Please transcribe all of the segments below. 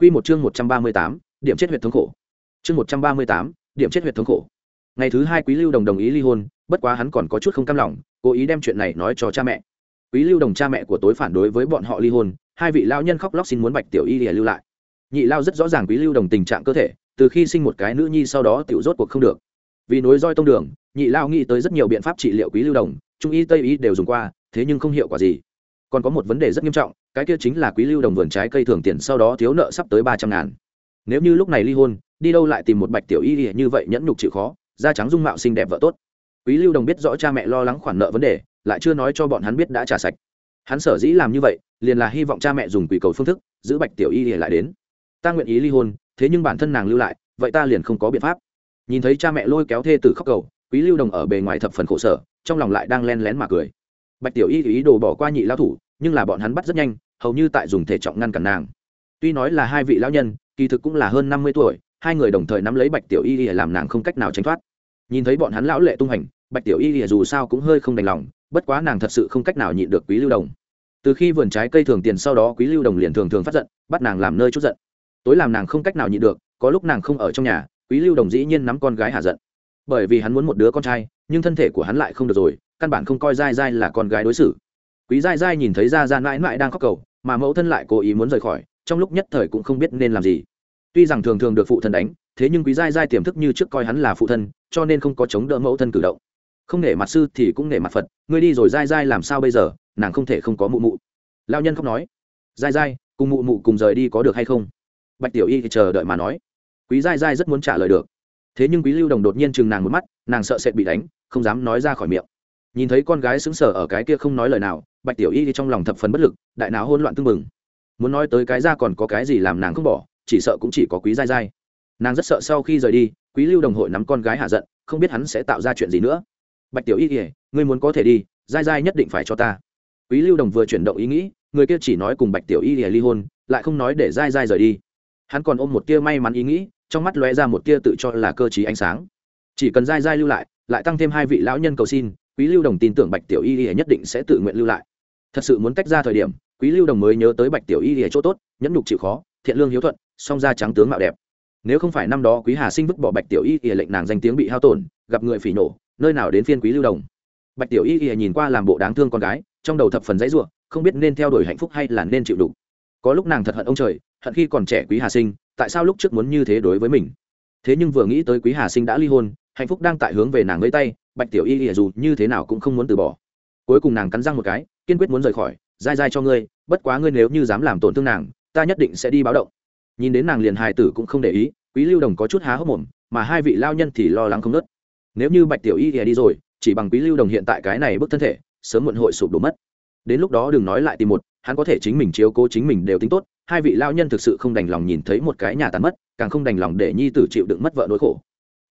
Quy một chương 138, điểm chết huyệt thống khổ. Chương 138, điểm chết huyệt thống khổ. Ngày thứ hai Quý Lưu Đồng đồng ý ly hôn, bất quá hắn còn có chút không cam lòng, cố ý đem chuyện này nói cho cha mẹ. Quý Lưu Đồng cha mẹ của tối phản đối với bọn họ ly hôn, hai vị lão nhân khóc lóc xin muốn Bạch Tiểu Y để lưu lại. Nhị lao rất rõ ràng Quý Lưu Đồng tình trạng cơ thể, từ khi sinh một cái nữ nhi sau đó tiểu rốt cuộc không được. Vì nối roi tông đường, nhị lao nghĩ tới rất nhiều biện pháp trị liệu Quý Lưu Đồng, trung y tây y đều dùng qua, thế nhưng không hiệu quả gì. Còn có một vấn đề rất nghiêm trọng, cái kia chính là Quý Lưu Đồng vườn trái cây thường tiền sau đó thiếu nợ sắp tới ba trăm ngàn. Nếu như lúc này ly hôn đi đâu lại tìm một bạch tiểu y ỉa như vậy nhẫn nhục chịu khó da trắng dung mạo xinh đẹp vợ tốt. Quý lưu đồng biết rõ cha mẹ lo lắng khoản nợ vấn đề lại chưa nói cho bọn hắn biết đã trả sạch. Hắn sở dĩ làm như vậy liền là hy vọng cha mẹ dùng quỷ cầu phương thức giữ bạch tiểu y ỉa lại đến. Ta nguyện ý ly hôn thế nhưng bản thân nàng lưu lại vậy ta liền không có biện pháp. Nhìn thấy cha mẹ lôi kéo thê tử khóc cầu quý lưu đồng ở bề ngoài thập phần khổ sở trong lòng lại đang len lén mà cười bạch tiểu y ý đồ bỏ qua nhị lao thủ, nhưng là bọn hắn bắt rất nhanh, hầu như tại dùng thể trọng ngăn cản nàng. Tuy nói là hai vị lão nhân, kỳ thực cũng là hơn năm mươi tuổi, hai người đồng thời nắm lấy bạch tiểu y y làm nàng không cách nào tránh thoát. Nhìn thấy bọn hắn lão lệ tung hành, bạch tiểu y y dù sao cũng hơi không đành lòng, bất quá nàng thật sự không cách nào nhịn được quý lưu đồng. Từ khi vườn trái cây thường tiền sau đó quý lưu đồng liền thường thường phát giận, bắt nàng làm nơi chút giận. Tối làm nàng không cách nào nhịn được, có lúc nàng không ở trong nhà, quý lưu đồng dĩ nhiên nắm con gái hạ giận. Bởi vì hắn muốn một đứa con trai, nhưng thân thể của hắn lại không được rồi căn bản không coi dai dai là con gái đối xử. Quý dai dai nhìn thấy ra ra mãi mãi đang khóc cầu, mà mẫu thân lại cố ý muốn rời khỏi, trong lúc nhất thời cũng không biết nên làm gì. Tuy rằng thường thường được phụ thân đánh, thế nhưng quý giai giai tiềm thức như trước coi hắn là phụ thân, cho nên không có chống đỡ mẫu thân cử động. Không nể mặt sư thì cũng nể mặt phật, ngươi đi rồi giai dai làm sao bây giờ, nàng không thể không có mụ mụ. Lao nhân khóc nói, giai dai cùng mụ mụ cùng rời đi có được hay không? Bạch tiểu y thì chờ đợi mà nói. Quý giai dai rất muốn trả lời được. Thế nhưng quý lưu đồng đột nhiên chừng nàng một mắt, nàng sợ sẽ bị đánh, không dám nói ra khỏi miệng nhìn thấy con gái xứng sở ở cái kia không nói lời nào, bạch tiểu y thì trong lòng thập phần bất lực, đại não hôn loạn tưng bừng. Muốn nói tới cái ra còn có cái gì làm nàng không bỏ, chỉ sợ cũng chỉ có quý dai dai. Nàng rất sợ sau khi rời đi, quý lưu đồng hội nắm con gái hạ giận, không biết hắn sẽ tạo ra chuyện gì nữa. Bạch tiểu y kể ngươi muốn có thể đi, dai dai nhất định phải cho ta. Quý lưu đồng vừa chuyển động ý nghĩ, người kia chỉ nói cùng bạch tiểu y kể ly hôn, lại không nói để dai dai rời đi. Hắn còn ôm một tia may mắn ý nghĩ, trong mắt lóe ra một tia tự cho là cơ t ánh sáng. Chỉ cần dai dai lưu lại lại tăng thêm hai vị lão nhân cầu xin quý lưu đồng tin tưởng bạch tiểu y Y nhất định sẽ tự nguyện lưu lại. Thật sự muốn tách ra thời điểm, quý lưu đồng mới nhớ tới bạch tiểu y Y chỗ tốt, nhẫn nhục chịu khó, thiện lương hiếu thuận, song da trắng tướng mạo đẹp. Nếu không phải năm đó quý hà sinh vứt bỏ bạch tiểu y Y lệnh nàng danh tiếng bị hao tổn, gặp người phỉ nổ, nơi nào đến phiên quý lưu đồng? Bạch tiểu y Y nhìn qua làm bộ đáng thương con gái, trong đầu thập phần dãy ruộng không biết nên theo đuổi hạnh phúc hay là nên chịu đủ có lúc nàng thật hận ông trời, hận khi còn trẻ quý hà sinh, tại sao lúc trước muốn như thế đối với mình? Thế nhưng vừa nghĩ tới quý hà sinh đã ly hôn, hạnh phúc đang tại hướng về nàng lấy tay bạch tiểu y ỉa dù như thế nào cũng không muốn từ bỏ. Cuối cùng nàng cắn răng một cái, kiên quyết muốn rời khỏi, dai dai cho ngươi, bất quá ngươi nếu như dám làm tổn thương nàng, ta nhất định sẽ đi báo động. Nhìn đến nàng liền hài tử cũng không để ý, quý lưu đồng có chút há hốc mồm, mà hai vị lao nhân thì lo lắng không nớt nếu như bạch tiểu y ỉa đi rồi, chỉ bằng quý lưu đồng hiện tại cái này bức thân thể, sớm muộn hội sụp đổ mất. Đến lúc đó đừng nói lại tìm một, hắn có thể chính mình chiếu cố chính mình đều tính tốt, hai vị lao nhân thực sự không đành lòng nhìn thấy một cái nhà tàn mất, càng không đành lòng để nhi tử chịu đựng mất vợ nỗi khổ.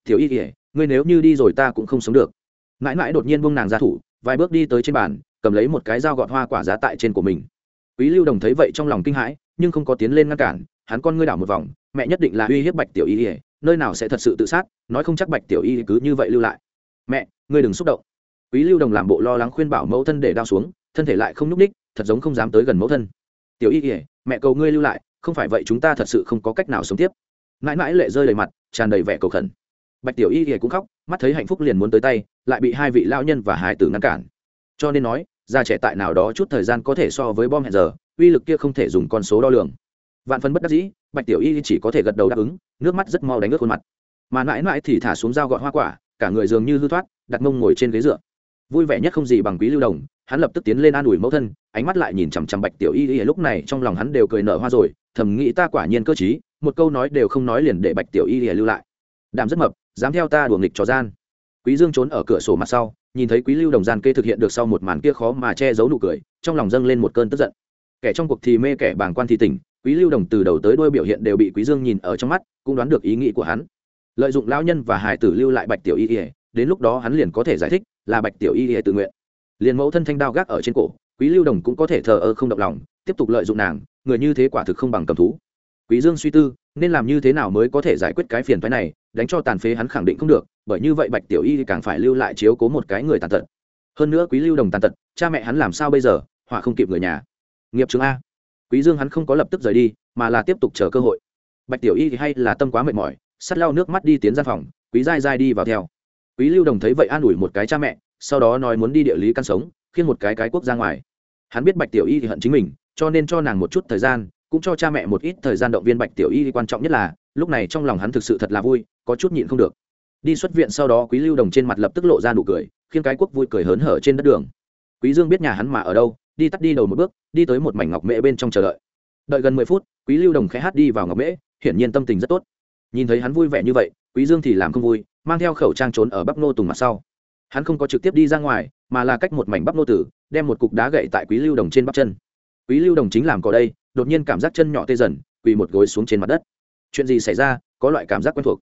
Tiểu y kỉa ngươi nếu như đi rồi ta cũng không sống được mãi mãi đột nhiên buông nàng ra thủ, vài bước đi tới trên bàn, cầm lấy một cái dao gọt hoa quả giá tại trên của mình. Quý lưu đồng thấy vậy trong lòng kinh hãi, nhưng không có tiến lên ngăn cản, hắn con ngươi đảo một vòng, mẹ nhất định là uy hiếp bạch tiểu y ỉa nơi nào sẽ thật sự tự sát, nói không chắc bạch tiểu y cứ như vậy lưu lại. Mẹ, ngươi đừng xúc động. Quý lưu đồng làm bộ lo lắng khuyên bảo mẫu thân để đao xuống, thân thể lại không nhúc ních thật giống không dám tới gần mẫu thân. Tiểu y ỉa mẹ cầu ngươi lưu lại, không phải vậy chúng ta thật sự không có cách nào sống tiếp. Mãi mãi lệ rơi đầy mặt, tràn đầy vẻ cầu khẩn bạch tiểu y thì cũng khóc, mắt thấy hạnh phúc liền muốn tới tay, lại bị hai vị lao nhân và hai tử ngăn cản. Cho nên nói, già trẻ tại nào đó chút thời gian có thể so với bom hẹn giờ, uy lực kia không thể dùng con số đo lường. Vạn phân bất đắc dĩ, bạch tiểu y chỉ có thể gật đầu đáp ứng, nước mắt rất mau đánh ướt khuôn mặt. Mà mãi mãi thì thả xuống dao gọt hoa quả, cả người dường như hư thoát, đặt mông ngồi trên ghế dựa. Vui vẻ nhất không gì bằng quý lưu đồng, hắn lập tức tiến lên an ủi mẫu thân, ánh mắt lại nhìn chằm chằm bạch tiểu y y lúc này trong lòng hắn đều cười nở hoa rồi, thầm nghĩ ta quả nhiên cơ t một câu nói đều không nói liền để bạch tiểu y y lưu lại đàm rất mập, dám theo ta đùa nghịch trò gian. Quý dương trốn ở cửa sổ mặt sau, nhìn thấy quý lưu đồng gian kê thực hiện được sau một màn kia khó mà che giấu nụ cười, trong lòng dâng lên một cơn tức giận. Kẻ trong cuộc thì mê, kẻ bàng quan thì tỉnh, quý lưu đồng từ đầu tới đuôi biểu hiện đều bị quý dương nhìn ở trong mắt, cũng đoán được ý nghĩ của hắn. Lợi dụng lão nhân và hải tử lưu lại bạch tiểu y ỉa đến lúc đó hắn liền có thể giải thích là bạch tiểu y ỉa tự nguyện. Liền mẫu thân thanh đao gác ở trên cổ, quý lưu đồng cũng có thể thờ ơ không động lòng, tiếp tục lợi dụng nàng, người như thế quả thực không bằng cầm thú. Quý dương suy tư nên làm như thế nào mới có thể giải quyết cái phiền phái này, đánh cho tàn phế hắn khẳng định không được, bởi như vậy bạch tiểu y càng phải lưu lại chiếu cố một cái người tàn tật. Hơn nữa quý lưu đồng tàn tật, cha mẹ hắn làm sao bây giờ, họa không kịp người nhà. Nghiệp chứng a. Quý dương hắn không có lập tức rời đi, mà là tiếp tục chờ cơ hội. Bạch tiểu y thì hay là tâm quá mệt mỏi, sắt lau nước mắt đi tiến ra phòng, quý dai dai đi vào theo. Quý lưu đồng thấy vậy an ủi một cái cha mẹ, sau đó nói muốn đi địa lý căn sống khiến một cái cái quốc ra ngoài. Hắn biết bạch tiểu y thì hận chính mình, cho nên cho nàng một chút thời gian cũng cho cha mẹ một ít thời gian động viên bạch tiểu y, quan trọng nhất là, lúc này trong lòng hắn thực sự thật là vui, có chút nhịn không được. Đi xuất viện sau đó, quý lưu đồng trên mặt lập tức lộ ra nụ cười, khiến cái quốc vui cười hớn hở trên đất đường. Quý dương biết nhà hắn mà ở đâu, đi tắt đi đầu một bước, đi tới một mảnh ngọc mễ bên trong chờ đợi. Đợi gần mười phút, quý lưu đồng khẽ hát đi vào ngọc mễ, hiển nhiên tâm tình rất tốt. Nhìn thấy hắn vui vẻ như vậy, quý dương thì làm không vui, mang theo khẩu trang trốn ở bắp nô tùng mặt sau. Hắn không có trực tiếp đi ra ngoài, mà là cách một mảnh bắp nô tử, đem một cục đá gậy tại quý lưu đồng trên bắp chân. Quý lưu đồng chính làm có đây đột nhiên cảm giác chân nhỏ tê dần, quỳ một gối xuống trên mặt đất. Chuyện gì xảy ra, có loại cảm giác quen thuộc.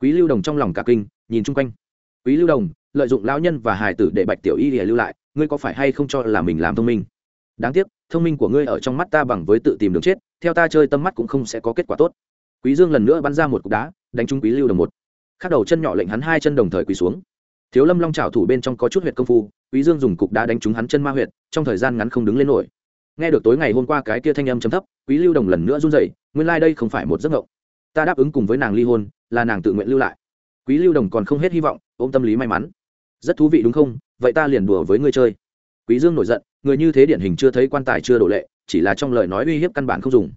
Quý lưu đồng trong lòng cả kinh, nhìn chung quanh. Quý lưu đồng, lợi dụng lão nhân và hài tử để bạch tiểu y để lưu lại, ngươi có phải hay không cho là mình làm thông minh? Đáng tiếc, thông minh của ngươi ở trong mắt ta bằng với tự tìm đường chết, theo ta chơi tâm mắt cũng không sẽ có kết quả tốt. Quý dương lần nữa bắn ra một cục đá, đánh trúng quý lưu đồng một. Khắc đầu chân nhỏ lệnh hắn hai chân đồng thời quỳ xuống. Thiếu lâm long trào thủ bên trong có chút huyệt công phu, quý dương dùng cục đá đánh trúng hắn chân ma huyệt, trong thời gian ngắn không đứng lên nổi nghe được tối ngày hôm qua cái kia thanh âm chấm thấp, quý lưu đồng lần nữa run rẩy, nguyên lai đây không phải một giấc ngộng ta đáp ứng cùng với nàng ly hôn, là nàng tự nguyện lưu lại. Quý lưu đồng còn không hết hy vọng, ôm tâm lý may mắn. Rất thú vị đúng không? Vậy ta liền đùa với ngươi chơi. Quý dương nổi giận, người như thế điển hình chưa thấy quan tài chưa đổ lệ, chỉ là trong lời nói uy hiếp căn bản không dùng.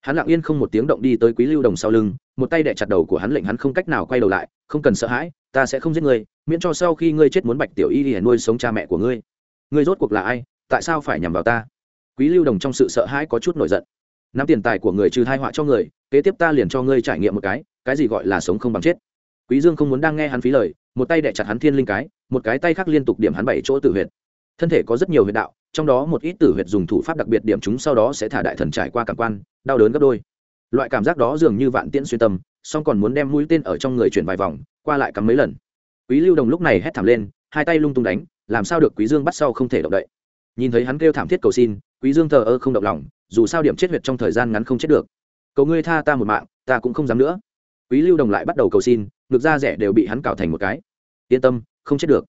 Hắn lặng yên không một tiếng động đi tới quý lưu đồng sau lưng, một tay đè chặt đầu của hắn lệnh hắn không cách nào quay đầu lại, không cần sợ hãi, ta sẽ không giết ngươi, miễn cho sau khi ngươi chết muốn bạch tiểu y để nuôi sống cha mẹ của ngươi. Ngươi rốt cuộc là ai? Tại sao phải nhằm vào ta? Quý lưu đồng trong sự sợ hãi có chút nổi giận. Nắm tiền tài của người trừ thai họa cho người, kế tiếp ta liền cho ngươi trải nghiệm một cái cái gì gọi là sống không bằng chết. Quý dương không muốn đang nghe hắn phí lời, một tay đè chặt hắn thiên linh cái, một cái tay khác liên tục điểm hắn bảy chỗ tử huyệt. Thân thể có rất nhiều huyệt đạo, trong đó một ít tử huyệt dùng thủ pháp đặc biệt điểm chúng sau đó sẽ thả đại thần trải qua cảm quan, đau đớn gấp đôi. Loại cảm giác đó dường như vạn tiễn xuyên tâm, song còn muốn đem mũi tên ở trong người chuyển vài vòng, qua lại cắm mấy lần. Quý lưu đồng lúc này hét thảm lên, hai tay lung tung đánh, làm sao được quý dương bắt sau không thể động đậy nhìn thấy hắn kêu thảm thiết cầu xin, quý dương thờ ơ không động lòng, dù sao điểm chết huyệt trong thời gian ngắn không chết được. Cầu ngươi tha ta một mạng, ta cũng không dám nữa. Quý lưu đồng lại bắt đầu cầu xin, ngược da rẻ đều bị hắn cào thành một cái. Yên tâm, không chết được.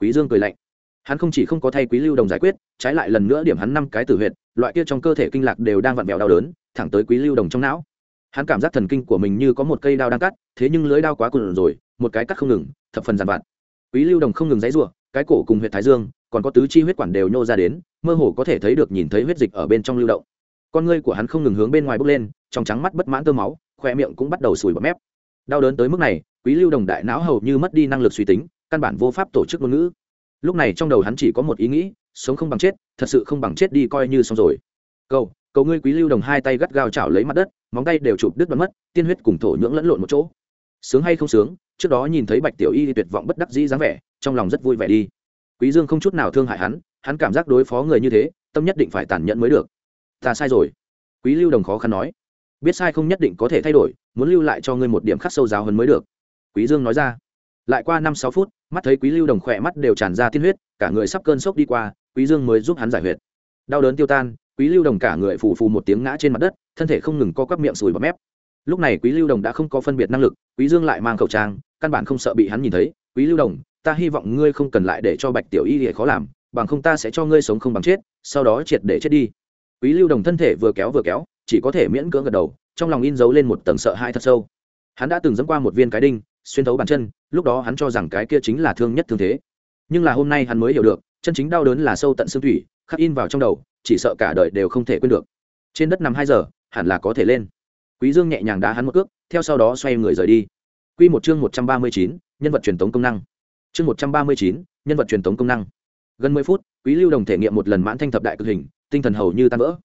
Quý dương cười lạnh. Hắn không chỉ không có thay quý lưu đồng giải quyết, trái lại lần nữa điểm hắn năm cái tử huyệt, loại kia trong cơ thể kinh lạc đều đang vặn vẹo đau đớn, thẳng tới quý lưu đồng trong não. Hắn cảm giác thần kinh của mình như có một cây đao đang cắt, thế nhưng lưới đao quá cuồn rồi, một cái cắt không ngừng, thập phần giàn vặt. Quý lưu đồng không ngừng dãy rủa cái cổ cùng huyệt thái dương còn có tứ chi huyết quản đều nhô ra đến, mơ hồ có thể thấy được nhìn thấy huyết dịch ở bên trong lưu động. Con ngươi của hắn không ngừng hướng bên ngoài bốc lên, trong trắng mắt bất mãn tơ máu, khoe miệng cũng bắt đầu sùi bọt mép. Đau đớn tới mức này, quý lưu đồng đại não hầu như mất đi năng lực suy tính, căn bản vô pháp tổ chức ngôn ngữ. Lúc này trong đầu hắn chỉ có một ý nghĩ, sống không bằng chết, thật sự không bằng chết đi coi như xong rồi. Cầu cầu ngươi quý lưu đồng hai tay gắt gao chảo lấy mặt đất, móng tay đều chụp đứt đoán mất, tiên huyết cùng thổ nhưỡng lẫn lộn một chỗ. Sướng hay không sướng, trước đó nhìn thấy bạch tiểu y tuyệt vọng bất đắc dĩ dáng vẻ, trong lòng rất vui vẻ đi quý dương không chút nào thương hại hắn hắn cảm giác đối phó người như thế, tâm nhất định phải tàn nhẫn mới được. Ta sai rồi. Quý lưu đồng khó khăn nói. Biết sai không nhất định có thể thay đổi, muốn lưu lại cho ngươi một điểm khắc sâu giáo hơn mới được. Quý dương nói ra. Lại qua năm sáu phút, mắt thấy quý lưu đồng khỏe mắt đều tràn ra tiên huyết, cả người sắp cơn sốc đi qua, quý dương mới giúp hắn giải huyệt. Đau đớn tiêu tan, quý lưu đồng cả người phù phù một tiếng ngã trên mặt đất, thân thể không ngừng co quắp miệng sùi bọt mép. Lúc này quý lưu đồng đã không có phân biệt năng lực, quý dương lại mang khẩu trang, căn bản không sợ bị hắn nhìn thấy. Quý lưu đồng ta hy vọng ngươi không cần lại để cho bạch tiểu y lìa khó làm bằng không ta sẽ cho ngươi sống không bằng chết sau đó triệt để chết đi. Quý lưu đồng thân thể vừa kéo vừa kéo chỉ có thể miễn cưỡng gật đầu trong lòng in dấu lên một tầng sợ hãi thật sâu. Hắn đã từng dẫm qua một viên cái đinh xuyên thấu bàn chân lúc đó hắn cho rằng cái kia chính là thương nhất thương thế. Nhưng là hôm nay hắn mới hiểu được chân chính đau đớn là sâu tận xương thủy khắc in vào trong đầu chỉ sợ cả đời đều không thể quên được. Trên đất nằm hai giờ hẳn là có thể lên. Quý dương nhẹ nhàng đá hắn một cước theo sau đó xoay người rời đi. Quy một chương một trăm ba mươi chín, nhân vật truyền tống công năng chương một trăm ba mươi chín, nhân vật truyền thống công năng. Gần mười phút quý lưu đồng thể nghiệm một lần mãn thanh thập đại cực hình tinh thần hầu như tan vỡ.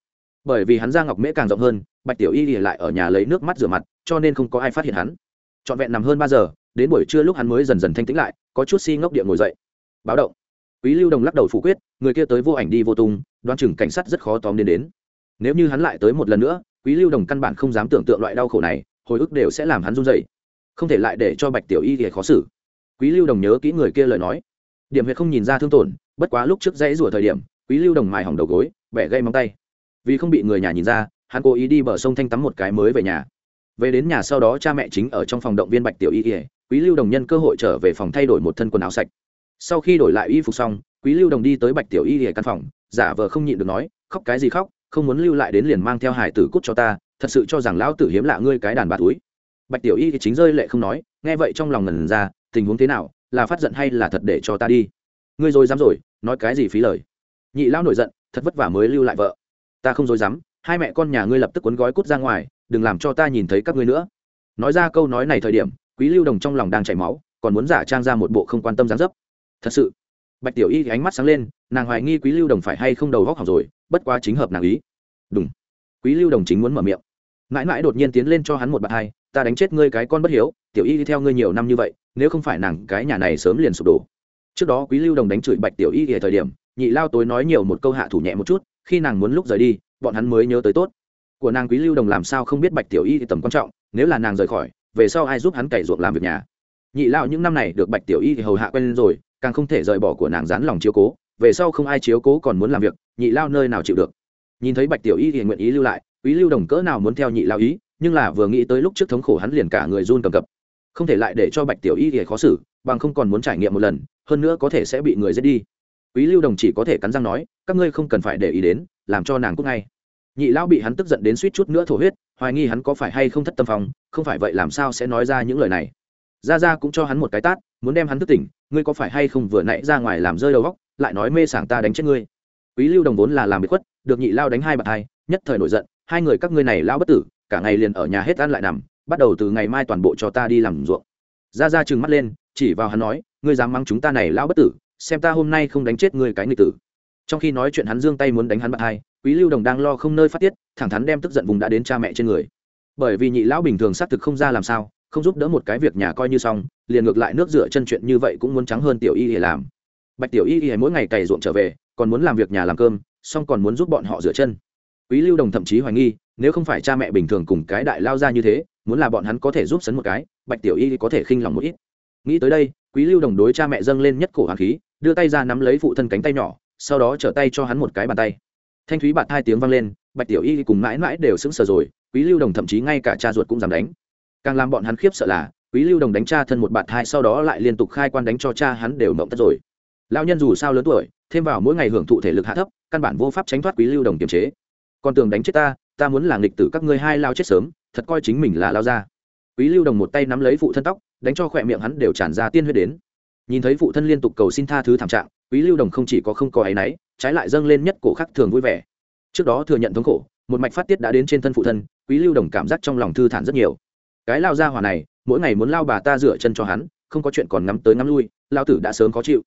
Bởi vì hắn ra ngọc mễ càng rộng hơn bạch tiểu y lại ở nhà lấy nước mắt rửa mặt cho nên không có ai phát hiện hắn. Trọn vẹn nằm hơn ba giờ đến buổi trưa lúc hắn mới dần dần thanh tĩnh lại có chút si ngốc địa ngồi dậy. Báo động. Quý lưu đồng lắc đầu phủ quyết người kia tới vô ảnh đi vô tung đoán chừng cảnh sát rất khó tóm đến đến. Nếu như hắn lại tới một lần nữa quý lưu đồng căn bản không dám tưởng tượng loại đau khổ này hồi ức đều sẽ làm hắn run dậy không thể lại để cho bạch tiểu y thì khó xử quý lưu đồng nhớ kỹ người kia lời nói. Điểm huyệt không nhìn ra thương tổn, bất quá lúc trước dãy rủa thời điểm, quý lưu đồng mài hỏng đầu gối, bẻ gây móng tay. Vì không bị người nhà nhìn ra, hắn cố ý đi bờ sông thanh tắm một cái mới về nhà. Về đến nhà sau đó cha mẹ chính ở trong phòng động viên bạch tiểu y ỉa quý lưu đồng nhân cơ hội trở về phòng thay đổi một thân quần áo sạch. Sau khi đổi lại y phục xong, quý lưu đồng đi tới bạch tiểu y ỉa căn phòng, giả vờ không nhịn được nói, khóc cái gì khóc, không muốn lưu lại đến liền mang theo hải tử cút cho ta, thật sự cho rằng lão tử hiếm lạ ngươi cái đàn bà túi. Bạch tiểu y thì chính rơi lệ không nói, nghe vậy trong lòng ngần ra tình huống thế nào, là phát giận hay là thật để cho ta đi? Ngươi rồi dám rồi, nói cái gì phí lời? Nhị lão nổi giận, thật vất vả mới lưu lại vợ. Ta không dối dám, hai mẹ con nhà ngươi lập tức cuốn gói cút ra ngoài, đừng làm cho ta nhìn thấy các ngươi nữa. Nói ra câu nói này thời điểm, quý lưu đồng trong lòng đang chảy máu, còn muốn giả trang ra một bộ không quan tâm dáng dấp. Thật sự, bạch tiểu y ánh mắt sáng lên, nàng hoài nghi quý lưu đồng phải hay không đầu góc học rồi, bất quá chính hợp nàng ý. Đúng quý lưu đồng chính muốn mở miệng. Mãi mãi đột nhiên tiến lên cho hắn một bạt hai ta đánh chết ngươi cái con bất hiếu, tiểu y đi theo ngươi nhiều năm như vậy, nếu không phải nàng cái nhà này sớm liền sụp đổ. Trước đó quý lưu đồng đánh chửi bạch tiểu y ở thời điểm, nhị lao tối nói nhiều một câu hạ thủ nhẹ một chút, khi nàng muốn lúc rời đi, bọn hắn mới nhớ tới tốt. Của nàng quý lưu đồng làm sao không biết bạch tiểu y thì tầm quan trọng, nếu là nàng rời khỏi, về sau ai giúp hắn cày ruộng làm việc nhà? Nhị lao những năm này được bạch tiểu y thì hầu hạ quen lên rồi, càng không thể rời bỏ của nàng dán lòng chiếu cố, về sau không ai chiếu cố còn muốn làm việc, nhị lao nơi nào chịu được? Nhìn thấy bạch tiểu y thì nguyện ý lưu lại, quý lưu đồng cỡ nào muốn theo nhị lao ý nhưng là vừa nghĩ tới lúc trước thống khổ hắn liền cả người run cầm cập. Không thể lại để cho bạch tiểu y thì khó xử, bằng không còn muốn trải nghiệm một lần, hơn nữa có thể sẽ bị người giết đi. Quý lưu đồng chỉ có thể cắn răng nói, các ngươi không cần phải để ý đến, làm cho nàng cút ngay. Nhị lão bị hắn tức giận đến suýt chút nữa thổ huyết, hoài nghi hắn có phải hay không thất tâm phòng, không phải vậy làm sao sẽ nói ra những lời này. Ra ra cũng cho hắn một cái tát, muốn đem hắn thức tỉnh, ngươi có phải hay không vừa nãy ra ngoài làm rơi đầu góc lại nói mê sảng ta đánh chết ngươi. Quý lưu đồng vốn là làm bị khuất, được nhị lao đánh hai bạt hai, nhất thời nổi giận, hai người các ngươi này lao bất tử cả ngày liền ở nhà hết ăn lại nằm, bắt đầu từ ngày mai toàn bộ cho ta đi làm ruộng. Ra ra trừng mắt lên, chỉ vào hắn nói, ngươi dám mắng chúng ta này lão bất tử, xem ta hôm nay không đánh chết ngươi cái người tử. Trong khi nói chuyện hắn giương tay muốn đánh hắn bạt hai, quý lưu đồng đang lo không nơi phát tiết, thẳng thắn đem tức giận vùng đã đến cha mẹ trên người. Bởi vì nhị lão bình thường xác thực không ra làm sao, không giúp đỡ một cái việc nhà coi như xong, liền ngược lại nước rửa chân chuyện như vậy cũng muốn trắng hơn tiểu y để làm. Bạch tiểu y y mỗi ngày cày ruộng trở về, còn muốn làm việc nhà làm cơm, xong còn muốn giúp bọn họ rửa chân quý lưu đồng thậm chí hoài nghi, nếu không phải cha mẹ bình thường cùng cái đại lao ra như thế, muốn là bọn hắn có thể giúp sấn một cái, bạch tiểu y có thể khinh lòng một ít. Nghĩ tới đây, quý lưu đồng đối cha mẹ dâng lên nhất cổ hoàng khí, đưa tay ra nắm lấy phụ thân cánh tay nhỏ, sau đó trở tay cho hắn một cái bàn tay. Thanh thúy bạt hai tiếng vang lên, bạch tiểu y cùng mãi mãi đều sững sờ rồi, quý lưu đồng thậm chí ngay cả cha ruột cũng dám đánh. Càng làm bọn hắn khiếp sợ là, quý lưu đồng đánh cha thân một bạt hai sau đó lại liên tục khai quan đánh cho cha hắn đều mộng tất rồi. Lao nhân dù sao lớn tuổi, thêm vào mỗi ngày hưởng thụ thể lực hạ thấp, căn bản vô pháp tránh thoát quý lưu đồng kiềm chế con tưởng đánh chết ta ta muốn là nghịch tử các ngươi hai lao chết sớm, thật coi chính mình là lao ra quý lưu đồng một tay nắm lấy phụ thân tóc, đánh cho khỏe miệng hắn đều tràn ra tiên huyết đến. Nhìn thấy phụ thân liên tục cầu xin tha thứ thảm trạng, quý lưu đồng không chỉ có không có áy náy, trái lại dâng lên nhất cổ khắc thường vui vẻ. Trước đó thừa nhận thống khổ, một mạch phát tiết đã đến trên thân phụ thân, quý lưu đồng cảm giác trong lòng thư thản rất nhiều. Cái lao ra hỏa này, mỗi ngày muốn lao bà ta rửa chân cho hắn, không có chuyện còn ngắm tới ngắm lui, lao tử đã sớm khó chịu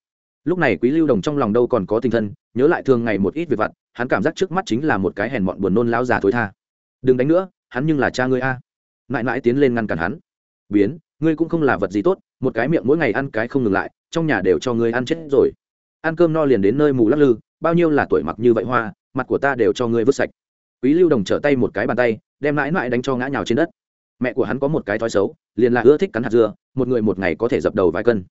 lúc này quý lưu đồng trong lòng đâu còn có tình thân, nhớ lại thường ngày một ít việc vặt, hắn cảm giác trước mắt chính là một cái hèn mọn buồn nôn lao già thối tha. Đừng đánh nữa, hắn nhưng là cha ngươi a. Mãi mãi tiến lên ngăn cản hắn. Biến, ngươi cũng không là vật gì tốt, một cái miệng mỗi ngày ăn cái không ngừng lại, trong nhà đều cho ngươi ăn chết rồi. Ăn cơm no liền đến nơi mù lắc lư, bao nhiêu là tuổi mặc như vậy hoa, mặt của ta đều cho ngươi vứt sạch. Quý lưu đồng trở tay một cái bàn tay, đem mãi mãi đánh cho ngã nhào trên đất. Mẹ của hắn có một cái thói xấu, liền là ưa thích cắn hạt dưa, một người một ngày có thể dập đầu vài cân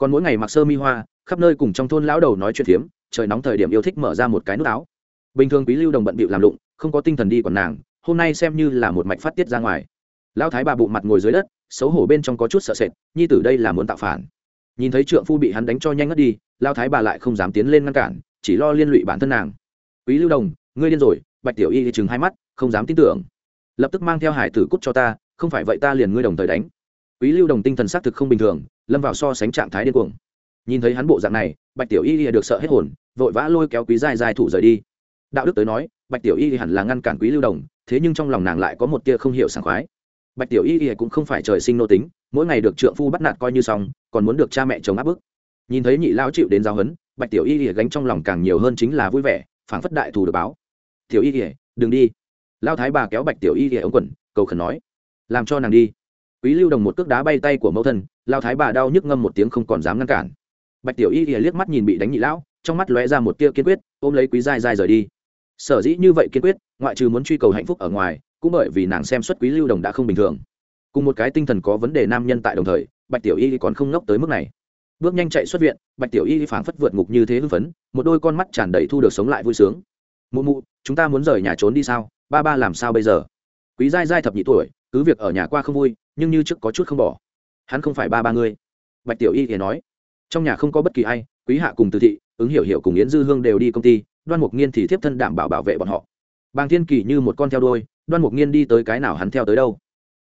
còn mỗi ngày mặc sơ mi hoa, khắp nơi cùng trong thôn lão đầu nói chuyện phiếm, trời nóng thời điểm yêu thích mở ra một cái nút áo. Bình thường quý lưu đồng bận bịu làm lụng, không có tinh thần đi còn nàng, hôm nay xem như là một mạch phát tiết ra ngoài. Lão thái bà bụng mặt ngồi dưới đất, xấu hổ bên trong có chút sợ sệt, nhi tử đây là muốn tạo phản. Nhìn thấy trượng phu bị hắn đánh cho nhanh ngất đi lao thái bà lại không dám tiến lên ngăn cản, chỉ lo liên lụy bản thân nàng. Quý lưu đồng, ngươi điên rồi, bạch tiểu y chừng hai mắt, không dám tin tưởng. Lập tức mang theo hải tử cút cho ta, không phải vậy ta liền ngươi đồng thời đánh quý lưu đồng tinh thần xác thực không bình thường, lâm vào so sánh trạng thái điên cuồng. Nhìn thấy hắn bộ dạng này, bạch tiểu y được sợ hết hồn, vội vã lôi kéo quý dài dài thủ rời đi. Đạo đức tới nói, bạch tiểu y hẳn là ngăn cản quý lưu đồng, thế nhưng trong lòng nàng lại có một tia không hiểu sảng khoái. Bạch tiểu y cũng không phải trời sinh nô tính, mỗi ngày được trượng phu bắt nạt coi như xong, còn muốn được cha mẹ chồng áp bức. Nhìn thấy nhị lão chịu đến giáo huấn, bạch tiểu y gánh trong lòng càng nhiều hơn chính là vui vẻ, phảng phất đại thù được báo. Tiểu y đừng đi. Lao thái bà kéo bạch tiểu y ống quần, cầu khẩn nói, làm cho nàng đi quý lưu đồng một cước đá bay tay của mẫu thân lao thái bà đau nhức ngâm một tiếng không còn dám ngăn cản. Bạch tiểu y liếc mắt nhìn bị đánh nhị lão, trong mắt lóe ra một tia kiên quyết, ôm lấy quý dai dai rời đi. Sở dĩ như vậy kiên quyết, ngoại trừ muốn truy cầu hạnh phúc ở ngoài, cũng bởi vì nàng xem xuất quý lưu đồng đã không bình thường. Cùng một cái tinh thần có vấn đề nam nhân tại đồng thời, bạch tiểu y còn không ngốc tới mức này. Bước nhanh chạy xuất viện, bạch tiểu y phảng phất vượt ngục như thế hưng phấn, một đôi con mắt tràn đầy thu được sống lại vui sướng. Mụ mụ, chúng ta muốn rời nhà trốn đi sao? Ba ba làm sao bây giờ? Quý dai dai thập nhị tuổi, cứ việc ở nhà qua không vui nhưng như trước có chút không bỏ. Hắn không phải ba ba ngươi. Bạch tiểu y thì nói, trong nhà không có bất kỳ ai, quý hạ cùng từ thị, ứng hiểu hiểu cùng yến dư hương đều đi công ty, đoan mục nghiên thì tiếp thân đảm bảo bảo vệ bọn họ. Bàng thiên kỳ như một con theo đôi đoan mục nghiên đi tới cái nào hắn theo tới đâu.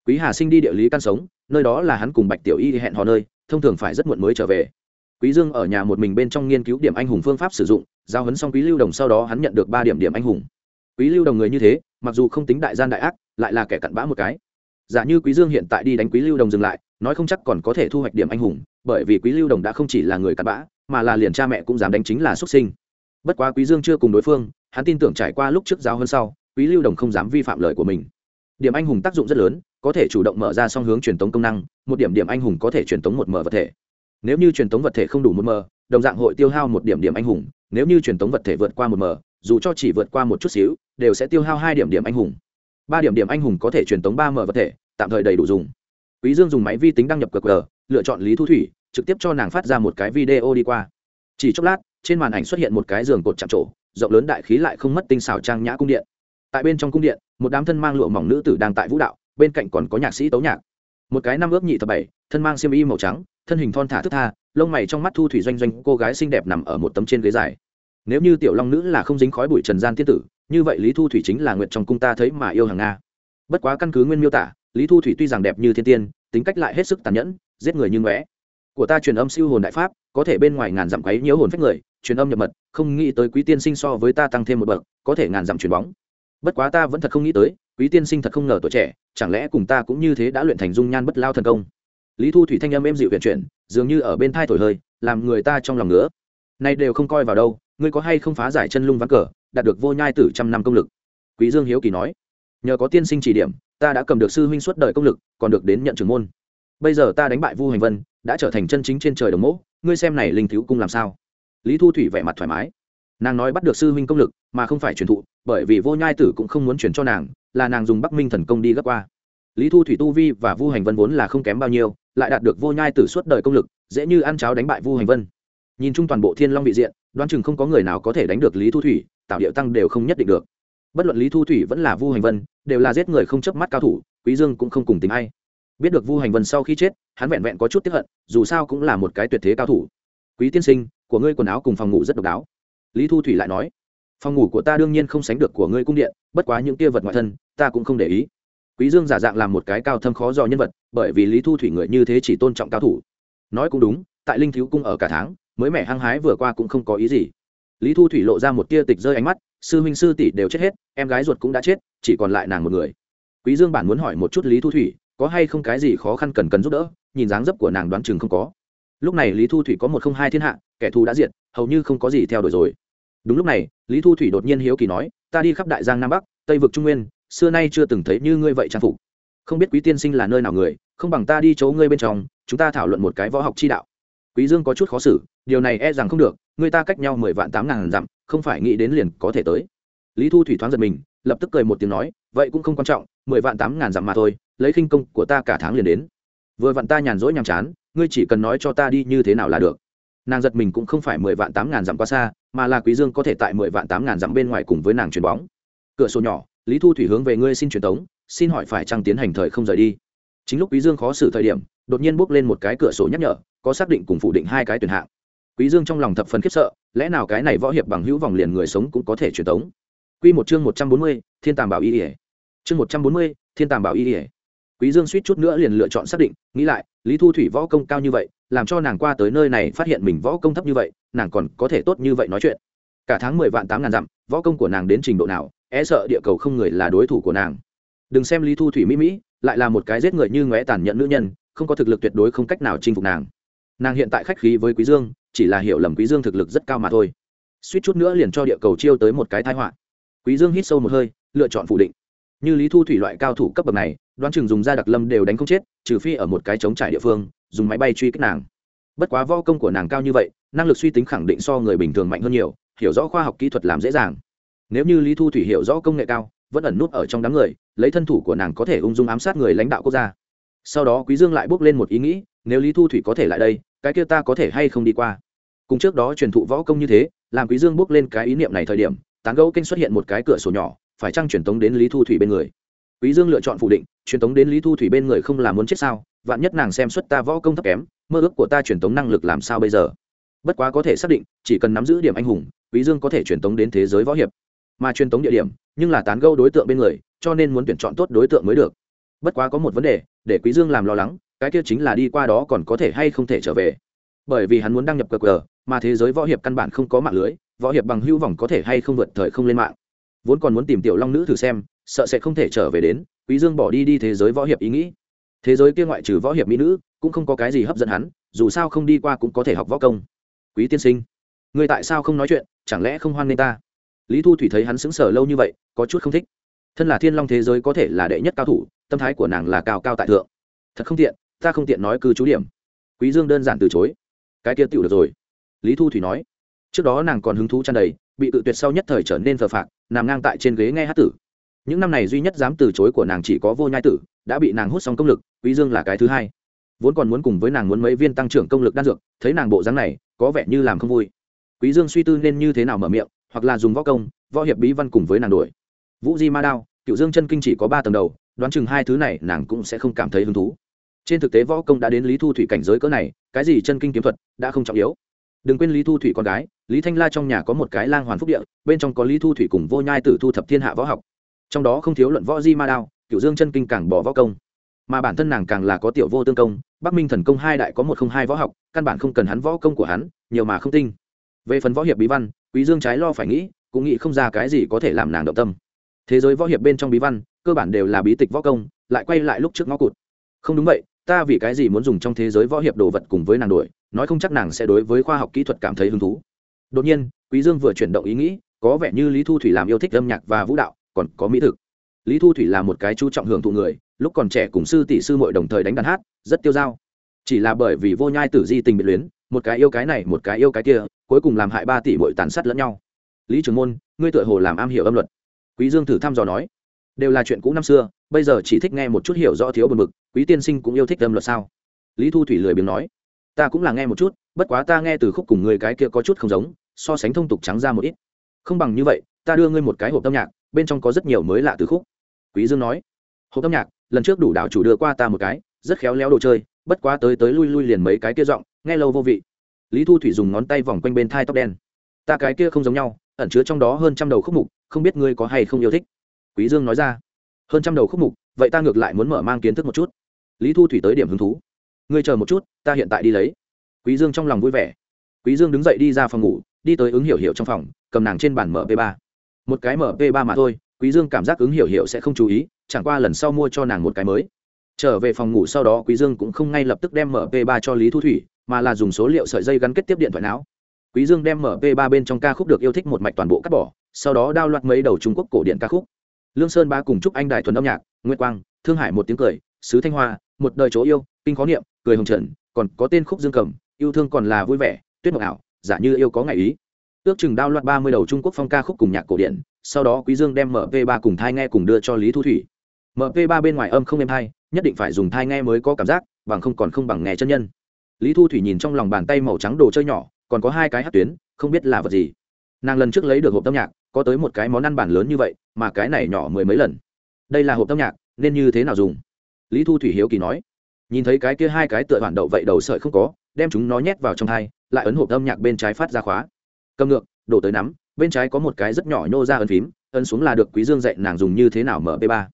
Quý hà sinh đi địa lý căn sống, nơi đó là hắn cùng bạch tiểu y hẹn hò nơi, thông thường phải rất muộn mới trở về. Quý dương ở nhà một mình bên trong nghiên cứu điểm anh hùng phương pháp sử dụng, giao huấn xong quý lưu đồng sau đó hắn nhận được ba điểm điểm anh hùng. Quý lưu đồng người như thế, mặc dù không tính đại gian đại ác, lại là kẻ cặn bã một cái giả như quý dương hiện tại đi đánh quý lưu đồng dừng lại, nói không chắc còn có thể thu hoạch điểm anh hùng, bởi vì quý lưu đồng đã không chỉ là người cặn bã, mà là liền cha mẹ cũng dám đánh chính là xuất sinh. Bất quá quý dương chưa cùng đối phương, hắn tin tưởng trải qua lúc trước giáo hơn sau, quý lưu đồng không dám vi phạm lời của mình. Điểm anh hùng tác dụng rất lớn, có thể chủ động mở ra song hướng truyền tống công năng, một điểm điểm anh hùng có thể truyền tống một mở vật thể. Nếu như truyền tống vật thể không đủ một mờ đồng dạng hội tiêu hao một điểm điểm anh hùng, nếu như truyền tống vật thể vượt qua một mờ dù cho chỉ vượt qua một chút xíu, đều sẽ tiêu hao hai điểm điểm anh hùng ba điểm điểm anh hùng có thể truyền tống ba mở vật thể, tạm thời đầy đủ dùng. Quý dương dùng máy vi tính đăng nhập qr, lựa chọn lý thu thủy, trực tiếp cho nàng phát ra một cái video đi qua. Chỉ chốc lát, trên màn ảnh xuất hiện một cái giường cột chạm trổ, rộng lớn đại khí lại không mất tinh xảo trang nhã cung điện. Tại bên trong cung điện, một đám thân mang lụa mỏng nữ tử đang tại vũ đạo, bên cạnh còn có nhạc sĩ tấu nhạc. Một cái năm ước nhị thập bảy, thân mang xiêm y màu trắng, thân hình thon thả thức tha, lông mày trong mắt thu thủy doanh doanh, cô gái xinh đẹp nằm ở một tấm trên ghế dài. Nếu như tiểu long nữ là không dính khói bụi trần gian tiên tử như vậy lý thu thủy chính là nguyện trong cung ta thấy mà yêu hàng nga. Bất quá căn cứ nguyên miêu tả, lý thu thủy tuy rằng đẹp như thiên tiên, tính cách lại hết sức tàn nhẫn, giết người như ngõe của ta truyền âm siêu hồn đại pháp, có thể bên ngoài ngàn dặm quấy nhiễu hồn phách người, truyền âm nhập mật, không nghĩ tới quý tiên sinh so với ta tăng thêm một bậc, có thể ngàn dặm truyền bóng. Bất quá ta vẫn thật không nghĩ tới, quý tiên sinh thật không ngờ tuổi trẻ, chẳng lẽ cùng ta cũng như thế đã luyện thành dung nhan bất lao thần công? Lý thu thủy thanh âm êm dịu viện chuyển, dường như ở bên thai thổi hơi, làm người ta trong lòng nữa nay đều không coi vào đâu, ngươi có hay không phá giải chân lung ván cờ đạt được vô nhai tử trăm năm công lực. Quý dương hiếu kỳ nói, nhờ có tiên sinh chỉ điểm, ta đã cầm được sư huynh suốt đời công lực, còn được đến nhận trưởng môn. Bây giờ ta đánh bại vu hành vân, đã trở thành chân chính trên trời đồng mẫu ngươi xem này linh thiếu cung làm sao? Lý thu thủy vẻ mặt thoải mái. Nàng nói bắt được sư huynh công lực, mà không phải truyền thụ, bởi vì vô nhai tử cũng không muốn truyền cho nàng, là nàng dùng bắc minh thần công đi gấp qua. Lý thu thủy tu vi và vu hành vân vốn là không kém bao nhiêu, lại đạt được vô nhai tử suốt đời công lực, dễ như ăn cháo đánh bại vu hành vân. Nhìn chung toàn bộ thiên long vị diện, đoán chừng không có người nào có thể đánh được lý thu thủy tạo điệu tăng đều không nhất định được. Bất luận lý thu thủy vẫn là vu hành vân, đều là giết người không chớp mắt cao thủ, quý dương cũng không cùng tính ai. Biết được vu hành vân sau khi chết, hắn vẹn vẹn có chút tiếc hận, dù sao cũng là một cái tuyệt thế cao thủ. Quý tiên sinh, của ngươi quần áo cùng phòng ngủ rất độc đáo. Lý thu thủy lại nói. Phòng ngủ của ta đương nhiên không sánh được của ngươi cung điện, bất quá những kia vật ngoại thân, ta cũng không để ý. Quý dương giả dạng làm một cái cao thâm khó dò nhân vật, bởi vì lý thu thủy người như thế chỉ tôn trọng cao thủ. Nói cũng đúng, tại linh thiếu cung ở cả tháng, mới mẻ hăng hái vừa qua cũng không có ý gì lý thu thủy lộ ra một tia tịch rơi ánh mắt, sư huynh, sư tỷ đều chết hết, em gái ruột cũng đã chết, chỉ còn lại nàng một người. Quý dương bản muốn hỏi một chút lý thu thủy, có hay không cái gì khó khăn cần cần giúp đỡ, nhìn dáng dấp của nàng đoán chừng không có. Lúc này lý thu thủy có một không hai thiên hạ, kẻ thù đã diệt, hầu như không có gì theo đuổi rồi. Đúng lúc này, lý thu thủy đột nhiên hiếu kỳ nói, ta đi khắp đại giang nam bắc, tây vực trung nguyên, xưa nay chưa từng thấy như ngươi vậy trang phục. Không biết quý tiên sinh là nơi nào người, không bằng ta đi chỗ ngươi bên trong, chúng ta thảo luận một cái võ học chi đạo quý dương có chút khó xử, điều này e rằng không được, người ta cách nhau mười vạn tám ngàn dặm, không phải nghĩ đến liền có thể tới. Lý thu thủy thoáng giật mình, lập tức cười một tiếng nói, vậy cũng không quan trọng, mười vạn tám ngàn dặm mà thôi, lấy khinh công của ta cả tháng liền đến. Vừa vặn ta nhàn rỗi nhàm chán, ngươi chỉ cần nói cho ta đi như thế nào là được. Nàng giật mình cũng không phải mười vạn tám ngàn dặm quá xa, mà là quý dương có thể tại mười vạn tám ngàn dặm bên ngoài cùng với nàng chuyền bóng. Cửa sổ nhỏ, lý thu thủy hướng về ngươi xin truyền tống, xin hỏi phải chăng tiến hành thời không rời đi. Chính lúc quý dương khó xử thời điểm, đột nhiên bước lên một cái cửa sổ nhắc nhở có xác định cùng phủ định hai cái tuyển hạng. Quý dương trong lòng thập phần khiếp sợ lẽ nào cái này võ hiệp bằng hữu vòng liền người sống cũng có thể truyền tống? Quy một chương một trăm bốn mươi, thiên tàm bảo y ỉa chương một trăm bốn mươi, thiên tàm bảo y ỉa quý dương suýt chút nữa liền lựa chọn xác định nghĩ lại lý thu thủy võ công cao như vậy làm cho nàng qua tới nơi này phát hiện mình võ công thấp như vậy nàng còn có thể tốt như vậy nói chuyện. Cả tháng mười vạn tám ngàn dặm võ công của nàng đến trình độ nào e sợ địa cầu không người là đối thủ của nàng. Đừng xem lý thu thủy mỹ mỹ lại là một cái giết người như ngóe tàn nhẫn nữ nhân không có thực lực tuyệt đối không cách nào chinh phục nàng nàng hiện tại khách khí với quý dương, chỉ là hiểu lầm quý dương thực lực rất cao mà thôi. Suýt chút nữa liền cho địa cầu chiêu tới một cái tai họa. Quý dương hít sâu một hơi, lựa chọn phủ định. Như lý thu thủy loại cao thủ cấp bậc này, đoán chừng dùng ra đặc lâm đều đánh không chết, trừ phi ở một cái trống trải địa phương, dùng máy bay truy kích nàng. Bất quá võ công của nàng cao như vậy, năng lực suy tính khẳng định so người bình thường mạnh hơn nhiều, hiểu rõ khoa học kỹ thuật làm dễ dàng. Nếu như lý thu thủy hiểu rõ công nghệ cao, vẫn ẩn nút ở trong đám người, lấy thân thủ của nàng có thể ung dung ám sát người lãnh đạo quốc gia. Sau đó quý dương lại bước lên một ý nghĩ, nếu lý thu thủy có thể lại đây cái kia ta có thể hay không đi qua? Cùng trước đó truyền thụ võ công như thế, làm quý dương bước lên cái ý niệm này thời điểm, tán gẫu kênh xuất hiện một cái cửa sổ nhỏ, phải chăng truyền tống đến lý thu thủy bên người? Quý dương lựa chọn phủ định, truyền tống đến lý thu thủy bên người không là muốn chết sao? Vạn nhất nàng xem xuất ta võ công thấp kém, mơ ước của ta truyền tống năng lực làm sao bây giờ? Bất quá có thể xác định, chỉ cần nắm giữ điểm anh hùng, quý dương có thể truyền tống đến thế giới võ hiệp. Mà truyền tống địa điểm, nhưng là tán gẫu đối tượng bên người, cho nên muốn tuyển chọn tốt đối tượng mới được. Bất quá có một vấn đề, để quý dương làm lo lắng cái kia chính là đi qua đó còn có thể hay không thể trở về. Bởi vì hắn muốn đăng nhập cờ cờ mà thế giới võ hiệp căn bản không có mạng lưới, võ hiệp bằng hữu vọng có thể hay không vượt thời không lên mạng. Vốn còn muốn tìm tiểu long nữ thử xem, sợ sẽ không thể trở về đến, quý dương bỏ đi đi thế giới võ hiệp ý nghĩ. Thế giới kia ngoại trừ võ hiệp mỹ nữ, cũng không có cái gì hấp dẫn hắn, dù sao không đi qua cũng có thể học võ công. Quý tiên sinh, người tại sao không nói chuyện, chẳng lẽ không hoan nghênh ta? Lý thu thủy thấy hắn sững sờ lâu như vậy, có chút không thích. Thân là thiên long thế giới có thể là đệ nhất cao thủ, tâm thái của nàng là cao cao tại thượng. Thật không tiện ta không tiện nói cư trú điểm. Quý dương đơn giản từ chối. Cái kia tiểu được rồi. Lý thu thủy nói. Trước đó nàng còn hứng thú tràn đầy, bị tự tuyệt sau nhất thời trở nên phờ phạc, nằm ngang tại trên ghế nghe hát tử. Những năm này duy nhất dám từ chối của nàng chỉ có vô nhai tử, đã bị nàng hút xong công lực, quý dương là cái thứ hai. Vốn còn muốn cùng với nàng muốn mấy viên tăng trưởng công lực đan dược, thấy nàng bộ dáng này, có vẻ như làm không vui. Quý dương suy tư nên như thế nào mở miệng, hoặc là dùng võ công, võ hiệp bí văn cùng với nàng đổi vũ di ma đao cựu dương chân kinh chỉ có ba tầng đầu, đoán chừng hai thứ này nàng cũng sẽ không cảm thấy hứng thú trên thực tế võ công đã đến lý thu thủy cảnh giới cỡ này, cái gì chân kinh kiếm thuật đã không trọng yếu. Đừng quên lý thu thủy con gái, lý thanh la trong nhà có một cái lang hoàn phúc địa, bên trong có lý thu thủy cùng vô nhai tử thu thập thiên hạ võ học. Trong đó không thiếu luận võ di ma đao cựu dương chân kinh càng bỏ võ công. Mà bản thân nàng càng là có tiểu vô tương công, bắc minh thần công hai đại có một không hai võ học, căn bản không cần hắn võ công của hắn, nhiều mà không tinh. Về phần võ hiệp bí văn, quý dương trái lo phải nghĩ, cũng nghĩ không ra cái gì có thể làm nàng động tâm. Thế giới võ hiệp bên trong bí văn, cơ bản đều là bí tịch võ công, lại quay lại lúc trước ngõ cụt. Không đúng vậy ta vì cái gì muốn dùng trong thế giới võ hiệp đồ vật cùng với nàng đổi, nói không chắc nàng sẽ đối với khoa học kỹ thuật cảm thấy hứng thú. Đột nhiên, quý dương vừa chuyển động ý nghĩ, có vẻ như lý thu thủy làm yêu thích âm nhạc và vũ đạo, còn có mỹ thực. Lý thu thủy là một cái chú trọng hưởng thụ người, lúc còn trẻ cùng sư tỷ sư muội đồng thời đánh đàn hát, rất tiêu dao. Chỉ là bởi vì vô nhai tử di tình biệt luyến, một cái yêu cái này, một cái yêu cái kia, cuối cùng làm hại ba tỷ muội tàn sát lẫn nhau. Lý trường môn, ngươi tựa hồ làm am hiểu âm luật. Quý dương thử thăm dò nói đều là chuyện cũ năm xưa, bây giờ chỉ thích nghe một chút hiểu rõ thiếu buồn bực, quý tiên sinh cũng yêu thích âm luật sao? Lý thu thủy lười biếng nói, ta cũng là nghe một chút, bất quá ta nghe từ khúc cùng người cái kia có chút không giống, so sánh thông tục trắng ra một ít. Không bằng như vậy, ta đưa ngươi một cái hộp âm nhạc, bên trong có rất nhiều mới lạ từ khúc. Quý dương nói, hộp âm nhạc, lần trước đủ đảo chủ đưa qua ta một cái, rất khéo léo đồ chơi, bất quá tới tới lui lui liền mấy cái kia giọng, nghe lâu vô vị. Lý thu thủy dùng ngón tay vòng quanh bên thai tóc đen, ta cái kia không giống nhau, ẩn chứa trong đó hơn trăm đầu khúc mục, không biết ngươi có hay không yêu thích quý dương nói ra. Hơn trăm đầu khúc mục, vậy ta ngược lại muốn mở mang kiến thức một chút. Lý thu thủy tới điểm hứng thú. Ngươi chờ một chút, ta hiện tại đi lấy. Quý dương trong lòng vui vẻ. Quý dương đứng dậy đi ra phòng ngủ, đi tới ứng hiểu hiểu trong phòng, cầm nàng trên bàn mp 3 một cái mp 3 mà thôi, quý dương cảm giác ứng hiểu hiểu sẽ không chú ý, chẳng qua lần sau mua cho nàng một cái mới. Trở về phòng ngủ sau đó, quý dương cũng không ngay lập tức đem mp 3 cho lý thu thủy, mà là dùng số liệu sợi dây gắn kết tiếp điện thoại não. Quý dương đem mp 3 bên trong ca khúc được yêu thích một mạch toàn bộ cắt bỏ, sau đó đao loạt mấy đầu trung quốc cổ điển ca khúc lương sơn ba cùng chúc anh đại thuần âm nhạc Nguyễn quang, thương hải một tiếng cười, sứ thanh hoa, một đời chỗ yêu, kinh khó niệm, cười hồng trần, còn có tên khúc dương cầm, yêu thương còn là vui vẻ, tuyết mộng ảo, giả như yêu có ngày ý. Ước chừng đao loạt ba mươi đầu trung quốc phong ca khúc cùng nhạc cổ điển, sau đó quý dương đem mp ba cùng thai nghe cùng đưa cho lý thu thủy. Mp ba bên ngoài âm không êm hay, nhất định phải dùng thai nghe mới có cảm giác, bằng không còn không bằng nghe chân nhân. Lý thu thủy nhìn trong lòng bàn tay màu trắng đồ chơi nhỏ, còn có hai cái hát tuyến, không biết là vật gì. Nàng lần trước lấy được hộp âm nhạc có tới một cái món ăn bản lớn như vậy, mà cái này nhỏ mười mấy lần. Đây là hộp âm nhạc, nên như thế nào dùng? Lý thu thủy hiếu kỳ nói. Nhìn thấy cái kia hai cái tựa hoàn đậu vậy đầu sợi không có, đem chúng nó nhét vào trong thai lại ấn hộp âm nhạc bên trái phát ra khóa. Cầm ngược, đổ tới nắm, bên trái có một cái rất nhỏ nhô ra ấn phím, ấn xuống là được quý dương dạy nàng dùng như thế nào mở p 3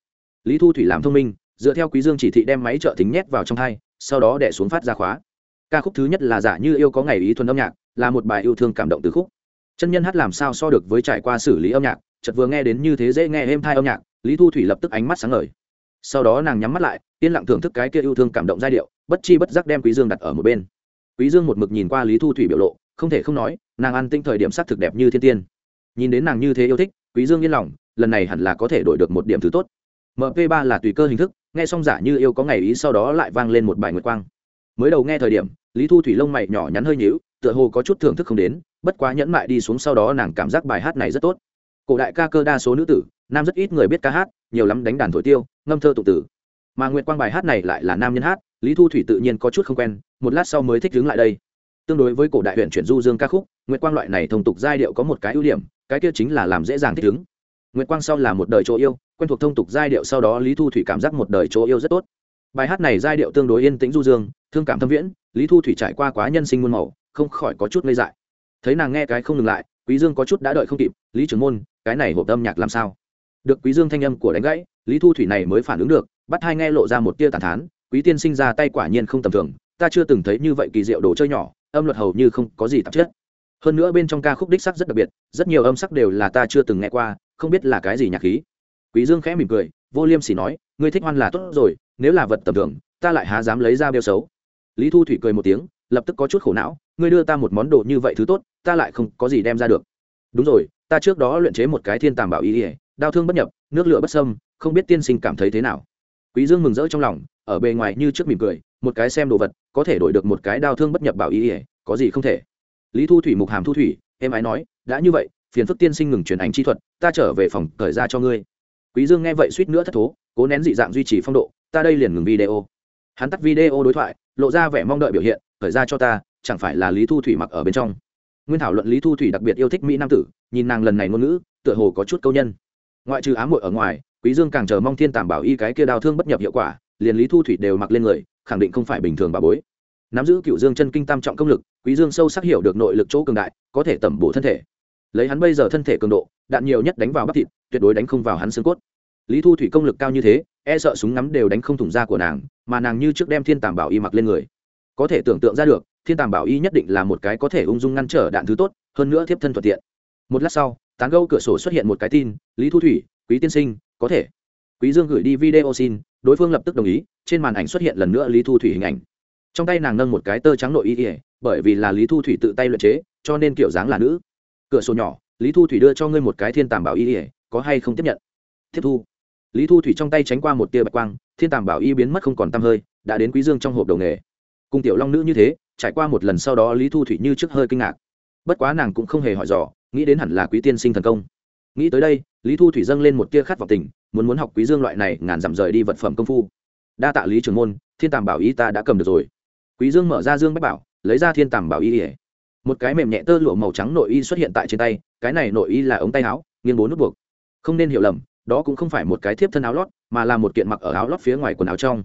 lý thu thủy làm thông minh, dựa theo quý dương chỉ thị đem máy trợ thính nhét vào trong thai sau đó đẻ xuống phát ra khóa. Ca khúc thứ nhất là giả như yêu có ngày ý thuần âm nhạc, là một bài yêu thương cảm động từ khúc chân nhân hát làm sao so được với trải qua xử lý âm nhạc, chợt vừa nghe đến như thế dễ nghe êm thai âm nhạc, lý thu thủy lập tức ánh mắt sáng ngời. Sau đó nàng nhắm mắt lại, yên lặng thưởng thức cái kia yêu thương cảm động giai điệu, bất chi bất giác đem quý dương đặt ở một bên. Quý dương một mực nhìn qua lý thu thủy biểu lộ, không thể không nói, nàng ăn tinh thời điểm sắc thực đẹp như thiên tiên. Nhìn đến nàng như thế yêu thích, quý dương yên lòng, lần này hẳn là có thể đổi được một điểm thứ tốt. Mp 3 là tùy cơ hình thức, nghe xong giả như yêu có ngày ý sau đó lại vang lên một bài nguyệt quang. Mới đầu nghe thời điểm, lý thu thủy lông mày nhỏ nhắn hơi nhíu tựa hồ có chút thưởng thức không đến, bất quá nhẫn mại đi xuống sau đó nàng cảm giác bài hát này rất tốt. Cổ đại ca cơ đa số nữ tử, nam rất ít người biết ca hát, nhiều lắm đánh đàn thổi tiêu, ngâm thơ tụng tử. Mà nguyệt quang bài hát này lại là nam nhân hát, lý thu thủy tự nhiên có chút không quen, một lát sau mới thích đứng lại đây. Tương đối với cổ đại huyện chuyển du dương ca khúc, nguyệt quang loại này thông tục giai điệu có một cái ưu điểm, cái kia chính là làm dễ dàng thích ứng nguyệt quang sau là một đời chỗ yêu, quen thuộc thông tục giai điệu sau đó lý thu thủy cảm giác một đời chỗ yêu rất tốt. Bài hát này giai điệu tương đối yên tĩnh du dương, thương cảm thâm viễn, lý thu thủy trải qua quá nhân sinh muôn màu không khỏi có chút ngây dại. Thấy nàng nghe cái không ngừng lại, quý dương có chút đã đợi không kịp, lý trưởng môn, cái này hộp âm nhạc làm sao? Được quý dương thanh âm của đánh gãy, lý thu thủy này mới phản ứng được, bắt hai nghe lộ ra một tia tàn thán, quý tiên sinh ra tay quả nhiên không tầm thường, ta chưa từng thấy như vậy kỳ diệu đồ chơi nhỏ, âm luật hầu như không có gì tạp chất. Hơn nữa bên trong ca khúc đích sắc rất đặc biệt, rất nhiều âm sắc đều là ta chưa từng nghe qua, không biết là cái gì nhạc khí. Quý dương khẽ mỉm cười, vô liêm sỉ nói, ngươi thích hoan là tốt rồi, nếu là vật tầm thường, ta lại há dám lấy ra bêu xấu. Lý thu thủy cười một tiếng lập tức có chút khổ não, ngươi đưa ta một món đồ như vậy thứ tốt, ta lại không có gì đem ra được. Đúng rồi, ta trước đó luyện chế một cái thiên tàm bảo y ỉa đau thương bất nhập, nước lửa bất sâm không biết tiên sinh cảm thấy thế nào. Quý dương mừng rỡ trong lòng, ở bề ngoài như trước mỉm cười, một cái xem đồ vật, có thể đổi được một cái đau thương bất nhập bảo y ỉa có gì không thể. Lý thu thủy mục hàm thu thủy, em ái nói, đã như vậy, phiền phức tiên sinh ngừng truyền ảnh chi thuật, ta trở về phòng cởi ra cho ngươi. Quý dương nghe vậy suýt nữa thất thố, cố nén dị dạng duy trì phong độ, ta đây liền ngừng video. Hắn tắt video đối thoại, lộ ra vẻ mong đợi biểu hiện khởi ra cho ta, chẳng phải là lý thu thủy mặc ở bên trong. Nguyên thảo luận lý thu thủy đặc biệt yêu thích mỹ nam tử, nhìn nàng lần này ngôn ngữ, tựa hồ có chút câu nhân. Ngoại trừ ám muội ở ngoài, quý dương càng chờ mong thiên tàm bảo y cái kia đào thương bất nhập hiệu quả, liền lý thu thủy đều mặc lên người, khẳng định không phải bình thường bà bối. Nắm giữ cựu dương chân kinh tam trọng công lực, quý dương sâu sắc hiểu được nội lực chỗ cường đại, có thể tẩm bổ thân thể. Lấy hắn bây giờ thân thể cường độ, đạn nhiều nhất đánh vào bắp thịt, tuyệt đối đánh không vào hắn xương cốt. Lý thu thủy công lực cao như thế e sợ súng ngắm đều đánh không thủng da của nàng, mà nàng như trước đem thiên tàm bảo y mặc lên người có thể tưởng tượng ra được, thiên tàm bảo y nhất định là một cái có thể ung dung ngăn trở đạn thứ tốt, hơn nữa tiếp thân thuận tiện. Một lát sau, tán gâu cửa sổ xuất hiện một cái tin, lý thu thủy, quý tiên sinh, có thể. Quý dương gửi đi video xin, đối phương lập tức đồng ý, trên màn ảnh xuất hiện lần nữa lý thu thủy hình ảnh. Trong tay nàng nâng một cái tơ trắng nội y ỉa bởi vì là lý thu thủy tự tay luyện chế, cho nên kiểu dáng là nữ. Cửa sổ nhỏ, lý thu thủy đưa cho ngươi một cái thiên tàm bảo y ỉa có hay không tiếp nhận? Tiếp thu. Lý thu thủy trong tay tránh qua một tia bạch quang, thiên tàm bảo y biến mất không còn t hơi, đã đến quý dương trong hộp đầu nghề cùng tiểu long nữ như thế, trải qua một lần sau đó lý thu thủy như trước hơi kinh ngạc. Bất quá nàng cũng không hề hỏi dò, nghĩ đến hẳn là quý tiên sinh thần công. Nghĩ tới đây, lý thu thủy dâng lên một tia khát vọng tình, muốn muốn học quý dương loại này ngàn dặm rời đi vật phẩm công phu. Đa tạ lý trường môn, thiên tàm bảo y ta đã cầm được rồi. Quý dương mở ra dương bách bảo, lấy ra thiên tàm bảo y ỉa một cái mềm nhẹ tơ lụa màu trắng nội y xuất hiện tại trên tay, cái này nội y là ống tay áo, nghiêng bốn nút buộc. Không nên hiểu lầm, đó cũng không phải một cái thiếp thân áo lót, mà là một kiện mặc ở áo lót phía ngoài quần áo trong.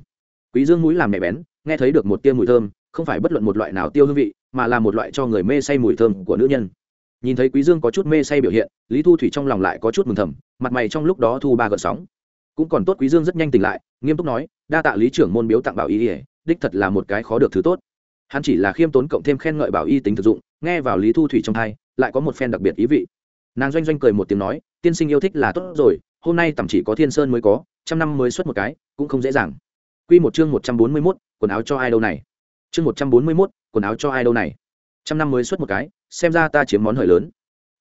Quý dương mũi làm mẹ bén nghe thấy được một tia mùi thơm không phải bất luận một loại nào tiêu hương vị mà là một loại cho người mê say mùi thơm của nữ nhân. Nhìn thấy quý dương có chút mê say biểu hiện lý thu thủy trong lòng lại có chút mừng thầm mặt mày trong lúc đó thu ba gợn sóng. Cũng còn tốt quý dương rất nhanh tỉnh lại nghiêm túc nói đa tạ lý trưởng môn biếu tặng bảo y ỉa đích thật là một cái khó được thứ tốt. Hắn chỉ là khiêm tốn cộng thêm khen ngợi bảo y tính thực dụng nghe vào lý thu thủy trong thai lại có một phen đặc biệt ý vị. Nàng doanh doanh cười một tiếng nói tiên sinh yêu thích là tốt rồi hôm nay tầm chỉ có thiên sơn mới có trăm năm mới xuất một cái cũng không dễ dàng. Quy một chương một trăm bốn mươi 141, quần áo cho ai đâu này. Chương một trăm bốn mươi mốt quần áo cho ai đâu này. Trăm năm mới xuất một cái, xem ra ta chiếm món hời lớn.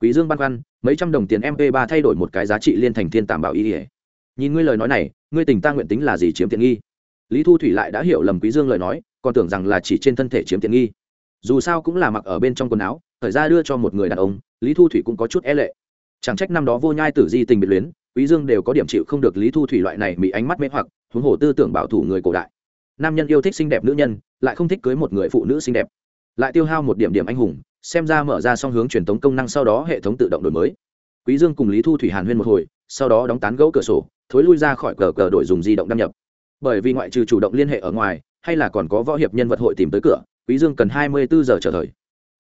Quý Dương băn khoăn, mấy trăm đồng tiền mp ba thay đổi một cái giá trị liên thành thiên tạm bảo y. Nhìn ngươi lời nói này, ngươi tình ta nguyện tính là gì chiếm tiện nghi? Lý Thu Thủy lại đã hiểu lầm Quý Dương lời nói, còn tưởng rằng là chỉ trên thân thể chiếm tiện nghi. Dù sao cũng là mặc ở bên trong quần áo, thời ra đưa cho một người đàn ông, Lý Thu Thủy cũng có chút e lệ. Chẳng trách năm đó vô nhai tử di tình biệt luyến, quý dương đều có điểm chịu không được lý thu thủy loại này bị ánh mắt mê hoặc huống hồ tư tưởng bảo thủ người cổ đại nam nhân yêu thích xinh đẹp nữ nhân, lại không thích cưới một người phụ nữ xinh đẹp. Lại tiêu hao một điểm điểm anh hùng, xem ra mở ra song hướng truyền thống công năng sau đó hệ thống tự động đổi mới. Quý dương cùng lý thu thủy hàn huyên một hồi, sau đó đóng tán gẫu cửa sổ, thối lui ra khỏi cờ cờ đổi dùng di động đăng nhập. Bởi vì ngoại trừ chủ động liên hệ ở ngoài, hay là còn có võ hiệp nhân vật hội tìm tới cửa, quý dương cần hai mươi bốn giờ chờ thời.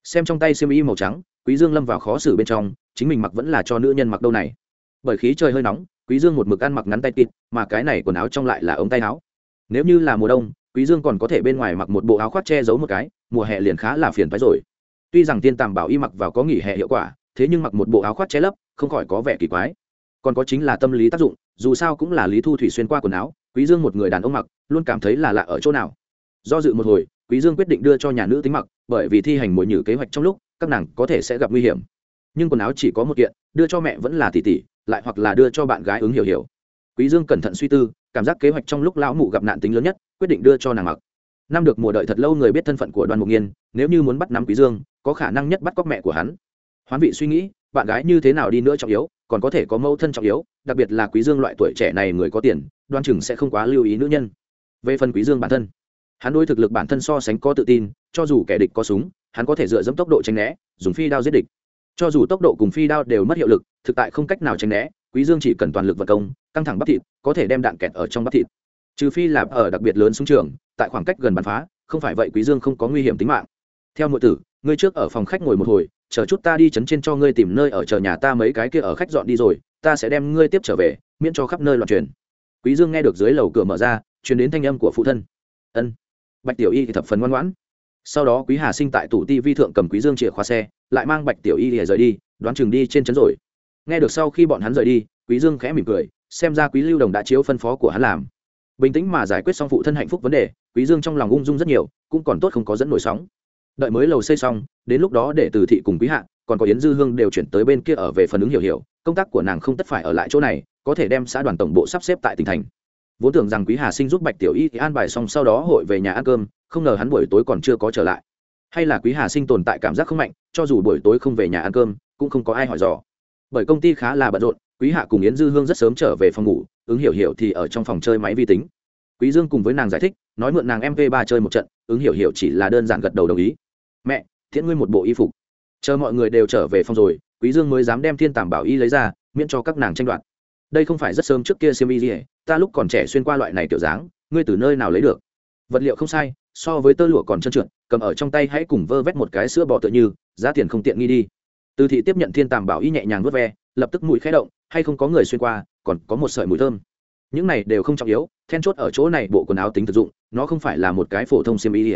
Xem trong tay xiêm y màu trắng, quý dương lâm vào khó xử bên trong, chính mình mặc vẫn là cho nữ nhân mặc đâu này. Bởi khí trời hơi nóng, quý dương một mực ăn mặc ngắn tay kịt mà cái này quần áo trong lại là ống tay áo nếu như là mùa đông, quý dương còn có thể bên ngoài mặc một bộ áo khoác che giấu một cái, mùa hè liền khá là phiền phái rồi. Tuy rằng tiên tàm bảo y mặc vào có nghỉ hè hiệu quả, thế nhưng mặc một bộ áo khoác che lấp, không khỏi có vẻ kỳ quái. Còn có chính là tâm lý tác dụng, dù sao cũng là lý thu thủy xuyên qua quần áo, quý dương một người đàn ông mặc, luôn cảm thấy là lạ ở chỗ nào. Do dự một hồi, quý dương quyết định đưa cho nhà nữ tính mặc, bởi vì thi hành mỗi nhử kế hoạch trong lúc, các nàng có thể sẽ gặp nguy hiểm. Nhưng quần áo chỉ có một kiện, đưa cho mẹ vẫn là tỷ tỷ, lại hoặc là đưa cho bạn gái ứng hiểu hiểu. Quý dương cẩn thận suy tư cảm giác kế hoạch trong lúc lão mụ gặp nạn tính lớn nhất, quyết định đưa cho nàng mặc. Năm được mùa đợi thật lâu người biết thân phận của đoàn mục nghiên, nếu như muốn bắt nắm quý dương, có khả năng nhất bắt cóc mẹ của hắn. Hoán vị suy nghĩ, bạn gái như thế nào đi nữa trọng yếu, còn có thể có mâu thân trọng yếu, đặc biệt là quý dương loại tuổi trẻ này người có tiền, đoan chừng sẽ không quá lưu ý nữ nhân. Về phần quý dương bản thân, hắn đối thực lực bản thân so sánh có tự tin, cho dù kẻ địch có súng, hắn có thể dựa dẫm tốc độ tránh né, dùng phi đao giết địch. Cho dù tốc độ cùng phi đao đều mất hiệu lực, thực tại không cách nào tránh né quý dương chỉ cần toàn lực vật công, căng thẳng bắp thịt, có thể đem đạn kẹt ở trong bắp thịt. Trừ phi là ở đặc biệt lớn xuống trường, tại khoảng cách gần bắn phá, không phải vậy quý dương không có nguy hiểm tính mạng. Theo nội tử, ngươi trước ở phòng khách ngồi một hồi, chờ chút ta đi chấn trên cho ngươi tìm nơi ở chờ nhà ta mấy cái kia ở khách dọn đi rồi, ta sẽ đem ngươi tiếp trở về, miễn cho khắp nơi loạn truyền. Quý dương nghe được dưới lầu cửa mở ra, truyền đến thanh âm của phụ thân. Ân. Bạch tiểu y thì thập phần ngoan ngoãn. Sau đó quý hà sinh tại tủ ti vi thượng cầm quý dương chìa khóa xe, lại mang bạch tiểu y để rời đi, đoán chừng đi trên trấn rồi nghe được sau khi bọn hắn rời đi, quý dương khẽ mỉm cười, xem ra quý lưu đồng đã chiếu phân phó của hắn làm. Bình tĩnh mà giải quyết xong phụ thân hạnh phúc vấn đề, quý dương trong lòng ung dung rất nhiều, cũng còn tốt không có dẫn nổi sóng. Đợi mới lầu xây xong, đến lúc đó để từ thị cùng quý hạ, còn có yến dư hương đều chuyển tới bên kia ở về phần ứng hiểu hiểu, công tác của nàng không tất phải ở lại chỗ này, có thể đem xã đoàn tổng bộ sắp xếp tại tỉnh thành. Vốn tưởng rằng quý hà sinh giúp bạch tiểu y thì an bài xong sau đó hội về nhà ăn cơm, không ngờ hắn buổi tối còn chưa có trở lại. Hay là quý hà sinh tồn tại cảm giác không mạnh, cho dù buổi tối không về nhà ăn cơm, cũng không có ai hỏi dò bởi công ty khá là bận rộn, quý hạ cùng yến dư hương rất sớm trở về phòng ngủ, ứng hiểu hiểu thì ở trong phòng chơi máy vi tính. Quý dương cùng với nàng giải thích, nói mượn nàng mv ba chơi một trận, ứng hiểu hiểu chỉ là đơn giản gật đầu đồng ý. Mẹ, thiện ngươi một bộ y phục. Chờ mọi người đều trở về phòng rồi, quý dương mới dám đem thiên tàm bảo y lấy ra, miễn cho các nàng tranh đoạt. Đây không phải rất sớm trước kia xem y gì ta lúc còn trẻ xuyên qua loại này kiểu dáng, ngươi từ nơi nào lấy được? Vật liệu không sai, so với tơ lụa còn trơn trượt, cầm ở trong tay hãy cùng vơ vét một cái sữa bò tựa như, giá tiền không tiện nghi đi từ thị tiếp nhận thiên tàm bảo y nhẹ nhàng vớt ve, lập tức mũi khẽ động, hay không có người xuyên qua, còn có một sợi mùi thơm. Những này đều không trọng yếu, then chốt ở chỗ này bộ quần áo tính thực dụng, nó không phải là một cái phổ thông xiêm y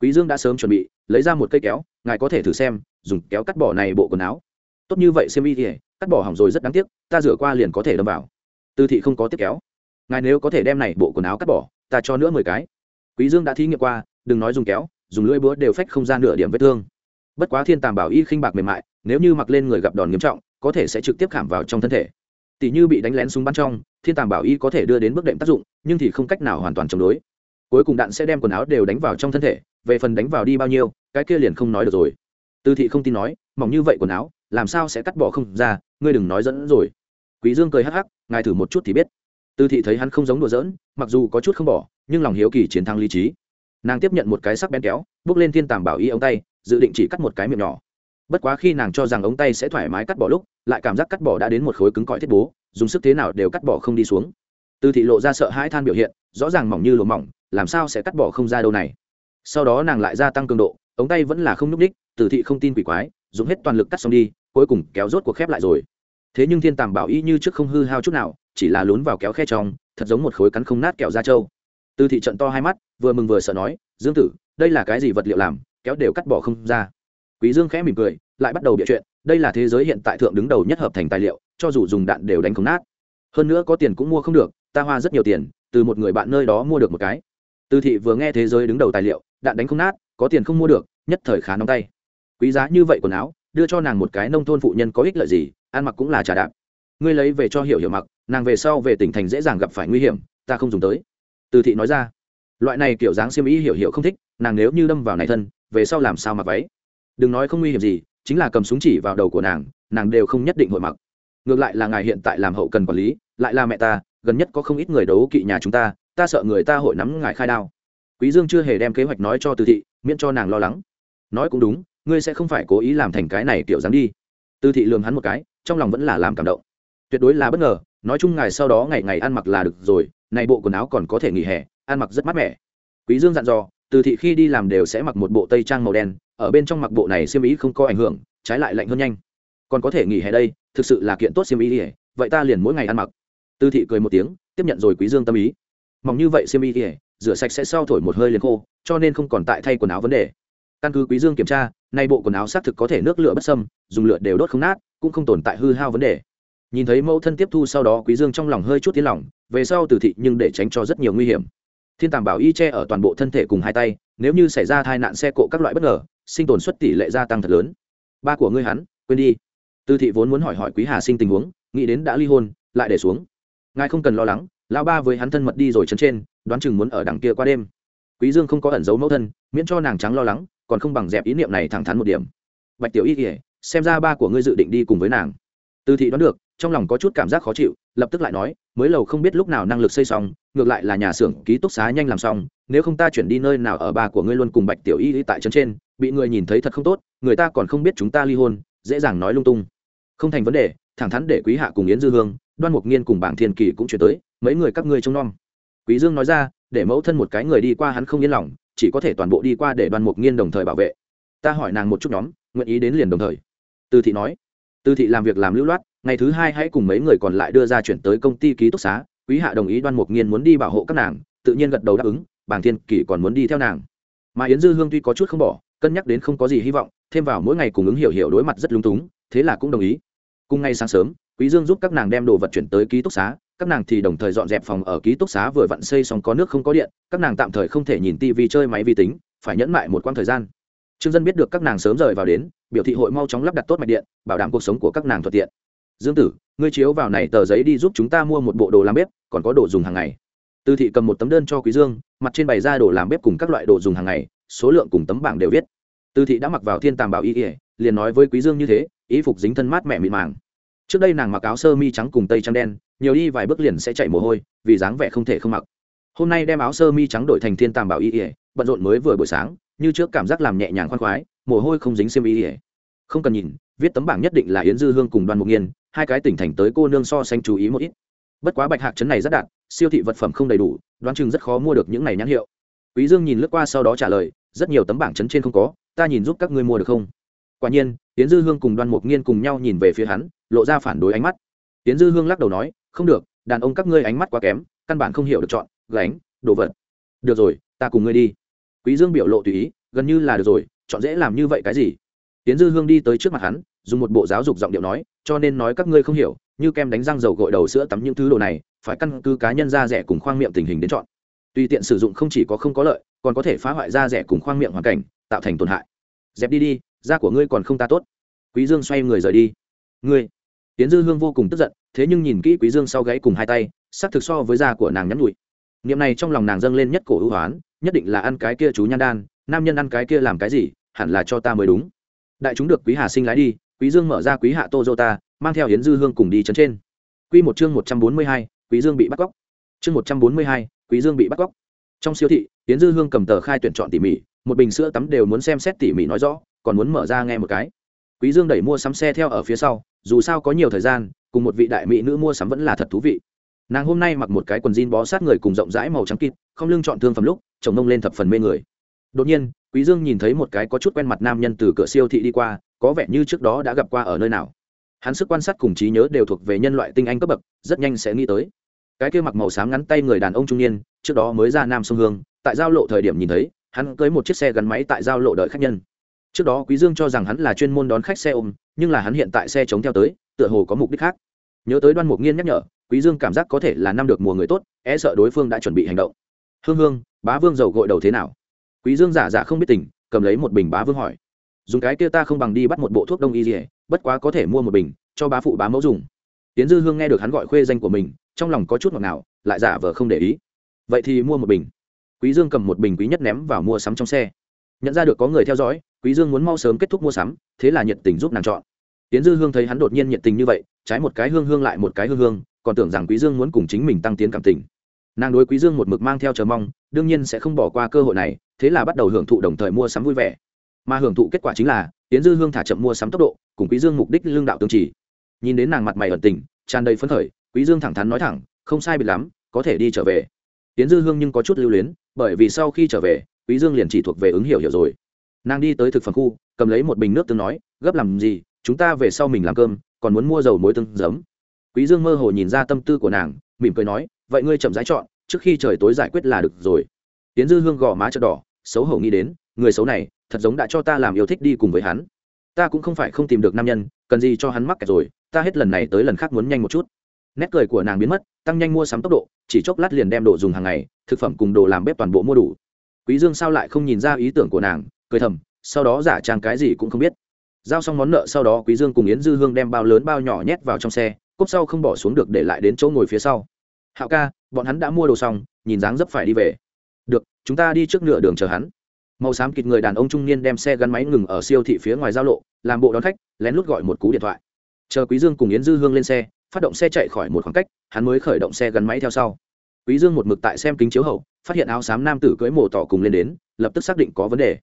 quý dương đã sớm chuẩn bị, lấy ra một cây kéo, ngài có thể thử xem, dùng kéo cắt bỏ này bộ quần áo. Tốt như vậy xiêm y cắt bỏ hỏng rồi rất đáng tiếc, ta rửa qua liền có thể đâm vào. Tư thị không có tiếp kéo. Ngài nếu có thể đem này bộ quần áo cắt bỏ, ta cho nữa mười cái. Quý dương đã thí nghiệm qua, đừng nói dùng kéo, dùng lưỡi búa đều phách không ra nửa điểm vết thương. Bất quá thiên tàm bảo y khinh bạc mềm mại nếu như mặc lên người gặp đòn nghiêm trọng, có thể sẽ trực tiếp khảm vào trong thân thể. Tỷ như bị đánh lén súng bắn trong, thiên tàng bảo y có thể đưa đến bước đệm tác dụng, nhưng thì không cách nào hoàn toàn chống đối. Cuối cùng đạn sẽ đem quần áo đều đánh vào trong thân thể, về phần đánh vào đi bao nhiêu, cái kia liền không nói được rồi. Tư thị không tin nói, mỏng như vậy quần áo, làm sao sẽ cắt bỏ không ra, ngươi đừng nói dẫn rồi. Quý dương cười hắc hắc, ngài thử một chút thì biết. Tư thị thấy hắn không giống đùa giỡn, mặc dù có chút không bỏ, nhưng lòng hiếu kỳ chiến thắng lý trí. Nàng tiếp nhận một cái sắc bén kéo, bước lên thiên tàm bảo y ống tay, dự định chỉ cắt một cái miệng nhỏ bất quá khi nàng cho rằng ống tay sẽ thoải mái cắt bỏ lúc, lại cảm giác cắt bỏ đã đến một khối cứng cỏi thiết bố, dùng sức thế nào đều cắt bỏ không đi xuống. Tư thị lộ ra sợ hãi than biểu hiện, rõ ràng mỏng như lỗ mỏng, làm sao sẽ cắt bỏ không ra đâu này. Sau đó nàng lại gia tăng cường độ, ống tay vẫn là không n ú c ních từ thị không tin quỷ quái, dùng hết toàn lực cắt xong đi, cuối cùng kéo rốt cuộc khép lại rồi. Thế nhưng thiên tàm bảo y như trước không hư hao chút nào, chỉ là lún vào kéo khe trong, thật giống một khối cắn không nát kẹo da trâu. Từ thị trận to hai mắt, vừa mừng vừa sợ nói, dương tử, đây là cái gì vật liệu làm, kéo đều cắt bỏ không ra quý dương khẽ mỉm cười, lại bắt đầu bịa chuyện, đây là thế giới hiện tại thượng đứng đầu nhất hợp thành tài liệu, cho dù dùng đạn đều đánh không nát. Hơn nữa có tiền cũng mua không được, ta hoa rất nhiều tiền, từ một người bạn nơi đó mua được một cái. Từ thị vừa nghe thế giới đứng đầu tài liệu, đạn đánh không nát, có tiền không mua được, nhất thời khá nóng tay. Quý giá như vậy quần áo, đưa cho nàng một cái nông thôn phụ nhân có ích lợi gì, ăn mặc cũng là trà đạp. Ngươi lấy về cho hiểu hiểu mặc, nàng về sau về tỉnh thành dễ dàng gặp phải nguy hiểm, ta không dùng tới. Từ thị nói ra. Loại này kiểu dáng xiêm ý hiểu hiểu không thích, nàng nếu như đâm vào này thân, về sau làm sao mặc váy? Đừng nói không nguy hiểm gì, chính là cầm súng chỉ vào đầu của nàng nàng đều không nhất định hội mặc. Ngược lại là ngài hiện tại làm hậu cần quản lý, lại là mẹ ta, gần nhất có không ít người đấu kỵ nhà chúng ta ta sợ người ta hội nắm ngài khai đao. Quý dương chưa hề đem kế hoạch nói cho từ thị, miễn cho nàng lo lắng. Nói cũng đúng, ngươi sẽ không phải cố ý làm thành cái này kiểu dáng đi. Từ thị lường hắn một cái, trong lòng vẫn là làm cảm động. Tuyệt đối là bất ngờ, nói chung ngài sau đó ngày ngày ăn mặc là được rồi, này bộ quần áo còn có thể nghỉ hè, ăn mặc rất mát mẻ. Quý dương dặn dò, từ thị khi đi làm đều sẽ mặc một bộ tây trang màu đen ở bên trong mặc bộ này xiêm ý không có ảnh hưởng, trái lại lạnh hơn nhanh. Còn có thể nghỉ hè đây, thực sự là kiện tốt xiêm ý ỉa vậy ta liền mỗi ngày ăn mặc. Tư thị cười một tiếng, tiếp nhận rồi quý dương tâm ý. Mỏng như vậy xiêm ý ỉa rửa sạch sẽ sau thổi một hơi liền khô, cho nên không còn tại thay quần áo vấn đề. Căn cứ quý dương kiểm tra, nay bộ quần áo xác thực có thể nước lửa bất sâm dùng lửa đều đốt không nát, cũng không tồn tại hư hao vấn đề. Nhìn thấy mẫu thân tiếp thu sau đó quý dương trong lòng hơi chút tiến lòng, về sau từ thị nhưng để tránh cho rất nhiều nguy hiểm. Thiên tàm bảo y che ở toàn bộ thân thể cùng hai tay, nếu như xảy ra tai nạn xe cộ các loại bất ngờ sinh tồn suất tỷ lệ gia tăng thật lớn. Ba của ngươi hắn, quên đi. Tư thị vốn muốn hỏi hỏi quý hà sinh tình huống, nghĩ đến đã ly hôn, lại để xuống. Ngài không cần lo lắng, lão ba với hắn thân mật đi rồi chấn trên, đoán chừng muốn ở đằng kia qua đêm. Quý dương không có ẩn giấu mẫu thân, miễn cho nàng trắng lo lắng, còn không bằng dẹp ý niệm này thẳng thắn một điểm. Bạch tiểu y kỉa xem ra ba của ngươi dự định đi cùng với nàng. Từ thị đoán được, trong lòng có chút cảm giác khó chịu, lập tức lại nói, mới lầu không biết lúc nào năng lực xây xong, ngược lại là nhà xưởng ký túc xá nhanh làm xong, nếu không ta chuyển đi nơi nào ở ba của ngươi luôn cùng bạch tiểu y tại trấn trên, bị người nhìn thấy thật không tốt, người ta còn không biết chúng ta ly hôn, dễ dàng nói lung tung. Không thành vấn đề, thẳng thắn để quý hạ cùng yến dư hương, đoan mục nghiên cùng bảng thiên kỳ cũng chuyển tới, mấy người các ngươi trông nom. Quý dương nói ra, để mẫu thân một cái người đi qua hắn không yên lòng, chỉ có thể toàn bộ đi qua để đoan mục nghiên đồng thời bảo vệ. Ta hỏi nàng một chút nhóm, nguyện ý đến liền đồng thời. Từ thị nói. Tư thị làm việc làm lưu loát, ngày thứ hai hãy cùng mấy người còn lại đưa ra chuyển tới công ty ký túc xá, quý hạ đồng ý đoan mục nghiên muốn đi bảo hộ các nàng, tự nhiên gật đầu đáp ứng, bàng thiên kỷ còn muốn đi theo nàng. Mà yến dư hương tuy có chút không bỏ, cân nhắc đến không có gì hy vọng, thêm vào mỗi ngày cùng ứng hiểu hiểu đối mặt rất lung túng, thế là cũng đồng ý. Cùng ngày sáng sớm, quý dương giúp các nàng đem đồ vật chuyển tới ký túc xá, các nàng thì đồng thời dọn dẹp phòng ở ký túc xá vừa vặn xây xong có nước không có điện, các nàng tạm thời không thể nhìn tivi chơi máy vi tính, phải nhẫn mại một quãng thời gian trương dân biết được các nàng sớm rời vào đến, biểu thị hội mau chóng lắp đặt tốt mạch điện, bảo đảm cuộc sống của các nàng thuận tiện. Dương tử, ngươi chiếu vào này tờ giấy đi giúp chúng ta mua một bộ đồ làm bếp, còn có đồ dùng hàng ngày. Tư thị cầm một tấm đơn cho quý dương, mặt trên bày ra đồ làm bếp cùng các loại đồ dùng hàng ngày, số lượng cùng tấm bảng đều viết. Tư thị đã mặc vào thiên tàm bảo y ỉa liền nói với quý dương như thế, y phục dính thân mát mẻ mịn màng. Trước đây nàng mặc áo sơ mi trắng cùng tây trắng đen, nhiều đi vài bước liền sẽ chạy mồ hôi, vì dáng vẻ không thể không mặc. Hôm nay đem áo sơ mi trắng đổi thành thiên tàm bảo y ỉa bận rộn mới vừa buổi sáng, như trước cảm giác làm nhẹ nhàng khoan khoái, mồ hôi không dính xiêm y ỉa không cần nhìn, viết tấm bảng nhất định là yến dư hương cùng đoàn mục nghiên, hai cái tỉnh thành tới cô nương so sánh chú ý một ít. Bất quá bạch hạc trấn này rất đạt siêu thị vật phẩm không đầy đủ, đoán chừng rất khó mua được những này nhãn hiệu. Quý dương nhìn lướt qua sau đó trả lời, rất nhiều tấm bảng trấn trên không có, ta nhìn giúp các ngươi mua được không? Quả nhiên tiến dư hương cùng đoan mục nghiên cùng nhau nhìn về phía hắn, lộ ra phản đối ánh mắt. Tiến dư hương lắc đầu nói, không được, đàn ông các ngươi ánh mắt quá kém, căn bản không hiểu được chọn, gánh, đồ vật. Được rồi ta cùng ngươi đi. Quý dương biểu lộ tùy ý, gần như là được rồi, chọn dễ làm như vậy cái gì? Tiến dư hương đi tới trước mặt hắn, dùng một bộ giáo dục giọng điệu nói, cho nên nói các ngươi không hiểu, như kem đánh răng dầu gội đầu sữa tắm những thứ đồ này, phải căn cứ cá nhân da rẻ cùng khoang miệng tình hình đến chọn. Tùy tiện sử dụng không chỉ có không có lợi, còn có thể phá hoại da rẻ cùng khoang miệng hoàn cảnh, tạo thành tổn hại. Dẹp đi đi, da của ngươi còn không ta tốt. Quý dương xoay người rời đi. Ngươi. Tiến dư hương vô cùng tức giận, thế nhưng nhìn kỹ quý dương sau gáy cùng hai tay sắc thực so với da của nàng nhắn nhụi niệm này trong lòng nàng dâng lên nhất cổ ưu hoán nhất định là ăn cái kia chú nhan đan nam nhân ăn cái kia làm cái gì hẳn là cho ta mới đúng. Đại chúng được quý hà sinh lái đi quý dương mở ra quý hạ tozota mang theo hiến dư hương cùng đi chấn trên. Quy một chương một trăm bốn mươi hai, quý dương bị bắt cóc. Chương một trăm bốn mươi hai, quý dương bị bắt cóc. Trong siêu thị hiến dư hương cầm tờ khai tuyển chọn tỉ mỉ một bình sữa tắm đều muốn xem xét tỉ mỉ nói rõ còn muốn mở ra nghe một cái. Quý dương đẩy mua sắm xe theo ở phía sau dù sao có nhiều thời gian cùng một vị đại mỹ nữ mua sắm vẫn là thật thú vị. Nàng hôm nay mặc một cái quần jean bó sát người cùng rộng rãi màu trắng kịt không lưng chọn thương phẩm lúc chồng nông lên thập phần mê người. Đột nhiên, quý dương nhìn thấy một cái có chút quen mặt nam nhân từ cửa siêu thị đi qua, có vẻ như trước đó đã gặp qua ở nơi nào. Hắn sức quan sát cùng trí nhớ đều thuộc về nhân loại tinh anh cấp bậc, rất nhanh sẽ nghĩ tới. Cái kia mặc màu xám ngắn tay người đàn ông trung niên, trước đó mới ra nam sông hương, tại giao lộ thời điểm nhìn thấy, hắn cưới một chiếc xe gắn máy tại giao lộ đợi khách nhân. Trước đó quý dương cho rằng hắn là chuyên môn đón khách xe ôm, nhưng là hắn hiện tại xe chống theo tới, tựa hồ có mục đích khác. Nhớ tới đoan mục nghiên nhắc nhở, quý dương cảm giác có thể là năm được mùa người tốt e sợ đối phương đã chuẩn bị hành động. Hương hương bá vương dầu gội đầu thế nào? Quý dương giả giả không biết tình, cầm lấy một bình bá vương hỏi. Dùng cái kia ta không bằng đi bắt một bộ thuốc đông y gì bất quá có thể mua một bình, cho bá phụ bá mẫu dùng. Tiến dư hương nghe được hắn gọi khuê danh của mình, trong lòng có chút ngọt ngào, lại giả vờ không để ý. Vậy thì mua một bình. Quý dương cầm một bình quý nhất ném vào mua sắm trong xe. Nhận ra được có người theo dõi, quý dương muốn mau sớm kết thúc mua sắm, thế là nhiệt tình giúp nàng chọn. Tiến dư hương thấy hắn đột nhiên nhiệt tình như vậy, trái một cái hương hương lại một cái hương hương, còn tưởng rằng quý dương muốn cùng chính mình tăng tiến cảm tình nàng đối quý dương một mực mang theo chờ mong, đương nhiên sẽ không bỏ qua cơ hội này, thế là bắt đầu hưởng thụ đồng thời mua sắm vui vẻ. Mà hưởng thụ kết quả chính là tiến dư hương thả chậm mua sắm tốc độ, cùng quý dương mục đích lương đạo tương chỉ. Nhìn đến nàng mặt mày ẩn tình, tràn đầy phấn khởi, quý dương thẳng thắn nói thẳng, không sai biệt lắm, có thể đi trở về. Tiến dư hương nhưng có chút lưu luyến, bởi vì sau khi trở về, quý dương liền chỉ thuộc về ứng hiểu hiểu rồi. Nàng đi tới thực phẩm khu, cầm lấy một bình nước tương nói, gấp làm gì, chúng ta về sau mình làm cơm, còn muốn mua dầu muối tương giấm. Quý dương mơ hồ nhìn ra tâm tư của nàng, mỉm cười nói vậy ngươi chậm rãi chọn, trước khi trời tối giải quyết là được rồi. Tiến dư hương gò má chợt đỏ, xấu hổ nghĩ đến, người xấu này, thật giống đã cho ta làm yêu thích đi cùng với hắn. Ta cũng không phải không tìm được nam nhân, cần gì cho hắn mắc kẹt rồi, ta hết lần này tới lần khác muốn nhanh một chút. Nét cười của nàng biến mất, tăng nhanh mua sắm tốc độ, chỉ chốc lát liền đem đồ dùng hàng ngày, thực phẩm cùng đồ làm bếp toàn bộ mua đủ. Quý dương sao lại không nhìn ra ý tưởng của nàng, cười thầm, sau đó giả trang cái gì cũng không biết. Giao xong món nợ sau đó quý dương cùng yến dư hương đem bao lớn bao nhỏ nhét vào trong xe, cốp sau không bỏ xuống được để lại đến chỗ ngồi phía sau hạo ca, bọn hắn đã mua đồ xong, nhìn dáng dấp phải đi về. Được, chúng ta đi trước nửa đường chờ hắn. Màu xám kịt người đàn ông trung niên đem xe gắn máy ngừng ở siêu thị phía ngoài giao lộ, làm bộ đón khách, lén lút gọi một cú điện thoại. Chờ quý dương cùng yến dư hương lên xe, phát động xe chạy khỏi một khoảng cách, hắn mới khởi động xe gắn máy theo sau. Quý dương một mực tại xem kính chiếu hậu, phát hiện áo xám nam tử cưỡi mổ tỏ cùng lên đến, lập tức xác định có vấn đề.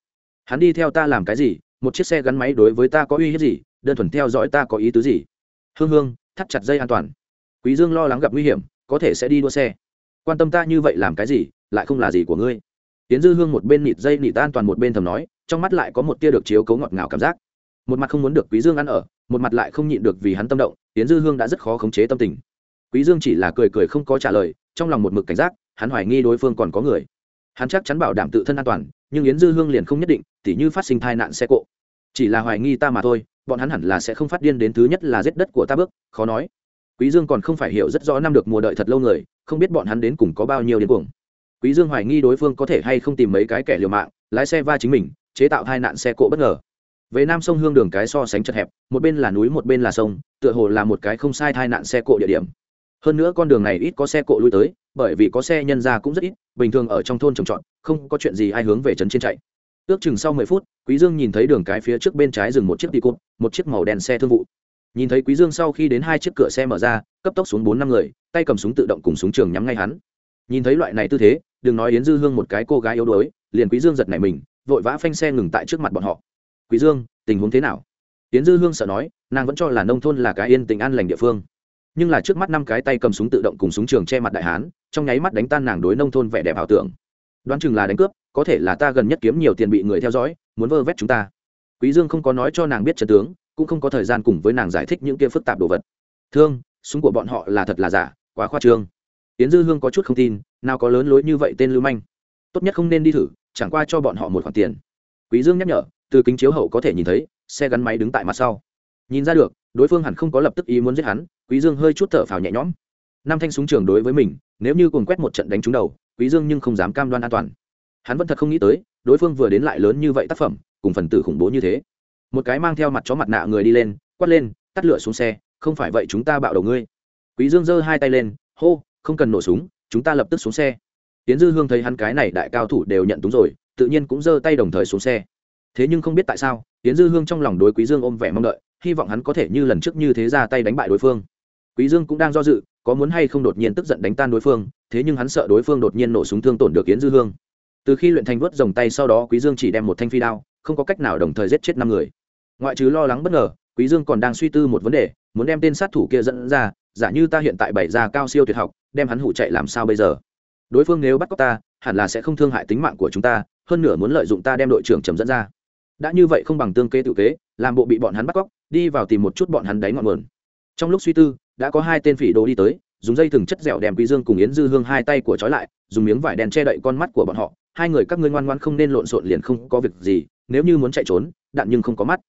Hắn đi theo ta làm cái gì? Một chiếc xe gắn máy đối với ta có uy hiếp gì? Đơn thuần theo dõi ta có ý tứ gì? Hương hương, thắt chặt dây an toàn. Quý dương lo lắng gặp nguy hiểm có thể sẽ đi đua xe. Quan tâm ta như vậy làm cái gì, lại không là gì của ngươi. Tiến dư hương một bên nịt dây nịt an toàn một bên thầm nói, trong mắt lại có một tia được chiếu cấu ngọt ngào cảm giác. Một mặt không muốn được quý dương ăn ở, một mặt lại không nhịn được vì hắn tâm động tiến dư hương đã rất khó khống chế tâm tình. Quý dương chỉ là cười cười không có trả lời, trong lòng một mực cảnh giác, hắn hoài nghi đối phương còn có người. Hắn chắc chắn bảo đảm tự thân an toàn, nhưng yến dư hương liền không nhất định, tỉ như phát sinh tai nạn xe cộ. Chỉ là hoài nghi ta mà thôi, bọn hắn hẳn là sẽ không phát điên đến thứ nhất là giết đất của ta bước, khó nói quý dương còn không phải hiểu rất rõ năm được mùa đợi thật lâu người, không biết bọn hắn đến cùng có bao nhiêu điên cuồng. Quý dương hoài nghi đối phương có thể hay không tìm mấy cái kẻ liều mạng, lái xe va chính mình, chế tạo tai nạn xe cộ bất ngờ. Về nam sông hương đường cái so sánh chật hẹp, một bên là núi một bên là sông, tựa hồ là một cái không sai tai nạn xe cộ địa điểm. Hơn nữa con đường này ít có xe cộ lui tới, bởi vì có xe nhân ra cũng rất ít, bình thường ở trong thôn trồng trọt, không có chuyện gì ai hướng về trấn trên chạy. Ước chừng sau mười phút, quý dương nhìn thấy đường cái phía trước bên trái dừng một chiếc đi cụt, một chiếc màu đen xe thương vụ nhìn thấy quý dương sau khi đến hai chiếc cửa xe mở ra, cấp tốc xuống bốn năm người, tay cầm súng tự động cùng súng trường nhắm ngay hắn. Nhìn thấy loại này tư thế, đừng nói yến dư hương một cái cô gái yếu đuối, liền quý dương giật nảy mình, vội vã phanh xe ngừng tại trước mặt bọn họ. Quý dương, tình huống thế nào? Yến dư hương sợ nói, nàng vẫn cho là nông thôn là cái yên tình an lành địa phương. Nhưng là trước mắt năm cái tay cầm súng tự động cùng súng trường che mặt đại hán, trong nháy mắt đánh tan nàng đối nông thôn vẻ đẹp ảo tưởng. Đoán chừng là đánh cướp, có thể là ta gần nhất kiếm nhiều tiền bị người theo dõi, muốn vơ vét chúng ta. Quý dương không có nói cho nàng biết trận tướng cũng không có thời gian cùng với nàng giải thích những kia phức tạp đồ vật. Thương, súng của bọn họ là thật là giả, quá khoa trương. Yến dư hương có chút không tin, nào có lớn lối như vậy tên lưu manh. Tốt nhất không nên đi thử, chẳng qua cho bọn họ một khoản tiền. Quý dương nhắc nhở, từ kính chiếu hậu có thể nhìn thấy, xe gắn máy đứng tại mặt sau. Nhìn ra được, đối phương hẳn không có lập tức ý muốn giết hắn, quý dương hơi chút thở phào nhẹ nhõm. Năm thanh súng trường đối với mình, nếu như cùng quét một trận đánh trúng đầu, quý dương nhưng không dám cam đoan an toàn. Hắn vẫn thật không nghĩ tới, đối phương vừa đến lại lớn như vậy tác phẩm, cùng phần tử khủng bố như thế một cái mang theo mặt chó mặt nạ người đi lên, quát lên, tắt lửa xuống xe, không phải vậy chúng ta bạo đầu ngươi. Quý dương giơ hai tay lên, hô, không cần nổ súng, chúng ta lập tức xuống xe. Tiến dư hương thấy hắn cái này đại cao thủ đều nhận túng rồi, tự nhiên cũng giơ tay đồng thời xuống xe. Thế nhưng không biết tại sao, tiến dư hương trong lòng đối quý dương ôm vẻ mong đợi, hy vọng hắn có thể như lần trước như thế ra tay đánh bại đối phương. Quý dương cũng đang do dự, có muốn hay không đột nhiên tức giận đánh tan đối phương, thế nhưng hắn sợ đối phương đột nhiên nổ súng thương tổn được yến dư hương. Từ khi luyện thành vớt dòng tay sau đó quý dương chỉ đem một thanh phi đao, không có cách nào đồng thời giết chết năm người ngoại trừ lo lắng bất ngờ, quý dương còn đang suy tư một vấn đề, muốn đem tên sát thủ kia dẫn ra, giả như ta hiện tại bày ra cao siêu tuyệt học, đem hắn hủ chạy làm sao bây giờ? Đối phương nếu bắt cóc ta, hẳn là sẽ không thương hại tính mạng của chúng ta, hơn nữa muốn lợi dụng ta đem đội trưởng trầm dẫn ra. Đã như vậy không bằng tương kế tự kế, làm bộ bị bọn hắn bắt cóc, đi vào tìm một chút bọn hắn đáy ngọn nguồn. Trong lúc suy tư, đã có hai tên phỉ đồ đi tới, dùng dây thừng chất dẻo đem quý dương cùng yến dư hương hai tay của trói lại, dùng miếng vải đen che đậy con mắt của bọn họ. Hai người các ngươi ngoan ngoan không nên lộn xộn liền không có việc gì, nếu như muốn chạy trốn, đạn nhưng không có mắt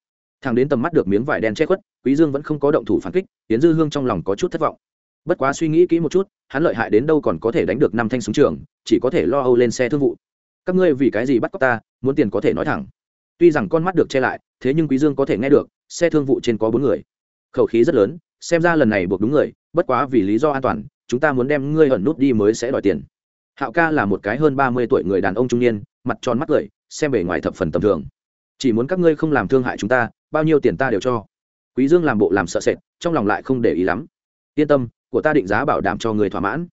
thằng đến tầm mắt được miếng vải đen che khuất, quý dương vẫn không có động thủ phản kích, yến dư hương trong lòng có chút thất vọng. Bất quá suy nghĩ kỹ một chút, hắn lợi hại đến đâu còn có thể đánh được năm thanh súng trường, chỉ có thể lo âu lên xe thương vụ. Các ngươi vì cái gì bắt cóc ta, muốn tiền có thể nói thẳng. Tuy rằng con mắt được che lại, thế nhưng quý dương có thể nghe được, xe thương vụ trên có bốn người. Khẩu khí rất lớn, xem ra lần này buộc đúng người, bất quá vì lý do an toàn, chúng ta muốn đem ngươi ẩn nút đi mới sẽ đòi tiền. Hạo ca là một cái hơn ba mươi tuổi người đàn ông trung niên, mặt tròn mắt cười, xem bề ngoài thập phần tầm thường. Chỉ muốn các ngươi không làm thương hại chúng ta bao nhiêu tiền ta đều cho quý dương làm bộ làm sợ sệt trong lòng lại không để ý lắm yên tâm của ta định giá bảo đảm cho người thỏa mãn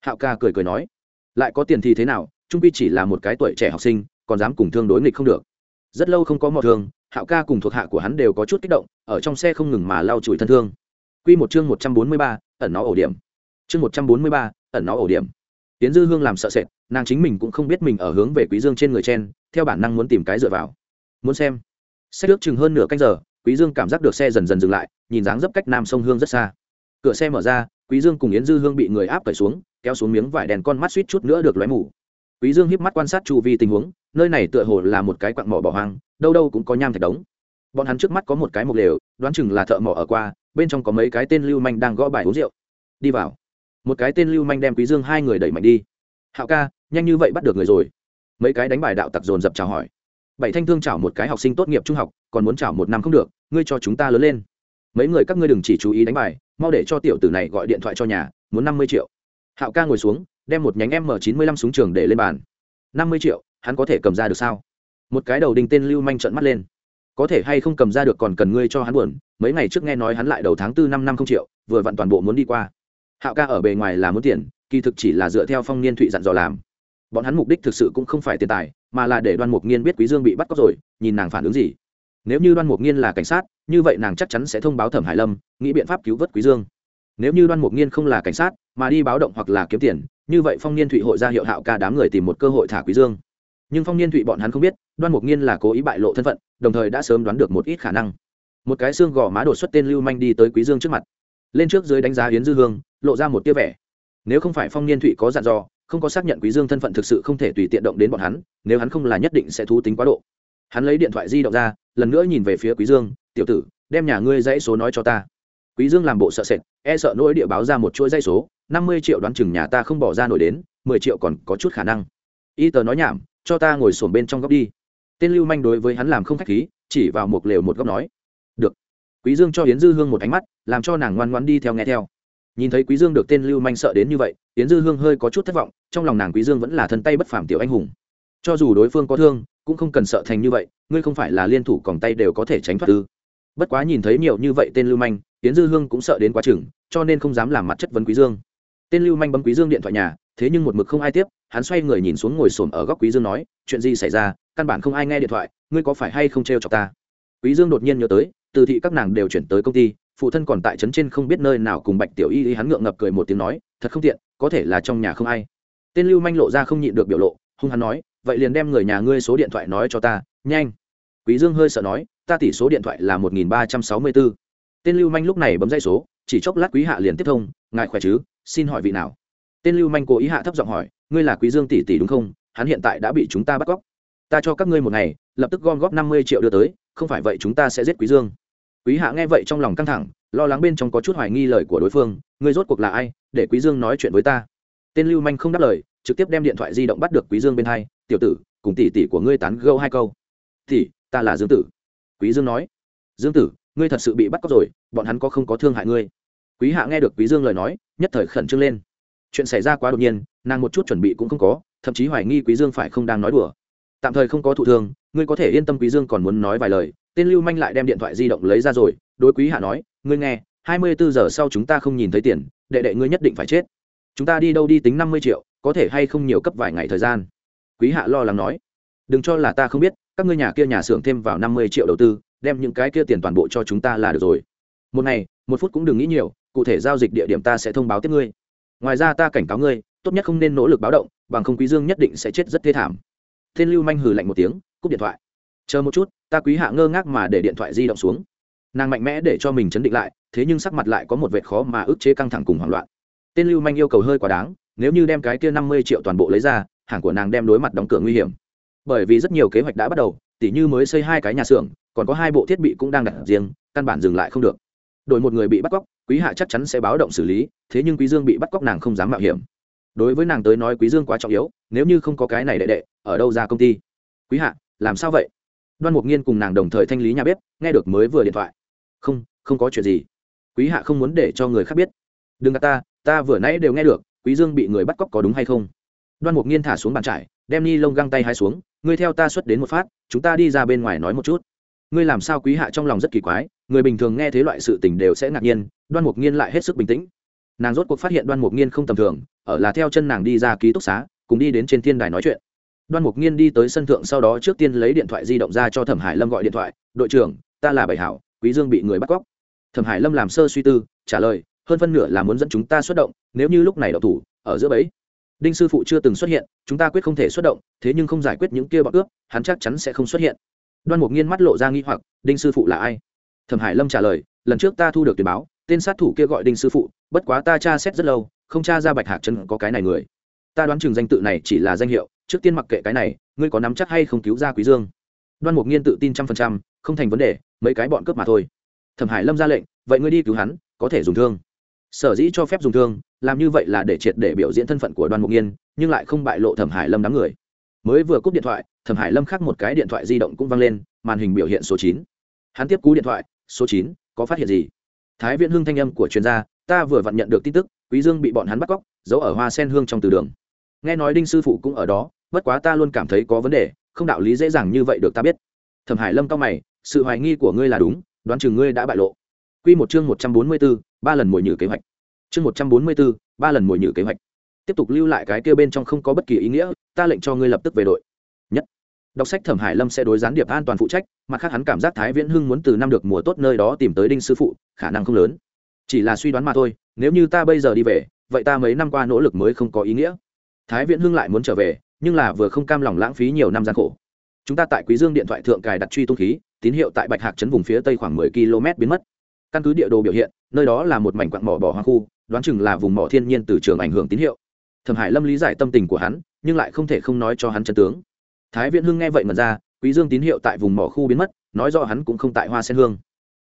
hạo ca cười cười nói lại có tiền thì thế nào trung quy chỉ là một cái tuổi trẻ học sinh còn dám cùng thương đối nghịch không được rất lâu không có mọi thương hạo ca cùng thuộc hạ của hắn đều có chút kích động ở trong xe không ngừng mà lau chùi thân thương Quy một chương một trăm bốn mươi ba, ẩn nó ổ điểm. Chương một trăm bốn mươi ba, ẩn nó ổ điểm. Tiến Dư Hương làm sợ sệt, nàng chính mình cũng không biết mình ở hướng về Quý Dương trên người chen, theo bản năng muốn tìm cái dựa vào. Muốn xem. Xe nước chừng hơn nửa canh giờ, Quý Dương cảm giác được xe dần dần dừng lại, nhìn dáng dấp cách Nam sông Hương rất xa. Cửa xe mở ra, Quý Dương cùng Yến Dư Hương bị người áp cởi xuống, kéo xuống miếng vải đèn con mắt suýt chút nữa được lóe mù. Quý Dương híp mắt quan sát chu vi tình huống, nơi này tựa hồ là một cái quặng mỏ bỏ hoang, đâu đâu cũng có nham thạch đống. Bọn hắn trước mắt có một cái mục lều, đoán chừng là thợ mỏ ở qua, bên trong có mấy cái tên lưu manh đang gõ bài uống rượu. Đi vào. Một cái tên lưu manh đem Quý Dương hai người đẩy mạnh đi. Hạo ca, nhanh như vậy bắt được người rồi. Mấy cái đánh bài đạo tặc dồn dập chào hỏi. Bảy thanh thương chảo một cái học sinh tốt nghiệp trung học, còn muốn chảo một năm không được, ngươi cho chúng ta lớn lên. Mấy người các ngươi đừng chỉ chú ý đánh bài, mau để cho tiểu tử này gọi điện thoại cho nhà, muốn năm mươi triệu. Hạo ca ngồi xuống, đem một nhánh m chín mươi lăm xuống trường để lên bàn. Năm mươi triệu hắn có thể cầm ra được sao? Một cái đầu đinh tên lưu manh trợn mắt lên. Có thể hay không cầm ra được còn cần ngươi cho hắn buồn mấy ngày trước nghe nói hắn lại đầu tháng tư năm năm không triệu vừa vặn toàn bộ muốn đi qua. Hạo ca ở bề ngoài là muốn tiền kỳ thực chỉ là dựa theo phong niên thụy dặn dò làm. Bọn hắn mục đích thực sự cũng không phải tiền tài mà là để đoan mục nghiên biết quý dương bị bắt cóc rồi, nhìn nàng phản ứng gì. Nếu như đoan mục nghiên là cảnh sát, như vậy nàng chắc chắn sẽ thông báo thẩm hải lâm, nghĩ biện pháp cứu vớt quý dương. Nếu như đoan mục nghiên không là cảnh sát, mà đi báo động hoặc là kiếm tiền, như vậy phong niên thụy hội ra hiệu hạo ca đám người tìm một cơ hội thả quý dương. Nhưng phong niên thụy bọn hắn không biết, đoan mục nghiên là cố ý bại lộ thân phận, đồng thời đã sớm đoán được một ít khả năng. Một cái xương gò má đột xuất tên lưu manh đi tới quý dương trước mặt. Lên trước dưới đánh giá yến dư hương, lộ ra một tia vẻ. Nếu không phải phong niên thụy có dặn dò không có xác nhận quý dương thân phận thực sự không thể tùy tiện động đến bọn hắn, nếu hắn không là nhất định sẽ thú tính quá độ. Hắn lấy điện thoại di động ra, lần nữa nhìn về phía quý dương, tiểu tử, đem nhà ngươi dãy số nói cho ta. Quý dương làm bộ sợ sệt e sợ nỗi địa báo ra một chuỗi dãy số, năm mươi triệu đoán chừng nhà ta không bỏ ra nổi đến, mười triệu còn có chút khả năng. Y tờ nói nhảm, cho ta ngồi sổm bên trong góc đi. Tên lưu manh đối với hắn làm không khách khí, chỉ vào một lều một góc nói, được. Quý dương cho yến dư hương một ánh mắt, làm cho nàng ngoan ngoãn đi theo nghe theo nhìn thấy quý dương được tên lưu manh sợ đến như vậy, yến dư hương hơi có chút thất vọng, trong lòng nàng quý dương vẫn là thân tay bất phàm tiểu anh hùng. Cho dù đối phương có thương, cũng không cần sợ thành như vậy, ngươi không phải là liên thủ còng tay đều có thể tránh thoát ư? Bất quá nhìn thấy nhiều như vậy tên lưu manh, yến dư hương cũng sợ đến quá chừng, cho nên không dám làm mặt chất vấn quý dương. Tên lưu manh bấm quý dương điện thoại nhà, thế nhưng một mực không ai tiếp, hắn xoay người nhìn xuống ngồi sồn ở góc quý dương nói, chuyện gì xảy ra? Căn bản không ai nghe điện thoại, ngươi có phải hay không treo chọc ta? Quý dương đột nhiên nhớ tới, từ thị các nàng đều chuyển tới công ty phụ thân còn tại trấn trên không biết nơi nào cùng bạch tiểu y y hắn ngượng ngập cười một tiếng nói, thật không tiện, có thể là trong nhà không ai. Tên lưu manh lộ ra không nhịn được biểu lộ, hung hắn nói, vậy liền đem người nhà ngươi số điện thoại nói cho ta, nhanh. Quý dương hơi sợ nói, ta tỷ số điện thoại là một nghìn ba trăm sáu mươi bốn. Tên lưu manh lúc này bấm dây số, chỉ chốc lát quý hạ liền tiếp thông, ngài khỏe chứ? Xin hỏi vị nào? Tên lưu manh cố ý hạ thấp giọng hỏi, ngươi là quý dương tỷ tỷ đúng không? Hắn hiện tại đã bị chúng ta bắt cóc. Ta cho các ngươi một ngày, lập tức gom góp năm mươi triệu đưa tới, không phải vậy chúng ta sẽ giết quý dương quý hạ nghe vậy trong lòng căng thẳng, lo lắng bên trong có chút hoài nghi lời của đối phương, ngươi rốt cuộc là ai? Để quý dương nói chuyện với ta. Tên lưu manh không đáp lời, trực tiếp đem điện thoại di động bắt được quý dương bên hai, tiểu tử, cùng tỷ tỷ của ngươi tán gẫu hai câu. Tỷ, ta là dương tử. Quý dương nói, dương tử, ngươi thật sự bị bắt cóc rồi, bọn hắn có không có thương hại ngươi? Quý hạ nghe được quý dương lời nói, nhất thời khẩn trương lên. Chuyện xảy ra quá đột nhiên, nàng một chút chuẩn bị cũng không có, thậm chí hoài nghi quý dương phải không đang nói đùa. Tạm thời không có thụ thương, ngươi có thể yên tâm quý dương còn muốn nói vài lời tên lưu manh lại đem điện thoại di động lấy ra rồi, đối quý hạ nói, ngươi nghe, hai mươi bốn giờ sau chúng ta không nhìn thấy tiền, đệ đệ ngươi nhất định phải chết. Chúng ta đi đâu đi tính năm mươi triệu, có thể hay không nhiều cấp vài ngày thời gian? Quý hạ lo lắng nói, đừng cho là ta không biết, các ngươi nhà kia nhà xưởng thêm vào năm mươi triệu đầu tư, đem những cái kia tiền toàn bộ cho chúng ta là được rồi. Một ngày, một phút cũng đừng nghĩ nhiều, cụ thể giao dịch địa điểm ta sẽ thông báo tiếp ngươi. Ngoài ra ta cảnh cáo ngươi, tốt nhất không nên nỗ lực báo động, bằng không quý dương nhất định sẽ chết rất thê thảm. Thiên lưu manh hừ lạnh một tiếng, cúp điện thoại chờ một chút, ta quý hạ ngơ ngác mà để điện thoại di động xuống. Nàng mạnh mẽ để cho mình chấn định lại, thế nhưng sắc mặt lại có một vệt khó mà ức chế căng thẳng cùng hoảng loạn. Tên lưu manh yêu cầu hơi quá đáng, nếu như đem cái kia năm mươi triệu toàn bộ lấy ra, hàng của nàng đem đối mặt đóng cửa nguy hiểm. Bởi vì rất nhiều kế hoạch đã bắt đầu, tỉ như mới xây hai cái nhà xưởng, còn có hai bộ thiết bị cũng đang đặt riêng, căn bản dừng lại không được. Đổi một người bị bắt cóc, quý hạ chắc chắn sẽ báo động xử lý, thế nhưng quý dương bị bắt cóc nàng không dám mạo hiểm. Đối với nàng tới nói quý dương quá trọng yếu, nếu như không có cái này đệ đệ, ở đâu ra công ty? Quý hạ, làm sao vậy? Đoan mục nghiên cùng nàng đồng thời thanh lý nhà bếp, nghe được mới vừa điện thoại. Không không có chuyện gì. Quý hạ không muốn để cho người khác biết. Đừng gạt ta ta vừa nãy đều nghe được, quý dương bị người bắt cóc có đúng hay không? Đoan mục nghiên thả xuống bàn trải, đem ni lông găng tay hai xuống, ngươi theo ta xuất đến một phát, chúng ta đi ra bên ngoài nói một chút. Ngươi làm sao? Quý hạ trong lòng rất kỳ quái, người bình thường nghe thế loại sự tình đều sẽ ngạc nhiên, đoan mục nghiên lại hết sức bình tĩnh. Nàng rốt cuộc phát hiện đoan mục nghiên không tầm thường, ở là theo chân nàng đi ra ký túc xá, cùng đi đến trên thiên đài nói chuyện đoan mục nghiên đi tới sân thượng sau đó trước tiên lấy điện thoại di động ra cho thẩm hải lâm gọi điện thoại, đội trưởng, ta là bảy hảo, quý dương bị người bắt cóc. Thẩm hải lâm làm sơ suy tư, trả lời, hơn phân nửa là muốn dẫn chúng ta xuất động, nếu như lúc này đậu thủ, ở giữa bẫy. Đinh sư phụ chưa từng xuất hiện, chúng ta quyết không thể xuất động, thế nhưng không giải quyết những kia bọn cướp, hắn chắc chắn sẽ không xuất hiện. Đoan mục nghiên mắt lộ ra nghi hoặc, đinh sư phụ là ai? Thẩm hải lâm trả lời, lần trước ta thu được tuyển báo, tên sát thủ kia gọi đinh sư phụ, bất quá ta tra xét rất lâu, không tra ra bạch hạc chân có cái này người. Ta đoán chừng danh tự này chỉ là danh hiệu trước tiên mặc kệ cái này, ngươi có nắm chắc hay không cứu ra quý dương? Đoan mục nghiên tự tin trăm phần trăm, không thành vấn đề, mấy cái bọn cướp mà thôi. Thẩm hải lâm ra lệnh, vậy ngươi đi cứu hắn, có thể dùng thương. Sở dĩ cho phép dùng thương, làm như vậy là để triệt để biểu diễn thân phận của đoan mục nghiên, nhưng lại không bại lộ thẩm hải lâm đám người. Mới vừa cúp điện thoại, thẩm hải lâm khác một cái điện thoại di động cũng văng lên, màn hình biểu hiện số chín. Hắn tiếp cú điện thoại, số chín, có phát hiện gì? Thái viễn hưng thanh âm của chuyên gia, ta vừa vặn nhận được tin tức, quý dương bị bọn hắn bắt cóc, giấu ở hoa sen hương trong từ đường. Nghe nói đinh sư phụ cũng ở đó bất quá ta luôn cảm thấy có vấn đề không đạo lý dễ dàng như vậy được ta biết. Thẩm hải lâm cao mày sự hoài nghi của ngươi là đúng đoán chừng ngươi đã bại lộ. Quy một chương một trăm bốn mươi 144, ba lần mồi nhử kế hoạch. Chương một trăm bốn mươi 144, ba lần mồi nhử kế hoạch. Tiếp tục lưu lại cái kia bên trong không có bất kỳ ý nghĩa ta lệnh cho ngươi lập tức về đội. Nhất. Đọc sách thẩm hải lâm sẽ đối gián điệp an toàn phụ trách mặt khác hắn cảm giác thái viễn hưng muốn từ năm được mùa tốt nơi đó tìm tới đinh sư phụ khả năng không lớn. Chỉ là suy đoán mà thôi nếu như ta bây giờ đi về vậy ta mấy năm qua nỗ lực mới không có ý nghĩa. Thái viễn hưng lại muốn trở về nhưng là vừa không cam lòng lãng phí nhiều năm gian khổ. Chúng ta tại quý dương điện thoại thượng cài đặt truy tung khí, tín hiệu tại bạch hạc trấn vùng phía tây khoảng mười km biến mất. Căn cứ địa đồ biểu hiện, nơi đó là một mảnh quặng mỏ bỏ hoang khu, đoán chừng là vùng mỏ thiên nhiên từ trường ảnh hưởng tín hiệu. Thẩm hải lâm lý giải tâm tình của hắn, nhưng lại không thể không nói cho hắn chân tướng. Thái viễn hưng nghe vậy mà ra, quý dương tín hiệu tại vùng mỏ khu biến mất, nói rõ hắn cũng không tại hoa sen hương.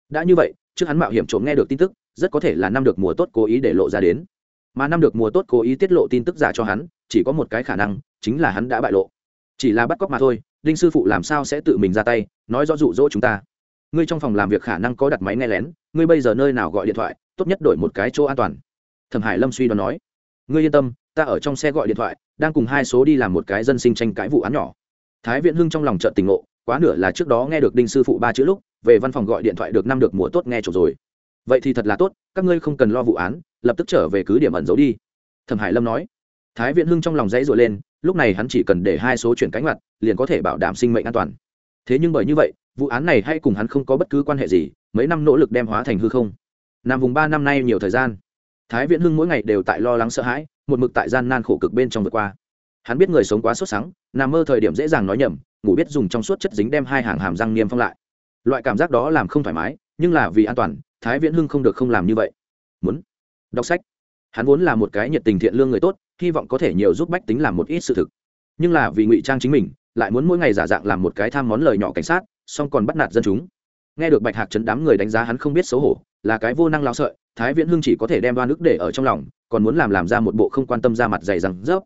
Đã như vậy, trước hắn mạo hiểm trộm nghe được tin tức, rất có thể là năm được mùa tốt cố ý để lộ ra đến. Mà năm được mùa tốt cố ý tiết lộ tin tức giả cho hắn, chỉ có một cái khả năng chính là hắn đã bại lộ. Chỉ là bắt cóc mà thôi, đinh sư phụ làm sao sẽ tự mình ra tay, nói rõ dụ dỗ chúng ta. Ngươi trong phòng làm việc khả năng có đặt máy nghe lén, ngươi bây giờ nơi nào gọi điện thoại, tốt nhất đổi một cái chỗ an toàn. Thẩm hải lâm suy đoán nói. Ngươi yên tâm, ta ở trong xe gọi điện thoại, đang cùng hai số đi làm một cái dân sinh tranh cãi vụ án nhỏ. Thái viện hưng trong lòng trợn tình ngộ, quá nửa là trước đó nghe được đinh sư phụ ba chữ lúc, về văn phòng gọi điện thoại được năm được mùa tốt nghe chụp rồi. Vậy thì thật là tốt, các ngươi không cần lo vụ án, lập tức trở về cứ điểm ẩn giấu đi. Thẩm hải lâm nói. Thái viện hưng trong lòng dãy rồi lên lúc này hắn chỉ cần để hai số chuyển cánh mặt, liền có thể bảo đảm sinh mệnh an toàn. Thế nhưng bởi như vậy, vụ án này hay cùng hắn không có bất cứ quan hệ gì, mấy năm nỗ lực đem hóa thành hư không. Nằm vùng ba năm nay nhiều thời gian. Thái viễn hưng mỗi ngày đều tại lo lắng sợ hãi, một mực tại gian nan khổ cực bên trong vượt qua. Hắn biết người sống quá sốt sắng, nằm mơ thời điểm dễ dàng nói nhầm, ngủ biết dùng trong suốt chất dính đem hai hàng hàm răng niêm phong lại. Loại cảm giác đó làm không thoải mái, nhưng là vì an toàn, thái viễn hưng không được không làm như vậy. Muốn đọc sách hắn vốn là một cái nhiệt tình thiện lương người tốt, hy vọng có thể nhiều giúp bách tính làm một ít sự thực. Nhưng là vì ngụy trang chính mình, lại muốn mỗi ngày giả dạng làm một cái tham món lời nhỏ cảnh sát, song còn bắt nạt dân chúng. Nghe được bạch hạc chấn đám người đánh giá hắn không biết xấu hổ, là cái vô năng lao sợi, thái viễn hưng chỉ có thể đem đoan ức để ở trong lòng, còn muốn làm làm ra một bộ không quan tâm ra mặt dày rằng rớp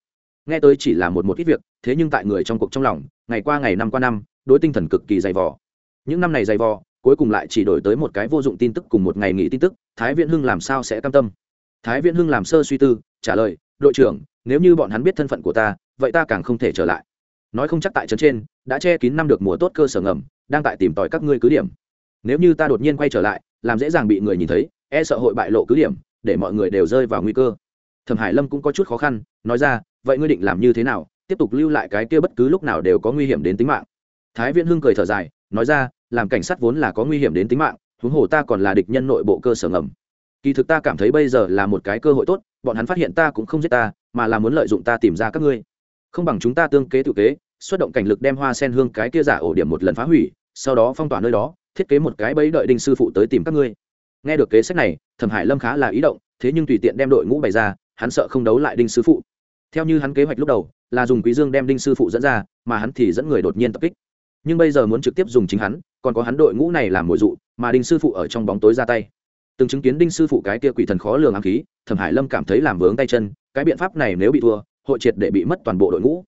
nghe tới chỉ là một một ít việc, thế nhưng tại người trong cuộc trong lòng, ngày qua ngày năm qua năm, đối tinh thần cực kỳ dày vò. Những năm này dày vò, cuối cùng lại chỉ đổi tới một cái vô dụng tin tức cùng một ngày nghỉ tin tức, thái viễn hưng làm sao sẽ cam tâm? Thái viễn hưng làm sơ suy tư, trả lời, đội trưởng, nếu như bọn hắn biết thân phận của ta, vậy ta càng không thể trở lại. Nói không chắc tại trấn trên, đã che kín năm được mùa tốt cơ sở ngầm, đang tại tìm tòi các ngươi cứ điểm. Nếu như ta đột nhiên quay trở lại, làm dễ dàng bị người nhìn thấy e sợ hội bại lộ cứ điểm, để mọi người đều rơi vào nguy cơ. Thẩm hải lâm cũng có chút khó khăn, nói ra, vậy ngươi định làm như thế nào? Tiếp tục lưu lại cái kia bất cứ lúc nào đều có nguy hiểm đến tính mạng. Thái viễn hưng cười thở dài, nói ra, làm cảnh sát vốn là có nguy hiểm đến tính mạng, huống hồ ta còn là địch nhân nội bộ cơ sở ngầm kỳ thực ta cảm thấy bây giờ là một cái cơ hội tốt, bọn hắn phát hiện ta cũng không giết ta, mà là muốn lợi dụng ta tìm ra các ngươi. Không bằng chúng ta tương kế tự kế, xuất động cảnh lực đem hoa sen hương cái kia giả ổ điểm một lần phá hủy, sau đó phong tỏa nơi đó, thiết kế một cái bẫy đợi đinh sư phụ tới tìm các ngươi. Nghe được kế sách này, thẩm hải lâm khá là ý động, thế nhưng tùy tiện đem đội ngũ bày ra, hắn sợ không đấu lại đinh sư phụ. Theo như hắn kế hoạch lúc đầu, là dùng quý dương đem đinh sư phụ dẫn ra, mà hắn thì dẫn người đột nhiên tập kích. Nhưng bây giờ muốn trực tiếp dùng chính hắn, còn có hắn đội ngũ này làm mồi dụ, mà đinh sư phụ ở trong bóng tối ra tay từng chứng kiến đinh sư phụ cái kia quỷ thần khó lường ám khí, thẩm hải lâm cảm thấy làm vướng tay chân, cái biện pháp này nếu bị thua, hội triệt để bị mất toàn bộ đội ngũ.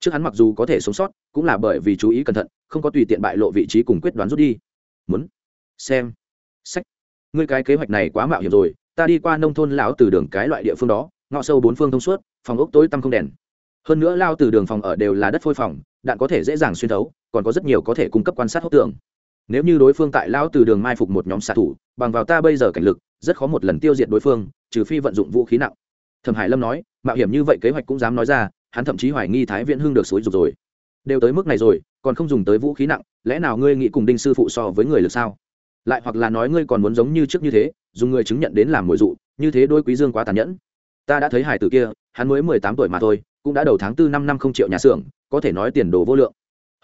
Trước hắn mặc dù có thể sống sót, cũng là bởi vì chú ý cẩn thận, không có tùy tiện bại lộ vị trí cùng quyết đoán rút đi. Muốn xem sách. Ngươi cái kế hoạch này quá mạo hiểm rồi, ta đi qua nông thôn lão từ đường cái loại địa phương đó ngõ sâu bốn phương thông suốt, phòng ốc tối tăm không đèn. Hơn nữa lao từ đường phòng ở đều là đất phôi phòng, đạn có thể dễ dàng xuyên thấu, còn có rất nhiều có thể cung cấp quan sát hốc tường nếu như đối phương tại lao từ đường mai phục một nhóm xạ thủ, bằng vào ta bây giờ cảnh lực, rất khó một lần tiêu diệt đối phương, trừ phi vận dụng vũ khí nặng. Thẩm hải lâm nói, mạo hiểm như vậy kế hoạch cũng dám nói ra, hắn thậm chí hoài nghi thái viễn hưng được xối rục rồi. Đều tới mức này rồi, còn không dùng tới vũ khí nặng, lẽ nào ngươi nghĩ cùng đinh sư phụ so với người lực sao? Lại hoặc là nói ngươi còn muốn giống như trước như thế, dùng người chứng nhận đến làm mồi dụ, như thế đôi quý dương quá tàn nhẫn. Ta đã thấy hải tử kia, hắn mới mười tám tuổi mà thôi, cũng đã đầu tháng tư năm năm không triệu nhà xưởng, có thể nói tiền đồ vô lượng.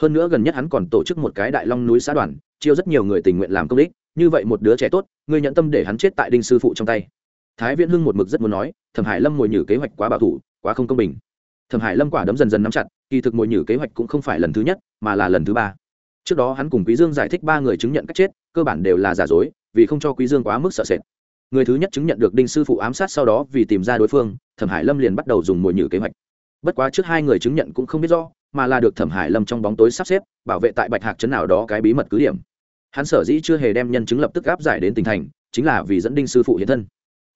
Hơn nữa gần nhất hắn còn tổ chức một cái đại long núi xã đoàn chiêu rất nhiều người tình nguyện làm công đích, như vậy một đứa trẻ tốt, ngươi nhận tâm để hắn chết tại đinh sư phụ trong tay. Thái viễn hưng một mực rất muốn nói, thẩm hải lâm ngồi nhử kế hoạch quá bảo thủ, quá không công bình. Thẩm hải lâm quả đấm dần dần nắm chặt, kỳ thực ngồi nhử kế hoạch cũng không phải lần thứ nhất, mà là lần thứ ba. Trước đó hắn cùng quý dương giải thích ba người chứng nhận cách chết, cơ bản đều là giả dối, vì không cho quý dương quá mức sợ sệt. Người thứ nhất chứng nhận được đinh sư phụ ám sát sau đó vì tìm ra đối phương, thẩm hải lâm liền bắt đầu dùng mồi nhử kế hoạch. Bất quá trước hai người chứng nhận cũng không biết rõ, mà là được thẩm hải lâm trong bóng tối sắp xếp, bảo vệ tại bạch hạc trấn nào đó cái bí mật cứ điểm hắn sở dĩ chưa hề đem nhân chứng lập tức áp giải đến tỉnh thành, chính là vì dẫn đinh sư phụ hiện thân.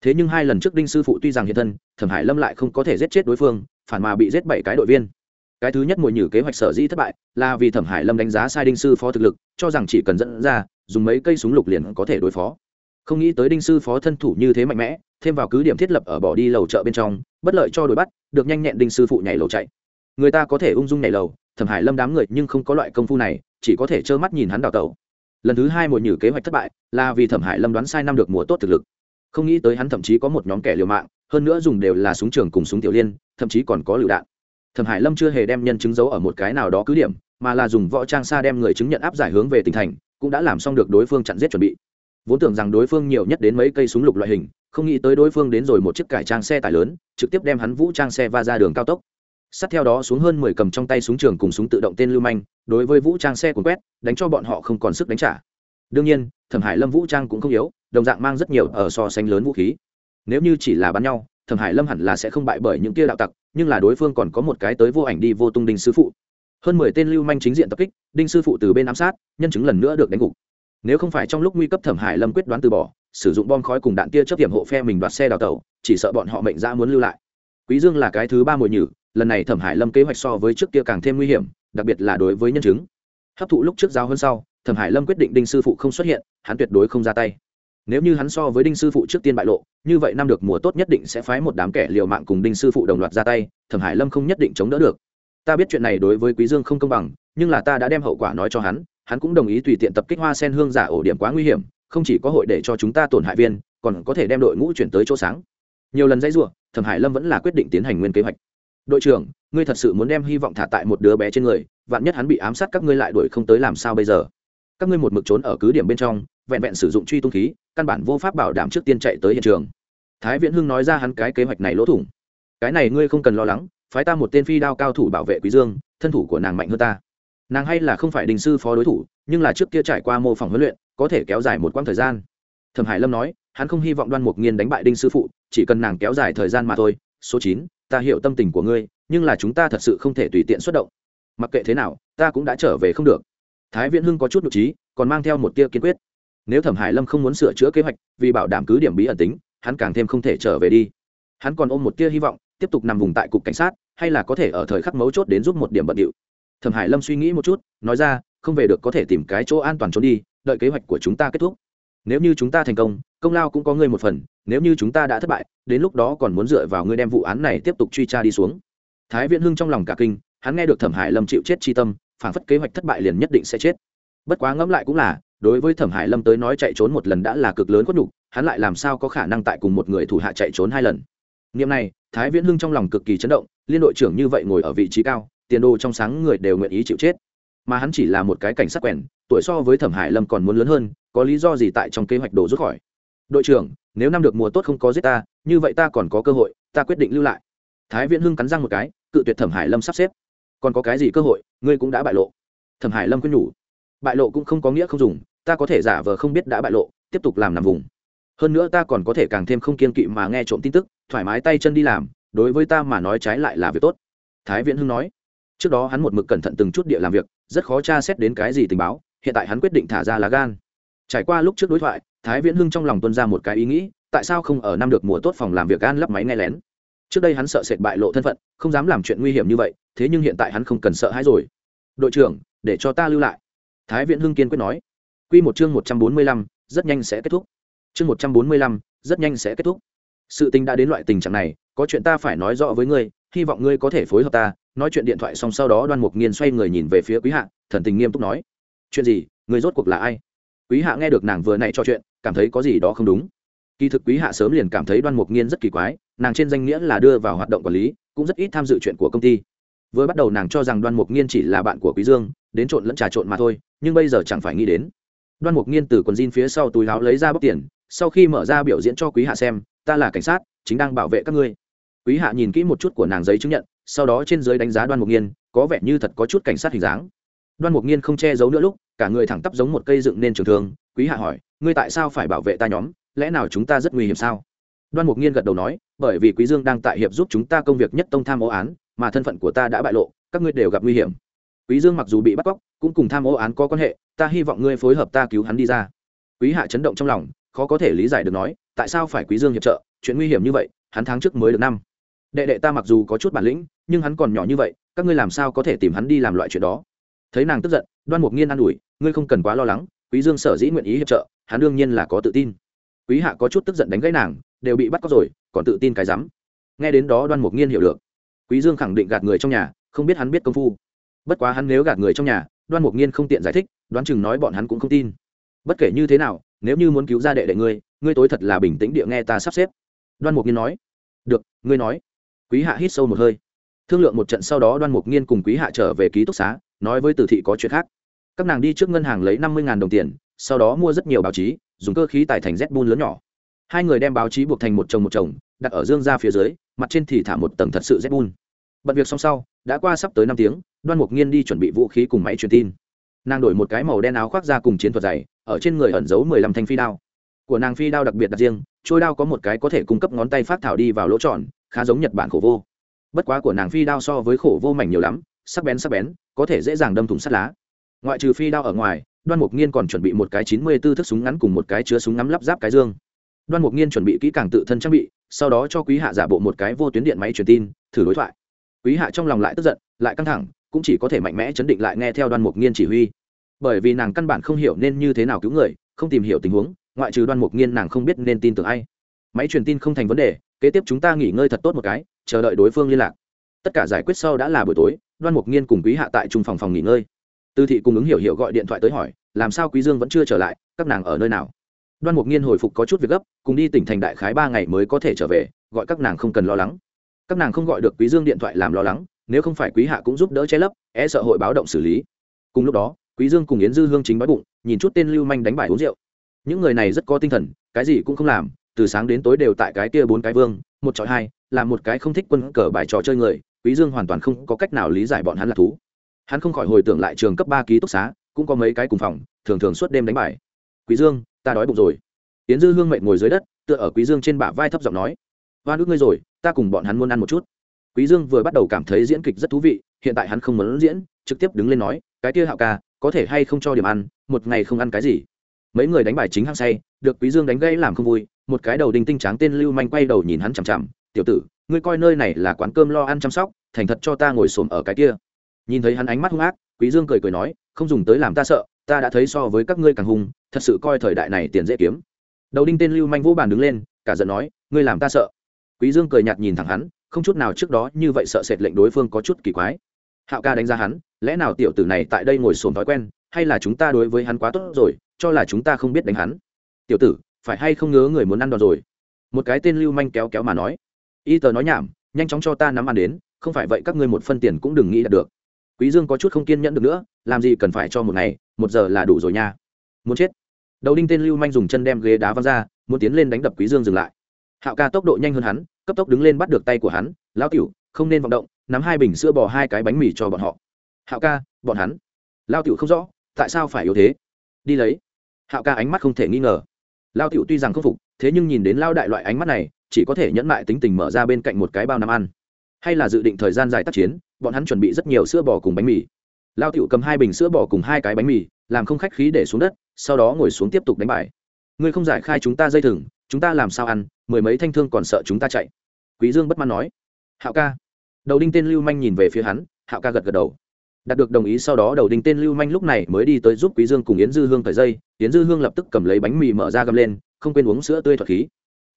Thế nhưng hai lần trước đinh sư phụ tuy rằng hiện thân, thẩm hải lâm lại không có thể giết chết đối phương, phản mà bị giết bảy cái đội viên. Cái thứ nhất mùi nhử kế hoạch sở dĩ thất bại là vì thẩm hải lâm đánh giá sai đinh sư phó thực lực, cho rằng chỉ cần dẫn ra, dùng mấy cây súng lục liền có thể đối phó. Không nghĩ tới đinh sư phó thân thủ như thế mạnh mẽ, thêm vào cứ điểm thiết lập ở bỏ đi lầu chợ bên trong, bất lợi cho đuổi bắt, được nhanh nhẹn đinh sư phụ nhảy lầu chạy. Người ta có thể ung dung nhảy lầu, thẩm hải lâm đám người nhưng không có loại công phu này, chỉ có thể trơ mắt nhìn hắn đào tẩu lần thứ hai mùa nhử kế hoạch thất bại là vì thẩm hải lâm đoán sai năm được mùa tốt thực lực. Không nghĩ tới hắn thậm chí có một nhóm kẻ liều mạng, hơn nữa dùng đều là súng trường cùng súng tiểu liên, thậm chí còn có lựu đạn. Thẩm hải lâm chưa hề đem nhân chứng giấu ở một cái nào đó cứ điểm, mà là dùng võ trang xa đem người chứng nhận áp giải hướng về tỉnh thành, cũng đã làm xong được đối phương chặn giết chuẩn bị. Vốn tưởng rằng đối phương nhiều nhất đến mấy cây súng lục loại hình, không nghĩ tới đối phương đến rồi một chiếc cải trang xe tải lớn, trực tiếp đem hắn vũ trang xe va ra đường cao tốc sát theo đó xuống hơn mười cầm trong tay súng trường cùng súng tự động tên lưu manh, đối với vũ trang xe cuốn quét, đánh cho bọn họ không còn sức đánh trả. Đương nhiên, thẩm hải lâm vũ trang cũng không yếu, đồng dạng mang rất nhiều ở so sánh lớn vũ khí. Nếu như chỉ là bắn nhau, thẩm hải lâm hẳn là sẽ không bại bởi những kia đạo tặc, nhưng là đối phương còn có một cái tới vô ảnh đi vô tung đinh sư phụ. Hơn mười tên lưu manh chính diện tập kích, đinh sư phụ từ bên ám sát, nhân chứng lần nữa được đánh gục. Nếu không phải trong lúc nguy cấp thẩm hải lâm quyết đoán từ bỏ, sử dụng bom khói cùng đạn tia chấp tiệm hộ phe mình đoạt xe đào tẩu, chỉ sợ bọn họ mệnh ra muốn lưu lại. Quý dương là cái thứ ba mùi nhử lần này thẩm hải lâm kế hoạch so với trước kia càng thêm nguy hiểm đặc biệt là đối với nhân chứng hấp thụ lúc trước giao hơn sau thẩm hải lâm quyết định đinh sư phụ không xuất hiện hắn tuyệt đối không ra tay nếu như hắn so với đinh sư phụ trước tiên bại lộ như vậy năm được mùa tốt nhất định sẽ phái một đám kẻ liều mạng cùng đinh sư phụ đồng loạt ra tay thẩm hải lâm không nhất định chống đỡ được ta biết chuyện này đối với quý dương không công bằng nhưng là ta đã đem hậu quả nói cho hắn hắn cũng đồng ý tùy tiện tập kích hoa sen hương giả ổ điểm quá nguy hiểm không chỉ có hội để cho chúng ta tổn hại viên còn có thể đem đội ngũ chuyển tới chỗ sáng nhiều lần dãy rủa thẩm hải lâm vẫn là quyết định tiến hành nguyên kế hoạch đội trưởng, ngươi thật sự muốn đem hy vọng thả tại một đứa bé trên người, vạn nhất hắn bị ám sát các ngươi lại đuổi không tới làm sao bây giờ? Các ngươi một mực trốn ở cứ điểm bên trong, vẹn vẹn sử dụng truy tung khí, căn bản vô pháp bảo đảm trước tiên chạy tới hiện trường. Thái viễn hưng nói ra hắn cái kế hoạch này lỗ thủng. Cái này ngươi không cần lo lắng, phái ta một tên phi đao cao thủ bảo vệ quý dương, thân thủ của nàng mạnh hơn ta. Nàng hay là không phải đình sư phó đối thủ, nhưng là trước kia trải qua mô phỏng huấn luyện, có thể kéo dài một quãng thời gian. Thẩm hải lâm nói, hắn không hy vọng đoan mục nghiên đánh bại đinh sư phụ, chỉ cần nàng kéo dài thời gian mà thôi, số chín ta hiểu tâm tình của ngươi, nhưng là chúng ta thật sự không thể tùy tiện xuất động. Mặc kệ thế nào, ta cũng đã trở về không được. Thái viễn hưng có chút nhục trí còn mang theo một tia kiên quyết. Nếu thẩm hải lâm không muốn sửa chữa kế hoạch, vì bảo đảm cứ điểm bí ẩn tính, hắn càng thêm không thể trở về đi. Hắn còn ôm một tia hy vọng, tiếp tục nằm vùng tại cục cảnh sát, hay là có thể ở thời khắc mấu chốt đến giúp một điểm bận điệu. Thẩm hải lâm suy nghĩ một chút, nói ra, không về được có thể tìm cái chỗ an toàn trốn đi, đợi kế hoạch của chúng ta kết thúc nếu như chúng ta thành công công lao cũng có ngươi một phần, nếu như chúng ta đã thất bại, đến lúc đó còn muốn dựa vào ngươi đem vụ án này tiếp tục truy tra đi xuống. Thái viễn hưng trong lòng cả kinh, hắn nghe được thẩm hải lâm chịu chết chi tâm phản phất kế hoạch thất bại liền nhất định sẽ chết. Bất quá ngẫm lại cũng là, đối với thẩm hải lâm tới nói chạy trốn một lần đã là cực lớn khuất nhục, hắn lại làm sao có khả năng tại cùng một người thủ hạ chạy trốn hai lần. Niệm này, thái viễn hưng trong lòng cực kỳ chấn động, liên đội trưởng như vậy ngồi ở vị trí cao, tiền đồ trong sáng người đều nguyện ý chịu chết. Mà hắn chỉ là một cái cảnh sát quèn, tuổi so với thẩm hải lâm còn muốn lớn hơn có lý do gì tại trong kế hoạch đổ rút khỏi? Đội trưởng, nếu năm được mùa tốt không có giết ta, như vậy ta còn có cơ hội, ta quyết định lưu lại. Thái viễn hưng cắn răng một cái, cự tuyệt thẩm hải lâm sắp xếp. Còn có cái gì cơ hội, ngươi cũng đã bại lộ. Thẩm hải lâm quyết nhủ. Bại lộ cũng không có nghĩa không dùng, ta có thể giả vờ không biết đã bại lộ, tiếp tục làm nằm vùng. Hơn nữa ta còn có thể càng thêm không kiên kỵ mà nghe trộm tin tức, thoải mái tay chân đi làm, đối với ta mà nói trái lại là việc tốt. Thái viễn hưng nói. Trước đó hắn một mực cẩn thận từng chút địa làm việc, rất khó tra xét đến cái gì tình báo, hiện tại hắn quyết định thả ra lá gan trải qua lúc trước đối thoại, thái viễn hưng trong lòng tuân ra một cái ý nghĩ, tại sao không ở năm được mùa tốt phòng làm việc gan lắp máy nghe lén? Trước đây hắn sợ sệt bại lộ thân phận, không dám làm chuyện nguy hiểm như vậy, thế nhưng hiện tại hắn không cần sợ hãi rồi. Đội trưởng, để cho ta lưu lại. Thái viễn hưng kiên quyết nói. Q một chương một trăm bốn mươi lăm, rất nhanh sẽ kết thúc. Chương một trăm bốn mươi lăm, rất nhanh sẽ kết thúc. Sự tình đã đến loại tình trạng này, có chuyện ta phải nói rõ với ngươi, hy vọng ngươi có thể phối hợp ta, nói chuyện điện thoại xong sau đó đoan mục nghiên xoay người nhìn về phía quý hạ, thần tình nghiêm túc nói. Chuyện gì? Người rốt cuộc là ai? Quý hạ nghe được nàng vừa nãy trò chuyện, cảm thấy có gì đó không đúng. Kỳ thực quý hạ sớm liền cảm thấy đoan mục nghiên rất kỳ quái, nàng trên danh nghĩa là đưa vào hoạt động quản lý, cũng rất ít tham dự chuyện của công ty. Vừa bắt đầu nàng cho rằng đoan mục nghiên chỉ là bạn của quý dương, đến trộn lẫn trà trộn mà thôi, nhưng bây giờ chẳng phải nghĩ đến. Đoan mục nghiên từ quần jean phía sau túi láo lấy ra bóc tiền, sau khi mở ra biểu diễn cho quý hạ xem, ta là cảnh sát, chính đang bảo vệ các ngươi. Quý hạ nhìn kỹ một chút của nàng giấy chứng nhận, sau đó trên dưới đánh giá đoan mục nghiên, có vẻ như thật có chút cảnh sát hình dáng đoan mục nghiên không che giấu nữa lúc, cả người thẳng tắp giống một cây dựng nên trường thương. Quý hạ hỏi, ngươi tại sao phải bảo vệ ta nhóm? Lẽ nào chúng ta rất nguy hiểm sao? Đoan mục nghiên gật đầu nói, bởi vì quý dương đang tại hiệp giúp chúng ta công việc nhất tông tham ô án, mà thân phận của ta đã bại lộ, các ngươi đều gặp nguy hiểm. Quý dương mặc dù bị bắt cóc, cũng cùng tham ô án có quan hệ, ta hy vọng ngươi phối hợp ta cứu hắn đi ra. Quý hạ chấn động trong lòng, khó có thể lý giải được nói, tại sao phải quý dương hiệp trợ? Chuyện nguy hiểm như vậy, hắn tháng trước mới được năm. Đệ đệ ta mặc dù có chút bản lĩnh, nhưng hắn còn nhỏ như vậy, các ngươi làm sao có thể tìm hắn đi làm loại chuyện đó? Thấy nàng tức giận, đoan mục nghiên an ủi, ngươi không cần quá lo lắng, quý dương sở dĩ nguyện ý hiệp trợ, hắn đương nhiên là có tự tin. Quý hạ có chút tức giận đánh gãy nàng, đều bị bắt cóc rồi, còn tự tin cái rắm. Nghe đến đó đoan mục nghiên hiểu được. Quý dương khẳng định gạt người trong nhà, không biết hắn biết công phu. Bất quá hắn nếu gạt người trong nhà, đoan mục nghiên không tiện giải thích, đoán chừng nói bọn hắn cũng không tin. Bất kể như thế nào, nếu như muốn cứu ra đệ đệ ngươi ngươi tối thật là bình tĩnh địa nghe ta sắp xếp. Đoan mục nghiên nói. Được, ngươi nói. Quý hạ hít sâu một hơi. Thương lượng một trận sau đó, đoan mục nghiên cùng quý hạ trở về ký túc xá nói với tử thị có chuyện khác. Các nàng đi trước ngân hàng lấy năm mươi đồng tiền, sau đó mua rất nhiều báo chí, dùng cơ khí tài thành z bun lớn nhỏ. Hai người đem báo chí buộc thành một chồng một chồng, đặt ở dương ra phía dưới, mặt trên thì thả một tầng thật sự z bun. Bận việc xong sau, đã qua sắp tới năm tiếng, đoan mục nghiên đi chuẩn bị vũ khí cùng máy truyền tin. Nàng đổi một cái màu đen áo khoác ra cùng chiến thuật dày ở trên người ẩn giấu mười lăm thanh phi đao. Của nàng phi đao đặc biệt đặc riêng, trôi đao có một cái có thể cung cấp ngón tay phát thảo đi vào lỗ tròn, khá giống nhật bản khổ vô. Bất quá của nàng phi đao so với khổ vô mảnh nhiều lắm, sắc bén sắc bén có thể dễ dàng đâm thủng sắt lá. Ngoại trừ phi đao ở ngoài, đoan mục nghiên còn chuẩn bị một cái chín mươi b ố thước súng ngắn cùng một cái chứa súng ngắm lắp ráp cái dương. Đoan mục nghiên chuẩn bị kỹ càng tự thân trang bị, sau đó cho quý hạ giả bộ một cái vô tuyến điện máy truyền tin, thử đối thoại. Quý hạ trong lòng lại tức giận, lại căng thẳng, cũng chỉ có thể mạnh mẽ chấn định lại nghe theo đoan mục nghiên chỉ huy. Bởi vì nàng căn bản không hiểu nên như thế nào cứu người, không tìm hiểu tình huống, ngoại trừ đoan mục nghiên nàng không biết nên tin tưởng ai. Máy truyền tin không thành vấn đề, kế tiếp chúng ta nghỉ ngơi thật tốt một cái, chờ đợi đối phương liên lạc. Tất cả giải quyết sau đã là buổi tối đoan mục nghiên cùng quý hạ tại trung phòng phòng nghỉ ngơi. Tư thị cùng ứng hiểu hiểu gọi điện thoại tới hỏi, làm sao quý dương vẫn chưa trở lại, các nàng ở nơi nào? Đoan mục nghiên hồi phục có chút việc gấp, cùng đi tỉnh thành đại khái ba ngày mới có thể trở về, gọi các nàng không cần lo lắng. Các nàng không gọi được quý dương điện thoại làm lo lắng, nếu không phải quý hạ cũng giúp đỡ che lấp e sợ hội báo động xử lý. Cùng lúc đó, quý dương cùng yến dư hương chính đói bụng, nhìn chút tên lưu manh đánh bài uống rượu. Những người này rất có tinh thần, cái gì cũng không làm, từ sáng đến tối đều tại cái kia bốn cái vương, một trọi hai, là một cái không thích quân cờ bài trò chơi người quý dương hoàn toàn không có cách nào lý giải bọn hắn là thú. Hắn không khỏi hồi tưởng lại trường cấp ba ký túc xá, cũng có mấy cái cùng phòng, thường thường suốt đêm đánh bài. Quý dương, ta đói bụng rồi. Yến dư hương mệnh ngồi dưới đất, tựa ở quý dương trên bả vai thấp giọng nói. Hoa nước ngươi rồi, ta cùng bọn hắn muốn ăn một chút. Quý dương vừa bắt đầu cảm thấy diễn kịch rất thú vị, hiện tại hắn không muốn diễn, trực tiếp đứng lên nói, cái kia hạo ca, có thể hay không cho điểm ăn, một ngày không ăn cái gì? Mấy người đánh bài chính hăng say, được quý dương đánh gây làm không vui, một cái đầu đinh tinh tráng tên lưu manh quay đầu nhìn hắn chằm chằm, tiểu tử ngươi coi nơi này là quán cơm lo ăn chăm sóc, thành thật cho ta ngồi xổm ở cái kia. Nhìn thấy hắn ánh mắt hung ác, quý dương cười cười nói, không dùng tới làm ta sợ, ta đã thấy so với các ngươi càng hung, thật sự coi thời đại này tiền dễ kiếm. Đầu đinh tên lưu manh vô bàn đứng lên, cả giận nói, ngươi làm ta sợ. Quý dương cười nhạt nhìn thẳng hắn, không chút nào trước đó như vậy sợ sệt lệnh đối phương có chút kỳ quái. Hạo ca đánh giá hắn, lẽ nào tiểu tử này tại đây ngồi sồn thói quen, hay là chúng ta đối với hắn quá tốt rồi, cho là chúng ta không biết đánh hắn? Tiểu tử, phải hay không ngớ người muốn ăn đòn rồi? Một cái tên lưu manh kéo kéo mà nói y tờ nói nhảm, nhanh chóng cho ta nắm ăn đến, không phải vậy các ngươi một phân tiền cũng đừng nghĩ đạt được. Quý dương có chút không kiên nhẫn được nữa, làm gì cần phải cho một ngày, một giờ là đủ rồi nha. Muốn chết. Đầu đinh tên lưu manh dùng chân đem ghế đá văng ra, muốn tiến lên đánh đập quý dương dừng lại. Hạo ca tốc độ nhanh hơn hắn, cấp tốc đứng lên bắt được tay của hắn, lão tiểu, không nên vọng động, nắm hai bình sữa bò hai cái bánh mì cho bọn họ. Hạo ca, bọn hắn? Lao tiểu không rõ, tại sao phải yếu thế? Đi lấy. Hạo ca ánh mắt không thể nghi ngờ. Lao tiểu tuy rằng không phục, thế nhưng nhìn đến lao đại loại ánh mắt này chỉ có thể nhẫn mại tính tình mở ra bên cạnh một cái bao năm ăn. Hay là dự định thời gian dài tác chiến, bọn hắn chuẩn bị rất nhiều sữa bò cùng bánh mì. Lao tiểu cầm hai bình sữa bò cùng hai cái bánh mì, làm không khách khí để xuống đất, sau đó ngồi xuống tiếp tục đánh bài. Ngươi không giải khai chúng ta dây thừng, chúng ta làm sao ăn, mười mấy thanh thương còn sợ chúng ta chạy. Quý dương bất mãn nói. Hạo ca. Đầu đinh tên lưu manh nhìn về phía hắn, hạo ca gật gật đầu. Đạt được đồng ý sau đó đầu đinh tên lưu manh lúc này mới đi tới giúp quý dương cùng yến dư hương thời dây, yến dư hương lập tức cầm lấy bánh mì mở ra gầm lên, không quên uống sữa tươi thuật khí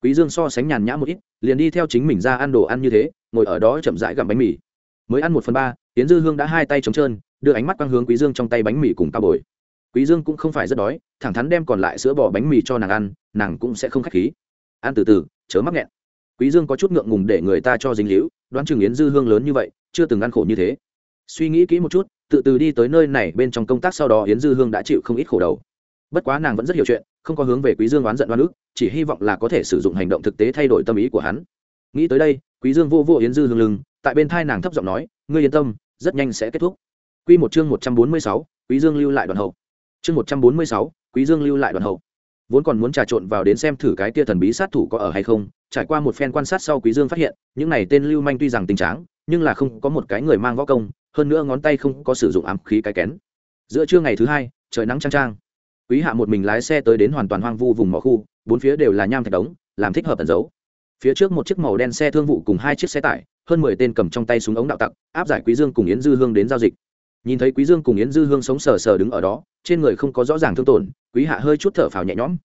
quý dương so sánh nhàn nhã một ít, liền đi theo chính mình ra ăn đồ ăn như thế, ngồi ở đó chậm rãi gặm bánh mì. Mới ăn một phần ba, yến dư hương đã hai tay trống trơn, đưa ánh mắt quang hướng quý dương trong tay bánh mì cùng cao bồi. Quý dương cũng không phải rất đói, thẳng thắn đem còn lại sữa bò bánh mì cho nàng ăn, nàng cũng sẽ không khách khí. Ăn từ từ, chớ mắc nghẹn. Quý dương có chút ngượng ngùng để người ta cho dính liễu đoán chừng yến dư hương lớn như vậy, chưa từng ăn khổ như thế. Suy nghĩ kỹ một chút, tự từ đi tới nơi này bên trong công tác sau đó yến dư hương đã chịu không ít khổ đầu bất quá nàng vẫn rất hiểu chuyện không có hướng về quý dương oán giận oan ức chỉ hy vọng là có thể sử dụng hành động thực tế thay đổi tâm ý của hắn. Nghĩ tới đây quý dương vô vô yến dư hương lưng tại bên thai nàng thấp giọng nói ngươi yên tâm rất nhanh sẽ kết thúc. Quy một chương một trăm bốn mươi sáu, quý dương lưu lại đoàn hậu. Chương một trăm bốn mươi sáu, quý dương lưu lại đoàn hậu. Vốn còn muốn trà trộn vào đến xem thử cái tia thần bí sát thủ có ở hay không trải qua một phen quan sát sau quý dương phát hiện những này tên lưu manh tuy rằng tình tráng nhưng là không có một cái người mang võ công hơn nữa ngón tay không có sử dụng ám khí cái kén. Giữa trưa ngày thứ hai trời nắng trang trang quý hạ một mình lái xe tới đến hoàn toàn hoang vu vùng mỏ khu, bốn phía đều là nham thạch đống, làm thích hợp tẩn giấu. Phía trước một chiếc màu đen xe thương vụ cùng hai chiếc xe tải, hơn mười tên cầm trong tay súng ống đạo tặc, áp giải quý dương cùng yến dư hương đến giao dịch. Nhìn thấy quý dương cùng yến dư hương sống sờ sờ đứng ở đó, trên người không có rõ ràng thương tổn, quý hạ hơi chút thở phào nhẹ nhõm.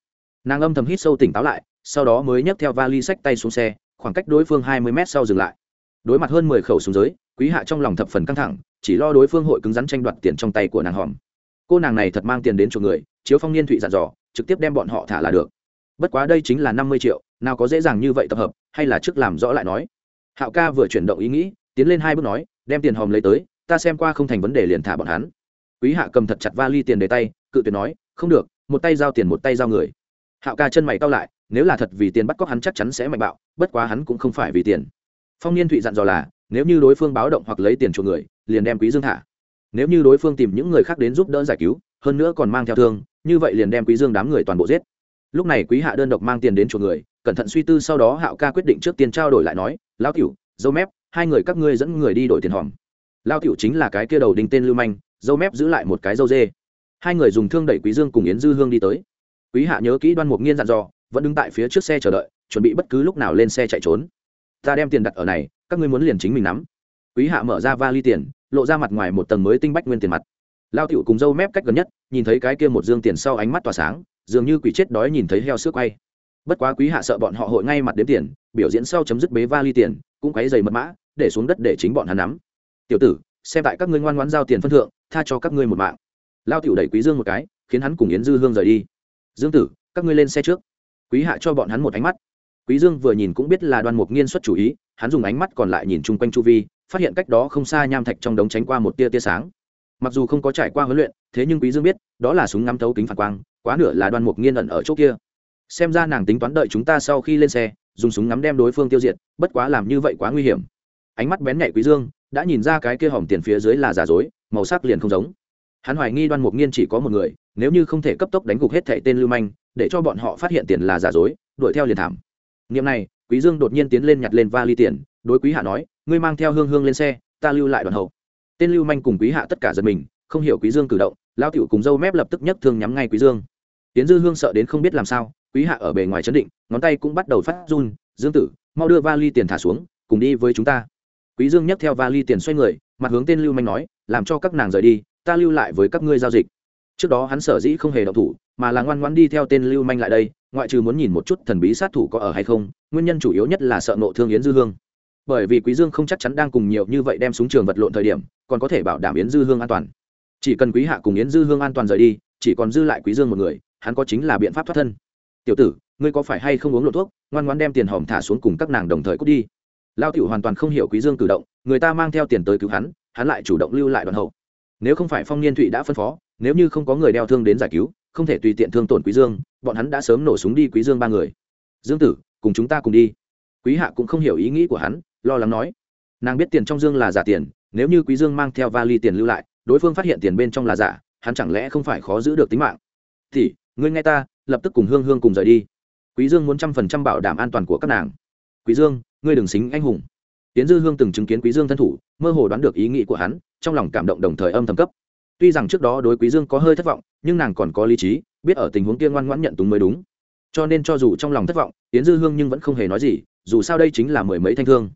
Nàng âm thầm hít sâu tỉnh táo lại, sau đó mới nhấc theo vali sách tay xuống xe, khoảng cách đối phương hai mươi mét sau dừng lại. Đối mặt hơn mười khẩu súng giới, quý hạ trong lòng thập phần căng thẳng, chỉ lo đối phương hội cứng rắn tranh đoạt tiền trong tay của nàng hòm. Cô nàng này thật mang tiền đến cho người chiếu phong niên thụy dặn dò, trực tiếp đem bọn họ thả là được. Bất quá đây chính là năm mươi triệu, nào có dễ dàng như vậy tập hợp, hay là trước làm rõ lại nói. Hạo ca vừa chuyển động ý nghĩ, tiến lên hai bước nói, đem tiền hòm lấy tới, ta xem qua không thành vấn đề liền thả bọn hắn. Quý hạ cầm thật chặt vali tiền đề tay, cự tuyệt nói, không được, một tay giao tiền một tay giao người. Hạo ca chân mày cao lại, nếu là thật vì tiền bắt cóc hắn chắc chắn sẽ mạnh bạo, bất quá hắn cũng không phải vì tiền. Phong niên thụy dặn dò là, nếu như đối phương báo động hoặc lấy tiền chuộc người, liền đem quý dương thả. Nếu như đối phương tìm những người khác đến giúp đỡ giải cứu, hơn nữa còn mang theo thương như vậy liền đem quý dương đám người toàn bộ giết. Lúc này quý hạ đơn độc mang tiền đến chuộc người, cẩn thận suy tư sau đó hạo ca quyết định trước tiên trao đổi lại nói, lão tiểu, dâu mép, hai người các ngươi dẫn người đi đổi tiền hòm. Lao tiểu chính là cái kia đầu đinh tên lưu manh, dâu mép giữ lại một cái dâu dê. Hai người dùng thương đẩy quý dương cùng yến dư hương đi tới. Quý hạ nhớ kỹ đoan mục nghiên dặn dò, vẫn đứng tại phía trước xe chờ đợi, chuẩn bị bất cứ lúc nào lên xe chạy trốn. Ta đem tiền đặt ở này, các ngươi muốn liền chính mình nắm. Quý hạ mở ra vali tiền, lộ ra mặt ngoài một tầng mới tinh bách nguyên tiền mặt lao tiểu cùng dâu mép cách gần nhất, nhìn thấy cái kia một dương tiền sau ánh mắt tỏa sáng, dường như quỷ chết đói nhìn thấy heo sữa quay. Bất quá quý hạ sợ bọn họ hội ngay mặt đếm tiền, biểu diễn sau chấm dứt bế vali tiền, cũng quấy dày mật mã, để xuống đất để chính bọn hắn nắm. Tiểu tử, xem tại các ngươi ngoan ngoãn giao tiền phân thượng, tha cho các ngươi một mạng. Lao tiểu đẩy quý dương một cái, khiến hắn cùng yến dư hương rời đi. Dương tử, các ngươi lên xe trước. Quý hạ cho bọn hắn một ánh mắt. Quý dương vừa nhìn cũng biết là đoan mục nghiên xuất chủ ý, hắn dùng ánh mắt còn lại nhìn chung quanh chu vi, phát hiện cách đó không xa nham thạch trong đống tránh qua một tia tia sáng mặc dù không có trải qua huấn luyện, thế nhưng quý dương biết, đó là súng ngắm thấu kính phản quang, quá nửa là đoan mục nghiên ẩn ở chỗ kia. Xem ra nàng tính toán đợi chúng ta sau khi lên xe, dùng súng ngắm đem đối phương tiêu diệt, bất quá làm như vậy quá nguy hiểm. Ánh mắt bén nhạy quý dương, đã nhìn ra cái kia hỏng tiền phía dưới là giả dối, màu sắc liền không giống. Hắn hoài nghi đoan mục nghiên chỉ có một người, nếu như không thể cấp tốc đánh gục hết thảy tên lưu manh, để cho bọn họ phát hiện tiền là giả dối, đuổi theo liền thảm. Niệm này, quý dương đột nhiên tiến lên nhặt lên vali tiền, đối quý hạ nói, ngươi mang theo hương hương lên xe, ta lưu lại đoàn hậu tên lưu manh cùng quý hạ tất cả giật mình, không hiểu quý dương cử động lao tiểu cùng dâu mép lập tức nhấc thương nhắm ngay quý dương. Tiến dư hương sợ đến không biết làm sao, quý hạ ở bề ngoài chấn định, ngón tay cũng bắt đầu phát run, dương tử, mau đưa vali tiền thả xuống, cùng đi với chúng ta. Quý dương nhấc theo vali tiền xoay người, mặt hướng tên lưu manh nói, làm cho các nàng rời đi, ta lưu lại với các ngươi giao dịch. Trước đó hắn sở dĩ không hề động thủ, mà là ngoan ngoãn đi theo tên lưu manh lại đây, ngoại trừ muốn nhìn một chút thần bí sát thủ có ở hay không, nguyên nhân chủ yếu nhất là sợ nộ thương yến dư hương bởi vì quý dương không chắc chắn đang cùng nhiều như vậy đem súng trường vật lộn thời điểm, còn có thể bảo đảm yến dư hương an toàn. Chỉ cần quý hạ cùng yến dư hương an toàn rời đi, chỉ còn dư lại quý dương một người, hắn có chính là biện pháp thoát thân. Tiểu tử, ngươi có phải hay không uống lộ thuốc, ngoan ngoãn đem tiền hòm thả xuống cùng các nàng đồng thời cút đi. Lao tiểu hoàn toàn không hiểu quý dương cử động, người ta mang theo tiền tới cứu hắn hắn lại chủ động lưu lại đoàn hậu. Nếu không phải phong niên thụy đã phân phó, nếu như không có người đeo thương đến giải cứu, không thể tùy tiện thương tổn quý dương, bọn hắn đã sớm nổ súng đi quý dương ba người. Dương tử, cùng chúng ta cùng đi. Quý hạ cũng không hiểu ý nghĩ của hắn lo lắng nói, nàng biết tiền trong dương là giả tiền, nếu như quý dương mang theo vali tiền lưu lại, đối phương phát hiện tiền bên trong là giả, hắn chẳng lẽ không phải khó giữ được tính mạng? Thì, ngươi nghe ta, lập tức cùng hương hương cùng rời đi. Quý dương muốn trăm phần trăm bảo đảm an toàn của các nàng. Quý dương, ngươi đừng xính anh hùng. Tiến dư hương từng chứng kiến quý dương thân thủ, mơ hồ đoán được ý nghĩ của hắn, trong lòng cảm động đồng thời âm thầm cấp. Tuy rằng trước đó đối quý dương có hơi thất vọng, nhưng nàng còn có lý trí, biết ở tình huống kia ngoan ngoãn nhận túng mới đúng. Cho nên cho dù trong lòng thất vọng tiến dư hương nhưng vẫn không hề nói gì, dù sao đây chính là mười mấy thanh thương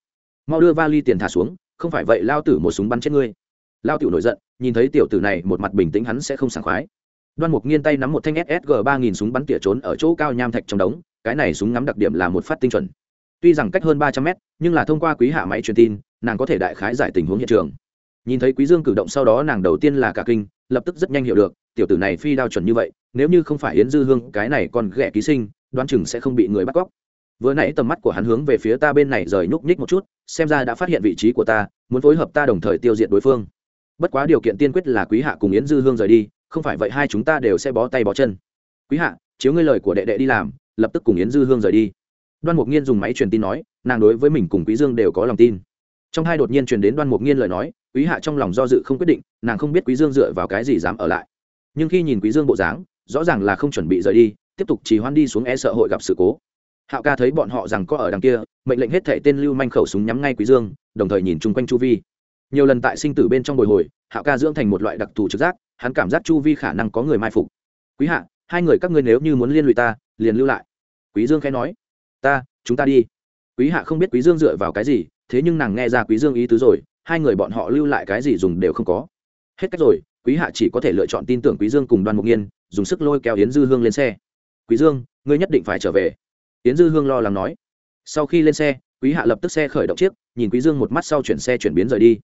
mau đưa vali tiền thả xuống, không phải vậy lao tử một súng bắn chết ngươi. Lao tiểu nổi giận, nhìn thấy tiểu tử này một mặt bình tĩnh hắn sẽ không sảng khoái. Đoan mục nghiên tay nắm một thanh ssg ba nghìn súng bắn tỉa trốn ở chỗ cao nham thạch trong đống, cái này súng ngắm đặc điểm là một phát tinh chuẩn. Tuy rằng cách hơn ba trăm mét, nhưng là thông qua quý hạ máy truyền tin, nàng có thể đại khái giải tình huống hiện trường. Nhìn thấy quý dương cử động sau đó nàng đầu tiên là cả kinh, lập tức rất nhanh hiểu được, tiểu tử này phi đao chuẩn như vậy, nếu như không phải yến dư hương, cái này còn ghẻ ký sinh, đoán chừng sẽ không bị người bắt cóc vừa nãy tầm mắt của hắn hướng về phía ta bên này rời nhúc nhích một chút, xem ra đã phát hiện vị trí của ta, muốn phối hợp ta đồng thời tiêu diệt đối phương. Bất quá điều kiện tiên quyết là quý hạ cùng yến dư hương rời đi, không phải vậy hai chúng ta đều sẽ bó tay bó chân. Quý hạ, chiếu ngươi lời của đệ đệ đi làm, lập tức cùng yến dư hương rời đi. Đoan mục nghiên dùng máy truyền tin nói, nàng đối với mình cùng quý dương đều có lòng tin. Trong hai đột nhiên truyền đến đoan mục nghiên lời nói, quý hạ trong lòng do dự không quyết định, nàng không biết quý dương dựa vào cái gì dám ở lại. Nhưng khi nhìn quý dương bộ dáng, rõ ràng là không chuẩn bị rời đi, tiếp tục trì hoãn đi xuống e sợ hội gặp sự cố hạo ca thấy bọn họ rằng có ở đằng kia, mệnh lệnh hết thảy tên lưu manh khẩu súng nhắm ngay quý dương, đồng thời nhìn chung quanh chu vi. Nhiều lần tại sinh tử bên trong bồi hồi, hạo ca dưỡng thành một loại đặc thù trực giác, hắn cảm giác chu vi khả năng có người mai phục. Quý hạ, hai người các ngươi nếu như muốn liên lụy ta, liền lưu lại. Quý dương khẽ nói. Ta, chúng ta đi. Quý hạ không biết quý dương dựa vào cái gì, thế nhưng nàng nghe ra quý dương ý tứ rồi, hai người bọn họ lưu lại cái gì dùng đều không có. Hết cách rồi, quý hạ chỉ có thể lựa chọn tin tưởng quý dương cùng Đoàn mục nghiên, dùng sức lôi kéo yến dư hương lên xe. Quý dương, ngươi nhất định phải trở về yến dư hương lo lắng nói. Sau khi lên xe, quý hạ lập tức xe khởi động chiếc, nhìn quý dương một mắt sau chuyển xe chuyển biến rời đi.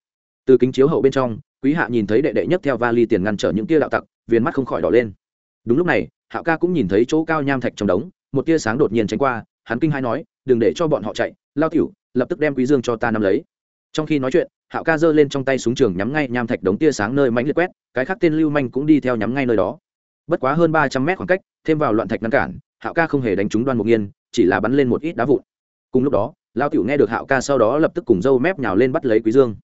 Từ kính chiếu hậu bên trong, quý hạ nhìn thấy đệ đệ nhất theo vali tiền ngăn trở những tia đạo tặc viên mắt không khỏi đỏ lên. Đúng lúc này hạo ca cũng nhìn thấy chỗ cao nham thạch trong đống, một tia sáng đột nhiên tránh qua, hắn kinh hai nói, đừng để cho bọn họ chạy, lao tiểu, lập tức đem quý dương cho ta nắm lấy. Trong khi nói chuyện hạo ca giơ lên trong tay súng trường nhắm ngay nham thạch đống tia sáng nơi mãnh liệt quét, cái khác tên lưu manh cũng đi theo nhắm ngay nơi đó. Bất quá hơn ba trăm mét khoảng cách, thêm vào loạn thạch ngăn cản hạo ca không hề đánh trúng đoan mục nghiên chỉ là bắn lên một ít đá vụn. Cùng lúc đó lao tiểu nghe được hạo ca sau đó lập tức cùng dâu mép nhào lên bắt lấy quý dương.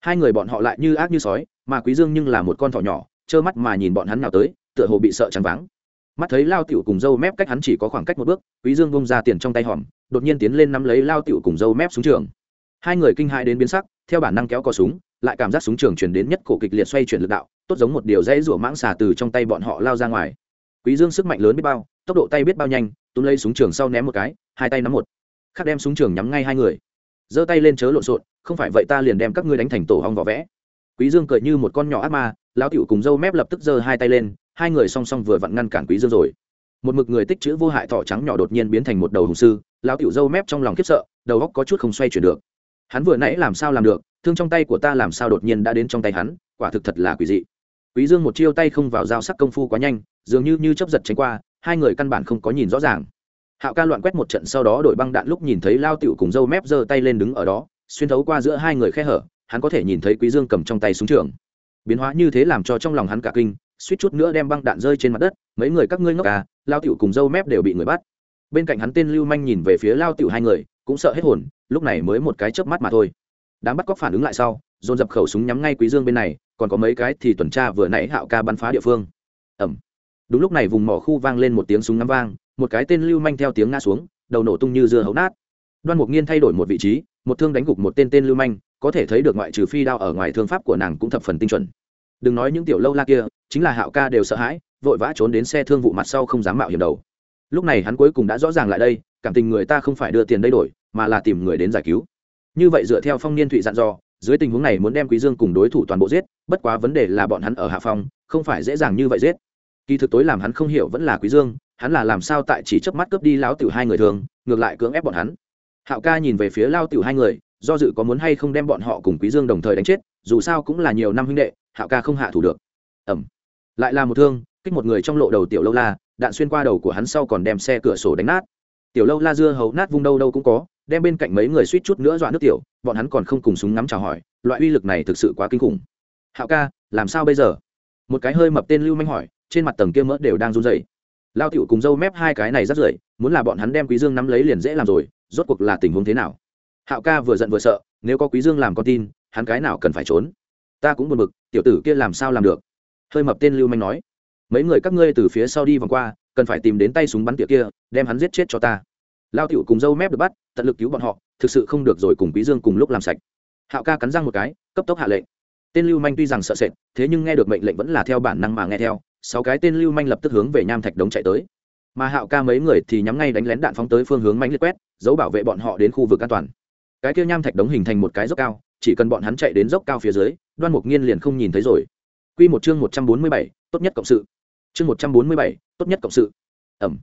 Hai người bọn họ lại như ác như sói, mà quý dương nhưng là một con thỏ nhỏ, trơ mắt mà nhìn bọn hắn nào tới, tựa hồ bị sợ trắng váng. Mắt thấy lao tiểu cùng dâu mép cách hắn chỉ có khoảng cách một bước, quý dương bông ra tiền trong tay hòm, đột nhiên tiến lên nắm lấy lao tiểu cùng dâu mép xuống trường. Hai người kinh hãi đến biến sắc, theo bản năng kéo cò súng, lại cảm giác súng trường chuyển đến nhất cổ kịch liệt xoay chuyển lực đạo, tốt giống một điều dãy rủa mãng xà từ trong tay bọn họ lao ra ngoài. Quý dương sức mạnh lớn biết bao tốc độ tay biết bao nhanh, túm lấy súng trường sau ném một cái, hai tay nắm một. Khắc đem súng trường nhắm ngay hai người. Giơ tay lên chớ lộn xộn, không phải vậy ta liền đem các ngươi đánh thành tổ hong vỏ vẽ. Quý dương cười như một con nhỏ ác ma, lão tiểu cùng dâu mép lập tức giơ hai tay lên, hai người song song vừa vặn ngăn cản quý dương rồi. Một mực người tích chữ vô hại thỏ trắng nhỏ đột nhiên biến thành một đầu hùng sư, lão tiểu dâu mép trong lòng khiếp sợ, đầu óc có chút không xoay chuyển được. Hắn vừa nãy làm sao làm được, thương trong tay của ta làm sao đột nhiên đã đến trong tay hắn, quả thực thật là quỷ dị. Quý dương một chiêu tay không vào dao sắc công phu quá nhanh, dường như như chấp giật tránh qua hai người căn bản không có nhìn rõ ràng. Hạo ca loạn quét một trận sau đó đổi băng đạn lúc nhìn thấy lao tiểu cùng dâu mép giơ tay lên đứng ở đó, xuyên thấu qua giữa hai người khe hở, hắn có thể nhìn thấy quý dương cầm trong tay súng trường. Biến hóa như thế làm cho trong lòng hắn cả kinh, suýt chút nữa đem băng đạn rơi trên mặt đất, mấy người các ngươi ngốc à lao tiểu cùng dâu mép đều bị người bắt. Bên cạnh hắn tên lưu manh nhìn về phía lao tiểu hai người, cũng sợ hết hồn, lúc này mới một cái chớp mắt mà thôi. Đám bắt cóc phản ứng lại sau, dồn dập khẩu súng nhắm ngay quý dương bên này, còn có mấy cái thì tuần tra vừa nãy hạo ca bắn phá địa phương. Ẩm đúng lúc này vùng mỏ khu vang lên một tiếng súng ngắm vang, một cái tên lưu manh theo tiếng ngã xuống, đầu nổ tung như dưa hấu nát. Đoan mục nghiên thay đổi một vị trí, một thương đánh gục một tên tên lưu manh, có thể thấy được ngoại trừ phi đao ở ngoài thương pháp của nàng cũng thập phần tinh chuẩn. Đừng nói những tiểu lâu la kia, chính là hạo ca đều sợ hãi, vội vã trốn đến xe thương vụ mặt sau không dám mạo hiểm đầu. Lúc này hắn cuối cùng đã rõ ràng lại đây, cảm tình người ta không phải đưa tiền đây đổi, mà là tìm người đến giải cứu. Như vậy dựa theo phong niên thụy dặn dò, dưới tình huống này muốn đem quý dương cùng đối thủ toàn bộ giết, bất quá vấn đề là bọn hắn ở hạ phong, không phải dễ dàng như vậy giết kỳ thực tối làm hắn không hiểu vẫn là quý dương, hắn là làm sao tại chỉ chớp mắt cướp đi lão tiểu hai người thường, ngược lại cưỡng ép bọn hắn. Hạo ca nhìn về phía lao tiểu hai người, do dự có muốn hay không đem bọn họ cùng quý dương đồng thời đánh chết, dù sao cũng là nhiều năm huynh đệ, hạo ca không hạ thủ được. Ẩm lại là một thương, kích một người trong lộ đầu tiểu lâu la, đạn xuyên qua đầu của hắn sau còn đem xe cửa sổ đánh nát. Tiểu lâu la dưa hấu nát vung đâu đâu cũng có, đem bên cạnh mấy người suýt chút nữa dọa nước tiểu, bọn hắn còn không cùng súng ngắm chào hỏi, loại uy lực này thực sự quá kinh khủng. Hạo ca, làm sao bây giờ? Một cái hơi mập tên lưu manh hỏi trên mặt tầng kia mỡ đều đang run rẩy. Lao tiểu cùng dâu mép hai cái này rất rưởi, muốn là bọn hắn đem quý dương nắm lấy liền dễ làm rồi, rốt cuộc là tình huống thế nào? Hạo ca vừa giận vừa sợ, nếu có quý dương làm con tin, hắn cái nào cần phải trốn? Ta cũng buồn bực, tiểu tử kia làm sao làm được? Hơi mập tên lưu manh nói. Mấy người các ngươi từ phía sau đi vòng qua, cần phải tìm đến tay súng bắn tỉa kia, đem hắn giết chết cho ta. Lao tiểu cùng dâu mép được bắt, tận lực cứu bọn họ, thực sự không được rồi cùng quý dương cùng lúc làm sạch. Hạo ca cắn răng một cái, cấp tốc hạ lệnh. Tên lưu manh tuy rằng sợ sệt, thế nhưng nghe được mệnh lệnh vẫn là theo bản năng mà nghe theo sáu cái tên lưu manh lập tức hướng về nham thạch đống chạy tới. Mà hạo ca mấy người thì nhắm ngay đánh lén đạn phóng tới phương hướng mánh liệt quét, giấu bảo vệ bọn họ đến khu vực an toàn. Cái kia nham thạch đống hình thành một cái dốc cao, chỉ cần bọn hắn chạy đến dốc cao phía dưới, đoan mục nghiên liền không nhìn thấy rồi. Q một chương một trăm bốn mươi bảy, tốt nhất cộng sự. Chương một trăm bốn mươi bảy, tốt nhất cộng sự. Ẩm.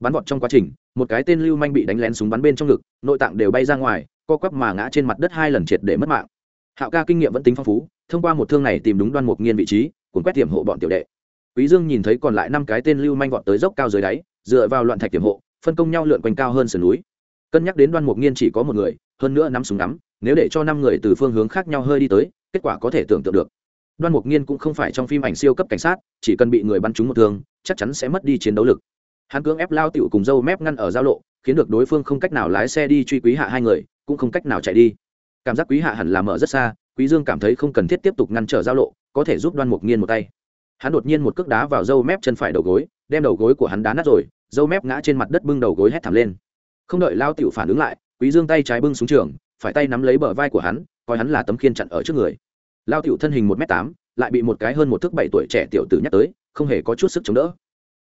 Bắn vọt trong quá trình, một cái tên lưu manh bị đánh lén súng bắn bên trong ngực, nội tạng đều bay ra ngoài, co quắp mà ngã trên mặt đất hai lần triệt để mất mạng. Hạo ca kinh nghiệm vẫn tính phong phú, thông qua một thương này tìm đúng đoan mục nghiên vị trí, cuốn quét tiềm hộ bọn tiểu đệ quý dương nhìn thấy còn lại năm cái tên lưu manh vọt tới dốc cao dưới đáy, dựa vào loạn thạch tiềm hộ, phân công nhau lượn quanh cao hơn sườn núi. Cân nhắc đến đoan mục nghiên chỉ có một người, hơn nữa nắm súng nắm nếu để cho năm người từ phương hướng khác nhau hơi đi tới, kết quả có thể tưởng tượng được. Đoan mục nghiên cũng không phải trong phim ảnh siêu cấp cảnh sát, chỉ cần bị người bắn trúng một thương, chắc chắn sẽ mất đi chiến đấu lực. Hắn cưỡng ép lao tiểu cùng dâu mép ngăn ở giao lộ, khiến được đối phương không cách nào lái xe đi truy quý hạ hai người, cũng không cách nào chạy đi. Cảm giác quý hạ hẳn là mở rất xa, quý dương cảm thấy không cần thiết tiếp tục ngăn trở giao lộ, có thể giúp đoan mục nghiên một tay hắn đột nhiên một cước đá vào dâu mép chân phải đầu gối, đem đầu gối của hắn đá nát rồi, dâu mép ngã trên mặt đất bưng đầu gối hét thảm lên. Không đợi lao tiểu phản ứng lại, quý dương tay trái bưng xuống trường, phải tay nắm lấy bờ vai của hắn, coi hắn là tấm khiên chặn ở trước người. Lao tiểu thân hình một m tám, lại bị một cái hơn một thước bảy tuổi trẻ tiểu tử nhắc tới, không hề có chút sức chống đỡ.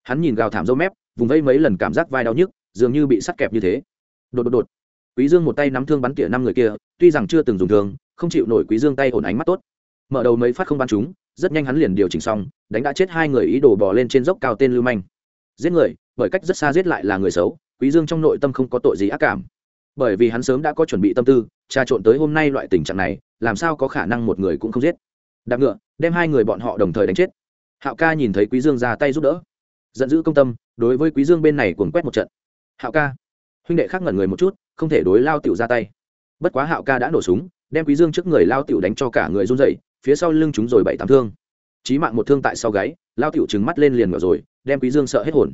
Hắn nhìn gào thảm dâu mép, vùng vây mấy lần cảm giác vai đau nhức, dường như bị sắt kẹp như thế. Đột đột đột. Quý dương một tay nắm thương bắn tỉa năm người kia, tuy rằng chưa từng dùng thương, không chịu nổi quý dương tay ổn ánh mắt tốt mở đầu mấy phát không bắn chúng, rất nhanh hắn liền điều chỉnh xong, đánh đã chết hai người ý đồ bò lên trên dốc cao tên lưu manh. Giết người, bởi cách rất xa giết lại là người xấu, quý dương trong nội tâm không có tội gì ác cảm. Bởi vì hắn sớm đã có chuẩn bị tâm tư trà trộn tới hôm nay loại tình trạng này, làm sao có khả năng một người cũng không giết. Đạp ngựa, đem hai người bọn họ đồng thời đánh chết. Hạo ca nhìn thấy quý dương ra tay giúp đỡ. Giận dữ công tâm, đối với quý dương bên này cuồng quét một trận. Hạo ca, huynh đệ khác ngẩn người một chút, không thể đối lao tiểu ra tay. Bất quá hạo ca đã nổ súng, đem quý dương trước người lao tiểu đánh cho cả người run rẩy phía sau lưng chúng rồi bảy tám thương. Chí mạng một thương tại sau gáy, lao tiểu trừng mắt lên liền mở rồi, đem quý dương sợ hết hồn.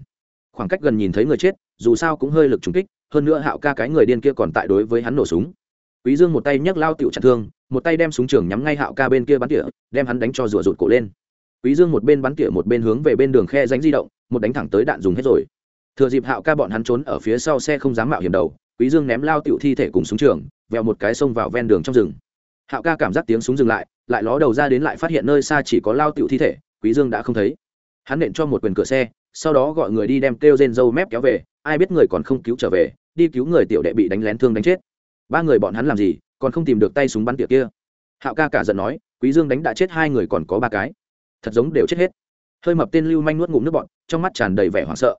Khoảng cách gần nhìn thấy người chết, dù sao cũng hơi lực trùng kích, hơn nữa hạo ca cái người điên kia còn tại đối với hắn nổ súng. Quý dương một tay nhấc lao tiểu chặn thương, một tay đem súng trường nhắm ngay hạo ca bên kia bắn tỉa, đem hắn đánh cho rủa rụt cổ lên. Quý dương một bên bắn tỉa một bên hướng về bên đường khe ránh di động, một đánh thẳng tới đạn dùng hết rồi. Thừa dịp hạo ca bọn hắn trốn ở phía sau xe không dám mạo hiểm đầu, quý dương ném lao tiểu thi thể cùng súng trường, vèo một cái xông vào ven đường trong rừng. Hạo ca cảm giác tiếng súng dừng lại lại ló đầu ra đến lại phát hiện nơi xa chỉ có lao tiểu thi thể, quý dương đã không thấy. Hắn nện cho một quyền cửa xe, sau đó gọi người đi đem kêu rên dâu mép kéo về, ai biết người còn không cứu trở về, đi cứu người tiểu đệ bị đánh lén thương đánh chết. Ba người bọn hắn làm gì, còn không tìm được tay súng bắn tiệc kia. Hạo ca cả giận nói, quý dương đánh đã chết hai người còn có ba cái. Thật giống đều chết hết. Hơi mập tên lưu manh nuốt ngụm nước bọn trong mắt tràn đầy vẻ hoảng sợ.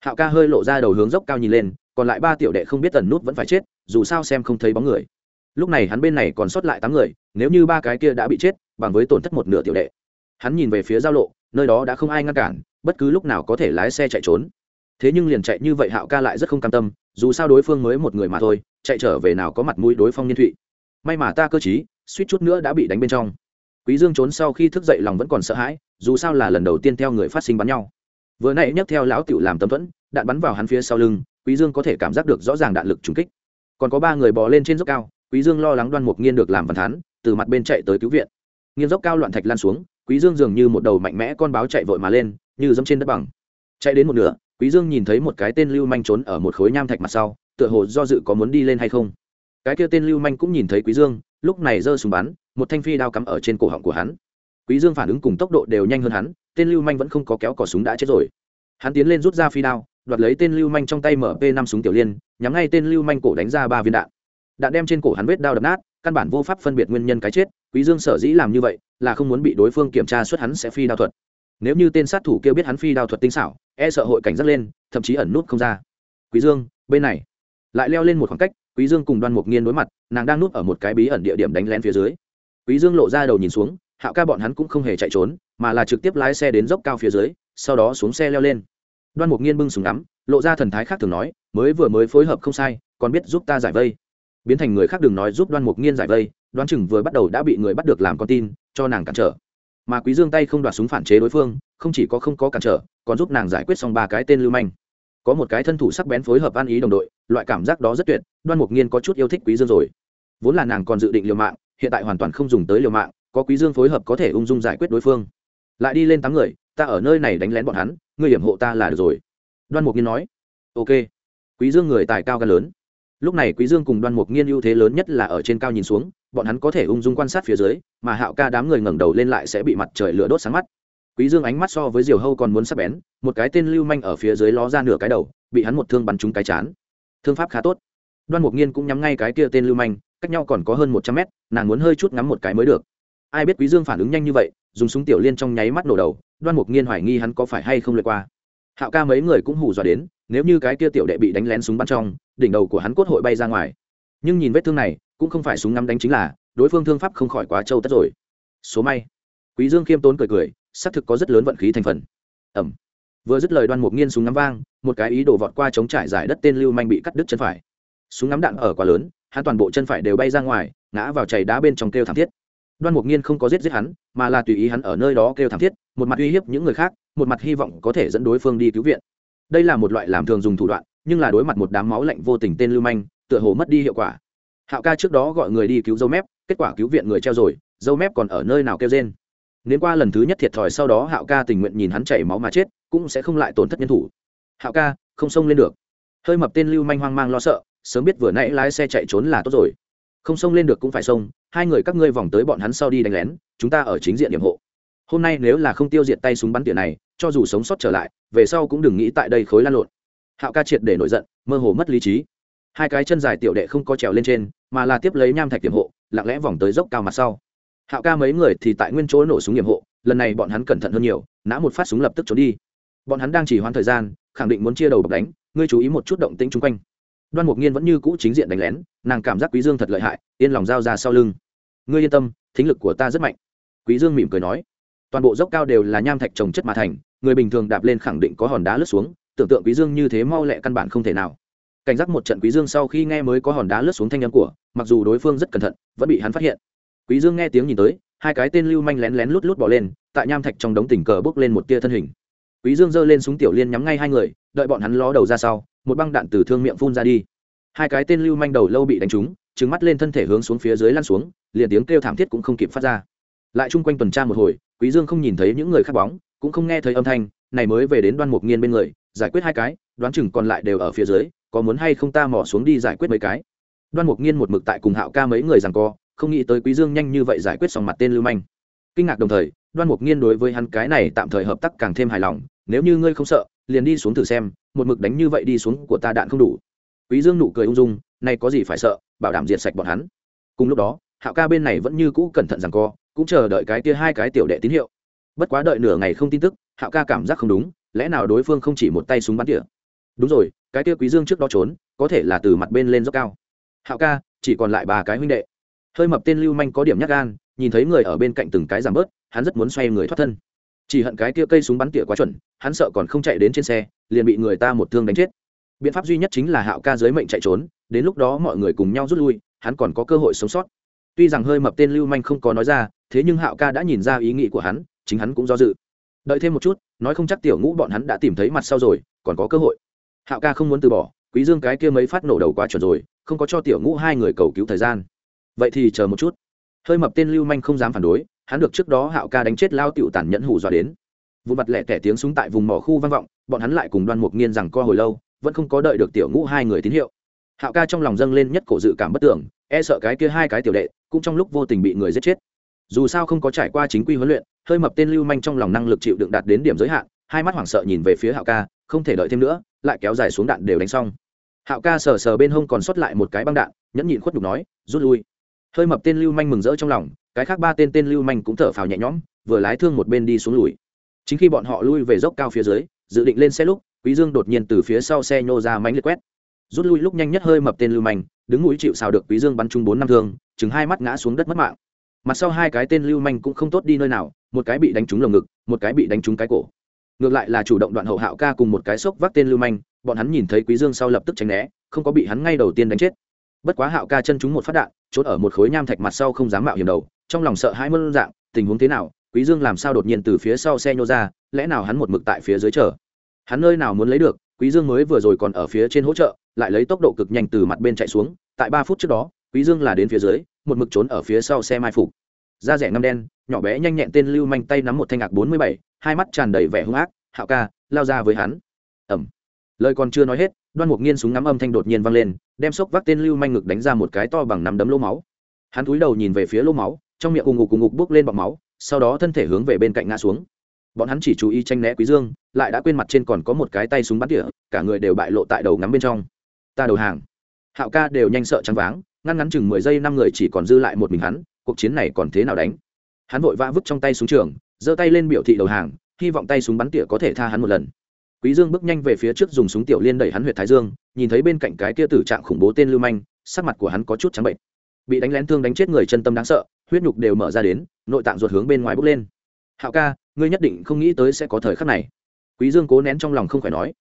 Hạo ca hơi lộ ra đầu hướng dốc cao nhìn lên, còn lại ba tiểu đệ không biết tần nút vẫn phải chết, dù sao xem không thấy bóng người lúc này hắn bên này còn sót lại tám người, nếu như ba cái kia đã bị chết, bằng với tổn thất một nửa tiểu đệ. Hắn nhìn về phía giao lộ, nơi đó đã không ai ngăn cản, bất cứ lúc nào có thể lái xe chạy trốn. Thế nhưng liền chạy như vậy hạo ca lại rất không cam tâm, dù sao đối phương mới một người mà thôi, chạy trở về nào có mặt mũi đối phong niên thụy. May mà ta cơ t suýt chút nữa đã bị đánh bên trong. Quý dương trốn sau khi thức dậy lòng vẫn còn sợ hãi, dù sao là lần đầu tiên theo người phát sinh bắn nhau. Vừa nãy nhấc theo lão tiểu làm tấm thuẫn, đạn bắn vào hắn phía sau lưng, quý dương có thể cảm giác được rõ ràng đạn lực trúng kích. Còn có ba người bò lên trên dốc cao quý dương lo lắng đoan mục nghiên được làm văn thán, từ mặt bên chạy tới cứu viện. Nghiên dốc cao loạn thạch lan xuống, quý dương dường như một đầu mạnh mẽ con báo chạy vội mà lên, như dẫm trên đất bằng. Chạy đến một nửa, quý dương nhìn thấy một cái tên lưu manh trốn ở một khối nham thạch mặt sau, tựa hồ do dự có muốn đi lên hay không. Cái kia tên lưu manh cũng nhìn thấy quý dương, lúc này giơ súng bắn, một thanh phi đao cắm ở trên cổ họng của hắn. Quý dương phản ứng cùng tốc độ đều nhanh hơn hắn, tên lưu manh vẫn không có kéo cò súng đã chết rồi. Hắn tiến lên rút ra phi đao, đoạt lấy tên lưu manh trong tay mở p năm súng tiểu liên, nhắm ngay tên lưu manh cổ đánh ra ba viên đạn đã đem trên cổ hắn vết đao đập nát, căn bản vô pháp phân biệt nguyên nhân cái chết, quý dương sở dĩ làm như vậy, là không muốn bị đối phương kiểm tra suốt hắn sẽ phi đao thuật. Nếu như tên sát thủ kia biết hắn phi đao thuật tinh xảo e sợ hội cảnh giác lên, thậm chí ẩn nút không ra. Quý dương, bên này. Lại leo lên một khoảng cách, quý dương cùng đoan mục nghiên đối mặt, nàng đang núp ở một cái bí ẩn địa điểm đánh lén phía dưới. Quý dương lộ ra đầu nhìn xuống, hạo ca bọn hắn cũng không hề chạy trốn, mà là trực tiếp lái xe đến dốc cao phía dưới, sau đó xuống xe leo lên. Đoan mục nghiên bưng súng ngắm, lộ ra thần thái khác thường nói, mới vừa mới phối hợp không sai, còn biết giúp ta giải vây biến thành người khác đừng nói giúp đoan mục nghiên giải vây đoan chừng vừa bắt đầu đã bị người bắt được làm con tin, cho nàng cản trở. Mà quý dương tay không đoạt súng phản chế đối phương, không chỉ có không có cản trở, còn giúp nàng giải quyết xong ba cái tên lưu manh. Có một cái thân thủ sắc bén phối hợp ăn ý đồng đội, loại cảm giác đó rất tuyệt, đoan mục nghiên có chút yêu thích quý dương rồi. Vốn là nàng còn dự định liều mạng, hiện tại hoàn toàn không dùng tới liều mạng, có quý dương phối hợp có thể ung dung giải quyết đối phương. Lại đi lên tám người, ta ở nơi này đánh lén bọn hắn, ngươi hiểm hộ ta là được rồi. Đoan mục nghiên nói, ok. Quý dương người tài cao gan lớn lúc này quý dương cùng đoan mục nghiên ưu thế lớn nhất là ở trên cao nhìn xuống, bọn hắn có thể ung dung quan sát phía dưới, mà hạo ca đám người ngẩng đầu lên lại sẽ bị mặt trời lửa đốt sáng mắt. Quý dương ánh mắt so với diều hâu còn muốn sắc bén, một cái tên lưu manh ở phía dưới ló ra nửa cái đầu, bị hắn một thương bắn trúng cái chán. Thương pháp khá tốt. Đoan mục nghiên cũng nhắm ngay cái kia tên lưu manh, cách nhau còn có hơn một trăm mét, nàng muốn hơi chút ngắm một cái mới được. Ai biết quý dương phản ứng nhanh như vậy, dùng súng tiểu liên trong nháy mắt nổ đầu, đoan mục nghiên hoài nghi hắn có phải hay không lượt qua hạo ca mấy người cũng hù dọa đến, nếu như cái kia tiểu đệ bị đánh lén súng bắn trong, đỉnh đầu của hắn cốt hội bay ra ngoài. Nhưng nhìn vết thương này, cũng không phải súng ngắm đánh chính là, đối phương thương pháp không khỏi quá trâu tất rồi. Số may. Quý dương khiêm tốn cười cười, xác thực có rất lớn vận khí thành phần. Ẩm. Vừa dứt lời đoan mục nghiên súng ngắm vang, một cái ý đồ vọt qua chống trải giải đất tên lưu manh bị cắt đứt chân phải. Súng ngắm đạn ở quá lớn, hắn toàn bộ chân phải đều bay ra ngoài, ngã vào chảy đá bên trong kêu thảm thiết. Đoan mục nghiên không có giết giết hắn, mà là tùy ý hắn ở nơi đó kêu thảm thiết, một mặt uy hiếp những người khác một mặt hy vọng có thể dẫn đối phương đi cứu viện. Đây là một loại làm thường dùng thủ đoạn, nhưng là đối mặt một đám máu lạnh vô tình tên lưu manh, tựa hồ mất đi hiệu quả. Hạo ca trước đó gọi người đi cứu dâu mép, kết quả cứu viện người treo rồi, dâu mép còn ở nơi nào kêu trên nếu qua lần thứ nhất thiệt thòi sau đó hạo ca tình nguyện nhìn hắn chảy máu mà chết, cũng sẽ không lại tổn thất nhân thủ. Hạo ca, không xông lên được. Hơi mập tên lưu manh hoang mang lo sợ, sớm biết vừa nãy lái xe chạy trốn là tốt rồi. Không xông lên được cũng phải xông, hai người các ngươi vòng tới bọn hắn sau đi đánh lén, chúng ta ở chính diện điểm hộ. Hôm nay nếu là không tiêu diệt tay súng bắn tỉa này cho dù sống sót trở lại, về sau cũng đừng nghĩ tại đây khối lan lộn. Hạo ca triệt để nổi giận, mơ hồ mất lý trí. Hai cái chân dài tiểu đệ không có trèo lên trên, mà là tiếp lấy nham thạch tiềm hộ, lặng lẽ vòng tới dốc cao mặt sau. Hạo ca mấy người thì tại nguyên chỗ nổ súng nghiệm hộ, lần này bọn hắn cẩn thận hơn nhiều, nã một phát súng lập tức trốn đi. Bọn hắn đang chỉ hoãn thời gian, khẳng định muốn chia đầu bọc đánh, ngươi chú ý một chút động tĩnh chung quanh. Đoan mục nghiên vẫn như cũ chính diện đánh lén, nàng cảm giác quý dương thật lợi hại, yên lòng giao ra sau lưng. Ngươi yên tâm, thính lực của ta rất mạnh. Quý dương mỉm cười nói toàn bộ dốc cao đều là nham thạch trồng chất mà thành, người bình thường đạp lên khẳng định có hòn đá lướt xuống, tưởng tượng quý dương như thế mau lẹ căn bản không thể nào. Cảnh giác một trận quý dương sau khi nghe mới có hòn đá lướt xuống thanh âm của, mặc dù đối phương rất cẩn thận, vẫn bị hắn phát hiện. Quý dương nghe tiếng nhìn tới, hai cái tên lưu manh lén lén lút lút bỏ lên, tại nham thạch trong đống tình cờ bước lên một tia thân hình. Quý dương giơ lên súng tiểu liên nhắm ngay hai người, đợi bọn hắn ló đầu ra sau, một băng đạn từ thương miệng phun ra đi. Hai cái tên lưu manh đầu lâu bị đánh trúng trứng mắt lên thân thể hướng xuống phía dưới lăn xuống, liền tiếng kêu thảm thiết cũng không kịp phát ra. Lại chung quanh tuần tra một hồi quý dương không nhìn thấy những người khác bóng, cũng không nghe thấy âm thanh, này mới về đến đoan mục nghiên bên người, giải quyết hai cái, đoán chừng còn lại đều ở phía dưới, có muốn hay không ta mò xuống đi giải quyết mấy cái. Đoan mục nghiên một mực tại cùng hạo ca mấy người rằng co, không nghĩ tới quý dương nhanh như vậy giải quyết xong mặt tên lưu manh. Kinh ngạc đồng thời, đoan mục nghiên đối với hắn cái này tạm thời hợp tác càng thêm hài lòng, nếu như ngươi không sợ, liền đi xuống thử xem, một mực đánh như vậy đi xuống của ta đạn không đủ. Quý dương nụ cười ung dung nay có gì phải sợ, bảo đảm diệt sạch bọn hắn. Cùng lúc đó, hạo ca bên này vẫn như cũ cẩn thận rằng co cũng chờ đợi cái kia hai cái tiểu đệ tín hiệu. Bất quá đợi nửa ngày không tin tức, hạo ca cảm giác không đúng, lẽ nào đối phương không chỉ một tay súng bắn tỉa? Đúng rồi, cái kia quý dương trước đó trốn, có thể là từ mặt bên lên dốc cao. Hạo ca, chỉ còn lại ba cái huynh đệ. Hơi mập tên lưu manh có điểm nhát gan, nhìn thấy người ở bên cạnh từng cái giảm bớt, hắn rất muốn xoay người thoát thân. Chỉ hận cái kia cây súng bắn tỉa quá chuẩn, hắn sợ còn không chạy đến trên xe, liền bị người ta một thương đánh chết. Biện pháp duy nhất chính là hạo ca dưới mệnh chạy trốn, đến lúc đó mọi người cùng nhau rút lui, hắn còn có cơ hội sống sót. Tuy rằng hơi mập tên lưu manh không có nói ra thế nhưng hạo ca đã nhìn ra ý nghĩ của hắn, chính hắn cũng do dự. Đợi thêm một chút, nói không chắc tiểu ngũ bọn hắn đã tìm thấy mặt sau rồi, còn có cơ hội. Hạo ca không muốn từ bỏ, quý dương cái kia mấy phát nổ đầu quá chuẩn rồi, không có cho tiểu ngũ hai người cầu cứu thời gian. Vậy thì chờ một chút. Hơi mập tên lưu manh không dám phản đối, hắn được trước đó hạo ca đánh chết lao tiểu tàn nhẫn hủ dọa đến. Vụ mặt lẻ tẻ tiếng súng tại vùng mỏ khu vang vọng, bọn hắn lại cùng đoan mục nghiên rằng co hồi lâu, vẫn không có đợi được tiểu ngũ hai người tín hiệu. Hạo ca trong lòng dâng lên nhất cổ dự cảm bất tưởng e sợ cái kia hai cái tiểu đệ, cũng trong lúc vô tình bị người giết chết dù sao không có trải qua chính quy huấn luyện, hơi mập tên lưu manh trong lòng năng lực chịu đựng đạt đến điểm giới hạn, hai mắt hoảng sợ nhìn về phía hạo ca, không thể đợi thêm nữa, lại kéo dài xuống đạn đều đánh xong. Hạo ca sờ sờ bên hông còn sót lại một cái băng đạn, nhẫn nhịn khuất đục nói, rút lui. Hơi mập tên lưu manh mừng rỡ trong lòng, cái khác ba tên tên lưu manh cũng thở phào nhẹ nhõm, vừa lái thương một bên đi xuống lùi. Chính khi bọn họ lui về dốc cao phía dưới, dự định lên xe lúc, quý dương đột nhiên từ phía sau xe nhô ra mánh liệt quét. Rút lui lúc nhanh nhất hơi mập tên lưu manh, đứng mũi chịu xào được quý dương bắn chung bốn năm thương, chừng hai mắt ngã xuống đất mất mạng mặt sau hai cái tên lưu manh cũng không tốt đi nơi nào, một cái bị đánh trúng lồng ngực, một cái bị đánh trúng cái cổ. Ngược lại là chủ động đoạn hậu hạo ca cùng một cái sốc vác tên lưu manh, bọn hắn nhìn thấy quý dương sau lập tức tránh né, không có bị hắn ngay đầu tiên đánh chết. Bất quá hạo ca chân trúng một phát đạn, trốn ở một khối nham thạch mặt sau không dám mạo hiểm đầu, trong lòng sợ hãi mơn dạng, tình huống thế nào, quý dương làm sao đột nhiên từ phía sau xe nhô ra, lẽ nào hắn một mực tại phía dưới chờ? Hắn nơi nào muốn lấy được, quý dương mới vừa rồi còn ở phía trên hỗ trợ, lại lấy tốc độ cực nhanh từ mặt bên chạy xuống, tại ba phút trước đó, quý dương là đến phía dưới một mực trốn ở phía sau xe mai phục. Da rẻ ngăm đen, nhỏ bé nhanh nhẹn tên lưu manh tay nắm một thanh ngạc bốn mươi bảy, hai mắt tràn đầy vẻ hung ác, hạo ca, lao ra với hắn. Ẩm lời còn chưa nói hết, đoan mục nghiên súng ngắm âm thanh đột nhiên vang lên, đem sốc vác tên lưu manh ngực đánh ra một cái to bằng nắm đấm lỗ máu. Hắn cúi đầu nhìn về phía lỗ máu, trong miệng ùng ngục cùng ngục bước lên bọc máu, sau đó thân thể hướng về bên cạnh ngã xuống. Bọn hắn chỉ chú ý tranh né quý dương, lại đã quên mặt trên còn có một cái tay súng bắn tỉa, cả người đều bại lộ tại đầu ngắm bên trong. Ta đầu hàng. Hạo ca đều nhanh sợ trắng váng ngăn ngắn chừng mười giây năm người chỉ còn dư lại một mình hắn, cuộc chiến này còn thế nào đánh? Hắn vội vã vứt trong tay súng trường, giơ tay lên biểu thị đầu hàng, hy vọng tay súng bắn tỉa có thể tha hắn một lần. Quý dương bước nhanh về phía trước dùng súng tiểu liên đẩy hắn huyệt thái dương, nhìn thấy bên cạnh cái kia tử trạng khủng bố tên lưu manh, sắc mặt của hắn có chút trắng bệnh. Bị đánh lén thương đánh chết người chân tâm đáng sợ, huyết nhục đều mở ra đến, nội tạng ruột hướng bên ngoài bốc lên. Hạo ca, ngươi nhất định không nghĩ tới sẽ có thời khắc này. Quý dương cố nén trong lòng không phải nói.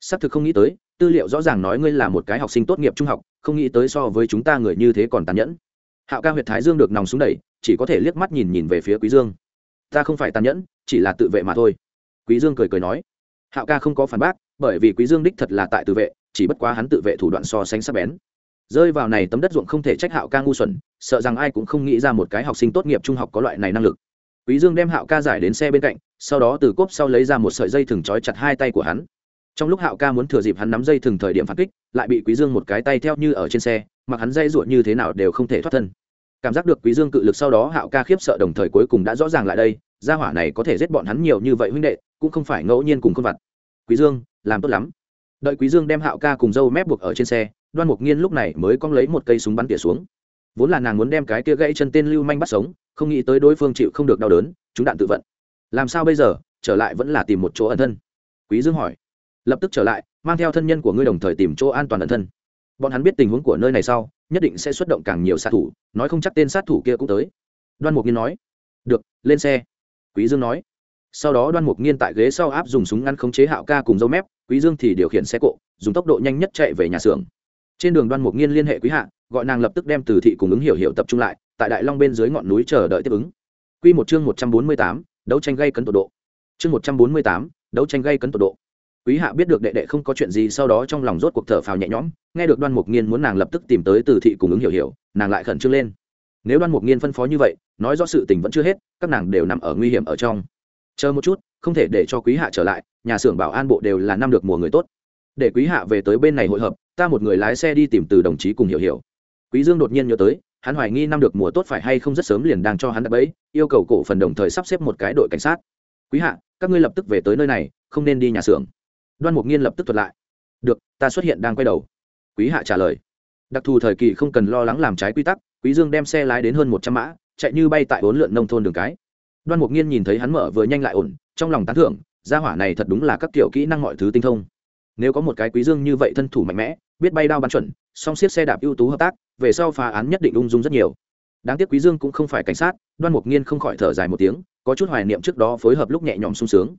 Xác thực không nghĩ tới tư liệu rõ ràng nói ngươi là một cái học sinh tốt nghiệp trung học, không nghĩ tới so với chúng ta người như thế còn tàn nhẫn. Hạo ca huyệt thái dương được nòng xuống đẩy, chỉ có thể liếc mắt nhìn nhìn về phía quý dương. Ta không phải tàn nhẫn, chỉ là tự vệ mà thôi. Quý dương cười cười nói. Hạo ca không có phản bác, bởi vì quý dương đích thật là tại tự vệ, chỉ bất quá hắn tự vệ thủ đoạn so sánh sắc bén. Rơi vào này tấm đất ruộng không thể trách hạo ca ngu xuẩn, sợ rằng ai cũng không nghĩ ra một cái học sinh tốt nghiệp trung học có loại này năng lực. Quý dương đem hạo ca giải đến xe bên cạnh, sau đó từ cốp sau lấy ra một sợi dây thừng trói chặt hai tay của hắn trong lúc hạo ca muốn thừa dịp hắn nắm dây thừng thời điểm phản kích, lại bị quý dương một cái tay theo như ở trên xe, mặc hắn dây ruột như thế nào đều không thể thoát thân. Cảm giác được quý dương cự lực sau đó, hạo ca khiếp sợ đồng thời cuối cùng đã rõ ràng lại đây, gia hỏa này có thể giết bọn hắn nhiều như vậy huynh đệ, cũng không phải ngẫu nhiên cùng khuôn vặt quý dương, làm tốt lắm. Đợi quý dương đem hạo ca cùng dâu mép buộc ở trên xe, đoan mục nghiên lúc này mới cong lấy một cây súng bắn tỉa xuống. Vốn là nàng muốn đem cái kia gãy chân tên lưu manh bắt sống, không nghĩ tới đối phương chịu không được đau đớn, chúng đạn tự vận. Làm sao bây giờ? Trở lại vẫn là tìm một chỗ ẩn thân. Quý dương hỏi lập tức trở lại, mang theo thân nhân của ngươi đồng thời tìm chỗ an toàn ẩn thân. Bọn hắn biết tình huống của nơi này sau, nhất định sẽ xuất động càng nhiều sát thủ, nói không chắc tên sát thủ kia cũng tới. Đoan mục nghiên nói. Được, lên xe. Quý dương nói. Sau đó đoan mục nghiên tại ghế sau áp dùng súng ngăn khống chế hạo ca cùng dâu mép, quý dương thì điều khiển xe cộ, dùng tốc độ nhanh nhất chạy về nhà xưởng. Trên đường đoan mục nghiên liên hệ quý hạ, gọi nàng lập tức đem từ thị cùng ứng hiểu hiểu tập trung lại, tại đại long bên dưới ngọn núi chờ đợi tiếp ứng. Quy một chương một trăm bốn mươi tám, đấu tranh gây cấn tột độ. Chương một trăm bốn mươi tám, đấu tranh gây cấn tột độ quý hạ biết được đệ đệ không có chuyện gì, sau đó trong lòng rốt cuộc thở phào nhẹ nhõm, nghe được đoan mục nghiên muốn nàng lập tức tìm tới từ thị cùng ứng hiểu hiểu, nàng lại khẩn trương lên. Nếu đoan mục nghiên phân phó như vậy, nói rõ sự tình vẫn chưa hết, các nàng đều nằm ở nguy hiểm ở trong. Chờ một chút, không thể để cho quý hạ trở lại, nhà xưởng bảo an bộ đều là năm được mùa người tốt. Để quý hạ về tới bên này hội hợp, ta một người lái xe đi tìm từ đồng chí cùng hiểu hiểu. Quý dương đột nhiên nhớ tới, hắn hoài nghi năm được mùa tốt phải hay không rất sớm liền đang cho hắn đặt bẫy yêu cầu cổ phần đồng thời sắp xếp một cái đội cảnh sát. Quý hạ, các ngươi lập tức về tới nơi này, không nên đi nhà xưởng đoan mục nghiên lập tức thuật lại. Được, ta xuất hiện đang quay đầu. Quý hạ trả lời. Đặc thù thời kỳ không cần lo lắng làm trái quy tắc, quý dương đem xe lái đến hơn một trăm mã, chạy như bay tại bốn lượn nông thôn đường cái. Đoan mục nghiên nhìn thấy hắn mở vừa nhanh lại ổn, trong lòng tán thưởng, gia hỏa này thật đúng là các kiểu kỹ năng mọi thứ tinh thông. Nếu có một cái quý dương như vậy thân thủ mạnh mẽ, biết bay đao bắn chuẩn, song xiết xe đạp ưu tú hợp tác, về sau phá án nhất định ung dung rất nhiều. Đáng tiếc quý dương cũng không phải cảnh sát, đoan mục nghiên không khỏi thở dài một tiếng, có chút hoài niệm trước đó phối hợp lúc nhẹ nhõm sung sướng.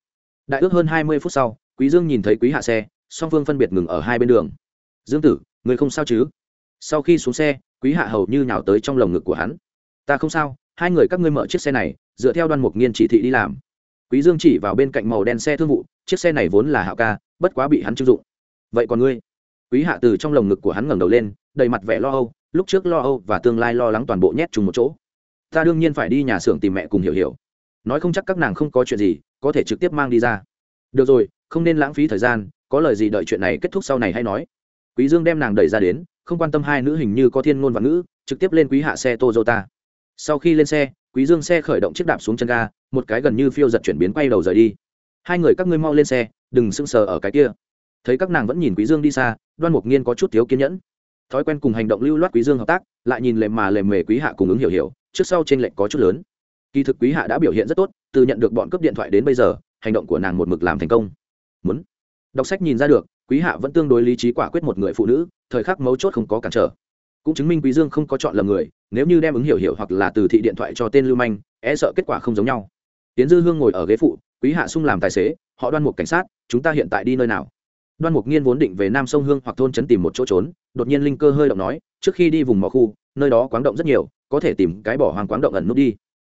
Đại ước hơn hai mươi phút sau quý dương nhìn thấy quý hạ xe, song phương phân biệt ngừng ở hai bên đường. Dương tử, người không sao chứ? Sau khi xuống xe, quý hạ hầu như nhào tới trong lồng ngực của hắn. Ta không sao, hai người các ngươi mở chiếc xe này, dựa theo đoan mục nghiên chỉ thị đi làm. Quý dương chỉ vào bên cạnh màu đen xe thương vụ, chiếc xe này vốn là hạo ca, bất quá bị hắn chưng dụng. Vậy còn ngươi? Quý hạ từ trong lồng ngực của hắn ngẩng đầu lên, đầy mặt vẻ lo âu, lúc trước lo âu và tương lai lo lắng toàn bộ nhét chung một chỗ. Ta đương nhiên phải đi nhà xưởng tìm mẹ cùng hiểu hiểu. Nói không chắc các nàng không có chuyện gì, có thể trực tiếp mang đi ra. Được rồi không nên lãng phí thời gian, có lời gì đợi chuyện này kết thúc sau này hay nói. Quý dương đem nàng đẩy ra đến, không quan tâm hai nữ hình như có thiên ngôn và ngữ, trực tiếp lên quý hạ xe toyota. Sau khi lên xe, quý dương xe khởi động chiếc đạp xuống chân ga, một cái gần như phiêu giật chuyển biến quay đầu rời đi. Hai người các ngươi mau lên xe, đừng sững sờ ở cái kia. Thấy các nàng vẫn nhìn quý dương đi xa, đoan mục nghiên có chút thiếu kiên nhẫn. Thói quen cùng hành động lưu loát quý dương hợp tác, lại nhìn lề mà lề mề quý hạ cùng ứng hiểu hiểu, trước sau trên lệnh có chút lớn. Kỳ thực quý hạ đã biểu hiện rất tốt, từ nhận được bọn cướp điện thoại đến bây giờ, hành động của nàng một mực làm thành công muốn. Đọc sách nhìn ra được, quý hạ vẫn tương đối lý trí quả quyết một người phụ nữ, thời khắc mấu chốt không có cản trở. Cũng chứng minh quý dương không có chọn lầm người, nếu như đem ứng hiểu hiểu hoặc là từ thị điện thoại cho tên lưu manh e sợ kết quả không giống nhau. Tiến dư hương ngồi ở ghế phụ, quý hạ sung làm tài xế, họ đoan mục cảnh sát, chúng ta hiện tại đi nơi nào? Đoan mục nghiên vốn định về nam sông hương hoặc thôn trấn tìm một chỗ trốn, đột nhiên linh cơ hơi động nói, trước khi đi vùng mỏ khu, nơi đó quáng động rất nhiều, có thể tìm cái bỏ hoàng quáng động ẩn nút đi.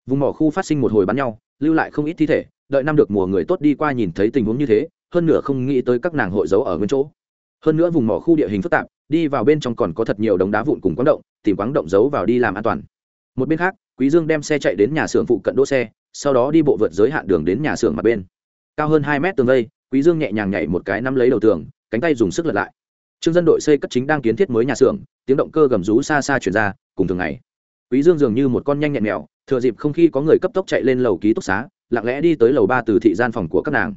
Vùng mỏ khu phát sinh một hồi bắn nhau, lưu lại không ít thi thể, đợi năm được mùa người tốt đi qua nhìn thấy tình huống như thế hơn nữa không nghĩ tới các nàng hội giấu ở nguyên chỗ. Hơn nữa vùng mỏ khu địa hình phức tạp, đi vào bên trong còn có thật nhiều đống đá vụn cùng quáng động, tìm quáng động giấu vào đi làm an toàn. Một bên khác, quý dương đem xe chạy đến nhà xưởng phụ cận đỗ xe, sau đó đi bộ vượt giới hạn đường đến nhà xưởng mặt bên. Cao hơn hai mét tường vây, quý dương nhẹ nhàng nhảy một cái nắm lấy đầu tường, cánh tay dùng sức lật lại. Trương dân đội xây cất chính đang kiến thiết mới nhà xưởng, tiếng động cơ gầm rú xa xa chuyển ra, cùng thường ngày. Quý dương dường như một con nhanh nhẹn mèo, thừa dịp không khi có người cấp tốc chạy lên lầu ký túc xá, lặng lẽ đi tới lầu ba từ thị gian phòng của các nàng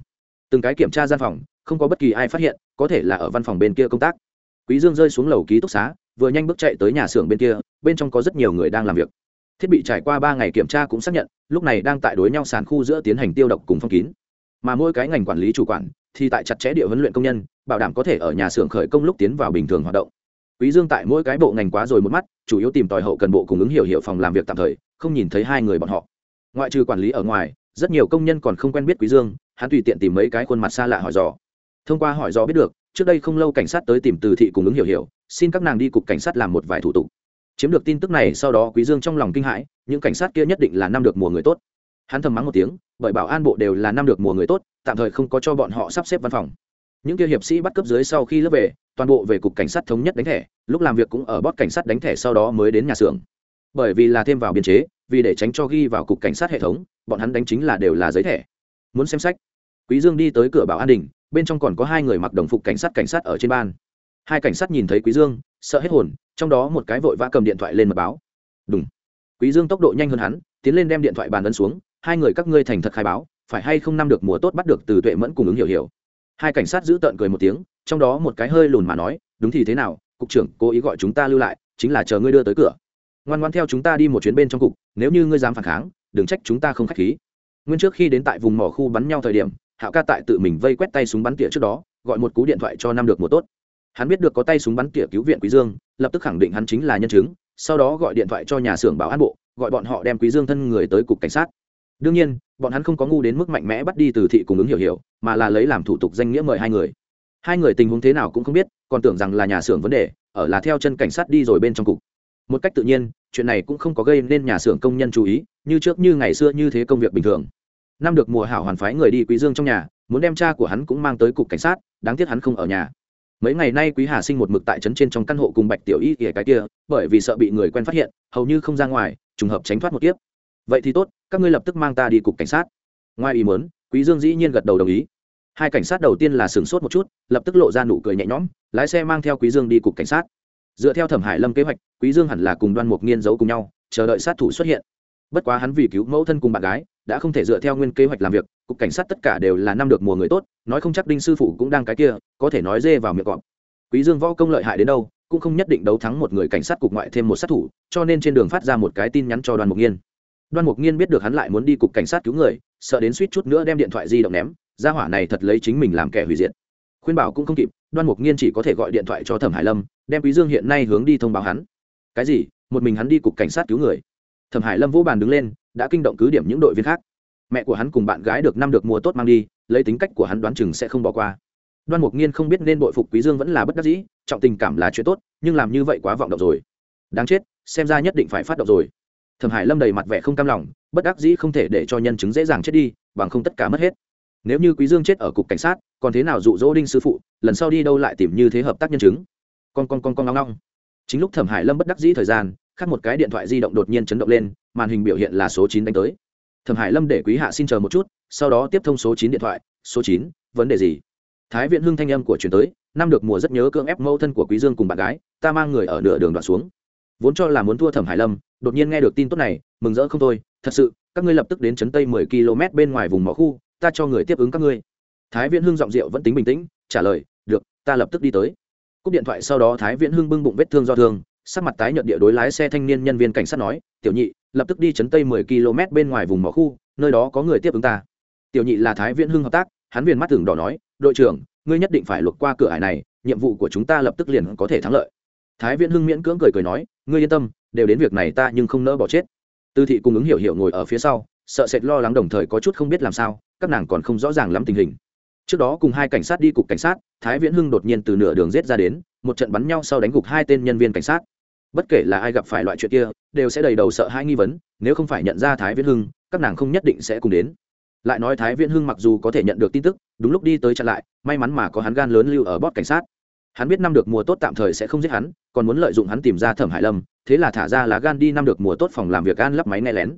từng cái kiểm tra gian phòng, không có bất kỳ ai phát hiện, có thể là ở văn phòng bên kia công tác. Quý dương rơi xuống lầu ký túc xá, vừa nhanh bước chạy tới nhà xưởng bên kia, bên trong có rất nhiều người đang làm việc. Thiết bị trải qua ba ngày kiểm tra cũng xác nhận, lúc này đang tại đối nhau sàn khu giữa tiến hành tiêu độc cùng phong kín. Mà mỗi cái ngành quản lý chủ quản thì tại chặt chẽ địa huấn luyện công nhân, bảo đảm có thể ở nhà xưởng khởi công lúc tiến vào bình thường hoạt động. Quý dương tại mỗi cái bộ ngành quá rồi một mắt, chủ yếu tìm tòi hậu cần bộ cùng ứng hiểu hiểu phòng làm việc tạm thời, không nhìn thấy hai người bọn họ. Ngoại trừ quản lý ở ngoài rất nhiều công nhân còn không quen biết quý dương, hắn tùy tiện tìm mấy cái khuôn mặt xa lạ hỏi dò. Thông qua hỏi dò biết được, trước đây không lâu cảnh sát tới tìm từ thị cùng ứng hiểu hiểu, xin các nàng đi cục cảnh sát làm một vài thủ tục. Chiếm được tin tức này sau đó quý dương trong lòng kinh hãi, những cảnh sát kia nhất định là năm được mùa người tốt. Hắn thầm mắng một tiếng, bởi bảo an bộ đều là năm được mùa người tốt, tạm thời không có cho bọn họ sắp xếp văn phòng. Những kia hiệp sĩ bắt cấp dưới sau khi lớp về, toàn bộ về cục cảnh sát thống nhất đánh thẻ, lúc làm việc cũng ở bót cảnh sát đánh thẻ sau đó mới đến nhà xưởng bởi vì là thêm vào biên chế, vì để tránh cho ghi vào cục cảnh sát hệ thống, bọn hắn đánh chính là đều là giấy thẻ. Muốn xem sách, quý dương đi tới cửa bảo an đình, bên trong còn có hai người mặc đồng phục cảnh sát cảnh sát ở trên ban. Hai cảnh sát nhìn thấy quý dương, sợ hết hồn, trong đó một cái vội vã cầm điện thoại lên mật báo. Đúng quý dương tốc độ nhanh hơn hắn, tiến lên đem điện thoại bàn ấn xuống, hai người các ngươi thành thật khai báo, phải hay không năm được mùa tốt bắt được từ tuệ mẫn cùng ứng hiểu hiểu. Hai cảnh sát giữ tợn cười một tiếng, trong đó một cái hơi lùn mà nói, đúng thì thế nào, cục trưởng cố ý gọi chúng ta lưu lại, chính là chờ ngươi đưa tới cửa ngoan ngoan theo chúng ta đi một chuyến bên trong cục, nếu như ngươi dám phản kháng, đừng trách chúng ta không khách khí. Nguyên trước khi đến tại vùng mỏ khu bắn nhau thời điểm, hạo ca tại tự mình vây quét tay súng bắn tỉa trước đó, gọi một cú điện thoại cho năm được mùa tốt. Hắn biết được có tay súng bắn tỉa cứu viện quý dương, lập tức khẳng định hắn chính là nhân chứng, sau đó gọi điện thoại cho nhà xưởng bảo an bộ, gọi bọn họ đem quý dương thân người tới cục cảnh sát. Đương nhiên, bọn hắn không có ngu đến mức mạnh mẽ bắt đi từ thị cùng ứng hiểu hiểu, mà là lấy làm thủ tục danh nghĩa mời hai người. Hai người tình huống thế nào cũng không biết, còn tưởng rằng là nhà xưởng vấn đề, ở là theo chân cảnh sát đi rồi bên trong cục một cách tự nhiên, chuyện này cũng không có gây nên nhà xưởng công nhân chú ý, như trước như ngày xưa như thế công việc bình thường. Năm được mùa hảo hoàn phái người đi quý dương trong nhà, muốn đem cha của hắn cũng mang tới cục cảnh sát, đáng tiếc hắn không ở nhà. Mấy ngày nay quý hà sinh một mực tại trấn trên trong căn hộ cùng bạch tiểu y ỉa cái kia, bởi vì sợ bị người quen phát hiện, hầu như không ra ngoài, trùng hợp tránh thoát một kiếp. Vậy thì tốt, các ngươi lập tức mang ta đi cục cảnh sát. Ngoài ý muốn, quý dương dĩ nhiên gật đầu đồng ý. Hai cảnh sát đầu tiên là sửng sốt một chút, lập tức lộ ra nụ cười nhẹ nhõm, lái xe mang theo quý dương đi cục cảnh sát. Dựa theo thẩm hải lâm kế hoạch quý dương hẳn là cùng đoan mục nghiên giấu cùng nhau, chờ đợi sát thủ xuất hiện. Bất quá hắn vì cứu mẫu thân cùng bạn gái, đã không thể dựa theo nguyên kế hoạch làm việc, cục cảnh sát tất cả đều là năm được mùa người tốt, nói không chắc đinh sư phụ cũng đang cái kia, có thể nói dê vào miệng cọp. Quý dương võ công lợi hại đến đâu, cũng không nhất định đấu thắng một người cảnh sát cục ngoại thêm một sát thủ, cho nên trên đường phát ra một cái tin nhắn cho đoan mục nghiên. Đoan mục nghiên biết được hắn lại muốn đi cục cảnh sát cứu người, sợ đến suýt chút nữa đem điện thoại di động ném, gia hỏa này thật lấy chính mình làm kẻ hủy diệt. Khuyên bảo cũng không kịp, đoan mục nghiên chỉ có thể gọi điện thoại cho thẩm hải lâm, đem quý dương hiện nay hướng đi thông báo hắn cái gì? Một mình hắn đi cục cảnh sát cứu người. Thẩm hải lâm vỗ bàn đứng lên, đã kinh động cứ điểm những đội viên khác. Mẹ của hắn cùng bạn gái được năm được mùa tốt mang đi, lấy tính cách của hắn đoán chừng sẽ không bỏ qua. Đoan mục nghiên không biết nên bội phục quý dương vẫn là bất đắc dĩ, trọng tình cảm là chuyện tốt, nhưng làm như vậy quá vọng động rồi. Đáng chết, xem ra nhất định phải phát động rồi. Thẩm hải lâm đầy mặt vẻ không cam lòng, bất đắc dĩ không thể để cho nhân chứng dễ dàng chết đi, bằng không tất cả mất hết. Nếu như quý dương chết ở cục cảnh sát, còn thế nào dụ dỗ đinh sư phụ, lần sau đi đâu lại tìm như thế hợp tác nhân chứng? Con con con con long long chính lúc thẩm hải lâm bất đắc dĩ thời gian, khác một cái điện thoại di động đột nhiên chấn động lên, màn hình biểu hiện là số chín đánh tới. Thẩm hải lâm để quý hạ xin chờ một chút, sau đó tiếp thông số chín điện thoại, số chín, vấn đề gì? Thái viện hưng thanh âm của truyền tới, năm được mùa rất nhớ cưỡng ép mâu thân của quý dương cùng bạn gái, ta mang người ở nửa đường đoạn xuống. Vốn cho là muốn thua thẩm hải lâm, đột nhiên nghe được tin tốt này, mừng rỡ không thôi, thật sự, các ngươi lập tức đến trấn tây mười km bên ngoài vùng mỏ khu, ta cho người tiếp ứng các ngươi. Thái viễn hưng giọng rượu vẫn tính bình tĩnh, trả lời, được, ta lập tức đi tới cúp điện thoại sau đó thái viễn hưng bưng bụng vết thương do thương, sắc mặt tái nhợt địa đối lái xe thanh niên nhân viên cảnh sát nói, tiểu nhị, lập tức đi chấn tây mười km bên ngoài vùng mỏ khu, nơi đó có người tiếp ứng ta. Tiểu nhị là thái viễn hưng hợp tác, hắn viền mắt thường đỏ nói, đội trưởng, ngươi nhất định phải luộc qua cửa hải này, nhiệm vụ của chúng ta lập tức liền có thể thắng lợi. Thái viễn hưng miễn cưỡng cười cười nói, ngươi yên tâm, đều đến việc này ta nhưng không nỡ bỏ chết. Tư thị cung ứng hiểu hiểu ngồi ở phía sau, sợ sệt lo lắng đồng thời có chút không biết làm sao, các nàng còn không rõ ràng lắm tình hình trước đó cùng hai cảnh sát đi cục cảnh sát, thái viễn hưng đột nhiên từ nửa đường rết ra đến, một trận bắn nhau sau đánh gục hai tên nhân viên cảnh sát. Bất kể là ai gặp phải loại chuyện kia, đều sẽ đầy đầu sợ hai nghi vấn, nếu không phải nhận ra thái viễn hưng, các nàng không nhất định sẽ cùng đến. Lại nói thái viễn hưng mặc dù có thể nhận được tin tức, đúng lúc đi tới chặn lại, may mắn mà có hắn gan lớn lưu ở bót cảnh sát. Hắn biết năm được mùa tốt tạm thời sẽ không giết hắn, còn muốn lợi dụng hắn tìm ra thẩm hải lâm, thế là thả ra lá gan đi năm được mùa tốt phòng làm việc gan lắp máy nghe lén.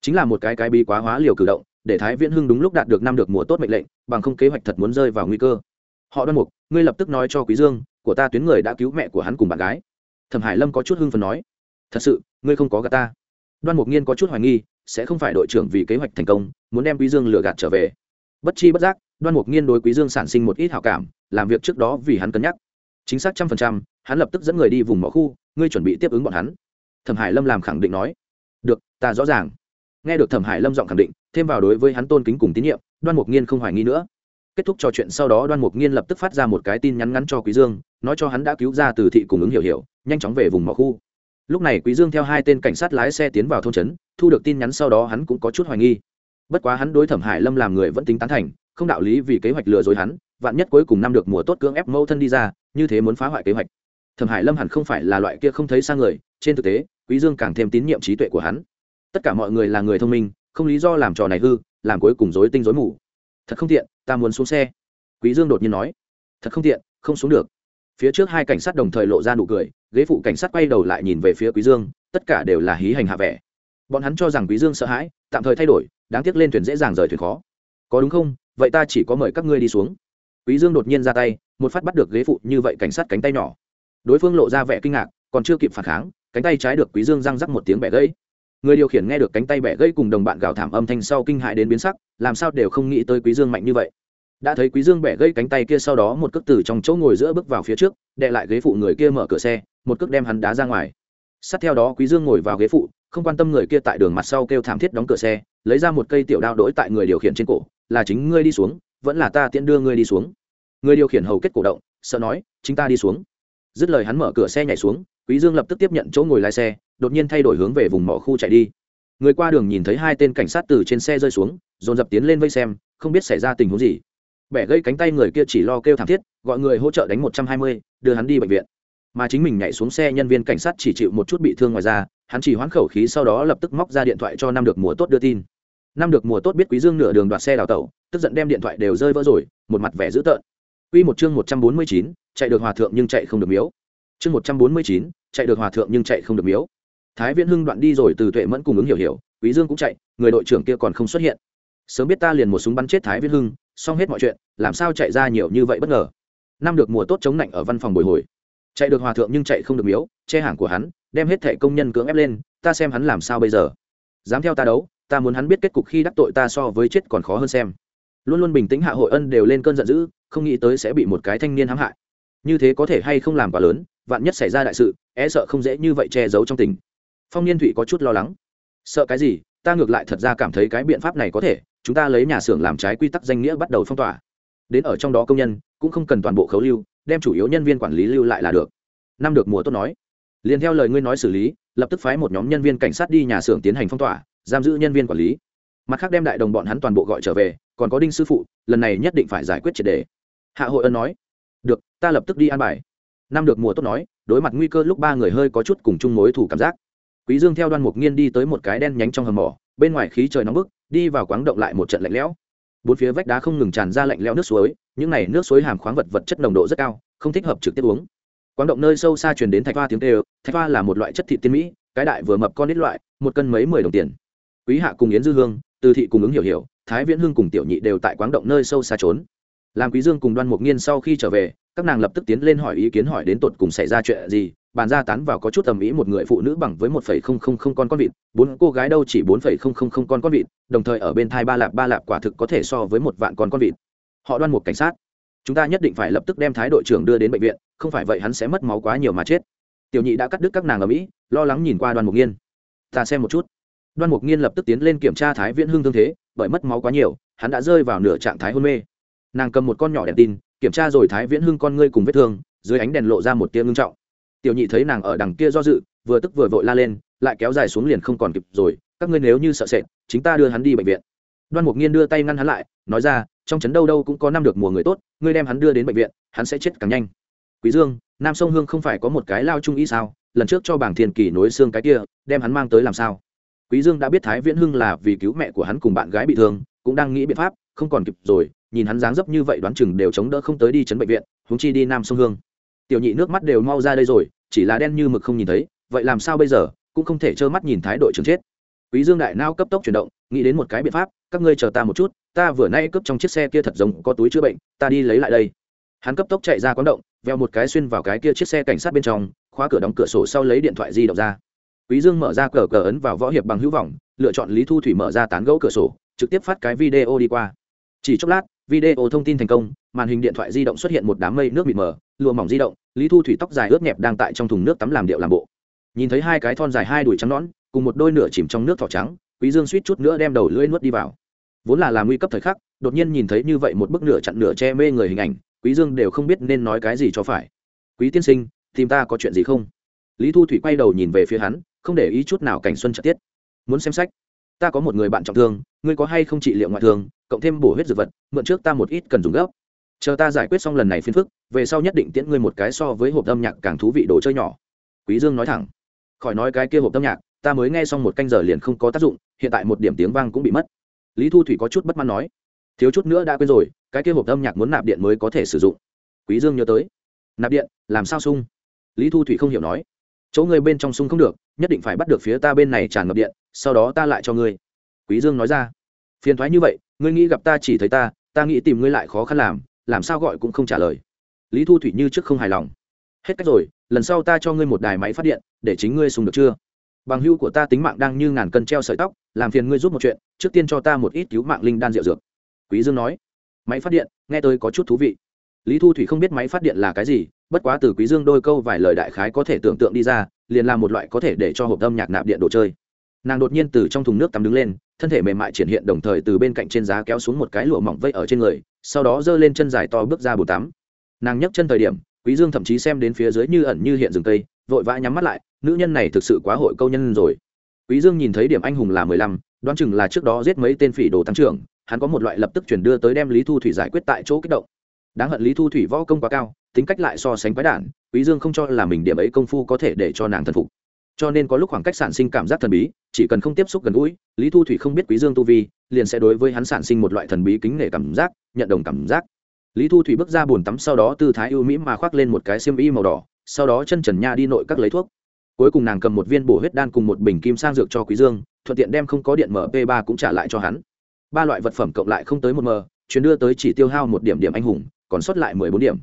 Chính là một cái cái bi quá hóa liều cử động để thái viễn hưng đúng lúc đạt được năm được mùa tốt mệnh lệnh, bằng không kế hoạch thật muốn rơi vào nguy cơ. Họ đoan mục, ngươi lập tức nói cho quý dương, của ta tuyến người đã cứu mẹ của hắn cùng bạn gái. Thẩm hải lâm có chút hưng phần nói, thật sự, ngươi không có gạt ta. Đoan mục nghiên có chút hoài nghi, sẽ không phải đội trưởng vì kế hoạch thành công, muốn đem quý dương lừa gạt trở về. Bất chi bất giác, đoan mục nghiên đối quý dương sản sinh một ít hảo cảm, làm việc trước đó vì hắn cân nhắc. Chính xác trăm phần trăm, hắn lập tức dẫn người đi vùng mỏ khu, ngươi chuẩn bị tiếp ứng bọn hắn. Thẩm hải lâm làm khẳng định nói, được, ta rõ ràng. Nghe được thẩm hải lâm giọng khẳng định thêm vào đối với hắn tôn kính cùng tín nhiệm, đoan mục nghiên không hoài nghi nữa. Kết thúc trò chuyện sau đó, đoan mục nghiên lập tức phát ra một cái tin nhắn ngắn cho quý dương, nói cho hắn đã cứu ra từ thị cùng ứng hiểu hiểu, nhanh chóng về vùng mỏ khu. Lúc này quý dương theo hai tên cảnh sát lái xe tiến vào thôn trấn, thu được tin nhắn sau đó hắn cũng có chút hoài nghi. Bất quá hắn đối thẩm hải lâm làm người vẫn tính tán thành, không đạo lý vì kế hoạch lừa dối hắn, vạn nhất cuối cùng năm được mùa tốt cưỡng ép mâu thân đi ra, như thế muốn phá hoại kế hoạch. Thẩm hải lâm hẳn không phải là loại kia không thấy xa người, trên thực tế, quý dương càng thêm tín nhiệm trí tuệ của hắn. Tất cả mọi người là người thông minh không lý do làm trò này hư, làm cuối cùng rối tinh rối mù. Thật không tiện, ta muốn xuống xe. Quý dương đột nhiên nói. Thật không tiện, không xuống được. Phía trước hai cảnh sát đồng thời lộ ra nụ cười, ghế phụ cảnh sát quay đầu lại nhìn về phía quý dương, tất cả đều là hí hành hạ vẻ. Bọn hắn cho rằng quý dương sợ hãi, tạm thời thay đổi, đáng tiếc lên thuyền dễ dàng rời thuyền khó. Có đúng không? Vậy ta chỉ có mời các ngươi đi xuống. Quý dương đột nhiên ra tay, một phát bắt được ghế phụ như vậy cảnh sát cánh tay nhỏ. Đối phương lộ ra vẻ kinh ngạc, còn chưa kịp phản kháng, cánh tay trái được quý dương răng rắc một tiếng bẻ gãy người điều khiển nghe được cánh tay bẻ gãy cùng đồng bạn gào thảm âm thanh sau kinh hại đến biến sắc, làm sao đều không nghĩ tới quý dương mạnh như vậy. Đã thấy quý dương bẻ gãy cánh tay kia sau đó một cước từ trong chỗ ngồi giữa bước vào phía trước, đệ lại ghế phụ người kia mở cửa xe, một cước đem hắn đá ra ngoài. Sát theo đó quý dương ngồi vào ghế phụ, không quan tâm người kia tại đường mặt sau kêu thảm thiết đóng cửa xe, lấy ra một cây tiểu đao đỗi tại người điều khiển trên cổ, là chính ngươi đi xuống, vẫn là ta tiện đưa ngươi đi xuống. Người điều khiển hầu kết cổ động, sợ nói, chính ta đi xuống. Dứt lời hắn mở cửa xe nhảy xuống quý dương lập tức tiếp nhận chỗ ngồi lái xe đột nhiên thay đổi hướng về vùng mỏ khu chạy đi. Người qua đường nhìn thấy hai tên cảnh sát từ trên xe rơi xuống dồn dập tiến lên vây xem không biết xảy ra tình huống gì. Bẻ gây cánh tay người kia chỉ lo kêu thảm thiết gọi người hỗ trợ đánh một trăm hai mươi đưa hắn đi bệnh viện. Mà chính mình nhảy xuống xe nhân viên cảnh sát chỉ chịu một chút bị thương ngoài ra hắn chỉ hoán khẩu khí sau đó lập tức móc ra điện thoại cho năm được mùa tốt đưa tin. Năm được mùa tốt biết quý dương nửa đường đoạt xe đào tẩu tức giận đem điện thoại đều rơi vỡ rồi một mặt vẻ dữ tợn. Quy một chương một trăm bốn mươi chín, chạy được hòa thượng nhưng chạy không được miếu. Chương một trăm bốn mươi chín, chạy được hòa thượng nhưng chạy không được miếu. Thái Viễn Hưng đoạn đi rồi từ Tuệ Mẫn cùng ứng hiểu hiểu, Quý Dương cũng chạy, người đội trưởng kia còn không xuất hiện. Sớm biết ta liền một súng bắn chết Thái Viễn Hưng, xong hết mọi chuyện, làm sao chạy ra nhiều như vậy bất ngờ. Năm được mùa tốt chống nạnh ở văn phòng bồi hồi. Chạy được hòa thượng nhưng chạy không được miếu, che hàng của hắn, đem hết thẻ công nhân cưỡng ép lên, ta xem hắn làm sao bây giờ. Dám theo ta đấu, ta muốn hắn biết kết cục khi đắc tội ta so với chết còn khó hơn xem luôn luôn bình tĩnh hạ hội ân đều lên cơn giận dữ không nghĩ tới sẽ bị một cái thanh niên hãm hại như thế có thể hay không làm quá lớn vạn nhất xảy ra đại sự e sợ không dễ như vậy che giấu trong tình. Phong niên thụy có chút lo lắng. Sợ cái gì? Ta ngược lại thật ra cảm thấy cái biện pháp này có thể, chúng ta lấy nhà xưởng làm trái quy tắc danh nghĩa bắt đầu phong tỏa. Đến ở trong đó công nhân, cũng không cần toàn bộ khấu lưu, đem chủ yếu nhân viên quản lý lưu lại là được. Năm được mùa tốt nói. Liền theo lời ngươi nói xử lý, lập tức phái một nhóm nhân viên cảnh sát đi nhà xưởng tiến hành phong tỏa, giam giữ nhân viên quản lý. Mặt khác đem đại đồng bọn hắn toàn bộ gọi trở về, còn có đinh sư phụ, lần này nhất định phải giải quyết triệt đề. Hạ hội ân nói. Được, ta lập tức đi an bài năm được mùa tốt nói, đối mặt nguy cơ lúc ba người hơi có chút cùng chung mối thủ cảm giác. Quý dương theo đoan mục nghiên đi tới một cái đen nhánh trong hầm mỏ, bên ngoài khí trời nóng bức, đi vào quáng động lại một trận lạnh lẽo. Bốn phía vách đá không ngừng tràn ra lạnh lẽo nước suối, những này nước suối hàm khoáng vật vật chất nồng độ rất cao, không thích hợp trực tiếp uống. Quáng động nơi sâu xa truyền đến thạch hoa tiếng kêu, thạch hoa là một loại chất thịt tiên mỹ, cái đại vừa mập con ít loại, một cân mấy mười đồng tiền. Quý hạ cùng yến dư hương, từ thị cùng ứng hiểu hiểu, thái viễn Hương cùng tiểu nhị đều tại quáng động nơi sâu xa trốn làm quý dương cùng đoan mục nghiên sau khi trở về, các nàng lập tức tiến lên hỏi ý kiến hỏi đến tột cùng xảy ra chuyện gì, bàn ra tán vào có chút tầm ý một người phụ nữ bằng với một phẩy không không không con con vịt, bốn cô gái đâu chỉ bốn phẩy không không không con con vịt, đồng thời ở bên thai ba lạp ba lạp quả thực có thể so với một vạn con con vịt. Họ đoan một cảnh sát. Chúng ta nhất định phải lập tức đem thái đội trưởng đưa đến bệnh viện, không phải vậy hắn sẽ mất máu quá nhiều mà chết. Tiểu nhị đã cắt đứt các nàng ở mỹ, lo lắng nhìn qua đoan mục nghiên. Ta xem một chút. Đoan mục nghiên lập tức tiến lên kiểm tra thái viễn hưng thương thế, bởi mất máu quá nhiều, hắn đã rơi vào nửa trạng thái hôn mê nàng cầm một con nhỏ đèn tin, kiểm tra rồi thái viễn hưng con ngươi cùng vết thương, dưới ánh đèn lộ ra một tia ngưng trọng. Tiểu nhị thấy nàng ở đằng kia do dự, vừa tức vừa vội la lên, lại kéo dài xuống liền không còn kịp rồi, các ngươi nếu như sợ sệt, chính ta đưa hắn đi bệnh viện. Đoan mục nghiên đưa tay ngăn hắn lại, nói ra, trong trấn đâu đâu cũng có năm được mùa người tốt, ngươi đem hắn đưa đến bệnh viện, hắn sẽ chết càng nhanh. Quý dương, nam sông hương không phải có một cái lao trung ý sao? Lần trước cho bảng thiền kỳ nối xương cái kia, đem hắn mang tới làm sao? Quý dương đã biết thái viễn hưng là vì cứu mẹ của hắn cùng bạn gái bị thương, cũng đang nghĩ biện pháp, không còn kịp rồi nhìn hắn dáng dấp như vậy đoán chừng đều chống đỡ không tới đi chấn bệnh viện húng chi đi nam sông hương. Tiểu nhị nước mắt đều mau ra đây rồi, chỉ là đen như mực không nhìn thấy, vậy làm sao bây giờ, cũng không thể trơ mắt nhìn thái đội trưởng chết. Quý dương đại nao cấp tốc chuyển động, nghĩ đến một cái biện pháp, các ngươi chờ ta một chút, ta vừa nay cướp trong chiếc xe kia thật giống có túi chữa bệnh, ta đi lấy lại đây. Hắn cấp tốc chạy ra quán động, veo một cái xuyên vào cái kia chiếc xe cảnh sát bên trong, khóa cửa đóng cửa sổ sau lấy điện thoại di động ra. Quý dương mở ra cờ cờ ấn vào võ hiệp bằng hữu vọng, lựa chọn lý thu thủy mở ra tán gẫu cửa sổ, trực tiếp phát cái video đi qua. Chỉ chốc lát video thông tin thành công, màn hình điện thoại di động xuất hiện một đám mây nước mịt mờ, lụa mỏng di động, lý thu thủy tóc dài ướt nhẹp đang tại trong thùng nước tắm làm điệu làm bộ. Nhìn thấy hai cái thon dài hai đùi trắng nõn, cùng một đôi nửa chìm trong nước thỏ trắng, quý dương suýt chút nữa đem đầu lưỡi nuốt đi vào. Vốn là làm nguy cấp thời khắc, đột nhiên nhìn thấy như vậy một bức nửa chặn nửa che mê người hình ảnh, quý dương đều không biết nên nói cái gì cho phải. Quý tiên sinh, tìm ta có chuyện gì không? Lý thu thủy quay đầu nhìn về phía hắn, không để ý chút nào cảnh xuân trợ tiết. Muốn xem sách. Ta có một người bạn trọng thương, ngươi có hay không trị liệu ngoại thương cộng thêm bổ huyết dược vật, mượn trước ta một ít cần dùng gấp. Chờ ta giải quyết xong lần này phiền phức, về sau nhất định tiễn ngươi một cái so với hộp âm nhạc càng thú vị đồ chơi nhỏ. Quý dương nói thẳng. Khỏi nói cái kia hộp âm nhạc, ta mới nghe xong một canh giờ liền không có tác dụng, hiện tại một điểm tiếng vang cũng bị mất. Lý thu thủy có chút bất mãn nói. Thiếu chút nữa đã quên rồi, cái kia hộp âm nhạc muốn nạp điện mới có thể sử dụng. Quý dương nhớ tới. Nạp điện, làm sao sung? Lý thu thủy không hiểu nói. Chỗ ngươi bên trong sung không được, nhất định phải bắt được phía ta bên này tràn ngập điện, sau đó ta lại cho ngươi. Quý dương nói ra. Phiền thoái như vậy ngươi nghĩ gặp ta chỉ thấy ta ta nghĩ tìm ngươi lại khó khăn làm làm sao gọi cũng không trả lời. Lý thu thủy như trước không hài lòng. Hết cách rồi, lần sau ta cho ngươi một đài máy phát điện, để chính ngươi sùng được chưa? Bằng hưu của ta tính mạng đang như ngàn cân treo sợi tóc, làm phiền ngươi giúp một chuyện, trước tiên cho ta một ít cứu mạng linh đan rượu dược. Quý dương nói. Máy phát điện, nghe tôi có chút thú vị. Lý thu thủy không biết máy phát điện là cái gì, bất quá từ quý dương đôi câu vài lời đại khái có thể tưởng tượng đi ra, liền là một loại có thể để cho hộp âm nhạc nạp điện đồ chơi nàng đột nhiên từ trong thùng nước tắm đứng lên, thân thể mềm mại triển hiện đồng thời từ bên cạnh trên giá kéo xuống một cái lụa mỏng vây ở trên người, sau đó giơ lên chân dài to bước ra bồn tắm. Nàng nhấc chân thời điểm, quý dương thậm chí xem đến phía dưới như ẩn như hiện rừng cây, vội vã nhắm mắt lại, nữ nhân này thực sự quá hội câu nhân rồi. Quý dương nhìn thấy điểm anh hùng là mười lăm, đoán chừng là trước đó giết mấy tên phỉ đồ tăng trưởng, hắn có một loại lập tức chuyển đưa tới đem lý thu thủy giải quyết tại chỗ kích động. Đáng hận lý thu thủy võ công quá cao, tính cách lại so sánh quái đản, quý dương không cho là mình điểm ấy công phu có thể để cho nàng thần phục cho nên có lúc khoảng cách sản sinh cảm giác thần bí chỉ cần không tiếp xúc gần gũi lý thu thủy không biết quý dương tu vi liền sẽ đối với hắn sản sinh một loại thần bí kính nể cảm giác nhận đồng cảm giác. Lý thu thủy bước ra bồn tắm sau đó tư thái ưu mỹ mà khoác lên một cái xiêm y màu đỏ sau đó chân trần nha đi nội các lấy thuốc. Cuối cùng nàng cầm một viên bổ huyết đan cùng một bình kim sang dược cho quý dương thuận tiện đem không có điện mp 3 cũng trả lại cho hắn. Ba loại vật phẩm cộng lại không tới một m, chuyến đưa tới chỉ tiêu hao một điểm điểm anh hùng còn sót lại mười bốn điểm.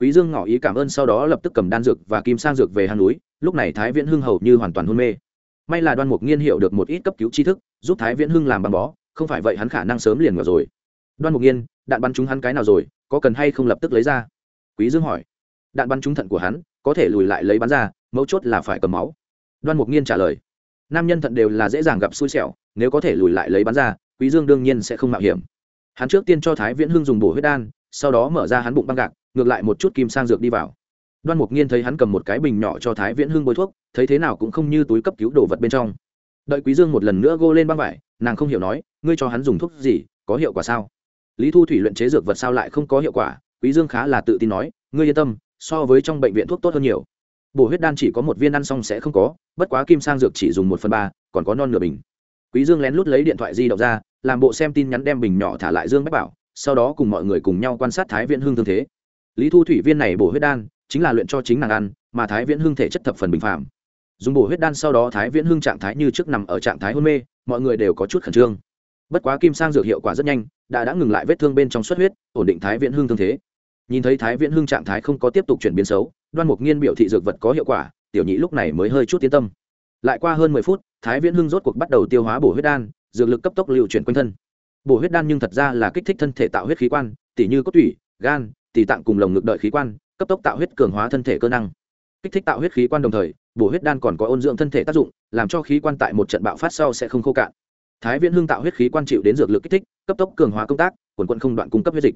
Quý dương ngỏ ý cảm ơn sau đó lập tức cầm đan dược và kim sang dược về hang núi lúc này thái viễn hưng hầu như hoàn toàn hôn mê. May là đoan mục nghiên hiểu được một ít cấp cứu tri thức, giúp thái viễn hưng làm băng bó, không phải vậy hắn khả năng sớm liền ngờ rồi. Đoan mục nghiên, đạn bắn trúng hắn cái nào rồi, có cần hay không lập tức lấy ra? Quý dương hỏi. Đạn bắn trúng thận của hắn, có thể lùi lại lấy bắn ra, mấu chốt là phải cầm máu. Đoan mục nghiên trả lời. Nam nhân thận đều là dễ dàng gặp xui xẻo, nếu có thể lùi lại lấy bắn ra, quý dương đương nhiên sẽ không mạo hiểm. Hắn trước tiên cho thái viễn hưng dùng bổ huyết đan, sau đó mở ra hắn bụng băng gạc, ngược lại một chút kim sang dược đi vào đoan mục nghiên thấy hắn cầm một cái bình nhỏ cho thái viễn hưng bôi thuốc, thấy thế nào cũng không như túi cấp cứu đồ vật bên trong. Đợi quý dương một lần nữa gô lên băng vải, nàng không hiểu nói, ngươi cho hắn dùng thuốc gì, có hiệu quả sao? Lý thu thủy luyện chế dược vật sao lại không có hiệu quả, quý dương khá là tự tin nói, ngươi yên tâm, so với trong bệnh viện thuốc tốt hơn nhiều. Bổ huyết đan chỉ có một viên ăn xong sẽ không có, bất quá kim sang dược chỉ dùng một phần ba, còn có non nửa bình. Quý dương lén lút lấy điện thoại di động ra, làm bộ xem tin nhắn đem bình nhỏ thả lại dương bách bảo, sau đó cùng mọi người cùng nhau quan sát thái viễn hưng thương thế. Lý thu thủy viên này bổ huyết đan chính là luyện cho chính nàng ăn, mà thái viễn hưng thể chất thập phần bình phạm dùng bổ huyết đan sau đó thái viễn hưng trạng thái như trước nằm ở trạng thái hôn mê, mọi người đều có chút khẩn trương. Bất quá kim sang dược hiệu quả rất nhanh, đã đã ngừng lại vết thương bên trong xuất huyết, ổn định thái viễn hưng thương thế. Nhìn thấy thái viễn hưng trạng thái không có tiếp tục chuyển biến xấu, đoan mục nghiên biểu thị dược vật có hiệu quả, tiểu nhị lúc này mới hơi chút tiến tâm. Lại qua hơn mười phút, thái viễn hưng rốt cuộc bắt đầu tiêu hóa bổ huyết đan, dược lực cấp tốc lưu chuyển quanh thân. Bổ huyết đan nhưng thật ra là kích thích thân thể tạo huyết khí quan, tỉ như cốt tủy, gan tỉ tạng cùng lồng ngực đợi khí quan cấp tốc tạo huyết cường hóa thân thể cơ năng. Kích thích tạo huyết khí quan đồng thời, bổ huyết đan còn có ôn dưỡng thân thể tác dụng, làm cho khí quan tại một trận bạo phát sau sẽ không khô cạn. Thái viễn hưng tạo huyết khí quan chịu đến dược lực kích thích, cấp tốc cường hóa công tác, quần quận không đoạn cung cấp huyết dịch.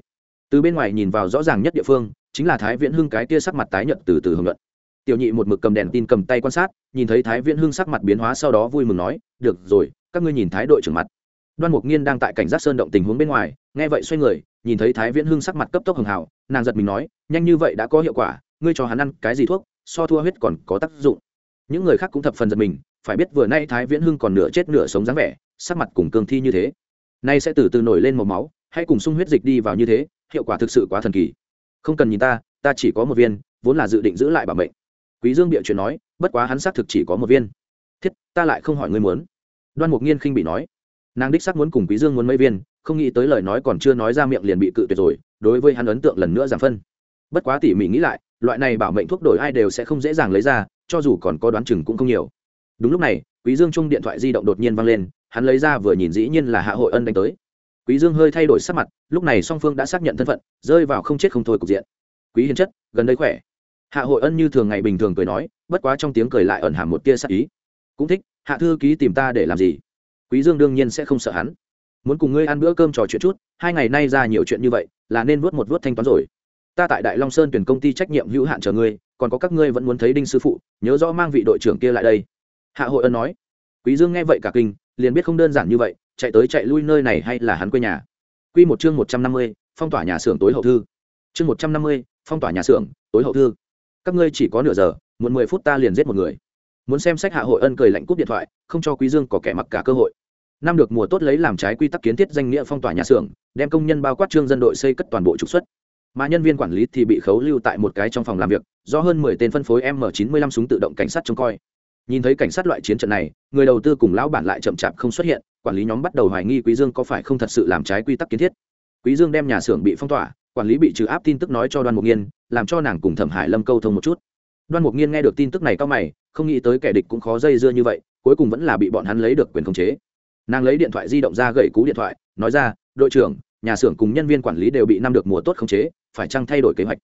Từ bên ngoài nhìn vào rõ ràng nhất địa phương, chính là thái viễn hưng cái tia sắc mặt tái nhợt từ từ hưởng luận. Tiểu nhị một mực cầm đèn tin cầm tay quan sát, nhìn thấy thái viễn hưng sắc mặt biến hóa sau đó vui mừng nói, được rồi, các ngươi nhìn thái đội trưởng mặt. Đoan mục nghiên đang tại cảnh giác sơn động tình huống bên ngoài, nghe vậy xoay người nhìn thấy thái viễn hưng sắc mặt cấp tốc hường hào, nàng giật mình nói, nhanh như vậy đã có hiệu quả, ngươi cho hắn ăn cái gì thuốc, so thua huyết còn có tác dụng. Những người khác cũng thập phần giật mình, phải biết vừa nay thái viễn hưng còn nửa chết nửa sống dáng vẻ, sắc mặt cùng cương thi như thế. Nay sẽ từ từ nổi lên màu máu hay cùng sung huyết dịch đi vào như thế, hiệu quả thực sự quá thần kỳ. Không cần nhìn ta ta chỉ có một viên, vốn là dự định giữ lại bảo mệnh. Quý dương địa chuyện nói, bất quá hắn xác thực chỉ có một viên. Thiết, ta lại không hỏi ngươi muốn. Đoan mục nghiên khinh bị nói. Nàng đích xác muốn cùng quý dương muốn mấy viên không nghĩ tới lời nói còn chưa nói ra miệng liền bị cự tuyệt rồi, đối với hắn ấn tượng lần nữa giảm phân. Bất quá tỉ mỉ nghĩ lại, loại này bảo mệnh thuốc đổi ai đều sẽ không dễ dàng lấy ra, cho dù còn có đoán chừng cũng không nhiều. Đúng lúc này, quý dương chung điện thoại di động đột nhiên vang lên, hắn lấy ra vừa nhìn dĩ nhiên là hạ hội ân đánh tới. Quý dương hơi thay đổi sắc mặt, lúc này song phương đã xác nhận thân phận, rơi vào không chết không thôi cục diện. Quý hiền chất, gần đây khỏe. Hạ hội ân như thường ngày bình thường cười nói, bất quá trong tiếng cười lại ẩn hàm một tia sắc ý. Cũng thích, hạ thư ký tìm ta để làm gì? Quý dương đương nhiên sẽ không sợ hắn muốn cùng ngươi ăn bữa cơm trò chuyện chút hai ngày nay ra nhiều chuyện như vậy là nên vớt một vớt thanh toán rồi. Ta tại đại long sơn tuyển công ty trách nhiệm hữu hạn chờ ngươi còn có các ngươi vẫn muốn thấy đinh sư phụ nhớ rõ mang vị đội trưởng kia lại đây. Hạ hội ân nói. Quý dương nghe vậy cả kinh liền biết không đơn giản như vậy chạy tới chạy lui nơi này hay là hắn quê nhà. Quy một chương một trăm năm mươi, phong tỏa nhà xưởng tối hậu thư. Chương một trăm năm mươi, phong tỏa nhà xưởng tối hậu thư. Các ngươi chỉ có nửa giờ muốn mười phút ta liền giết một người. Muốn xem sách hạ hội ân cười lạnh cúp điện thoại không cho quý dương có kẻ mặc cả cơ hội năm được mùa tốt lấy làm trái quy tắc kiến thiết danh nghĩa phong tỏa nhà xưởng, đem công nhân bao quát trương dân đội xây cất toàn bộ trục xuất. Mà nhân viên quản lý thì bị khấu lưu tại một cái trong phòng làm việc, do hơn mười tên phân phối m chín mươi lăm súng tự động cảnh sát trông coi. Nhìn thấy cảnh sát loại chiến trận này, người đầu tư cùng lão bản lại chậm chạp không xuất hiện, quản lý nhóm bắt đầu hoài nghi quý dương có phải không thật sự làm trái quy tắc kiến thiết. Quý dương đem nhà xưởng bị phong tỏa, quản lý bị trừ áp tin tức nói cho đoan mục nghiên, làm cho nàng cùng thẩm hải lâm câu thông một chút. Đoan mục nghiên nghe được tin tức này cao mày, không nghĩ tới kẻ địch cũng khó dây dưa như vậy, cuối cùng vẫn là bị bọn hắn lấy được quyền khống chế nàng lấy điện thoại di động ra gậy cú điện thoại, nói ra, đội trưởng, nhà xưởng cùng nhân viên quản lý đều bị năm được mùa tốt khống chế, phải chăng thay đổi kế hoạch?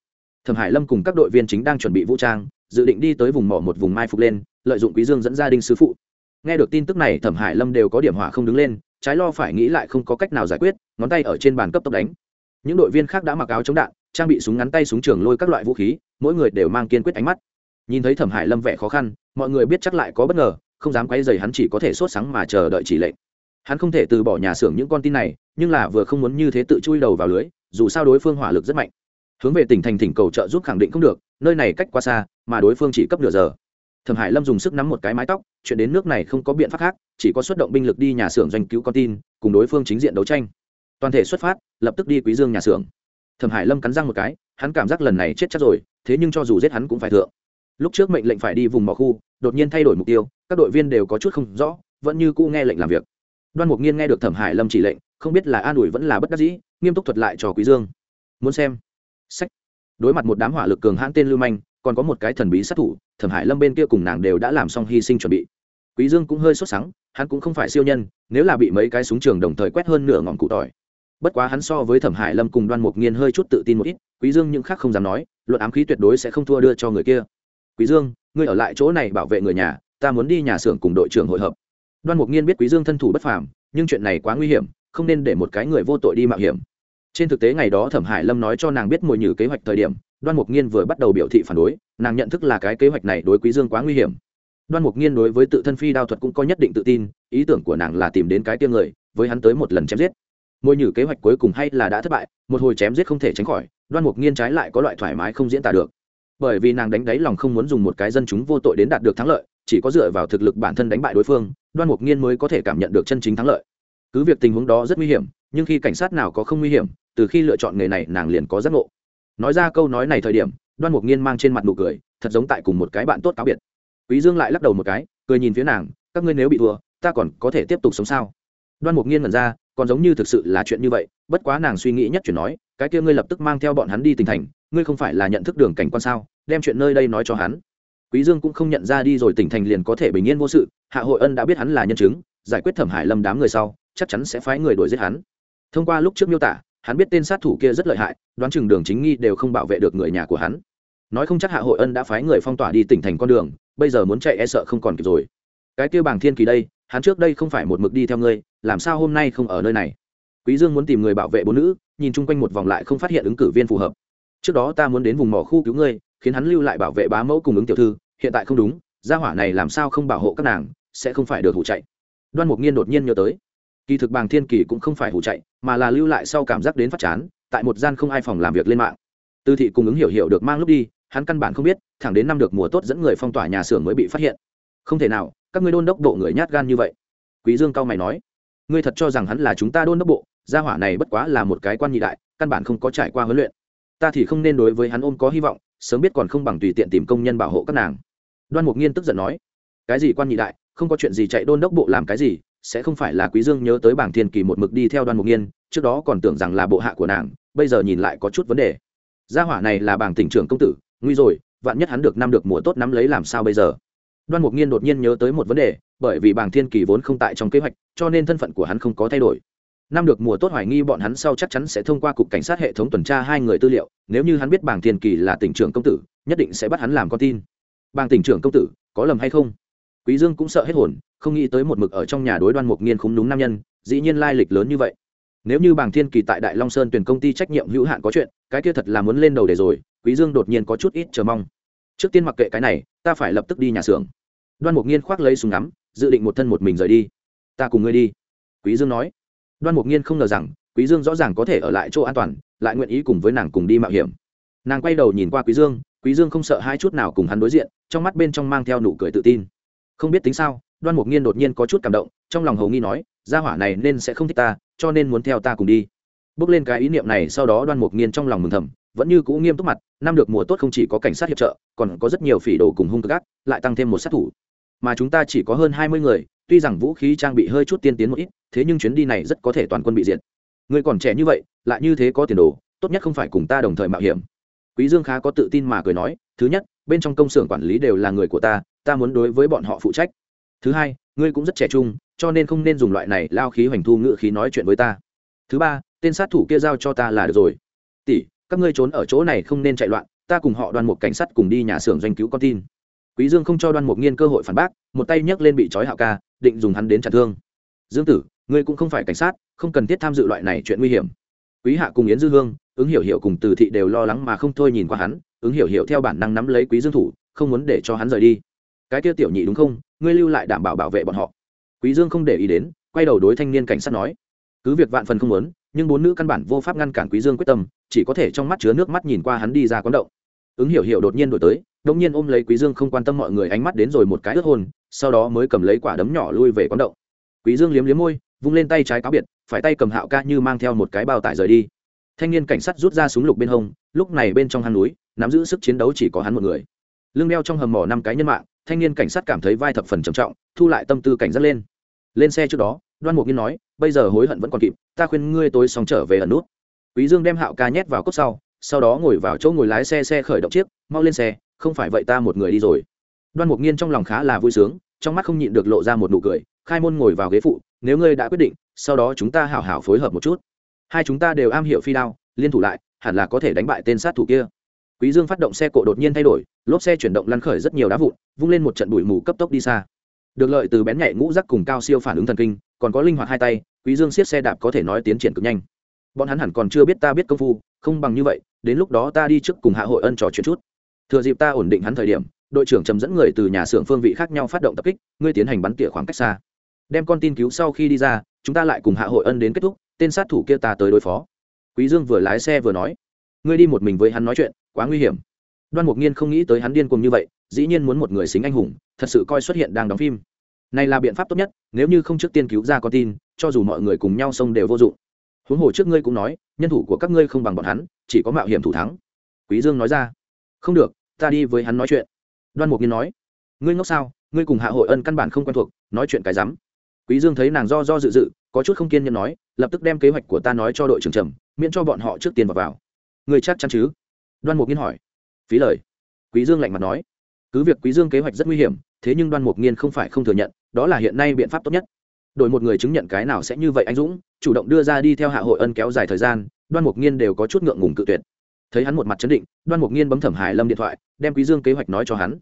Thẩm hải lâm cùng các đội viên chính đang chuẩn bị vũ trang, dự định đi tới vùng mỏ một vùng mai phục lên, lợi dụng quý dương dẫn gia đình sứ phụ. Nghe được tin tức này, thẩm hải lâm đều có điểm hỏa không đứng lên, trái lo phải nghĩ lại không có cách nào giải quyết, ngón tay ở trên bàn cấp tốc đánh. Những đội viên khác đã mặc áo chống đạn, trang bị súng ngắn tay súng trường lôi các loại vũ khí, mỗi người đều mang kiên quyết ánh mắt. Nhìn thấy thẩm hải lâm vẻ khó khăn, mọi người biết chắc lại có bất ngờ, không dám quay dày hắn chỉ có thể sốt sáng mà chờ đợi chỉ lệnh hắn không thể từ bỏ nhà xưởng những con tin này, nhưng là vừa không muốn như thế tự chui đầu vào lưới, dù sao đối phương hỏa lực rất mạnh. Hướng về tỉnh thành thỉnh cầu trợ giúp khẳng định không được, nơi này cách quá xa, mà đối phương chỉ cấp nửa giờ. Thẩm hải lâm dùng sức nắm một cái mái tóc, chuyện đến nước này không có biện pháp khác, chỉ có xuất động binh lực đi nhà xưởng doanh cứu con tin, cùng đối phương chính diện đấu tranh. Toàn thể xuất phát, lập tức đi quý dương nhà xưởng. Thẩm hải lâm cắn răng một cái, hắn cảm giác lần này chết chắc rồi, thế nhưng cho dù giết hắn cũng phải thượng. Lúc trước mệnh lệnh phải đi vùng mỏ khu, đột nhiên thay đổi mục tiêu, các đội viên đều có chút không rõ, vẫn như cũ nghe lệnh làm việc đoan mục nhiên nghe được thẩm hải lâm chỉ lệnh, không biết là an ủi vẫn là bất đắc dĩ, nghiêm túc thuật lại cho quý dương. Muốn xem? Sách. Đối mặt một đám hỏa lực cường hãn tên lưu manh, còn có một cái thần bí sát thủ, thẩm hải lâm bên kia cùng nàng đều đã làm xong hy sinh chuẩn bị. Quý dương cũng hơi sốt sắng, hắn cũng không phải siêu nhân, nếu là bị mấy cái súng trường đồng thời quét hơn nửa ngọn cụ tỏi. Bất quá hắn so với thẩm hải lâm cùng đoan mục nghiên hơi chút tự tin một ít, quý dương những khác không dám nói, luận ám khí tuyệt đối sẽ không thua đưa cho người kia. Quý dương, ngươi ở lại chỗ này bảo vệ người nhà, ta muốn đi nhà xưởng cùng đội trưởng hội hợp đoan mục nghiên biết quý dương thân thủ bất phàm, nhưng chuyện này quá nguy hiểm, không nên để một cái người vô tội đi mạo hiểm. Trên thực tế ngày đó thẩm hải lâm nói cho nàng biết mùi nhử kế hoạch thời điểm, đoan mục nghiên vừa bắt đầu biểu thị phản đối, nàng nhận thức là cái kế hoạch này đối quý dương quá nguy hiểm. Đoan mục nghiên đối với tự thân phi đao thuật cũng có nhất định tự tin, ý tưởng của nàng là tìm đến cái tiêm người, với hắn tới một lần chém giết. Môi nhử kế hoạch cuối cùng hay là đã thất bại, một hồi chém giết không thể tránh khỏi, đoan mục nghiên trái lại có loại thoải mái không diễn tả được. Bởi vì nàng đánh đáy lòng không muốn dùng một cái dân chúng vô tội đến đạt được thắng lợi chỉ có dựa vào thực lực bản thân đánh bại đối phương, đoan mục nghiên mới có thể cảm nhận được chân chính thắng lợi. Cứ việc tình huống đó rất nguy hiểm, nhưng khi cảnh sát nào có không nguy hiểm, từ khi lựa chọn nghề này nàng liền có giác ngộ. Nói ra câu nói này thời điểm, đoan mục nghiên mang trên mặt nụ cười, thật giống tại cùng một cái bạn tốt cáo biệt. Quý dương lại lắc đầu một cái, cười nhìn phía nàng, các ngươi nếu bị thua, ta còn có thể tiếp tục sống sao? Đoan mục nghiên mẩn ra, còn giống như thực sự là chuyện như vậy, bất quá nàng suy nghĩ nhất chuyển nói, cái kia ngươi lập tức mang theo bọn hắn đi tỉnh thành, ngươi không phải là nhận thức đường cảnh quan sao, đem chuyện nơi đây nói cho hắn quý dương cũng không nhận ra đi rồi tỉnh thành liền có thể bình yên vô sự, hạ hội ân đã biết hắn là nhân chứng, giải quyết thẩm hải lâm đám người sau, chắc chắn sẽ phái người đuổi giết hắn. Thông qua lúc trước miêu tả, hắn biết tên sát thủ kia rất lợi hại, đoán chừng đường chính nghi đều không bảo vệ được người nhà của hắn. Nói không chắc hạ hội ân đã phái người phong tỏa đi tỉnh thành con đường, bây giờ muốn chạy e sợ không còn kịp rồi. Cái kia bảng thiên kỳ đây, hắn trước đây không phải một mực đi theo ngươi, làm sao hôm nay không ở nơi này? Quý dương muốn tìm người bảo vệ bốn nữ, nhìn chung quanh một vòng lại không phát hiện ứng cử viên phù hợp. Trước đó ta muốn đến vùng mỏ khu cứu ngươi khiến hắn lưu lại bảo vệ bá mẫu cùng ứng tiểu thư, hiện tại không đúng, gia hỏa này làm sao không bảo hộ các nàng, sẽ không phải được hủ chạy. Đoan mục nghiên đột nhiên nhớ tới, kỳ thực bàng thiên kỳ cũng không phải hủ chạy, mà là lưu lại sau cảm giác đến phát chán, tại một gian không ai phòng làm việc lên mạng. Tư thị cùng ứng hiểu hiểu được mang lúc đi, hắn căn bản không biết, thẳng đến năm được mùa tốt dẫn người phong tỏa nhà xưởng mới bị phát hiện. Không thể nào, các ngươi đôn đốc bộ người nhát gan như vậy. Quý dương cao mày nói, ngươi thật cho rằng hắn là chúng ta đôn đốc bộ, gia hỏa này bất quá là một cái quan nhị đại, căn bản không có trải qua huấn luyện. Ta thì không nên đối với hắn ôm có hy vọng sớm biết còn không bằng tùy tiện tìm công nhân bảo hộ các nàng. Đoan mục nghiên tức giận nói, cái gì quan nhị đại, không có chuyện gì chạy đôn đốc bộ làm cái gì, sẽ không phải là quý dương nhớ tới bảng thiên kỳ một mực đi theo đoan mục nghiên, trước đó còn tưởng rằng là bộ hạ của nàng, bây giờ nhìn lại có chút vấn đề. Gia hỏa này là bảng tỉnh trưởng công tử, nguy rồi, vạn nhất hắn được năm được mùa tốt nắm lấy làm sao bây giờ? Đoan mục nghiên đột nhiên nhớ tới một vấn đề, bởi vì bảng thiên kỳ vốn không tại trong kế hoạch, cho nên thân phận của hắn không có thay đổi năm được mùa tốt hoài nghi bọn hắn sau chắc chắn sẽ thông qua cục cảnh sát hệ thống tuần tra hai người tư liệu, nếu như hắn biết bảng tiền kỳ là tỉnh trưởng công tử, nhất định sẽ bắt hắn làm con tin. Bảng tỉnh trưởng công tử, có lầm hay không? Quý dương cũng sợ hết hồn, không nghĩ tới một mực ở trong nhà đối đoan mục nghiên khúng đúng nam nhân, dĩ nhiên lai lịch lớn như vậy. Nếu như bảng thiên kỳ tại đại long sơn tuyển công ty trách nhiệm hữu hạn có chuyện, cái kia thật là muốn lên đầu để rồi, quý dương đột nhiên có chút ít chờ mong. Trước tiên mặc kệ cái này, ta phải lập tức đi nhà xưởng. Đoan mục nghiên khoác lấy súng ngắm, dự định một thân một mình rời đi. Ta cùng ngươi đi. Quý dương nói đoan mục nghiên không ngờ rằng, quý dương rõ ràng có thể ở lại chỗ an toàn, lại nguyện ý cùng với nàng cùng đi mạo hiểm. Nàng quay đầu nhìn qua quý dương quý dương không sợ hai chút nào cùng hắn đối diện, trong mắt bên trong mang theo nụ cười tự tin. Không biết tính sao, đoan mục nghiên đột nhiên có chút cảm động, trong lòng hầu nghi nói, gia hỏa này nên sẽ không thích ta, cho nên muốn theo ta cùng đi. Bước lên cái ý niệm này sau đó đoan mục nghiên trong lòng mừng thầm, vẫn như cũ nghiêm túc mặt, năm được mùa tốt không chỉ có cảnh sát hiệp trợ, còn có rất nhiều phỉ đồ cùng hung gác lại tăng thêm một sát thủ. Mà chúng ta chỉ có hơn hai mươi người, tuy rằng vũ khí trang bị hơi chút tiên tiến một ít thế nhưng chuyến đi này rất có thể toàn quân bị diệt. Ngươi còn trẻ như vậy, lại như thế có tiền đồ, tốt nhất không phải cùng ta đồng thời mạo hiểm. Quý dương khá có tự tin mà cười nói, thứ nhất, bên trong công xưởng quản lý đều là người của ta ta muốn đối với bọn họ phụ trách. Thứ hai, ngươi cũng rất trẻ trung, cho nên không nên dùng loại này lao khí hoành thu ngự khí nói chuyện với ta. Thứ ba, tên sát thủ kia giao cho ta là được rồi. Tỷ, các ngươi trốn ở chỗ này không nên chạy loạn, ta cùng họ đoan một cảnh sát cùng đi nhà xưởng doanh cứu con tin. Quý dương không cho đoan mục nghiên cơ hội phản bác, một tay nhấc lên bị trói hạo ca, định dùng hắn đến chặn thương. Dương tử ngươi cũng không phải cảnh sát, không cần thiết tham dự loại này chuyện nguy hiểm. Quý hạ cùng yến dư hương, ứng hiểu hiểu cùng từ thị đều lo lắng mà không thôi nhìn qua hắn, ứng hiểu hiểu theo bản năng nắm lấy quý dương thủ, không muốn để cho hắn rời đi. Cái kia tiểu nhị đúng không? Ngươi lưu lại đảm bảo bảo vệ bọn họ. Quý dương không để ý đến, quay đầu đối thanh niên cảnh sát nói, cứ việc vạn phần không muốn, nhưng bốn nữ căn bản vô pháp ngăn cản quý dương quyết tâm, chỉ có thể trong mắt chứa nước mắt nhìn qua hắn đi ra quán động. Ứng hiểu hiểu đột nhiên đổi tới đông nhiên ôm lấy quý dương không quan tâm mọi người ánh mắt đến rồi một cái ướt hôn, sau đó mới cầm lấy quả đấm nhỏ lui về quán động. Quý dương liếm liếm môi vung lên tay trái cáo biệt, phải tay cầm hạo ca như mang theo một cái bao tải rời đi. Thanh niên cảnh sát rút ra súng lục bên hông, lúc này bên trong hang núi, nắm giữ sức chiến đấu chỉ có hắn một người. Lưng đeo trong hầm mỏ năm cái nhân mạng, thanh niên cảnh sát cảm thấy vai thập phần trầm trọng, thu lại tâm tư cảnh giác lên. Lên xe trước đó, đoan mục nhiên nói, bây giờ hối hận vẫn còn kịp, ta khuyên ngươi tối xong trở về ẩn nút. Quý dương đem hạo ca nhét vào cốc sau sau đó ngồi vào chỗ ngồi lái xe xe khởi động chiếc, mau lên xe, không phải vậy ta một người đi rồi. Đoan mục nhiên trong lòng khá là vui sướng, trong mắt không nhịn được lộ ra một nụ cười khai môn ngồi vào ghế phụ, nếu ngươi đã quyết định, sau đó chúng ta hảo hảo phối hợp một chút. Hai chúng ta đều am hiểu phi đao, liên thủ lại, hẳn là có thể đánh bại tên sát thủ kia. Quý dương phát động xe cộ đột nhiên thay đổi, lốp xe chuyển động lăn khởi rất nhiều đá vụn, vung lên một trận bụi mù cấp tốc đi xa. Được lợi từ bén nhạy ngũ rắc cùng cao siêu phản ứng thần kinh, còn có linh hoạt hai tay, quý dương siết xe đạp có thể nói tiến triển cực nhanh. Bọn hắn hẳn còn chưa biết ta biết công phu, không bằng như vậy, đến lúc đó ta đi trước cùng hạ hội ân trò chuyện chút. Thừa dịp ta ổn định hắn thời điểm, đội trưởng trầm dẫn người từ nhà xưởng phương vị khác nhau phát động tập kích, ngươi tiến hành bắn tỉa khoảng cách xa đem con tin cứu sau khi đi ra, chúng ta lại cùng hạ hội ân đến kết thúc, tên sát thủ kia ta tới đối phó. Quý dương vừa lái xe vừa nói, ngươi đi một mình với hắn nói chuyện, quá nguy hiểm. Đoan mục nghiên không nghĩ tới hắn điên cuồng như vậy, dĩ nhiên muốn một người xính anh hùng, thật sự coi xuất hiện đang đóng phim. Này là biện pháp tốt nhất, nếu như không trước tiên cứu ra con tin, cho dù mọi người cùng nhau xông đều vô dụng. Huống hồ trước ngươi cũng nói, nhân thủ của các ngươi không bằng bọn hắn, chỉ có mạo hiểm thủ thắng. Quý dương nói ra, không được, ta đi với hắn nói chuyện. Đoan mục nghiên nói, ngươi ngốc sao? Ngươi cùng hạ hội ân căn bản không quen thuộc, nói chuyện cái rắm quý dương thấy nàng do do dự dự, có chút không kiên nhẫn nói, lập tức đem kế hoạch của ta nói cho đội trưởng trầm, miễn cho bọn họ trước tiên vào vào. Người chắc chắn chứ? Đoan mục nghiên hỏi. Phí lời. Quý dương lạnh mặt nói. Cứ việc quý dương kế hoạch rất nguy hiểm, thế nhưng đoan mục nghiên không phải không thừa nhận, đó là hiện nay biện pháp tốt nhất. Đổi một người chứng nhận cái nào sẽ như vậy anh dũng, chủ động đưa ra đi theo hạ hội ân kéo dài thời gian, đoan mục nghiên đều có chút ngượng ngùng cự tuyệt. Thấy hắn một mặt chấn định, đoan mục nghiên bấm thẩm hải lâm điện thoại, đem quý dương kế hoạch nói cho hắn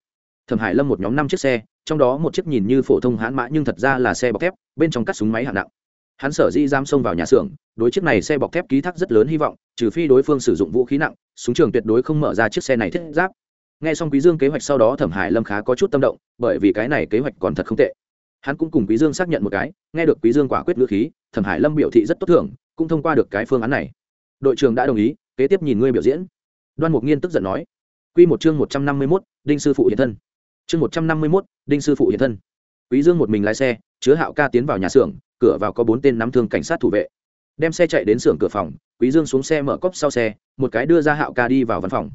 thẩm hải lâm một nhóm năm chiếc xe, trong đó một chiếc nhìn như phổ thông hãn mã nhưng thật ra là xe bọc thép, bên trong cắt súng máy hạng nặng. Hắn sở dĩ giam xông vào nhà xưởng, đối chiếc này xe bọc thép ký thác rất lớn hy vọng, trừ phi đối phương sử dụng vũ khí nặng, súng trường tuyệt đối không mở ra chiếc xe này thiết giáp. Nghe xong quý dương kế hoạch sau đó thẩm hải lâm khá có chút tâm động, bởi vì cái này kế hoạch còn thật không tệ. Hắn cũng cùng quý dương xác nhận một cái, nghe được quý dương quả quyết ngữ khí, thẩm hải lâm biểu thị rất tốt thưởng, cũng thông qua được cái phương án này. Đội trưởng đã đồng ý, kế tiếp nhìn ngươi biểu diễn. Đoan mục nghiên tức giận nói q một chương một trăm năm mươi mốt, đinh sư phụ hiện thân chương một trăm năm mươi 151, đinh sư phụ hiện thân. Quý dương một mình lái xe chứa hạo ca tiến vào nhà xưởng cửa vào có bốn tên nắm thương cảnh sát thủ vệ. Đem xe chạy đến xưởng cửa phòng quý dương xuống xe mở cốc sau xe một cái đưa ra hạo ca đi vào văn phòng.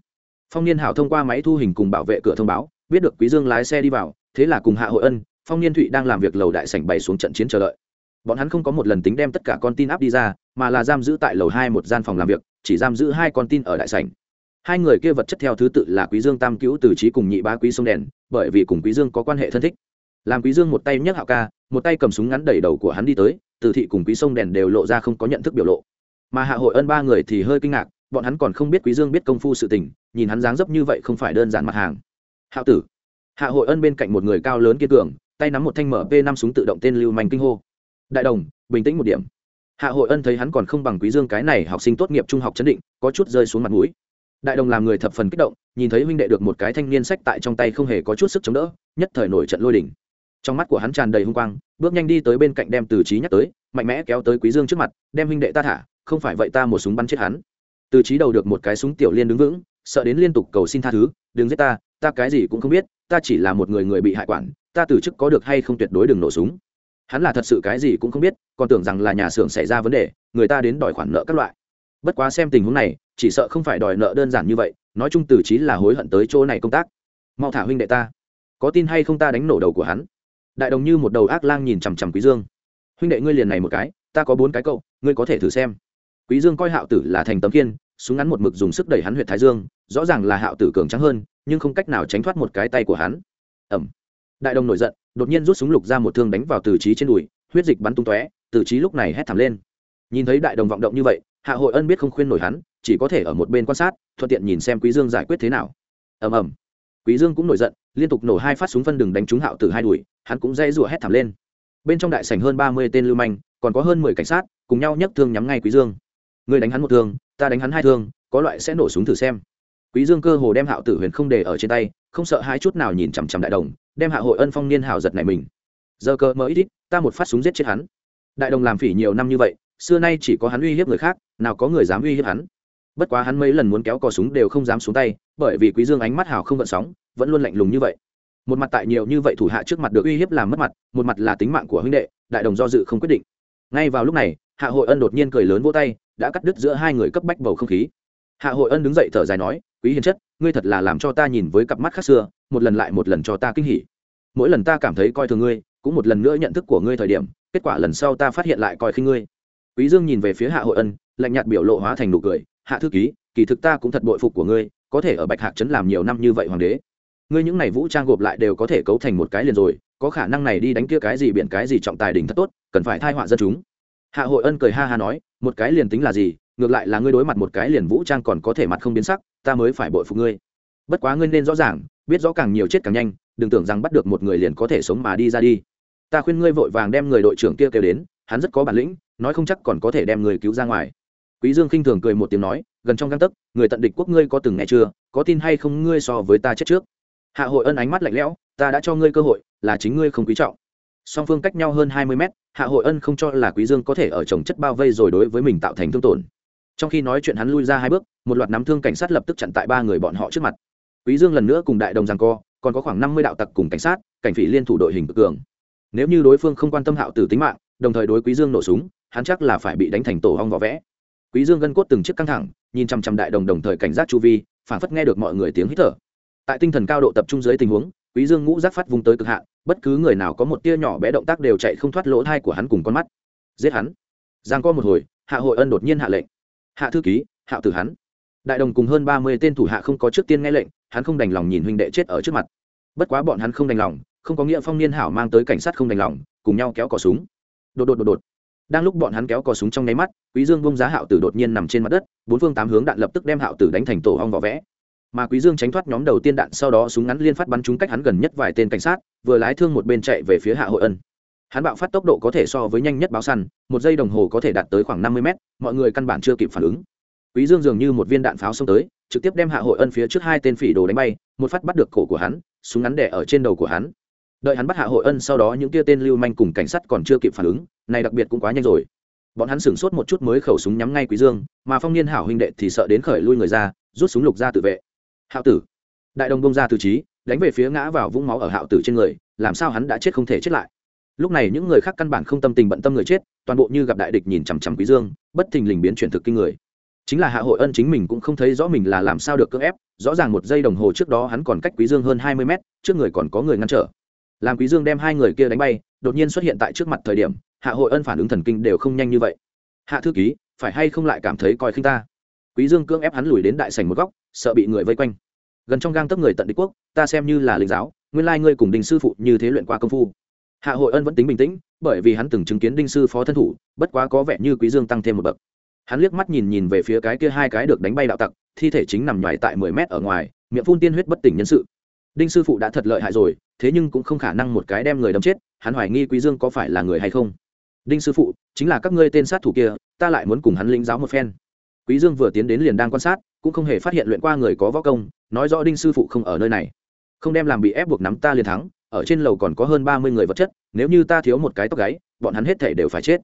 Phong niên hảo thông qua máy thu hình cùng bảo vệ cửa thông báo biết được quý dương lái xe đi vào thế là cùng hạ hội ân phong niên thụy đang làm việc lầu đại sảnh bày xuống trận chiến chờ đợi. Bọn hắn không có một lần tính đem tất cả con tin áp đi ra mà là giam giữ tại lầu hai một gian phòng làm việc chỉ giam giữ hai con tin ở đại sảnh hai người kia vật chất theo thứ tự là quý dương tam cứu từ trí cùng nhị bá quý sông đèn, bởi vì cùng quý dương có quan hệ thân thích. Làm quý dương một tay nhấc hạo ca, một tay cầm súng ngắn đẩy đầu của hắn đi tới, từ thị cùng quý sông đèn đều lộ ra không có nhận thức biểu lộ. Mà hạ hội ân ba người thì hơi kinh ngạc, bọn hắn còn không biết quý dương biết công phu sự tình, nhìn hắn dáng dấp như vậy không phải đơn giản mặt hàng. Hạo tử. Hạ hội ân bên cạnh một người cao lớn kiên cường, tay nắm một thanh mp năm súng tự động tên lưu manh kinh hô. Đại đồng, bình tĩnh một điểm. Hạ hội ân thấy hắn còn không bằng quý dương cái này học sinh tốt nghiệp trung học chấn định, có chút rơi xuống mặt mũi đại đồng làm người thập phần kích động, nhìn thấy huynh đệ được một cái thanh niên sách tại trong tay không hề có chút sức chống đỡ, nhất thời nổi trận lôi đỉnh trong mắt của hắn tràn đầy hung quang, bước nhanh đi tới bên cạnh đem từ trí nhắc tới, mạnh mẽ kéo tới quý dương trước mặt, đem huynh đệ ta thả, không phải vậy ta một súng bắn chết hắn. Từ trí đầu được một cái súng tiểu liên đứng vững, sợ đến liên tục cầu xin tha thứ, đừng giết ta ta cái gì cũng không biết, ta chỉ là một người người bị hại quản, ta từ chức có được hay không tuyệt đối đừng nổ súng. Hắn là thật sự cái gì cũng không biết, còn tưởng rằng là nhà xưởng xảy ra vấn đề, người ta đến đòi khoản nợ các loại. Bất quá xem tình huống này chỉ sợ không phải đòi nợ đơn giản như vậy, nói chung từ trí là hối hận tới chỗ này công tác. Mau thả huynh đệ ta. Có tin hay không ta đánh nổ đầu của hắn? Đại đồng như một đầu ác lang nhìn chằm chằm quý dương. Huynh đệ ngươi liền này một cái, ta có bốn cái cậu, ngươi có thể thử xem. Quý dương coi hạo tử là thành tấm kiên súng ngắn một mực dùng sức đẩy hắn huyệt thái dương, rõ ràng là hạo tử cường trắng hơn, nhưng không cách nào tránh thoát một cái tay của hắn. Ẩm đại đồng nổi giận, đột nhiên rút súng lục ra một thương đánh vào từ trí trên đùi, huyết dịch bắn tung tóe, từ trí lúc này hét thảm lên. Nhìn thấy đại đồng vọng động như vậy, hạ hội ân biết không khuyên nổi hắn chỉ có thể ở một bên quan sát thuận tiện nhìn xem quý dương giải quyết thế nào. Ầm ầm. Quý dương cũng nổi giận liên tục nổ hai phát súng phân đừng đánh trúng hạo tử hai đuổi, hắn cũng dây rủa hét thảm lên. Bên trong đại sảnh hơn ba mươi tên lưu manh còn có hơn mười cảnh sát cùng nhau nhấc thương nhắm ngay quý dương. Người đánh hắn một thương ta đánh hắn hai thương có loại sẽ nổ súng thử xem. Quý dương cơ hồ đem hạo tử huyền không để ở trên tay không sợ hai chút nào nhìn chằm chằm đại đồng đem hạ hội ân phong niên hảo giật này mình. Giờ cơ mở ít ít ta một phát súng giết chết hắn. Đại đồng làm phỉ nhiều năm như vậy xưa nay chỉ có hắn uy hiếp người khác nào có người dám uy hiếp hắn bất quá hắn mấy lần muốn kéo cò súng đều không dám xuống tay, bởi vì quý dương ánh mắt hào không gợn sóng, vẫn luôn lạnh lùng như vậy. Một mặt tại nhiều như vậy thủ hạ trước mặt được uy hiếp làm mất mặt, một mặt là tính mạng của huynh đệ, đại đồng do dự không quyết định. Ngay vào lúc này, hạ hội ân đột nhiên cười lớn vỗ tay, đã cắt đứt giữa hai người cấp bách bầu không khí. Hạ hội ân đứng dậy thở dài nói, quý hiền chất, ngươi thật là làm cho ta nhìn với cặp mắt khác xưa, một lần lại một lần cho ta kinh hỉ. Mỗi lần ta cảm thấy coi thường ngươi, cũng một lần nữa nhận thức của ngươi thời điểm, kết quả lần sau ta phát hiện lại coi khinh ngươi. Quý dương nhìn về phía hạ hội ân, lạnh nhạt biểu lộ hóa thành nụ cười hạ thư ký, kỳ thực ta cũng thật bội phục của ngươi, có thể ở bạch hạc trấn làm nhiều năm như vậy hoàng đế. Ngươi những này vũ trang gộp lại đều có thể cấu thành một cái liền rồi, có khả năng này đi đánh kia cái gì biển cái gì trọng tài đỉnh thật tốt, cần phải thai họa dân chúng. Hạ hội ân cười ha ha nói, một cái liền tính là gì, ngược lại là ngươi đối mặt một cái liền vũ trang còn có thể mặt không biến sắc, ta mới phải bội phục ngươi. Bất quá ngươi nên rõ ràng, biết rõ càng nhiều chết càng nhanh, đừng tưởng rằng bắt được một người liền có thể sống mà đi ra đi. Ta khuyên ngươi vội vàng đem người đội trưởng kia kêu đến, hắn rất có bản lĩnh, nói không chắc còn có thể đem người cứu ra ngoài quý dương khinh thường cười một tiếng nói, gần trong găng tấc, người tận địch quốc ngươi có từng nghe chưa, có tin hay không ngươi so với ta chết trước. Hạ hội ân ánh mắt lạnh lẽo, ta đã cho ngươi cơ hội, là chính ngươi không quý trọng. Song phương cách nhau hơn hai mươi mét, hạ hội ân không cho là quý dương có thể ở trồng chất bao vây rồi đối với mình tạo thành thương tổn. Trong khi nói chuyện hắn lui ra hai bước, một loạt nắm thương cảnh sát lập tức chặn tại ba người bọn họ trước mặt. Quý dương lần nữa cùng đại đồng giằng co, còn có khoảng năm mươi đạo tặc cùng cảnh sát, cảnh phỉ liên thủ đội hình cực cường. Nếu như đối phương không quan tâm hạo tử tính mạng, đồng thời đối quý dương nổ súng, hắn chắc là phải bị đánh thành tổ hong vỏ vẽ quý dương gân cốt từng chiếc căng thẳng, nhìn chăm chăm đại đồng đồng thời cảnh giác chu vi phản phất nghe được mọi người tiếng hít thở. Tại tinh thần cao độ tập trung dưới tình huống, quý dương ngũ giác phát vùng tới cực hạn, bất cứ người nào có một tia nhỏ bé động tác đều chạy không thoát lỗ thai của hắn cùng con mắt. Giết hắn. Giang co một hồi, hạ hội ân đột nhiên hạ lệnh. Hạ thư ký, hạ tử hắn. Đại đồng cùng hơn ba mươi tên thủ hạ không có trước tiên nghe lệnh, hắn không đành lòng nhìn huynh đệ chết ở trước mặt. Bất quá bọn hắn không đành lòng, không có nghĩa phong niên hảo mang tới cảnh sát không đành lòng, cùng nhau kéo cò súng. Đột đột đột đột đang lúc bọn hắn kéo cò súng trong nháy mắt, quý dương bông giá hạo tử đột nhiên nằm trên mặt đất, bốn phương tám hướng đạn lập tức đem hạo tử đánh thành tổ hong vỏ vẽ. Mà quý dương tránh thoát nhóm đầu tiên đạn sau đó súng ngắn liên phát bắn trúng cách hắn gần nhất vài tên cảnh sát, vừa lái thương một bên chạy về phía hạ hội ân. Hắn bạo phát tốc độ có thể so với nhanh nhất báo săn, một giây đồng hồ có thể đạt tới khoảng năm mươi mét, mọi người căn bản chưa kịp phản ứng. Quý dương dường như một viên đạn pháo xông tới, trực tiếp đem hạ hội ân phía trước hai tên phỉ đồ đánh bay, một phát bắt được cổ của hắn, súng ngắn đẻ ở trên đầu của hắn đợi hắn bắt hạ hội ân sau đó những kia tên lưu manh cùng cảnh sát còn chưa kịp phản ứng, này đặc biệt cũng quá nhanh rồi. Bọn hắn sửng sốt một chút mới khẩu súng nhắm ngay quý dương, mà phong niên hảo huynh đệ thì sợ đến khởi lui người ra, rút súng lục ra tự vệ. Hạo tử. Đại đồng bông ra từ trí, đánh về phía ngã vào vũng máu ở hạo tử trên người, làm sao hắn đã chết không thể chết lại? Lúc này những người khác căn bản không tâm tình bận tâm người chết, toàn bộ như gặp đại địch nhìn chằm chằm quý dương, bất thình lình biến chuyển thực kinh người. Chính là hạ hội ân chính mình cũng không thấy rõ mình là làm sao được cưỡng ép, rõ ràng một giây đồng hồ trước đó hắn còn cách quý dương hơn hai mươi mét, trước người còn có người ngăn trở làm quý dương đem hai người kia đánh bay, đột nhiên xuất hiện tại trước mặt thời điểm, hạ hội ân phản ứng thần kinh đều không nhanh như vậy. Hạ thư ký, phải hay không lại cảm thấy coi khinh ta? Quý dương cưỡng ép hắn lùi đến đại sảnh một góc, sợ bị người vây quanh. Gần trong gang tấc người tận đế quốc, ta xem như là linh giáo, nguyên lai ngươi cùng đinh sư phụ như thế luyện qua công phu. Hạ hội ân vẫn tính bình tĩnh, bởi vì hắn từng chứng kiến đinh sư phó thân thủ, bất quá có vẻ như quý dương tăng thêm một bậc. Hắn liếc mắt nhìn nhìn về phía cái kia hai cái được đánh bay đạo tặc, thi thể chính nằm nhoài tại mười mét ở ngoài, miệng phun tiên huyết bất tỉnh nhân sự. Đinh sư phụ đã thật lợi hại rồi thế nhưng cũng không khả năng một cái đem người đâm chết, hắn hoài nghi quý dương có phải là người hay không. Đinh sư phụ, chính là các ngươi tên sát thủ kia, ta lại muốn cùng hắn lĩnh giáo một phen. Quý dương vừa tiến đến liền đang quan sát, cũng không hề phát hiện luyện qua người có võ công, nói rõ đinh sư phụ không ở nơi này. Không đem làm bị ép buộc nắm ta liền thắng, ở trên lầu còn có hơn ba mươi người vật chất, nếu như ta thiếu một cái tóc gáy, bọn hắn hết thể đều phải chết.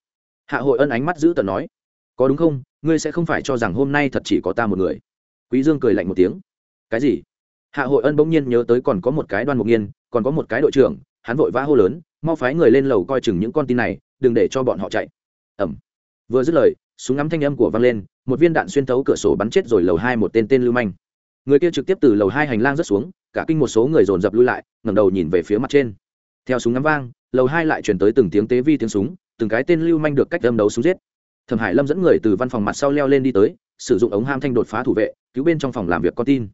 Hạ hội ân ánh mắt giữ tận nói, có đúng không? Ngươi sẽ không phải cho rằng hôm nay thật chỉ có ta một người. Quý dương cười lạnh một tiếng, cái gì? Hạ hội ân bỗng nhiên nhớ tới còn có một cái đoan mục nghiên, còn có một cái đội trưởng, hắn vội vã hô lớn, mau phái người lên lầu coi chừng những con tin này, đừng để cho bọn họ chạy. Ẩm vừa dứt lời, súng ngắm thanh âm của vang lên, một viên đạn xuyên thấu cửa sổ bắn chết rồi lầu hai một tên tên lưu manh. Người kia trực tiếp từ lầu hai hành lang rớt xuống, cả kinh một số người dồn dập lui lại, ngẩng đầu nhìn về phía mặt trên. Theo súng ngắm vang, lầu hai lại truyền tới từng tiếng tế vi tiếng súng, từng cái tên lưu manh được cách đâm đấu súng giết. Thẩm hải lâm dẫn người từ văn phòng mặt sau leo lên đi tới, sử dụng ống ham thanh đột phá thủ vệ, cứu bên trong phòng làm việc con tin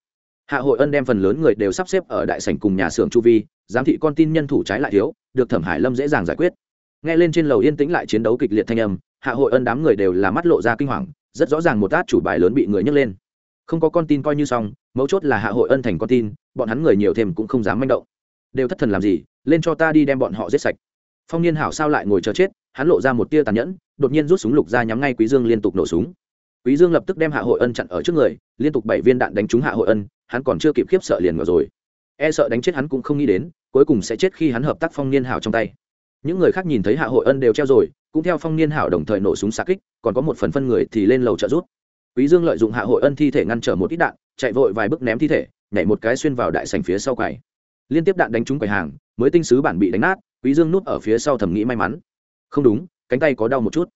hạ hội ân đem phần lớn người đều sắp xếp ở đại sảnh cùng nhà xưởng chu vi, giám thị con tin nhân thủ trái lại thiếu, được thẩm hải lâm dễ dàng giải quyết. Nghe lên trên lầu yên tĩnh lại chiến đấu kịch liệt thanh âm, hạ hội ân đám người đều là mắt lộ ra kinh hoàng, rất rõ ràng một át chủ bài lớn bị người nhấc lên. Không có con tin coi như xong, mấu chốt là hạ hội ân thành con tin, bọn hắn người nhiều thêm cũng không dám manh động. Đều thất thần làm gì, lên cho ta đi đem bọn họ giết sạch. Phong niên hảo sao lại ngồi chờ chết, hắn lộ ra một tia tàn nhẫn, đột nhiên rút súng lục ra nhắm ngay quý dương liên tục nổ súng. Quý dương lập tức đem hạ hội ân chặn ở trước người, liên tục bảy viên đạn đánh trúng hạ hội ân hắn còn chưa kịp khiếp sợ liền ngờ rồi. E sợ đánh chết hắn cũng không nghĩ đến, cuối cùng sẽ chết khi hắn hợp tác phong niên hảo trong tay. Những người khác nhìn thấy hạ hội ân đều treo rồi, cũng theo phong niên hảo đồng thời nổ súng xa kích, còn có một phần phân người thì lên lầu trợ rút quý dương lợi dụng hạ hội ân thi thể ngăn trở một ít đạn, chạy vội vài bước ném thi thể, nhảy một cái xuyên vào đại sảnh phía sau quầy. Liên tiếp đạn đánh trúng quầy hàng, mới tinh sứ bản bị đánh nát, quý dương núp ở phía sau thầm nghĩ may mắn. Không đúng, cánh tay có đau một chút.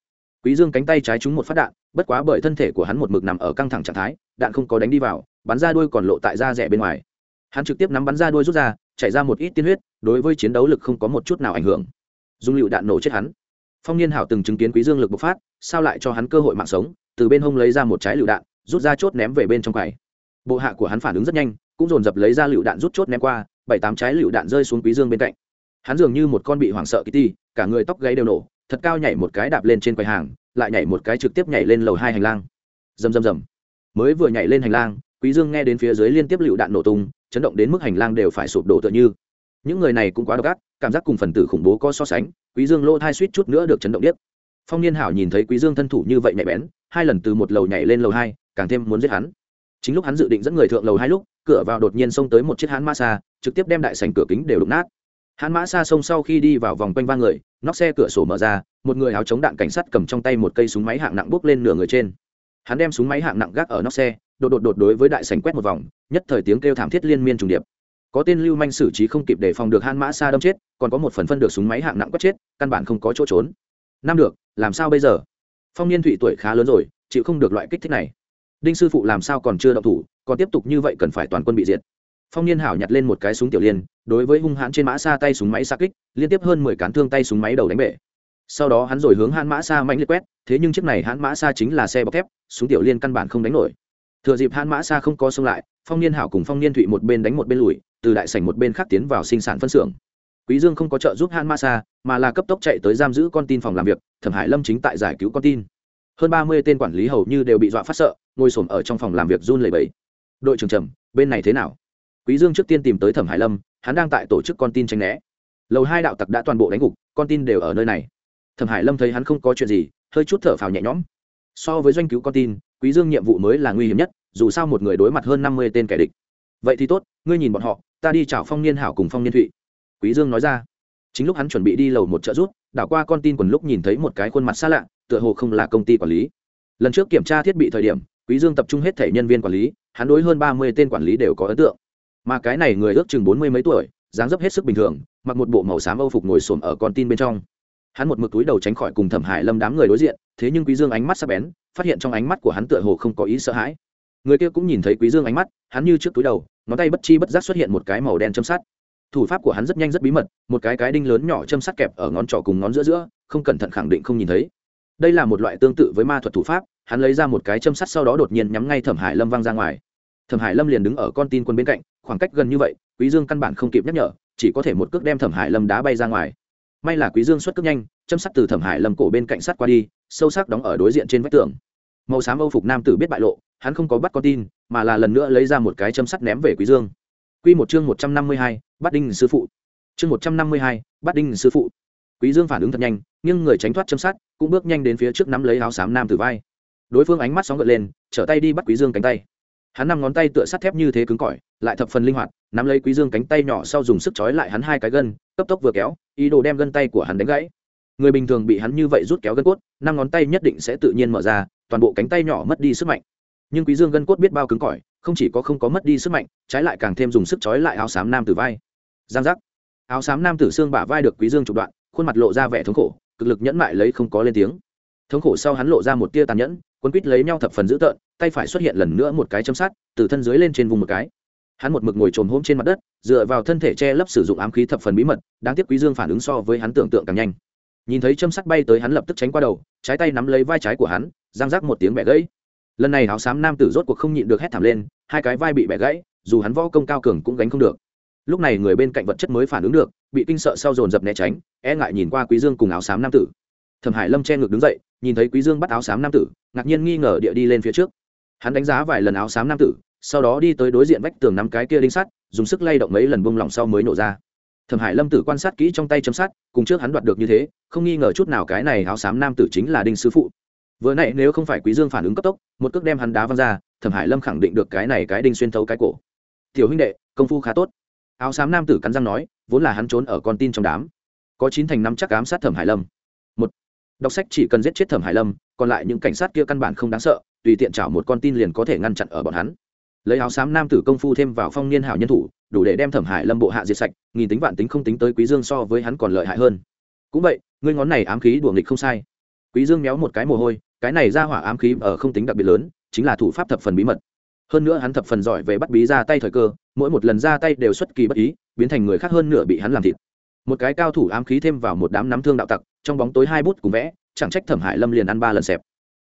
Quý dương cánh tay trái trúng một phát đạn, bất quá bởi thân thể của hắn một mực nằm ở căng thẳng trạng thái, đạn không có đánh đi vào bắn ra đuôi còn lộ tại da rẻ bên ngoài. Hắn trực tiếp nắm bắn ra đuôi rút ra, chảy ra một ít tiên huyết, đối với chiến đấu lực không có một chút nào ảnh hưởng. Dung lựu đạn nổ chết hắn. Phong niên hảo từng chứng kiến quý dương lực bộc phát, sao lại cho hắn cơ hội mạng sống, từ bên hông lấy ra một trái lựu đạn, rút ra chốt ném về bên trong quầy. Bộ hạ của hắn phản ứng rất nhanh, cũng dồn dập lấy ra lựu đạn rút chốt ném qua, bảy tám trái lựu đạn rơi xuống quý dương bên cạnh. Hắn dường như một con bị hoảng sợ kitty cả người tóc gáy đều nổ, thật cao nhảy một cái đạp lên trên quầy hàng, lại nhảy một cái trực tiếp nhảy lên lầu hai hành lang. Rầm rầm rầm. Mới vừa nhảy lên hành lang quý dương nghe đến phía dưới liên tiếp lựu đạn nổ tung, chấn động đến mức hành lang đều phải sụp đổ tựa như. Những người này cũng quá độc ác, cảm giác cùng phần tử khủng bố có so sánh, quý dương lỗ thai suýt chút nữa được chấn động điếc. Phong niên hảo nhìn thấy quý dương thân thủ như vậy nhạy bén, hai lần từ một lầu nhảy lên lầu hai, càng thêm muốn giết hắn. Chính lúc hắn dự định dẫn người thượng lầu hai lúc, cửa vào đột nhiên xông tới một chiếc hãn mã xa, trực tiếp đem đại sảnh cửa kính đều đụng nát. Hãn mã xa xông sau khi đi vào vòng quanh ba người, nóc xe cửa sổ mở ra, một người áo chống đạn cảnh sát cầm trong tay một cây súng máy hạng nặng bốc lên nửa người trên. Hắn đem súng máy hạng nặng gác ở nóc xe đột đột đột đối với đại sảnh quét một vòng, nhất thời tiếng kêu thảm thiết liên miên trùng điệp. Có tên lưu manh xử trí không kịp để phòng được han mã xa đâm chết, còn có một phần phân được súng máy hạng nặng quét chết, căn bản không có chỗ trốn. Năm được, làm sao bây giờ? Phong niên thụy tuổi khá lớn rồi, chịu không được loại kích thích này. Đinh sư phụ làm sao còn chưa động thủ, còn tiếp tục như vậy cần phải toàn quân bị diệt. Phong niên hảo nhặt lên một cái súng tiểu liên, đối với hung hãn trên mã xa tay súng máy xa kích, liên tiếp hơn mười cán thương tay súng máy đầu đánh bể. Sau đó hắn rồi hướng hãn mã xa mạnh liệt quét, thế nhưng chiếc này hãn mã xa chính là xe bọc thép, súng tiểu liên căn bản không đánh nổi thừa dịp hãn mã xa không có xông lại, phong niên hảo cùng phong niên thụy một bên đánh một bên lùi, từ đại sảnh một bên khác tiến vào sinh sản phân xưởng. Quý dương không có trợ giúp hãn mã xa mà là cấp tốc chạy tới giam giữ con tin phòng làm việc, thẩm hải lâm chính tại giải cứu con tin. Hơn ba mươi tên quản lý hầu như đều bị dọa phát sợ, ngồi sồn ở trong phòng làm việc run lẩy bẩy. Đội trưởng trầm, bên này thế nào? Quý dương trước tiên tìm tới thẩm hải lâm, hắn đang tại tổ chức con tin tranh né. Lầu hai đạo tặc đã toàn bộ đánh gục, con tin đều ở nơi này. Thẩm hải lâm thấy hắn không có chuyện gì, hơi chút thở phào nhẹ nhõm. So với doanh cứu con tin quý dương nhiệm vụ mới là nguy hiểm nhất, dù sao một người đối mặt hơn năm mươi tên kẻ địch. Vậy thì tốt, ngươi nhìn bọn họ, ta đi chào phong niên hảo cùng phong niên thụy. Quý dương nói ra. Chính lúc hắn chuẩn bị đi lầu một trợ rút đảo qua con tin quần lúc nhìn thấy một cái khuôn mặt xa lạ, tựa hồ không là công ty quản lý. Lần trước kiểm tra thiết bị thời điểm, quý dương tập trung hết thể nhân viên quản lý, hắn đối hơn ba mươi tên quản lý đều có ấn tượng. Mà cái này người ước chừng bốn mươi mấy tuổi, dáng dấp hết sức bình thường, mặc một bộ màu xám âu phục ngồi xổm ở con tin bên trong hắn một mực túi đầu tránh khỏi cùng thẩm hải lâm đám người đối diện, thế nhưng quý dương ánh mắt sắc bén, phát hiện trong ánh mắt của hắn tựa hồ không có ý sợ hãi. Người kia cũng nhìn thấy quý dương ánh mắt, hắn như trước túi đầu, ngón tay bất chi bất giác xuất hiện một cái màu đen châm sắt. Thủ pháp của hắn rất nhanh rất bí mật, một cái cái đinh lớn nhỏ châm sắt kẹp ở ngón trỏ cùng ngón giữa giữa, không cẩn thận khẳng định không nhìn thấy. Đây là một loại tương tự với ma thuật thủ pháp, hắn lấy ra một cái châm sắt sau đó đột nhiên nhắm ngay thẩm hải lâm văng ra ngoài. Thẩm hải lâm liền đứng ở con tin quân bên cạnh, khoảng cách gần như vậy, quý dương căn bản không kịp nhắc nhở, chỉ có thể một cước đem thẩm hải lâm đá bay ra ngoài may là quý dương xuất cước nhanh châm sắt từ thẩm hải lâm cổ bên cạnh sắt qua đi sâu sắc đóng ở đối diện trên vách tường. Màu xám âu phục nam tử biết bại lộ hắn không có bắt con tin mà là lần nữa lấy ra một cái châm sắt ném về quý dương. Quy một chương một trăm năm mươi hai, bắt đinh sư phụ. Chương một trăm năm mươi hai, bắt đinh sư phụ. Quý dương phản ứng thật nhanh nhưng người tránh thoát châm sắt cũng bước nhanh đến phía trước nắm lấy áo xám nam tử vai. Đối phương ánh mắt sóng gợn lên trở tay đi bắt quý dương cánh tay hắn năm ngón tay tựa sắt thép như thế cứng cỏi, lại thập phần linh hoạt, nắm lấy quý dương cánh tay nhỏ sau dùng sức chói lại hắn hai cái gân, cấp tốc vừa kéo, ý đồ đem gân tay của hắn đánh gãy. Người bình thường bị hắn như vậy rút kéo gân cốt, năm ngón tay nhất định sẽ tự nhiên mở ra, toàn bộ cánh tay nhỏ mất đi sức mạnh. Nhưng quý dương gân cốt biết bao cứng cỏi, không chỉ có không có mất đi sức mạnh, trái lại càng thêm dùng sức chói lại áo xám nam tử vai. Giang giác. Áo xám nam tử xương bả vai được quý dương chụp đoạn, khuôn mặt lộ ra vẻ thống khổ, cực lực nhẫn mại lấy không có lên tiếng thống khổ sau hắn lộ ra một tia tàn nhẫn quân quýt lấy nhau thập phần dữ tợn, tay phải xuất hiện lần nữa một cái châm sát từ thân dưới lên trên vùng một cái. Hắn một mực ngồi trồm hôm trên mặt đất, dựa vào thân thể che lấp sử dụng ám khí thập phần bí mật, đáng tiếc quý dương phản ứng so với hắn tưởng tượng càng nhanh. Nhìn thấy châm sắt bay tới hắn lập tức tránh qua đầu, trái tay nắm lấy vai trái của hắn giang rác một tiếng bẻ gãy. Lần này áo xám nam tử rốt cuộc không nhịn được hét thảm lên, hai cái vai bị bẻ gãy, dù hắn võ công cao cường cũng gánh không được. Lúc này người bên cạnh vật chất mới phản ứng được, bị kinh sợ sau dồn dập né tránh e ngại nhìn qua quý dương cùng áo xám nam tử thẩm hải lâm che ngực đứng dậy, nhìn thấy quý dương bắt áo xám nam tử, ngạc nhiên nghi ngờ địa đi lên phía trước. Hắn đánh giá vài lần áo xám nam tử, sau đó đi tới đối diện vách tường nắm cái kia đinh sắt, dùng sức lay động mấy lần bông lỏng sau mới nổ ra. Thẩm hải lâm tử quan sát kỹ trong tay chấm sắt, cùng trước hắn đoạt được như thế, không nghi ngờ chút nào cái này áo xám nam tử chính là đinh sứ phụ. Vừa nãy nếu không phải quý dương phản ứng cấp tốc, một cước đem hắn đá văng ra, thẩm hải lâm khẳng định được cái này cái đinh xuyên thấu cái cổ. Tiểu huynh đệ, công phu khá tốt. Áo xám nam tử cắn răng nói, vốn là hắn trốn ở con tin trong đám. Có chín thành năm chắc ám sát thẩm hải lâm đọc sách chỉ cần giết chết thẩm hải lâm, còn lại những cảnh sát kia căn bản không đáng sợ, tùy tiện chảo một con tin liền có thể ngăn chặn ở bọn hắn. Lấy áo xám nam tử công phu thêm vào phong niên hảo nhân thủ, đủ để đem thẩm hải lâm bộ hạ diệt sạch, nghìn tính vạn tính không tính tới quý dương so với hắn còn lợi hại hơn. Cũng vậy, ngươi ngón này ám khí đùa nghịch không sai. Quý dương méo một cái mồ hôi, cái này ra hỏa ám khí ở không tính đặc biệt lớn, chính là thủ pháp thập phần bí mật. Hơn nữa hắn thập phần giỏi về bắt bí ra tay thời cơ, mỗi một lần ra tay đều xuất kỳ bất ý, biến thành người khác hơn nửa bị hắn làm thịt. Một cái cao thủ ám khí thêm vào một đám nắm thương đạo tặc trong bóng tối hai bút cùng vẽ, chẳng trách thẩm hải lâm liền ăn ba lần xẹp.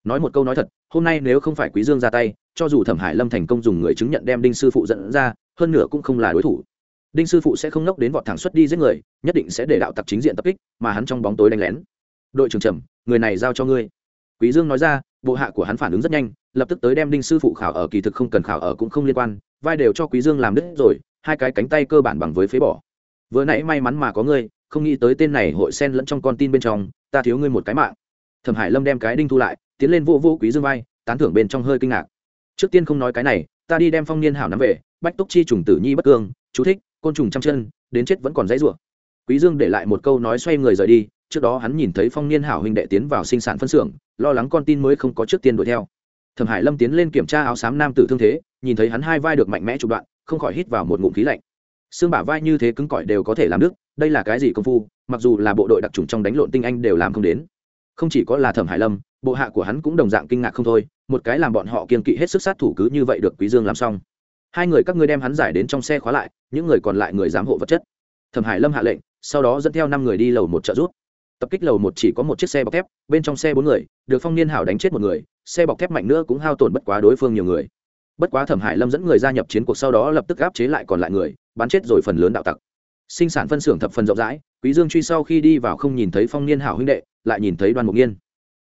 Nói một câu nói thật, hôm nay nếu không phải quý dương ra tay, cho dù thẩm hải lâm thành công dùng người chứng nhận đem đinh sư phụ dẫn ra, hơn nửa cũng không là đối thủ. Đinh sư phụ sẽ không nốc đến vọt thẳng xuất đi giết người, nhất định sẽ để đạo tặc chính diện tập kích, mà hắn trong bóng tối đánh lén. Đội trưởng trầm, người này giao cho ngươi. Quý dương nói ra, bộ hạ của hắn phản ứng rất nhanh, lập tức tới đem đinh sư phụ khảo ở, kỳ thực không cần khảo ở cũng không liên quan, vai đều cho quý dương làm đứt rồi, hai cái cánh tay cơ bản bằng với phế bỏ. Vừa nãy may mắn mà có ngươi không nghĩ tới tên này hội sen lẫn trong con tin bên trong, ta thiếu ngươi một cái mạng. Thẩm hải lâm đem cái đinh thu lại, tiến lên vô vô quý dương vai, tán thưởng bên trong hơi kinh ngạc. Trước tiên không nói cái này, ta đi đem phong niên hảo nắm về, bách túc chi trùng tử nhi bất cương, chú thích, côn trùng trăm chân, đến chết vẫn còn dãy rủa. Quý dương để lại một câu nói xoay người rời đi, trước đó hắn nhìn thấy phong niên hảo huynh đệ tiến vào sinh sản phân xưởng, lo lắng con tin mới không có trước tiên đuổi theo. Thẩm hải lâm tiến lên kiểm tra áo xám nam tử thương thế, nhìn thấy hắn hai vai được mạnh mẽ chụp đoạn, không khỏi hít vào một ngụm khí lạnh xương bả vai như thế cứng cỏi đều có thể làm nước, đây là cái gì công phu mặc dù là bộ đội đặc trùng trong đánh lộn tinh anh đều làm không đến. Không chỉ có là thẩm hải lâm bộ hạ của hắn cũng đồng dạng kinh ngạc không thôi một cái làm bọn họ kiên kỵ hết sức sát thủ cứ như vậy được quý dương làm xong. Hai người các ngươi đem hắn giải đến trong xe khóa lại những người còn lại người giám hộ vật chất. Thẩm hải lâm hạ lệnh sau đó dẫn theo năm người đi lầu một trợ rút tập kích lầu một chỉ có một chiếc xe bọc thép bên trong xe bốn người được phong niên hảo đánh chết một người xe bọc thép mạnh nữa cũng hao tổn bất quá đối phương nhiều người. Bất quá thẩm hải lâm dẫn người gia nhập chiến cuộc sau đó lập tức áp chế lại còn lại người bắn chết rồi phần lớn đạo tặc. Sinh sản phân xưởng thập phần rộng rãi, quý dương truy sau khi đi vào không nhìn thấy phong niên hảo huynh đệ, lại nhìn thấy đoan mục nghiên.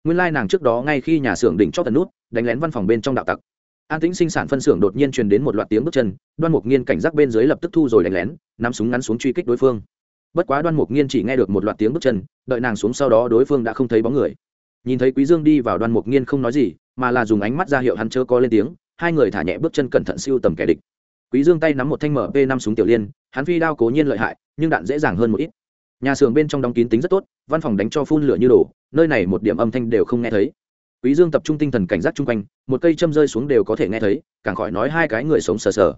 Nguyên lai nàng trước đó ngay khi nhà xưởng đỉnh chót tần nút, đánh lén văn phòng bên trong đạo tặc. An tĩnh sinh sản phân xưởng đột nhiên truyền đến một loạt tiếng bước chân, đoan mục nghiên cảnh giác bên dưới lập tức thu rồi đánh lén, nắm súng ngắn xuống truy kích đối phương. Bất quá đoan mục nghiên chỉ nghe được một loạt tiếng bước chân, đợi nàng xuống sau đó đối phương đã không thấy bóng người. Nhìn thấy quý dương đi vào đoan mục nghiên không nói gì, mà là dùng ánh mắt ra hiệu hắn chớ có lên tiếng, hai người thả nhẹ bước chân cẩn thận siêu tầm kẻ địch quý dương tay nắm một thanh mp năm súng tiểu liên, hắn phi đao cố nhiên lợi hại, nhưng đạn dễ dàng hơn một ít. Nhà xưởng bên trong đóng kín tính rất tốt, văn phòng đánh cho phun lửa như đổ, nơi này một điểm âm thanh đều không nghe thấy. Quý dương tập trung tinh thần cảnh giác chung quanh, một cây châm rơi xuống đều có thể nghe thấy, càng khỏi nói hai cái người sống sờ sờ.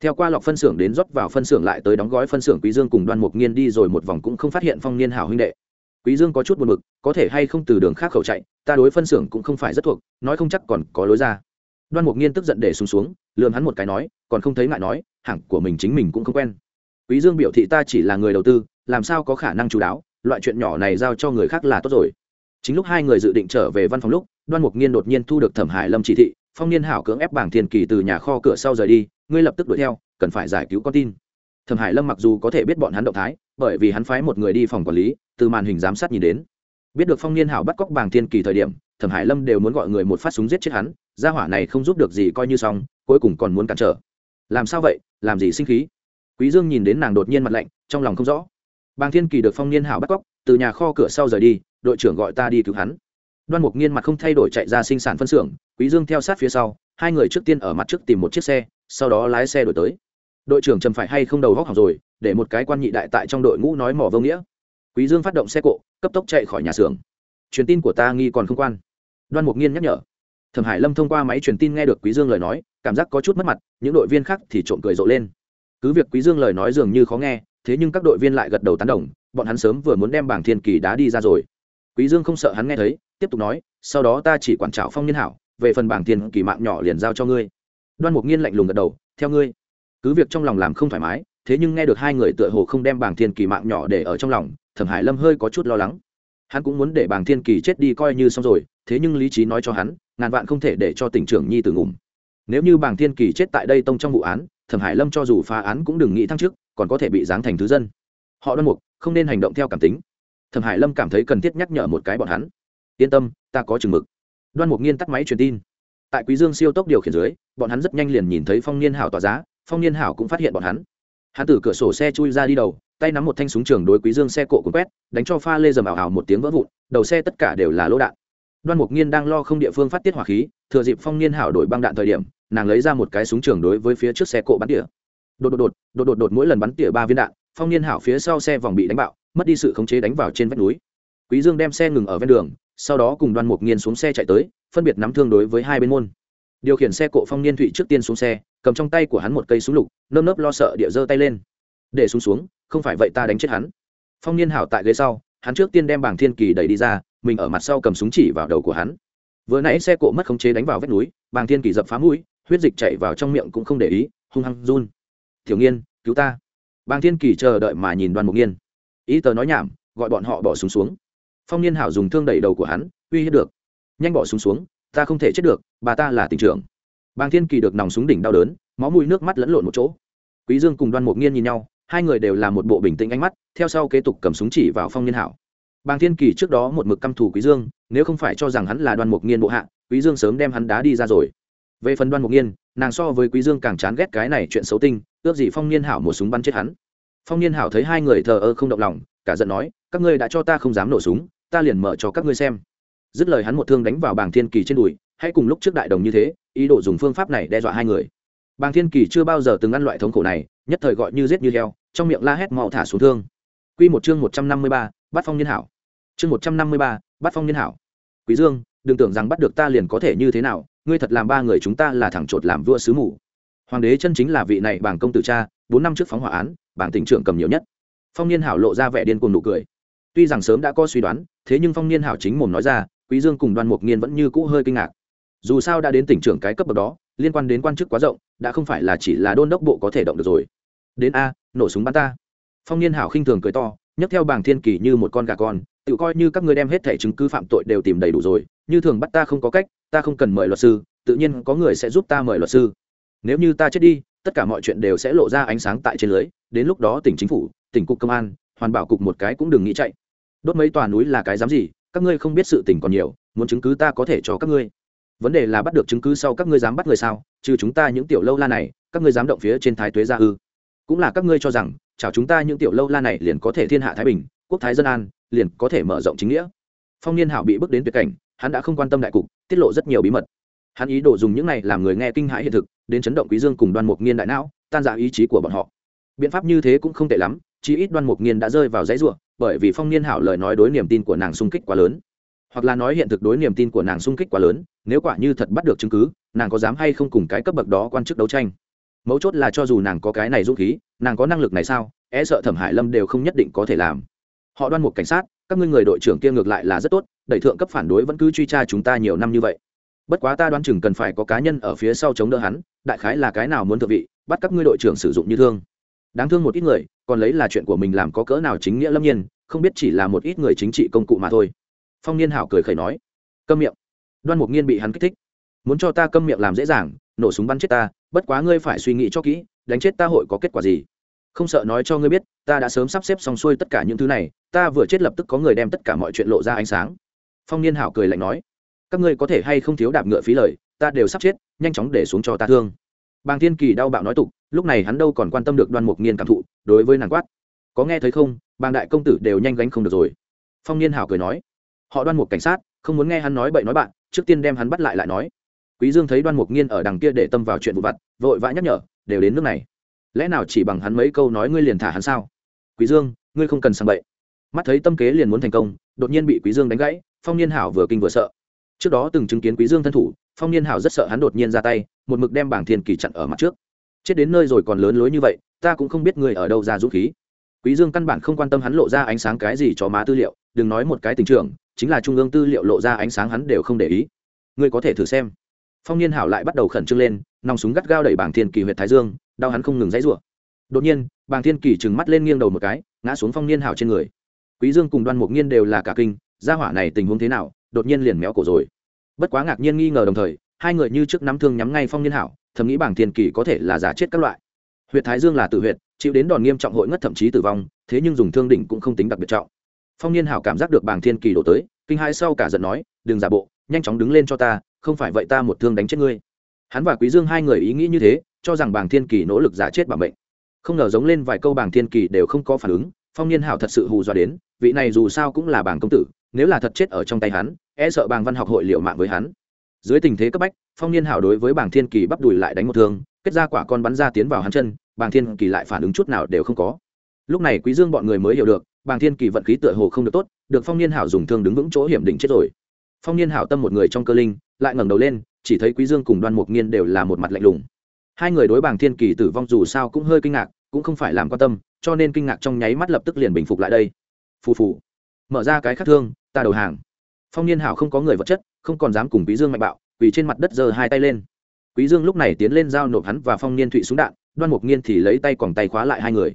Theo qua lọc phân xưởng đến rót vào phân xưởng lại tới đóng gói phân xưởng, quý dương cùng đoan mục nghiên đi rồi một vòng cũng không phát hiện phong niên hảo huynh đệ. Quý dương có chút buồn bực, có thể hay không từ đường khác khẩu chạy, ta đối phân xưởng cũng không phải rất thuộc, nói không chắc còn có lối ra. Đoan mục nghiên tức giận để xuống xuống lườm hắn một cái nói, còn không thấy ngại nói, hẳn của mình chính mình cũng không quen. Quý dương biểu thị ta chỉ là người đầu tư, làm sao có khả năng chú đáo, loại chuyện nhỏ này giao cho người khác là tốt rồi. Chính lúc hai người dự định trở về văn phòng lúc, đoan mục nghiên đột nhiên thu được thẩm hải lâm chỉ thị, phong niên hảo cưỡng ép bảng thiên kỳ từ nhà kho cửa sau rời đi, ngươi lập tức đuổi theo, cần phải giải cứu con tin. Thẩm hải lâm mặc dù có thể biết bọn hắn động thái, bởi vì hắn phái một người đi phòng quản lý, từ màn hình giám sát nhìn đến. Biết được phong niên hảo bắt cóc bảng thiên kỳ thời điểm, thẩm hải lâm đều muốn gọi người một phát súng giết chết hắn, gia hỏa này không giúp được gì coi như xong cuối cùng còn muốn cản trở. Làm sao vậy? Làm gì sinh khí? Quý dương nhìn đến nàng đột nhiên mặt lạnh, trong lòng không rõ. Bàng thiên kỳ được phong niên hảo bắt cóc, từ nhà kho cửa sau rời đi, đội trưởng gọi ta đi cứu hắn. Đoan mục nghiên mặt không thay đổi chạy ra sinh sản phân xưởng, quý dương theo sát phía sau, hai người trước tiên ở mặt trước tìm một chiếc xe, sau đó lái xe đổi tới. Đội trưởng trầm phải hay không đầu góc học rồi, để một cái quan nhị đại tại trong đội ngũ nói mỏ vô nghĩa. Quý dương phát động xe cộ, cấp tốc chạy khỏi nhà xưởng. Truyền tin của ta nghi còn không quan. Đoan mục nghiên nhắc nhở. Thẩm hải lâm thông qua máy truyền tin nghe được quý dương lời nói cảm giác có chút mất mặt, những đội viên khác thì trộm cười rộ lên. Cứ việc quý dương lời nói dường như khó nghe, thế nhưng các đội viên lại gật đầu tán đồng, bọn hắn sớm vừa muốn đem bảng thiên kỳ đá đi ra rồi. Quý dương không sợ hắn nghe thấy, tiếp tục nói, sau đó ta chỉ quản trảo phong nhân hảo, về phần bảng thiên kỳ mạng nhỏ liền giao cho ngươi. Đoan mục nghiên lạnh lùng gật đầu, theo ngươi. Cứ việc trong lòng làm không thoải mái, thế nhưng nghe được hai người tựa hồ không đem bảng thiên kỳ mạng nhỏ để ở trong lòng, thẩm hải lâm hơi có chút lo lắng. Hắn cũng muốn để bảng thiên kỳ chết đi coi như xong rồi, thế nhưng lý trí nói cho hắn, ngàn vạn không thể để cho tỉnh trưởng nhi tử ngủm nếu như bảng thiên kỳ chết tại đây tông trong vụ án, thẩm hải lâm cho dù phá án cũng đừng nghĩ thăng chức, còn có thể bị giáng thành thứ dân. Họ đoan mục, không nên hành động theo cảm tính. Thẩm hải lâm cảm thấy cần thiết nhắc nhở một cái bọn hắn. Yên tâm, ta có chừng mực. Đoan mục nghiên tắt máy truyền tin. Tại quý dương siêu tốc điều khiển dưới, bọn hắn rất nhanh liền nhìn thấy phong niên hảo tỏa giá, phong niên hảo cũng phát hiện bọn hắn. Hắn từ cửa sổ xe chui ra đi đầu, tay nắm một thanh súng trường đối quý dương xe cộ cuốn quét, đánh cho pha lê dầm ảo ảo một tiếng vỡ vụn, đầu xe tất cả đều là lỗ đạn đoan mục nghiên đang lo không địa phương phát tiết hỏa khí, thừa dịp phong niên hảo đổi băng đạn thời điểm, nàng lấy ra một cái súng trường đối với phía trước xe cộ bắn tỉa. Đột đột đột đột đột đột mỗi lần bắn tỉa ba viên đạn, phong niên hảo phía sau xe vòng bị đánh bạo, mất đi sự khống chế đánh vào trên vách núi. Quý dương đem xe ngừng ở ven đường, sau đó cùng đoan mục nghiên xuống xe chạy tới, phân biệt nắm thương đối với hai bên môn. Điều khiển xe cộ phong niên thụy trước tiên xuống xe, cầm trong tay của hắn một cây súng lục, nơm nớp lo sợ địa giơ tay lên. Để xuống xuống, không phải vậy ta đánh chết hắn. Phong niên hảo tại ghế sau, hắn trước tiên đem bảng thiên kỳ đẩy đi ra mình ở mặt sau cầm súng chỉ vào đầu của hắn. Vừa nãy xe cộ mất khống chế đánh vào vách núi bàng thiên kỳ dập phá mũi huyết dịch chạy vào trong miệng cũng không để ý hung hăng run. Tiểu nghiên cứu ta. Bàng thiên kỳ chờ đợi mà nhìn đoàn mục nghiên. Ý tờ nói nhảm gọi bọn họ bỏ súng xuống, xuống phong niên hảo dùng thương đẩy đầu của hắn uy hiếp được. Nhanh bỏ súng xuống, xuống ta không thể chết được bà ta là tỉnh trưởng. Bàng thiên kỳ được nòng súng đỉnh đau đớn máu mùi nước mắt lẫn lộn một chỗ. Quý dương cùng đoan mục nghiên nhìn nhau hai người đều là một bộ bình tĩnh ánh mắt theo sau kế tục cầm súng chỉ vào phong niên hảo. Bàng Thiên Kỳ trước đó một mực căm thù Quý Dương, nếu không phải cho rằng hắn là Đoan Mục Nghiên bộ hạ, Quý Dương sớm đem hắn đá đi ra rồi. Về phần Đoan Mục Nghiên, nàng so với Quý Dương càng chán ghét cái này chuyện xấu tinh, ước gì Phong Niên Hảo một súng bắn chết hắn. Phong Niên Hảo thấy hai người thờ ơ không động lòng, cả giận nói, các ngươi đã cho ta không dám nổ súng, ta liền mở cho các ngươi xem. Dứt lời hắn một thương đánh vào Bàng Thiên Kỳ trên đùi, hãy cùng lúc trước đại đồng như thế, ý đồ dùng phương pháp này đe dọa hai người. Bàng Thiên Kỳ chưa bao giờ từng ăn loại thống khổ này, nhất thời gọi như giết như heo, trong miệng la hét mau thả xuống thương. Quy một chương 153, bắt phong niên hảo. Chương một trăm năm mươi ba, bắt phong niên hảo. Quý dương đừng tưởng rằng bắt được ta liền có thể như thế nào ngươi thật làm ba người chúng ta là thẳng chột làm vua sứ mù. Hoàng đế chân chính là vị này bảng công tử cha bốn năm trước phóng hỏa án bảng tỉnh trưởng cầm nhiều nhất. Phong niên hảo lộ ra vẻ điên cuồng nụ cười. Tuy rằng sớm đã có suy đoán thế nhưng phong niên hảo chính mồm nói ra quý dương cùng đoan mục nghiên vẫn như cũ hơi kinh ngạc. Dù sao đã đến tỉnh trưởng cái cấp bậc đó liên quan đến quan chức quá rộng đã không phải là chỉ là đôn đốc bộ có thể động được rồi. Đến a nổ súng bắn ta. Phong niên hảo khinh thường cười to nhấc theo bảng thiên kỳ như một con gà con, tự coi như các ngươi đem hết thẻ chứng cứ phạm tội đều tìm đầy đủ rồi, như thường bắt ta không có cách, ta không cần mời luật sư, tự nhiên có người sẽ giúp ta mời luật sư. Nếu như ta chết đi, tất cả mọi chuyện đều sẽ lộ ra ánh sáng tại trên lưới, đến lúc đó tỉnh chính phủ, tỉnh cục công an, hoàn bảo cục một cái cũng đừng nghĩ chạy. Đốt mấy tòa núi là cái dám gì, các ngươi không biết sự tỉnh còn nhiều, muốn chứng cứ ta có thể cho các ngươi. Vấn đề là bắt được chứng cứ sau các ngươi dám bắt người sao, trừ chúng ta những tiểu lâu la này, các ngươi dám động phía trên thái tuế gia ư. Cũng là các ngươi cho rằng chào chúng ta những tiểu lâu la này liền có thể thiên hạ thái bình, quốc thái dân an, liền có thể mở rộng chính nghĩa. Phong niên hảo bị bước đến tuyệt cảnh, hắn đã không quan tâm đại cục, tiết lộ rất nhiều bí mật. Hắn ý đồ dùng những này làm người nghe kinh hãi hiện thực, đến chấn động quý dương cùng đoan mục nghiên đại não, tan ra ý chí của bọn họ. Biện pháp như thế cũng không tệ lắm chỉ ít đoan mục nghiên đã rơi vào dãy ruộng bởi vì phong niên hảo lời nói đối niềm tin của nàng sung kích quá lớn. Hoặc là nói hiện thực đối niềm tin của nàng sung kích quá lớn, nếu quả như thật bắt được chứng cứ, nàng có dám hay không cùng cái cấp bậc đó quan chức đấu tranh? Mấu chốt là cho dù nàng có cái này dũng khí, nàng có năng lực này sao? E sợ thẩm hải lâm đều không nhất định có thể làm. Họ đoan một cảnh sát, các ngươi người đội trưởng kia ngược lại là rất tốt, đẩy thượng cấp phản đối vẫn cứ truy tra chúng ta nhiều năm như vậy. Bất quá ta đoán chừng cần phải có cá nhân ở phía sau chống đỡ hắn, đại khái là cái nào muốn thượng vị, bắt các ngươi đội trưởng sử dụng như thương. Đáng thương một ít người, còn lấy là chuyện của mình làm có cỡ nào chính nghĩa lâm nhiên, không biết chỉ là một ít người chính trị công cụ mà thôi. Phong niên hảo cười khẩy nói, câm miệng. Đoan mục nghiên bị hắn kích thích. Muốn cho ta câm miệng làm dễ dàng nổ súng bắn chết ta, bất quá ngươi phải suy nghĩ cho kỹ, đánh chết ta hội có kết quả gì? Không sợ nói cho ngươi biết, ta đã sớm sắp xếp xong xuôi tất cả những thứ này, ta vừa chết lập tức có người đem tất cả mọi chuyện lộ ra ánh sáng. Phong niên hảo cười lạnh nói, các ngươi có thể hay không thiếu đạp ngựa phí lời, ta đều sắp chết, nhanh chóng để xuống cho ta thương. Bàng thiên kỳ đau bạo nói tục, lúc này hắn đâu còn quan tâm được đoan mục nghiên cảm thụ, đối với nàng quát, có nghe thấy không, bàng đại công tử đều nhanh gánh không được rồi. Phong niên hảo cười nói, họ đoan mục cảnh sát, không muốn nghe hắn nói bậy nói bạn, trước tiên đem hắn bắt lại lại nói quý dương thấy đoan mục nghiên ở đằng kia để tâm vào chuyện vụ vặt, vội vã nhắc nhở, đều đến nước này. Lẽ nào chỉ bằng hắn mấy câu nói ngươi liền thả hắn sao? Quý dương, ngươi không cần sang bậy. Mắt thấy tâm kế liền muốn thành công, đột nhiên bị quý dương đánh gãy, phong niên hảo vừa kinh vừa sợ. Trước đó từng chứng kiến quý dương thân thủ, phong niên hảo rất sợ hắn đột nhiên ra tay, một mực đem bảng thiên kỳ chặn ở mặt trước. Chết đến nơi rồi còn lớn lối như vậy, ta cũng không biết người ở đâu ra dũng khí. Quý dương căn bản không quan tâm hắn lộ ra ánh sáng cái gì cho má tư liệu, đừng nói một cái tình trường, chính là trung ương tư liệu lộ ra ánh sáng hắn đều không để ý. Ngươi có thể thử xem phong niên hảo lại bắt đầu khẩn trương lên, nòng súng gắt gao đẩy bảng thiên kỳ huyệt thái dương, đau hắn không ngừng dãy rủa. Đột nhiên, bảng thiên kỳ trừng mắt lên nghiêng đầu một cái, ngã xuống phong niên hảo trên người. Quý dương cùng đoan mục nghiên đều là cả kinh, gia hỏa này tình huống thế nào, đột nhiên liền méo cổ rồi. Bất quá ngạc nhiên nghi ngờ đồng thời, hai người như trước nắm thương nhắm ngay phong niên hảo, thầm nghĩ bảng thiên kỳ có thể là giả chết các loại. Huyệt thái dương là tự huyệt, chịu đến đòn nghiêm trọng hội ngất thậm chí tử vong, thế nhưng dùng thương đỉnh cũng không tính đặc biệt trọng. Phong niên hảo cảm giác được bảng thiên kỳ đổ tới, kinh hai sau cả giận nói, đừng giả bộ, nhanh chóng đứng lên cho ta không phải vậy ta một thương đánh chết ngươi. Hắn và quý dương hai người ý nghĩ như thế, cho rằng Bàng thiên kỳ nỗ lực giả chết bảo mệnh. Không ngờ giống lên vài câu Bàng thiên kỳ đều không có phản ứng, phong niên hảo thật sự hù dọa đến, vị này dù sao cũng là Bàng công tử, nếu là thật chết ở trong tay hắn e sợ Bàng văn học hội liệu mạng với hắn. Dưới tình thế cấp bách, phong niên hảo đối với Bàng thiên kỳ bắp đùi lại đánh một thương, kết ra quả con bắn ra tiến vào hắn chân, Bàng thiên kỳ lại phản ứng chút nào đều không có. Lúc này quý dương bọn người mới hiểu được, bàng thiên kỳ vận khí tựa hồ không được tốt, được phong niên hảo dùng thương đứng vững chỗ hiểm định chết rồi. Phong niên hảo tâm một người trong cơ linh lại ngẩng đầu lên, chỉ thấy quý dương cùng đoan mục nghiên đều là một mặt lạnh lùng. Hai người đối bảng thiên kỳ tử vong dù sao cũng hơi kinh ngạc, cũng không phải làm quan tâm, cho nên kinh ngạc trong nháy mắt lập tức liền bình phục lại đây. Phù phù. Mở ra cái khắc thương, ta đầu hàng. Phong niên hảo không có người vật chất, không còn dám cùng quý dương mạnh bạo, vì trên mặt đất giơ hai tay lên. Quý dương lúc này tiến lên giao nộp hắn và phong niên thụy xuống đạn, đoan mục nghiên thì lấy tay quòng tay khóa lại hai người.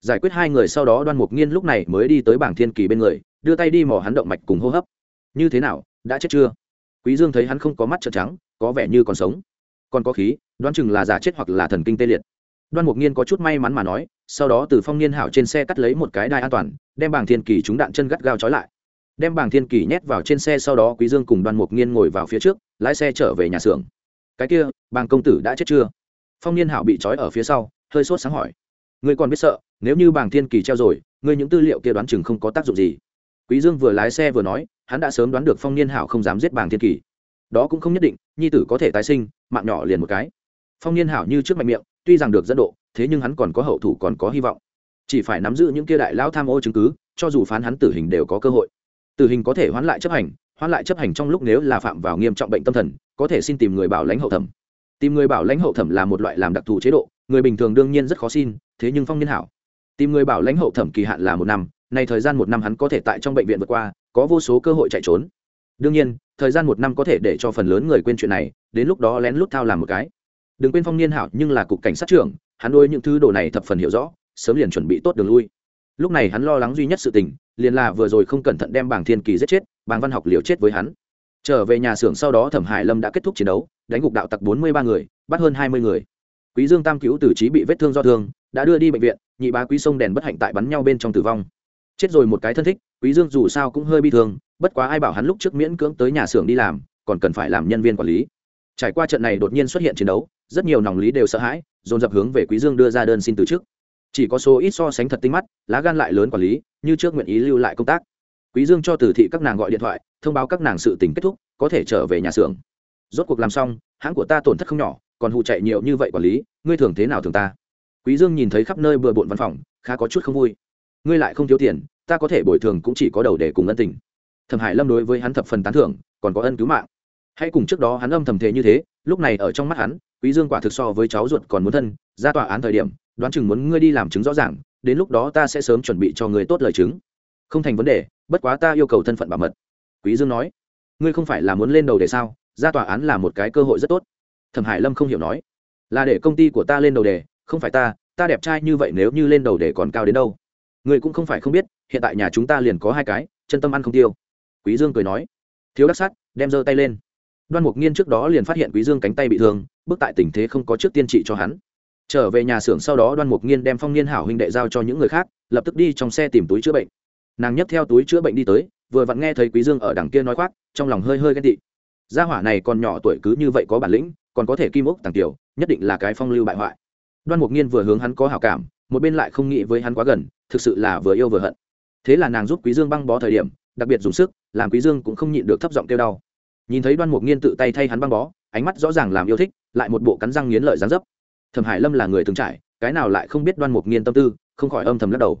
Giải quyết hai người sau đó đoan mục nghiên lúc này mới đi tới bảng thiên kỳ bên người, đưa tay đi mò hắn động mạch cùng hô hấp. Như thế nào, đã chết chưa? Quý dương thấy hắn không có mắt trợn trắng, có vẻ như còn sống. Còn có khí, đoán chừng là giả chết hoặc là thần kinh tê liệt. Đoan mục nghiên có chút may mắn mà nói, sau đó từ phong niên hảo trên xe cắt lấy một cái đai an toàn, đem bảng thiên kỳ trúng đạn chân gắt gao trói lại. Đem bảng thiên kỳ nhét vào trên xe sau đó quý dương cùng đoan mục nghiên ngồi vào phía trước, lái xe trở về nhà xưởng. Cái kia, bàng công tử đã chết chưa? Phong niên hảo bị trói ở phía sau, hơi sốt sáng hỏi. Ngươi còn biết sợ, nếu như bàng thiên kỳ treo rồi, ngươi những tư liệu kia đoán chừng không có tác dụng gì quý dương vừa lái xe vừa nói, hắn đã sớm đoán được phong niên hảo không dám giết bàng thiên kỳ. Đó cũng không nhất định, nhi tử có thể tái sinh, mạng nhỏ liền một cái. Phong niên hảo như trước mạnh miệng, tuy rằng được dẫn độ, thế nhưng hắn còn có hậu thủ còn có hy vọng. Chỉ phải nắm giữ những kia đại lão tham ô chứng cứ, cho dù phán hắn tử hình đều có cơ hội. Tử hình có thể hoán lại chấp hành, hoán lại chấp hành trong lúc nếu là phạm vào nghiêm trọng bệnh tâm thần, có thể xin tìm người bảo lãnh hậu thẩm. Tìm người bảo lãnh hậu thẩm là một loại làm đặc thù chế độ, người bình thường đương nhiên rất khó xin, thế nhưng phong niên hảo, tìm người bảo lãnh hậu thẩm kỳ hạn là một năm này thời gian một năm hắn có thể tại trong bệnh viện vượt qua, có vô số cơ hội chạy trốn. Đương nhiên, thời gian một năm có thể để cho phần lớn người quên chuyện này, đến lúc đó lén lút thao làm một cái. Đừng quên phong niên hảo nhưng là cục cảnh sát trưởng, hắn đôi những thứ đồ này thập phần hiểu rõ, sớm liền chuẩn bị tốt đường lui. Lúc này hắn lo lắng duy nhất sự tình, liền là vừa rồi không cẩn thận đem bảng thiên kỳ giết chết, bảng văn học liều chết với hắn. Trở về nhà xưởng sau đó thẩm hải lâm đã kết thúc chiến đấu, đánh gục đạo tặc bốn mươi ba người, bắt hơn hai mươi người. Quý dương tam cứu tử trí bị vết thương do thương, đã đưa đi bệnh viện, nhị bá quý sông đèn bất hạnh tại bắn nhau bên trong tử vong chết rồi một cái thân thích, quý dương dù sao cũng hơi bi thương, bất quá ai bảo hắn lúc trước miễn cưỡng tới nhà xưởng đi làm, còn cần phải làm nhân viên quản lý. Trải qua trận này đột nhiên xuất hiện chiến đấu, rất nhiều nòng lý đều sợ hãi, dồn dập hướng về quý dương đưa ra đơn xin từ chức. Chỉ có số ít so sánh thật tinh mắt, lá gan lại lớn quản lý, như trước nguyện ý lưu lại công tác. Quý dương cho từ thị các nàng gọi điện thoại, thông báo các nàng sự tình kết thúc, có thể trở về nhà xưởng. Rốt cuộc làm xong, hãng của ta tổn thất không nhỏ, còn hụ chạy nhiều như vậy quản lý, ngươi thường thế nào thường ta? Quý dương nhìn thấy khắp nơi bừa bộn văn phòng, khá có chút không vui ngươi lại không thiếu tiền, ta có thể bồi thường cũng chỉ có đầu để cùng ân tình. Thẩm hải lâm đối với hắn thập phần tán thưởng, còn có ân cứu mạng. Hãy cùng trước đó hắn âm thầm thế như thế, lúc này ở trong mắt hắn, quý dương quả thực so với cháu ruột còn muốn thân, ra tòa án thời điểm, đoán chừng muốn ngươi đi làm chứng rõ ràng, đến lúc đó ta sẽ sớm chuẩn bị cho ngươi tốt lời chứng. Không thành vấn đề, bất quá ta yêu cầu thân phận bảo mật. Quý dương nói, ngươi không phải là muốn lên đầu để sao, ra tòa án là một cái cơ hội rất tốt. Thẩm hải lâm không hiểu nói, là để công ty của ta lên đầu đề không phải ta ta đẹp trai như vậy nếu như lên đầu đề còn cao đến đâu người cũng không phải không biết, hiện tại nhà chúng ta liền có hai cái, chân tâm ăn không tiêu. Quý dương cười nói. Thiếu đắc sắt đem giơ tay lên. Đoan mục nghiên trước đó liền phát hiện quý dương cánh tay bị thương, bước tại tình thế không có trước tiên trị cho hắn. Trở về nhà xưởng sau đó đoan mục nghiên đem phong niên hảo huynh đệ giao cho những người khác, lập tức đi trong xe tìm túi chữa bệnh. Nàng nhấc theo túi chữa bệnh đi tới, vừa vặn nghe thấy quý dương ở đằng kia nói khoác, trong lòng hơi hơi ghen tị. Gia hỏa này còn nhỏ tuổi cứ như vậy có bản lĩnh, còn có thể kim ốc tàng tiểu, nhất định là cái phong lưu bại hoại. Đoan mục nghiên vừa hướng hắn có hảo cảm, một bên lại không nghĩ với hắn quá gần thực sự là vừa yêu vừa hận. Thế là nàng giúp quý dương băng bó thời điểm, đặc biệt dùng sức, làm quý dương cũng không nhịn được thấp giọng kêu đau. Nhìn thấy đoan mục nghiên tự tay thay hắn băng bó, ánh mắt rõ ràng làm yêu thích, lại một bộ cắn răng nghiến lợi dán dấp. Thẩm hải lâm là người từng trải, cái nào lại không biết đoan mục nghiên tâm tư, không khỏi âm thầm lắc đầu.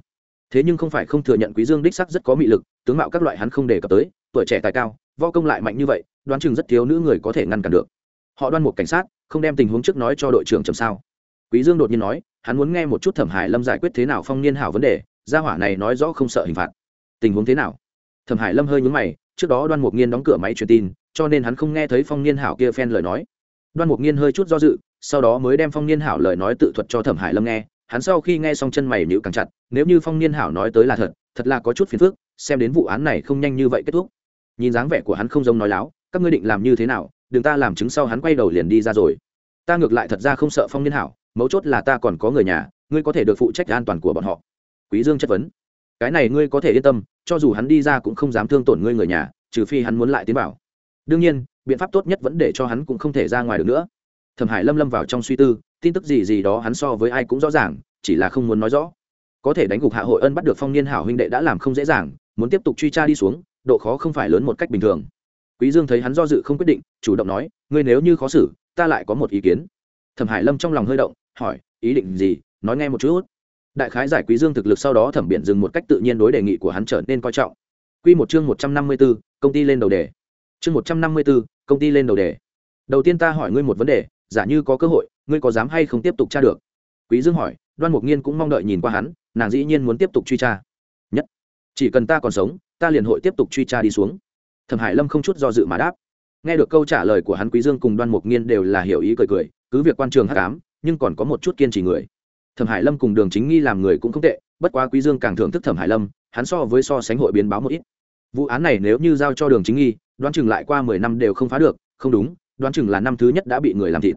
Thế nhưng không phải không thừa nhận quý dương đích sắc rất có mị lực, tướng mạo các loại hắn không đề cập tới, tuổi trẻ tài cao, võ công lại mạnh như vậy, đoán chừng rất thiếu nữ người có thể ngăn cản được. Họ đoan một cảnh sát, không đem tình huống trước nói cho đội trưởng chầm sao. Quý dương đột nhiên nói hắn muốn nghe một chút thẩm hải lâm giải quyết thế nào phong niên hảo vấn đề, gia hỏa này nói rõ không sợ hình phạt. Tình huống thế nào? Thẩm hải lâm hơi nhướng mày, trước đó đoan mục nghiên đóng cửa máy truyền tin, cho nên hắn không nghe thấy phong niên hảo kia phen lời nói. Đoan mục nghiên hơi chút do dự, sau đó mới đem phong niên hảo lời nói tự thuật cho thẩm hải lâm nghe. Hắn sau khi nghe xong chân mày nhữ càng chặt, nếu như phong niên hảo nói tới là thật thật là có chút phiền phức, xem đến vụ án này không nhanh như vậy kết thúc. Nhìn dáng vẻ của hắn không giống nói láo, các ngươi định làm như thế nào, đừng ta làm chứng sau hắn quay đầu liền đi ra rồi. Ta ngược lại thật ra không sợ phong niên hảo mấu chốt là ta còn có người nhà, ngươi có thể được phụ trách an toàn của bọn họ. Quý dương chất vấn. Cái này ngươi có thể yên tâm, cho dù hắn đi ra cũng không dám thương tổn ngươi người nhà, trừ phi hắn muốn lại tiến bảo đương nhiên, biện pháp tốt nhất vẫn để cho hắn cũng không thể ra ngoài được nữa. Thẩm hải lâm lâm vào trong suy tư, tin tức gì gì đó hắn so với ai cũng rõ ràng, chỉ là không muốn nói rõ. Có thể đánh gục hạ hội ân bắt được phong niên hảo huynh đệ đã làm không dễ dàng, muốn tiếp tục truy tra đi xuống, độ khó không phải lớn một cách bình thường. Quý dương thấy hắn do dự không quyết định, chủ động nói, ngươi nếu như khó xử, ta lại có một ý kiến. Thẩm hải lâm trong lòng hơi động hỏi ý định gì? Nói nghe một chút. Đại khái giải quý dương thực lực sau đó thẩm biện dừng một cách tự nhiên đối đề nghị của hắn trở nên coi trọng. Quy một chương một trăm năm mươi 154, công ty lên đầu đề. Chương một trăm năm mươi 154, công ty lên đầu đề. Đầu tiên ta hỏi ngươi một vấn đề giả như có cơ hội ngươi có dám hay không tiếp tục tra được? Quý dương hỏi đoan mục nghiên cũng mong đợi nhìn qua hắn nàng dĩ nhiên muốn tiếp tục truy tra. Nhất chỉ cần ta còn sống ta liền hội tiếp tục truy tra đi xuống. Thẩm hải lâm không chút do dự mà đáp. Nghe được câu trả lời của hắn quý dương cùng đoan mục nghiên đều là hiểu ý cười cười cứ việc quan trường hắc ám nhưng còn có một chút kiên trì người. Thẩm hải lâm cùng đường chính nghi làm người cũng không tệ, bất quá quý dương càng thưởng thức thẩm hải lâm, hắn so với so sánh hội biến báo một ít. Vụ án này nếu như giao cho đường chính nghi, đoán chừng lại qua mười năm đều không phá được, không đúng, đoán chừng là năm thứ nhất đã bị người làm thịt.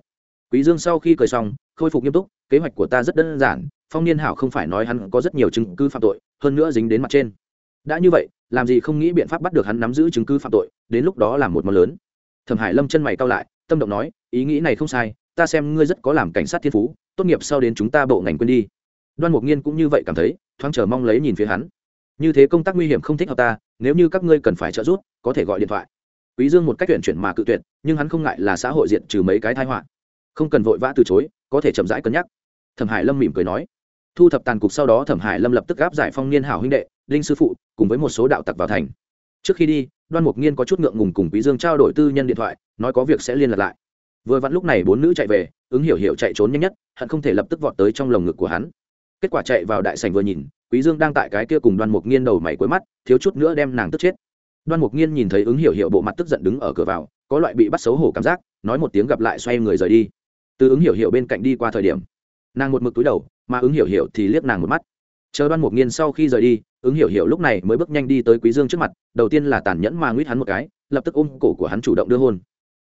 Quý dương sau khi cười xong, khôi phục nghiêm túc, kế hoạch của ta rất đơn giản, phong niên hảo không phải nói hắn có rất nhiều chứng cứ phạm tội, hơn nữa dính đến mặt trên. Đã như vậy, làm gì không nghĩ biện pháp bắt được hắn nắm giữ chứng cứ phạm tội, đến lúc đó làm một món lớn. Thẩm hải lâm chân mày cau lại, tâm động nói, ý nghĩ này không sai ta xem ngươi rất có làm cảnh sát thiên phú, tốt nghiệp sau đến chúng ta bộ ngành quên đi. Đoan mục nghiên cũng như vậy cảm thấy, thoáng chờ mong lấy nhìn phía hắn. Như thế công tác nguy hiểm không thích hợp ta, nếu như các ngươi cần phải trợ giúp, có thể gọi điện thoại. Quý dương một cách tuyển chuyển mà cự tuyệt, nhưng hắn không ngại là xã hội diện trừ mấy cái tai họa. Không cần vội vã từ chối, có thể chậm rãi cân nhắc. Thẩm hải lâm mỉm cười nói. Thu thập tàn cục sau đó thẩm hải lâm lập tức gáp giải phong niên hảo huynh đệ linh sư phụ, cùng với một số đạo tặc vào thành. Trước khi đi, đoan mục nghiên có chút ngượng ngùng cùng quý dương trao đổi tư nhân điện thoại, nói có việc sẽ liên lạc lại vừa vặn lúc này bốn nữ chạy về, ứng hiểu hiểu chạy trốn nhanh nhất, hận không thể lập tức vọt tới trong lồng ngực của hắn. Kết quả chạy vào đại sảnh vừa nhìn, quý dương đang tại cái kia cùng đoan mục nghiên đầu mày cuối mắt, thiếu chút nữa đem nàng tức chết. Đoan mục nghiên nhìn thấy ứng hiểu hiểu bộ mặt tức giận đứng ở cửa vào, có loại bị bắt xấu hổ cảm giác, nói một tiếng gặp lại xoay người rời đi. Từ ứng hiểu hiểu bên cạnh đi qua thời điểm, nàng một mực túi đầu, mà ứng hiểu hiểu thì liếc nàng một mắt. Chờ đoan mục nghiên sau khi rời đi, ứng hiểu hiểu lúc này mới bước nhanh đi tới quý dương trước mặt, đầu tiên là tàn nhẫn mà nguyết hắn một cái, lập tức ôm cổ của hắn chủ động đưa hôn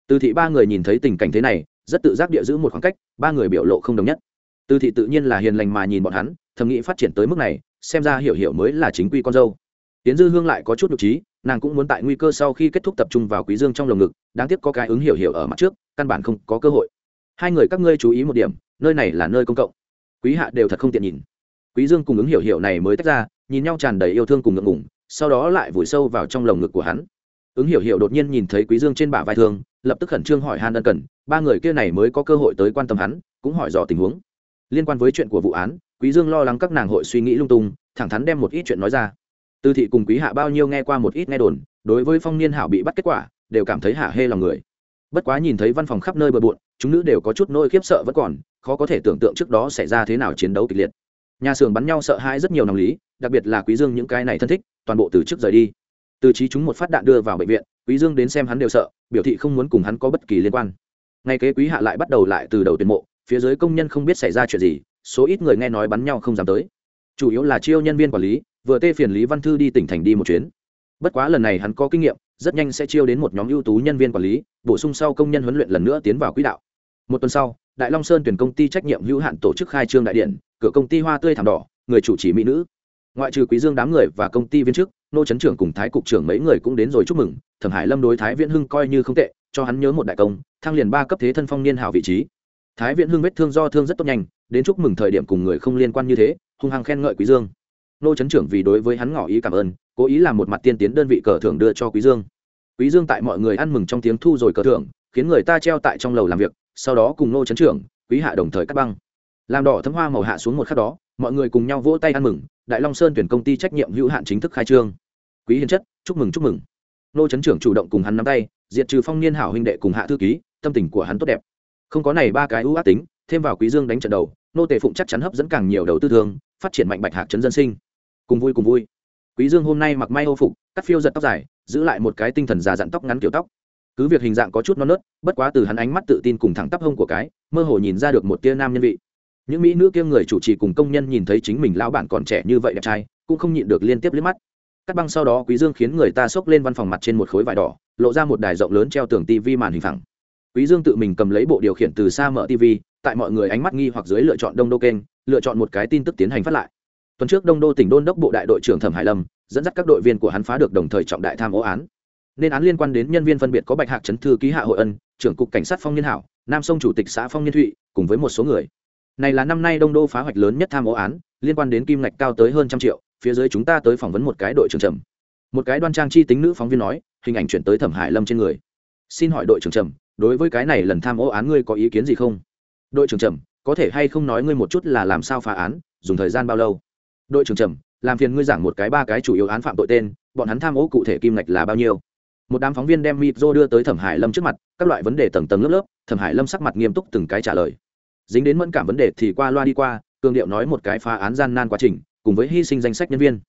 từ thị ba người nhìn thấy tình cảnh thế này, rất tự giác địa giữ một khoảng cách, ba người biểu lộ không đồng nhất. Từ thị tự nhiên là hiền lành mà nhìn bọn hắn, thầm nghĩ phát triển tới mức này, xem ra hiểu hiểu mới là chính quy con dâu. Tiến dư hương lại có chút nhục trí, nàng cũng muốn tại nguy cơ sau khi kết thúc tập trung vào quý dương trong lồng ngực, đáng tiếc có cái ứng hiểu hiểu ở mặt trước, căn bản không có cơ hội. Hai người các ngươi chú ý một điểm, nơi này là nơi công cộng. Quý hạ đều thật không tiện nhìn. Quý dương cùng ứng hiểu hiểu này mới tách ra, nhìn nhau tràn đầy yêu thương cùng ngượng ngùng, sau đó lại vùi sâu vào trong lồng ngực của hắn ứng hiểu hiểu đột nhiên nhìn thấy quý dương trên bả vai thương, lập tức khẩn trương hỏi han ân cần, ba người kia này mới có cơ hội tới quan tâm hắn, cũng hỏi dò tình huống. Liên quan với chuyện của vụ án, quý dương lo lắng các nàng hội suy nghĩ lung tung, thẳng thắn đem một ít chuyện nói ra. Tư thị cùng quý hạ bao nhiêu nghe qua một ít nghe đồn, đối với phong niên hảo bị bắt kết quả, đều cảm thấy hạ hê lòng người. Bất quá nhìn thấy văn phòng khắp nơi bừa bộn, chúng nữ đều có chút nỗi khiếp sợ vẫn còn, khó có thể tưởng tượng trước đó xảy ra thế nào chiến đấu kịch liệt. Nhà xưởng bắn nhau sợ hãi rất nhiều nòng lý, đặc biệt là quý dương những cái này thân thích, toàn bộ từ trước rời đi từ trí chúng một phát đạn đưa vào bệnh viện, quý dương đến xem hắn đều sợ, biểu thị không muốn cùng hắn có bất kỳ liên quan. Ngay kế quý hạ lại bắt đầu lại từ đầu tuyển mộ, phía dưới công nhân không biết xảy ra chuyện gì, số ít người nghe nói bắn nhau không dám tới. Chủ yếu là chiêu nhân viên quản lý, vừa tê phiền lý văn thư đi tỉnh thành đi một chuyến. Bất quá lần này hắn có kinh nghiệm, rất nhanh sẽ chiêu đến một nhóm ưu tú nhân viên quản lý, bổ sung sau công nhân huấn luyện lần nữa tiến vào quỹ đạo. Một tuần sau, đại long sơn tuyển công ty trách nhiệm hữu hạn tổ chức khai trương đại điện, cửa công ty hoa tươi thảm đỏ, người chủ trì mỹ nữ ngoại trừ quý dương đám người và công ty viên chức, nô chấn trưởng cùng thái cục trưởng mấy người cũng đến rồi chúc mừng, thẩm hải lâm đối thái viễn hưng coi như không tệ, cho hắn nhớ một đại công, thăng liền ba cấp thế thân phong niên hào vị trí. Thái viễn hưng vết thương do thương rất tốt nhanh, đến chúc mừng thời điểm cùng người không liên quan như thế, hung hăng khen ngợi quý dương. Nô chấn trưởng vì đối với hắn ngỏ ý cảm ơn, cố ý làm một mặt tiên tiến đơn vị cờ thưởng đưa cho quý dương. Quý dương tại mọi người ăn mừng trong tiếng thu rồi cờ thưởng, khiến người ta treo tại trong lầu làm việc, sau đó cùng nô chấn trưởng, quý hạ đồng thời cắt băng. Làm đỏ thấm hoa màu hạ xuống một khắc đó, mọi người cùng nhau vỗ tay ăn mừng đại long sơn tuyển công ty trách nhiệm hữu hạn chính thức khai trương. Quý hiền chất, chúc mừng chúc mừng. Nô chấn trưởng chủ động cùng hắn nắm tay, diệt trừ phong niên hảo huynh đệ cùng hạ thư ký, tâm tình của hắn tốt đẹp. Không có này ba cái ưu ác tính, thêm vào quý dương đánh trận đầu, nô tề phụng chắc chắn hấp dẫn càng nhiều đầu tư thương, phát triển mạnh bạch hạc chấn dân sinh. Cùng vui cùng vui. Quý dương hôm nay mặc may ô phục, cắt phiêu giật tóc dài, giữ lại một cái tinh thần già dặn tóc ngắn kiểu tóc. Cứ việc hình dạng có chút non nớt, bất quá từ hắn ánh mắt tự tin cùng thẳng tắp hông của cái, mơ hồ nhìn ra được một tia nam nhân vị những mỹ nữ kia người chủ trì cùng công nhân nhìn thấy chính mình lão bản còn trẻ như vậy đẹp trai, cũng không nhịn được liên tiếp liếc mắt. Cắt băng sau đó quý dương khiến người ta xốc lên văn phòng mặt trên một khối vải đỏ, lộ ra một đài rộng lớn treo tường tivi màn hình phẳng. Quý dương tự mình cầm lấy bộ điều khiển từ xa mở tivi, tại mọi người ánh mắt nghi hoặc dưới lựa chọn đông đô kênh, lựa chọn một cái tin tức tiến hành phát lại. Tuần trước đông đô tỉnh đôn đốc bộ đại đội trưởng thẩm hải lâm, dẫn dắt các đội viên của hắn phá được đồng thời trọng đại tham ô án. Nên án liên quan đến nhân viên phân biệt có bạch hạc chấn thư ký hạ hội ân, trưởng cục cảnh sát phong niên hảo, nam sông chủ tịch xã phong niên thụy, cùng với một số người này là năm nay đông đô phá hoạch lớn nhất tham ô án, liên quan đến kim ngạch cao tới hơn trăm triệu, phía dưới chúng ta tới phỏng vấn một cái đội trưởng trầm. Một cái đoan trang chi tính nữ phóng viên nói, hình ảnh chuyển tới thẩm hải lâm trên người. Xin hỏi đội trưởng trầm, đối với cái này lần tham ô án ngươi có ý kiến gì không? Đội trưởng trầm, có thể hay không nói ngươi một chút là làm sao phá án, dùng thời gian bao lâu? Đội trưởng trầm, làm phiền ngươi giảng một cái ba cái chủ yếu án phạm tội tên, bọn hắn tham ô cụ thể kim ngạch là bao nhiêu? Một đám phóng viên đem micro đưa tới thẩm hải lâm trước mặt, các loại vấn đề tầng tầng lớp lớp, thẩm hải lâm sắc mặt nghiêm túc từng cái trả lời dính đến mẫn cảm vấn đề thì qua loa đi qua, cường điệu nói một cái phá án gian nan quá trình, cùng với hy sinh danh sách nhân viên.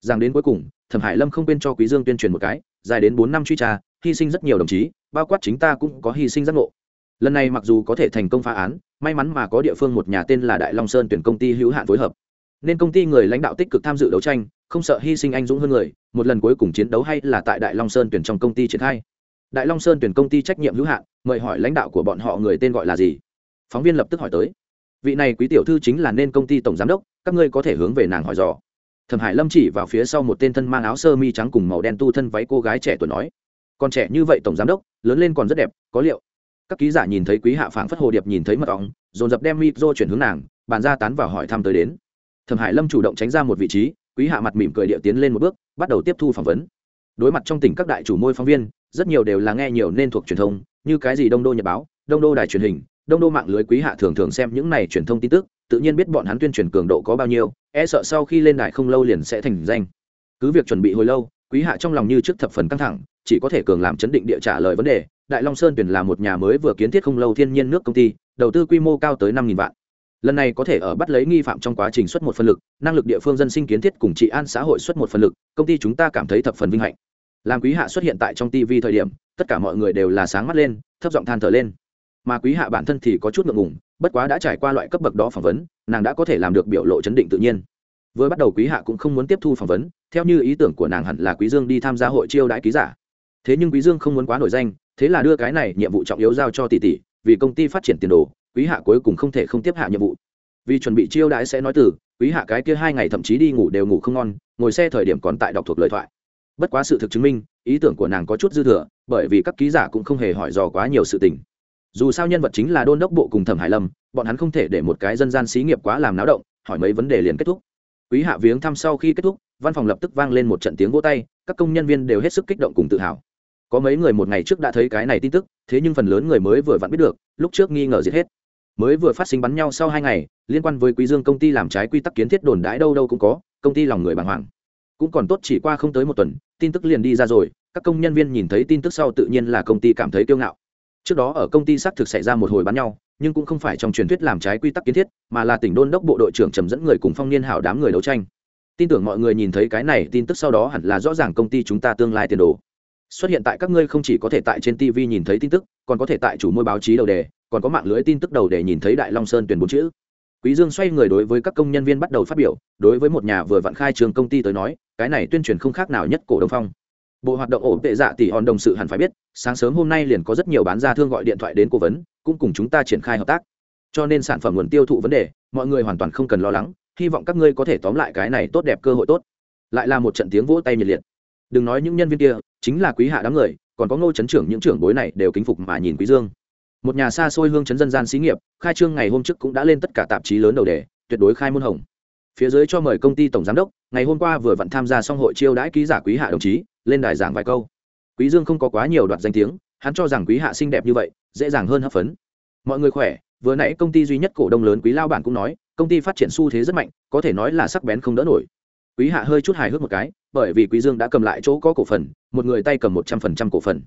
Rằng đến cuối cùng, thẩm hải lâm không quên cho quý dương tuyên truyền một cái, dài đến bốn năm truy tra, hy sinh rất nhiều đồng chí, bao quát chính ta cũng có hy sinh giác ngộ. Lần này mặc dù có thể thành công phá án, may mắn mà có địa phương một nhà tên là đại long sơn tuyển công ty hữu hạn phối hợp. Nên công ty người lãnh đạo tích cực tham dự đấu tranh, không sợ hy sinh anh dũng hơn người, một lần cuối cùng chiến đấu hay là tại đại long sơn tuyển trong công ty triển khai. Đại long sơn tuyển công ty trách nhiệm hữu hạn, mời hỏi lãnh đạo của bọn họ người tên gọi là gì? Phóng viên lập tức hỏi tới. Vị này quý tiểu thư chính là nên công ty tổng giám đốc, các ngươi có thể hướng về nàng hỏi dò. Thẩm hải lâm chỉ vào phía sau một tên thân mang áo sơ mi trắng cùng màu đen tu thân váy cô gái trẻ tuổi nói còn trẻ như vậy tổng giám đốc, lớn lên còn rất đẹp, có liệu? Các ký giả nhìn thấy quý hạ phảng phất hồ điệp nhìn thấy mật ong, dồn dập đem micro chuyển hướng nàng, bàn ra tán vào hỏi thăm tới đến. Thẩm hải lâm chủ động tránh ra một vị trí, quý hạ mặt mỉm cười điệu tiến lên một bước, bắt đầu tiếp thu phỏng vấn. Đối mặt trong tỉnh các đại chủ môi phóng viên, rất nhiều đều là nghe nhiều nên thuộc truyền thông, như cái gì đông đô nhật báo, đông đô đài truyền hình đông đô mạng lưới quý hạ thường thường xem những này truyền thông tin tức, tự nhiên biết bọn hắn tuyên truyền cường độ có bao nhiêu e sợ sau khi lên đài không lâu liền sẽ thành danh. Cứ việc chuẩn bị hồi lâu, quý hạ trong lòng như trước thập phần căng thẳng, chỉ có thể cường làm chấn định địa trả lời vấn đề. Đại long sơn tuyển là một nhà mới vừa kiến thiết không lâu thiên nhiên nước công ty, đầu tư quy mô cao tới năm vạn. Lần này có thể ở bắt lấy nghi phạm trong quá trình xuất một phân lực, năng lực địa phương dân sinh kiến thiết cùng trị an xã hội xuất một phân lực, công ty chúng ta cảm thấy thập phần vinh hạnh. Làm quý hạ xuất hiện tại trong tv thời điểm, tất cả mọi người đều là sáng mắt lên, thấp giọng than thở lên mà quý hạ bản thân thì có chút ngượng ngùng, bất quá đã trải qua loại cấp bậc đó phỏng vấn, nàng đã có thể làm được biểu lộ chấn định tự nhiên. Vừa bắt đầu quý hạ cũng không muốn tiếp thu phỏng vấn, theo như ý tưởng của nàng hẳn là quý dương đi tham gia hội chiêu đãi ký giả. Thế nhưng quý dương không muốn quá nổi danh, thế là đưa cái này nhiệm vụ trọng yếu giao cho tỷ tỷ, vì công ty phát triển tiền đồ, quý hạ cuối cùng không thể không tiếp hạ nhiệm vụ. Vì chuẩn bị chiêu đãi sẽ nói từ, quý hạ cái kia hai ngày thậm chí đi ngủ đều ngủ không ngon, ngồi xe thời điểm còn tại đọc thuộc lời thoại. Bất quá sự thực chứng minh, ý tưởng của nàng có chút dư thừa, bởi vì các ký giả cũng không hề hỏi dò quá nhiều sự tình dù sao nhân vật chính là đôn đốc bộ cùng thẩm hải lâm, bọn hắn không thể để một cái dân gian xí nghiệp quá làm náo động, hỏi mấy vấn đề liền kết thúc. Quý hạ viếng thăm sau khi kết thúc, văn phòng lập tức vang lên một trận tiếng vỗ tay, các công nhân viên đều hết sức kích động cùng tự hào. Có mấy người một ngày trước đã thấy cái này tin tức, thế nhưng phần lớn người mới vừa vặn biết được, lúc trước nghi ngờ giết hết. Mới vừa phát sinh bắn nhau sau hai ngày, liên quan với quý dương công ty làm trái quy tắc kiến thiết đồn đãi đâu đâu cũng có, công ty lòng người bàng hoàng. Cũng còn tốt chỉ qua không tới một tuần, tin tức liền đi ra rồi, các công nhân viên nhìn thấy tin tức sau tự nhiên là công ty cảm thấy kiêu ngạo trước đó ở công ty xác thực xảy ra một hồi bắn nhau, nhưng cũng không phải trong truyền thuyết làm trái quy tắc kiến thiết, mà là tỉnh đôn đốc bộ đội trưởng trầm dẫn người cùng phong niên hảo đám người đấu tranh. Tin tưởng mọi người nhìn thấy cái này, tin tức sau đó hẳn là rõ ràng công ty chúng ta tương lai tiền đồ. Xuất hiện tại các ngươi không chỉ có thể tại trên tv nhìn thấy tin tức, còn có thể tại chủ môi báo chí đầu đề, còn có mạng lưới tin tức đầu để nhìn thấy đại long sơn tuyển bốn chữ. Quý dương xoay người đối với các công nhân viên bắt đầu phát biểu, đối với một nhà vừa vặn khai trường công ty tới nói, cái này tuyên truyền không khác nào nhất cổ đông phong bộ hoạt động ổn tệ dạ tỷ hòn đồng sự hẳn phải biết, sáng sớm hôm nay liền có rất nhiều bán ra thương gọi điện thoại đến cố vấn, cũng cùng chúng ta triển khai hợp tác. Cho nên sản phẩm nguồn tiêu thụ vấn đề, mọi người hoàn toàn không cần lo lắng, hy vọng các ngươi có thể tóm lại cái này tốt đẹp cơ hội tốt. Lại là một trận tiếng vỗ tay nhiệt liệt. Đừng nói những nhân viên kia, chính là quý hạ đám người, còn có ngô chấn trưởng những trưởng bối này đều kính phục mà nhìn quý dương. Một nhà xa xôi hương chấn dân gian xí nghiệp, khai trương ngày hôm trước cũng đã lên tất cả tạp chí lớn đầu đề, tuyệt đối khai môn hồng phía dưới cho mời công ty tổng giám đốc, ngày hôm qua vừa vặn tham gia xong hội chiêu đãi ký giả quý hạ đồng chí, lên đài giảng vài câu. Quý dương không có quá nhiều đoạt danh tiếng, hắn cho rằng quý hạ xinh đẹp như vậy, dễ dàng hơn hấp phấn. Mọi người khỏe, vừa nãy công ty duy nhất cổ đông lớn quý lao bản cũng nói, công ty phát triển xu thế rất mạnh, có thể nói là sắc bén không đỡ nổi. Quý hạ hơi chút hài hước một cái, bởi vì quý dương đã cầm lại chỗ có cổ phần, một người tay cầm một trăm phần trăm cổ phần.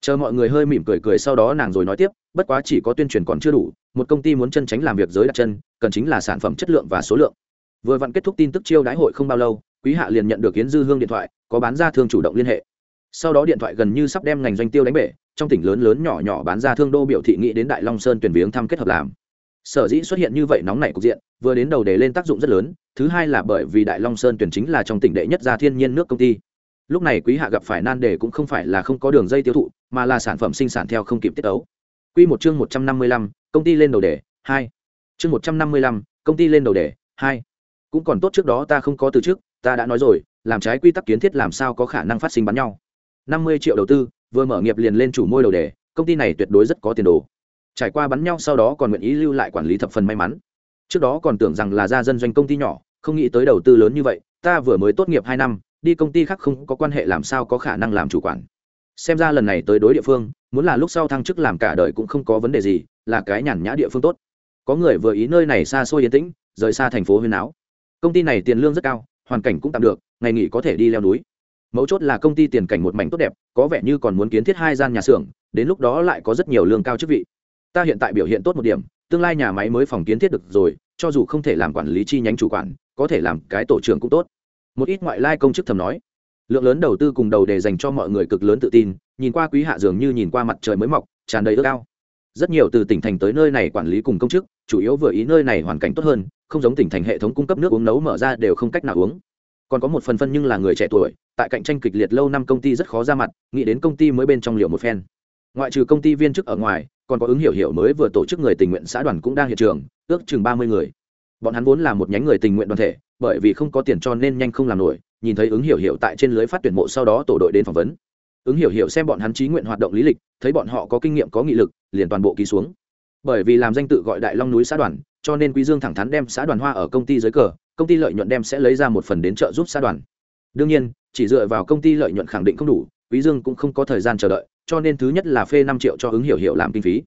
Chờ mọi người hơi mỉm cười cười sau đó nàng rồi nói tiếp, bất quá chỉ có tuyên truyền còn chưa đủ, một công ty muốn chân tránh làm việc giới đặt chân, cần chính là sản phẩm chất lượng và số lượng vừa vặn kết thúc tin tức chiêu đãi hội không bao lâu, quý hạ liền nhận được yến dư hương điện thoại, có bán ra thương chủ động liên hệ. Sau đó điện thoại gần như sắp đem ngành doanh tiêu đánh bể, trong tỉnh lớn lớn nhỏ nhỏ bán ra thương đô biểu thị nghĩ đến đại long sơn tuyển viếng thăm kết hợp làm. Sở dĩ xuất hiện như vậy nóng nảy cục diện, vừa đến đầu đề lên tác dụng rất lớn, thứ hai là bởi vì đại long sơn tuyển chính là trong tỉnh đệ nhất gia thiên nhiên nước công ty. Lúc này quý hạ gặp phải nan đề cũng không phải là không có đường dây tiêu thụ, mà là sản phẩm sinh sản theo không kịp tiết ấu q một chương một trăm năm mươi lăm, công ty lên đầu đề, hai. Chương một trăm năm mươi lăm, công ty lên đầu đề, hai cũng còn tốt trước đó ta không có từ trước ta đã nói rồi, làm trái quy tắc kiến thiết làm sao có khả năng phát sinh bắn nhau. Năm mươi triệu đầu tư, vừa mở nghiệp liền lên chủ môi đầu đề, công ty này tuyệt đối rất có tiền đồ. Trải qua bắn nhau sau đó còn nguyện ý lưu lại quản lý thập phần may mắn. Trước đó còn tưởng rằng là gia dân doanh công ty nhỏ, không nghĩ tới đầu tư lớn như vậy, ta vừa mới tốt nghiệp hai năm, đi công ty khác không có quan hệ làm sao có khả năng làm chủ quản. Xem ra lần này tới đối địa phương, muốn là lúc sau thăng chức làm cả đời cũng không có vấn đề gì, là cái nhàn nhã địa phương tốt. Có người vừa ý nơi này xa xôi yên tĩnh, rời xa thành phố huyên áo công ty này tiền lương rất cao, hoàn cảnh cũng tạm được, ngày nghỉ có thể đi leo núi. Mấu chốt là công ty tiền cảnh một mảnh tốt đẹp, có vẻ như còn muốn kiến thiết hai gian nhà xưởng, đến lúc đó lại có rất nhiều lương cao chức vị. Ta hiện tại biểu hiện tốt một điểm, tương lai nhà máy mới phòng kiến thiết được rồi, cho dù không thể làm quản lý chi nhánh chủ quản, có thể làm cái tổ trưởng cũng tốt. Một ít ngoại lai công chức thầm nói. Lượng lớn đầu tư cùng đầu để dành cho mọi người cực lớn tự tin, nhìn qua quý hạ dường như nhìn qua mặt trời mới mọc, tràn đầy ước ao rất nhiều từ tỉnh thành tới nơi này quản lý cùng công chức, chủ yếu vừa ý nơi này hoàn cảnh tốt hơn, không giống tỉnh thành hệ thống cung cấp nước uống nấu mở ra đều không cách nào uống. Còn có một phần phân nhưng là người trẻ tuổi, tại cạnh tranh kịch liệt lâu năm công ty rất khó ra mặt, nghĩ đến công ty mới bên trong liều một phen. Ngoại trừ công ty viên chức ở ngoài, còn có ứng hiểu hiểu mới vừa tổ chức người tình nguyện xã đoàn cũng đang hiện trường, ước chừng ba mươi người. Bọn hắn vốn là một nhánh người tình nguyện đoàn thể, bởi vì không có tiền cho nên nhanh không làm nổi, nhìn thấy ứng hiểu hiểu tại trên lưới phát tuyển mộ sau đó tổ đội đến phỏng vấn ứng hiểu hiểu xem bọn hắn trí nguyện hoạt động lý lịch, thấy bọn họ có kinh nghiệm, có nghị lực, liền toàn bộ ký xuống. Bởi vì làm danh tự gọi đại long núi xã đoàn, cho nên quý dương thẳng thắn đem xã đoàn hoa ở công ty dưới cờ, công ty lợi nhuận đem sẽ lấy ra một phần đến trợ giúp xã đoàn. Đương nhiên, chỉ dựa vào công ty lợi nhuận khẳng định không đủ, quý dương cũng không có thời gian chờ đợi, cho nên thứ nhất là phê năm triệu cho ứng hiểu hiểu làm kinh phí.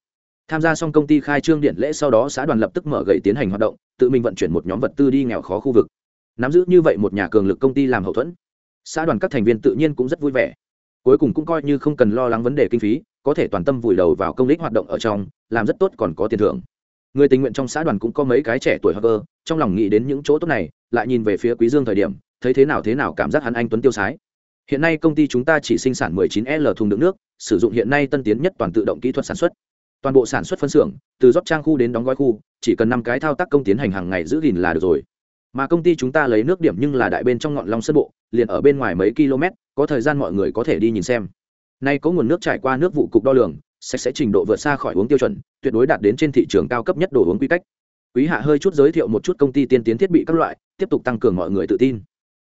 Tham gia xong công ty khai trương điện lễ sau đó xã đoàn lập tức mở gậy tiến hành hoạt động, tự mình vận chuyển một nhóm vật tư đi nghèo khó khu vực. Nắm giữ như vậy một nhà cường lực công ty làm hậu thuẫn. Xã đoàn các thành viên tự nhiên cũng rất vui vẻ cuối cùng cũng coi như không cần lo lắng vấn đề kinh phí, có thể toàn tâm vùi đầu vào công lý hoạt động ở trong, làm rất tốt còn có tiền thưởng. Người tình nguyện trong xã đoàn cũng có mấy cái trẻ tuổi hoặc trong lòng nghĩ đến những chỗ tốt này, lại nhìn về phía quý dương thời điểm, thấy thế nào thế nào cảm giác hắn anh tuấn tiêu sái. Hiện nay công ty chúng ta chỉ sinh sản 19 l thùng đựng nước, sử dụng hiện nay tân tiến nhất toàn tự động kỹ thuật sản xuất. Toàn bộ sản xuất phân xưởng, từ rót trang khu đến đóng gói khu, chỉ cần năm cái thao tác công tiến hành hàng ngày giữ gìn là được rồi. Mà công ty chúng ta lấy nước điểm nhưng là đại bên trong ngọn long sân bộ, liền ở bên ngoài mấy km có thời gian mọi người có thể đi nhìn xem. Nay có nguồn nước trải qua nước vụ cục đo lường, sạch sẽ trình độ vượt xa khỏi uống tiêu chuẩn, tuyệt đối đạt đến trên thị trường cao cấp nhất đồ uống quy cách. Quý hạ hơi chút giới thiệu một chút công ty tiên tiến thiết bị các loại, tiếp tục tăng cường mọi người tự tin.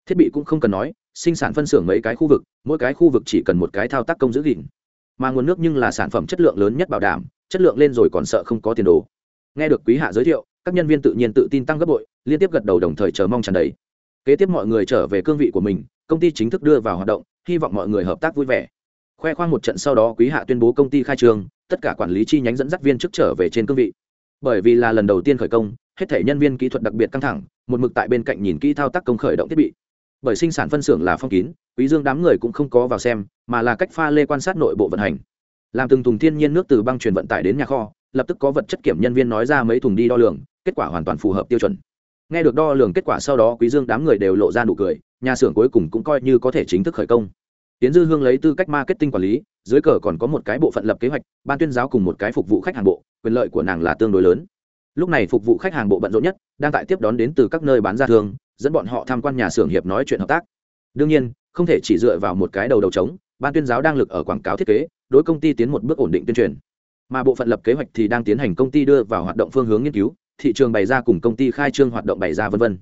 Thiết bị cũng không cần nói, sinh sản phân xưởng mấy cái khu vực, mỗi cái khu vực chỉ cần một cái thao tác công giữ gìn. Mà nguồn nước nhưng là sản phẩm chất lượng lớn nhất bảo đảm, chất lượng lên rồi còn sợ không có tiền đồ. Nghe được quý hạ giới thiệu, các nhân viên tự nhiên tự tin tăng gấp bội, liên tiếp gật đầu đồng thời chờ mong tràn đầy kế tiếp mọi người trở về cương vị của mình công ty chính thức đưa vào hoạt động hy vọng mọi người hợp tác vui vẻ. Khoe khoang một trận sau đó quý hạ tuyên bố công ty khai trường, tất cả quản lý chi nhánh dẫn dắt viên chức trở về trên cương vị. Bởi vì là lần đầu tiên khởi công hết thể nhân viên kỹ thuật đặc biệt căng thẳng một mực tại bên cạnh nhìn kỹ thao tác công khởi động thiết bị. Bởi sinh sản phân xưởng là phong kín quý dương đám người cũng không có vào xem mà là cách pha lê quan sát nội bộ vận hành. Làm từng thùng thiên nhiên nước từ băng truyền vận tải đến nhà kho lập tức có vật chất kiểm nhân viên nói ra mấy thùng đi đo lường kết quả hoàn toàn phù hợp tiêu chuẩn nghe được đo lường kết quả sau đó quý dương đám người đều lộ ra nụ cười, nhà xưởng cuối cùng cũng coi như có thể chính thức khởi công. Tiến dư hương lấy tư cách marketing quản lý, dưới cờ còn có một cái bộ phận lập kế hoạch, ban tuyên giáo cùng một cái phục vụ khách hàng bộ, quyền lợi của nàng là tương đối lớn. Lúc này phục vụ khách hàng bộ bận rộn nhất, đang tại tiếp đón đến từ các nơi bán ra thương, dẫn bọn họ tham quan nhà xưởng hiệp nói chuyện hợp tác. Đương nhiên, không thể chỉ dựa vào một cái đầu đầu trống, ban tuyên giáo đang lực ở quảng cáo thiết kế, đối công ty tiến một bước ổn định tuyên truyền. Mà bộ phận lập kế hoạch thì đang tiến hành công ty đưa vào hoạt động phương hướng nghiên cứu thị trường bày ra cùng công ty khai trương hoạt động bày ra vân vân.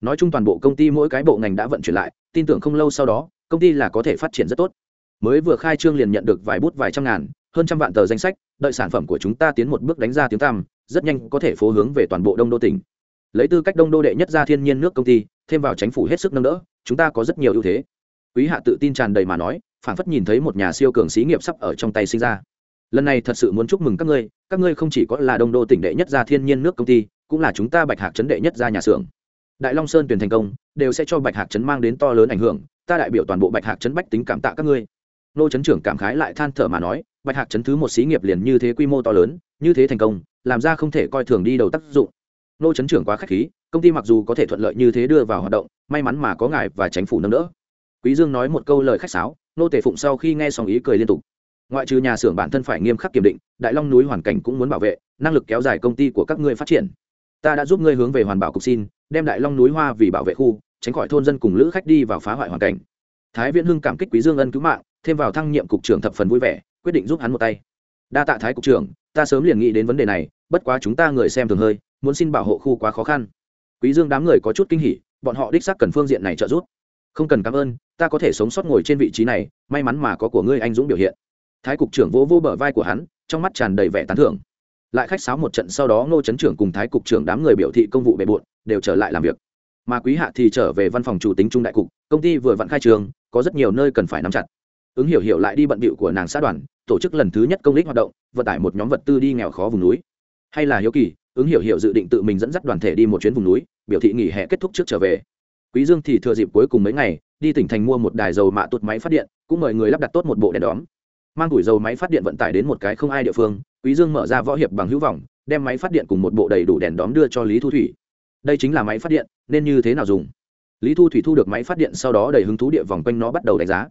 Nói chung toàn bộ công ty mỗi cái bộ ngành đã vận chuyển lại, tin tưởng không lâu sau đó, công ty là có thể phát triển rất tốt. Mới vừa khai trương liền nhận được vài bút vài trăm ngàn, hơn trăm vạn tờ danh sách, đợi sản phẩm của chúng ta tiến một bước đánh ra tiếng tăm, rất nhanh có thể phố hướng về toàn bộ đông đô tỉnh. Lấy tư cách đông đô đệ nhất ra thiên nhiên nước công ty, thêm vào chính phủ hết sức nâng đỡ, chúng ta có rất nhiều ưu thế. Quý hạ tự tin tràn đầy mà nói phản phất nhìn thấy một nhà siêu cường xí nghiệp sắp ở trong tay sinh ra. Lần này thật sự muốn chúc mừng các ngươi các ngươi không chỉ có là đông đô tỉnh đệ nhất gia thiên nhiên nước công ty, cũng là chúng ta bạch hạc chấn đệ nhất gia nhà xưởng. Đại long sơn tuyển thành công, đều sẽ cho bạch hạc chấn mang đến to lớn ảnh hưởng, ta đại biểu toàn bộ bạch hạc chấn bách tính cảm tạ các ngươi. Nô chấn trưởng cảm khái lại than thở mà nói, bạch hạc chấn thứ một xí nghiệp liền như thế quy mô to lớn, như thế thành công, làm ra không thể coi thường đi đầu tác dụng. Nô chấn trưởng quá khách khí, công ty mặc dù có thể thuận lợi như thế đưa vào hoạt động, may mắn mà có ngài và chính phủ nâng đỡ. Quý dương nói một câu lời khách sáo, nô tể phụng sau khi nghe xong ý cười liên tục ngoại trừ nhà xưởng bản thân phải nghiêm khắc kiểm định, đại long núi hoàn cảnh cũng muốn bảo vệ, năng lực kéo dài công ty của các ngươi phát triển. Ta đã giúp ngươi hướng về hoàn bảo cục xin, đem đại long núi hoa vì bảo vệ khu, tránh khỏi thôn dân cùng lữ khách đi vào phá hoại hoàn cảnh. Thái viễn hưng cảm kích quý dương ân cứu mạng, thêm vào thăng nhiệm cục trưởng thập phần vui vẻ, quyết định giúp hắn một tay. Đa tạ thái cục trưởng, ta sớm liền nghĩ đến vấn đề này, bất quá chúng ta người xem thường hơi, muốn xin bảo hộ khu quá khó khăn. Quý dương đám người có chút kinh hỉ, bọn họ đích xác cần phương diện này trợ giúp. Không cần cảm ơn, ta có thể sống sót ngồi trên vị trí này, may mắn mà có của ngươi anh dũng biểu hiện thái cục trưởng vỗ vô bờ vai của hắn, trong mắt tràn đầy vẻ tán thưởng. Lại khách sáo một trận sau đó ngô trấn trưởng cùng thái cục trưởng đám người biểu thị công vụ bề bộn, đều trở lại làm việc. Mà quý hạ thì trở về văn phòng chủ tính trung đại cục, công ty vừa vặn khai trường, có rất nhiều nơi cần phải nắm chặt. Ứng hiểu hiểu lại đi bận bịu của nàng xã đoàn, tổ chức lần thứ nhất công lý hoạt động, vận tải một nhóm vật tư đi nghèo khó vùng núi. Hay là hiếu kỳ, ứng hiểu hiểu dự định tự mình dẫn dắt đoàn thể đi một chuyến vùng núi, biểu thị nghỉ hè kết thúc trước trở về. Quý dương thì thừa dịp cuối cùng mấy ngày, đi tỉnh thành mua một đài dầu mạ tụt máy phát điện, cũng mời người lắp đặt tốt một bộ đèn đóm mang tuổi dầu máy phát điện vận tải đến một cái không ai địa phương, quý dương mở ra võ hiệp bằng hữu vọng, đem máy phát điện cùng một bộ đầy đủ đèn đóm đưa cho lý thu thủy. Đây chính là máy phát điện, nên như thế nào dùng? Lý thu thủy thu được máy phát điện sau đó đầy hứng thú địa vòng quanh nó bắt đầu đánh giá.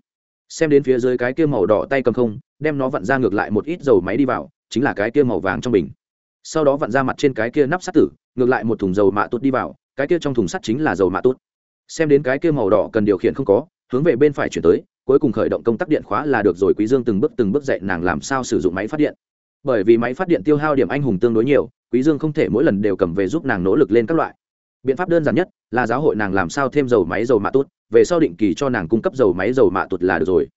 Xem đến phía dưới cái kia màu đỏ tay cầm không, đem nó vặn ra ngược lại một ít dầu máy đi vào, chính là cái kia màu vàng trong bình. Sau đó vặn ra mặt trên cái kia nắp sắt tử, ngược lại một thùng dầu mạ tốt đi vào, cái kia trong thùng sắt chính là dầu mạ tốt xem đến cái kia màu đỏ cần điều khiển không có, hướng về bên phải chuyển tới cuối cùng khởi động công tắc điện khóa là được rồi quý dương từng bước từng bước dạy nàng làm sao sử dụng máy phát điện. Bởi vì máy phát điện tiêu hao điểm anh hùng tương đối nhiều, quý dương không thể mỗi lần đều cầm về giúp nàng nỗ lực lên các loại. Biện pháp đơn giản nhất là giáo hội nàng làm sao thêm dầu máy dầu mạ tốt về sau định kỳ cho nàng cung cấp dầu máy dầu mạ tốt là được rồi.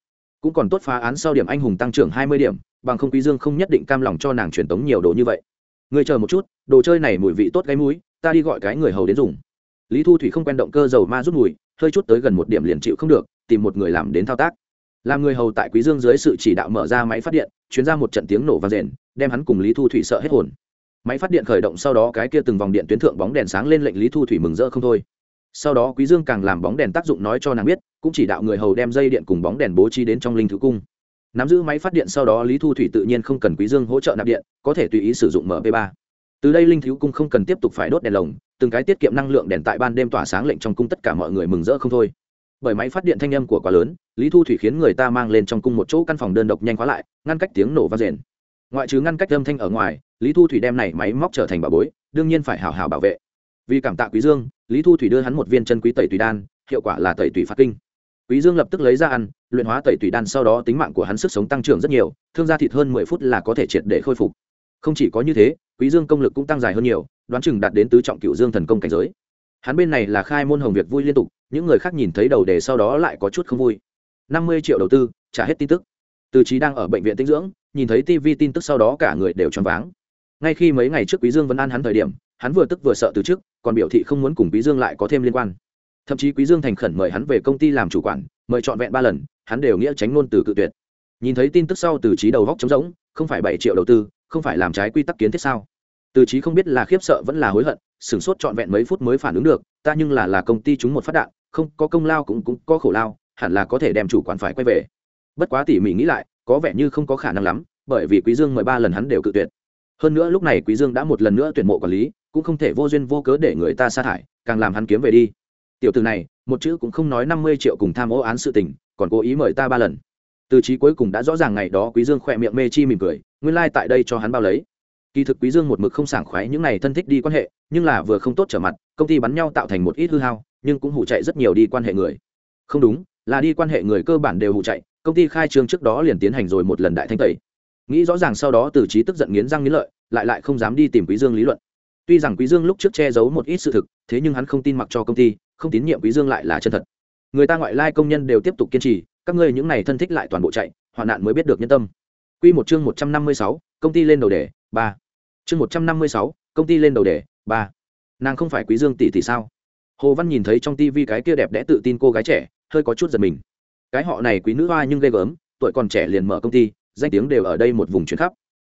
Cũng còn tốt phá án sau điểm anh hùng tăng trưởng hai mươi điểm, bằng không quý dương không nhất định cam lòng cho nàng truyền tống nhiều đồ như vậy. Người chờ một chút, đồ chơi này mùi vị tốt gáy mũi ta đi gọi cái người hầu đến dùng. Lý thu thủy không quen động cơ dầu ma rút mùi, hơi chút tới gần một điểm liền chịu không được tìm một người làm đến thao tác. Làm người hầu tại quý dương dưới sự chỉ đạo mở ra máy phát điện, chuyến ra một trận tiếng nổ vang rền, đem hắn cùng lý thu thủy sợ hết hồn. Máy phát điện khởi động sau đó cái kia từng vòng điện tuyến thượng bóng đèn sáng lên lệnh lý thu thủy mừng rỡ không thôi. Sau đó quý dương càng làm bóng đèn tác dụng nói cho nàng biết, cũng chỉ đạo người hầu đem dây điện cùng bóng đèn bố trí đến trong linh thứ cung. Nắm giữ máy phát điện sau đó lý thu thủy tự nhiên không cần quý dương hỗ trợ nạp điện, có thể tùy ý sử dụng mp 3 từ đây linh thiếu cung không cần tiếp tục phải đốt đèn lồng, từng cái tiết kiệm năng lượng đèn tại ban đêm tỏa sáng lệnh trong cung tất cả mọi người mừng rỡ không thôi bởi máy phát điện thanh âm của quá lớn, lý thu thủy khiến người ta mang lên trong cung một chỗ căn phòng đơn độc nhanh khóa lại, ngăn cách tiếng nổ vang rền. Ngoại trừ ngăn cách âm thanh ở ngoài, lý thu thủy đem này máy móc trở thành bảo bối, đương nhiên phải hào hào bảo vệ. Vì cảm tạ quý dương, lý thu thủy đưa hắn một viên chân quý tẩy tùy đan, hiệu quả là tẩy tùy phát kinh. Quý dương lập tức lấy ra ăn, luyện hóa tẩy tùy đan sau đó tính mạng của hắn sức sống tăng trưởng rất nhiều, thương gia thịt hơn mười phút là có thể triệt để khôi phục. Không chỉ có như thế, quý dương công lực cũng tăng dài hơn nhiều, đoán chừng đạt đến tứ trọng cựu dương thần công cảnh giới hắn bên này là khai môn hồng việc vui liên tục, những người khác nhìn thấy đầu đề sau đó lại có chút không vui. Năm mươi triệu đầu tư, trả hết tin tức. Từ trí đang ở bệnh viện tinh dưỡng, nhìn thấy tv tin tức sau đó cả người đều choáng váng. Ngay khi mấy ngày trước quý dương vẫn ăn hắn thời điểm, hắn vừa tức vừa sợ từ trước, còn biểu thị không muốn cùng quý dương lại có thêm liên quan. Thậm chí quý dương thành khẩn mời hắn về công ty làm chủ quản, mời trọn vẹn ba lần, hắn đều nghĩa tránh ngôn từ cự tuyệt. Nhìn thấy tin tức sau từ trí đầu góc trống rỗng, không phải bảy triệu đầu tư, không phải làm trái quy tắc kiến thiết sao? Từ trí không biết là khiếp sợ vẫn là hối hận sửng sốt trọn vẹn mấy phút mới phản ứng được, ta nhưng là là công ty chúng một phát đạn, không có công lao cũng cũng có khổ lao, hẳn là có thể đem chủ quản phải quay về. Bất quá tỉ mỉ nghĩ lại, có vẻ như không có khả năng lắm, bởi vì quý dương mười ba lần hắn đều cự tuyệt. Hơn nữa lúc này quý dương đã một lần nữa tuyển mộ quản lý, cũng không thể vô duyên vô cớ để người ta sa thải, càng làm hắn kiếm về đi. Tiểu từ này, một chữ cũng không nói năm mươi triệu cùng tham ô án sự tình, còn cố ý mời ta ba lần. Từ trí cuối cùng đã rõ ràng ngày đó quý dương khỏe miệng mê chi mỉm cười, nguyên lai like tại đây cho hắn bao lấy kỳ thực quý dương một mực không sảng khoái những này thân thích đi quan hệ nhưng là vừa không tốt trở mặt công ty bắn nhau tạo thành một ít hư hao nhưng cũng hủ chạy rất nhiều đi quan hệ người. Không đúng là đi quan hệ người cơ bản đều hủ chạy công ty khai trương trước đó liền tiến hành rồi một lần đại thanh tẩy. Nghĩ rõ ràng sau đó từ trí tức giận nghiến răng nghiến lợi lại lại không dám đi tìm quý dương lý luận. Tuy rằng quý dương lúc trước che giấu một ít sự thực thế nhưng hắn không tin mặc cho công ty không tín nhiệm quý dương lại là chân thật. Người ta ngoại lai công nhân đều tiếp tục kiên trì các ngươi những này thân thích lại toàn bộ chạy hoạn nạn mới biết được nhân tâm. Quy một chương một trăm năm mươi sáu, công ty lên đầu đề ba chương một trăm năm mươi sáu, công ty lên đầu đề ba nàng không phải quý dương tỷ tỷ sao? Hồ văn nhìn thấy trong tivi cái kia đẹp đẽ tự tin cô gái trẻ hơi có chút giật mình. Cái họ này quý nữ hoa nhưng ghê gớm tuổi còn trẻ liền mở công ty danh tiếng đều ở đây một vùng chuyến khắp.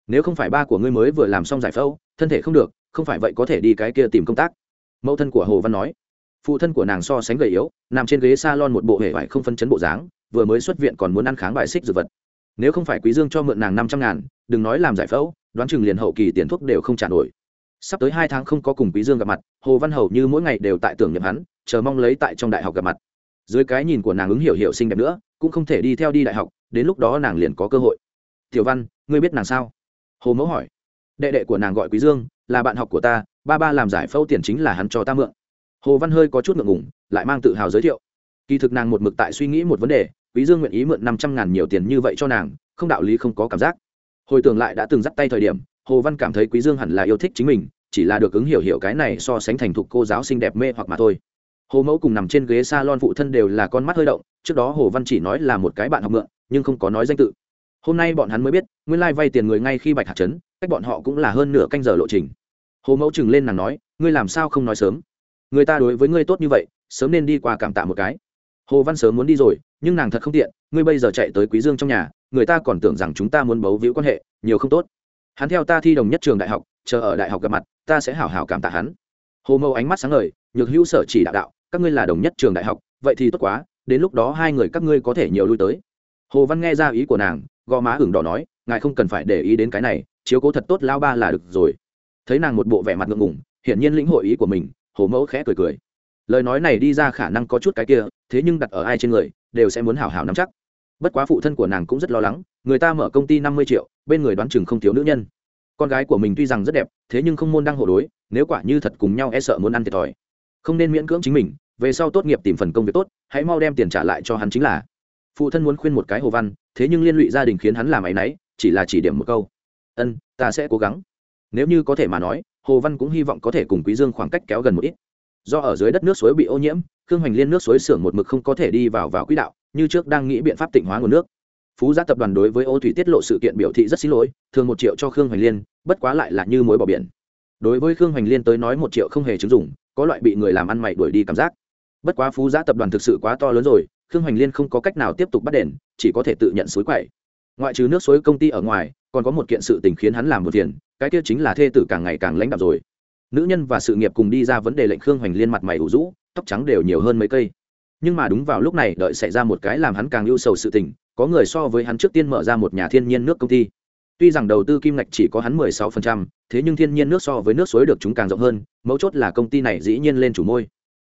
Nếu không phải ba của ngươi mới vừa làm xong giải phẫu thân thể không được không phải vậy có thể đi cái kia tìm công tác. Mẫu thân của hồ văn nói. Phụ thân của nàng so sánh gầy yếu nằm trên ghế s a lon một bộ hệ vải không phân chấn bộ dáng vừa mới xuất viện còn muốn ăn kháng bài xích dược vật. Nếu không phải quý dương cho mượn nàng năm trăm ngàn đừng nói làm giải phẫu đoán chừng liền hậu kỳ tiền thuốc đều không trả nổi. Sắp tới hai tháng không có cùng quý dương gặp mặt, hồ văn hầu như mỗi ngày đều tại tưởng niệm hắn, chờ mong lấy tại trong đại học gặp mặt. Dưới cái nhìn của nàng ứng hiểu hiểu xinh đẹp nữa, cũng không thể đi theo đi đại học, đến lúc đó nàng liền có cơ hội. Tiểu văn, ngươi biết nàng sao? Hồ mẫu hỏi. Đệ đệ của nàng gọi quý dương, là bạn học của ta, ba ba làm giải phẫu tiền chính là hắn cho ta mượn. Hồ văn hơi có chút ngượng ngùng, lại mang tự hào giới thiệu. Kỳ thực nàng một mực tại suy nghĩ một vấn đề, quý dương nguyện ý mượn năm trăm ngàn nhiều tiền như vậy cho nàng, không đạo lý không có cảm giác hồi tưởng lại đã từng dắt tay thời điểm, hồ văn cảm thấy quý dương hẳn là yêu thích chính mình, chỉ là được ứng hiểu hiểu cái này so sánh thành thục cô giáo xinh đẹp mê hoặc mà thôi. Hồ mẫu cùng nằm trên ghế s a lon phụ thân đều là con mắt hơi động, trước đó hồ văn chỉ nói là một cái bạn học mượn, nhưng không có nói danh tự. Hôm nay bọn hắn mới biết, nguyên lai vay tiền người ngay khi bạch hạt trấn, cách bọn họ cũng là hơn nửa canh giờ lộ trình. Hồ mẫu chừng lên nàng nói, ngươi làm sao không nói sớm? Người ta đối với ngươi tốt như vậy, sớm nên đi qua cảm tạ một cái. Hồ văn sớm muốn đi rồi, nhưng nàng thật không tiện, ngươi bây giờ chạy tới quý dương trong nhà người ta còn tưởng rằng chúng ta muốn bấu víu quan hệ, nhiều không tốt. Hắn theo ta thi đồng nhất trường đại học, chờ ở đại học gặp mặt, ta sẽ hảo hảo cảm tạ hắn. Hồ mâu ánh mắt sáng ngời, nhược hữu sở chỉ đạo đạo, các ngươi là đồng nhất trường đại học, vậy thì tốt quá, đến lúc đó hai người các ngươi có thể nhiều lui tới. Hồ văn nghe ra ý của nàng, gò má ửng đỏ nói, ngài không cần phải để ý đến cái này, chiếu cố thật tốt lao ba là được rồi. Thấy nàng một bộ vẻ mặt ngượng ngủng hiển nhiên lĩnh hội ý của mình, hồ mẫu khẽ cười cười. Lời nói này đi ra khả năng có chút cái kia, thế nhưng đặt ở ai trên người, đều sẽ muốn hảo hảo nắm chắc bất quá phụ thân của nàng cũng rất lo lắng, người ta mở công ty năm mươi triệu, bên người đoán chừng không thiếu nữ nhân. Con gái của mình tuy rằng rất đẹp, thế nhưng không môn đang hộ đối, nếu quả như thật cùng nhau e sợ muốn ăn thiệt thòi. Không nên miễn cưỡng chính mình, về sau tốt nghiệp tìm phần công việc tốt, hãy mau đem tiền trả lại cho hắn chính là. Phụ thân muốn khuyên một cái hồ văn, thế nhưng liên lụy gia đình khiến hắn làm áy náy, chỉ là chỉ điểm một câu. Ân, ta sẽ cố gắng. Nếu như có thể mà nói, hồ văn cũng hy vọng có thể cùng quý dương khoảng cách kéo gần một ít. Do ở dưới đất nước suối bị ô nhiễm, khương hoành liên nước suối xưởng một mực không có thể đi vào vào quỹ đạo như trước đang nghĩ biện pháp tịnh hóa nguồn nước. Phú gia tập đoàn đối với ô thủy tiết lộ sự kiện biểu thị rất xin lỗi, thường một triệu cho khương hoành liên, bất quá lại là như mối bỏ biển. Đối với khương hoành liên tới nói một triệu không hề chứng dụng, có loại bị người làm ăn mày đuổi đi cảm giác. Bất quá phú gia tập đoàn thực sự quá to lớn rồi, khương hoành liên không có cách nào tiếp tục bắt đền, chỉ có thể tự nhận suối quậy. Ngoại trừ nước suối công ty ở ngoài, còn có một kiện sự tình khiến hắn làm một tiền cái kia chính là thê tử càng ngày càng lãnh đạo rồi. Nữ nhân và sự nghiệp cùng đi ra vấn đề lệnh khương hoành liên mặt mày ủ rũ, tóc trắng đều nhiều hơn mấy cây nhưng mà đúng vào lúc này đợi xảy ra một cái làm hắn càng ưu sầu sự tình có người so với hắn trước tiên mở ra một nhà thiên nhiên nước công ty. Tuy rằng đầu tư kim ngạch chỉ có hắn mười sáu phần trăm, thế nhưng thiên nhiên nước so với nước suối được chúng càng rộng hơn mấu chốt là công ty này dĩ nhiên lên chủ môi.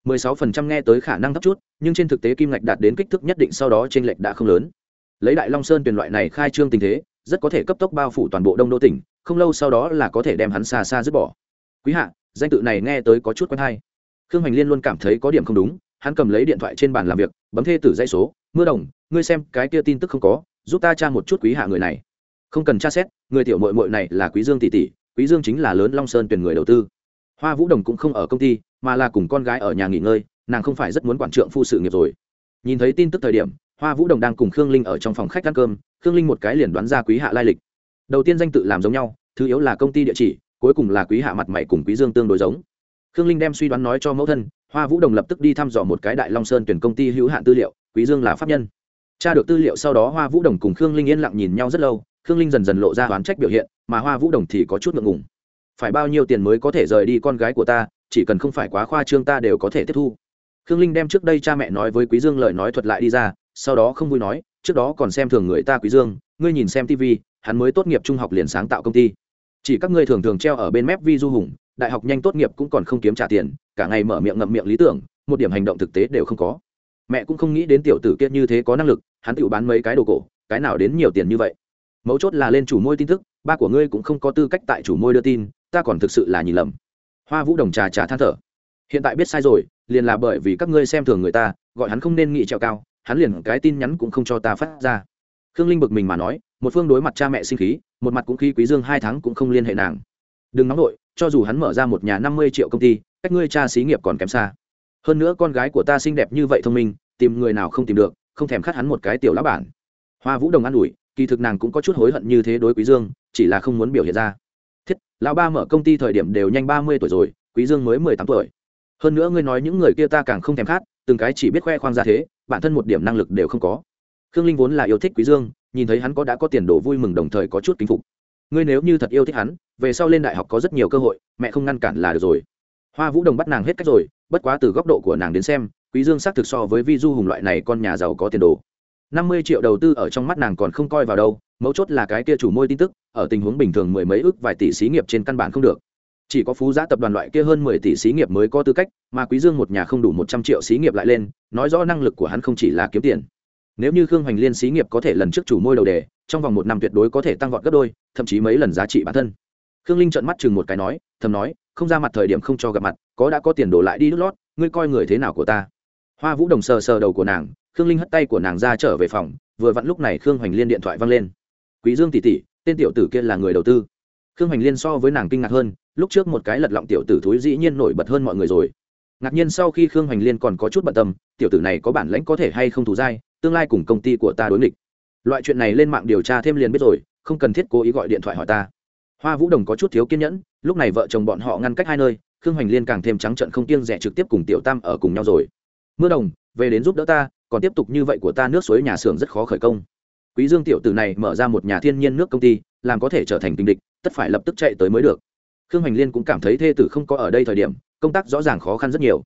mười sáu phần trăm nghe tới khả năng thấp chút nhưng trên thực tế kim ngạch đạt đến kích thước nhất định sau đó trên lệch đã không lớn. Lấy đại long sơn tuyển loại này khai trương tình thế rất có thể cấp tốc bao phủ toàn bộ đông đô tỉnh không lâu sau đó là có thể đem hắn xa xa dứt bỏ. Quý hạ danh tự này nghe tới có chút quen hay. Khương hoành liên luôn cảm thấy có điểm không đúng hắn cầm lấy điện thoại trên bàn làm việc, bấm thê tử dây số, mưa đồng, ngươi xem cái kia tin tức không có, giúp ta tra một chút quý hạ người này. Không cần tra xét, người tiểu mội mội này là quý dương tỷ tỷ, quý dương chính là lớn long sơn tuyển người đầu tư. Hoa vũ đồng cũng không ở công ty, mà là cùng con gái ở nhà nghỉ ngơi, nàng không phải rất muốn quản trượng phu sự nghiệp rồi. Nhìn thấy tin tức thời điểm, hoa vũ đồng đang cùng khương linh ở trong phòng khách ăn cơm, khương linh một cái liền đoán ra quý hạ lai lịch. Đầu tiên danh tự làm giống nhau, thứ yếu là công ty địa chỉ, cuối cùng là quý hạ mặt mày cùng quý dương tương đối giống. Khương linh đem suy đoán nói cho mẫu thân hoa vũ đồng lập tức đi thăm dò một cái đại long sơn tuyển công ty hữu hạn tư liệu, quý dương là pháp nhân. Tra được tư liệu sau đó hoa vũ đồng cùng khương linh yên lặng nhìn nhau rất lâu, khương linh dần dần lộ ra oán trách biểu hiện, mà hoa vũ đồng thì có chút ngượng ngùng. Phải bao nhiêu tiền mới có thể rời đi con gái của ta, chỉ cần không phải quá khoa trương ta đều có thể tiếp thu. Khương linh đem trước đây cha mẹ nói với quý dương lời nói thuật lại đi ra, sau đó không vui nói, trước đó còn xem thường người ta quý dương, ngươi nhìn xem tv hắn mới tốt nghiệp trung học liền sáng tạo công ty. Chỉ các ngươi thường thường treo ở bên mép vi du hùng đại học nhanh tốt nghiệp cũng còn không kiếm trả tiền, cả ngày mở miệng ngậm miệng lý tưởng, một điểm hành động thực tế đều không có. Mẹ cũng không nghĩ đến tiểu tử kia như thế có năng lực, hắn tự bán mấy cái đồ cổ, cái nào đến nhiều tiền như vậy. Mấu chốt là lên chủ môi tin tức, ba của ngươi cũng không có tư cách tại chủ môi đưa tin, ta còn thực sự là nhìn lầm. Hoa vũ đồng trà trà than thở. Hiện tại biết sai rồi, liền là bởi vì các ngươi xem thường người ta, gọi hắn không nên nghị trèo cao, hắn liền cái tin nhắn cũng không cho ta phát ra. Khương linh bực mình mà nói, một phương đối mặt cha mẹ sinh khí, một mặt cũng khi quý dương hai tháng cũng không liên hệ nàng. Đừng nóng nổi cho dù hắn mở ra một nhà năm mươi triệu công ty, cách ngươi cha xí nghiệp còn kém xa. Hơn nữa con gái của ta xinh đẹp như vậy thông minh, tìm người nào không tìm được, không thèm khát hắn một cái tiểu lá bản. Hoa vũ đồng an ủi, kỳ thực nàng cũng có chút hối hận như thế đối quý dương, chỉ là không muốn biểu hiện ra. Thiết, lão ba mở công ty thời điểm đều nhanh ba mươi tuổi rồi, quý dương mới mười tám tuổi. Hơn nữa ngươi nói những người kia ta càng không thèm khát, từng cái chỉ biết khoe khoang ra thế, bản thân một điểm năng lực đều không có. Khương linh vốn là yêu thích quý dương, nhìn thấy hắn có đã có tiền đồ vui mừng đồng thời có chút kính phục ngươi nếu như thật yêu thích hắn, về sau lên đại học có rất nhiều cơ hội, mẹ không ngăn cản là được rồi. Hoa vũ đồng bắt nàng hết cách rồi, bất quá từ góc độ của nàng đến xem, quý dương xác thực so với vi du hùng loại này con nhà giàu có tiền đồ. Năm mươi triệu đầu tư ở trong mắt nàng còn không coi vào đâu, mấu chốt là cái kia chủ môi tin tức, ở tình huống bình thường mười mấy ước vài tỷ xí nghiệp trên căn bản không được. Chỉ có phú giá tập đoàn loại kia hơn mười tỷ xí nghiệp mới có tư cách, mà quý dương một nhà không đủ một trăm triệu xí nghiệp lại lên, nói rõ năng lực của hắn không chỉ là kiếm tiền. Nếu như khương hoành liên xí nghiệp có thể lần trước chủ môi đầu đề, trong vòng một năm tuyệt đối có thể tăng vọt gấp đôi thậm chí mấy lần giá trị bản thân. Khương linh trợn mắt chừng một cái nói, thầm nói, không ra mặt thời điểm không cho gặp mặt, có đã có tiền đổ lại đi đút lót, ngươi coi người thế nào của ta? Hoa vũ đồng sờ sờ đầu của nàng, khương linh hất tay của nàng ra trở về phòng, vừa vặn lúc này khương hoành liên điện thoại văng lên. Quý dương tỷ tỷ, tên tiểu tử kia là người đầu tư. Khương hoành liên so với nàng kinh ngạc hơn, lúc trước một cái lật lọng tiểu tử thúi dĩ nhiên nổi bật hơn mọi người rồi. Ngạc nhiên sau khi khương hoành liên còn có chút bận tâm, tiểu tử này có bản lãnh có thể hay không thù dai, tương lai cùng công ty của ta đối nghịch. Loại chuyện này lên mạng điều tra thêm liền biết rồi không cần thiết cố ý gọi điện thoại hỏi ta. Hoa vũ đồng có chút thiếu kiên nhẫn, lúc này vợ chồng bọn họ ngăn cách hai nơi, khương hoành liên càng thêm trắng trận không kiêng rẻ trực tiếp cùng tiểu tam ở cùng nhau rồi. Mưa đồng, về đến giúp đỡ ta, còn tiếp tục như vậy của ta nước suối nhà xưởng rất khó khởi công. Quý dương tiểu tử này mở ra một nhà thiên nhiên nước công ty, làm có thể trở thành tình địch, tất phải lập tức chạy tới mới được. Khương hoành liên cũng cảm thấy thê tử không có ở đây thời điểm, công tác rõ ràng khó khăn rất nhiều.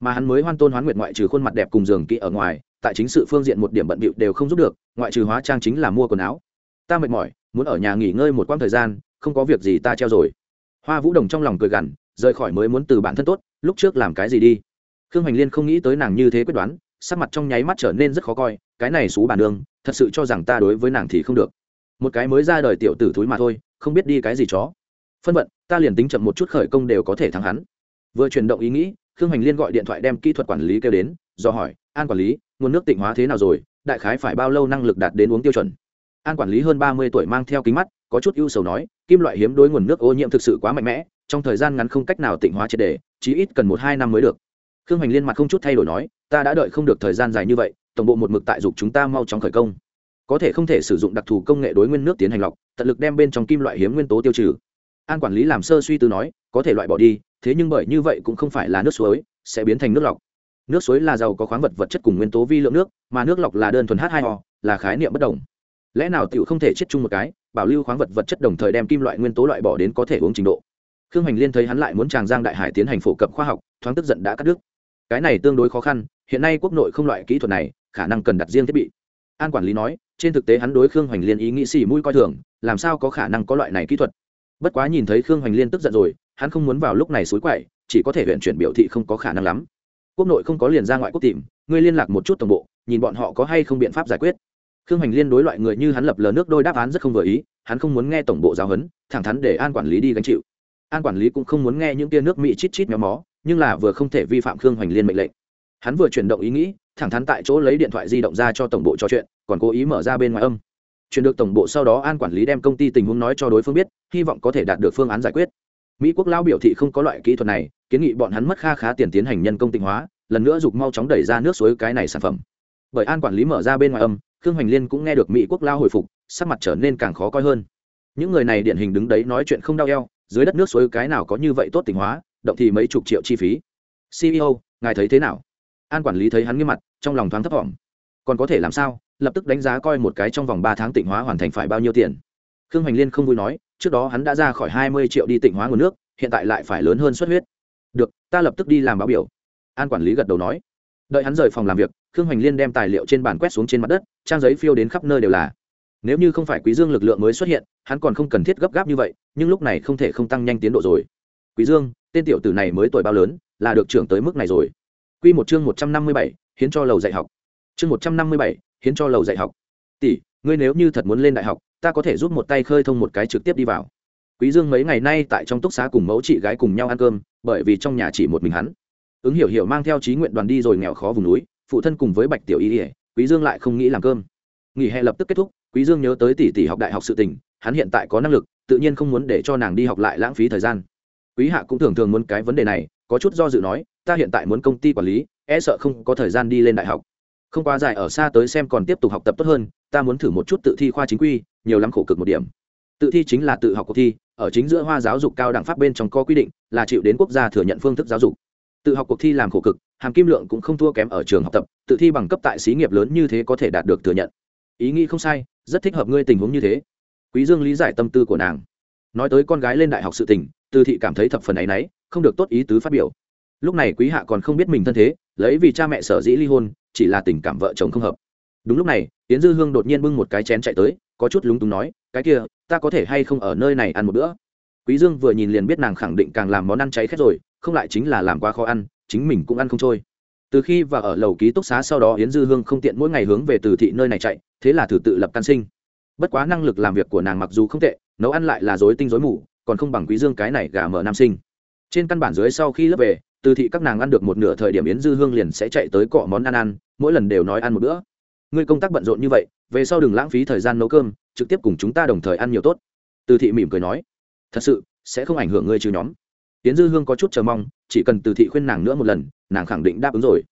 Mà hắn mới hoan tôn hoán nguyệt ngoại trừ khuôn mặt đẹp cùng giường kỹ ở ngoài, tại chính sự phương diện một điểm bận bịu đều không giúp được, ngoại trừ hóa trang chính là mua quần áo. Ta mệt mỏi muốn ở nhà nghỉ ngơi một quãng thời gian, không có việc gì ta treo rồi. Hoa vũ đồng trong lòng cười gằn, rời khỏi mới muốn từ bản thân tốt, lúc trước làm cái gì đi? Khương hoành liên không nghĩ tới nàng như thế quyết đoán, sắc mặt trong nháy mắt trở nên rất khó coi, cái này xú bản đường thật sự cho rằng ta đối với nàng thì không được. Một cái mới ra đời tiểu tử thúi mà thôi, không biết đi cái gì chó. Phân vận, ta liền tính chậm một chút khởi công đều có thể thắng hắn. Vừa chuyển động ý nghĩ, khương hoành liên gọi điện thoại đem kỹ thuật quản lý kêu đến, do hỏi, an quản lý, nguồn nước tịnh hóa thế nào rồi? Đại khái phải bao lâu năng lực đạt đến uống tiêu chuẩn? An quản lý hơn ba mươi tuổi mang theo kính mắt, có chút ưu sầu nói, kim loại hiếm đối nguồn nước ô nhiễm thực sự quá mạnh mẽ, trong thời gian ngắn không cách nào tịnh hóa triệt đề chí ít cần một hai năm mới được. Khương hoành liên mặt không chút thay đổi nói, ta đã đợi không được thời gian dài như vậy, tổng bộ một mực tại dục chúng ta mau chóng khởi công. Có thể không thể sử dụng đặc thù công nghệ đối nguyên nước tiến hành lọc, tận lực đem bên trong kim loại hiếm nguyên tố tiêu trừ. An quản lý làm sơ suy tư nói, có thể loại bỏ đi, thế nhưng bởi như vậy cũng không phải là nước suối, sẽ biến thành nước lọc. Nước suối là giàu có khoáng vật vật chất cùng nguyên tố vi lượng nước, mà nước lọc là đơn thuần h 2 o, là khái niệm bất đồng lẽ nào tiểu không thể chết chung một cái, bảo lưu khoáng vật vật chất đồng thời đem kim loại nguyên tố loại bỏ đến có thể uống trình độ. Khương hành liên thấy hắn lại muốn tràng giang đại hải tiến hành phổ cập khoa học, thoáng tức giận đã cắt đứt. Cái này tương đối khó khăn, hiện nay quốc nội không loại kỹ thuật này, khả năng cần đặt riêng thiết bị. An quản lý nói, trên thực tế hắn đối khương hoành liên ý nghĩ xì mũi coi thường, làm sao có khả năng có loại này kỹ thuật? Bất quá nhìn thấy khương hoành liên tức giận rồi, hắn không muốn vào lúc này xối quậy, chỉ có thể huyện chuyển biểu thị không có khả năng lắm. Quốc nội không có liền ra ngoại quốc tìm, ngươi liên lạc một chút tổng bộ, nhìn bọn họ có hay không biện pháp giải quyết khương hoành liên đối loại người như hắn lập lờ nước đôi đáp án rất không vừa ý, hắn không muốn nghe tổng bộ giáo huấn, thẳng thắn để an quản lý đi gánh chịu. An quản lý cũng không muốn nghe những tia nước mỹ chít chít méo mó, nhưng là vừa không thể vi phạm khương hoành liên mệnh lệnh. Hắn vừa chuyển động ý nghĩ, thẳng thắn tại chỗ lấy điện thoại di động ra cho tổng bộ trò chuyện, còn cố ý mở ra bên ngoài âm. Chuyển được tổng bộ sau đó an quản lý đem công ty tình huống nói cho đối phương biết, hy vọng có thể đạt được phương án giải quyết. Mỹ quốc lao biểu thị không có loại kỹ thuật này, kiến nghị bọn hắn mất kha khá tiền tiến hành nhân công tinh hóa, lần nữa dục mau chóng đẩy ra nước suối cái này sản phẩm. Bởi an quản lý mở ra bên ngoài âm khương hoành liên cũng nghe được mỹ quốc lao hồi phục, sắc mặt trở nên càng khó coi hơn. Những người này điển hình đứng đấy nói chuyện không đau eo, dưới đất nước suối cái nào có như vậy tốt tịnh hóa, động thì mấy chục triệu chi phí. Ceo ngài thấy thế nào? An quản lý thấy hắn nghiêm mặt, trong lòng thoáng thấp thỏm còn có thể làm sao? Lập tức đánh giá coi một cái trong vòng ba tháng tịnh hóa hoàn thành phải bao nhiêu tiền. Khương hoành liên không vui nói, trước đó hắn đã ra khỏi hai mươi triệu đi tịnh hóa nguồn nước, hiện tại lại phải lớn hơn xuất huyết. Được, ta lập tức đi làm báo biểu. An quản lý gật đầu nói. Đợi hắn rời phòng làm việc khương hoành liên đem tài liệu trên bàn quét xuống trên mặt đất trang giấy phiêu đến khắp nơi đều là. Nếu như không phải quý dương lực lượng mới xuất hiện hắn còn không cần thiết gấp gáp như vậy nhưng lúc này không thể không tăng nhanh tiến độ rồi. Quý dương tên tiểu tử này mới tuổi bao lớn là được trưởng tới mức này rồi. Quy một chương một trăm năm mươi bảy, hiến cho lầu dạy học. Chương một trăm năm mươi bảy, hiến cho lầu dạy học. Tỷ ngươi nếu như thật muốn lên đại học ta có thể giúp một tay khơi thông một cái trực tiếp đi vào. Quý dương mấy ngày nay tại trong túc xá cùng mẫu chị gái cùng nhau ăn cơm bởi vì trong nhà chỉ một mình hắn. Ứng hiểu hiểu mang theo trí nguyện đoàn đi rồi nghèo khó vùng núi phụ thân cùng với bạch tiểu y ỉa quý dương lại không nghĩ làm cơm. Nghỉ hè lập tức kết thúc, quý dương nhớ tới tỷ tỷ học đại học sự tình, hắn hiện tại có năng lực, tự nhiên không muốn để cho nàng đi học lại lãng phí thời gian. Quý hạ cũng thường thường muốn cái vấn đề này, có chút do dự nói, ta hiện tại muốn công ty quản lý e sợ không có thời gian đi lên đại học. Không quá dài ở xa tới xem còn tiếp tục học tập tốt hơn, ta muốn thử một chút tự thi khoa chính quy, nhiều lắm khổ cực một điểm. Tự thi chính là tự học cuộc thi, ở chính giữa hoa giáo dục cao đẳng pháp bên trong có quy định là chịu đến quốc gia thừa nhận phương thức giáo dục. Tự học cuộc thi làm khổ cực hàm kim lượng cũng không thua kém ở trường học tập, tự thi bằng cấp tại xí nghiệp lớn như thế có thể đạt được thừa nhận. Ý nghĩ không sai, rất thích hợp ngươi tình huống như thế. Quý dương lý giải tâm tư của nàng. Nói tới con gái lên đại học sự tình, từ thị cảm thấy thập phần ấy nấy không được tốt ý tứ phát biểu. Lúc này quý hạ còn không biết mình thân thế, lấy vì cha mẹ sở dĩ ly hôn, chỉ là tình cảm vợ chồng không hợp. Đúng lúc này tiến dư hương đột nhiên bưng một cái chén chạy tới, có chút lúng túng nói, cái kia, ta có thể hay không ở nơi này ăn một bữa? Quý dương vừa nhìn liền biết nàng khẳng định càng làm món ăn cháy khét rồi, không lại chính là làm quá khó ăn chính mình cũng ăn không trôi. Từ khi và ở lầu ký túc xá sau đó, yến dư hương không tiện mỗi ngày hướng về từ thị nơi này chạy, thế là thử tự lập can sinh. Bất quá năng lực làm việc của nàng mặc dù không tệ, nấu ăn lại là dối tinh dối mù, còn không bằng quý dương cái này gà mở nam sinh. Trên căn bản dưới sau khi lớp về, từ thị các nàng ăn được một nửa thời điểm yến dư hương liền sẽ chạy tới cọ món ăn ăn, mỗi lần đều nói ăn một bữa. Ngươi công tác bận rộn như vậy, về sau đừng lãng phí thời gian nấu cơm, trực tiếp cùng chúng ta đồng thời ăn nhiều tốt. Từ thị mỉm cười nói, thật sự, sẽ không ảnh hưởng ngươi trừ nhóm tiến dư hương có chút chờ mong, chỉ cần từ thị khuyên nàng nữa một lần, nàng khẳng định đáp ứng rồi.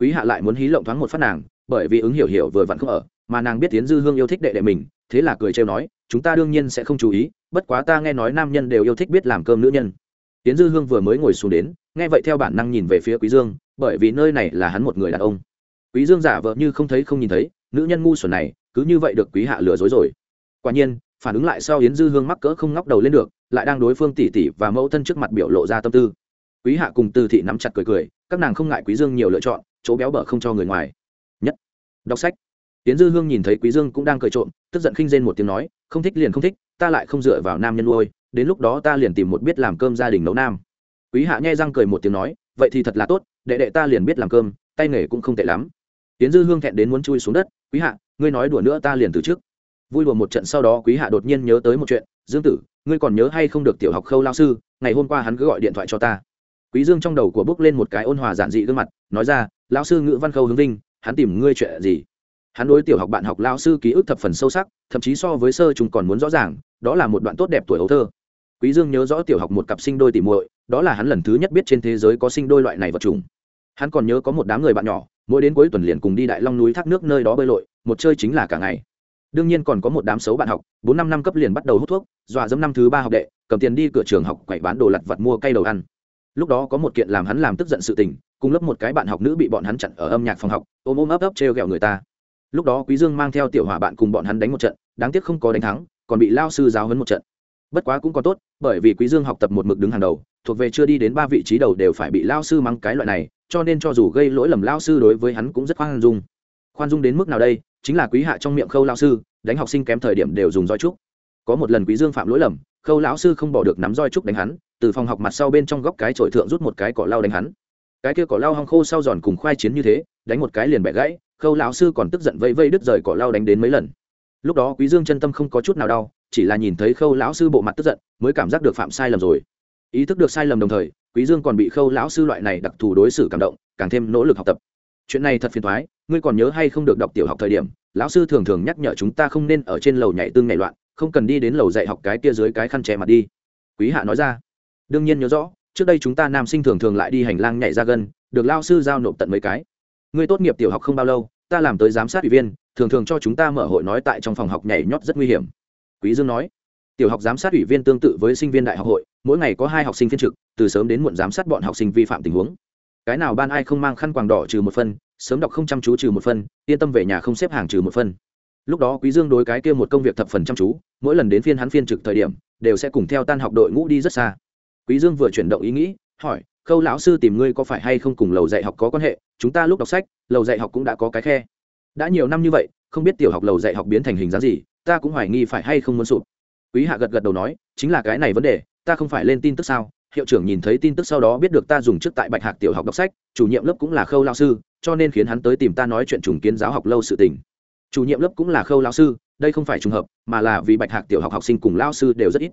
Quý hạ lại muốn hí lộng thoáng một phát nàng, bởi vì ứng hiểu hiểu vừa vặn không ở, mà nàng biết tiến dư hương yêu thích đệ đệ mình, thế là cười trêu nói, chúng ta đương nhiên sẽ không chú ý, bất quá ta nghe nói nam nhân đều yêu thích biết làm cơm nữ nhân. Tiến dư hương vừa mới ngồi xuống đến, nghe vậy theo bản năng nhìn về phía quý dương, bởi vì nơi này là hắn một người đàn ông. Quý dương giả vờ như không thấy không nhìn thấy, nữ nhân ngu xuẩn này, cứ như vậy được quý hạ lừa dối rồi. Quả nhiên, phản ứng lại sau yến dư hương mắc cỡ không ngóc đầu lên được lại đang đối phương tỉ tỉ và mẫu thân trước mặt biểu lộ ra tâm tư. Quý hạ cùng từ thị nắm chặt cười cười, các nàng không ngại quý dương nhiều lựa chọn, chỗ béo bở không cho người ngoài. Nhất. Đọc sách. Tiến dư hương nhìn thấy quý dương cũng đang cười trộm, tức giận khinh rên một tiếng nói, không thích liền không thích, ta lại không dựa vào nam nhân nuôi, đến lúc đó ta liền tìm một biết làm cơm gia đình nấu nam. Quý hạ nghe răng cười một tiếng nói, vậy thì thật là tốt, đệ đệ ta liền biết làm cơm, tay nghề cũng không tệ lắm. Tiến dư hương thẹn đến muốn chui xuống đất, quý hạ, ngươi nói đùa nữa ta liền từ trước vui đùa một trận sau đó quý hạ đột nhiên nhớ tới một chuyện, dương tử, ngươi còn nhớ hay không được tiểu học khâu lao sư, ngày hôm qua hắn cứ gọi điện thoại cho ta. Quý dương trong đầu của bước lên một cái ôn hòa giản dị gương mặt, nói ra, lão sư ngữ văn khâu hướng vinh, hắn tìm ngươi chuyện gì? Hắn đối tiểu học bạn học lao sư ký ức thập phần sâu sắc, thậm chí so với sơ chúng còn muốn rõ ràng, đó là một đoạn tốt đẹp tuổi ấu thơ. Quý dương nhớ rõ tiểu học một cặp sinh đôi tỉ muội, đó là hắn lần thứ nhất biết trên thế giới có sinh đôi loại này vật trùng hắn còn nhớ có một đám người bạn nhỏ, mỗi đến cuối tuần liền cùng đi đại long núi thác nước nơi đó bơi lội, một chơi chính là cả ngày đương nhiên còn có một đám xấu bạn học, bốn năm năm cấp liền bắt đầu hút thuốc, dọa dẫm năm thứ ba học đệ, cầm tiền đi cửa trường học quậy bán đồ lặt vặt mua cây đầu ăn. Lúc đó có một kiện làm hắn làm tức giận sự tình, cùng lớp một cái bạn học nữ bị bọn hắn chặn ở âm nhạc phòng học, ôm ôm ấp ấp trêu ghẹo người ta. Lúc đó quý dương mang theo tiểu hỏa bạn cùng bọn hắn đánh một trận, đáng tiếc không có đánh thắng, còn bị lao sư giáo huấn một trận. Bất quá cũng còn tốt, bởi vì quý dương học tập một mực đứng hàng đầu, thuộc về chưa đi đến ba vị trí đầu đều phải bị lao sư mắng cái loại này, cho nên cho dù gây lỗi lầm lao sư đối với hắn cũng rất khoan dung. Khoan dung đến mức nào đây chính là quý hạ trong miệng khâu lao sư, đánh học sinh kém thời điểm đều dùng roi trúc. Có một lần quý dương phạm lỗi lầm, khâu lão sư không bỏ được nắm roi trúc đánh hắn, từ phòng học mặt sau bên trong góc cái chổi thượng rút một cái cỏ lau đánh hắn. Cái kia cỏ lau hong khô sau giòn cùng khoai chiến như thế, đánh một cái liền bẻ gãy, khâu lão sư còn tức giận vây vây đứt rời cỏ lau đánh đến mấy lần. Lúc đó quý dương chân tâm không có chút nào đau, chỉ là nhìn thấy khâu lão sư bộ mặt tức giận, mới cảm giác được phạm sai lầm rồi. Ý thức được sai lầm đồng thời, quý dương còn bị khâu lão sư loại này đặc thù đối xử cảm động, càng thêm nỗ lực học tập chuyện này thật phiền toái ngươi còn nhớ hay không được đọc tiểu học thời điểm, lão sư thường thường nhắc nhở chúng ta không nên ở trên lầu nhảy tương nhảy loạn, không cần đi đến lầu dạy học cái kia dưới cái khăn che mặt đi. Quý hạ nói ra. Đương nhiên nhớ rõ, trước đây chúng ta nam sinh thường thường lại đi hành lang nhảy ra gần được lao sư giao nộp tận mấy cái. Ngươi tốt nghiệp tiểu học không bao lâu, ta làm tới giám sát ủy viên, thường thường cho chúng ta mở hội nói tại trong phòng học nhảy nhót rất nguy hiểm. Quý dương nói. Tiểu học giám sát ủy viên tương tự với sinh viên đại học hội, mỗi ngày có hai học sinh phiên trực, từ sớm đến muộn giám sát bọn học sinh vi phạm tình huống cái nào ban ai không mang khăn quàng đỏ trừ một phân, sớm đọc không chăm chú trừ một phân, yên tâm về nhà không xếp hàng trừ một phân. Lúc đó quý dương đối cái kia một công việc thập phần chăm chú, mỗi lần đến phiên hắn phiên trực thời điểm, đều sẽ cùng theo tan học đội ngũ đi rất xa. Quý dương vừa chuyển động ý nghĩ, hỏi, khâu lão sư tìm ngươi có phải hay không cùng lầu dạy học có quan hệ? Chúng ta lúc đọc sách, lầu dạy học cũng đã có cái khe. Đã nhiều năm như vậy, không biết tiểu học lầu dạy học biến thành hình dáng gì, ta cũng hoài nghi phải hay không muốn sụp. Quý hạ gật gật đầu nói, chính là cái này vấn đề, ta không phải lên tin tức sao? Hiệu trưởng nhìn thấy tin tức sau đó biết được ta dùng trước tại bạch hạc tiểu học đọc sách, chủ nhiệm lớp cũng là khâu lao sư, cho nên khiến hắn tới tìm ta nói chuyện trùng kiến giáo học lâu sự tình. Chủ nhiệm lớp cũng là khâu lao sư, đây không phải trùng hợp, mà là vì bạch hạc tiểu học học sinh cùng lao sư đều rất ít.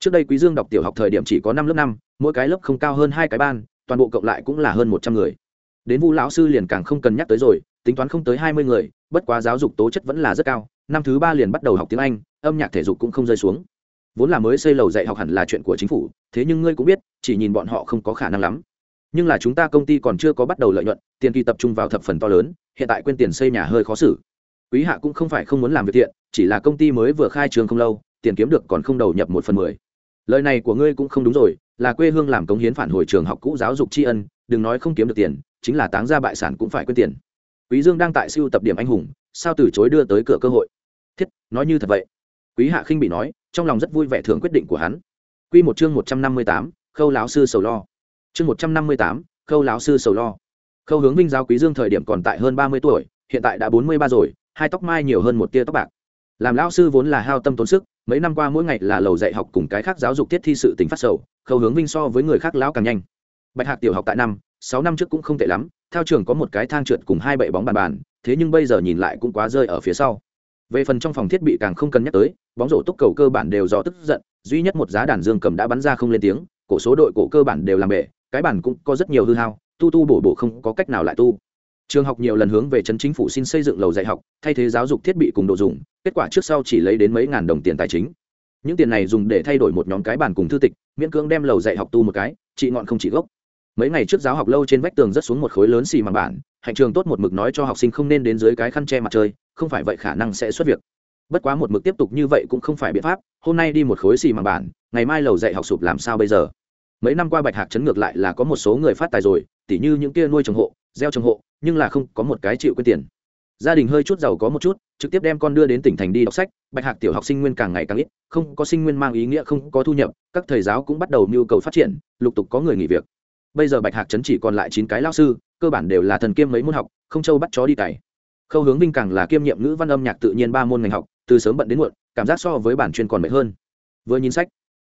Trước đây quý dương đọc tiểu học thời điểm chỉ có năm lớp năm, mỗi cái lớp không cao hơn hai cái ban, toàn bộ cộng lại cũng là hơn một trăm người. Đến vu lão sư liền càng không cần nhắc tới rồi, tính toán không tới hai mươi người, bất quá giáo dục tố chất vẫn là rất cao, năm thứ ba liền bắt đầu học tiếng anh, âm nhạc thể dục cũng không rơi xuống vốn là mới xây lầu dạy học hẳn là chuyện của chính phủ, thế nhưng ngươi cũng biết, chỉ nhìn bọn họ không có khả năng lắm. Nhưng là chúng ta công ty còn chưa có bắt đầu lợi nhuận, tiền kỳ tập trung vào thập phần to lớn, hiện tại quên tiền xây nhà hơi khó xử. Quý hạ cũng không phải không muốn làm việc thiện, chỉ là công ty mới vừa khai trường không lâu, tiền kiếm được còn không đầu nhập một phần mười. Lời này của ngươi cũng không đúng rồi, là quê hương làm cống hiến phản hồi trường học cũ giáo dục tri ân, đừng nói không kiếm được tiền, chính là táng ra bại sản cũng phải quên tiền. Quý dương đang tại siêu tập điểm anh hùng, sao từ chối đưa tới cửa cơ hội? Thiết, nói như thật vậy. Quý hạ khinh bị nói trong lòng rất vui vẻ thưởng quyết định của hắn. Quy một chương một trăm năm mươi tám, khâu lão sư sầu lo. Chương một trăm năm mươi tám, khâu lão sư sầu lo. Khâu hướng vinh giáo quý dương thời điểm còn tại hơn ba mươi tuổi hiện tại đã bốn mươi ba rồi hai tóc mai nhiều hơn một tia tóc bạc. Làm lão sư vốn là hao tâm tốn sức mấy năm qua mỗi ngày là lầu dạy học cùng cái khác giáo dục tiết thi sự tình phát sầu khâu hướng vinh so với người khác lão càng nhanh. Bạch hạc tiểu học tại năm sáu năm trước cũng không tệ lắm theo trường có một cái thang trượt cùng hai bệ bóng bàn bàn thế nhưng bây giờ nhìn lại cũng quá rơi ở phía sau về phần trong phòng thiết bị càng không cần nhắc tới, bóng rổ túc cầu cơ bản đều do tức giận, duy nhất một giá đàn dương cầm đã bắn ra không lên tiếng, cổ số đội cổ cơ bản đều làm bể, cái bản cũng có rất nhiều hư hao, tu tu bổ bổ không có cách nào lại tu. Trường học nhiều lần hướng về trấn chính phủ xin xây dựng lầu dạy học, thay thế giáo dục thiết bị cùng đồ dùng, kết quả trước sau chỉ lấy đến mấy ngàn đồng tiền tài chính. Những tiền này dùng để thay đổi một nhóm cái bản cùng thư tịch, miễn cưỡng đem lầu dạy học tu một cái, chị ngọn không chỉ gốc. Mấy ngày trước giáo học lâu trên vách tường rất xuống một khối lớn xì màng bản, hạnh trường tốt một mực nói cho học sinh không nên đến dưới cái khăn che mặt trời không phải vậy khả năng sẽ xuất việc. Bất quá một mực tiếp tục như vậy cũng không phải biện pháp, hôm nay đi một khối xì màng bản, ngày mai lầu dạy học sụp làm sao bây giờ? Mấy năm qua bạch hạc chấn ngược lại là có một số người phát tài rồi, tỉ như những kia nuôi trồng hộ, gieo trồng hộ, nhưng là không có một cái chịu quyết tiền. Gia đình hơi chút giàu có một chút, trực tiếp đem con đưa đến tỉnh thành đi đọc sách, bạch hạc tiểu học sinh nguyên càng ngày càng ít, không có sinh nguyên mang ý nghĩa, không có thu nhập, các thầy giáo cũng bắt đầu nhu cầu phát triển, lục tục có người nghỉ việc. Bây giờ bạch hạc trấn chỉ còn lại chín cái lao sư, cơ bản đều là thần kiêm mấy môn học, không châu bắt chó đi cày khâu hướng vinh càng là kiêm nhiệm ngữ văn âm nhạc tự nhiên ba môn ngành học, từ sớm bận đến muộn, cảm giác so với bản chuyên còn mệt hơn. Vừa nhìn sách,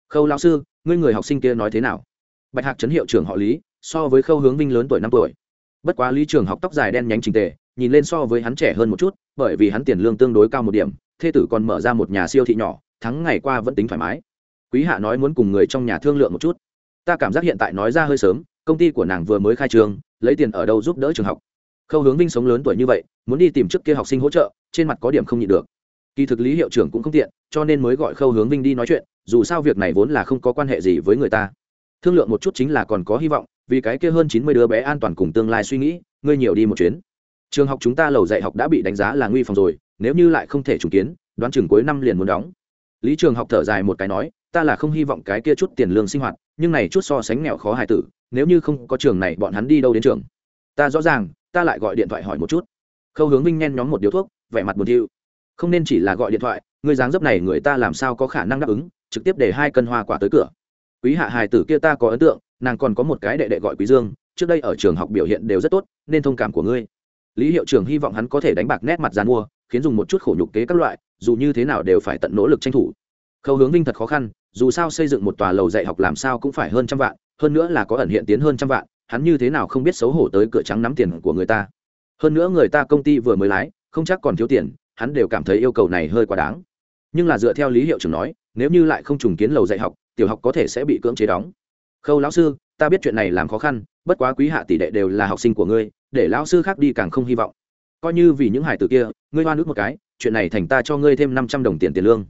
khâu lao sư, ngươi người học sinh kia nói thế nào? Bạch hạc chấn hiệu trưởng họ lý, so với khâu hướng vinh lớn tuổi năm tuổi. Bất quá lý trường học tóc dài đen nhánh trình tề, nhìn lên so với hắn trẻ hơn một chút, bởi vì hắn tiền lương tương đối cao một điểm, thê tử còn mở ra một nhà siêu thị nhỏ thắng ngày qua vẫn tính thoải mái. Quý hạ nói muốn cùng người trong nhà thương lượng một chút. Ta cảm giác hiện tại nói ra hơi sớm, công ty của nàng vừa mới khai trường, lấy tiền ở đâu giúp đỡ trường học khâu hướng vinh sống lớn tuổi như vậy, muốn đi tìm trước kia học sinh hỗ trợ, trên mặt có điểm không nhịn được. Kỳ thực lý hiệu trưởng cũng không tiện, cho nên mới gọi khâu hướng vinh đi nói chuyện, dù sao việc này vốn là không có quan hệ gì với người ta. Thương lượng một chút chính là còn có hy vọng, vì cái kia hơn chín mươi đứa bé an toàn cùng tương lai suy nghĩ, ngươi nhiều đi một chuyến. Trường học chúng ta lầu dạy học đã bị đánh giá là nguy phòng rồi, nếu như lại không thể trùng kiến, đoán chừng cuối năm liền muốn đóng. Lý trường học thở dài một cái nói, ta là không hy vọng cái kia chút tiền lương sinh hoạt, nhưng này chút so sánh nghèo khó hài tử, nếu như không có trường này bọn hắn đi đâu đến trường. Ta rõ ràng ta lại gọi điện thoại hỏi một chút. Khâu hướng vinh nhen nhóm một điếu thuốc, vẻ mặt buồn thiu. Không nên chỉ là gọi điện thoại người dáng dấp này người ta làm sao có khả năng đáp ứng, trực tiếp để hai cân hoa quả tới cửa. Quý hạ hài tử kia ta có ấn tượng, nàng còn có một cái đệ đệ gọi quý dương, trước đây ở trường học biểu hiện đều rất tốt, nên thông cảm của ngươi. Lý hiệu trưởng hy vọng hắn có thể đánh bạc nét mặt dàn mua, khiến dùng một chút khổ nhục kế các loại, dù như thế nào đều phải tận nỗ lực tranh thủ. Khâu hướng vinh thật khó khăn, dù sao xây dựng một tòa lầu dạy học làm sao cũng phải hơn trăm vạn, hơn nữa là có ẩn hiện tiến hơn trăm vạn hắn như thế nào không biết xấu hổ tới cửa trắng nắm tiền của người ta. Hơn nữa người ta công ty vừa mới lái, không chắc còn thiếu tiền, hắn đều cảm thấy yêu cầu này hơi quá đáng. Nhưng là dựa theo lý hiệu trưởng nói, nếu như lại không trùng kiến lầu dạy học, tiểu học có thể sẽ bị cưỡng chế đóng. Khâu lão sư, ta biết chuyện này làm khó khăn, bất quá quý hạ tỷ đệ đều là học sinh của ngươi, để lão sư khác đi càng không hy vọng. Coi như vì những hải tử kia, ngươi hoa nước một cái, chuyện này thành ta cho ngươi thêm năm trăm đồng tiền tiền lương.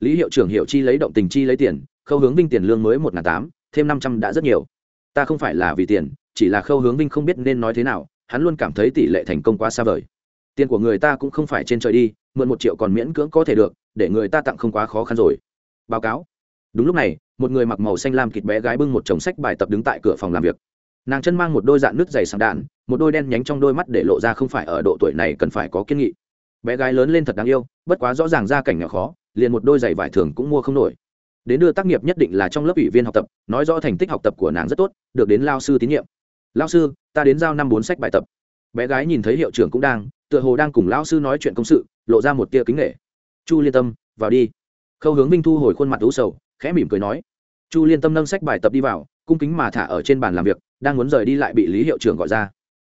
Lý hiệu trưởng hiệu chi lấy động tình chi lấy tiền, khâu hướng vinh tiền lương mới một ngàn tám, thêm năm trăm đã rất nhiều. Ta không phải là vì tiền chỉ là khâu hướng vinh không biết nên nói thế nào, hắn luôn cảm thấy tỷ lệ thành công quá xa vời. Tiền của người ta cũng không phải trên trời đi, mượn một triệu còn miễn cưỡng có thể được, để người ta tặng không quá khó khăn rồi. Báo cáo. Đúng lúc này, một người mặc màu xanh lam kịt bé gái bưng một chồng sách bài tập đứng tại cửa phòng làm việc. Nàng chân mang một đôi dạng nước dày sàng đạn, một đôi đen nhánh trong đôi mắt để lộ ra không phải ở độ tuổi này cần phải có kiên nghị. Bé gái lớn lên thật đáng yêu, bất quá rõ ràng ra cảnh nhỏ khó, liền một đôi giày vải thường cũng mua không nổi. Đến đưa tác nghiệp nhất định là trong lớp ủy viên học tập, nói rõ thành tích học tập của nàng rất tốt, được đến lao sư tín nhiệm lao sư, ta đến giao năm bốn sách bài tập. Bé gái nhìn thấy hiệu trưởng cũng đang, tựa hồ đang cùng lao sư nói chuyện công sự, lộ ra một tia kính nghệ chu liên tâm, vào đi. Khâu hướng vinh thu hồi khuôn mặt u sầu, khẽ mỉm cười nói. Chu liên tâm nâng sách bài tập đi vào, cung kính mà thả ở trên bàn làm việc, đang muốn rời đi lại bị lý hiệu trưởng gọi ra.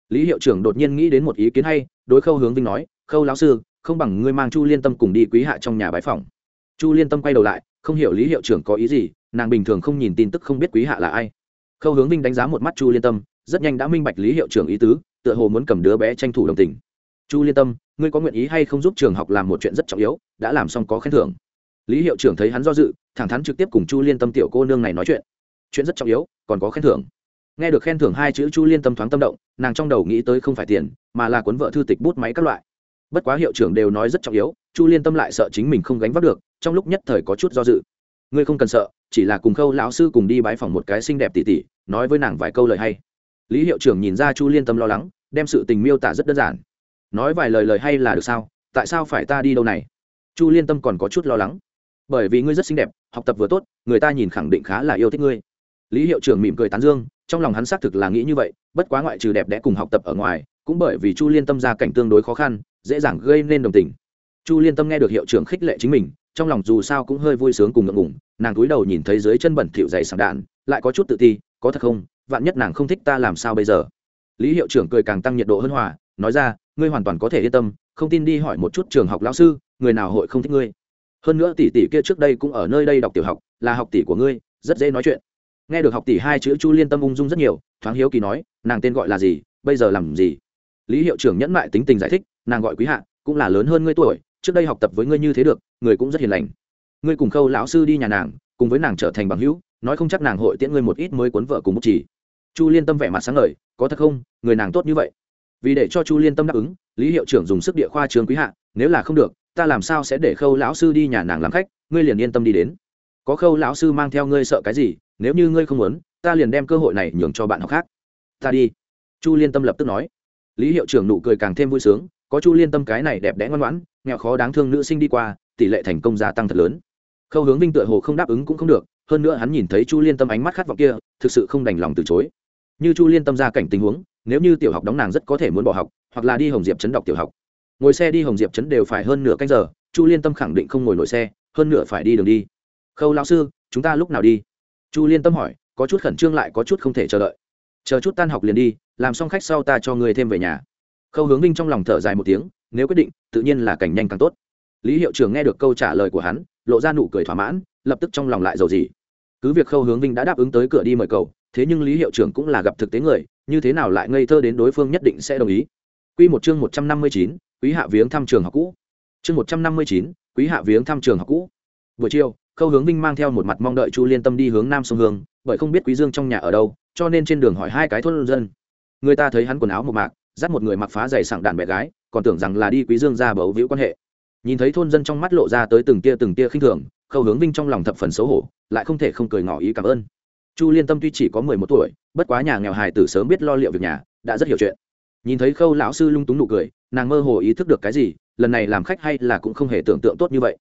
Lý hiệu trưởng đột nhiên nghĩ đến một ý kiến hay, đối khâu hướng vinh nói, khâu lão sư, không bằng ngươi mang chu liên tâm cùng đi quý hạ trong nhà bái phòng chu liên tâm quay đầu lại, không hiểu lý hiệu trưởng có ý gì, nàng bình thường không nhìn tin tức không biết quý hạ là ai. Khâu hướng vinh đánh giá một mắt chu liên tâm rất nhanh đã minh bạch lý hiệu trưởng ý tứ, tựa hồ muốn cầm đứa bé tranh thủ đồng tình. Chu liên tâm, ngươi có nguyện ý hay không giúp trường học làm một chuyện rất trọng yếu, đã làm xong có khen thưởng. Lý hiệu trưởng thấy hắn do dự, thẳng thắn trực tiếp cùng chu liên tâm tiểu cô nương này nói chuyện. Chuyện rất trọng yếu, còn có khen thưởng. Nghe được khen thưởng hai chữ chu liên tâm thoáng tâm động, nàng trong đầu nghĩ tới không phải tiền, mà là cuốn vợ thư tịch bút máy các loại. Bất quá hiệu trưởng đều nói rất trọng yếu, chu liên tâm lại sợ chính mình không gánh vác được, trong lúc nhất thời có chút do dự. Ngươi không cần sợ, chỉ là cùng khâu lão sư cùng đi bái phòng một cái xinh đẹp tỉ tỉ nói với nàng vài câu lời hay lý hiệu trưởng nhìn ra chu liên tâm lo lắng, đem sự tình miêu tả rất đơn giản. Nói vài lời lời hay là được sao? Tại sao phải ta đi đâu này? Chu liên tâm còn có chút lo lắng. Bởi vì ngươi rất xinh đẹp, học tập vừa tốt, người ta nhìn khẳng định khá là yêu thích ngươi. Lý hiệu trưởng mỉm cười tán dương, trong lòng hắn xác thực là nghĩ như vậy, bất quá ngoại trừ đẹp đẽ cùng học tập ở ngoài, cũng bởi vì chu liên tâm ra cảnh tương đối khó khăn, dễ dàng gây nên đồng tình. Chu liên tâm nghe được hiệu trưởng khích lệ chính mình, trong lòng dù sao cũng hơi vui sướng cùng ngượng ngủng nàng cúi đầu nhìn thấy dưới chân bẩn thỉu dày sảng đạn, lại có chút tự ti, có thật không? Vạn nhất nàng không thích ta làm sao bây giờ? Lý hiệu trưởng cười càng tăng nhiệt độ hơn hòa, nói ra, ngươi hoàn toàn có thể yên tâm, không tin đi hỏi một chút trường học lão sư, người nào hội không thích ngươi. Hơn nữa tỷ tỷ kia trước đây cũng ở nơi đây đọc tiểu học, là học tỷ của ngươi, rất dễ nói chuyện. Nghe được học tỷ hai chữ chu liên tâm ung dung rất nhiều, thoáng hiếu kỳ nói, nàng tên gọi là gì, bây giờ làm gì? Lý hiệu trưởng nhẫn mại tính tình giải thích, nàng gọi quý hạ, cũng là lớn hơn ngươi tuổi, trước đây học tập với ngươi như thế được, người cũng rất hiền lành. Ngươi cùng khâu lão sư đi nhà nàng, cùng với nàng trở thành bằng hữu, nói không chắc nàng hội tiễn ngươi một ít mới cuốn vợ cùng bút chỉ chu liên tâm vẻ mặt sáng ngời, có thật không? Người nàng tốt như vậy. Vì để cho chu liên tâm đáp ứng, lý hiệu trưởng dùng sức địa khoa trường quý hạ, nếu là không được, ta làm sao sẽ để khâu lão sư đi nhà nàng làm khách, ngươi liền yên tâm đi đến. Có khâu lão sư mang theo ngươi sợ cái gì, nếu như ngươi không muốn, ta liền đem cơ hội này nhường cho bạn học khác. Ta đi. Chu liên tâm lập tức nói. Lý hiệu trưởng nụ cười càng thêm vui sướng, có chu liên tâm cái này đẹp đẽ ngoan ngoãn, nghèo khó đáng thương nữ sinh đi qua, tỷ lệ thành công gia tăng thật lớn. Khâu hướng vinh tựa hồ không đáp ứng cũng không được, hơn nữa hắn nhìn thấy chu liên tâm ánh mắt khát vọng kia, thực sự không đành lòng từ chối như chu liên tâm ra cảnh tình huống, nếu như tiểu học đóng nàng rất có thể muốn bỏ học, hoặc là đi hồng diệp chấn đọc tiểu học. Ngồi xe đi hồng diệp chấn đều phải hơn nửa canh giờ, chu liên tâm khẳng định không ngồi nổi xe, hơn nửa phải đi đường đi. Khâu lão sư, chúng ta lúc nào đi? Chu liên tâm hỏi, có chút khẩn trương lại có chút không thể chờ đợi. Chờ chút tan học liền đi, làm xong khách sau ta cho người thêm về nhà. Khâu hướng vinh trong lòng thở dài một tiếng, nếu quyết định, tự nhiên là cảnh nhanh càng tốt. Lý hiệu trưởng nghe được câu trả lời của hắn, lộ ra nụ cười thỏa mãn, lập tức trong lòng lại giàu gì cứ việc khâu hướng vinh đã đáp ứng tới cửa đi mời cầu thế nhưng lý hiệu trưởng cũng là gặp thực tế người như thế nào lại ngây thơ đến đối phương nhất định sẽ đồng ý Quy một chương một trăm năm mươi chín, quý hạ viếng thăm trường học cũ. Chương một trăm năm mươi chín, quý hạ viếng thăm trường học cũ. Buổi chiều, Khâu Hướng Vinh mang theo một mặt mong đợi Chu Liên Tâm đi hướng Nam sông Hương, bởi không biết Quý Dương trong nhà ở đâu, cho nên trên đường hỏi hai cái thôn dân. Người ta thấy hắn quần áo một mạc, dắt một người mặc phá giày sảng đàn bé gái, còn tưởng rằng là đi Quý Dương ra bấu víu quan hệ. Nhìn thấy thôn dân trong mắt lộ ra tới từng tia từng tia khinh thường, Khâu Hướng Vinh trong lòng thập phần xấu hổ, lại không thể không cười ngỏ ý cảm ơn. Chu Liên Tâm tuy chỉ có mười một tuổi, bất quá nhà nghèo hài tử sớm biết lo liệu việc nhà, đã rất hiểu chuyện. Nhìn thấy khâu lão sư lung túng nụ cười nàng mơ hồ ý thức được cái gì lần này làm khách hay là cũng không hề tưởng tượng tốt như vậy.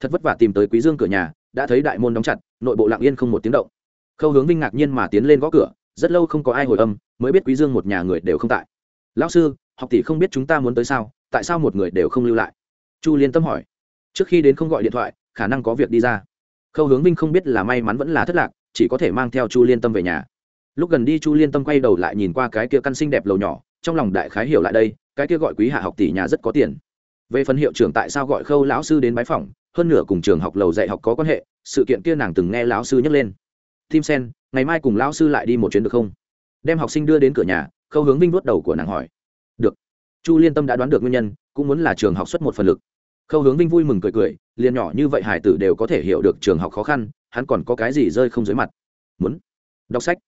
Thật vất vả tìm tới quý dương cửa nhà đã thấy đại môn đóng chặt nội bộ lặng yên không một tiếng động. Khâu hướng vinh ngạc nhiên mà tiến lên gõ cửa rất lâu không có ai hồi âm mới biết quý dương một nhà người đều không tại. Lão sư học tỷ không biết chúng ta muốn tới sao tại sao một người đều không lưu lại? Chu liên tâm hỏi. Trước khi đến không gọi điện thoại khả năng có việc đi ra. Khâu hướng vinh không biết là may mắn vẫn là thất lạc chỉ có thể mang theo chu liên tâm về nhà. Lúc gần đi chu liên tâm quay đầu lại nhìn qua cái kia căn xinh đẹp lầu nhỏ, trong lòng đại khái hiểu lại đây, cái kia gọi quý hạ học tỷ nhà rất có tiền. Về phần hiệu trưởng tại sao gọi khâu lão sư đến bái phòng hơn nửa cùng trường học lầu dạy học có quan hệ, sự kiện kia nàng từng nghe lão sư nhắc lên. Tim sen, ngày mai cùng lão sư lại đi một chuyến được không? Đem học sinh đưa đến cửa nhà, khâu hướng vinh vuốt đầu của nàng hỏi. Được. Chu liên tâm đã đoán được nguyên nhân, cũng muốn là trường học xuất một phần lực. Khâu hướng vinh vui mừng cười cười, liền nhỏ như vậy hải tử đều có thể hiểu được trường học khó khăn hắn còn có cái gì rơi không dưới mặt. Muốn đọc sách.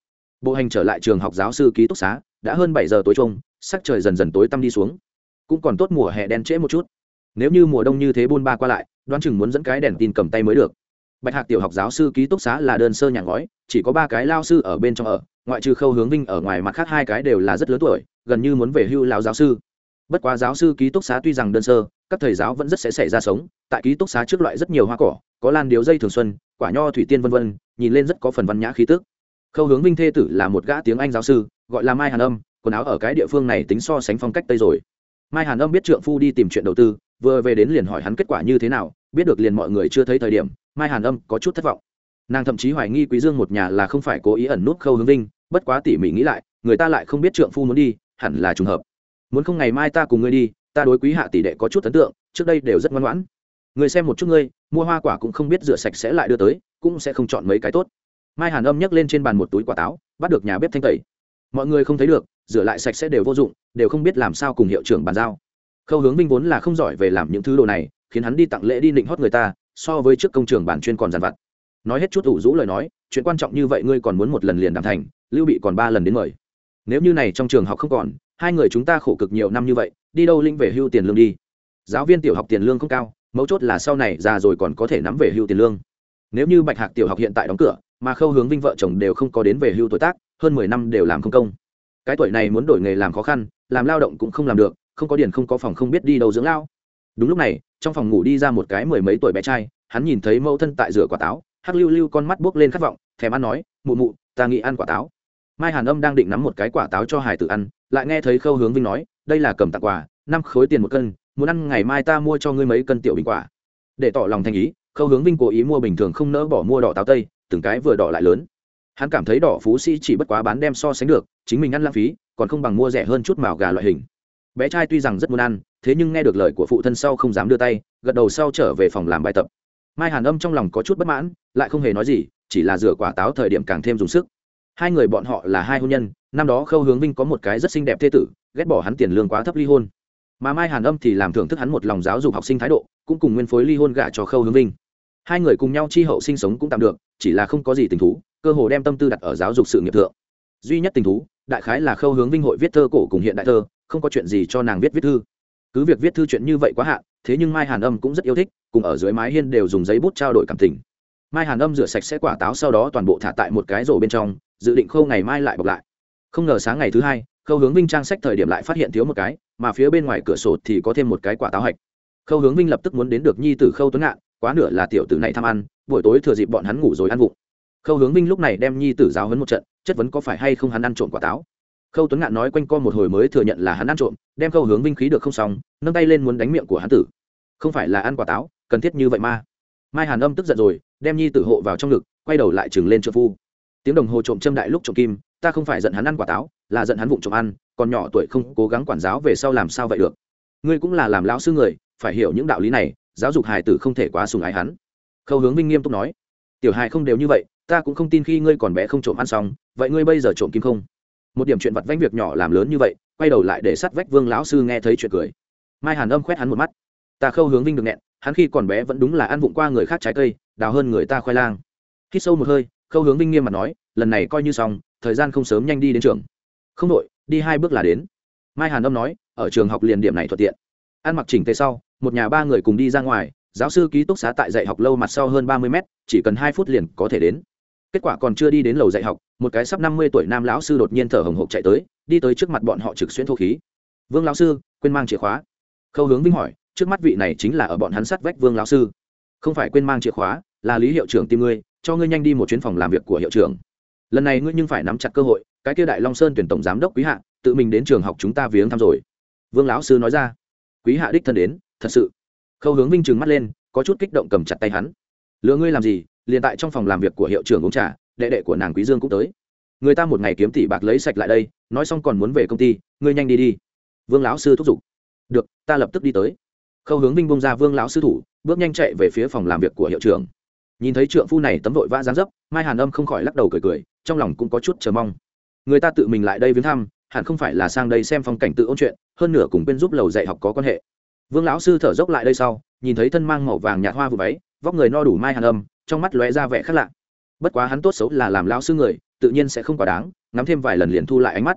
Bộ hành trở lại trường học giáo sư ký túc xá, đã hơn bảy giờ tối trông, sắc trời dần dần tối tăm đi xuống. Cũng còn tốt mùa hè đen trễ một chút. Nếu như mùa đông như thế buôn ba qua lại, đoán chừng muốn dẫn cái đèn tin cầm tay mới được. Bạch hạc tiểu học giáo sư ký túc xá là đơn sơ nhà ngói, chỉ có ba cái lao sư ở bên trong ở, ngoại trừ khâu hướng vinh ở ngoài mặt khác hai cái đều là rất lớn tuổi, gần như muốn về hưu lao giáo sư. Bất quá giáo sư ký túc xá tuy rằng đơn sơ các thầy giáo vẫn rất sẽ xảy ra sống. Tại ký túc xá trước loại rất nhiều hoa cỏ, có lan điếu dây thường xuân, quả nho thủy tiên vân vân, nhìn lên rất có phần văn nhã khí tức. Khâu hướng vinh thê tử là một gã tiếng anh giáo sư, gọi là mai hàn âm, quần áo ở cái địa phương này tính so sánh phong cách tây rồi. Mai hàn âm biết trượng phu đi tìm chuyện đầu tư, vừa về đến liền hỏi hắn kết quả như thế nào, biết được liền mọi người chưa thấy thời điểm, mai hàn âm có chút thất vọng. Nàng thậm chí hoài nghi quý dương một nhà là không phải cố ý ẩn nút khâu hướng vinh, bất quá tỉ mỉ nghĩ lại, người ta lại không biết trượng phu muốn đi, hẳn là trùng hợp. Muốn không ngày mai ta cùng ngươi đi ta đối quý hạ tỷ đệ có chút ấn tượng, trước đây đều rất ngoan ngoãn. Người xem một chút ngươi, mua hoa quả cũng không biết rửa sạch sẽ lại đưa tới, cũng sẽ không chọn mấy cái tốt. Mai hàn âm nhấc lên trên bàn một túi quả táo, bắt được nhà bếp thanh tẩy. Mọi người không thấy được, rửa lại sạch sẽ đều vô dụng, đều không biết làm sao cùng hiệu trưởng bàn giao. Khâu hướng vinh vốn là không giỏi về làm những thứ đồ này, khiến hắn đi tặng lễ đi định hót người ta, so với trước công trường bản chuyên còn dàn vặt. Nói hết chút ủ rũ lời nói, chuyện quan trọng như vậy ngươi còn muốn một lần liền đảm thành, lưu bị còn ba lần đến mời. Nếu như này trong trường học không còn hai người chúng ta khổ cực nhiều năm như vậy, đi đâu linh về hưu tiền lương đi. Giáo viên tiểu học tiền lương không cao, mấu chốt là sau này già rồi còn có thể nắm về hưu tiền lương. Nếu như bạch hạc tiểu học hiện tại đóng cửa, mà khâu hướng vinh vợ chồng đều không có đến về hưu tuổi tác, hơn mười năm đều làm không công. Cái tuổi này muốn đổi nghề làm khó khăn, làm lao động cũng không làm được, không có điền không có phòng không biết đi đâu dưỡng lao. Đúng lúc này, trong phòng ngủ đi ra một cái mười mấy tuổi bé trai, hắn nhìn thấy mẫu thân tại rửa quả táo, hắc lưu lưu con mắt buốc lên khát vọng, thèm ăn nói, mụ mụ, ta nghĩ ăn quả táo. Mai hàn âm đang định nắm một cái quả táo cho hải tử ăn lại nghe thấy khâu hướng vinh nói, đây là cầm tặng quà, năm khối tiền một cân, muốn ăn ngày mai ta mua cho ngươi mấy cân tiểu bình quả. Để tỏ lòng thành ý, khâu hướng vinh cố ý mua bình thường không nỡ bỏ mua đỏ táo tây, từng cái vừa đỏ lại lớn. Hắn cảm thấy đỏ phú sĩ chỉ bất quá bán đem so sánh được, chính mình ăn lãng phí, còn không bằng mua rẻ hơn chút màu gà loại hình. Bé trai tuy rằng rất muốn ăn, thế nhưng nghe được lời của phụ thân sau không dám đưa tay, gật đầu sau trở về phòng làm bài tập. Mai hàn âm trong lòng có chút bất mãn, lại không hề nói gì, chỉ là rửa quả táo thời điểm càng thêm dùng sức hai người bọn họ là hai hôn nhân, năm đó khâu hướng vinh có một cái rất xinh đẹp thê tử, ghét bỏ hắn tiền lương quá thấp ly hôn. Mà mai hàn âm thì làm thưởng thức hắn một lòng giáo dục học sinh thái độ, cũng cùng nguyên phối ly hôn gả cho khâu hướng vinh. Hai người cùng nhau chi hậu sinh sống cũng tạm được, chỉ là không có gì tình thú, cơ hồ đem tâm tư đặt ở giáo dục sự nghiệp thượng. Duy nhất tình thú, đại khái là khâu hướng vinh hội viết thơ cổ cùng hiện đại thơ, không có chuyện gì cho nàng viết viết thư. Cứ việc viết thư chuyện như vậy quá hạn, thế nhưng mai hàn âm cũng rất yêu thích, cùng ở dưới mái hiên đều dùng giấy bút trao đổi cảm tình. Mai hàn âm rửa sạch sẽ quả táo sau đó toàn bộ thả tại một cái rổ bên trong dự định khâu ngày mai lại bọc lại. Không ngờ sáng ngày thứ hai, khâu hướng vinh trang sách thời điểm lại phát hiện thiếu một cái, mà phía bên ngoài cửa sổ thì có thêm một cái quả táo hạch. Khâu hướng vinh lập tức muốn đến được nhi t khâu tuấn ngạn, quá nửa là tiểu tử này tham ăn, buổi tối thừa dịp bọn hắn ngủ rồi ăn vụng. Khâu hướng vinh lúc này đem nhi tử giáo hấn một trận, chất vấn có phải hay không hắn ăn trộm quả táo. Khâu tuấn ngạn nói quanh co một hồi mới thừa nhận là hắn ăn trộm, đem khâu hướng vinh khí được không xong, nâng tay lên muốn đánh miệng của hắn tử. Không phải là ăn quả táo, cần thiết như vậy mà. Mai hàn âm tức giận rồi, đem nhi tử hộ vào trong ngực, quay đầu lại chừng lên trợ phu tiếng đồng hồ trộm châm đại lúc trộm kim, ta không phải giận hắn ăn quả táo, là giận hắn vụng trộm ăn, còn nhỏ tuổi không cố gắng quản giáo về sau làm sao vậy được. Ngươi cũng là làm lão sư người, phải hiểu những đạo lý này, giáo dục hài tử không thể quá sùng ái hắn. Khâu hướng vinh nghiêm túc nói. Tiểu hài không đều như vậy, ta cũng không tin khi ngươi còn bé không trộm ăn xong, vậy ngươi bây giờ trộm kim không? Một điểm chuyện vặt vãnh việc nhỏ làm lớn như vậy, quay đầu lại để sắt vách vương lão sư nghe thấy chuyện cười. Mai hàn âm khoét hắn một mắt. Ta khâu hướng vinh được nghẹn, hắn khi còn bé vẫn đúng là ăn vụng qua người khác trái cây, đào hơn người ta khoai lang. Khi sâu một hơi khâu hướng vinh nghiêm mặt nói, lần này coi như xong, thời gian không sớm nhanh đi đến trường. Không đội, đi hai bước là đến. Mai hàn âm nói, ở trường học liền điểm này thuận tiện. Ăn mặc chỉnh tề sau, một nhà ba người cùng đi ra ngoài, giáo sư ký túc xá tại dạy học lâu mặt sau hơn ba mươi mét, chỉ cần hai phút liền có thể đến. Kết quả còn chưa đi đến lầu dạy học, một cái sắp năm mươi tuổi nam lão sư đột nhiên thở hồng hộc chạy tới, đi tới trước mặt bọn họ trực xuyên thô khí. Vương lão sư, quên mang chìa khóa. Khâu hướng vinh hỏi, trước mắt vị này chính là ở bọn hắn sát vách vương lão sư. Không phải quên mang chìa khóa, là lý hiệu trưởng tìm ngươi cho ngươi nhanh đi một chuyến phòng làm việc của hiệu trưởng. Lần này ngươi nhưng phải nắm chặt cơ hội, cái kia đại long sơn tuyển tổng giám đốc quý hạ, tự mình đến trường học chúng ta viếng thăm rồi. Vương lão sư nói ra. Quý hạ đích thân đến, thật sự. Khâu hướng vinh trừng mắt lên, có chút kích động cầm chặt tay hắn. Lừa ngươi làm gì, liền tại trong phòng làm việc của hiệu trưởng uống trà, đệ đệ của nàng quý dương cũng tới. Người ta một ngày kiếm tỷ bạc lấy sạch lại đây, nói xong còn muốn về công ty, ngươi nhanh đi đi. Vương lão sư thúc giục. Được, ta lập tức đi tới. Khâu hướng vinh bông ra vương lão sư thủ, bước nhanh chạy về phía phòng làm việc của hiệu trưởng nhìn thấy trượng phu này tấm vội vã dáng dấp, mai hàn âm không khỏi lắc đầu cười cười, trong lòng cũng có chút chờ mong. Người ta tự mình lại đây viếng thăm, hẳn không phải là sang đây xem phong cảnh tự ôn chuyện, hơn nửa cùng bên giúp lầu dạy học có quan hệ. Vương lão sư thở dốc lại đây sau, nhìn thấy thân mang màu vàng nhạt hoa vừa váy, vóc người no đủ mai hàn âm, trong mắt lóe ra vẻ khác lạ. Bất quá hắn tốt xấu là làm lão sư người, tự nhiên sẽ không quá đáng, ngắm thêm vài lần liền thu lại ánh mắt.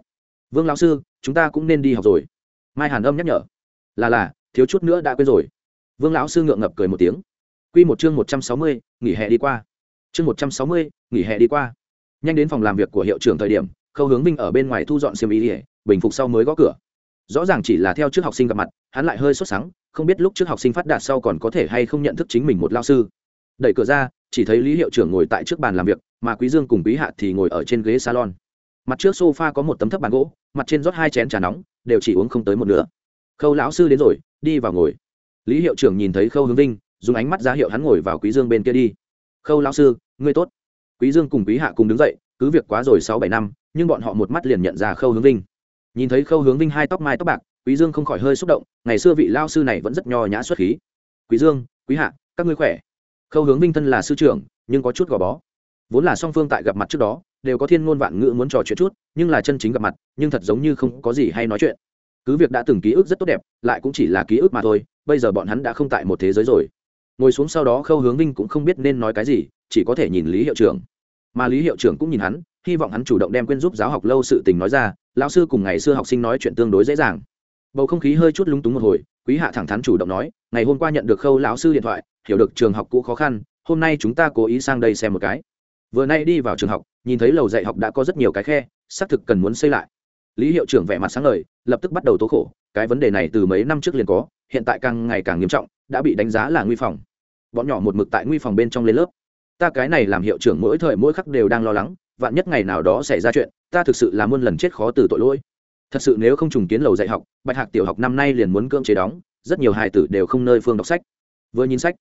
Vương lão sư, chúng ta cũng nên đi học rồi. Mai hàn âm nhắc nhở. Là là, thiếu chút nữa đã quên rồi. Vương lão sư ngượng ngập cười một tiếng. Quy một chương một trăm sáu mươi, nghỉ hè đi qua. Chương một trăm sáu mươi, nghỉ hè đi qua. Nhanh đến phòng làm việc của hiệu trưởng thời điểm, khâu hướng minh ở bên ngoài thu dọn xiêm ý bình phục sau mới gõ cửa. Rõ ràng chỉ là theo trước học sinh gặp mặt, hắn lại hơi sốt sắng, không biết lúc trước học sinh phát đạt sau còn có thể hay không nhận thức chính mình một lao sư. Đẩy cửa ra, chỉ thấy lý hiệu trưởng ngồi tại trước bàn làm việc, mà quý dương cùng quý hạ thì ngồi ở trên ghế salon. Mặt trước sofa có một tấm thấp bàn gỗ, mặt trên rót hai chén trà nóng, đều chỉ uống không tới một nửa. Khâu lão sư đến rồi, đi vào ngồi. Lý hiệu trưởng nhìn thấy khâu hướng vinh dùng ánh mắt ra hiệu hắn ngồi vào quý dương bên kia đi. Khâu lão sư, ngươi tốt. Quý dương cùng quý hạ cùng đứng dậy, cứ việc quá rồi sáu bảy năm, nhưng bọn họ một mắt liền nhận ra khâu hướng vinh. Nhìn thấy khâu hướng vinh hai tóc mai tóc bạc, quý dương không khỏi hơi xúc động, ngày xưa vị lao sư này vẫn rất nho nhã xuất khí. Quý dương, quý hạ, các ngươi khỏe? Khâu hướng vinh thân là sư trưởng, nhưng có chút gò bó. Vốn là song phương tại gặp mặt trước đó, đều có thiên ngôn vạn ngữ muốn trò chuyện chút, nhưng là chân chính gặp mặt, nhưng thật giống như không có gì hay nói chuyện. Cứ việc đã từng ký ức rất tốt đẹp, lại cũng chỉ là ký ức mà thôi, bây giờ bọn hắn đã không tại một thế giới rồi ngồi xuống sau đó khâu hướng vinh cũng không biết nên nói cái gì, chỉ có thể nhìn lý hiệu trưởng. Mà lý hiệu trưởng cũng nhìn hắn, hy vọng hắn chủ động đem quên giúp giáo học lâu sự tình nói ra, lão sư cùng ngày xưa học sinh nói chuyện tương đối dễ dàng. Bầu không khí hơi chút lúng túng một hồi, quý hạ thẳng thắn chủ động nói, ngày hôm qua nhận được khâu lão sư điện thoại, hiểu được trường học cũ khó khăn, hôm nay chúng ta cố ý sang đây xem một cái. Vừa nay đi vào trường học, nhìn thấy lầu dạy học đã có rất nhiều cái khe, xác thực cần muốn xây lại. Lý hiệu trưởng vẻ mặt sáng lời lập tức bắt đầu tố khổ, cái vấn đề này từ mấy năm trước liền có, hiện tại càng ngày càng nghiêm trọng, đã bị đánh giá là nguy phòng bọn nhỏ một mực tại nguy phòng bên trong lên lớp. Ta cái này làm hiệu trưởng mỗi thời mỗi khắc đều đang lo lắng, vạn nhất ngày nào đó xảy ra chuyện, ta thực sự là muôn lần chết khó từ tội lỗi. Thật sự nếu không trùng kiến lầu dạy học, bạch hạc tiểu học năm nay liền muốn cưỡng chế đóng, rất nhiều hài tử đều không nơi phương đọc sách. Vừa nhìn sách,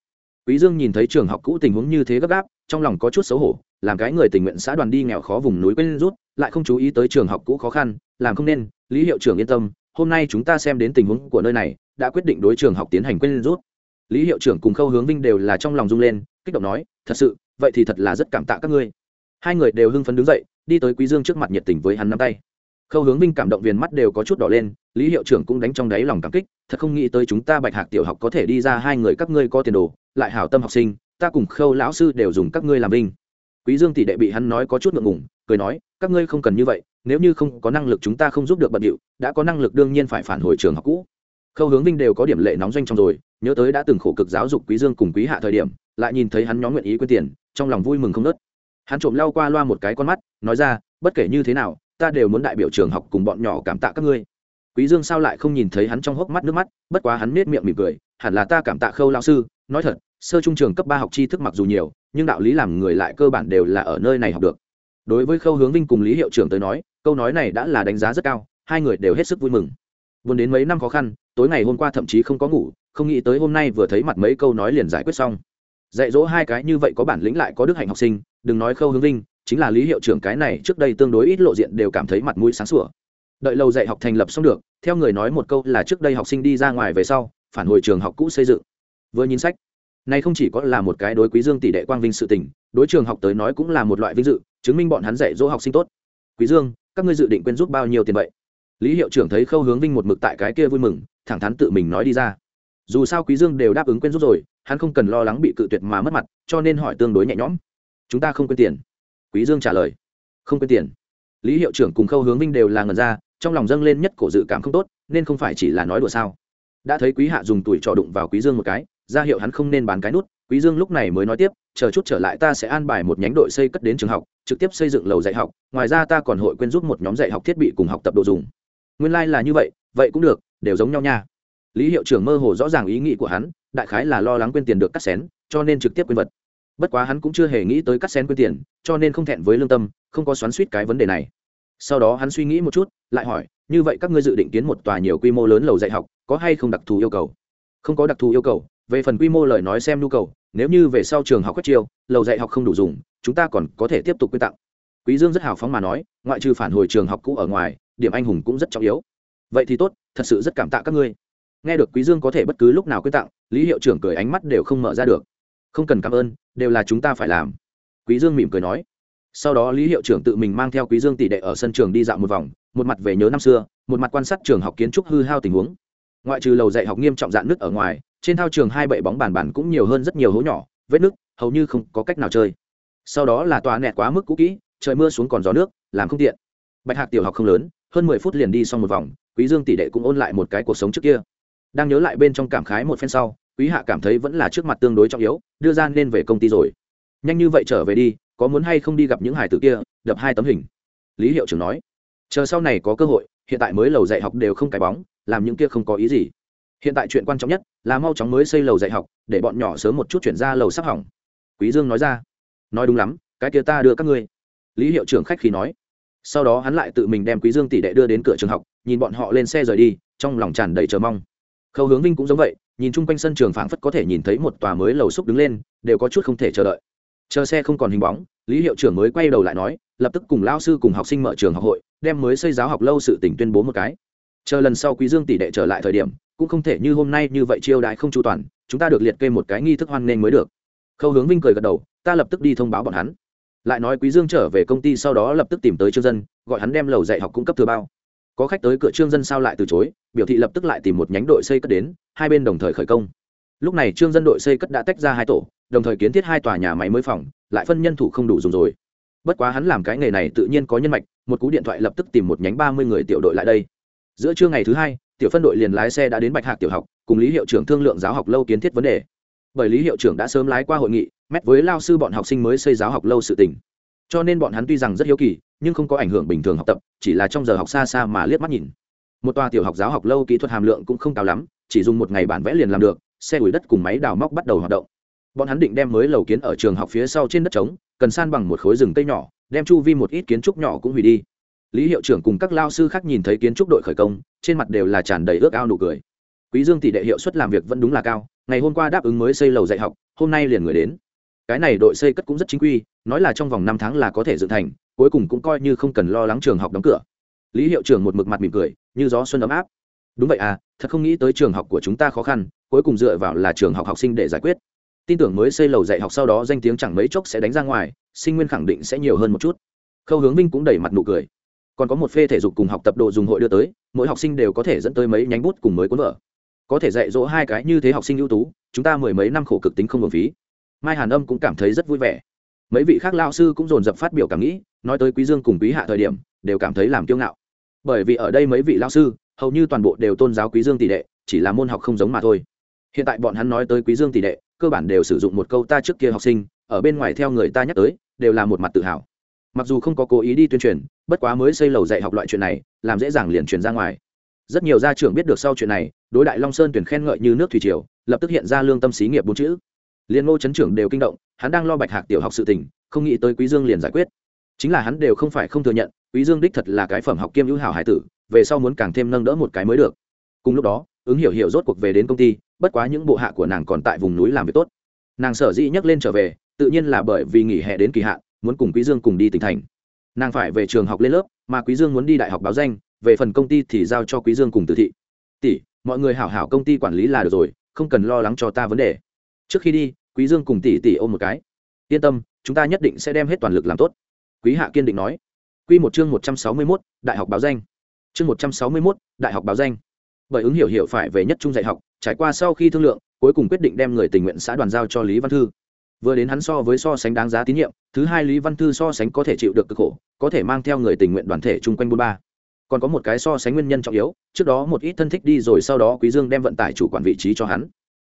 quý dương nhìn thấy trường học cũ tình huống như thế gấp gáp, trong lòng có chút xấu hổ, làm cái người tình nguyện xã đoàn đi nghèo khó vùng núi quên rút, lại không chú ý tới trường học cũ khó khăn, làm không nên, lý hiệu trưởng yên tâm, hôm nay chúng ta xem đến tình huống của nơi này, đã quyết định đối trường học tiến hành quên rút lý hiệu trưởng cùng khâu hướng vinh đều là trong lòng rung lên, kích động nói, thật sự, vậy thì thật là rất cảm tạ các ngươi. Hai người đều hưng phấn đứng dậy, đi tới quý dương trước mặt nhiệt tình với hắn nắm tay. Khâu hướng vinh cảm động viền mắt đều có chút đỏ lên, lý hiệu trưởng cũng đánh trong đáy lòng cảm kích, thật không nghĩ tới chúng ta bạch hạc tiểu học có thể đi ra hai người các ngươi có tiền đồ, lại hảo tâm học sinh, ta cùng khâu lão sư đều dùng các ngươi làm vinh. Quý dương tỷ đệ bị hắn nói có chút ngượng ngùng, cười nói, các ngươi không cần như vậy, nếu như không có năng lực chúng ta không giúp được bận điệu, đã có năng lực đương nhiên phải phản hồi trường học cũ. Khâu hướng vinh đều có điểm lệ nóng doanh trong rồi nhớ tới đã từng khổ cực giáo dục quý dương cùng quý hạ thời điểm, lại nhìn thấy hắn nhóm nguyện ý quyên tiền, trong lòng vui mừng không nớt hắn trộm lau qua loa một cái con mắt, nói ra, bất kể như thế nào, ta đều muốn đại biểu trường học cùng bọn nhỏ cảm tạ các ngươi. Quý dương sao lại không nhìn thấy hắn trong hốc mắt nước mắt, bất quá hắn nết miệng mỉm cười, hẳn là ta cảm tạ khâu lão sư, nói thật, sơ trung trường cấp ba học tri thức mặc dù nhiều, nhưng đạo lý làm người lại cơ bản đều là ở nơi này học được. Đối với khâu hướng vinh cùng lý hiệu trưởng tới nói, câu nói này đã là đánh giá rất cao, hai người đều hết sức vui mừng. Buồn đến mấy năm khó khăn, tối ngày hôm qua thậm chí không có ngủ không nghĩ tới hôm nay vừa thấy mặt mấy câu nói liền giải quyết xong. Dạy dỗ hai cái như vậy có bản lĩnh lại có đức hạnh học sinh, đừng nói khâu hướng vinh, chính là lý hiệu trưởng cái này trước đây tương đối ít lộ diện đều cảm thấy mặt mũi sáng sủa. Đợi lâu dạy học thành lập xong được, theo người nói một câu là trước đây học sinh đi ra ngoài về sau, phản hồi trường học cũ xây dựng. Vừa nhìn sách, này không chỉ có là một cái đối quý dương tỷ đệ quang vinh sự tình, đối trường học tới nói cũng là một loại vinh dự, chứng minh bọn hắn dạy dỗ học sinh tốt. Quý dương, các ngươi dự định quên giúp bao nhiêu tiền vậy? Lý hiệu trưởng thấy khâu hướng vinh một mực tại cái kia vui mừng, thẳng thắn tự mình nói đi ra dù sao quý dương đều đáp ứng quên giúp rồi, hắn không cần lo lắng bị cự tuyệt mà mất mặt, cho nên hỏi tương đối nhẹ nhõm. Chúng ta không quên tiền. Quý dương trả lời. Không quên tiền. Lý hiệu trưởng cùng khâu hướng vinh đều là ngần ra, trong lòng dâng lên nhất cổ dự cảm không tốt, nên không phải chỉ là nói đùa sao. Đã thấy quý hạ dùng tuổi trò đụng vào quý dương một cái, ra hiệu hắn không nên bán cái nút, quý dương lúc này mới nói tiếp, chờ chút trở lại ta sẽ an bài một nhánh đội xây cất đến trường học, trực tiếp xây dựng lầu dạy học, ngoài ra ta còn hội quên giúp một nhóm dạy học thiết bị cùng học tập đồ dùng. Nguyên lai like là như vậy vậy cũng được, đều giống nhau nha lý hiệu trưởng mơ hồ rõ ràng ý nghĩ của hắn, đại khái là lo lắng quên tiền được cắt xén, cho nên trực tiếp quên vật. Bất quá hắn cũng chưa hề nghĩ tới cắt xén quên tiền, cho nên không thẹn với lương tâm, không có xoắn suýt cái vấn đề này. Sau đó hắn suy nghĩ một chút, lại hỏi, như vậy các ngươi dự định kiến một tòa nhiều quy mô lớn lầu dạy học, có hay không đặc thù yêu cầu? Không có đặc thù yêu cầu, về phần quy mô lời nói xem nhu cầu, nếu như về sau trường học các chiêu, lầu dạy học không đủ dùng, chúng ta còn có thể tiếp tục quy tặng. Quý dương rất hào phóng mà nói, ngoại trừ phản hồi trường học cũ ở ngoài, điểm anh hùng cũng rất trọng yếu. Vậy thì tốt, thật sự rất cảm tạ các ngươi nghe được quý dương có thể bất cứ lúc nào quy tặng, lý hiệu trưởng cười ánh mắt đều không mở ra được. Không cần cảm ơn, đều là chúng ta phải làm. Quý dương mỉm cười nói. Sau đó lý hiệu trưởng tự mình mang theo quý dương tỷ đệ ở sân trường đi dạo một vòng, một mặt về nhớ năm xưa, một mặt quan sát trường học kiến trúc hư hao tình huống. Ngoại trừ lầu dạy học nghiêm trọng dạn nước ở ngoài, trên thao trường hai bảy bóng bàn bàn cũng nhiều hơn rất nhiều hố nhỏ, vết nước hầu như không có cách nào chơi. Sau đó là tòa nẹt quá mức cũ kỹ, trời mưa xuống còn gió nước, làm không tiện. Bạch hạc tiểu học không lớn, hơn mười phút liền đi xong một vòng, quý dương tỷ đệ cũng ôn lại một cái cuộc sống trước kia đang nhớ lại bên trong cảm khái một phen sau, quý hạ cảm thấy vẫn là trước mặt tương đối trọng yếu, đưa ra nên về công ty rồi. Nhanh như vậy trở về đi, có muốn hay không đi gặp những hải tử kia, đập hai tấm hình. Lý hiệu trưởng nói. Chờ sau này có cơ hội, hiện tại mới lầu dạy học đều không cái bóng, làm những kia không có ý gì. Hiện tại chuyện quan trọng nhất là mau chóng mới xây lầu dạy học, để bọn nhỏ sớm một chút chuyển ra lầu sắp hỏng. Quý dương nói ra. Nói đúng lắm, cái kia ta đưa các ngươi. Lý hiệu trưởng khách khí nói. Sau đó hắn lại tự mình đem quý dương tỷ đệ đưa đến cửa trường học, nhìn bọn họ lên xe rời đi, trong lòng tràn đầy chờ mong khâu hướng vinh cũng giống vậy, nhìn chung quanh sân trường phảng phất có thể nhìn thấy một tòa mới lầu xúc đứng lên, đều có chút không thể chờ đợi. Chờ xe không còn hình bóng, lý hiệu trưởng mới quay đầu lại nói, lập tức cùng lao sư cùng học sinh mở trường học hội, đem mới xây giáo học lâu sự tỉnh tuyên bố một cái. Chờ lần sau quý dương tỷ đệ trở lại thời điểm, cũng không thể như hôm nay như vậy chiêu đại không chu toàn, chúng ta được liệt kê một cái nghi thức hoan nghênh mới được. Khâu hướng vinh cười gật đầu, ta lập tức đi thông báo bọn hắn. Lại nói quý dương trở về công ty sau đó lập tức tìm tới trương dân, gọi hắn đem lầu dạy học cung cấp thừa bao có khách tới cửa trương dân sao lại từ chối, biểu thị lập tức lại tìm một nhánh đội xây cất đến, hai bên đồng thời khởi công. Lúc này trương dân đội xây cất đã tách ra hai tổ, đồng thời kiến thiết hai tòa nhà máy mới phòng, lại phân nhân thủ không đủ dùng rồi. Bất quá hắn làm cái nghề này tự nhiên có nhân mạch, một cú điện thoại lập tức tìm một nhánh ba mươi người tiểu đội lại đây. Giữa trưa ngày thứ hai, tiểu phân đội liền lái xe đã đến bạch hạc tiểu học, cùng lý hiệu trưởng thương lượng giáo học lâu kiến thiết vấn đề. Bởi lý hiệu trưởng đã sớm lái qua hội nghị, mét với lao sư bọn học sinh mới xây giáo học lâu sự tỉnh cho nên bọn hắn tuy rằng rất hiếu kỳ nhưng không có ảnh hưởng bình thường học tập, chỉ là trong giờ học xa xa mà liếc mắt nhìn. Một tòa tiểu học giáo học lâu kỹ thuật hàm lượng cũng không cao lắm, chỉ dùng một ngày bản vẽ liền làm được, xe ủi đất cùng máy đào móc bắt đầu hoạt động. Bọn hắn định đem mới lầu kiến ở trường học phía sau trên đất trống, cần san bằng một khối rừng cây nhỏ, đem chu vi một ít kiến trúc nhỏ cũng hủy đi. Lý hiệu trưởng cùng các lao sư khác nhìn thấy kiến trúc đội khởi công, trên mặt đều là tràn đầy ước ao nụ cười. Quý dương tỷ đệ hiệu suất làm việc vẫn đúng là cao, ngày hôm qua đáp ứng mới xây lầu dạy học, hôm nay liền người đến. Cái này đội xây cất cũng rất chính quy, nói là trong vòng năm tháng là có thể dựng thành cuối cùng cũng coi như không cần lo lắng trường học đóng cửa. Lý hiệu trưởng một mực mặt mỉm cười, như gió xuân ấm áp. Đúng vậy à thật không nghĩ tới trường học của chúng ta khó khăn, cuối cùng dựa vào là trường học học sinh để giải quyết. Tin tưởng mới xây lầu dạy học sau đó danh tiếng chẳng mấy chốc sẽ đánh ra ngoài, sinh nguyên khẳng định sẽ nhiều hơn một chút. Khâu hướng vinh cũng đẩy mặt nụ cười. Còn có một phê thể dục cùng học tập đồ dùng hội đưa tới, mỗi học sinh đều có thể dẫn tới mấy nhánh bút cùng mới cuốn vở. Có thể dạy dỗ hai cái như thế học sinh ưu tú, chúng ta mười mấy năm khổ cực tính không hưởng phí. Mai hàn âm cũng cảm thấy rất vui vẻ. Mấy vị khác lao sư cũng dồn dập phát biểu cảm nghĩ nói tới quý dương cùng quý hạ thời điểm, đều cảm thấy làm kiêu ngạo. Bởi vì ở đây mấy vị lão sư, hầu như toàn bộ đều tôn giáo quý dương tỷ đệ, chỉ là môn học không giống mà thôi. Hiện tại bọn hắn nói tới quý dương tỷ đệ, cơ bản đều sử dụng một câu ta trước kia học sinh, ở bên ngoài theo người ta nhắc tới, đều là một mặt tự hào. Mặc dù không có cố ý đi tuyên truyền, bất quá mới xây lầu dạy học loại chuyện này, làm dễ dàng liền truyền ra ngoài. Rất nhiều gia trưởng biết được sau chuyện này, đối đại long sơn tuyển khen ngợi như nước thủy triều, lập tức hiện ra lương tâm xí nghiệp bốn chữ. Liên ngô chấn trưởng đều kinh động, hắn đang lo bạch hạc tiểu học sự tình, không nghĩ tới quý dương liền giải quyết chính là hắn đều không phải không thừa nhận, quý dương đích thật là cái phẩm học kiêm hữu hảo hải tử, về sau muốn càng thêm nâng đỡ một cái mới được. Cùng lúc đó, ứng hiểu hiểu rốt cuộc về đến công ty, bất quá những bộ hạ của nàng còn tại vùng núi làm việc tốt. Nàng sở dĩ nhắc lên trở về, tự nhiên là bởi vì nghỉ hè đến kỳ hạn, muốn cùng quý dương cùng đi tỉnh thành. Nàng phải về trường học lên lớp, mà quý dương muốn đi đại học báo danh, về phần công ty thì giao cho quý dương cùng từ thị. Tỷ, mọi người hảo hảo công ty quản lý là được rồi, không cần lo lắng cho ta vấn đề. Trước khi đi, quý dương cùng tỷ tỷ ôm một cái. Yên tâm, chúng ta nhất định sẽ đem hết toàn lực làm tốt quý hạ kiên định nói. Quy một chương một trăm sáu mươi 161, đại học báo danh. Chương một trăm sáu mươi 161, đại học báo danh. Bởi ứng hiểu hiểu phải về nhất trung dạy học trải qua sau khi thương lượng cuối cùng quyết định đem người tình nguyện xã đoàn giao cho lý văn thư. Vừa đến hắn so với so sánh đáng giá tín nhiệm thứ hai lý văn thư so sánh có thể chịu được cực khổ có thể mang theo người tình nguyện đoàn thể chung quanh bôn ba. Còn có một cái so sánh nguyên nhân trọng yếu trước đó một ít thân thích đi rồi sau đó quý dương đem vận tải chủ quản vị trí cho hắn.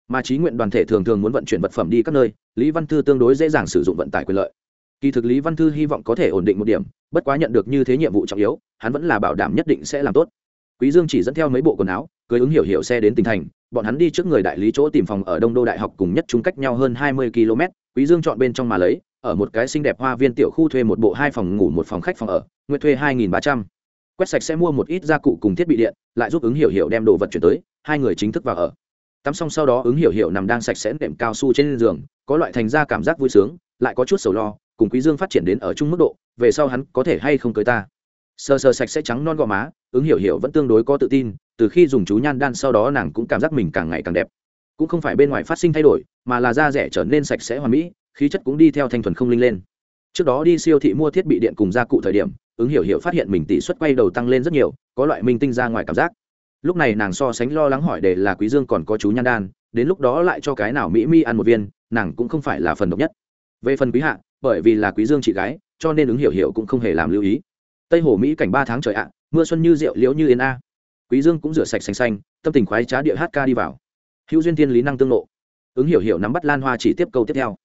Mà trí nguyện đoàn thể thường thường muốn vận chuyển vật phẩm đi các nơi lý văn thư tương đối dễ dàng sử dụng vận tải quyền lợi kỳ thực lý văn thư hy vọng có thể ổn định một điểm, bất quá nhận được như thế nhiệm vụ trọng yếu, hắn vẫn là bảo đảm nhất định sẽ làm tốt. Quý dương chỉ dẫn theo mấy bộ quần áo, cưới ứng hiểu hiểu xe đến tỉnh thành, bọn hắn đi trước người đại lý chỗ tìm phòng ở đông đô đại học cùng nhất chúng cách nhau hơn hai mươi km, quý dương chọn bên trong mà lấy, ở một cái xinh đẹp hoa viên tiểu khu thuê một bộ hai phòng ngủ một phòng khách phòng ở, nguyện thuê hai nghìn ba trăm. Quét sạch sẽ mua một ít gia cụ cùng thiết bị điện, lại giúp ứng hiểu hiểu đem đồ vật chuyển tới, hai người chính thức vào ở. Tắm xong sau đó ứng hiểu hiểu nằm đang sạch sẽ đệm cao su trên giường, có loại thành ra cảm giác vui sướng, lại có chút sầu lo cùng quý dương phát triển đến ở chung mức độ, về sau hắn có thể hay không cưới ta? Sờ sờ sạch sẽ trắng non gò má, ứng hiểu hiểu vẫn tương đối có tự tin, từ khi dùng chú nhan đan sau đó nàng cũng cảm giác mình càng ngày càng đẹp. Cũng không phải bên ngoài phát sinh thay đổi, mà là da rẻ trở nên sạch sẽ hoàn mỹ, khí chất cũng đi theo thanh thuần không linh lên. Trước đó đi siêu thị mua thiết bị điện cùng gia cụ thời điểm, ứng hiểu hiểu phát hiện mình tỷ suất quay đầu tăng lên rất nhiều, có loại minh tinh ra ngoài cảm giác. Lúc này nàng so sánh lo lắng hỏi để là quý dương còn có chú nhan đan, đến lúc đó lại cho cái nào mỹ mi ăn một viên, nàng cũng không phải là phần độc nhất về phần quý hạ, bởi vì là quý dương chị gái, cho nên ứng hiểu hiểu cũng không hề làm lưu ý. Tây hồ mỹ cảnh ba tháng trời ạ, mưa xuân như rượu liễu như yên a. Quý dương cũng rửa sạch xanh xanh, tâm tình khoái trá địa hát ca đi vào. Hữu duyên thiên lý năng tương lộ ứng hiểu hiểu nắm bắt lan hoa chỉ tiếp câu tiếp theo.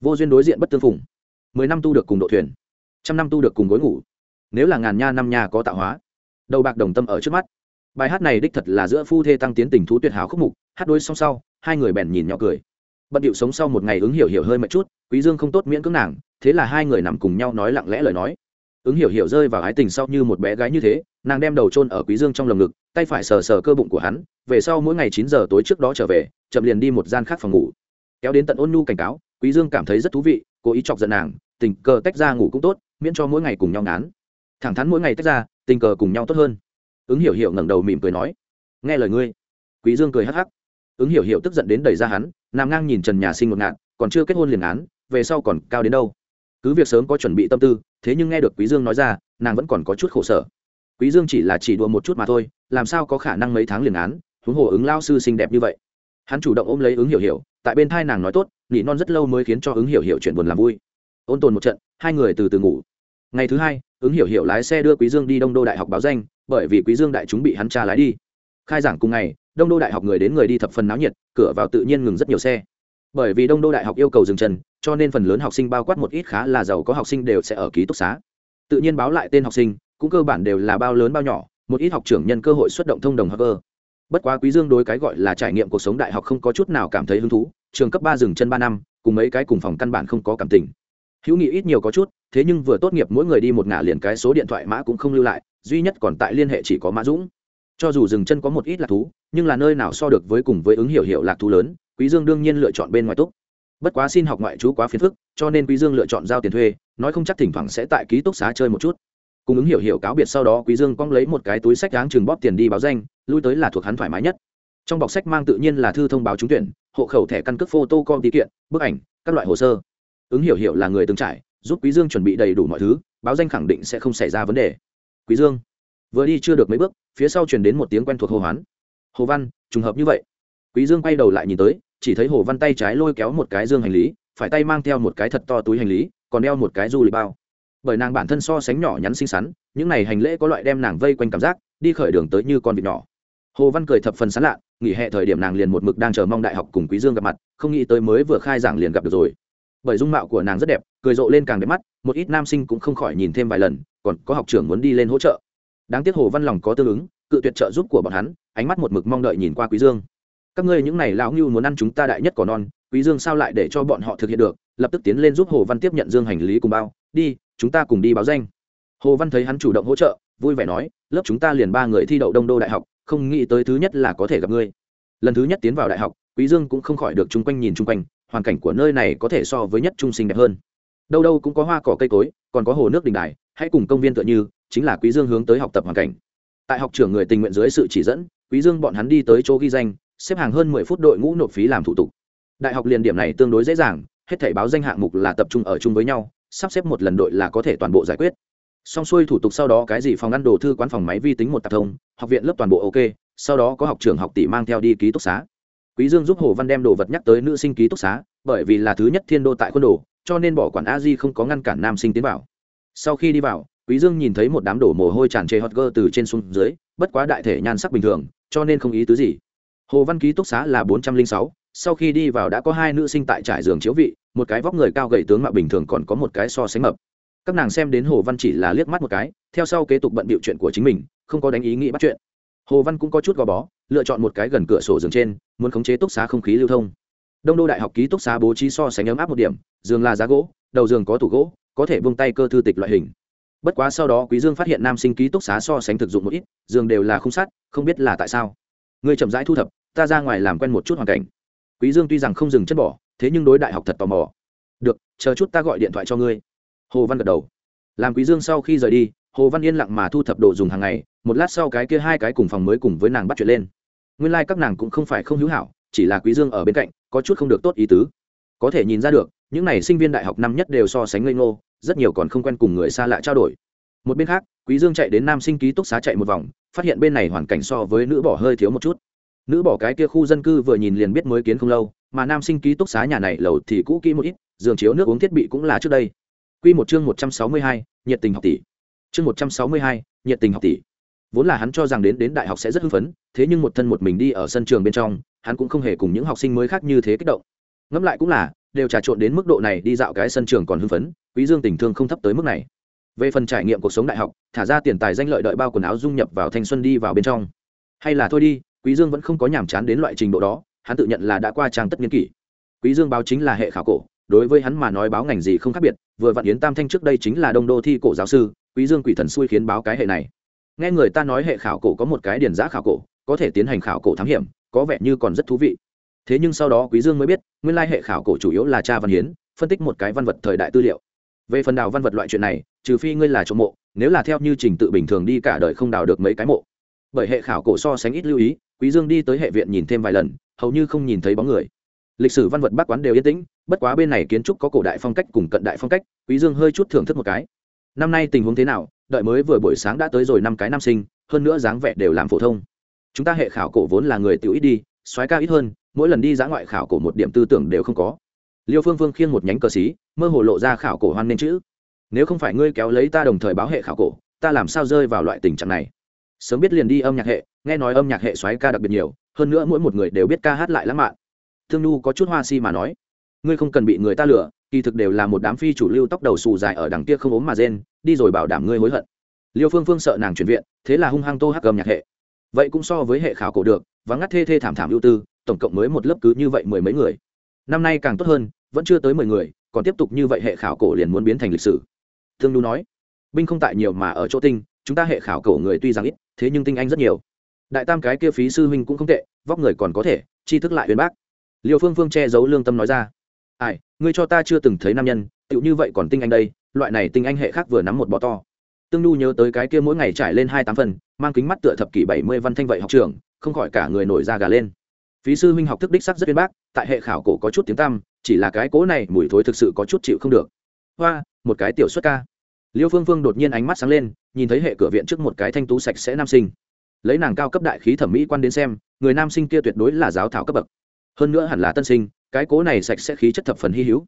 Vô duyên đối diện bất tương phùng. Mười năm tu được cùng độ thuyền. Trăm năm tu được cùng gối ngủ. Nếu là ngàn nha năm nha có tạo hóa. Đầu bạc đồng tâm ở trước mắt. Bài hát này đích thật là giữa phu thê tăng tiến tình thú tuyệt hảo khúc mục, hát đôi song sau, hai người bèn nhìn nhỏ cười bận điệu sống sau một ngày ứng hiểu hiểu hơi mệt chút, quý dương không tốt miễn cưỡng nàng, thế là hai người nằm cùng nhau nói lặng lẽ lời nói. Ứng hiểu hiểu rơi vào ái tình sau như một bé gái như thế, nàng đem đầu chôn ở quý dương trong lồng ngực, tay phải sờ sờ cơ bụng của hắn, về sau mỗi ngày chín giờ tối trước đó trở về, chậm liền đi một gian khác phòng ngủ. Kéo đến tận ôn nhu cảnh cáo, quý dương cảm thấy rất thú vị, cố ý chọc giận nàng, tình cờ tách ra ngủ cũng tốt, miễn cho mỗi ngày cùng nhau ngán. Thẳng thắn mỗi ngày tách ra, tình cờ cùng nhau tốt hơn. Ứng hiểu hiểu ngẩng đầu mỉm cười nói, nghe lời ngươi. Quý dương cười hắc hắc ứng hiểu hiểu tức giận đến đẩy ra hắn nằm ngang nhìn trần nhà sinh một ngạn còn chưa kết hôn liền án, về sau còn cao đến đâu? Cứ việc sớm có chuẩn bị tâm tư, thế nhưng nghe được quý dương nói ra, nàng vẫn còn có chút khổ sở. Quý dương chỉ là chỉ đùa một chút mà thôi, làm sao có khả năng mấy tháng liền án, huống hồ ứng lao sư xinh đẹp như vậy. Hắn chủ động ôm lấy ứng hiểu hiểu, tại bên thai nàng nói tốt, nghỉ non rất lâu mới khiến cho ứng hiểu hiểu chuyện buồn làm vui. Ôn tồn một trận, hai người từ từ ngủ. Ngày thứ hai, ứng hiểu hiểu lái xe đưa quý dương đi đông đô đại học báo danh, bởi vì quý dương đại chúng bị hắn cha lái đi. Khai giảng cùng ngày đông đô đại học người đến người đi thập phần náo nhiệt, cửa vào tự nhiên ngừng rất nhiều xe. Bởi vì đông đô đại học yêu cầu dừng chân, cho nên phần lớn học sinh bao quát một ít khá là giàu có học sinh đều sẽ ở ký túc xá. Tự nhiên báo lại tên học sinh, cũng cơ bản đều là bao lớn bao nhỏ, một ít học trưởng nhân cơ hội xuất động thông đồng hacker bất quá quý dương đối cái gọi là trải nghiệm cuộc sống đại học không có chút nào cảm thấy hứng thú, trường cấp ba dừng chân ba năm, cùng mấy cái cùng phòng căn bản không có cảm tình. Hữu nghị ít nhiều có chút, thế nhưng vừa tốt nghiệp mỗi người đi một ngả liền cái số điện thoại mã cũng không lưu lại, duy nhất còn tại liên hệ chỉ có mã dũng. Cho dù dừng chân có một ít lạc thú nhưng là nơi nào so được với cùng với ứng hiểu hiểu lạc thú lớn, quý dương đương nhiên lựa chọn bên ngoài túc. Bất quá xin học ngoại trú quá phiền phức, cho nên quý dương lựa chọn giao tiền thuê, nói không chắc thỉnh thoảng sẽ tại ký túc xá chơi một chút. Cùng ứng hiểu hiểu cáo biệt sau đó quý dương cong lấy một cái túi sách dáng trường bóp tiền đi báo danh, lui tới là thuộc hắn thoải mái nhất. Trong bọc sách mang tự nhiên là thư thông báo trúng tuyển, hộ khẩu thẻ căn cước photo com tí kiện, bức ảnh, các loại hồ sơ. Ứng hiểu hiểu là người từng trải, giúp quý dương chuẩn bị đầy đủ mọi thứ, báo danh khẳng định sẽ không xảy ra vấn đề. Quý dương, vừa đi chưa được mấy bước, phía sau truyền đến một tiếng quen thuộc hô hoán hồ văn, trùng hợp như vậy. Quý dương quay đầu lại nhìn tới, chỉ thấy hồ văn tay trái lôi kéo một cái dương hành lý, phải tay mang theo một cái thật to túi hành lý, còn đeo một cái du lịch bao. Bởi nàng bản thân so sánh nhỏ nhắn xinh xắn, những này hành lễ có loại đem nàng vây quanh cảm giác, đi khởi đường tới như con vịt nhỏ. Hồ văn cười thập phần sán lạ, nghỉ hè thời điểm nàng liền một mực đang chờ mong đại học cùng quý dương gặp mặt, không nghĩ tới mới vừa khai giảng liền gặp được rồi. Bởi dung mạo của nàng rất đẹp, cười rộ lên càng đẹp mắt, một ít nam sinh cũng không khỏi nhìn thêm vài lần, còn có học trưởng muốn đi lên hỗ trợ. Đáng tiếc hồ văn lòng có tương ứng cự tuyệt trợ giúp của bọn hắn, ánh mắt một mực mong đợi nhìn qua quý dương. Các ngươi những này lão ngưu muốn ăn chúng ta đại nhất cỏ non, quý dương sao lại để cho bọn họ thực hiện được? Lập tức tiến lên giúp hồ văn tiếp nhận dương hành lý cùng bao. Đi, chúng ta cùng đi báo danh. Hồ văn thấy hắn chủ động hỗ trợ, vui vẻ nói, lớp chúng ta liền ba người thi đậu đông đô đại học, không nghĩ tới thứ nhất là có thể gặp ngươi. Lần thứ nhất tiến vào đại học, quý dương cũng không khỏi được chung quanh nhìn chung quanh, hoàn cảnh của nơi này có thể so với nhất trung sinh đẹp hơn. Đâu đâu cũng có hoa cỏ cây cối, còn có hồ nước đình đài, hãy cùng công viên tựa như, chính là quý dương hướng tới học tập hoàn cảnh tại học trưởng người tình nguyện dưới sự chỉ dẫn, quý dương bọn hắn đi tới chỗ ghi danh, xếp hàng hơn mười phút đội ngũ nộp phí làm thủ tục. Đại học liền điểm này tương đối dễ dàng, hết thảy báo danh hạng mục là tập trung ở chung với nhau, sắp xếp một lần đội là có thể toàn bộ giải quyết. Xong xuôi thủ tục sau đó cái gì phòng ăn đồ thư quán phòng máy vi tính một tạp thông, học viện lớp toàn bộ ok, sau đó có học trưởng học tỷ mang theo đi ký túc xá. Quý dương giúp hồ văn đem đồ vật nhắc tới nữ sinh ký túc xá, bởi vì là thứ nhất thiên đô tại quân đồ, cho nên bỏ quản a di không có ngăn cản nam sinh tiến vào. Sau khi đi vào quý dương nhìn thấy một đám đổ mồ hôi tràn trề hot girl từ trên xuống dưới, bất quá đại thể nhan sắc bình thường, cho nên không ý tứ gì. Hồ văn ký túc xá là bốn trăm linh sáu, sau khi đi vào đã có hai nữ sinh tại trải giường chiếu vị, một cái vóc người cao gầy tướng mạo bình thường còn có một cái so sánh mập. Các nàng xem đến hồ văn chỉ là liếc mắt một cái, theo sau kế tục bận bịu chuyện của chính mình, không có đánh ý nghĩ bắt chuyện. Hồ văn cũng có chút gò bó, lựa chọn một cái gần cửa sổ giường trên, muốn khống chế túc xá không khí lưu thông. Đông đô đại học ký túc xá bố trí so sánh ấm áp một điểm, giường là giá gỗ, đầu giường có tủ gỗ, có thể buông tay cơ thư tịch loại hình bất quá sau đó quý dương phát hiện nam sinh ký túc xá so sánh thực dụng một ít, giường đều là khung sắt, không biết là tại sao. Người chậm rãi thu thập, ta ra ngoài làm quen một chút hoàn cảnh. Quý dương tuy rằng không dừng chân bỏ, thế nhưng đối đại học thật tò mò. Được, chờ chút ta gọi điện thoại cho ngươi. Hồ văn gật đầu. Làm quý dương sau khi rời đi, hồ văn yên lặng mà thu thập đồ dùng hàng ngày, một lát sau cái kia hai cái cùng phòng mới cùng với nàng bắt chuyện lên. Nguyên lai like các nàng cũng không phải không hữu hảo, chỉ là quý dương ở bên cạnh, có chút không được tốt ý tứ có thể nhìn ra được những này sinh viên đại học năm nhất đều so sánh ngây ngô rất nhiều còn không quen cùng người xa lạ trao đổi. Một bên khác quý dương chạy đến nam sinh ký túc xá chạy một vòng phát hiện bên này hoàn cảnh so với nữ bỏ hơi thiếu một chút. Nữ bỏ cái kia khu dân cư vừa nhìn liền biết mới kiến không lâu mà nam sinh ký túc xá nhà này lầu thì cũ kỹ một ít giường chiếu nước uống thiết bị cũng là trước đây. Quy một chương một trăm sáu mươi hai, nhiệt tình học tỷ. Chương một trăm sáu mươi hai, nhiệt tình học tỷ. Vốn là hắn cho rằng đến đến đại học sẽ rất hưng phấn thế nhưng một thân một mình đi ở sân trường bên trong hắn cũng không hề cùng những học sinh mới khác như thế kích động ngẫm lại cũng là, đều trà trộn đến mức độ này đi dạo cái sân trường còn hưng phấn, quý dương tình thương không thấp tới mức này. Về phần trải nghiệm cuộc sống đại học, thả ra tiền tài danh lợi đợi bao quần áo dung nhập vào thanh xuân đi vào bên trong. Hay là thôi đi, quý dương vẫn không có nhàm chán đến loại trình độ đó, hắn tự nhận là đã qua trang tất niên kỷ. Quý dương báo chính là hệ khảo cổ, đối với hắn mà nói báo ngành gì không khác biệt, vừa vạn yến tam thanh trước đây chính là đông đô thi cổ giáo sư, quý dương quỷ thần xui khiến báo cái hệ này. Nghe người ta nói hệ khảo cổ có một cái điển giã khảo cổ, có thể tiến hành khảo cổ thám hiểm, có vẻ như còn rất thú vị thế nhưng sau đó quý dương mới biết, nguyên lai hệ khảo cổ chủ yếu là cha văn hiến, phân tích một cái văn vật thời đại tư liệu. Về phần đào văn vật loại chuyện này, trừ phi ngươi là trộm mộ, nếu là theo như trình tự bình thường đi cả đời không đào được mấy cái mộ. Bởi hệ khảo cổ so sánh ít lưu ý, quý dương đi tới hệ viện nhìn thêm vài lần, hầu như không nhìn thấy bóng người. Lịch sử văn vật bắc quán đều yên tĩnh, bất quá bên này kiến trúc có cổ đại phong cách cùng cận đại phong cách, quý dương hơi chút thưởng thức một cái. Năm nay tình huống thế nào, đợi mới vừa buổi sáng đã tới rồi năm cái năm sinh, hơn nữa dáng vẻ đều làm phổ thông. Chúng ta hệ khảo cổ vốn là người tiểu ít đi, soái cao ít hơn mỗi lần đi giã ngoại khảo cổ một điểm tư tưởng đều không có. Liêu phương phương khiêng một nhánh cờ xí, mơ hồ lộ ra khảo cổ hoan nên chữ. Nếu không phải ngươi kéo lấy ta đồng thời báo hệ khảo cổ, ta làm sao rơi vào loại tình trạng này? Sớm biết liền đi âm nhạc hệ, nghe nói âm nhạc hệ xoáy ca đặc biệt nhiều, hơn nữa mỗi một người đều biết ca hát lại lãng mạn. Thương nhu có chút hoa si mà nói, ngươi không cần bị người ta lừa, kỳ thực đều là một đám phi chủ lưu tóc đầu xù dài ở đằng kia không ốm mà rên, đi rồi bảo đảm ngươi hối hận. Liêu phương phương sợ nàng chuyển viện, thế là hung hăng tô hắc âm nhạc hệ. Vậy cũng so với hệ khảo cổ được và ngắt thê thê thảm thảm ưu tư tổng cộng mới một lớp cứ như vậy mười mấy người. Năm nay càng tốt hơn, vẫn chưa tới mười người, còn tiếp tục như vậy hệ khảo cổ liền muốn biến thành lịch sử. Thương nhu nói, binh không tại nhiều mà ở chỗ tinh, chúng ta hệ khảo cổ người tuy rằng ít, thế nhưng tinh anh rất nhiều. Đại tam cái kia phí sư huynh cũng không tệ, vóc người còn có thể, tri thức lại huyền bác. Liều phương phương che giấu lương tâm nói ra, ai, ngươi cho ta chưa từng thấy nam nhân, tựu như vậy còn tinh anh đây, loại này tinh anh hệ khác vừa nắm một bọ to. Tương nhu nhớ tới cái kia mỗi ngày trải lên hai tám phần, mang kính mắt tựa thập kỷ bảy mươi văn thanh vậy học trường, không khỏi cả người nổi da gà lên phí sư huynh học thức đích sắc rất viên bác, tại hệ khảo cổ có chút tiếng tăm, chỉ là cái cố này mùi thối thực sự có chút chịu không được. Hoa, một cái tiểu xuất ca. Liêu phương phương đột nhiên ánh mắt sáng lên, nhìn thấy hệ cửa viện trước một cái thanh tú sạch sẽ nam sinh. Lấy nàng cao cấp đại khí thẩm mỹ quan đến xem, người nam sinh kia tuyệt đối là giáo thảo cấp bậc. Hơn nữa hẳn là tân sinh, cái cố này sạch sẽ khí chất thập phần hy hữu.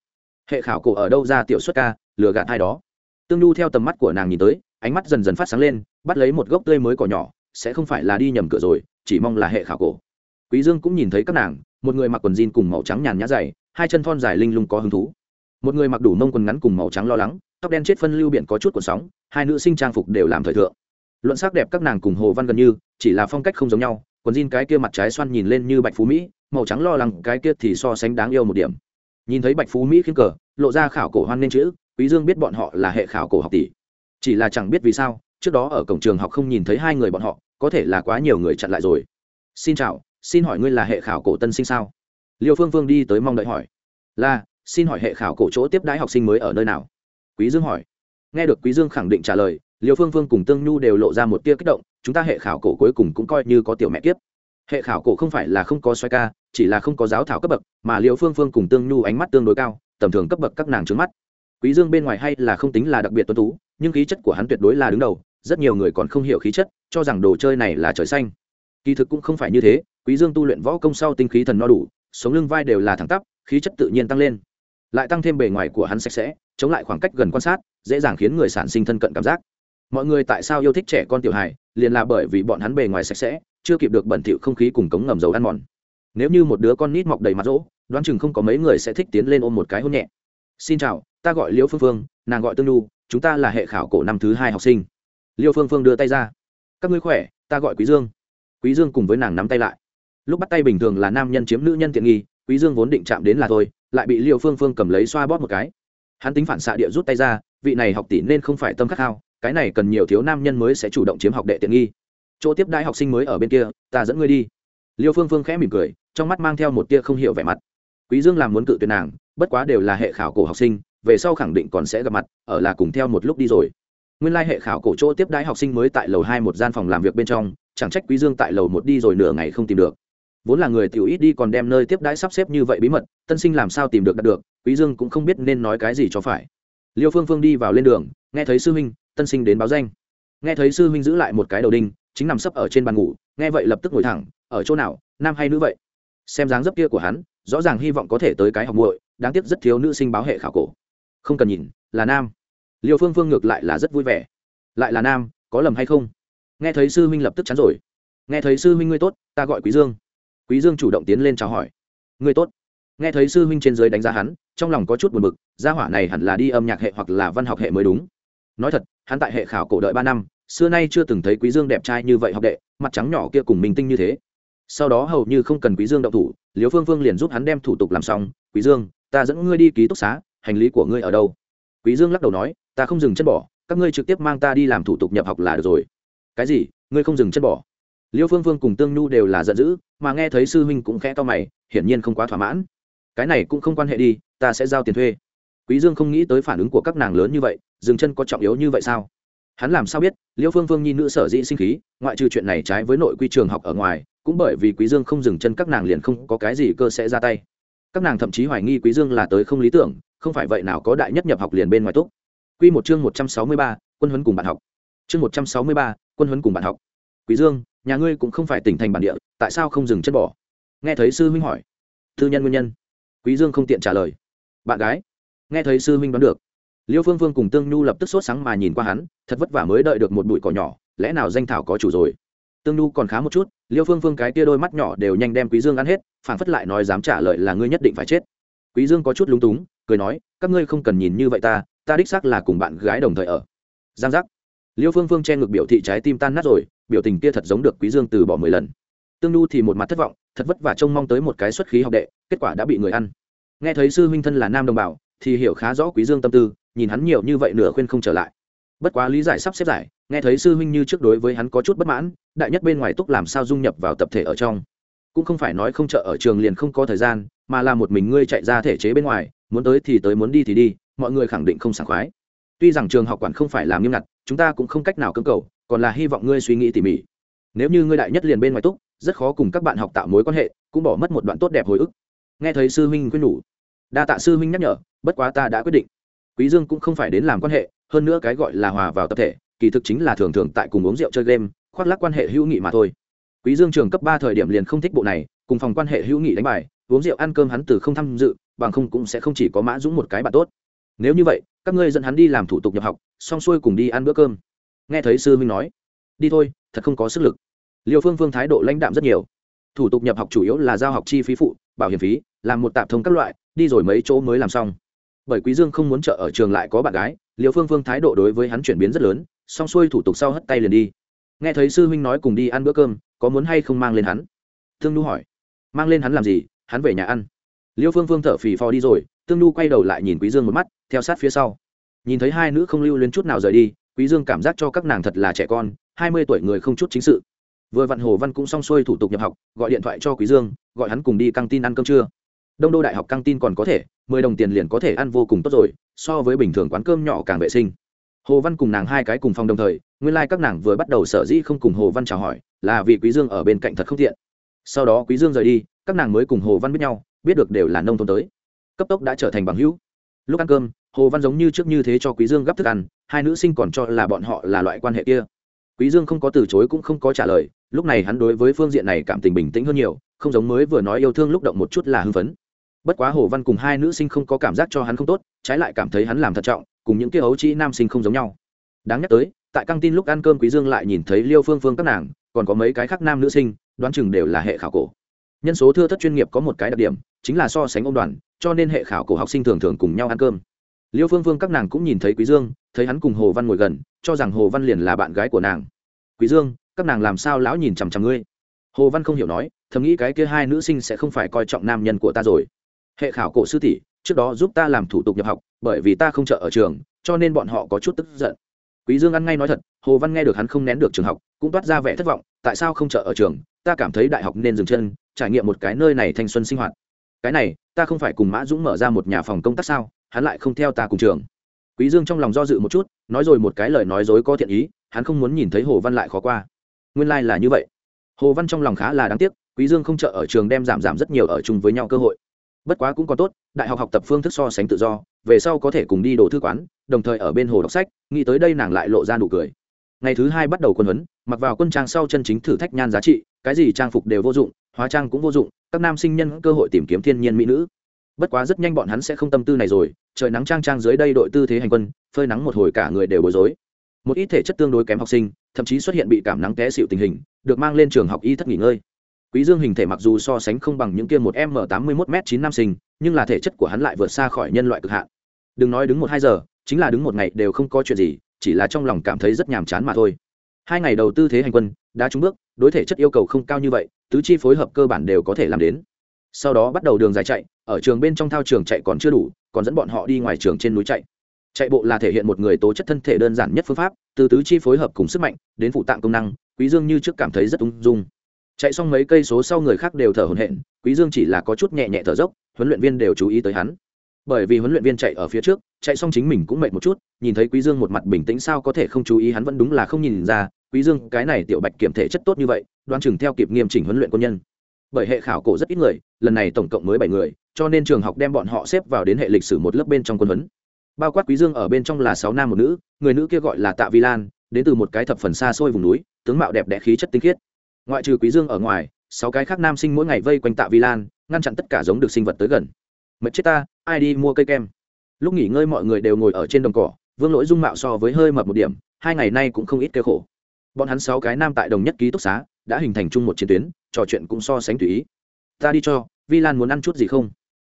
Hệ khảo cổ ở đâu ra tiểu xuất ca, lừa gạt ai đó. Tương nhu theo tầm mắt của nàng nhìn tới, ánh mắt dần dần phát sáng lên, bắt lấy một gốc tươi mới cỏ nhỏ, sẽ không phải là đi nhầm cửa rồi, chỉ mong là hệ khảo cổ quý dương cũng nhìn thấy các nàng, một người mặc quần jean cùng màu trắng nhàn nhã dày, hai chân thon dài linh lung có hứng thú. Một người mặc đủ mông quần ngắn cùng màu trắng lo lắng, tóc đen chết phân lưu biển có chút cuộn sóng, hai nữ sinh trang phục đều làm thời thượng. Luận sắc đẹp các nàng cùng hồ văn gần như, chỉ là phong cách không giống nhau, quần jean cái kia mặt trái xoan nhìn lên như bạch phú mỹ, màu trắng lo lắng cái kia thì so sánh đáng yêu một điểm. Nhìn thấy bạch phú mỹ khiến cờ, lộ ra khảo cổ hoan nên chữ, quý dương biết bọn họ là hệ khảo cổ học tỷ. Chỉ là chẳng biết vì sao, trước đó ở cổng trường học không nhìn thấy hai người bọn họ, có thể là quá nhiều người chặn lại rồi. Xin chào xin hỏi ngươi là hệ khảo cổ tân sinh sao? Liêu phương phương đi tới mong đợi hỏi. Là, xin hỏi hệ khảo cổ chỗ tiếp đãi học sinh mới ở nơi nào? Quý dương hỏi. Nghe được quý dương khẳng định trả lời, liêu phương phương cùng tương nhu đều lộ ra một tia kích động, chúng ta hệ khảo cổ cuối cùng cũng coi như có tiểu mẹ kiếp. Hệ khảo cổ không phải là không có xoay ca, chỉ là không có giáo thảo cấp bậc, mà liêu phương phương cùng tương nhu ánh mắt tương đối cao, tầm thường cấp bậc các nàng trướng mắt. Quý dương bên ngoài hay là không tính là đặc biệt tuấn tú, nhưng khí chất của hắn tuyệt đối là đứng đầu, rất nhiều người còn không hiểu khí chất, cho rằng đồ chơi này là trời xanh. Kỳ thực cũng không phải như thế quý dương tu luyện võ công sau tinh khí thần no đủ, sống lưng vai đều là thẳng tắp, khí chất tự nhiên tăng lên. Lại tăng thêm bề ngoài của hắn sạch sẽ, chống lại khoảng cách gần quan sát, dễ dàng khiến người sản sinh thân cận cảm giác. Mọi người tại sao yêu thích trẻ con tiểu hài, liền là bởi vì bọn hắn bề ngoài sạch sẽ, chưa kịp được bẩn thỉu không khí cùng cống ngầm dầu ăn mòn. Nếu như một đứa con nít mọc đầy mặt rỗ, đoán chừng không có mấy người sẽ thích tiến lên ôm một cái hôn nhẹ. Xin chào, ta gọi liễu phương phương, nàng gọi tương lu chúng ta là hệ khảo cổ năm thứ hai học sinh. Liêu phương phương đưa tay ra. Các ngươi khỏe, ta gọi quý dương. Quý dương cùng với nàng nắm tay lại lúc bắt tay bình thường là nam nhân chiếm nữ nhân tiện nghi quý dương vốn định chạm đến là thôi lại bị liêu phương phương cầm lấy xoa bóp một cái. Hắn tính phản xạ địa rút tay ra vị này học tỷ nên không phải tâm khắc hao, cái này cần nhiều thiếu nam nhân mới sẽ chủ động chiếm học đệ tiện nghi. Chỗ tiếp đãi học sinh mới ở bên kia ta dẫn ngươi đi. Liêu phương phương khẽ mỉm cười trong mắt mang theo một tia không hiểu vẻ mặt. Quý dương làm muốn cự tuyệt nàng bất quá đều là hệ khảo cổ học sinh về sau khẳng định còn sẽ gặp mặt ở là cùng theo một lúc đi rồi. Nguyên lai hệ khảo cổ chỗ tiếp đãi học sinh mới tại lầu hai một gian phòng làm việc bên trong chẳng trách quý dương tại lầu một đi rồi nửa ngày không tìm được vốn là người tiểu ít đi còn đem nơi tiếp đãi sắp xếp như vậy bí mật, tân sinh làm sao tìm được đạt được, quý dương cũng không biết nên nói cái gì cho phải. Liêu phương phương đi vào lên đường, nghe thấy sư huynh, tân sinh đến báo danh. Nghe thấy sư huynh giữ lại một cái đầu đinh, chính nằm sấp ở trên bàn ngủ, nghe vậy lập tức ngồi thẳng, ở chỗ nào, nam hay nữ vậy? Xem dáng dấp kia của hắn, rõ ràng hy vọng có thể tới cái học muội, đáng tiếc rất thiếu nữ sinh báo hệ khảo cổ. Không cần nhìn, là nam. Liêu phương phương ngược lại là rất vui vẻ. Lại là nam, có lầm hay không? Nghe thấy sư huynh lập tức chắn rồi. Nghe thấy sư huynh ngươi tốt, ta gọi quý dương quý dương chủ động tiến lên chào hỏi. Người tốt. Nghe thấy sư huynh trên dưới đánh giá hắn, trong lòng có chút buồn bực, gia hỏa này hẳn là đi âm nhạc hệ hoặc là văn học hệ mới đúng. Nói thật, hắn tại hệ khảo cổ đợi ba năm, xưa nay chưa từng thấy quý dương đẹp trai như vậy học đệ, mặt trắng nhỏ kia cùng minh tinh như thế. Sau đó hầu như không cần quý dương động thủ, Liễu phương phương liền giúp hắn đem thủ tục làm xong. Quý dương, ta dẫn ngươi đi ký túc xá, hành lý của ngươi ở đâu? Quý dương lắc đầu nói, ta không dừng chân bỏ, các ngươi trực tiếp mang ta đi làm thủ tục nhập học là được rồi. Cái gì? Ngươi không dừng chân bỏ? Liêu phương phương cùng tương nhu đều là giận dữ mà nghe thấy sư huynh cũng khẽ to mày hiển nhiên không quá thỏa mãn. Cái này cũng không quan hệ đi ta sẽ giao tiền thuê. Quý dương không nghĩ tới phản ứng của các nàng lớn như vậy dừng chân có trọng yếu như vậy sao? Hắn làm sao biết liêu phương phương nhi nữ sở dĩ sinh khí ngoại trừ chuyện này trái với nội quy trường học ở ngoài cũng bởi vì quý dương không dừng chân các nàng liền không có cái gì cơ sẽ ra tay. Các nàng thậm chí hoài nghi quý dương là tới không lý tưởng không phải vậy nào có đại nhất nhập học liền bên ngoài túc. Quy một chương một trăm sáu mươi ba, quân huấn cùng bạn học. Chương một trăm sáu mươi ba, quân huấn cùng bạn học. Quý dương nhà ngươi cũng không phải tỉnh thành bản địa, tại sao không dừng chân bỏ? Nghe thấy sư huynh hỏi. Thư nhân nguyên nhân. Quý dương không tiện trả lời. Bạn gái. Nghe thấy sư huynh đoán được. Liêu phương phương cùng tương nhu lập tức sốt sáng mà nhìn qua hắn, thật vất vả mới đợi được một bụi cỏ nhỏ, lẽ nào danh thảo có chủ rồi? Tương nhu còn khá một chút, liêu phương phương cái tia đôi mắt nhỏ đều nhanh đem quý dương ăn hết phản phất lại nói dám trả lời là ngươi nhất định phải chết. Quý dương có chút lúng túng, cười nói, các ngươi không cần nhìn như vậy ta ta đích xác là cùng bạn gái đồng thời ở. Giang giác liêu phương phương che ngực biểu thị trái tim tan nát rồi, biểu tình kia thật giống được quý dương từ bỏ mười lần. Tương nhu thì một mặt thất vọng, thật vất vả trông mong tới một cái xuất khí học đệ, kết quả đã bị người ăn. Nghe thấy sư huynh thân là nam đồng bào, thì hiểu khá rõ quý dương tâm tư, nhìn hắn nhiều như vậy nửa khuyên không trở lại. Bất quá lý giải sắp xếp giải, nghe thấy sư huynh như trước đối với hắn có chút bất mãn, đại nhất bên ngoài túc làm sao dung nhập vào tập thể ở trong. Cũng không phải nói không trợ ở trường liền không có thời gian, mà là một mình ngươi chạy ra thể chế bên ngoài, muốn tới thì tới, muốn đi thì đi, mọi người khẳng định không sảng khoái. Tuy rằng trường học quản không phải làm nghiêm ngặt chúng ta cũng không cách nào cưỡng cầu, còn là hy vọng ngươi suy nghĩ tỉ mỉ. Nếu như ngươi đại nhất liền bên ngoài túc, rất khó cùng các bạn học tạo mối quan hệ, cũng bỏ mất một đoạn tốt đẹp hồi ức. Nghe thấy sư huynh khuyên nhủ, đa tạ sư huynh nhắc nhở, bất quá ta đã quyết định. Quý dương cũng không phải đến làm quan hệ, hơn nữa cái gọi là hòa vào tập thể, kỳ thực chính là thường thường tại cùng uống rượu chơi game, khoác lác quan hệ hữu nghị mà thôi. Quý dương trường cấp ba thời điểm liền không thích bộ này, cùng phòng quan hệ hữu nghị đánh bài, uống rượu ăn cơm hắn từ không tham dự, bằng không cũng sẽ không chỉ có mã dũng một cái bạn tốt. Nếu như vậy các ngươi dẫn hắn đi làm thủ tục nhập học, xong xuôi cùng đi ăn bữa cơm. Nghe thấy sư huynh nói, đi thôi, thật không có sức lực. Liêu phương phương thái độ lãnh đạm rất nhiều. Thủ tục nhập học chủ yếu là giao học chi phí phụ, bảo hiểm phí, làm một tạp thông các loại, đi rồi mấy chỗ mới làm xong. Bởi quý dương không muốn trợ ở trường lại có bạn gái, liêu phương phương thái độ đối với hắn chuyển biến rất lớn, xong xuôi thủ tục sau hất tay liền đi. Nghe thấy sư huynh nói cùng đi ăn bữa cơm, có muốn hay không mang lên hắn? Thương nu hỏi. Mang lên hắn làm gì? Hắn về nhà ăn. Liêu phương phương thở phì phò đi rồi tương nhu quay đầu lại nhìn quý dương một mắt, theo sát phía sau. Nhìn thấy hai nữ không lưu luyến chút nào rời đi, quý dương cảm giác cho các nàng thật là trẻ con, hai mươi tuổi người không chút chính sự. Vừa vặn hồ văn cũng xong xuôi thủ tục nhập học, gọi điện thoại cho quý dương, gọi hắn cùng đi căng tin ăn cơm trưa. Đông đô đại học căng tin còn có thể, mười đồng tiền liền có thể ăn vô cùng tốt rồi, so với bình thường quán cơm nhỏ càng vệ sinh. Hồ văn cùng nàng hai cái cùng phòng đồng thời, nguyên lai、like、các nàng vừa bắt đầu sở dĩ không cùng hồ văn chào hỏi, là vì quý dương ở bên cạnh thật không tiện. Sau đó quý dương rời đi, các nàng mới cùng hồ văn biết nhau, biết được đều là nông thôn tới cấp tốc đã trở thành bằng hữu. Lúc ăn cơm, hồ văn giống như trước như thế cho quý dương gấp thức ăn, hai nữ sinh còn cho là bọn họ là loại quan hệ kia. Quý dương không có từ chối cũng không có trả lời, lúc này hắn đối với phương diện này cảm tình bình tĩnh hơn nhiều, không giống mới vừa nói yêu thương lúc động một chút là hưng phấn. Bất quá hồ văn cùng hai nữ sinh không có cảm giác cho hắn không tốt, trái lại cảm thấy hắn làm thận trọng, cùng những kia ấu trĩ nam sinh không giống nhau. Đáng nhắc tới, tại căng tin lúc ăn cơm quý dương lại nhìn thấy liêu phương phương các nàng, còn có mấy cái khác nam nữ sinh, đoán chừng đều là hệ khảo cổ nhân số thưa thất chuyên nghiệp có một cái đặc điểm, chính là so sánh ông đoàn, cho nên hệ khảo cổ học sinh thường thường cùng nhau ăn cơm. Liêu phương phương các nàng cũng nhìn thấy quý dương, thấy hắn cùng hồ văn ngồi gần, cho rằng hồ văn liền là bạn gái của nàng. Quý dương, các nàng làm sao lão nhìn chằm chằm ngươi? Hồ văn không hiểu nói, thầm nghĩ cái kia hai nữ sinh sẽ không phải coi trọng nam nhân của ta rồi. Hệ khảo cổ sư tỷ, trước đó giúp ta làm thủ tục nhập học, bởi vì ta không trợ ở trường, cho nên bọn họ có chút tức giận. Quý dương ăn ngay nói thật, hồ văn nghe được hắn không nén được trường học, cũng toát ra vẻ thất vọng, tại sao không trợ ở trường? Ta cảm thấy đại học nên dừng chân, trải nghiệm một cái nơi này thanh xuân sinh hoạt. Cái này, ta không phải cùng mã dũng mở ra một nhà phòng công tác sao, hắn lại không theo ta cùng trường. Quý dương trong lòng do dự một chút, nói rồi một cái lời nói dối có thiện ý, hắn không muốn nhìn thấy hồ văn lại khó qua. Nguyên lai like là như vậy. Hồ văn trong lòng khá là đáng tiếc, quý dương không trợ ở trường đem giảm giảm rất nhiều ở chung với nhau cơ hội. Bất quá cũng có tốt, đại học học tập phương thức so sánh tự do, về sau có thể cùng đi đồ thư quán, đồng thời ở bên hồ đọc sách, nghĩ tới đây nàng lại lộ ra nụ cười. Ngày thứ hai bắt đầu quân huấn, mặc vào quân trang sau chân chính thử thách nhan giá trị cái gì trang phục đều vô dụng, hóa trang cũng vô dụng, các nam sinh nhân cơ hội tìm kiếm thiên nhiên mỹ nữ. Bất quá rất nhanh bọn hắn sẽ không tâm tư này rồi, trời nắng trang trang dưới đây đội tư thế hành quân, phơi nắng một hồi cả người đều bối rối. Một ít thể chất tương đối kém học sinh, thậm chí xuất hiện bị cảm nắng té xịu tình hình, được mang lên trường học y thất nghỉ ngơi. Quý dương hình thể mặc dù so sánh không bằng những kia một m tám mươi một m chín nam sinh, nhưng là thể chất của hắn lại vượt xa khỏi nhân loại cực hạn. Đừng nói đứng một hai giờ, chính là đứng một ngày đều không có chuyện gì, chỉ là trong lòng cảm thấy rất nhàm chán mà thôi. Hai ngày đầu tư thế hành quân đã trúng bước, đối thể chất yêu cầu không cao như vậy, tứ chi phối hợp cơ bản đều có thể làm đến. Sau đó bắt đầu đường dài chạy, ở trường bên trong thao trường chạy còn chưa đủ, còn dẫn bọn họ đi ngoài trường trên núi chạy. Chạy bộ là thể hiện một người tố chất thân thể đơn giản nhất phương pháp, từ tứ chi phối hợp cùng sức mạnh, đến phụ tạng công năng, quý dương như trước cảm thấy rất ung dung. Chạy xong mấy cây số sau người khác đều thở hổn hển, quý dương chỉ là có chút nhẹ nhẹ thở dốc, huấn luyện viên đều chú ý tới hắn. Bởi vì huấn luyện viên chạy ở phía trước, chạy xong chính mình cũng mệt một chút, nhìn thấy quý dương một mặt bình tĩnh sao có thể không chú ý hắn vẫn đúng là không nhìn ra quý dương, cái này tiểu bạch kiểm thể chất tốt như vậy đoan chừng theo kịp nghiêm chỉnh huấn luyện quân nhân. Bởi hệ khảo cổ rất ít người, lần này tổng cộng mới bảy người, cho nên trường học đem bọn họ xếp vào đến hệ lịch sử một lớp bên trong quân huấn. Bao quát quý dương ở bên trong là sáu nam một nữ, người nữ kia gọi là tạ vi lan, đến từ một cái thập phần xa xôi vùng núi, tướng mạo đẹp đẽ, khí chất tinh khiết. Ngoại trừ quý dương ở ngoài, sáu cái khác nam sinh mỗi ngày vây quanh tạ vi lan, ngăn chặn tất cả giống được sinh vật tới gần. Mệt chết ta, ai đi mua cây kem? Lúc nghỉ ngơi mọi người đều ngồi ở trên đồng cỏ, vương lỗi dung mạo so với hơi mập một điểm, hai ngày nay cũng không ít kêu khổ bọn hắn sáu cái nam tại đồng nhất ký túc xá, đã hình thành chung một chiến tuyến, trò chuyện cũng so sánh tùy ý. Ta đi cho, vi lan muốn ăn chút gì không?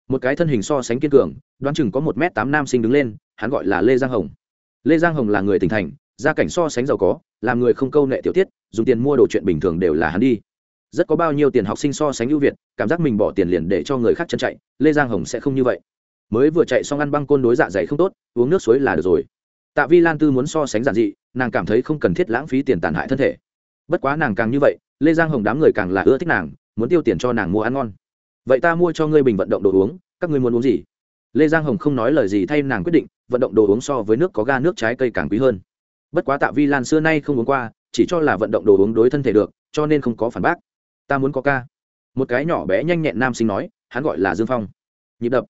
Một cái thân hình so sánh kiên cường, đoán chừng có một m tám nam sinh đứng lên, hắn gọi là lê giang hồng. Lê giang hồng là người tỉnh thành, gia cảnh so sánh giàu có, làm người không câu nệ tiểu tiết, dùng tiền mua đồ chuyện bình thường đều là hắn đi. Rất có bao nhiêu tiền học sinh so sánh ưu việt, cảm giác mình bỏ tiền liền để cho người khác chân chạy, lê giang hồng sẽ không như vậy. Mới vừa chạy xong ăn băng côn đối dạ dày không tốt, uống nước suối là được rồi. Tạ vi lan tư muốn so sánh giản dị nàng cảm thấy không cần thiết lãng phí tiền tàn hại thân thể. Bất quá nàng càng như vậy, lê giang hồng đám người càng là ưa thích nàng, muốn tiêu tiền cho nàng mua ăn ngon. Vậy ta mua cho ngươi bình vận động đồ uống, các ngươi muốn uống gì? Lê giang hồng không nói lời gì thay nàng quyết định, vận động đồ uống so với nước có ga nước trái cây càng quý hơn. Bất quá tạ vi lan xưa nay không uống qua, chỉ cho là vận động đồ uống đối thân thể được, cho nên không có phản bác. Ta muốn có ca. Một cái nhỏ bé nhanh nhẹn nam sinh nói, hắn gọi là dương phong. Nhịp đập.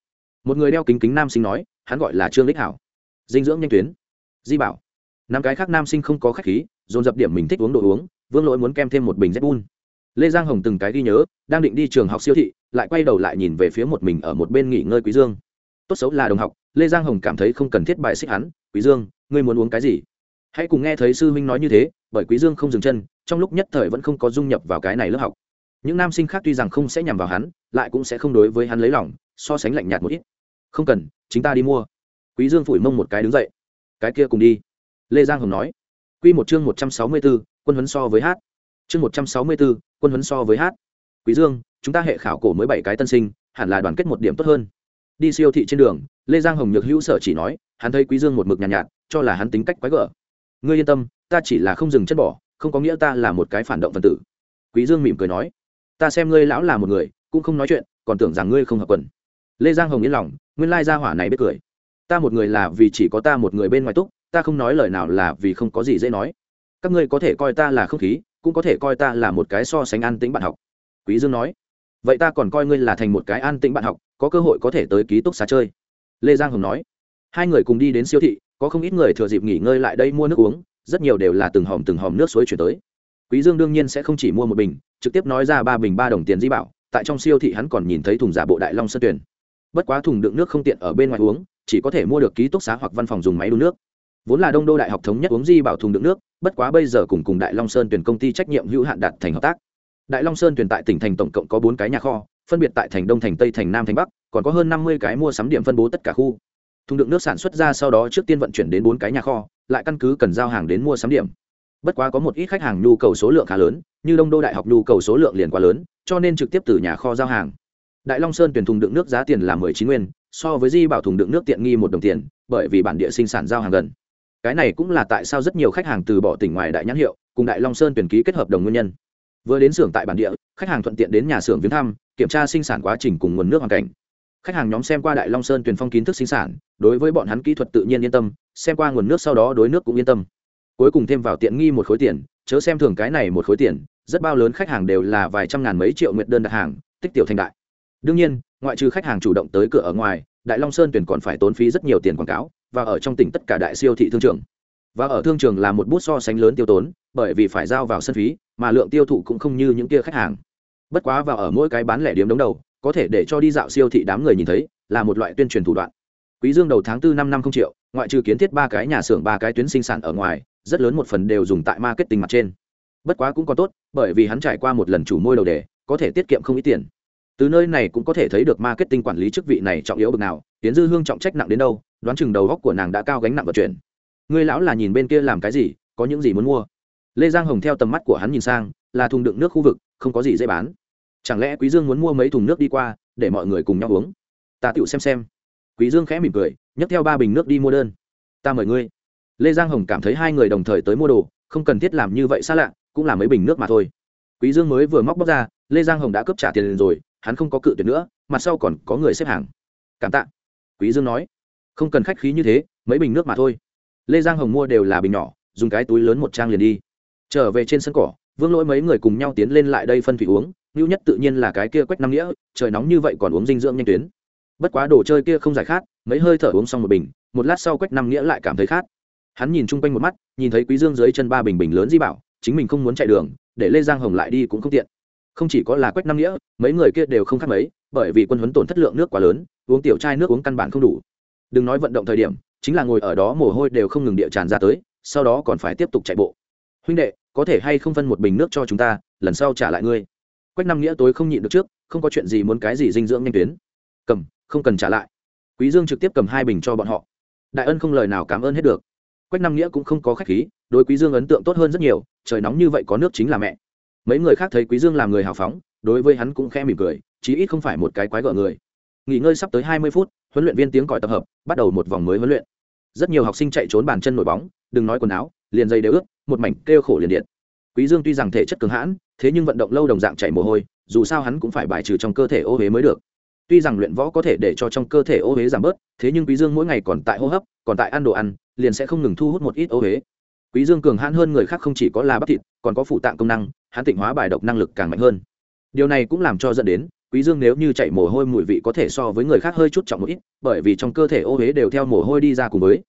Một người đeo kính kính nam sinh nói, hắn gọi là trương lích hảo. Dinh dưỡng nhanh tuyến. Di bảo năm cái khác nam sinh không có khách khí, dồn dập điểm mình thích uống đồ uống, vương lỗi muốn kem thêm một bình z bun lê giang hồng từng cái ghi nhớ, đang định đi trường học siêu thị, lại quay đầu lại nhìn về phía một mình ở một bên nghỉ ngơi quý dương. Tốt xấu là đồng học, lê giang hồng cảm thấy không cần thiết bài xích hắn, quý dương, ngươi muốn uống cái gì? Hãy cùng nghe thấy sư huynh nói như thế, bởi quý dương không dừng chân, trong lúc nhất thời vẫn không có dung nhập vào cái này lớp học. Những nam sinh khác tuy rằng không sẽ nhằm vào hắn, lại cũng sẽ không đối với hắn lấy lòng, so sánh lạnh nhạt một ít. Không cần, chính ta đi mua. Quý dương phủi mông một cái đứng dậy. Cái kia cùng đi lê giang hồng nói. Quy một chương một trăm sáu mươi 164, quân huấn so với hát. Chương một trăm sáu mươi 164, quân huấn so với hát. Quý dương chúng ta hệ khảo cổ mới bảy cái tân sinh hẳn là đoàn kết một điểm tốt hơn. Đi siêu thị trên đường lê giang hồng nhược hữu sở chỉ nói hắn thấy quý dương một mực nhàn nhạt, nhạt cho là hắn tính cách quái gở. Ngươi yên tâm ta chỉ là không dừng chân bỏ không có nghĩa ta là một cái phản động phân tử. Quý dương mỉm cười nói ta xem ngươi lão là một người cũng không nói chuyện còn tưởng rằng ngươi không hợp quần. Lê giang hồng yên lòng nguyên lai gia hỏa này biết cười. Ta một người là vì chỉ có ta một người bên ngoài túc ta không nói lời nào là vì không có gì dễ nói. Các ngươi có thể coi ta là không khí, cũng có thể coi ta là một cái so sánh an tĩnh bạn học. Quý dương nói. Vậy ta còn coi ngươi là thành một cái an tĩnh bạn học, có cơ hội có thể tới ký túc xá chơi. Lê giang hồng nói. Hai người cùng đi đến siêu thị, có không ít người thừa dịp nghỉ ngơi lại đây mua nước uống, rất nhiều đều là từng hòm từng hòm nước suối chuyển tới. Quý dương đương nhiên sẽ không chỉ mua một bình, trực tiếp nói ra ba bình ba đồng tiền di bảo, tại trong siêu thị hắn còn nhìn thấy thùng giả bộ đại long sơn tuyển bất quá thùng đựng nước không tiện ở bên ngoài uống, chỉ có thể mua được ký túc xá hoặc văn phòng dùng máy đun nước vốn là đông đô đại học thống nhất uống di bảo thùng đựng nước, bất quá bây giờ cùng cùng đại long sơn tuyển công ty trách nhiệm hữu hạn đạt thành hợp tác. Đại long sơn tuyển tại tỉnh thành tổng cộng có bốn cái nhà kho, phân biệt tại thành đông thành tây thành nam thành bắc, còn có hơn năm mươi cái mua sắm điểm phân bố tất cả khu. Thùng đựng nước sản xuất ra sau đó trước tiên vận chuyển đến bốn cái nhà kho, lại căn cứ cần giao hàng đến mua sắm điểm. Bất quá có một ít khách hàng nhu cầu số lượng khá lớn, như đông đô đại học nhu cầu số lượng liền quá lớn, cho nên trực tiếp từ nhà kho giao hàng. Đại long sơn tuyển thùng đựng nước giá tiền là mười chín nguyên, so với di bảo thùng đựng nước tiện nghi một đồng tiền, bởi vì bản địa sinh sản giao hàng gần cái này cũng là tại sao rất nhiều khách hàng từ bỏ tỉnh ngoài đại nhãn hiệu, cùng đại long sơn tuyển ký kết hợp đồng nguyên nhân. Vừa đến xưởng tại bản địa, khách hàng thuận tiện đến nhà xưởng viếng thăm, kiểm tra sinh sản quá trình cùng nguồn nước hoàn cảnh. Khách hàng nhóm xem qua đại long sơn tuyển phong kiến thức sinh sản, đối với bọn hắn kỹ thuật tự nhiên yên tâm, xem qua nguồn nước sau đó đối nước cũng yên tâm. Cuối cùng thêm vào tiện nghi một khối tiền, chớ xem thường cái này một khối tiền, rất bao lớn khách hàng đều là vài trăm ngàn mấy triệu nguyện đơn đặt hàng, tích tiểu thành đại. Đương nhiên, ngoại trừ khách hàng chủ động tới cửa ở ngoài, đại long sơn tuyển còn phải tốn phí rất nhiều tiền quảng cáo và ở trong tỉnh tất cả đại siêu thị thương trường. Và ở thương trường là một bút so sánh lớn tiêu tốn, bởi vì phải giao vào sân phí, mà lượng tiêu thụ cũng không như những kia khách hàng. Bất quá và ở mỗi cái bán lẻ điểm đống đầu, có thể để cho đi dạo siêu thị đám người nhìn thấy, là một loại tuyên truyền thủ đoạn. Quý dương đầu tháng tư năm năm không triệu, ngoại trừ kiến thiết ba cái nhà xưởng, ba cái tuyến sinh sản ở ngoài, rất lớn một phần đều dùng tại marketing mặt trên. Bất quá cũng có tốt, bởi vì hắn trải qua một lần chủ môi đầu đề, có thể tiết kiệm không ít tiền. Từ nơi này cũng có thể thấy được marketing quản lý chức vị này trọng yếu bậc nào tiến dư hương trọng trách nặng đến đâu đoán chừng đầu góc của nàng đã cao gánh nặng vận chuyển. Ngươi lão là nhìn bên kia làm cái gì, có những gì muốn mua? Lê giang hồng theo tầm mắt của hắn nhìn sang, là thùng đựng nước khu vực, không có gì dễ bán. Chẳng lẽ quý dương muốn mua mấy thùng nước đi qua, để mọi người cùng nhau uống? Ta tựu xem xem. Quý dương khẽ mỉm cười, nhấc theo ba bình nước đi mua đơn. Ta mời ngươi. Lê giang hồng cảm thấy hai người đồng thời tới mua đồ, không cần thiết làm như vậy xa lạ, cũng là mấy bình nước mà thôi. Quý dương mới vừa móc bóc ra, lê giang hồng đã cướp trả tiền rồi, hắn không có cự tuyệt nữa, mặt sau còn có người xếp hàng. Cảm tạ. Quý dương nói không cần khách khí như thế, mấy bình nước mà thôi. Lê giang hồng mua đều là bình nhỏ, dùng cái túi lớn một trang liền đi. Trở về trên sân cỏ, vương lỗi mấy người cùng nhau tiến lên lại đây phân thủy uống ngưu nhất tự nhiên là cái kia quách năm nghĩa, trời nóng như vậy còn uống dinh dưỡng nhanh tuyến. Bất quá đồ chơi kia không giải khát, mấy hơi thở uống xong một bình, một lát sau quách năm nghĩa lại cảm thấy khát. Hắn nhìn chung quanh một mắt, nhìn thấy quý dương dưới chân ba bình bình lớn di bảo, chính mình không muốn chạy đường, để lê giang hồng lại đi cũng không tiện. Không chỉ có là quách năm nghĩa, mấy người kia đều không khác mấy, bởi vì quân huấn tổn thất lượng nước quá lớn, uống tiểu chai nước uống căn bản không đủ đừng nói vận động thời điểm, chính là ngồi ở đó mồ hôi đều không ngừng địa tràn ra tới, sau đó còn phải tiếp tục chạy bộ. Huynh đệ, có thể hay không phân một bình nước cho chúng ta, lần sau trả lại ngươi. Quách năm nghĩa tối không nhịn được trước, không có chuyện gì muốn cái gì dinh dưỡng nhanh tuyến. Cầm, không cần trả lại. Quý dương trực tiếp cầm hai bình cho bọn họ. Đại ân không lời nào cảm ơn hết được. Quách năm nghĩa cũng không có khách khí, đối quý dương ấn tượng tốt hơn rất nhiều, trời nóng như vậy có nước chính là mẹ. Mấy người khác thấy quý dương làm người hào phóng, đối với hắn cũng khẽ mỉm cười, chí ít không phải một cái quái gở người nghỉ ngơi sắp tới hai mươi phút, huấn luyện viên tiếng còi tập hợp, bắt đầu một vòng mới huấn luyện. Rất nhiều học sinh chạy trốn bàn chân nổi bóng, đừng nói quần áo, liền dây đều ướt, một mảnh kêu khổ liền điện. Quý dương tuy rằng thể chất cường hãn, thế nhưng vận động lâu đồng dạng chảy mồ hôi, dù sao hắn cũng phải bài trừ trong cơ thể ô huế mới được. Tuy rằng luyện võ có thể để cho trong cơ thể ô huế giảm bớt, thế nhưng quý dương mỗi ngày còn tại hô hấp, còn tại ăn đồ ăn, liền sẽ không ngừng thu hút một ít ô huế. Quý dương cường hãn hơn người khác không chỉ có là bắp thịt, còn có phụ tạng công năng, hắn tịnh hóa bài độc năng lực càng mạnh hơn. Điều này cũng làm cho dẫn đến quý dương nếu như chạy mồ hôi mùi vị có thể so với người khác hơi chút trọng một ít, bởi vì trong cơ thể ô huế đều theo mồ hôi đi ra cùng với.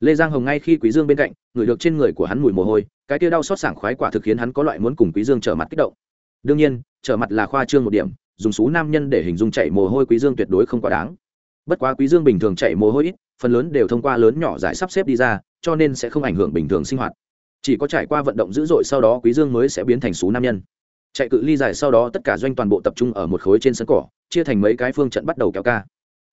Lê giang hồng ngay khi quý dương bên cạnh, ngửi được trên người của hắn mùi mồ hôi, cái kia đau xót sảng khoái quả thực khiến hắn có loại muốn cùng quý dương trở mặt kích động. Đương nhiên, trở mặt là khoa trương một điểm, dùng số nam nhân để hình dung chạy mồ hôi quý dương tuyệt đối không quá đáng. Bất quá quý dương bình thường chạy mồ hôi ít, phần lớn đều thông qua lớn nhỏ giải sắp xếp đi ra, cho nên sẽ không ảnh hưởng bình thường sinh hoạt. Chỉ có trải qua vận động dữ dội sau đó quý dương mới sẽ biến thành số nam nhân chạy cự ly dài sau đó tất cả doanh toàn bộ tập trung ở một khối trên sân cỏ, chia thành mấy cái phương trận bắt đầu kéo ca.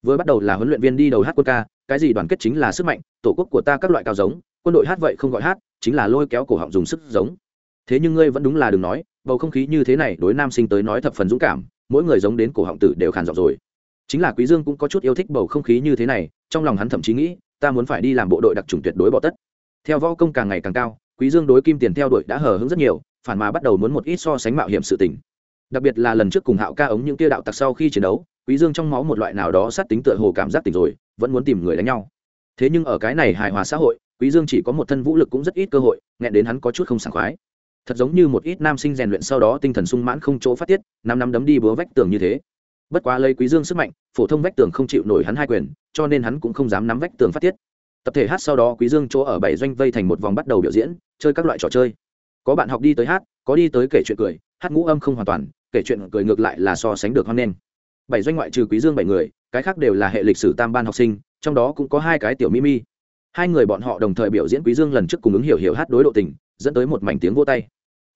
Vừa bắt đầu là huấn luyện viên đi đầu hát quân ca, cái gì đoàn kết chính là sức mạnh, tổ quốc của ta các loại cao giống, quân đội hát vậy không gọi hát, chính là lôi kéo cổ họng dùng sức giống. Thế nhưng ngươi vẫn đúng là đừng nói, bầu không khí như thế này đối nam sinh tới nói thập phần dũng cảm, mỗi người giống đến cổ họng tử đều khàn giọng rồi. Chính là quý dương cũng có chút yêu thích bầu không khí như thế này, trong lòng hắn thậm chí nghĩ, ta muốn phải đi làm bộ đội đặc trùng tuyệt đối bỏ tất. Theo võ công càng ngày càng cao quý dương đối kim tiền theo đuổi đã hờ hững rất nhiều, phản mà bắt đầu muốn một ít so sánh mạo hiểm sự tình. Đặc biệt là lần trước cùng hạo ca ống những kia đạo tặc sau khi chiến đấu, quý dương trong máu một loại nào đó sát tính tựa hồ cảm giác tỉnh rồi, vẫn muốn tìm người đánh nhau. Thế nhưng ở cái này hài hòa xã hội, quý dương chỉ có một thân vũ lực cũng rất ít cơ hội nghe đến hắn có chút không sảng khoái. Thật giống như một ít nam sinh rèn luyện sau đó tinh thần sung mãn không chỗ phát tiết, năm năm đấm đi búa vách tường như thế. Bất quá lấy quý dương sức mạnh, phổ thông vách tường không chịu nổi hắn hai quyền, cho nên hắn cũng không dám nắm vách tường phát tiết tập thể hát sau đó quý dương chỗ ở bảy doanh vây thành một vòng bắt đầu biểu diễn, chơi các loại trò chơi. Có bạn học đi tới hát, có đi tới kể chuyện cười, hát ngũ âm không hoàn toàn, kể chuyện cười ngược lại là so sánh được hoan nghênh. Bảy doanh ngoại trừ quý dương bảy người, cái khác đều là hệ lịch sử tam ban học sinh, trong đó cũng có hai cái tiểu mimi hai người bọn họ đồng thời biểu diễn quý dương lần trước cùng ứng hiểu hiểu hát đối độ tình, dẫn tới một mảnh tiếng vô tay.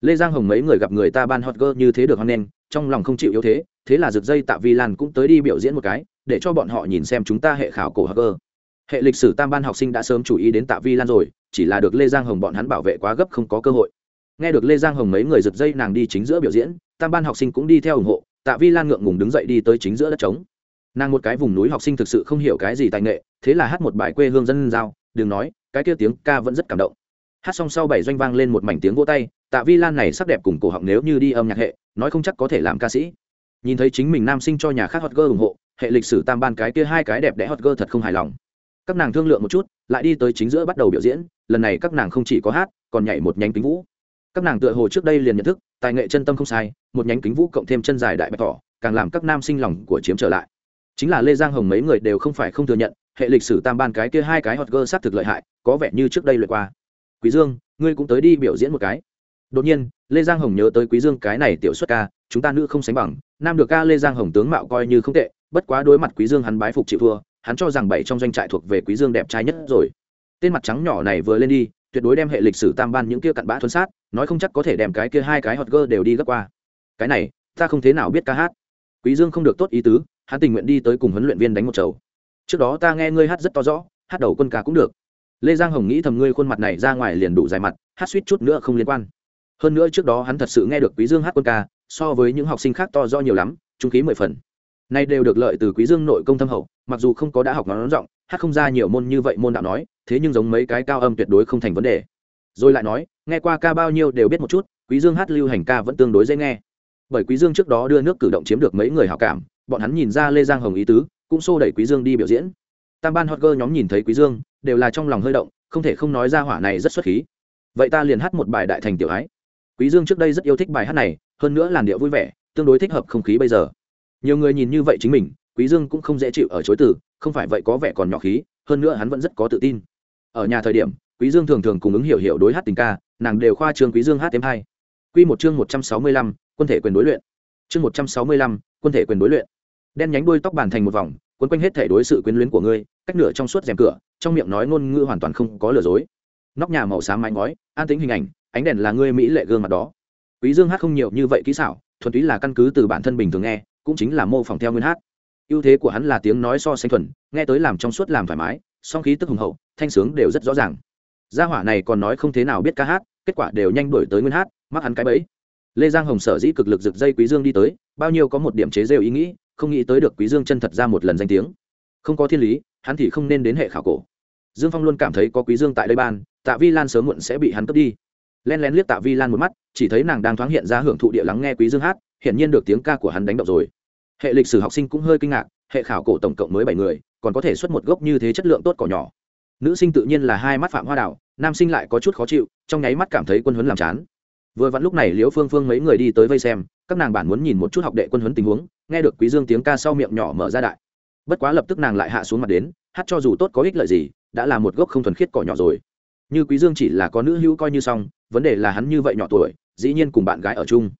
Lê giang hồng mấy người gặp người ta ban hot girl như thế được hoan nghênh, trong lòng không chịu yếu thế thế là rực dây tạ vi lan cũng tới đi biểu diễn một cái, để cho bọn họ nhìn xem chúng ta hệ khảo cổ hot girl hệ lịch sử tam ban học sinh đã sớm chú ý đến tạ vi lan rồi, chỉ là được lê giang hồng bọn hắn bảo vệ quá gấp không có cơ hội. Nghe được lê giang hồng mấy người giật dây nàng đi chính giữa biểu diễn, tam ban học sinh cũng đi theo ủng hộ, tạ vi lan ngượng ngùng đứng dậy đi tới chính giữa đất trống. Nàng một cái vùng núi học sinh thực sự không hiểu cái gì tài nghệ, thế là hát một bài quê hương dân giao, đừng nói, cái kia tiếng ca vẫn rất cảm động. Hát xong sau bảy doanh vang lên một mảnh tiếng vỗ tay, tạ vi lan này sắc đẹp cùng cổ họng nếu như đi âm nhạc hệ, nói không chắc có thể làm ca sĩ. Nhìn thấy chính mình nam sinh cho nhà khác hot girl ủng hộ, hệ lịch sử tam ban cái kia hai cái đẹp đẽ hot girl thật không hài lòng các nàng thương lượng một chút, lại đi tới chính giữa bắt đầu biểu diễn, lần này các nàng không chỉ có hát, còn nhảy một nhánh kính vũ. Các nàng tựa hồ trước đây liền nhận thức, tài nghệ chân tâm không sai, một nhánh kính vũ cộng thêm chân dài đại bạch tỏ, càng làm các nam sinh lòng của chiếm trở lại. Chính là lê giang hồng mấy người đều không phải không thừa nhận, hệ lịch sử tam ban cái kia hai cái hot girl sát thực lợi hại, có vẻ như trước đây lượt qua. Quý dương, ngươi cũng tới đi biểu diễn một cái. Đột nhiên, lê giang hồng nhớ tới quý dương cái này tiểu xuất ca, chúng ta nữ không sánh bằng, nam được ca lê giang hồng tướng mạo coi như không tệ, bất quá đối mặt quý dương hắn bái phục chịu thua hắn cho rằng bảy trong doanh trại thuộc về quý dương đẹp trai nhất rồi. Tên mặt trắng nhỏ này vừa lên đi, tuyệt đối đem hệ lịch sử tam ban những kia cặn bã thuấn sát, nói không chắc có thể đem cái kia hai cái hot girl đều đi gấp qua. Cái này, ta không thế nào biết ca hát. Quý dương không được tốt ý tứ, hắn tình nguyện đi tới cùng huấn luyện viên đánh một chầu. Trước đó ta nghe ngươi hát rất to rõ, hát đầu quân ca cũng được. Lê giang hồng nghĩ thầm ngươi khuôn mặt này ra ngoài liền đủ dài mặt, hát suýt chút nữa không liên quan. Hơn nữa trước đó hắn thật sự nghe được quý dương hát quân ca, so với những học sinh khác to rõ nhiều lắm, trung khí mười phần nay đều được lợi từ quý dương nội công thâm hậu, mặc dù không có đã học nói rộng hát không ra nhiều môn như vậy môn đạo nói, thế nhưng giống mấy cái cao âm tuyệt đối không thành vấn đề. Rồi lại nói, nghe qua ca bao nhiêu đều biết một chút, quý dương hát lưu hành ca vẫn tương đối dễ nghe. Bởi quý dương trước đó đưa nước cử động chiếm được mấy người hảo cảm, bọn hắn nhìn ra lê giang hồng ý tứ, cũng xô đẩy quý dương đi biểu diễn. Tam ban hot girl nhóm nhìn thấy quý dương, đều là trong lòng hơi động, không thể không nói ra hỏa này rất xuất khí. Vậy ta liền hát một bài đại thành tiểu ái. Quý dương trước đây rất yêu thích bài hát này, hơn nữa làn điệu vui vẻ, tương đối thích hợp không khí bây giờ nhiều người nhìn như vậy chính mình quý dương cũng không dễ chịu ở chối từ không phải vậy có vẻ còn nhỏ khí hơn nữa hắn vẫn rất có tự tin. Ở nhà thời điểm quý dương thường thường cùng ứng hiểu hiểu đối hát tình ca nàng đều khoa trương quý dương hát thêm hai. Quy một chương một trăm sáu mươi lăm, quân thể quyền đối luyện. Chương một trăm sáu mươi lăm, quân thể quyền đối luyện. Đen nhánh đuôi tóc bàn thành một vòng quấn quanh hết thể đối sự quyến luyến của ngươi cách nửa trong suốt rèm cửa trong miệng nói ngôn ngữ hoàn toàn không có lừa dối. Nóc nhà màu xám mái ngói an tĩnh hình ảnh ánh đèn là ngươi mỹ lệ gương mặt đó. Quý dương hát không nhiều như vậy kỹ xảo thuần túy là căn cứ từ bản thân bình thường nghe cũng chính là mô phỏng theo nguyên hát. Ưu thế của hắn là tiếng nói so sánh thuần, nghe tới làm trong suốt làm thoải mái, song khí tức hùng hậu, thanh sướng đều rất rõ ràng. Gia hỏa này còn nói không thế nào biết ca hát, kết quả đều nhanh đổi tới nguyên hát, mắc hắn cái bẫy. Lê giang hồng sở dĩ cực lực rực dây quý dương đi tới, bao nhiêu có một điểm chế rêu ý nghĩ, không nghĩ tới được quý dương chân thật ra một lần danh tiếng. Không có thiên lý, hắn thì không nên đến hệ khảo cổ. Dương phong luôn cảm thấy có quý dương tại đây ban, tạ vi lan sớm muộn sẽ bị hắn cướp đi. Len lén liếc tạ vi lan một mắt, chỉ thấy nàng đang thoáng hiện ra hưởng thụ địa lắng nghe quý dương hát hiện nhiên được tiếng ca của hắn đánh động rồi. Hệ lịch sử học sinh cũng hơi kinh ngạc, hệ khảo cổ tổng cộng mới bảy người, còn có thể xuất một gốc như thế chất lượng tốt cỏ nhỏ. Nữ sinh tự nhiên là hai mắt phạm hoa đảo nam sinh lại có chút khó chịu, trong nháy mắt cảm thấy quân huấn làm chán. Vừa vặn lúc này liễu phương phương mấy người đi tới vây xem, các nàng bản muốn nhìn một chút học đệ quân huấn tình huống, nghe được quý dương tiếng ca sau miệng nhỏ mở ra đại. Bất quá lập tức nàng lại hạ xuống mặt đến, hát cho dù tốt có ích lợi gì, đã là một gốc không thuần khiết cỏ nhỏ rồi. Như quý dương chỉ là có nữ hữu coi như xong, vấn đề là hắn như vậy nhỏ tuổi, dĩ nhiên cùng bạn gái ở chung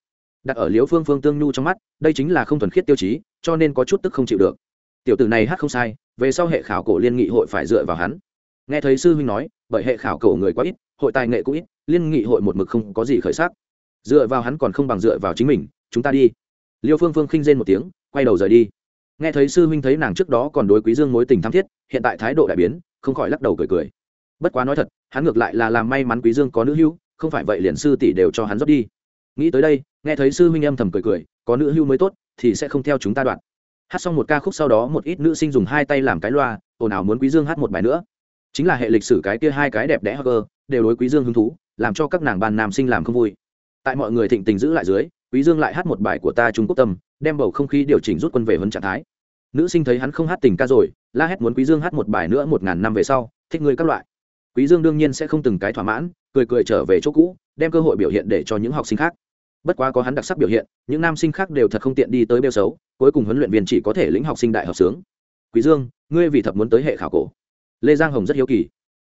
đặt ở liễu phương phương tương nhu trong mắt, đây chính là không thuần khiết tiêu chí, cho nên có chút tức không chịu được. Tiểu tử này hát không sai, về sau hệ khảo cổ liên nghị hội phải dựa vào hắn. Nghe thấy sư huynh nói, bởi hệ khảo cổ người quá ít, hội tài nghệ cũng ít, liên nghị hội một mực không có gì khởi sắc. Dựa vào hắn còn không bằng dựa vào chính mình, chúng ta đi. Liêu phương phương khinh rên một tiếng, quay đầu rời đi. Nghe thấy sư huynh thấy nàng trước đó còn đối quý dương mối tình tham thiết, hiện tại thái độ đại biến, không khỏi lắc đầu cười cười. Bất quá nói thật, hắn ngược lại là làm may mắn quý dương có nữ hữu, không phải vậy liền sư tỷ đều cho hắn rót đi. Nghĩ tới đây nghe thấy sư huynh âm thầm cười cười, có nữ hưu mới tốt, thì sẽ không theo chúng ta đoạn. Hát xong một ca khúc sau đó, một ít nữ sinh dùng hai tay làm cái loa, ồn ào muốn quý dương hát một bài nữa. Chính là hệ lịch sử cái kia hai cái đẹp đẽ cơ đều đối quý dương hứng thú, làm cho các nàng ban nam sinh làm không vui. Tại mọi người thịnh tình giữ lại dưới, quý dương lại hát một bài của ta trung quốc tâm, đem bầu không khí điều chỉnh rút quân về huấn trạng thái. Nữ sinh thấy hắn không hát tình ca rồi, la hét muốn quý dương hát một bài nữa một ngàn năm về sau, thích ngươi các loại. Quý dương đương nhiên sẽ không từng cái thỏa mãn, cười cười trở về chỗ cũ, đem cơ hội biểu hiện để cho những học sinh khác bất quá có hắn đặc sắc biểu hiện, những nam sinh khác đều thật không tiện đi tới bêu xấu, cuối cùng huấn luyện viên chỉ có thể lĩnh học sinh đại học sướng. Quý dương, ngươi vì thập muốn tới hệ khảo cổ. Lê giang hồng rất hiếu kỳ.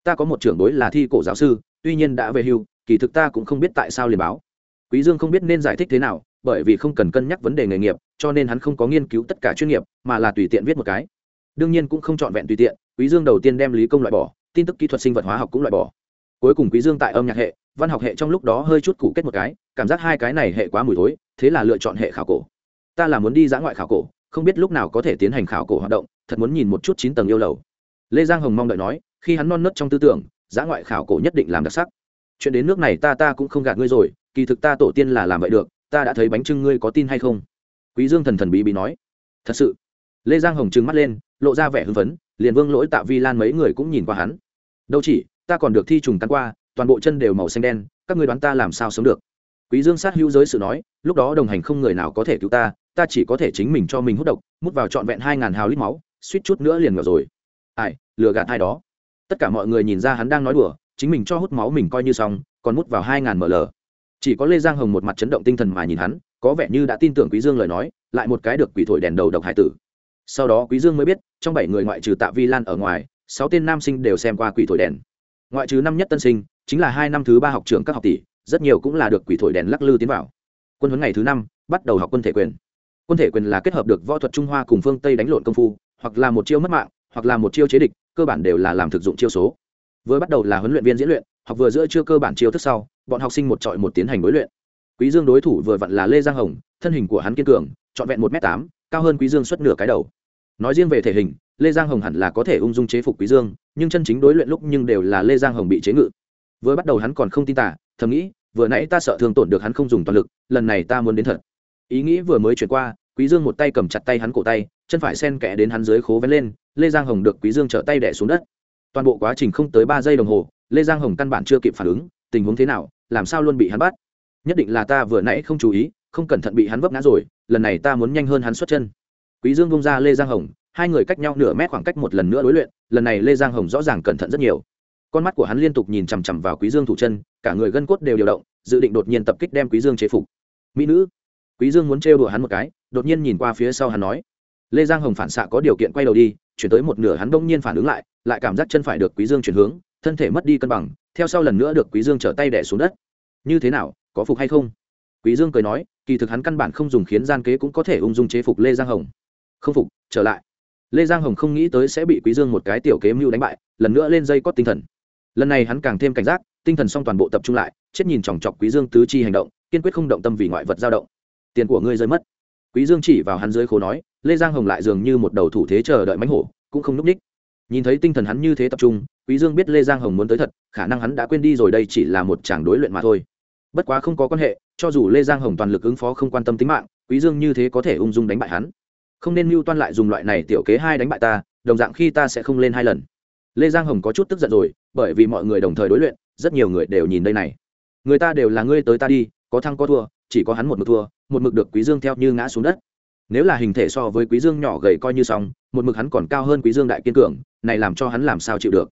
Ta có một trưởng đối là thi cổ giáo sư, tuy nhiên đã về hưu, kỳ thực ta cũng không biết tại sao liền báo. Quý dương không biết nên giải thích thế nào, bởi vì không cần cân nhắc vấn đề nghề nghiệp, cho nên hắn không có nghiên cứu tất cả chuyên nghiệp, mà là tùy tiện viết một cái. Đương nhiên cũng không chọn vẹn tùy tiện, quý dương đầu tiên đem lý công loại bỏ, tin tức kỹ thuật sinh vật hóa học cũng loại bỏ. Cuối cùng quý dương tại âm nhạc hệ, văn học hệ trong lúc đó hơi chút cụ kết một cái cảm giác hai cái này hệ quá mùi thối, thế là lựa chọn hệ khảo cổ. Ta là muốn đi dã ngoại khảo cổ, không biết lúc nào có thể tiến hành khảo cổ hoạt động, thật muốn nhìn một chút chín tầng yêu lầu. Lê giang hồng mong đợi nói, khi hắn non nớt trong tư tưởng, dã ngoại khảo cổ nhất định làm đặc sắc. Chuyện đến nước này ta ta cũng không gạt ngươi rồi, kỳ thực ta tổ tiên là làm vậy được, ta đã thấy bánh trưng ngươi có tin hay không? Quý dương thần thần bí bí nói. Thật sự. Lê giang hồng trừng mắt lên, lộ ra vẻ hưng phấn, liền vương lỗi tạ vi lan mấy người cũng nhìn qua hắn. Đâu chỉ, ta còn được thi trùng tán qua, toàn bộ chân đều màu xanh đen, các ngươi đoán ta làm sao sống được? Quý dương sát hữu giới sự nói, lúc đó đồng hành không người nào có thể cứu ta ta chỉ có thể chính mình cho mình hút độc, mút vào trọn vẹn hai ngàn hào lít máu, suýt chút nữa liền ngờ rồi. Ai, lừa gạt ai đó. Tất cả mọi người nhìn ra hắn đang nói đùa, chính mình cho hút máu mình coi như xong, còn mút vào hai ngàn ml. Chỉ có lê giang hồng một mặt chấn động tinh thần mà nhìn hắn, có vẻ như đã tin tưởng quý dương lời nói, lại một cái được quỷ thổi đèn đầu độc hải tử. Sau đó quý dương mới biết, trong bảy người ngoại trừ tạ vi lan ở ngoài, sáu tên nam sinh đều xem qua quỷ thổi đèn. Ngoại trừ năm nhất tân sinh, chính là hai năm thứ ba học trường các học tỷ rất nhiều cũng là được quỷ thổi đèn lắc lư tiến vào. Quân huấn ngày thứ năm, bắt đầu học quân thể quyền. Quân thể quyền là kết hợp được võ thuật trung hoa cùng phương tây đánh lộn công phu, hoặc là một chiêu mất mạng, hoặc là một chiêu chế địch, cơ bản đều là làm thực dụng chiêu số. Vừa bắt đầu là huấn luyện viên diễn luyện, học vừa giữa chưa cơ bản chiêu thức sau, bọn học sinh một trọi một tiến hành đối luyện. Quý dương đối thủ vừa vặn là lê giang hồng, thân hình của hắn kiên cường, trọn vẹn một m tám, cao hơn quý dương suất nửa cái đầu. Nói riêng về thể hình, lê giang hồng hẳn là có thể ung dung chế phục quý dương, nhưng chân chính đối luyện lúc nhưng đều là lê giang hồng bị chế ngự. Vừa bắt đầu hắn còn không tin tả thầm nghĩ vừa nãy ta sợ thương tổn được hắn không dùng toàn lực, lần này ta muốn đến thật. Ý nghĩ vừa mới chuyển qua, quý dương một tay cầm chặt tay hắn cổ tay, chân phải sen kẽ đến hắn dưới khố vén lên, lê giang hồng được quý dương trở tay đẻ xuống đất. Toàn bộ quá trình không tới ba giây đồng hồ, lê giang hồng căn bản chưa kịp phản ứng, tình huống thế nào, làm sao luôn bị hắn bắt? Nhất định là ta vừa nãy không chú ý, không cẩn thận bị hắn vấp ngã rồi, lần này ta muốn nhanh hơn hắn xuất chân. Quý dương bông ra lê giang hồng, hai người cách nhau nửa mét khoảng cách một lần nữa đối luyện, lần này lê giang hồng rõ ràng cẩn thận rất nhiều con mắt của hắn liên tục nhìn chằm chằm vào quý dương thủ chân, cả người gân cốt đều điều động, dự định đột nhiên tập kích đem quý dương chế phục. Mỹ nữ. Quý dương muốn trêu đùa hắn một cái, đột nhiên nhìn qua phía sau hắn nói. Lê giang hồng phản xạ có điều kiện quay đầu đi, chuyển tới một nửa hắn đông nhiên phản ứng lại lại cảm giác chân phải được quý dương chuyển hướng, thân thể mất đi cân bằng, theo sau lần nữa được quý dương trở tay đẻ xuống đất. Như thế nào, có phục hay không? Quý dương cười nói, kỳ thực hắn căn bản không dùng khiến gian kế cũng có thể ung dung chế phục lê giang hồng. Không phục, trở lại. Lê giang hồng không nghĩ tới sẽ bị quý dương một cái tiểu kế mưu đánh bại, lần nữa lên dây cót tinh thần lần này hắn càng thêm cảnh giác, tinh thần xong toàn bộ tập trung lại, chết nhìn chòng chọc quý dương tứ chi hành động, kiên quyết không động tâm vì ngoại vật dao động. Tiền của ngươi rơi mất. Quý dương chỉ vào hắn dưới khố nói, lê giang hồng lại dường như một đầu thủ thế chờ đợi mánh hổ, cũng không núp ních. Nhìn thấy tinh thần hắn như thế tập trung, quý dương biết lê giang hồng muốn tới thật, khả năng hắn đã quên đi rồi đây chỉ là một chàng đối luyện mà thôi. Bất quá không có quan hệ, cho dù lê giang hồng toàn lực ứng phó không quan tâm tính mạng, quý dương như thế có thể ung dung đánh bại hắn. Không nên mưu toan lại dùng loại này tiểu kế hai đánh bại ta, đồng dạng khi ta sẽ không lên hai lần lê giang hồng có chút tức giận rồi, bởi vì mọi người đồng thời đối luyện, rất nhiều người đều nhìn đây này. Người ta đều là ngươi tới ta đi, có thăng có thua, chỉ có hắn một mực thua, một mực được quý dương theo như ngã xuống đất. Nếu là hình thể so với quý dương nhỏ gầy coi như xong, một mực hắn còn cao hơn quý dương đại kiên cường, này làm cho hắn làm sao chịu được?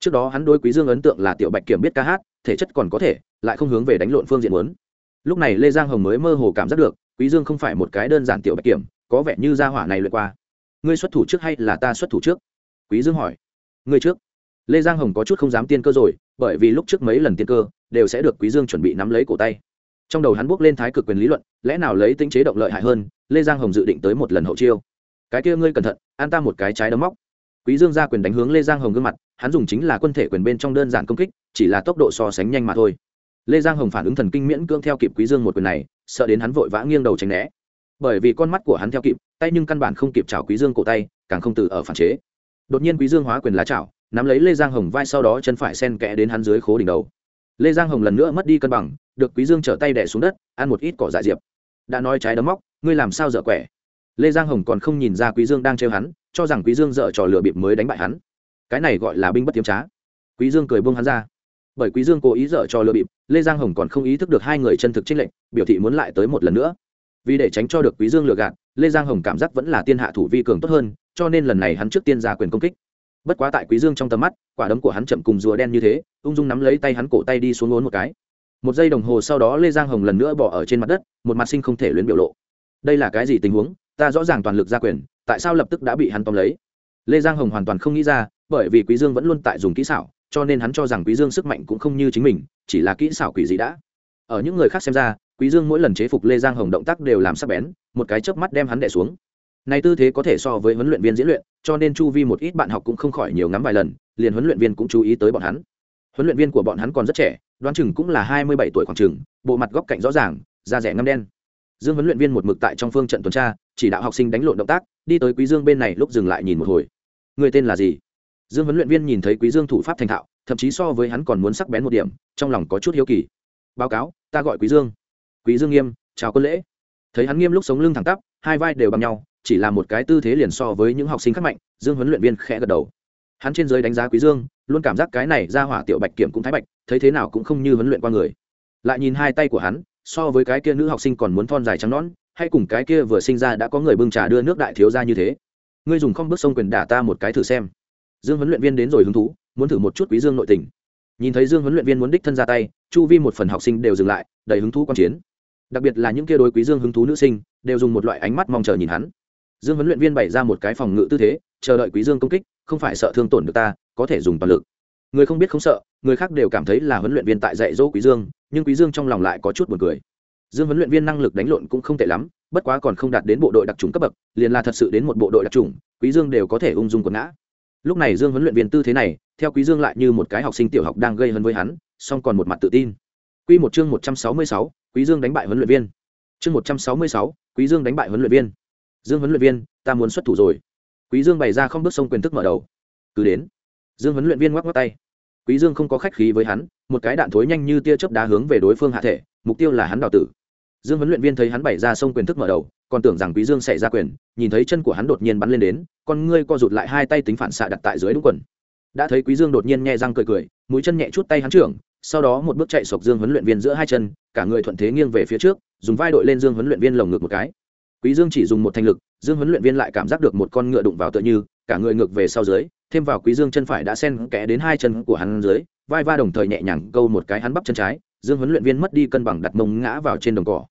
Trước đó hắn đối quý dương ấn tượng là tiểu bạch kiểm biết ca hát, thể chất còn có thể, lại không hướng về đánh lộn phương diện muốn. Lúc này lê giang hồng mới mơ hồ cảm giác được, quý dương không phải một cái đơn giản tiểu bạch kiểm, có vẻ như gia hỏa này lượt qua. Ngươi xuất thủ trước hay là ta xuất thủ trước? Quý dương hỏi ngươi trước. Lê giang hồng có chút không dám tiên cơ rồi, bởi vì lúc trước mấy lần tiên cơ, đều sẽ được quý dương chuẩn bị nắm lấy cổ tay. Trong đầu hắn bước lên thái cực quyền lý luận, lẽ nào lấy tính chế động lợi hại hơn, lê giang hồng dự định tới một lần hậu chiêu. Cái kia ngươi cẩn thận, an ta một cái trái đấm móc. Quý dương ra quyền đánh hướng lê giang hồng gương mặt, hắn dùng chính là quân thể quyền bên trong đơn giản công kích, chỉ là tốc độ so sánh nhanh mà thôi. Lê giang hồng phản ứng thần kinh miễn cưỡng theo kịp quý dương một quyền này, sợ đến hắn vội vã nghiêng đầu tránh né. Bởi vì con mắt của hắn theo kịp, tay nhưng căn bản không kịp chảo quý dương cổ tay, càng không từ ở phản chế đột nhiên quý dương hóa quyền lá chảo, nắm lấy lê giang hồng vai sau đó chân phải sen kẽ đến hắn dưới khố đỉnh đầu. Lê giang hồng lần nữa mất đi cân bằng, được quý dương trở tay đẻ xuống đất, ăn một ít cỏ dại diệp. Đã nói trái đấm móc, ngươi làm sao dở quẻ? Lê giang hồng còn không nhìn ra quý dương đang trêu hắn, cho rằng quý dương dở trò lừa bịp mới đánh bại hắn. Cái này gọi là binh bất tiếm trá. Quý dương cười buông hắn ra. Bởi quý dương cố ý dở trò lừa bịp, lê giang hồng còn không ý thức được hai người chân thực trinh lệnh biểu thị muốn lại tới một lần nữa. Vì để tránh cho được quý dương lừa gạt, lê giang hồng cảm giác vẫn là tiên hạ thủ vi cường tốt hơn cho nên lần này hắn trước tiên ra quyền công kích. Bất quá tại quý dương trong tầm mắt, quả đấm của hắn chậm cùng rùa đen như thế, ung dung nắm lấy tay hắn cổ tay đi xuống uốn một cái. Một giây đồng hồ sau đó lê giang hồng lần nữa bỏ ở trên mặt đất, một mặt sinh không thể luyến biểu lộ. Đây là cái gì tình huống? Ta rõ ràng toàn lực ra quyền, tại sao lập tức đã bị hắn tóm lấy? Lê giang hồng hoàn toàn không nghĩ ra, bởi vì quý dương vẫn luôn tại dùng kỹ xảo, cho nên hắn cho rằng quý dương sức mạnh cũng không như chính mình, chỉ là kỹ xảo quỷ dị đã. Ở những người khác xem ra, quý dương mỗi lần chế phục lê giang hồng động tác đều làm sắc bén, một cái chớp mắt đem hắn đè xuống này tư thế có thể so với huấn luyện viên diễn luyện, cho nên chu vi một ít bạn học cũng không khỏi nhiều ngắm vài lần, liền huấn luyện viên cũng chú ý tới bọn hắn. Huấn luyện viên của bọn hắn còn rất trẻ, đoán chừng cũng là hai mươi bảy tuổi khoảng chừng, bộ mặt góc cạnh rõ ràng, da rẻ ngâm đen. Dương huấn luyện viên một mực tại trong phương trận tuần tra, chỉ đạo học sinh đánh lộn động tác, đi tới quý dương bên này lúc dừng lại nhìn một hồi. Người tên là gì? Dương huấn luyện viên nhìn thấy quý dương thủ pháp thành thạo, thậm chí so với hắn còn muốn sắc bén một điểm, trong lòng có chút hiếu kỳ. Báo cáo, ta gọi quý dương. Quý dương nghiêm, chào quân lễ. Thấy hắn nghiêm lúc sống lưng thẳng tắp, hai vai đều bằng nhau chỉ là một cái tư thế liền so với những học sinh khác mạnh, dương huấn luyện viên khẽ gật đầu. Hắn trên dưới đánh giá quý dương, luôn cảm giác cái này ra hỏa tiểu bạch kiểm cũng thái bạch, thấy thế nào cũng không như huấn luyện qua người. Lại nhìn hai tay của hắn, so với cái kia nữ học sinh còn muốn thon dài trắng nõn, hay cùng cái kia vừa sinh ra đã có người bưng trà đưa nước đại thiếu ra như thế. Ngươi dùng không bước sông quyền đả ta một cái thử xem. Dương huấn luyện viên đến rồi hứng thú, muốn thử một chút quý dương nội tình. Nhìn thấy dương huấn luyện viên muốn đích thân ra tay, chu vi một phần học sinh đều dừng lại, đầy hứng thú quan chiến. Đặc biệt là những kia đối quý dương hứng thú nữ sinh, đều dùng một loại ánh mắt mong chờ nhìn hắn dương huấn luyện viên bày ra một cái phòng ngự tư thế chờ đợi quý dương công kích không phải sợ thương tổn được ta có thể dùng toàn lực. Người không biết không sợ người khác đều cảm thấy là huấn luyện viên tại dạy dỗ quý dương nhưng quý dương trong lòng lại có chút buồn cười. Dương huấn luyện viên năng lực đánh lộn cũng không tệ lắm bất quá còn không đạt đến bộ đội đặc trùng cấp bậc liền là thật sự đến một bộ đội đặc trùng quý dương đều có thể ung dung quần ngã. Lúc này dương huấn luyện viên tư thế này theo quý dương lại như một cái học sinh tiểu học đang gây hấn với hắn song còn một mặt tự tin. Quy một chương một trăm sáu mươi sáu, quý dương đánh bại huấn luyện viên. Chương một trăm sáu mươi sáu, quý dương đánh bại huấn luyện viên dương huấn luyện viên, ta muốn xuất thủ rồi. Quý dương bày ra không bước sông quyền thức mở đầu. Cứ đến. Dương huấn luyện viên ngoắc ngoắc tay. Quý dương không có khách khí với hắn, một cái đạn thối nhanh như tia chớp đá hướng về đối phương hạ thể, mục tiêu là hắn đào tử. Dương huấn luyện viên thấy hắn bày ra sông quyền thức mở đầu, còn tưởng rằng quý dương sẽ ra quyền, nhìn thấy chân của hắn đột nhiên bắn lên đến, con ngươi co rụt lại hai tay tính phản xạ đặt tại dưới đúng quần. Đã thấy quý dương đột nhiên nhẹ răng cười cười, mũi chân nhẹ chút tay hắn trưởng, sau đó một bước chạy sộc dương huấn luyện viên giữa hai chân, cả người thuận thế nghiêng về phía trước, dùng vai đội lên dương huấn luyện viên lồng ngực một cái quý dương chỉ dùng một thanh lực, dương huấn luyện viên lại cảm giác được một con ngựa đụng vào tựa như, cả người ngược về sau dưới, thêm vào quý dương chân phải đã xen kẽ đến hai chân của hắn dưới, vai va đồng thời nhẹ nhàng câu một cái hắn bắp chân trái, dương huấn luyện viên mất đi cân bằng đặt mông ngã vào trên đồng cỏ.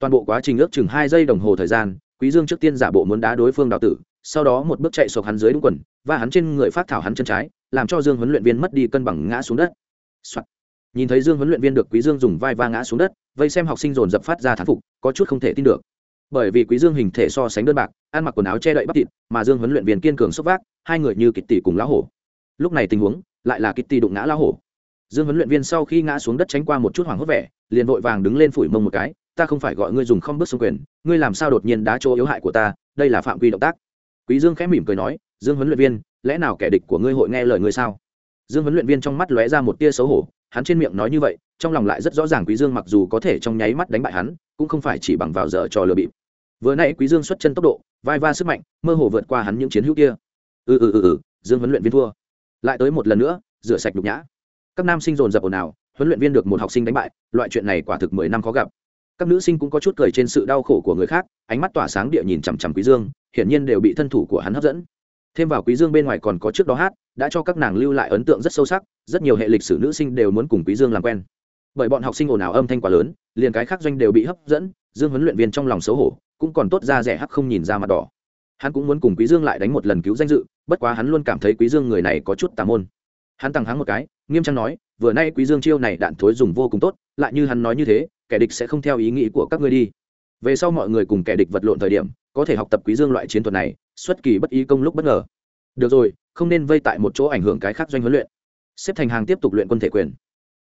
Toàn bộ quá trình ước chừng hai giây đồng hồ thời gian, quý dương trước tiên giả bộ muốn đá đối phương đào tử, sau đó một bước chạy sộc hắn dưới đúng quần và hắn trên người phát thảo hắn chân trái, làm cho dương huấn luyện viên mất đi cân bằng ngã xuống đất、Soạn. nhìn thấy dương huấn luyện viên được quý dương dùng vai va ngã xuống đất, vây xem học sinh dồn dập phát ra thán phục, có chút không thể tin được bởi vì quý dương hình thể so sánh đơn bạc, ăn mặc quần áo che đậy bắp thịt, mà dương huấn luyện viên kiên cường xúc vác, hai người như kịch tỷ cùng lão hổ. Lúc này tình huống, lại là kịch tỷ đụng ngã lão hổ. Dương huấn luyện viên sau khi ngã xuống đất tránh qua một chút hoảng hốt vẻ, liền vội vàng đứng lên phủi mông một cái, ta không phải gọi ngươi dùng không bước xung quyền, ngươi làm sao đột nhiên đá chỗ yếu hại của ta, đây là phạm quy động tác. Quý dương khẽ mỉm cười nói, dương huấn luyện viên, lẽ nào kẻ địch của ngươi hội nghe lời ngươi sao? Dương huấn luyện viên trong mắt lóe ra một tia xấu hổ, hắn trên miệng nói như vậy, trong lòng lại rất rõ ràng quý dương mặc dù có thể trong nháy mắt đánh bại hắn, cũng không phải chỉ bằng vào dở trò lừa bịp vừa nãy quý dương xuất chân tốc độ, vai va sức mạnh, mơ hồ vượt qua hắn những chiến hữu kia. Ừ ừ ừ ừ dương huấn luyện viên thua. Lại tới một lần nữa, rửa sạch nhục nhã. Các nam sinh dồn dập ồn ào, huấn luyện viên được một học sinh đánh bại, loại chuyện này quả thực mười năm khó gặp. Các nữ sinh cũng có chút cười trên sự đau khổ của người khác, ánh mắt tỏa sáng địa nhìn chằm chằm quý dương, hiển nhiên đều bị thân thủ của hắn hấp dẫn. Thêm vào quý dương bên ngoài còn có trước đó hát, đã cho các nàng lưu lại ấn tượng rất sâu sắc, rất nhiều hệ lịch sử nữ sinh đều muốn cùng quý dương làm quen. Bởi bọn học sinh ồn ào âm thanh quá lớn, liền cái khác doanh đều bị hấp dẫn, dương huấn luyện viên trong lòng xấu hổ cũng còn tốt ra rẻ hắc không nhìn ra mặt đỏ. Hắn cũng muốn cùng quý dương lại đánh một lần cứu danh dự, bất quá hắn luôn cảm thấy quý dương người này có chút tà môn. Hắn tăng hắng một cái, nghiêm trang nói, vừa nay quý dương chiêu này đạn thối dùng vô cùng tốt, lại như hắn nói như thế, kẻ địch sẽ không theo ý nghĩ của các ngươi đi. Về sau mọi người cùng kẻ địch vật lộn thời điểm, có thể học tập quý dương loại chiến thuật này, xuất kỳ bất ý công lúc bất ngờ. Được rồi, không nên vây tại một chỗ ảnh hưởng cái khác doanh huấn luyện. Xếp thành hàng tiếp tục luyện quân thể quyền.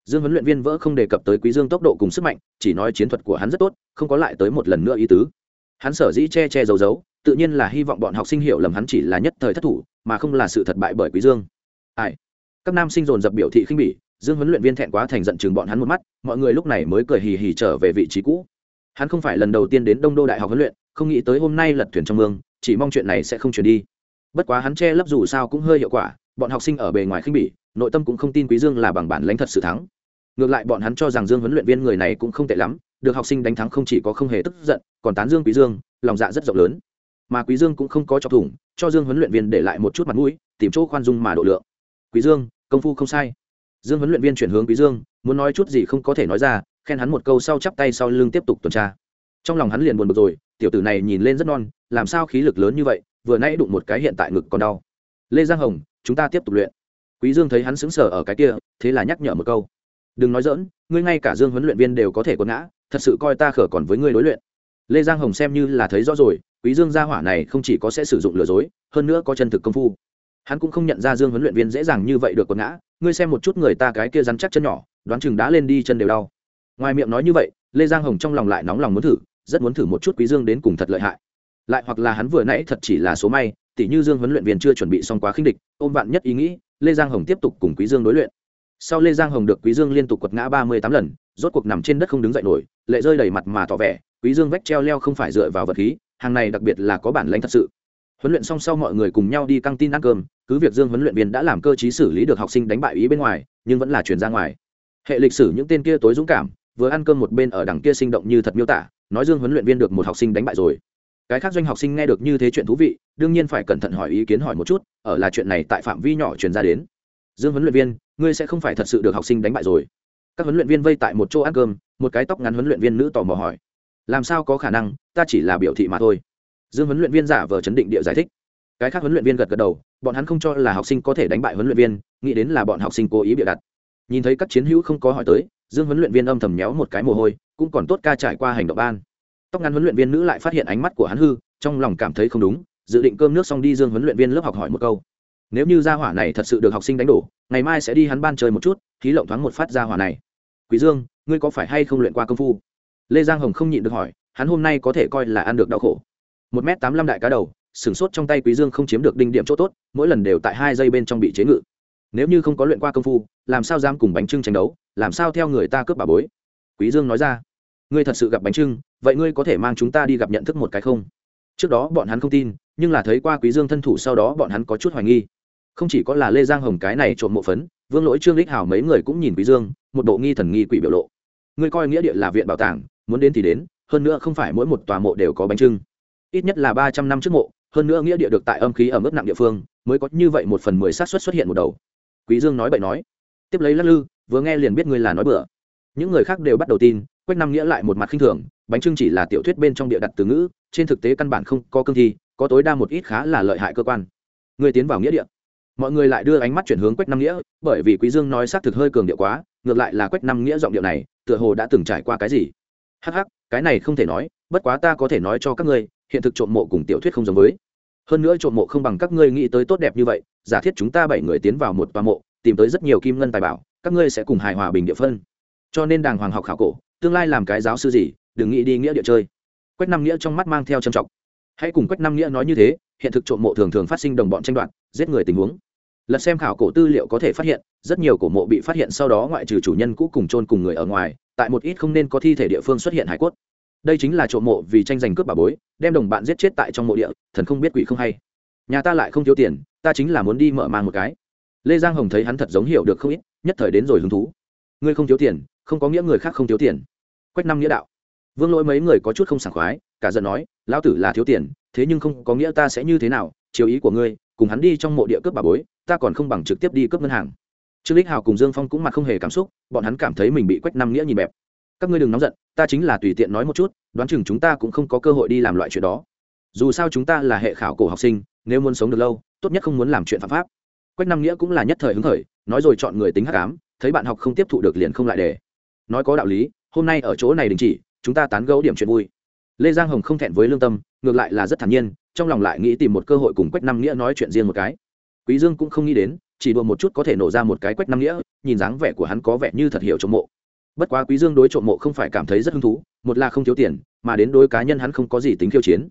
Dương huấn luyện viên vỡ không đề cập tới quý dương tốc độ cùng sức mạnh, chỉ nói chiến thuật của hắn rất tốt, không có lại tới một lần nữa ý tứ hắn sở dĩ che che giấu giấu, tự nhiên là hy vọng bọn học sinh hiểu lầm hắn chỉ là nhất thời thất thủ, mà không là sự thật bại bởi quý dương. Ai? Các nam sinh dồn dập biểu thị khinh bỉ, dương huấn luyện viên thẹn quá thành giận chừng bọn hắn một mắt, mọi người lúc này mới cười hì hì trở về vị trí cũ. Hắn không phải lần đầu tiên đến đông đô đại học huấn luyện, không nghĩ tới hôm nay lật thuyền trong mương, chỉ mong chuyện này sẽ không chuyển đi. Bất quá hắn che lấp dù sao cũng hơi hiệu quả, bọn học sinh ở bề ngoài khinh bỉ, nội tâm cũng không tin quý dương là bằng bản lãnh thật sự thắng. Ngược lại bọn hắn cho rằng dương huấn luyện viên người này cũng không tệ lắm được học sinh đánh thắng không chỉ có không hề tức giận, còn tán dương quý dương, lòng dạ rất rộng lớn. Mà quý dương cũng không có chọc thủng, cho dương huấn luyện viên để lại một chút mặt mũi, tìm chỗ khoan dung mà độ lượng. Quý dương, công phu không sai. Dương huấn luyện viên chuyển hướng quý dương, muốn nói chút gì không có thể nói ra, khen hắn một câu sau chắp tay sau lưng tiếp tục tuần tra. Trong lòng hắn liền buồn bực rồi, tiểu tử này nhìn lên rất non, làm sao khí lực lớn như vậy, vừa nãy đụng một cái hiện tại ngực còn đau. Lê giang hồng, chúng ta tiếp tục luyện. Quý dương thấy hắn sững sờ ở cái kia, thế là nhắc nhở một câu. Đừng nói dỡn ngươi ngay cả dương huấn luyện viên đều có thể quật ngã thật sự coi ta khở còn với ngươi đối luyện. Lê giang hồng xem như là thấy rõ rồi, quý dương gia hỏa này không chỉ có sẽ sử dụng lừa dối, hơn nữa có chân thực công phu. Hắn cũng không nhận ra dương huấn luyện viên dễ dàng như vậy được quật ngã, ngươi xem một chút người ta cái kia rắn chắc chân nhỏ, đoán chừng đã lên đi chân đều đau. Ngoài miệng nói như vậy, lê giang hồng trong lòng lại nóng lòng muốn thử, rất muốn thử một chút quý dương đến cùng thật lợi hại. Lại hoặc là hắn vừa nãy thật chỉ là số may tỷ như dương huấn luyện viên chưa chuẩn bị xong quá khinh địch, ôm vạn nhất ý nghĩ, lê giang hồng tiếp tục cùng quý dương đối luyện sau lê giang hồng được quý dương liên tục quật ngã ba mươi tám lần, rốt cuộc nằm trên đất không đứng dậy nổi, lệ rơi đầy mặt mà tỏ vẻ, quý dương vách treo leo không phải dựa vào vật khí, hàng này đặc biệt là có bản lãnh thật sự. Huấn luyện xong sau mọi người cùng nhau đi căng tin ăn cơm, cứ việc dương huấn luyện viên đã làm cơ chí xử lý được học sinh đánh bại ý bên ngoài, nhưng vẫn là truyền ra ngoài. Hệ lịch sử những tên kia tối dũng cảm, vừa ăn cơm một bên ở đằng kia sinh động như thật miêu tả, nói dương huấn luyện viên được một học sinh đánh bại rồi. Cái khác doanh học sinh nghe được như thế chuyện thú vị, đương nhiên phải cẩn thận hỏi ý kiến hỏi một chút, ở là chuyện này tại phạm vi nhỏ truyền ra đến dương huấn luyện viên, ngươi sẽ không phải thật sự được học sinh đánh bại rồi. Các huấn luyện viên vây tại một chỗ ăn cơm, một cái tóc ngắn huấn luyện viên nữ tò mò hỏi. Làm sao có khả năng, ta chỉ là biểu thị mà thôi. Dương huấn luyện viên giả vờ chấn định địa giải thích. Cái khác huấn luyện viên gật gật đầu, bọn hắn không cho là học sinh có thể đánh bại huấn luyện viên, nghĩ đến là bọn học sinh cố ý bịa đặt. Nhìn thấy các chiến hữu không có hỏi tới, dương huấn luyện viên âm thầm méo một cái mồ hôi, cũng còn tốt ca trải qua hành động ban. Tóc ngắn huấn luyện viên nữ lại phát hiện ánh mắt của hắn hư, trong lòng cảm thấy không đúng, dự định cơm nước xong đi dương huấn luyện viên lớp học hỏi một câu nếu như gia hỏa này thật sự được học sinh đánh đổ, ngày mai sẽ đi hắn ban chơi một chút, khí lộng thoáng một phát gia hỏa này. Quý dương, ngươi có phải hay không luyện qua công phu? Lê giang hồng không nhịn được hỏi, hắn hôm nay có thể coi là ăn được đau khổ. Một m tám năm đại cá đầu sửng sốt trong tay quý dương không chiếm được đinh điểm chỗ tốt, mỗi lần đều tại hai giây bên trong bị chế ngự. Nếu như không có luyện qua công phu, làm sao dám cùng bánh trưng tranh đấu, làm sao theo người ta cướp bà bối? Quý dương nói ra, ngươi thật sự gặp bánh trưng, vậy ngươi có thể mang chúng ta đi gặp nhận thức một cái không? Trước đó bọn hắn không tin, nhưng là thấy qua quý dương thân thủ sau đó bọn hắn có chút hoài nghi không chỉ có là lê giang hồng cái này trộm mộ phấn, vương lỗi, trương lích hào mấy người cũng nhìn quý dương, một bộ nghi thần nghi quỷ biểu lộ. Ngươi coi nghĩa địa là viện bảo tàng, muốn đến thì đến, hơn nữa không phải mỗi một tòa mộ đều có bánh trưng. Ít nhất là ba trăm năm trước mộ, hơn nữa nghĩa địa được tại âm khí ở mức nặng địa phương, mới có như vậy một phần mười xác suất xuất hiện một đầu. Quý dương nói bậy nói. Tiếp lấy lắc lư, vừa nghe liền biết ngươi là nói bừa. Những người khác đều bắt đầu tin, quách năm nghĩa lại một mặt khinh thường, bánh trưng chỉ là tiểu thuyết bên trong địa đặt từ ngữ, trên thực tế căn bản không có cương thi, có tối đa một ít khá là lợi hại cơ quan. Người tiến vào nghĩa địa mọi người lại đưa ánh mắt chuyển hướng quách năm nghĩa, bởi vì quý dương nói xác thực hơi cường điệu quá, ngược lại là quách năm nghĩa giọng điệu này, tựa hồ đã từng trải qua cái gì. Hắc hắc, cái này không thể nói, bất quá ta có thể nói cho các ngươi, hiện thực trộm mộ cùng tiểu thuyết không giống với. Hơn nữa trộm mộ không bằng các ngươi nghĩ tới tốt đẹp như vậy, giả thiết chúng ta bảy người tiến vào một tòa mộ, tìm tới rất nhiều kim ngân tài bảo, các ngươi sẽ cùng hài hòa bình địa phân. Cho nên đàng hoàng học khảo cổ, tương lai làm cái giáo sư gì, đừng nghĩ đi nghĩa địa chơi. Quách năm nghĩa trong mắt mang theo trầm trọng hãy cùng quách năm nghĩa nói như thế, hiện thực trộm mộ thường thường phát sinh đồng bọn tranh đoạt, giết người tình huống. Lật xem khảo cổ tư liệu có thể phát hiện, rất nhiều cổ mộ bị phát hiện sau đó ngoại trừ chủ nhân cũ cùng chôn cùng người ở ngoài, tại một ít không nên có thi thể địa phương xuất hiện hải cốt. Đây chính là trộm mộ vì tranh giành cướp bà bối, đem đồng bạn giết chết tại trong mộ địa, thần không biết quỷ không hay. Nhà ta lại không thiếu tiền, ta chính là muốn đi mở mang một cái. Lê giang hồng thấy hắn thật giống hiểu được không ít, nhất thời đến rồi hứng thú. Ngươi không thiếu tiền, không có nghĩa người khác không thiếu tiền. Quách năm nghĩa đạo vương lỗi mấy người có chút không sảng khoái, cả giận nói, lão tử là thiếu tiền, thế nhưng không có nghĩa ta sẽ như thế nào, chiều ý của ngươi, cùng hắn đi trong mộ địa cướp bà bối, ta còn không bằng trực tiếp đi cướp ngân hàng. Trương lích hào cùng dương phong cũng mặt không hề cảm xúc, bọn hắn cảm thấy mình bị quách năm nghĩa nhìn bẹp. Các ngươi đừng nóng giận, ta chính là tùy tiện nói một chút, đoán chừng chúng ta cũng không có cơ hội đi làm loại chuyện đó. Dù sao chúng ta là hệ khảo cổ học sinh, nếu muốn sống được lâu, tốt nhất không muốn làm chuyện phạm pháp. Quách năm nghĩa cũng là nhất thời hứng khởi, nói rồi chọn người tính hắc ám, thấy bạn học không tiếp thụ được liền không lại để. Nói có đạo lý, hôm nay ở chỗ này đình chỉ chúng ta tán gẫu điểm chuyện vui. Lê giang hồng không thẹn với lương tâm, ngược lại là rất thản nhiên, trong lòng lại nghĩ tìm một cơ hội cùng quách năm nghĩa nói chuyện riêng một cái. Quý dương cũng không nghĩ đến, chỉ đùa một chút có thể nổ ra một cái quách năm nghĩa, nhìn dáng vẻ của hắn có vẻ như thật hiểu trộm mộ. Bất quá quý dương đối trộm mộ không phải cảm thấy rất hứng thú, một là không thiếu tiền, mà đến đối cá nhân hắn không có gì tính khiêu chiến.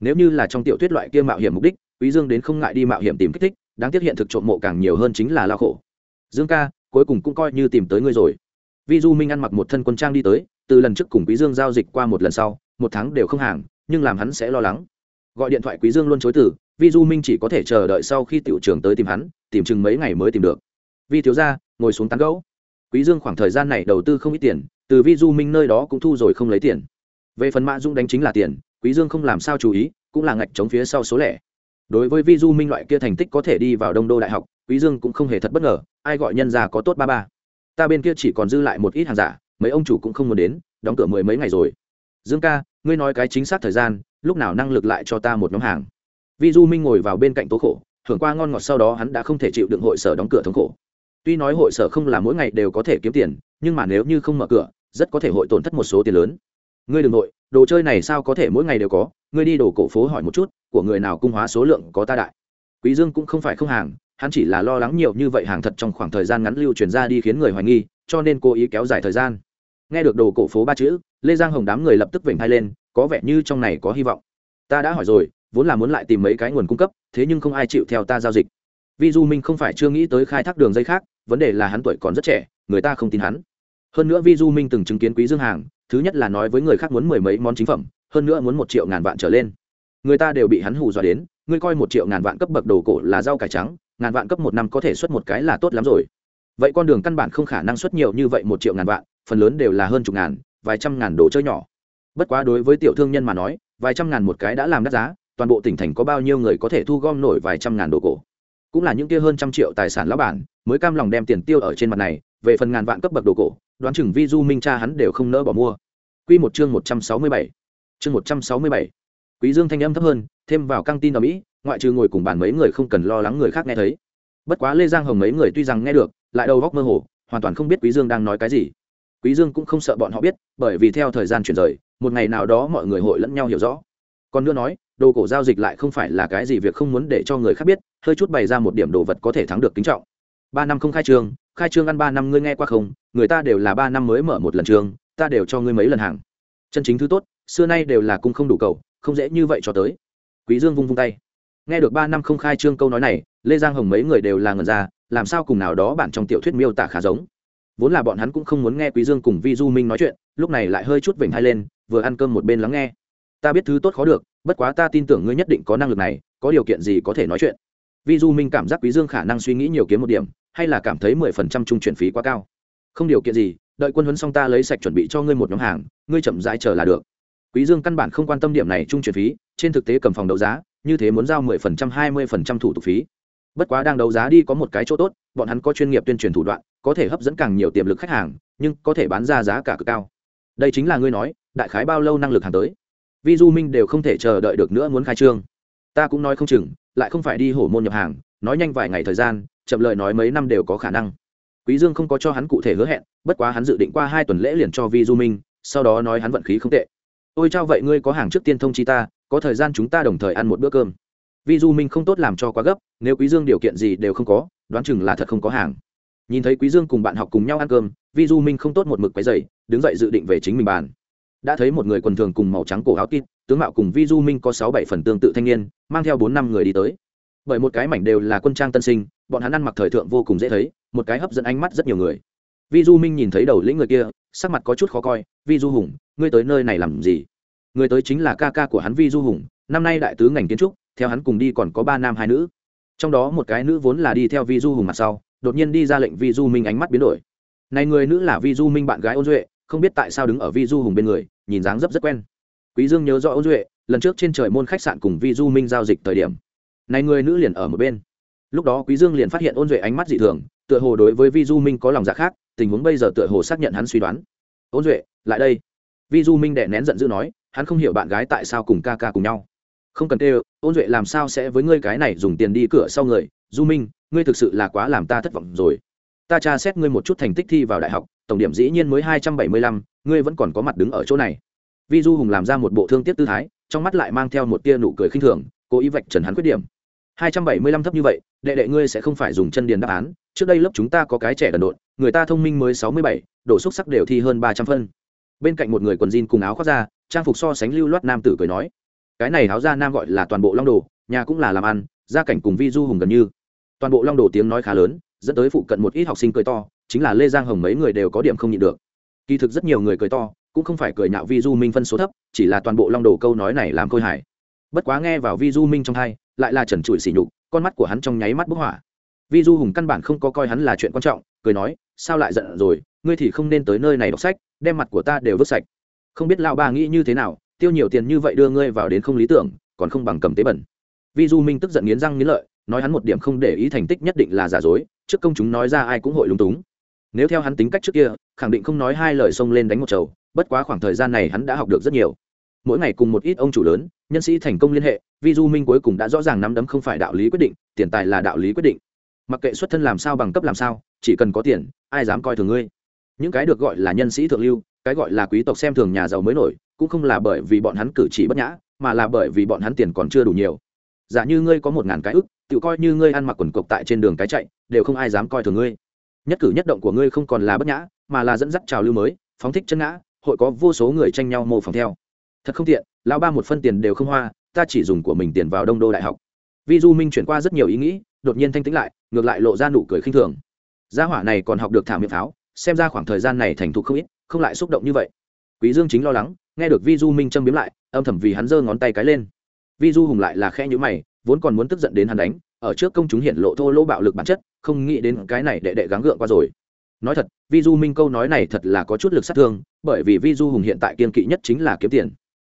Nếu như là trong tiểu thuyết loại kia mạo hiểm mục đích, quý dương đến không ngại đi mạo hiểm tìm kích thích, đáng tiếc hiện thực trộm mộ càng nhiều hơn chính là lao khổ. Dương ca, cuối cùng cũng coi như tìm tới ngươi rồi vi du minh ăn mặc một thân quân trang đi tới, từ lần trước cùng quý dương giao dịch qua một lần sau, một tháng đều không hàng, nhưng làm hắn sẽ lo lắng. Gọi điện thoại quý dương luôn chối từ vi du minh chỉ có thể chờ đợi sau khi tiểu trưởng tới tìm hắn, tìm chừng mấy ngày mới tìm được. Vi thiếu gia, ngồi xuống tán gẫu. Quý dương khoảng thời gian này đầu tư không ít tiền, từ vi du minh nơi đó cũng thu rồi không lấy tiền. Về phần mã dung đánh chính là tiền, quý dương không làm sao chú ý, cũng là ngạch chống phía sau số lẻ. Đối với vi du minh loại kia thành tích có thể đi vào đông đô đại học, quý dương cũng không hề thật bất ngờ, ai gọi nhân gia có tốt ba ba ta bên kia chỉ còn dư lại một ít hàng giả, mấy ông chủ cũng không muốn đến, đóng cửa mười mấy ngày rồi. Dương ca, ngươi nói cái chính xác thời gian, lúc nào năng lực lại cho ta một nhóm hàng? Vi du minh ngồi vào bên cạnh tố khổ, thưởng qua ngon ngọt sau đó hắn đã không thể chịu đựng hội sở đóng cửa thống khổ. Tuy nói hội sở không là mỗi ngày đều có thể kiếm tiền, nhưng mà nếu như không mở cửa, rất có thể hội tổn thất một số tiền lớn. Ngươi đ ừ n g nội, đồ chơi này sao có thể mỗi ngày đều có? Ngươi đi đồ cổ phố hỏi một chút, của người nào cung hóa số lượng có ta đại? Quý dương cũng không phải không hàng hắn chỉ là lo lắng nhiều như vậy hàng thật trong khoảng thời gian ngắn lưu truyền ra đi khiến người hoài nghi, cho nên cố ý kéo dài thời gian. Nghe được đồ cổ phố ba chữ, lê giang hồng đám người lập tức vểnh hai lên, có vẻ như trong này có hy vọng. Ta đã hỏi rồi, vốn là muốn lại tìm mấy cái nguồn cung cấp, thế nhưng không ai chịu theo ta giao dịch. Vi du minh không phải chưa nghĩ tới khai thác đường dây khác, vấn đề là hắn tuổi còn rất trẻ, người ta không tin hắn. Hơn nữa vi du minh từng chứng kiến quý dương hàng, thứ nhất là nói với người khác muốn mười mấy món chính phẩm, hơn nữa muốn một triệu ngàn vạn trở lên. Người ta đều bị hắn hù dọa đến, ngươi coi một triệu ngàn vạn cấp bậc đồ cổ là rau cải trắng ngàn vạn cấp một năm có thể xuất một cái là tốt lắm rồi. Vậy con đường căn bản không khả năng xuất nhiều như vậy một triệu ngàn vạn, phần lớn đều là hơn chục ngàn, vài trăm ngàn đồ chơi nhỏ. Bất quá đối với tiểu thương nhân mà nói, vài trăm ngàn một cái đã làm đắt giá, toàn bộ tỉnh thành có bao nhiêu người có thể thu gom nổi vài trăm ngàn đồ cổ. Cũng là những kia hơn trăm triệu tài sản lão bản, mới cam lòng đem tiền tiêu ở trên mặt này, về phần ngàn vạn cấp bậc đồ cổ, đoán chừng vi du minh cha hắn đều không nỡ bỏ mua. Quy một chương một trăm sáu mươi bảy. Chương một trăm sáu mươi bảy. Quý dương thanh âm thấp hơn, thêm vào căng tin ở mỹ ngoại trừ ngồi cùng bàn mấy người không cần lo lắng người khác nghe thấy. Bất quá lê giang hồng mấy người tuy rằng nghe được, lại đầu góc mơ hồ, hoàn toàn không biết quý dương đang nói cái gì. Quý dương cũng không sợ bọn họ biết, bởi vì theo thời gian chuyển rời, một ngày nào đó mọi người hội lẫn nhau hiểu rõ. Còn nữa nói, đồ cổ giao dịch lại không phải là cái gì việc không muốn để cho người khác biết, hơi chút bày ra một điểm đồ vật có thể thắng được kính trọng. Ba năm không khai trương khai trương ăn ba năm ngươi nghe qua không? Người ta đều là ba năm mới mở một lần trường ta đều cho ngươi mấy lần hàng. Chân chính thứ tốt, xưa nay đều là cung không đủ cầu, không dễ như vậy cho tới. Quý dương vung vung tay nghe được ba năm không khai trương câu nói này, lê giang hồng mấy người đều là ngần ra, làm sao cùng nào đó bạn trong tiểu thuyết miêu tả khá giống. Vốn là bọn hắn cũng không muốn nghe quý dương cùng vi du minh nói chuyện, lúc này lại hơi chút vểnh hai lên, vừa ăn cơm một bên lắng nghe. Ta biết thứ tốt khó được, bất quá ta tin tưởng ngươi nhất định có năng lực này, có điều kiện gì có thể nói chuyện. Vi du minh cảm giác quý dương khả năng suy nghĩ nhiều kiếm một điểm, hay là cảm thấy mười phần trăm trung chuyển phí quá cao. Không điều kiện gì, đợi quân huấn xong ta lấy sạch chuẩn bị cho ngươi một nhóm hàng, ngươi chậm rãi chờ là được. Quý dương căn bản không quan tâm điểm này trung chuyển phí, trên thực tế cầm phòng đấu giá như thế muốn giao mười phần trăm, hai mươi phần trăm thủ tục phí. Bất quá đang đấu giá đi có một cái chỗ tốt, bọn hắn có chuyên nghiệp tuyên truyền thủ đoạn, có thể hấp dẫn càng nhiều tiềm lực khách hàng, nhưng có thể bán ra giá cả cực cao. Đây chính là ngươi nói, đại khái bao lâu năng lực hàng tới? Vi du minh đều không thể chờ đợi được nữa muốn khai trương. Ta cũng nói không chừng, lại không phải đi hổ môn nhập hàng, nói nhanh vài ngày thời gian, chậm lời nói mấy năm đều có khả năng. Quý dương không có cho hắn cụ thể hứa hẹn, bất quá hắn dự định qua hai tuần lễ liền cho vi du minh, sau đó nói hắn vận khí không tệ. Ôi trao vậy ngươi có hàng trước tiên thông chi ta có thời gian chúng ta đồng thời ăn một bữa cơm. Vi du minh không tốt làm cho quá gấp, nếu quý dương điều kiện gì đều không có, đoán chừng là thật không có hàng. Nhìn thấy quý dương cùng bạn học cùng nhau ăn cơm vi du minh không tốt một mực quấy dày đứng dậy dự định về chính mình bàn. Đã thấy một người quần thường cùng màu trắng cổ áo kít tướng mạo cùng vi du minh có sáu bảy phần tương tự thanh niên, mang theo bốn năm người đi tới. Bởi một cái mảnh đều là quân trang tân sinh, bọn hắn ăn mặc thời thượng vô cùng dễ thấy, một cái hấp dẫn ánh mắt rất nhiều người. Vi du minh nhìn thấy đầu lĩnh người kia, sắc mặt có chút khó coi vi du hùng, ngươi tới nơi này làm gì? Người tới chính là ca ca của hắn vi du hùng, năm nay đại tứ ngành kiến trúc, theo hắn cùng đi còn có ba nam hai nữ. Trong đó một cái nữ vốn là đi theo vi du hùng mặt sau, đột nhiên đi ra lệnh vi du minh ánh mắt biến đổi. Này người nữ là vi du minh bạn gái ôn duệ, không biết tại sao đứng ở vi du hùng bên người, nhìn dáng dấp rất quen. Quý dương nhớ rõ ôn duệ, lần trước trên trời môn khách sạn cùng vi du minh giao dịch thời điểm. Này người nữ liền ở một bên. Lúc đó quý dương liền phát hiện ôn duệ ánh mắt dị thường, tựa hồ đối với vi du minh có lòng dạ khác, tình huống bây giờ tựa hồ xác nhận hắn suy đoán. Ôn duệ, lại đây. Vi du minh đẻ nén giận dữ nói hắn không hiểu bạn gái tại sao cùng ca ca cùng nhau. Không cần kêu ôn duệ làm sao sẽ với ngươi cái này dùng tiền đi cửa sau người? Du minh, ngươi thực sự là quá làm ta thất vọng rồi. Ta tra xét ngươi một chút thành tích thi vào đại học, tổng điểm dĩ nhiên mới hai trăm bảy mươi lăm, ngươi vẫn còn có mặt đứng ở chỗ này. Vi du hùng làm ra một bộ thương tiếc tư thái, trong mắt lại mang theo một tia nụ cười khinh thường, cố ý vạch trần hắn khuyết điểm. hai trăm bảy mươi lăm thấp như vậy, đệ đệ ngươi sẽ không phải dùng chân điền đáp án. Trước đây lớp chúng ta có cái trẻ đần độn, người ta thông minh mới sáu mươi bảy, độ xúc sắc đều thi hơn ba trăm phân. Bên cạnh một người quần jean cùng áo khoác ra trang phục so sánh lưu loát nam tử cười nói, cái này áo ra nam gọi là toàn bộ long đồ, nhà cũng là làm ăn, gia cảnh cùng vi du hùng gần như. Toàn bộ long đồ tiếng nói khá lớn, dẫn tới phụ cận một ít học sinh cười to, chính là lê giang hồng mấy người đều có điểm không nhịn được. Kỳ thực rất nhiều người cười to, cũng không phải cười nhạo vi du minh phân số thấp, chỉ là toàn bộ long đồ câu nói này làm khôi hài. Bất quá nghe vào vi du minh trong hai, lại là trần trụi sỉ nhục, con mắt của hắn trong nháy mắt bức hỏa. Vi du hùng căn bản không có coi hắn là chuyện quan trọng, cười nói, sao lại giận rồi, ngươi thì không nên tới nơi này đọc sách, đem mặt của ta đều vứt sạch không biết lao ba nghĩ như thế nào, tiêu nhiều tiền như vậy đưa ngươi vào đến không lý tưởng, còn không bằng cầm tế bẩn. Vi du minh tức giận nghiến răng nghiến lợi, nói hắn một điểm không để ý thành tích nhất định là giả dối, trước công chúng nói ra ai cũng hội lúng túng. Nếu theo hắn tính cách trước kia, khẳng định không nói hai lời xông lên đánh một chầu, bất quá khoảng thời gian này hắn đã học được rất nhiều. Mỗi ngày cùng một ít ông chủ lớn, nhân sĩ thành công liên hệ, vi du minh cuối cùng đã rõ ràng nắm đấm không phải đạo lý quyết định, tiền tài là đạo lý quyết định. Mặc kệ xuất thân làm sao bằng cấp làm sao, chỉ cần có tiền, ai dám coi thường ngươi? Những cái được gọi là nhân sĩ thượng lưu cái gọi là quý tộc xem thường nhà giàu mới nổi, cũng không là bởi vì bọn hắn cử chỉ bất nhã, mà là bởi vì bọn hắn tiền còn chưa đủ nhiều. Giả như ngươi có một ngàn cái ức, tự coi như ngươi ăn mặc quần cộc tại trên đường cái chạy, đều không ai dám coi thường ngươi. Nhất cử nhất động của ngươi không còn là bất nhã, mà là dẫn dắt trào lưu mới, phóng thích chân ngã, hội có vô số người tranh nhau mô phỏng theo. Thật không tiện, lão ba một phân tiền đều không hoa, ta chỉ dùng của mình tiền vào đông đô đại học. Vi du minh chuyển qua rất nhiều ý nghĩ, đột nhiên thanh tĩnh lại, ngược lại lộ ra nụ cười khinh thường. Gia hỏa này còn học được thả miệng pháo, xem ra khoảng thời gian này thành thục không ít không lại xúc động như vậy. Quý dương chính lo lắng, nghe được vi du minh châm biếm lại, âm thầm vì hắn giơ ngón tay cái lên. Vi du hùng lại là khẽ nhữ mày, vốn còn muốn tức giận đến hắn đánh, ở trước công chúng hiện lộ thô lỗ bạo lực bản chất, không nghĩ đến cái này đệ đệ gắng gượng qua rồi. Nói thật vi du minh câu nói này thật là có chút lực sát thương, bởi vì vi du hùng hiện tại kiên kỵ nhất chính là kiếm tiền.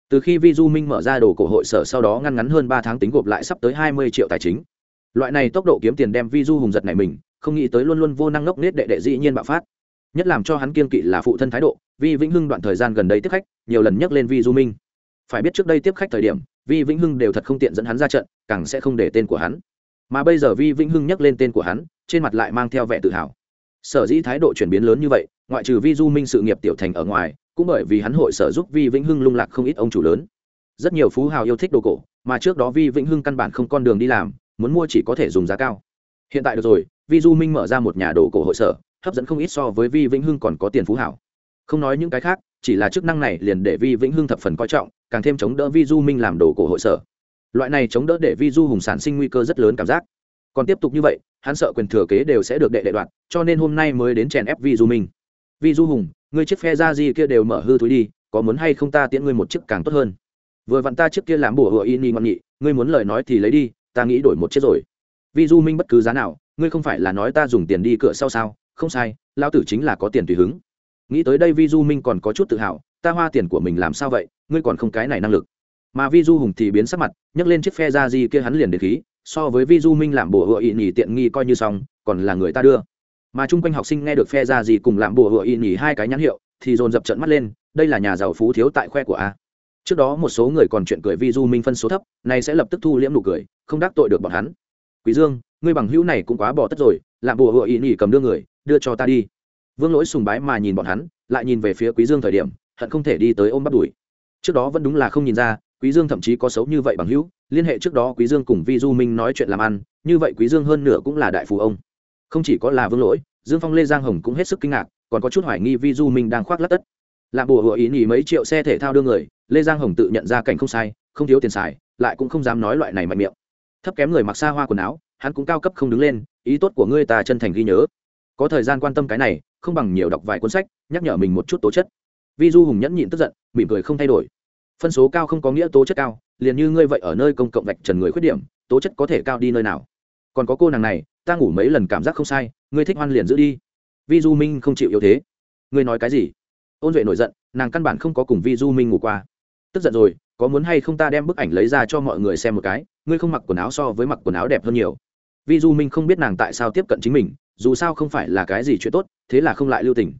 Từ khi vi du minh mở ra đồ cổ hội sở sau đó ngăn ngắn hơn ba tháng tính gộp lại sắp tới hai mươi triệu tài chính. Loại này tốc độ kiếm tiền đem vi du hùng giật này mình, không nghĩ tới luôn luôn vô năng ngốc nết đệ đệ dĩ nhiên bạo phát nhất làm cho hắn kiên kỵ là phụ thân thái độ, vi vĩnh hưng đoạn thời gian gần đây tiếp khách, nhiều lần nhắc lên vi du minh. Phải biết trước đây tiếp khách thời điểm, vi vĩnh hưng đều thật không tiện dẫn hắn ra trận, càng sẽ không để tên của hắn. Mà bây giờ vi vĩnh hưng nhắc lên tên của hắn, trên mặt lại mang theo vẻ tự hào. Sở dĩ thái độ chuyển biến lớn như vậy, ngoại trừ vi du minh sự nghiệp tiểu thành ở ngoài, cũng bởi vì hắn hội sở giúp vi vĩnh hưng lung lạc không ít ông chủ lớn. Rất nhiều phú hào yêu thích đồ cổ, mà trước đó vi vĩnh hưng căn bản không con đường đi làm, muốn mua chỉ có thể dùng giá cao. Hiện tại được rồi, vi du minh mở ra một nhà đồ cổ hội sở hấp dẫn không ít so với vi vĩnh hưng còn có tiền phú hảo. Không nói những cái khác, chỉ là chức năng này liền để vi vĩnh hưng thập phần coi trọng, càng thêm chống đỡ vi du minh làm đồ cổ hội sở. Loại này chống đỡ để vi du hùng sản sinh nguy cơ rất lớn cảm giác. Còn tiếp tục như vậy, hắn sợ quyền thừa kế đều sẽ được đệ đệ đoạn cho nên hôm nay mới đến chèn ép vi du minh. Vi du hùng, ngươi chiếc phe ra gì kia đều mở hư túi đi, có muốn hay không ta tiễn ngươi một chiếc càng tốt hơn? Vừa vặn ta trước kia làm bùa hựa in y ngon nhị, ngươi muốn lời nói thì lấy đi, ta nghĩ đổi một chiếc rồi. Vi du minh bất cứ giá nào, ngươi không phải là nói ta dùng tiền đi cửa sau sao? Không sai lao tử chính là có tiền tùy hứng. Nghĩ tới đây vi du minh còn có chút tự hào, ta hoa tiền của mình làm sao vậy, ngươi còn không cái này năng lực. Mà vi du hùng thì biến sắc mặt, nhấc lên chiếc phe ra gì kia hắn liền đến khí, so với vi du minh làm bùa hựa ị nhì tiện nghi coi như xong, còn là người ta đưa. Mà chung quanh học sinh nghe được phe ra gì cùng làm bùa hựa ị nhì hai cái nhãn hiệu, thì dồn dập trận mắt lên, đây là nhà giàu phú thiếu tại khoe của a. Trước đó một số người còn chuyện cười vi du minh phân số thấp, nay sẽ lập tức thu liễm nụ cười, không đắc tội được bọn hắn. Quý dương, ngươi bằng hữu này cũng quá bỏ tất rồi, làm bùa hựa ị nhì cầm đưa người đưa cho ta đi. Vương lỗi sùng bái mà nhìn bọn hắn, lại nhìn về phía quý dương thời điểm, hận không thể đi tới ôm bắt đuổi. Trước đó vẫn đúng là không nhìn ra, quý dương thậm chí có xấu như vậy bằng hữu, liên hệ trước đó quý dương cùng vi du minh nói chuyện làm ăn, như vậy quý dương hơn nửa cũng là đại phú ông. Không chỉ có là vương lỗi, dương phong, lê giang hồng cũng hết sức kinh ngạc, còn có chút hoài nghi vi du minh đang khoác lát tất. Làm bùa hựa ý nghỉ mấy triệu xe thể thao đưa người, lê giang hồng tự nhận ra cảnh không sai, không thiếu tiền xài, lại cũng không dám nói loại này mạnh miệng. Thấp kém người mặc xa hoa quần áo, hắn cũng cao cấp không đứng lên, ý tốt của ngươi ta chân thành ghi nhớ có thời gian quan tâm cái này, không bằng nhiều đọc vài cuốn sách, nhắc nhở mình một chút tố chất. Vi du hùng nhẫn nhịn tức giận, mỉm cười không thay đổi. Phân số cao không có nghĩa tố chất cao, liền như ngươi vậy ở nơi công cộng vạch trần người khuyết điểm, tố chất có thể cao đi nơi nào? Còn có cô nàng này, ta ngủ mấy lần cảm giác không sai, ngươi thích hoan liền giữ đi. Vi du minh không chịu yếu thế. Ngươi nói cái gì? Ôn duệ nổi giận, nàng căn bản không có cùng vi du minh ngủ qua. Tức giận rồi, có muốn hay không ta đem bức ảnh lấy ra cho mọi người xem một cái, ngươi không mặc quần áo so với mặc quần áo đẹp hơn nhiều. Vi du minh không biết nàng tại sao tiếp cận chính mình dù sao không phải là cái gì chuyện tốt, thế là không lại lưu tình.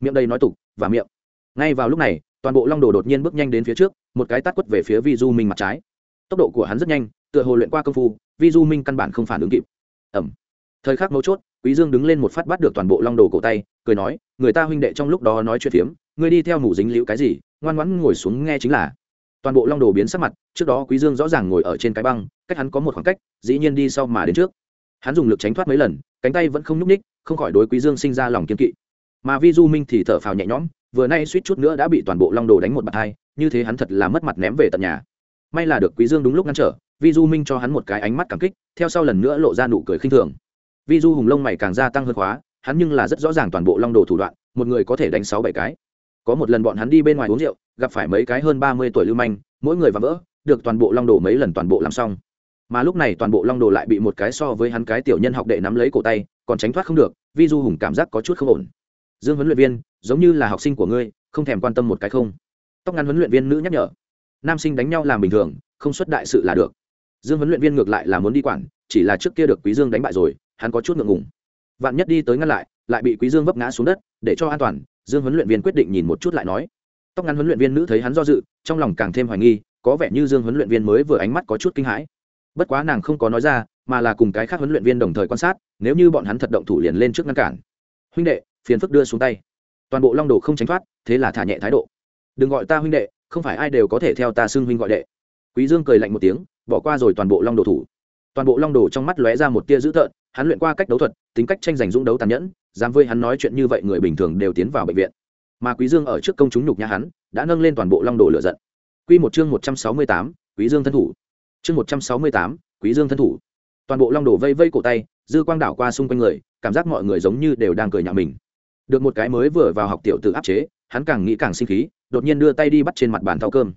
Miệng đây nói tục, và miệng. Ngay vào lúc này, toàn bộ long đồ đột nhiên bước nhanh đến phía trước, một cái tắt quất về phía vi du minh mặt trái. Tốc độ của hắn rất nhanh, tựa hồ luyện qua công phu vi du minh căn bản không phản ứng kịp. Ẩm thời khắc mấu chốt, quý dương đứng lên một phát bắt được toàn bộ long đồ cổ tay, cười nói, người ta huynh đệ trong lúc đó nói chuyện phiếm, ngươi đi theo mủ dính liễu cái gì, ngoan ngoãn ngồi xuống nghe chính là. Toàn bộ long đồ biến sắc mặt, trước đó quý dương rõ ràng ngồi ở trên cái băng, cách hắn có một khoảng cách, dĩ nhiên đi sau mà đến trước hắn dùng lực tránh thoát mấy lần, cánh tay vẫn không nhúc ních không khỏi đối quý dương sinh ra lòng kiên kỵ. Mà vi du minh thì thở phào nhẹ nhõm, vừa nay suýt chút nữa đã bị toàn bộ long đồ đánh một bạt hai, như thế hắn thật là mất mặt ném về tận nhà. May là được quý dương đúng lúc ngăn trở, vi du minh cho hắn một cái ánh mắt cảm kích, theo sau lần nữa lộ ra nụ cười khinh thường. Vi du hùng lông mày càng gia tăng hơn khóa, hắn nhưng là rất rõ ràng toàn bộ long đồ thủ đoạn, một người có thể đánh sáu bảy cái. Có một lần bọn hắn đi bên ngoài uống rượu, gặp phải mấy cái hơn ba mươi tuổi lưu manh, mỗi người và vỡ, được toàn bộ long đồ mấy lần toàn bộ làm xong mà lúc này toàn bộ long đồ lại bị một cái so với hắn cái tiểu nhân học đệ nắm lấy cổ tay, còn tránh thoát không được, vi du hùng cảm giác có chút không ổn. Dương huấn luyện viên, giống như là học sinh của ngươi, không thèm quan tâm một cái không? Tóc ngắn huấn luyện viên nữ nhắc nhở. Nam sinh đánh nhau làm bình thường, không xuất đại sự là được. Dương huấn luyện viên ngược lại là muốn đi quản, chỉ là trước kia được quý dương đánh bại rồi, hắn có chút ngượng ngùng. Vạn nhất đi tới ngăn lại lại bị quý dương vấp ngã xuống đất, để cho an toàn, dương huấn luyện viên quyết định nhìn một chút lại nói. Tóc ngắn huấn luyện viên nữ thấy hắn do dự, trong lòng càng thêm hoài nghi, có vẻ như dương huấn luyện viên mới vừa ánh mắt có chút kinh hãi bất quá nàng không có nói ra mà là cùng cái khác huấn luyện viên đồng thời quan sát nếu như bọn hắn thật động thủ liền lên trước ngăn cản. Huynh đệ phiền phức đưa xuống tay. Toàn bộ long đồ không tránh thoát thế là thả nhẹ thái độ. Đừng gọi ta huynh đệ không phải ai đều có thể theo ta xưng huynh gọi đệ. Quý dương cười lạnh một tiếng bỏ qua rồi toàn bộ long đồ thủ. Toàn bộ long đồ trong mắt lóe ra một tia dữ tợn hắn luyện qua cách đấu thuật tính cách tranh giành dũng đấu tàn nhẫn dám với hắn nói chuyện như vậy người bình thường đều tiến vào bệnh viện. Mà quý dương ở trước công chúng nhục nhã hắn đã nâng lên toàn bộ long đồ lửa giận. Quy một chương một trăm sáu mươi tám, quý dương thân thủ chương một trăm sáu mươi tám, quý dương thân thủ. Toàn bộ long đồ vây vây cổ tay dư quang đảo qua xung quanh người cảm giác mọi người giống như đều đang cười nhạo mình. Được một cái mới vừa vào học tiểu tự áp chế hắn càng nghĩ càng sinh khí đột nhiên đưa tay đi bắt trên mặt bàn thao cơm.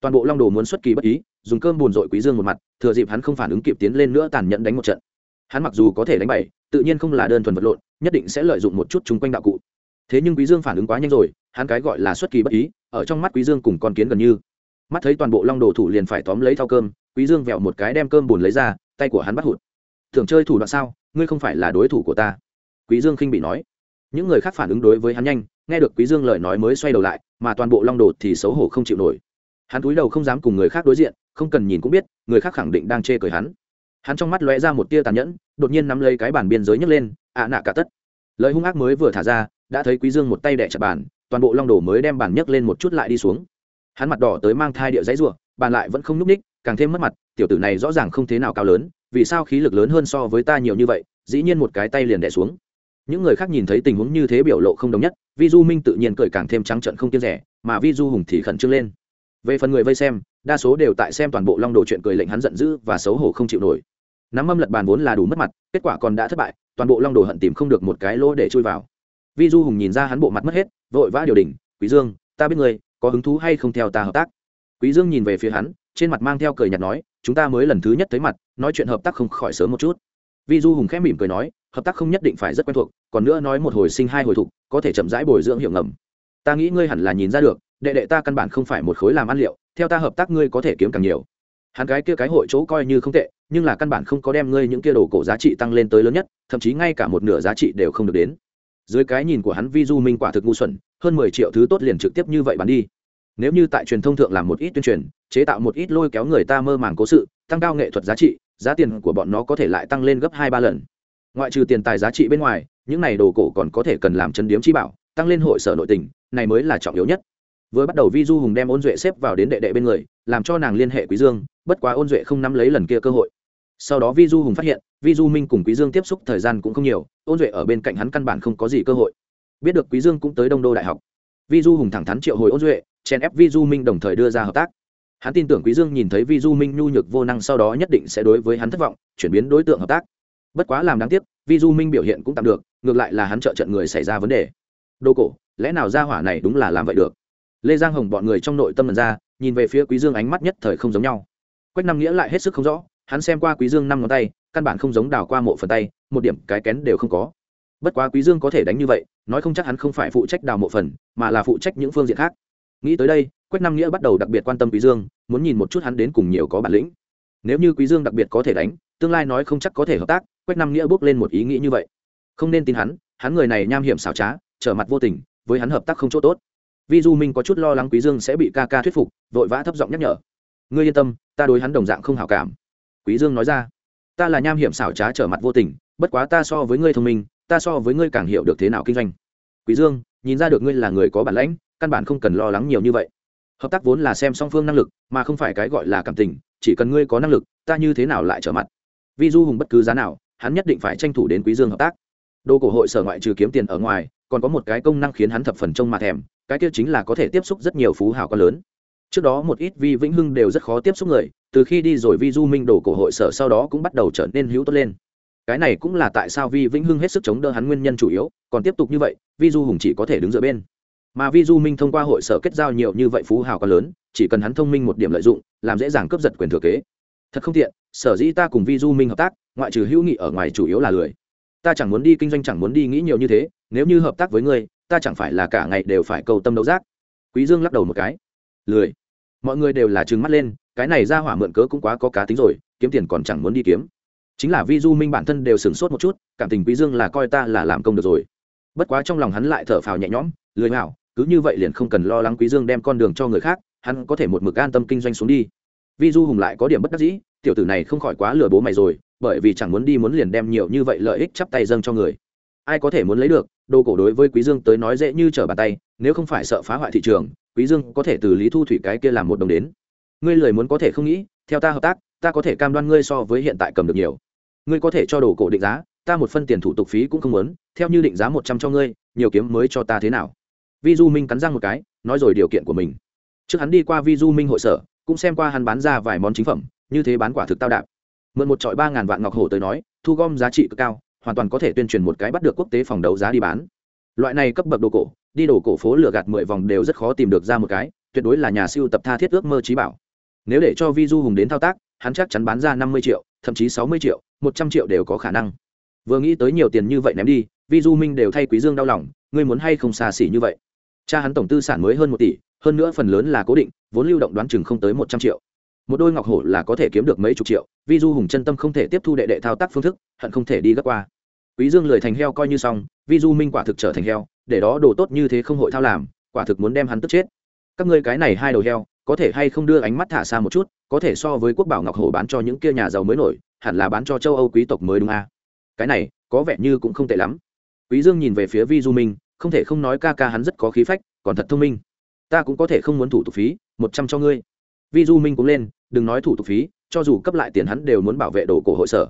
Toàn bộ long đồ muốn xuất kỳ bất ý dùng cơm buồn dội quý dương một mặt thừa dịp hắn không phản ứng kịp tiến lên nữa tàn nhẫn đánh một trận. Hắn mặc dù có thể đánh bại tự nhiên không là đơn thuần vật lộn nhất định sẽ lợi dụng một chút chung quanh đạo cụ. Thế nhưng quý dương phản ứng quá nhanh rồi hắn cái gọi là xuất kỳ bất ý ở trong mắt quý dương cùng con kiến gần như. Mắt thấy toàn bộ long đồ thủ liền phải tóm lấy thao cơm quý dương vẹo một cái đem cơm bùn lấy ra, tay của hắn bắt hụt. Thường chơi thủ đoạn sao? Ngươi không phải là đối thủ của ta. Quý dương khinh bị nói. Những người khác phản ứng đối với hắn nhanh, nghe được quý dương lời nói mới xoay đầu lại, mà toàn bộ long đồ thì xấu hổ không chịu nổi. Hắn cúi đầu không dám cùng người khác đối diện, không cần nhìn cũng biết, người khác khẳng định đang chê cười hắn. Hắn trong mắt lóe ra một tia tàn nhẫn, đột nhiên nắm lấy cái bàn biên giới nhấc lên ạ à nạ cả tất. Lời hung ác mới vừa thả ra, đã thấy quý dương một tay đẻ chặt bàn, toàn bộ long đồ mới đem bàn nhấc lên một chút lại đi xuống. Hắn mặt đỏ tới mang thai địa giấy rùa bàn lại vẫn không nhúc ních càng thêm mất mặt, tiểu tử này rõ ràng không thế nào cao lớn, vì sao khí lực lớn hơn so với ta nhiều như vậy, dĩ nhiên một cái tay liền đẻ xuống. Những người khác nhìn thấy tình huống như thế biểu lộ không đồng nhất vi du minh tự nhiên cười càng thêm trắng trận không kiên rẻ, mà vi du hùng thì khẩn trương lên. Về phần người vây xem, đa số đều tại xem toàn bộ long đồ chuyện cười lệnh hắn giận dữ và xấu hổ không chịu nổi. Nắm âm lật bàn vốn là đủ mất mặt, kết quả còn đã thất bại, toàn bộ long đồ hận tìm không được một cái lỗ để chui vào. Vi du hùng nhìn ra hắn bộ mặt mất hết, vội vã điều đình, quý dương, ta biết người có hứng thú hay không theo ta hợp tác? Quý dương nhìn về phía hắn trên mặt mang theo cười nhạt nói, chúng ta mới lần thứ nhất thấy mặt, nói chuyện hợp tác không khỏi sớm một chút. Vi du hùng khẽ mỉm cười nói, hợp tác không nhất định phải rất quen thuộc, còn nữa nói một hồi sinh hai hồi thục, có thể chậm rãi bồi dưỡng hiệu ngầm. Ta nghĩ ngươi hẳn là nhìn ra được, đệ đệ ta căn bản không phải một khối làm ăn liệu, theo ta hợp tác ngươi có thể kiếm càng nhiều. Hắn cái kia cái hội chỗ coi như không tệ, nhưng là căn bản không có đem ngươi những kia đồ cổ giá trị tăng lên tới lớn nhất, thậm chí ngay cả một nửa giá trị đều không được đến. Dưới cái nhìn của hắn, vi du minh quả thực ngu xuẩn, hơn mười triệu thứ tốt liền trực tiếp như vậy bán đi nếu như tại truyền thông thượng làm một ít tuyên truyền, chế tạo một ít lôi kéo người ta mơ màng cố sự, tăng cao nghệ thuật giá trị, giá tiền của bọn nó có thể lại tăng lên gấp hai ba lần. Ngoại trừ tiền tài giá trị bên ngoài, những này đồ cổ còn có thể cần làm chân điếm chi bảo, tăng lên hội sở nội tình, này mới là trọng yếu nhất. Vừa bắt đầu vi du hùng đem ôn duệ xếp vào đến đệ đệ bên người, làm cho nàng liên hệ quý dương, bất quá ôn duệ không nắm lấy lần kia cơ hội. Sau đó vi du hùng phát hiện vi du minh cùng quý dương tiếp xúc thời gian cũng không nhiều, ôn duệ ở bên cạnh hắn căn bản không có gì cơ hội. Biết được quý dương cũng tới đông đô đại học. Vi du hùng thẳng thắn triệu hồi ôn duệ chen ép vi du minh đồng thời đưa ra hợp tác. Hắn tin tưởng quý dương nhìn thấy vi du minh nhu nhược vô năng sau đó nhất định sẽ đối với hắn thất vọng, chuyển biến đối tượng hợp tác. Bất quá làm đáng tiếc vi du minh biểu hiện cũng tạm được, ngược lại là hắn trợ trận người xảy ra vấn đề. Đồ cổ, lẽ nào gia hỏa này đúng là làm vậy được? Lê giang hồng bọn người trong nội tâm lần ra, nhìn về phía quý dương ánh mắt nhất thời không giống nhau. Quách năm nghĩa lại hết sức không rõ, hắn xem qua quý dương năm ngón tay, căn bản không giống đào qua mộ phần tay, một điểm cái kén đều không có. Bất quá quý dương có thể đánh như vậy, nói không chắc hắn không phải phụ trách đào mộ phần, mà là phụ trách những phương diện khác nghĩ tới đây, quách Nam nghĩa bắt đầu đặc biệt quan tâm quý dương, muốn nhìn một chút hắn đến cùng nhiều có bản lĩnh. Nếu như quý dương đặc biệt có thể đánh, tương lai nói không chắc có thể hợp tác, quách Nam nghĩa bước lên một ý nghĩ như vậy. Không nên tin hắn hắn người này nham hiểm xảo trá, trở mặt vô tình, với hắn hợp tác không chỗ tốt. Vi du minh có chút lo lắng quý dương sẽ bị ca ca thuyết phục, vội vã thấp giọng nhắc nhở. Ngươi yên tâm, ta đối hắn đồng dạng không hảo cảm. Quý dương nói ra. Ta là nham hiểm xảo trá trở mặt vô tình, bất quá ta so với ngươi thông minh, ta so với ngươi càng hiểu được thế nào kinh doanh. Quý dương, nhìn ra được ngươi là người có bản lãnh căn bản không cần lo lắng nhiều như vậy. Hợp tác vốn là xem song phương năng lực, mà không phải cái gọi là cảm tình, chỉ cần ngươi có năng lực, ta như thế nào lại trở mặt? Vi du hùng bất cứ giá nào, hắn nhất định phải tranh thủ đến quý dương hợp tác. Đô cổ hội sở ngoại trừ kiếm tiền ở ngoài, còn có một cái công năng khiến hắn thập phần trông mà thèm, cái kia chính là có thể tiếp xúc rất nhiều phú hào con lớn. Trước đó một ít vi vĩnh hưng đều rất khó tiếp xúc người, từ khi đi rồi vi du minh đổ cổ hội sở sau đó cũng bắt đầu trở nên hữu tốt lên. Cái này cũng là tại sao vi vĩnh hưng hết sức chống đỡ hắn nguyên nhân chủ yếu, còn tiếp tục như vậy, vi du hùng chỉ có thể đứng giữa bên mà vi du minh thông qua hội sở kết giao nhiều như vậy phú hào quá lớn, chỉ cần hắn thông minh một điểm lợi dụng, làm dễ dàng cướp giật quyền thừa kế. Thật không tiện, sở dĩ ta cùng vi du minh hợp tác, ngoại trừ hữu nghị ở ngoài chủ yếu là lười. Ta chẳng muốn đi kinh doanh, chẳng muốn đi nghĩ nhiều như thế, nếu như hợp tác với ngươi, ta chẳng phải là cả ngày đều phải cầu tâm đấu giác. Quý dương lắc đầu một cái. Lười. Mọi người đều là trừng mắt lên, cái này ra hỏa mượn cớ cũng quá có cá tính rồi, kiếm tiền còn chẳng muốn đi kiếm. Chính là vi du minh bản thân đều sửng sốt một chút, cảm tình quý dương là coi ta là làm công được rồi. Bất quá trong lòng hắn lại thở phào nhẹ nhõm, lười hảo cứ như vậy liền không cần lo lắng quý dương đem con đường cho người khác, hắn có thể một mực an tâm kinh doanh xuống đi. Vi du hùng lại có điểm bất đắc dĩ, tiểu tử này không khỏi quá lừa bố mày rồi, bởi vì chẳng muốn đi muốn liền đem nhiều như vậy lợi ích chắp tay dâng cho người. Ai có thể muốn lấy được, đồ cổ đối với quý dương tới nói dễ như trở bàn tay, nếu không phải sợ phá hoại thị trường, quý dương có thể từ lý thu thủy cái kia làm một đồng đến. Ngươi lời muốn có thể không nghĩ, theo ta hợp tác, ta có thể cam đoan ngươi so với hiện tại cầm được nhiều. Ngươi có thể cho đồ cổ định giá, ta một phân tiền thủ tục phí cũng không muốn, theo như định giá một trăm cho ngươi, nhiều kiếm mới cho ta thế nào? Vi du minh cắn răng một cái, nói rồi điều kiện của mình. Trước hắn đi qua vi du minh hội sở, cũng xem qua hắn bán ra vài món chính phẩm, như thế bán quả thực tao đạp. Mượn một trọi ba ngàn vạn ngọc hổ tới nói, thu gom giá trị cực cao, hoàn toàn có thể tuyên truyền một cái bắt được quốc tế phòng đấu giá đi bán. Loại này cấp bậc đồ cổ, đi đồ cổ phố lừa gạt mười vòng đều rất khó tìm được ra một cái, tuyệt đối là nhà siêu tập tha thiết ước mơ trí bảo. Nếu để cho vi du hùng đến thao tác, hắn chắc chắn bán ra năm mươi triệu, thậm chí sáu mươi triệu, một trăm triệu đều có khả năng. Vừa nghĩ tới nhiều tiền như vậy ném đi, vi du minh đều thay quý dương đau lòng, ngươi muốn hay không xa xỉ như vậy? Cha hắn tổng tư sản mới hơn một tỷ, hơn nữa phần lớn là cố định, vốn lưu động đoán chừng không tới một trăm triệu. Một đôi ngọc hổ là có thể kiếm được mấy chục triệu, vi du hùng chân tâm không thể tiếp thu đệ đệ thao tác phương thức, hận không thể đi gấp qua. Quý dương lười thành heo coi như xong, vi du minh quả thực trở thành heo, để đó đồ tốt như thế không hội thao làm, quả thực muốn đem hắn tức chết. Các ngươi cái này hai đầu heo, có thể hay không đưa ánh mắt thả xa một chút, có thể so với quốc bảo ngọc hổ bán cho những kia nhà giàu mới nổi, hẳn là bán cho châu âu quý tộc mới đúng à. cái này, có vẻ như cũng không tệ lắm. Quý dương nhìn về phía vi du minh không thể không nói ca ca hắn rất có khí phách còn thật thông minh. Ta cũng có thể không muốn thủ tục phí một trăm cho ngươi. Vi du minh cũng lên đừng nói thủ tục phí cho dù cấp lại tiền hắn đều muốn bảo vệ đồ cổ hội sở.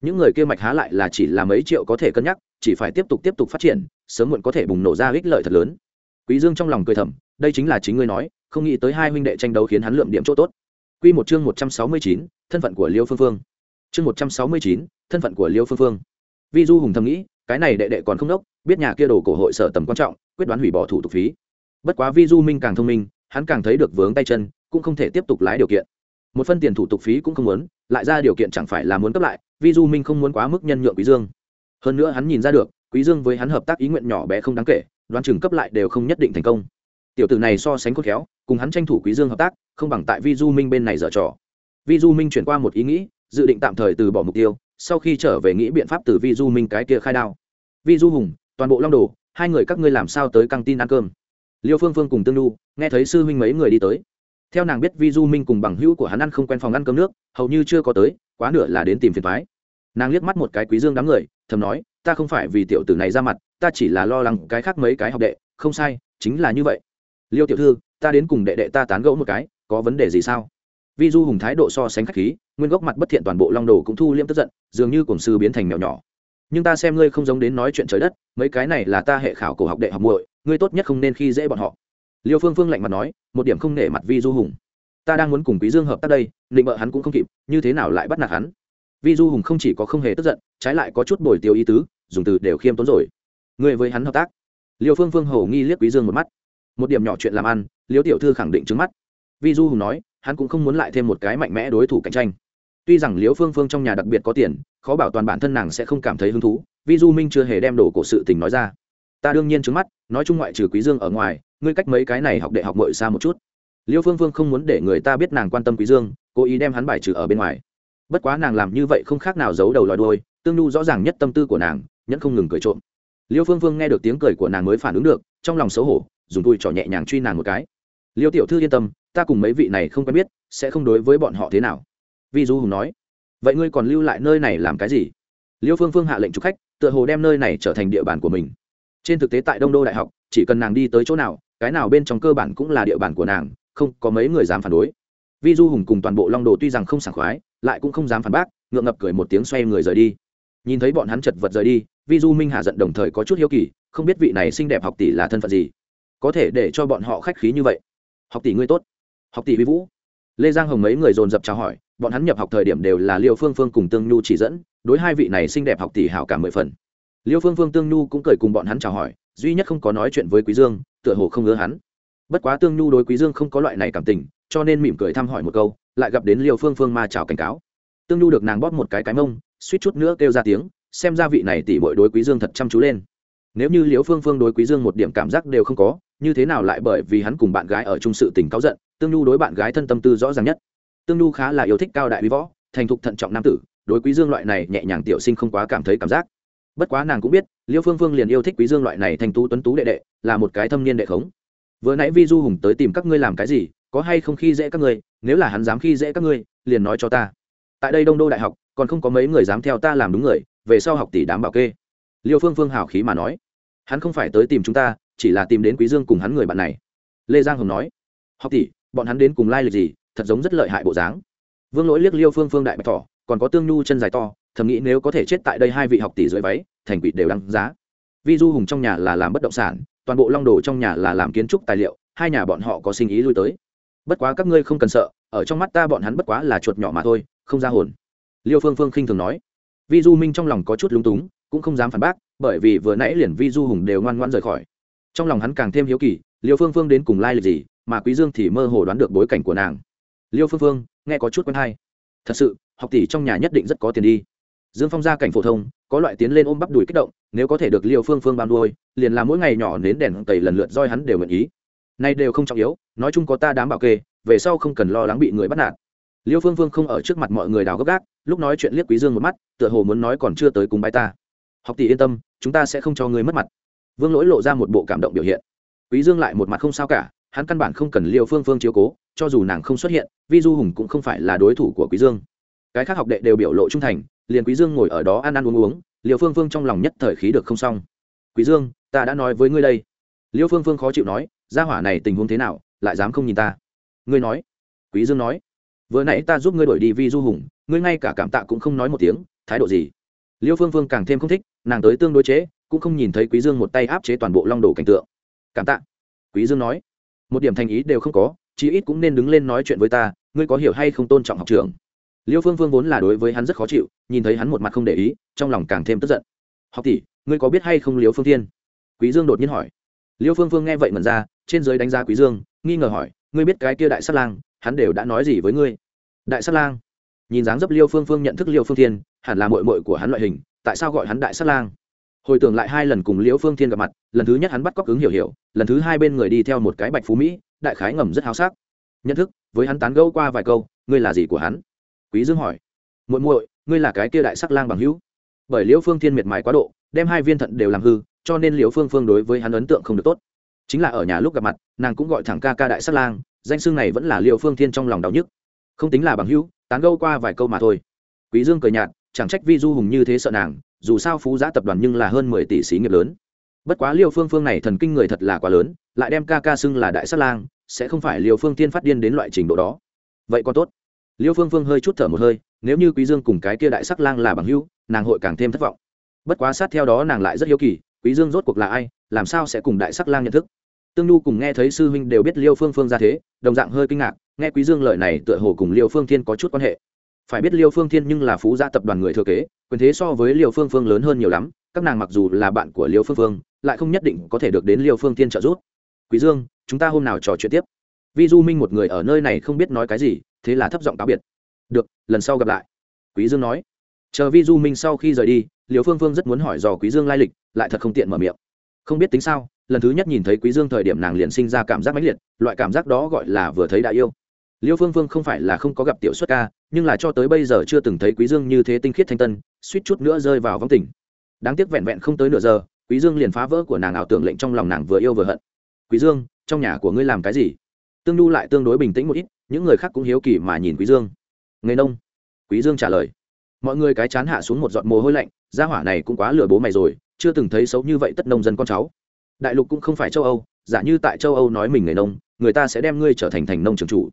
Những người kia mạch há lại là chỉ là mấy triệu có thể cân nhắc chỉ phải tiếp tục tiếp tục phát triển sớm muộn có thể bùng nổ ra ích lợi thật lớn. Quý dương trong lòng cười thầm đây chính là chính ngươi nói không nghĩ tới hai huynh đệ tranh đấu khiến hắn lượm điểm chỗ tốt. Quy một chương một trăm sáu mươi chín, thân phận của liêu phương phương. Chương một trăm sáu mươi chín, thân phận của liêu phương phương. Vi du hùng thầm nghĩ cái này đệ đệ còn không đốc, biết nhà kia đồ cổ hội sở tầm quan trọng, quyết đoán hủy bỏ thủ tục phí. Bất quá vi du minh càng thông minh, hắn càng thấy được vướng tay chân, cũng không thể tiếp tục lái điều kiện. Một phân tiền thủ tục phí cũng không muốn, lại ra điều kiện chẳng phải là muốn cấp lại vi du minh không muốn quá mức nhân nhượng quý dương. Hơn nữa hắn nhìn ra được, quý dương với hắn hợp tác ý nguyện nhỏ bé không đáng kể, đoán chừng cấp lại đều không nhất định thành công. Tiểu tử này so sánh khôn khéo, cùng hắn tranh thủ quý dương hợp tác, không bằng tại vi du minh bên này dở trò. Vi du minh chuyển qua một ý nghĩ, dự định tạm thời từ bỏ mục tiêu sau khi trở về nghĩ biện pháp từ vi du minh cái kia khai đao. Vi du hùng, toàn bộ long đồ, hai người các ngươi làm sao tới căng tin ăn cơm? Liêu phương phương cùng tương lu nghe thấy sư huynh mấy người đi tới. Theo nàng biết vi du minh cùng bằng hữu của hắn ăn không quen phòng ăn cơm nước, hầu như chưa có tới, quá nửa là đến tìm phiền thoái nàng liếc mắt một cái quý dương đám người, thầm nói, ta không phải vì tiểu tử này ra mặt, ta chỉ là lo lắng cái khác mấy cái học đệ, không sai, chính là như vậy. Liêu tiểu thư, ta đến cùng đệ đệ ta tán gẫu một cái, có vấn đề gì sao? Vi du hùng thái độ so sánh khách khí, nguyên gốc mặt bất thiện toàn bộ long đồ cũng thu liêm tức giận, dường như cổng sư biến thành mèo nhỏ. Nhưng ta xem ngươi không giống đến nói chuyện trời đất, mấy cái này là ta hệ khảo cổ học đệ học muội, ngươi tốt nhất không nên khi dễ bọn họ. Liêu phương phương lạnh mặt nói, một điểm không nể mặt vi du hùng. Ta đang muốn cùng quý dương hợp tác đây, định vợ hắn cũng không kịp, như thế nào lại bắt nạt hắn? Vi du hùng không chỉ có không hề tức giận, trái lại có chút bồi tiêu ý tứ, dùng từ đều khiêm tốn rồi. Ngươi với hắn hợp tác. Liêu phương phương hầu nghi liếc quý dương một mắt. Một điểm nhỏ chuyện làm ăn, liêu tiểu thư khẳng định trứng mắt. Vi du hùng nói hắn cũng không muốn lại thêm một cái mạnh mẽ đối thủ cạnh tranh. Tuy rằng liêu phương phương trong nhà đặc biệt có tiền, khó bảo toàn bản thân nàng sẽ không cảm thấy hứng thú vi du minh chưa hề đem đồ cổ sự tình nói ra. Ta đương nhiên trứng mắt, nói chung ngoại trừ quý dương ở ngoài, ngươi cách mấy cái này học đệ học mội xa một chút. Liêu phương phương không muốn để người ta biết nàng quan tâm quý dương, cố ý đem hắn bài trừ ở bên ngoài. Bất quá nàng làm như vậy không khác nào giấu đầu lòi đuôi, tương nhu rõ ràng nhất tâm tư của nàng, nhẫn không ngừng cười trộm. Liêu phương phương nghe được tiếng cười của nàng mới phản ứng được, trong lòng xấu hổ, dùng tui trỏ nhẹ nhàng truy nàng một cái. Liêu tiểu thư yên tâm ta cùng mấy vị này không quen biết, sẽ không đối với bọn họ thế nào. Vi du hùng nói. Vậy ngươi còn lưu lại nơi này làm cái gì? Liêu phương phương hạ lệnh chụp khách, tựa hồ đem nơi này trở thành địa bàn của mình. Trên thực tế tại đông đô đại học, chỉ cần nàng đi tới chỗ nào, cái nào bên trong cơ bản cũng là địa bàn của nàng, không có mấy người dám phản đối. Vi du hùng cùng toàn bộ long đồ tuy rằng không sảng khoái, lại cũng không dám phản bác, ngượng ngập cười một tiếng xoay người rời đi. Nhìn thấy bọn hắn chật vật rời đi, vi du minh hạ giận đồng thời có chút hiếu kỳ, không biết vị này xinh đẹp học tỷ là thân phận gì. Có thể để cho bọn họ khách khí như vậy. Học tỷ ngươi tốt học tỷ huy vũ. Lê giang hồng mấy người dồn dập chào hỏi, bọn hắn nhập học thời điểm đều là liêu phương phương cùng tương nhu chỉ dẫn, đối hai vị này xinh đẹp học tỷ hảo cả mười phần. Liêu phương phương, tương nhu cũng cười cùng bọn hắn chào hỏi, duy nhất không có nói chuyện với quý dương, tựa hồ không ngớ hắn. Bất quá tương nhu đối quý dương không có loại này cảm tình, cho nên mỉm cười thăm hỏi một câu, lại gặp đến liêu phương phương ma chào cảnh cáo. Tương nhu được nàng bóp một cái cái mông, suýt chút nữa kêu ra tiếng, xem ra vị này tỷ bội đối quý dương thật chăm chú lên. Nếu như liêu phương phương đối quý dương một điểm cảm giác đều không có như thế nào lại bởi vì hắn cùng bạn gái ở chung sự tình cáu giận, tương nhu đối bạn gái thân tâm tư rõ ràng nhất. Tương nhu khá là yêu thích cao đại vi võ, thành thục thận trọng nam tử, đối quý dương loại này nhẹ nhàng tiểu sinh không quá cảm thấy cảm giác. Bất quá nàng cũng biết, liêu phương phương liền yêu thích quý dương loại này thành tú tuấn tú đệ đệ, là một cái thâm niên đệ khống. Vừa nãy vi du hùng tới tìm các ngươi làm cái gì, có hay không khi dễ các ngươi, nếu là hắn dám khi dễ các ngươi, liền nói cho ta. Tại đây đông đô đại học, còn không có mấy người dám theo ta làm đúng người, về sau học tỷ đám bảo kê. Liêu phương phương hào khí mà nói, hắn không phải tới tìm chúng ta chỉ là tìm đến quý dương cùng hắn người bạn này. Lê giang hồng nói, học tỷ, bọn hắn đến cùng lai lịch gì, thật giống rất lợi hại bộ dáng. Vương lỗi liếc liêu phương phương đại bạch thỏ, còn có tương nhu chân dài to, thầm nghĩ nếu có thể chết tại đây hai vị học tỷ dưới váy, thành quỷ đều đăng giá. Vi du hùng trong nhà là làm bất động sản, toàn bộ long đồ trong nhà là làm kiến trúc tài liệu, hai nhà bọn họ có sinh ý lui tới. Bất quá các ngươi không cần sợ, ở trong mắt ta bọn hắn bất quá là chuột nhỏ mà thôi, không ra hồn. Liêu phương phương khinh thường nói. Vi du minh trong lòng có chút lúng túng, cũng không dám phản bác, bởi vì vừa nãy liền vi du hùng đều ngoan ngoan rời khỏi trong lòng hắn càng thêm hiếu kỳ, liêu phương phương đến cùng lai lịch gì, mà quý dương thì mơ hồ đoán được bối cảnh của nàng. Liêu phương phương, nghe có chút quen hay. Thật sự, học tỷ trong nhà nhất định rất có tiền đi. Dương phong gia cảnh phổ thông, có loại tiến lên ôm bắp đùi kích động, nếu có thể được liêu phương phương ban đuôi liền làm mỗi ngày nhỏ đến đèn tẩy lần lượt roi hắn đều nguyện ý. Nay đều không trọng yếu, nói chung có ta đám bảo kê, về sau không cần lo lắng bị người bắt nạt. Liêu phương phương không ở trước mặt mọi người đào gấp gác lúc nói chuyện liếc quý dương một mắt, tựa hồ muốn nói còn chưa tới cùng bái ta. Học tỷ yên tâm, chúng ta sẽ không cho người mất mặt vương lỗi lộ ra một bộ cảm động biểu hiện. Quý dương lại một mặt không sao cả, hắn căn bản không cần liêu phương phương chiếu cố, cho dù nàng không xuất hiện, vi du hùng cũng không phải là đối thủ của quý dương. Cái khác học đệ đều biểu lộ trung thành, liền quý dương ngồi ở đó ăn ăn uống uống, liêu phương phương trong lòng nhất thời khí được không xong. Quý dương, ta đã nói với ngươi đây. Liêu phương phương khó chịu nói, gia hỏa này tình huống thế nào, lại dám không nhìn ta? Ngươi nói. Quý dương nói, vừa nãy ta giúp ngươi đổi đi vi du hùng, ngươi ngay cả cảm tạ cũng không nói một tiếng, thái độ gì? Liêu phương phương càng thêm không thích, nàng tới tương đối chế cũng không nhìn thấy quý dương một tay áp chế toàn bộ long đồ cảnh tượng. Cảm tạ. Quý dương nói. Một điểm thành ý đều không có, chí ít cũng nên đứng lên nói chuyện với ta, ngươi có hiểu hay không tôn trọng học trường liêu phương phương vốn là đối với hắn rất khó chịu, nhìn thấy hắn một mặt không để ý, trong lòng càng thêm tức giận. Học tỷ, ngươi có biết hay không liêu phương thiên? Quý dương đột nhiên hỏi. Liêu phương phương nghe vậy mẩn ra, trên dưới đánh giá quý dương, nghi ngờ hỏi, ngươi biết cái kia đại sát lang, hắn đều đã nói gì với ngươi? Đại sát lang? Nhìn dáng dấp liêu phương phương nhận thức liêu phương thiên, hẳn là mội mội của hắn loại hình, tại sao gọi hắn đại sát lang? Hồi tưởng lại hai lần cùng liễu phương thiên gặp mặt, lần thứ nhất hắn bắt cóc ứng hiểu hiểu, lần thứ hai bên người đi theo một cái bạch phú mỹ, đại khái ngầm rất háo sắc. Nhận thức, với hắn tán gẫu qua vài câu, ngươi là gì của hắn? Quý dương hỏi. Muội muội, ngươi là cái kia đại sắc lang bằng hữu. Bởi liễu phương thiên miệt mài quá độ, đem hai viên thận đều làm hư, cho nên liễu phương phương đối với hắn ấn tượng không được tốt. Chính là ở nhà lúc gặp mặt, nàng cũng gọi thẳng ca ca đại sắc lang, danh xưng này vẫn là liễu phương thiên trong lòng đau nhức. Không tính là bằng hữu, tán gẫu qua vài câu mà thôi. Quý dương cười nhạt, chẳng trách vi du hùng như thế sợ nàng dù sao phú giã tập đoàn nhưng là hơn mười tỷ xí nghiệp lớn. Bất quá liêu phương phương này thần kinh người thật là quá lớn, lại đem ca ca xưng là đại sát lang, sẽ không phải liêu phương tiên phát điên đến loại trình độ đó. Vậy còn tốt. Liêu phương phương hơi chút thở một hơi, nếu như quý dương cùng cái kia đại sắc lang là bằng hữu, nàng hội càng thêm thất vọng. Bất quá sát theo đó nàng lại rất hiếu kỳ, quý dương rốt cuộc là ai, làm sao sẽ cùng đại sắc lang nhận thức? Tương nhu cùng nghe thấy sư huynh đều biết liêu phương phương ra thế, đồng dạng hơi kinh ngạc, nghe quý dương lời này tựa hồ cùng liêu phương thiên có chút quan hệ phải biết liêu phương thiên nhưng là phú gia tập đoàn người thừa kế, quyền thế so với liêu phương phương lớn hơn nhiều lắm, các nàng mặc dù là bạn của liêu phương phương, lại không nhất định có thể được đến liêu phương thiên trợ giúp. Quý dương, chúng ta hôm nào trò chuyện tiếp? Vi du minh một người ở nơi này không biết nói cái gì, thế là thấp giọng cáo biệt. Được, lần sau gặp lại. Quý dương nói. Chờ vi du minh sau khi rời đi, liêu phương phương rất muốn hỏi dò quý dương lai lịch, lại thật không tiện mở miệng. Không biết tính sao, lần thứ nhất nhìn thấy quý dương thời điểm nàng liền sinh ra cảm giác mãnh liệt, loại cảm giác đó gọi là vừa thấy đã yêu liêu phương phương không phải là không có gặp tiểu xuất ca, nhưng là cho tới bây giờ chưa từng thấy quý dương như thế tinh khiết thanh tân, suýt chút nữa rơi vào vắng tỉnh. đáng tiếc vẹn vẹn không tới nửa giờ, quý dương liền phá vỡ của nàng ảo tưởng lệnh trong lòng nàng vừa yêu vừa hận. Quý dương, trong nhà của ngươi làm cái gì? Tương nhu lại tương đối bình tĩnh một ít, những người khác cũng hiếu kỳ mà nhìn quý dương. Nghề nông. Quý dương trả lời. Mọi người cái chán hạ xuống một giọt mồ hôi lạnh, gia hỏa này cũng quá lừa bố mày rồi, chưa từng thấy xấu như vậy tất nông dân con cháu. Đại lục cũng không phải châu âu, giả như tại châu âu nói mình người nông, người ta sẽ đem ngươi trở thành thành nông trường chủ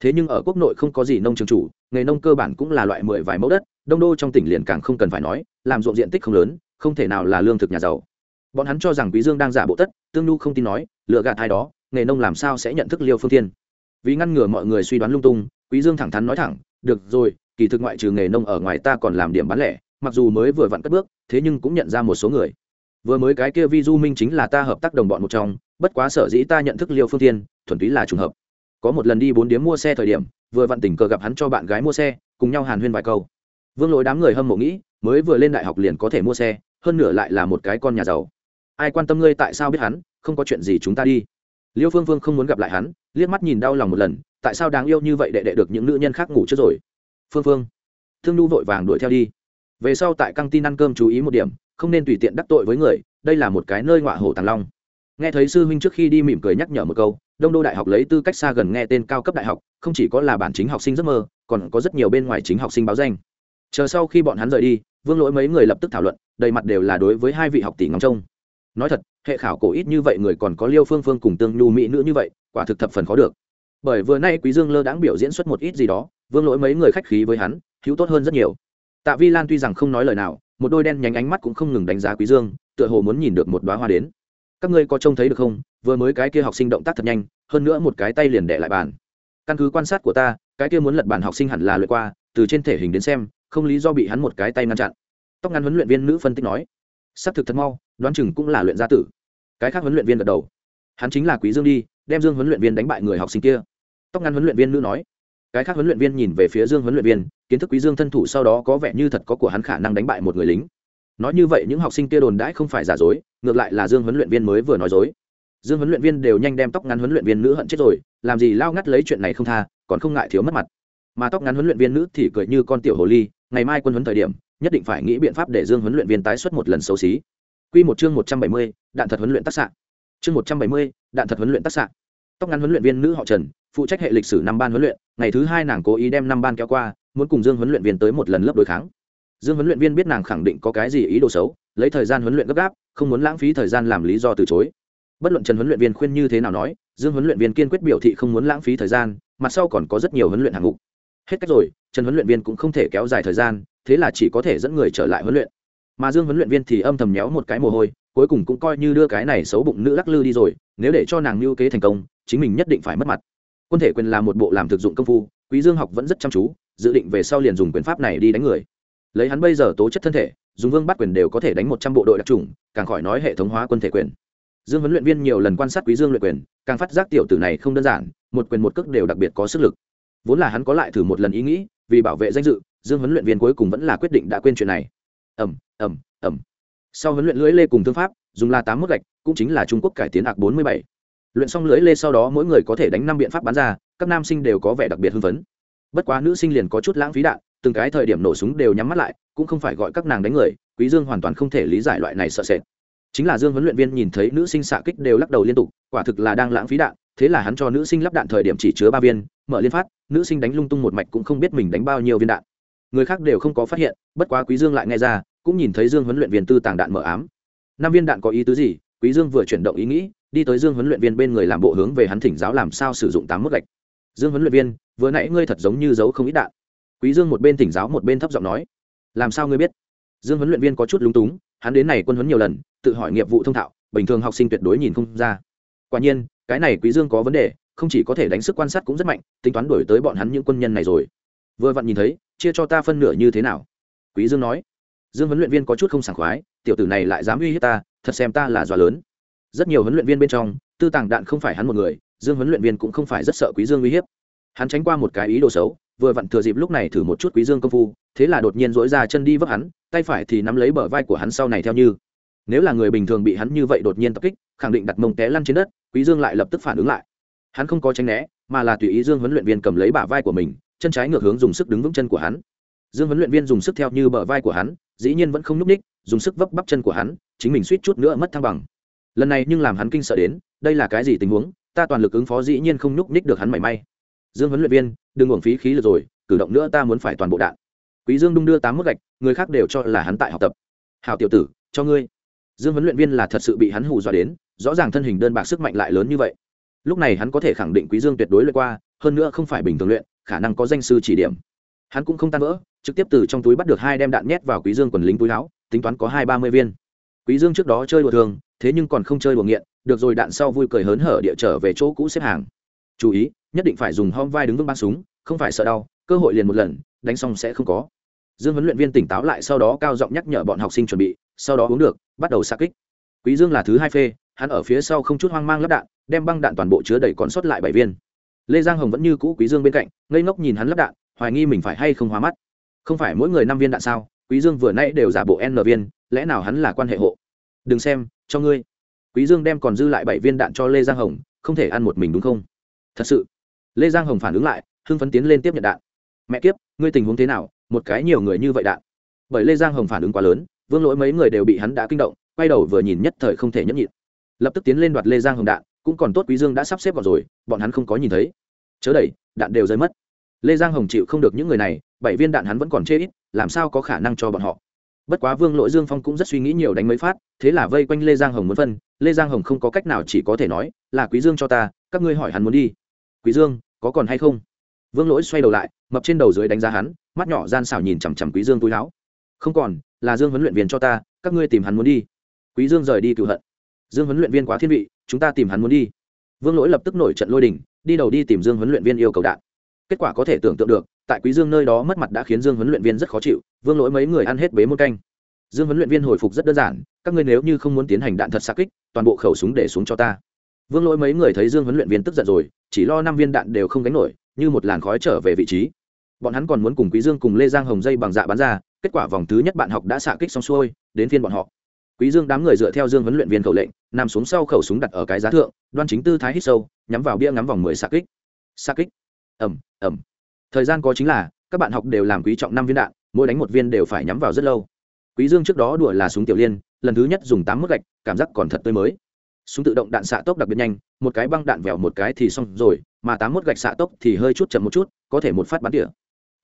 thế nhưng ở quốc nội không có gì nông trường chủ, nghề nông cơ bản cũng là loại mười vài mẫu đất, đông đô trong tỉnh liền càng không cần phải nói, làm ruộng diện tích không lớn, không thể nào là lương thực nhà giàu. Bọn hắn cho rằng quý dương đang giả bộ tất, tương nhu không tin nói, lựa gạt ai đó, nghề nông làm sao sẽ nhận thức liêu phương thiên. Vì ngăn ngừa mọi người suy đoán lung tung, quý dương thẳng thắn nói thẳng, được rồi, kỳ thực ngoại trừ nghề nông ở ngoài ta còn làm điểm bán lẻ, mặc dù mới vừa vặn cất bước, thế nhưng cũng nhận ra một số người. Vừa mới cái kia vi du minh chính là ta hợp tác đồng bọn một trong, bất quá sở dĩ ta nhận thức liêu phương tiên thuần túy là trùng hợp có một lần đi bốn điếm mua xe thời điểm, vừa vặn tình cờ gặp hắn cho bạn gái mua xe, cùng nhau hàn huyên vài câu. Vương lỗi đám người hâm mộ nghĩ, mới vừa lên đại học liền có thể mua xe, hơn nửa lại là một cái con nhà giàu. Ai quan tâm ngươi tại sao biết hắn, không có chuyện gì chúng ta đi. Liêu phương phương không muốn gặp lại hắn, liếc mắt nhìn đau lòng một lần, tại sao đáng yêu như vậy đệ đệ được những nữ nhân khác ngủ trước rồi? Phương phương thương nhu vội vàng đuổi theo đi. Về sau tại căng tin ăn cơm chú ý một điểm, không nên tùy tiện đắc tội với người, đây là một cái nơi ngọa hổ tàng long nghe thấy sư huynh trước khi đi mỉm cười nhắc nhở một câu, đông đô đại học lấy tư cách xa gần nghe tên cao cấp đại học, không chỉ có là bản chính học sinh giấc mơ, còn có rất nhiều bên ngoài chính học sinh báo danh. Chờ sau khi bọn hắn rời đi, vương lỗi mấy người lập tức thảo luận, đầy mặt đều là đối với hai vị học tỷ ngóng trông. Nói thật, hệ khảo cổ ít như vậy người còn có liêu phương phương cùng tương nhu mỹ nữ như vậy, quả thực thập phần khó được. Bởi vừa nay quý dương lơ đãng biểu diễn xuất một ít gì đó, vương lỗi mấy người khách khí với hắn, hữu tốt hơn rất nhiều. Tạ vi lan tuy rằng không nói lời nào, một đôi đen nhánh ánh mắt cũng không ngừng đánh giá quý dương, tựa hồ muốn nhìn được một đóa hoa đến các ngươi có trông thấy được không? Vừa mới cái kia học sinh động tác thật nhanh, hơn nữa một cái tay liền đẻ lại bàn. Căn cứ quan sát của ta, cái kia muốn lật bàn học sinh hẳn là lượt qua, từ trên thể hình đến xem, không lý do bị hắn một cái tay ngăn chặn. Tóc ngắn huấn luyện viên nữ phân tích nói s thực thật mau, đoán chừng cũng là luyện gia tử. Cái khác huấn luyện viên gật đầu. Hắn chính là quý dương đi, đem dương huấn luyện viên đánh bại người học sinh kia. Tóc ngắn huấn luyện viên nữ nói. Cái khác huấn luyện viên nhìn về phía dương huấn luyện viên, kiến thức quý dương thân thủ sau đó có vẻ như thật có của hắn khả năng đánh bại một người lính nói như vậy những học sinh kia đồn đãi không phải giả dối ngược lại là dương huấn luyện viên mới vừa nói dối dương huấn luyện viên đều nhanh đem tóc ngắn huấn luyện viên nữ hận chết rồi làm gì lao ngắt lấy chuyện này không tha còn không ngại thiếu mất mặt mà tóc ngắn huấn luyện viên nữ thì cười như con tiểu hồ ly ngày mai quân huấn thời điểm nhất định phải nghĩ biện pháp để dương huấn luyện viên tái xuất một lần xấu xí Quy một chương một trăm bảy mươi, đạn thật huấn luyện tác xạ. Chương một trăm bảy mươi, đạn thật huấn luyện tác xạ. Tóc ngắn huấn luyện viên nữ họ Trần, phụ trách hệ lịch sử năm ban huấn luyện, ngày thứ hai nàng cố ý đem năm ban kéo qua, muốn cùng Dương huấn luyện viên tới một lần lớp đối kháng. Dương huấn luyện viên biết nàng khẳng định có cái gì ý đồ xấu, lấy thời gian huấn luyện gấp gáp, không muốn lãng phí thời gian làm lý do từ chối. Bất luận Trần huấn luyện viên khuyên như thế nào nói, Dương huấn luyện viên kiên quyết biểu thị không muốn lãng phí thời gian, mặt sau còn có rất nhiều huấn luyện hạng mục. Hết cách rồi, Trần huấn luyện viên cũng không thể kéo dài thời gian, thế là chỉ có thể dẫn người trở lại huấn luyện mà dương huấn luyện viên thì âm thầm nhéo một cái mồ hôi cuối cùng cũng coi như đưa cái này xấu bụng nữ lắc lư đi rồi nếu để cho nàng lưu kế thành công chính mình nhất định phải mất mặt quân thể quyền là một bộ làm thực dụng công phu quý dương học vẫn rất chăm chú dự định về sau liền dùng quyền pháp này đi đánh người lấy hắn bây giờ tố chất thân thể, dùng vương bắt quyền đều có thể đánh một trăm bộ đội đặc trùng, càng khỏi nói hệ thống hóa quân thể quyền. Dương huấn luyện viên nhiều lần quan sát quý dương luyện quyền, càng phát giác tiểu tử này không đơn giản, một quyền một cước đều đặc biệt có sức lực. Vốn là hắn có lại thử một lần ý nghĩ, vì bảo vệ danh dự, dương huấn luyện viên cuối cùng vẫn là quyết định đã quên chuyện này. Ẩm ẩm ẩm sau huấn luyện lưỡi lê cùng thương pháp, dùng là tám mức gạch, cũng chính là trung quốc cải tiến ạc bốn mươi bảy. Luyện xong lưỡi lê sau đó mỗi người có thể đánh năm biện pháp bắn ra, các nam sinh đều có vẻ đặc biệt hưng phấn. Bất quá nữ sinh liền có chút lãng phí đạn từng cái thời điểm nổ súng đều nhắm mắt lại, cũng không phải gọi các nàng đánh người, quý dương hoàn toàn không thể lý giải loại này sợ sệt. Chính là dương huấn luyện viên nhìn thấy nữ sinh xạ kích đều lắc đầu liên tục, quả thực là đang lãng phí đạn, thế là hắn cho nữ sinh lắp đạn thời điểm chỉ chứa ba viên, mở liên phát, nữ sinh đánh lung tung một mạch cũng không biết mình đánh bao nhiêu viên đạn. Người khác đều không có phát hiện, bất quá quý dương lại nghe ra, cũng nhìn thấy dương huấn luyện viên tư tàng đạn mở ám. Năm viên đạn có ý tứ gì? Quý dương vừa chuyển động ý nghĩ, đi tới dương huấn luyện viên bên người làm bộ hướng về hắn thỉnh giáo làm sao sử dụng tám mức gạch. Dương huấn luyện viên, vừa nãy ngươi thật giống như giấu không ít đạn quý dương một bên thỉnh giáo một bên thấp giọng nói, làm sao ngươi biết? Dương huấn luyện viên có chút lúng túng, hắn đến này quân huấn nhiều lần, tự hỏi nghiệp vụ thông thạo, bình thường học sinh tuyệt đối nhìn không ra. Quả nhiên, cái này quý dương có vấn đề, không chỉ có thể đánh sức quan sát cũng rất mạnh, tính toán đổi tới bọn hắn những quân nhân này rồi. Vừa vặn nhìn thấy, chia cho ta phân nửa như thế nào? Quý dương nói. Dương huấn luyện viên có chút không sảng khoái, tiểu tử này lại dám uy hiếp ta, thật xem ta là dọa lớn. Rất nhiều huấn luyện viên bên trong, tư tàng đạn không phải hắn một người, dương huấn luyện viên cũng không phải rất sợ quý dương uy hiếp. Hắn tránh qua một cái ý đồ xấu vừa vặn thừa dịp lúc này thử một chút quý dương công phu, thế là đột nhiên dỗi ra chân đi vấp hắn, tay phải thì nắm lấy bờ vai của hắn sau này theo như. Nếu là người bình thường bị hắn như vậy đột nhiên tập kích, khẳng định đặt mông té lăn trên đất, quý dương lại lập tức phản ứng lại. Hắn không có tránh né, mà là tùy ý dương huấn luyện viên cầm lấy bả vai của mình, chân trái ngược hướng dùng sức đứng vững chân của hắn. Dương huấn luyện viên dùng sức theo như bờ vai của hắn, dĩ nhiên vẫn không nhúc ních dùng sức vấp bắp chân của hắn, chính mình suýt chút nữa mất thăng bằng. Lần này nhưng làm hắn kinh sợ đến, đây là cái gì tình huống, ta toàn lực ứng phó dĩ nhiên không nhúc ních được hắn mảy may dương huấn luyện viên, đừng uổng phí khí lực rồi, cử động nữa ta muốn phải toàn bộ đạn. Quý dương đung đưa tám mức gạch, người khác đều cho là hắn tại học tập. Hào tiểu tử, cho ngươi. Dương huấn luyện viên là thật sự bị hắn hù dọa đến, rõ ràng thân hình đơn bạc sức mạnh lại lớn như vậy. Lúc này hắn có thể khẳng định quý dương tuyệt đối luyện qua, hơn nữa không phải bình thường luyện, khả năng có danh sư chỉ điểm. Hắn cũng không tan vỡ, trực tiếp từ trong túi bắt được hai đem đạn nhét vào quý dương quần lính túi áo, tính toán có hai ba mươi viên. Quý dương trước đó chơi đùa thường, thế nhưng còn không chơi đùa nghiện, được rồi đạn sau vui cười hớn hở địa trở về chỗ cũ xếp hàng. Chú ý nhất định phải dùng hom vai đứng vững bắn súng, không phải sợ đau, cơ hội liền một lần, đánh xong sẽ không có. Dương huấn luyện viên tỉnh táo lại sau đó cao giọng nhắc nhở bọn học sinh chuẩn bị, sau đó uống được, bắt đầu xa kích. Quý dương là thứ hai phê, hắn ở phía sau không chút hoang mang lắp đạn, đem băng đạn toàn bộ chứa đầy còn sót lại bảy viên. Lê giang hồng vẫn như cũ quý dương bên cạnh, ngây ngốc nhìn hắn lắp đạn, hoài nghi mình phải hay không hóa mắt. Không phải mỗi người năm viên đạn sao, quý dương vừa nãy đều giả bộ n viên, lẽ nào hắn là quan hệ hộ? Đừng xem, cho ngươi. Quý dương đem còn dư lại bảy viên đạn cho lê giang hồng, không thể ăn một mình đúng không? Thật sự lê giang hồng phản ứng lại, hưng phấn tiến lên tiếp nhận đạn. Mẹ kiếp, ngươi tình huống thế nào? Một cái nhiều người như vậy đạn. Bởi lê giang hồng phản ứng quá lớn, vương lỗi mấy người đều bị hắn đã kinh động, quay đầu vừa nhìn nhất thời không thể nhẫn nhịn. Lập tức tiến lên đoạt lê giang hồng đạn, cũng còn tốt quý dương đã sắp xếp vào rồi, bọn hắn không có nhìn thấy. Chớ đẩy, đạn đều rơi mất. Lê giang hồng chịu không được những người này, bảy viên đạn hắn vẫn còn chê ít, làm sao có khả năng cho bọn họ? Bất quá vương lỗi dương phong cũng rất suy nghĩ nhiều đánh mấy phát, thế là vây quanh lê giang hồng muốn phân. Lê giang hồng không có cách nào chỉ có thể nói, là quý dương cho ta, các ngươi hỏi hắn muốn đi. Quý dương có còn hay không? Vương lỗi xoay đầu lại, mập trên đầu dưới đánh giá hắn, mắt nhỏ gian xảo nhìn chằm chằm quý dương túi láo. Không còn, là dương huấn luyện viên cho ta, các ngươi tìm hắn muốn đi. Quý dương rời đi cựu hận. Dương huấn luyện viên quá thiên vị, chúng ta tìm hắn muốn đi. Vương lỗi lập tức nổi trận lôi đình, đi đầu đi tìm dương huấn luyện viên yêu cầu đạn. Kết quả có thể tưởng tượng được, tại quý dương nơi đó mất mặt đã khiến dương huấn luyện viên rất khó chịu, vương lỗi mấy người ăn hết bế một canh. Dương huấn luyện viên hồi phục rất đơn giản, các ngươi nếu như không muốn tiến hành đạn thật xa kích, toàn bộ khẩu súng để xuống cho ta vương lỗi mấy người thấy dương huấn luyện viên tức giận rồi, chỉ lo năm viên đạn đều không gánh nổi, như một làn khói trở về vị trí. Bọn hắn còn muốn cùng quý dương cùng lê giang hồng dây bằng dạ bắn ra, kết quả vòng thứ nhất bạn học đã xạ kích xong xuôi, đến phiên bọn họ. Quý dương đám người dựa theo dương huấn luyện viên khẩu lệnh, nằm xuống sau khẩu súng đặt ở cái giá thượng, đoan chính tư thái hít sâu, nhắm vào bia ngắm vòng mười xạ kích. Xạ kích. Ầm ầm. Thời gian có chính là, các bạn học đều làm quý trọng năm viên đạn, mỗi đánh một viên đều phải nhắm vào rất lâu. Quý dương trước đó đùa là súng tiểu liên, lần thứ nhất dùng tám mức gạch, cảm giác còn thật tươi mới súng tự động đạn xạ tốc đặc biệt nhanh, một cái băng đạn vèo một cái thì xong rồi, mà tám mốt gạch xạ tốc thì hơi chút chậm một chút, có thể một phát bắn tỉa.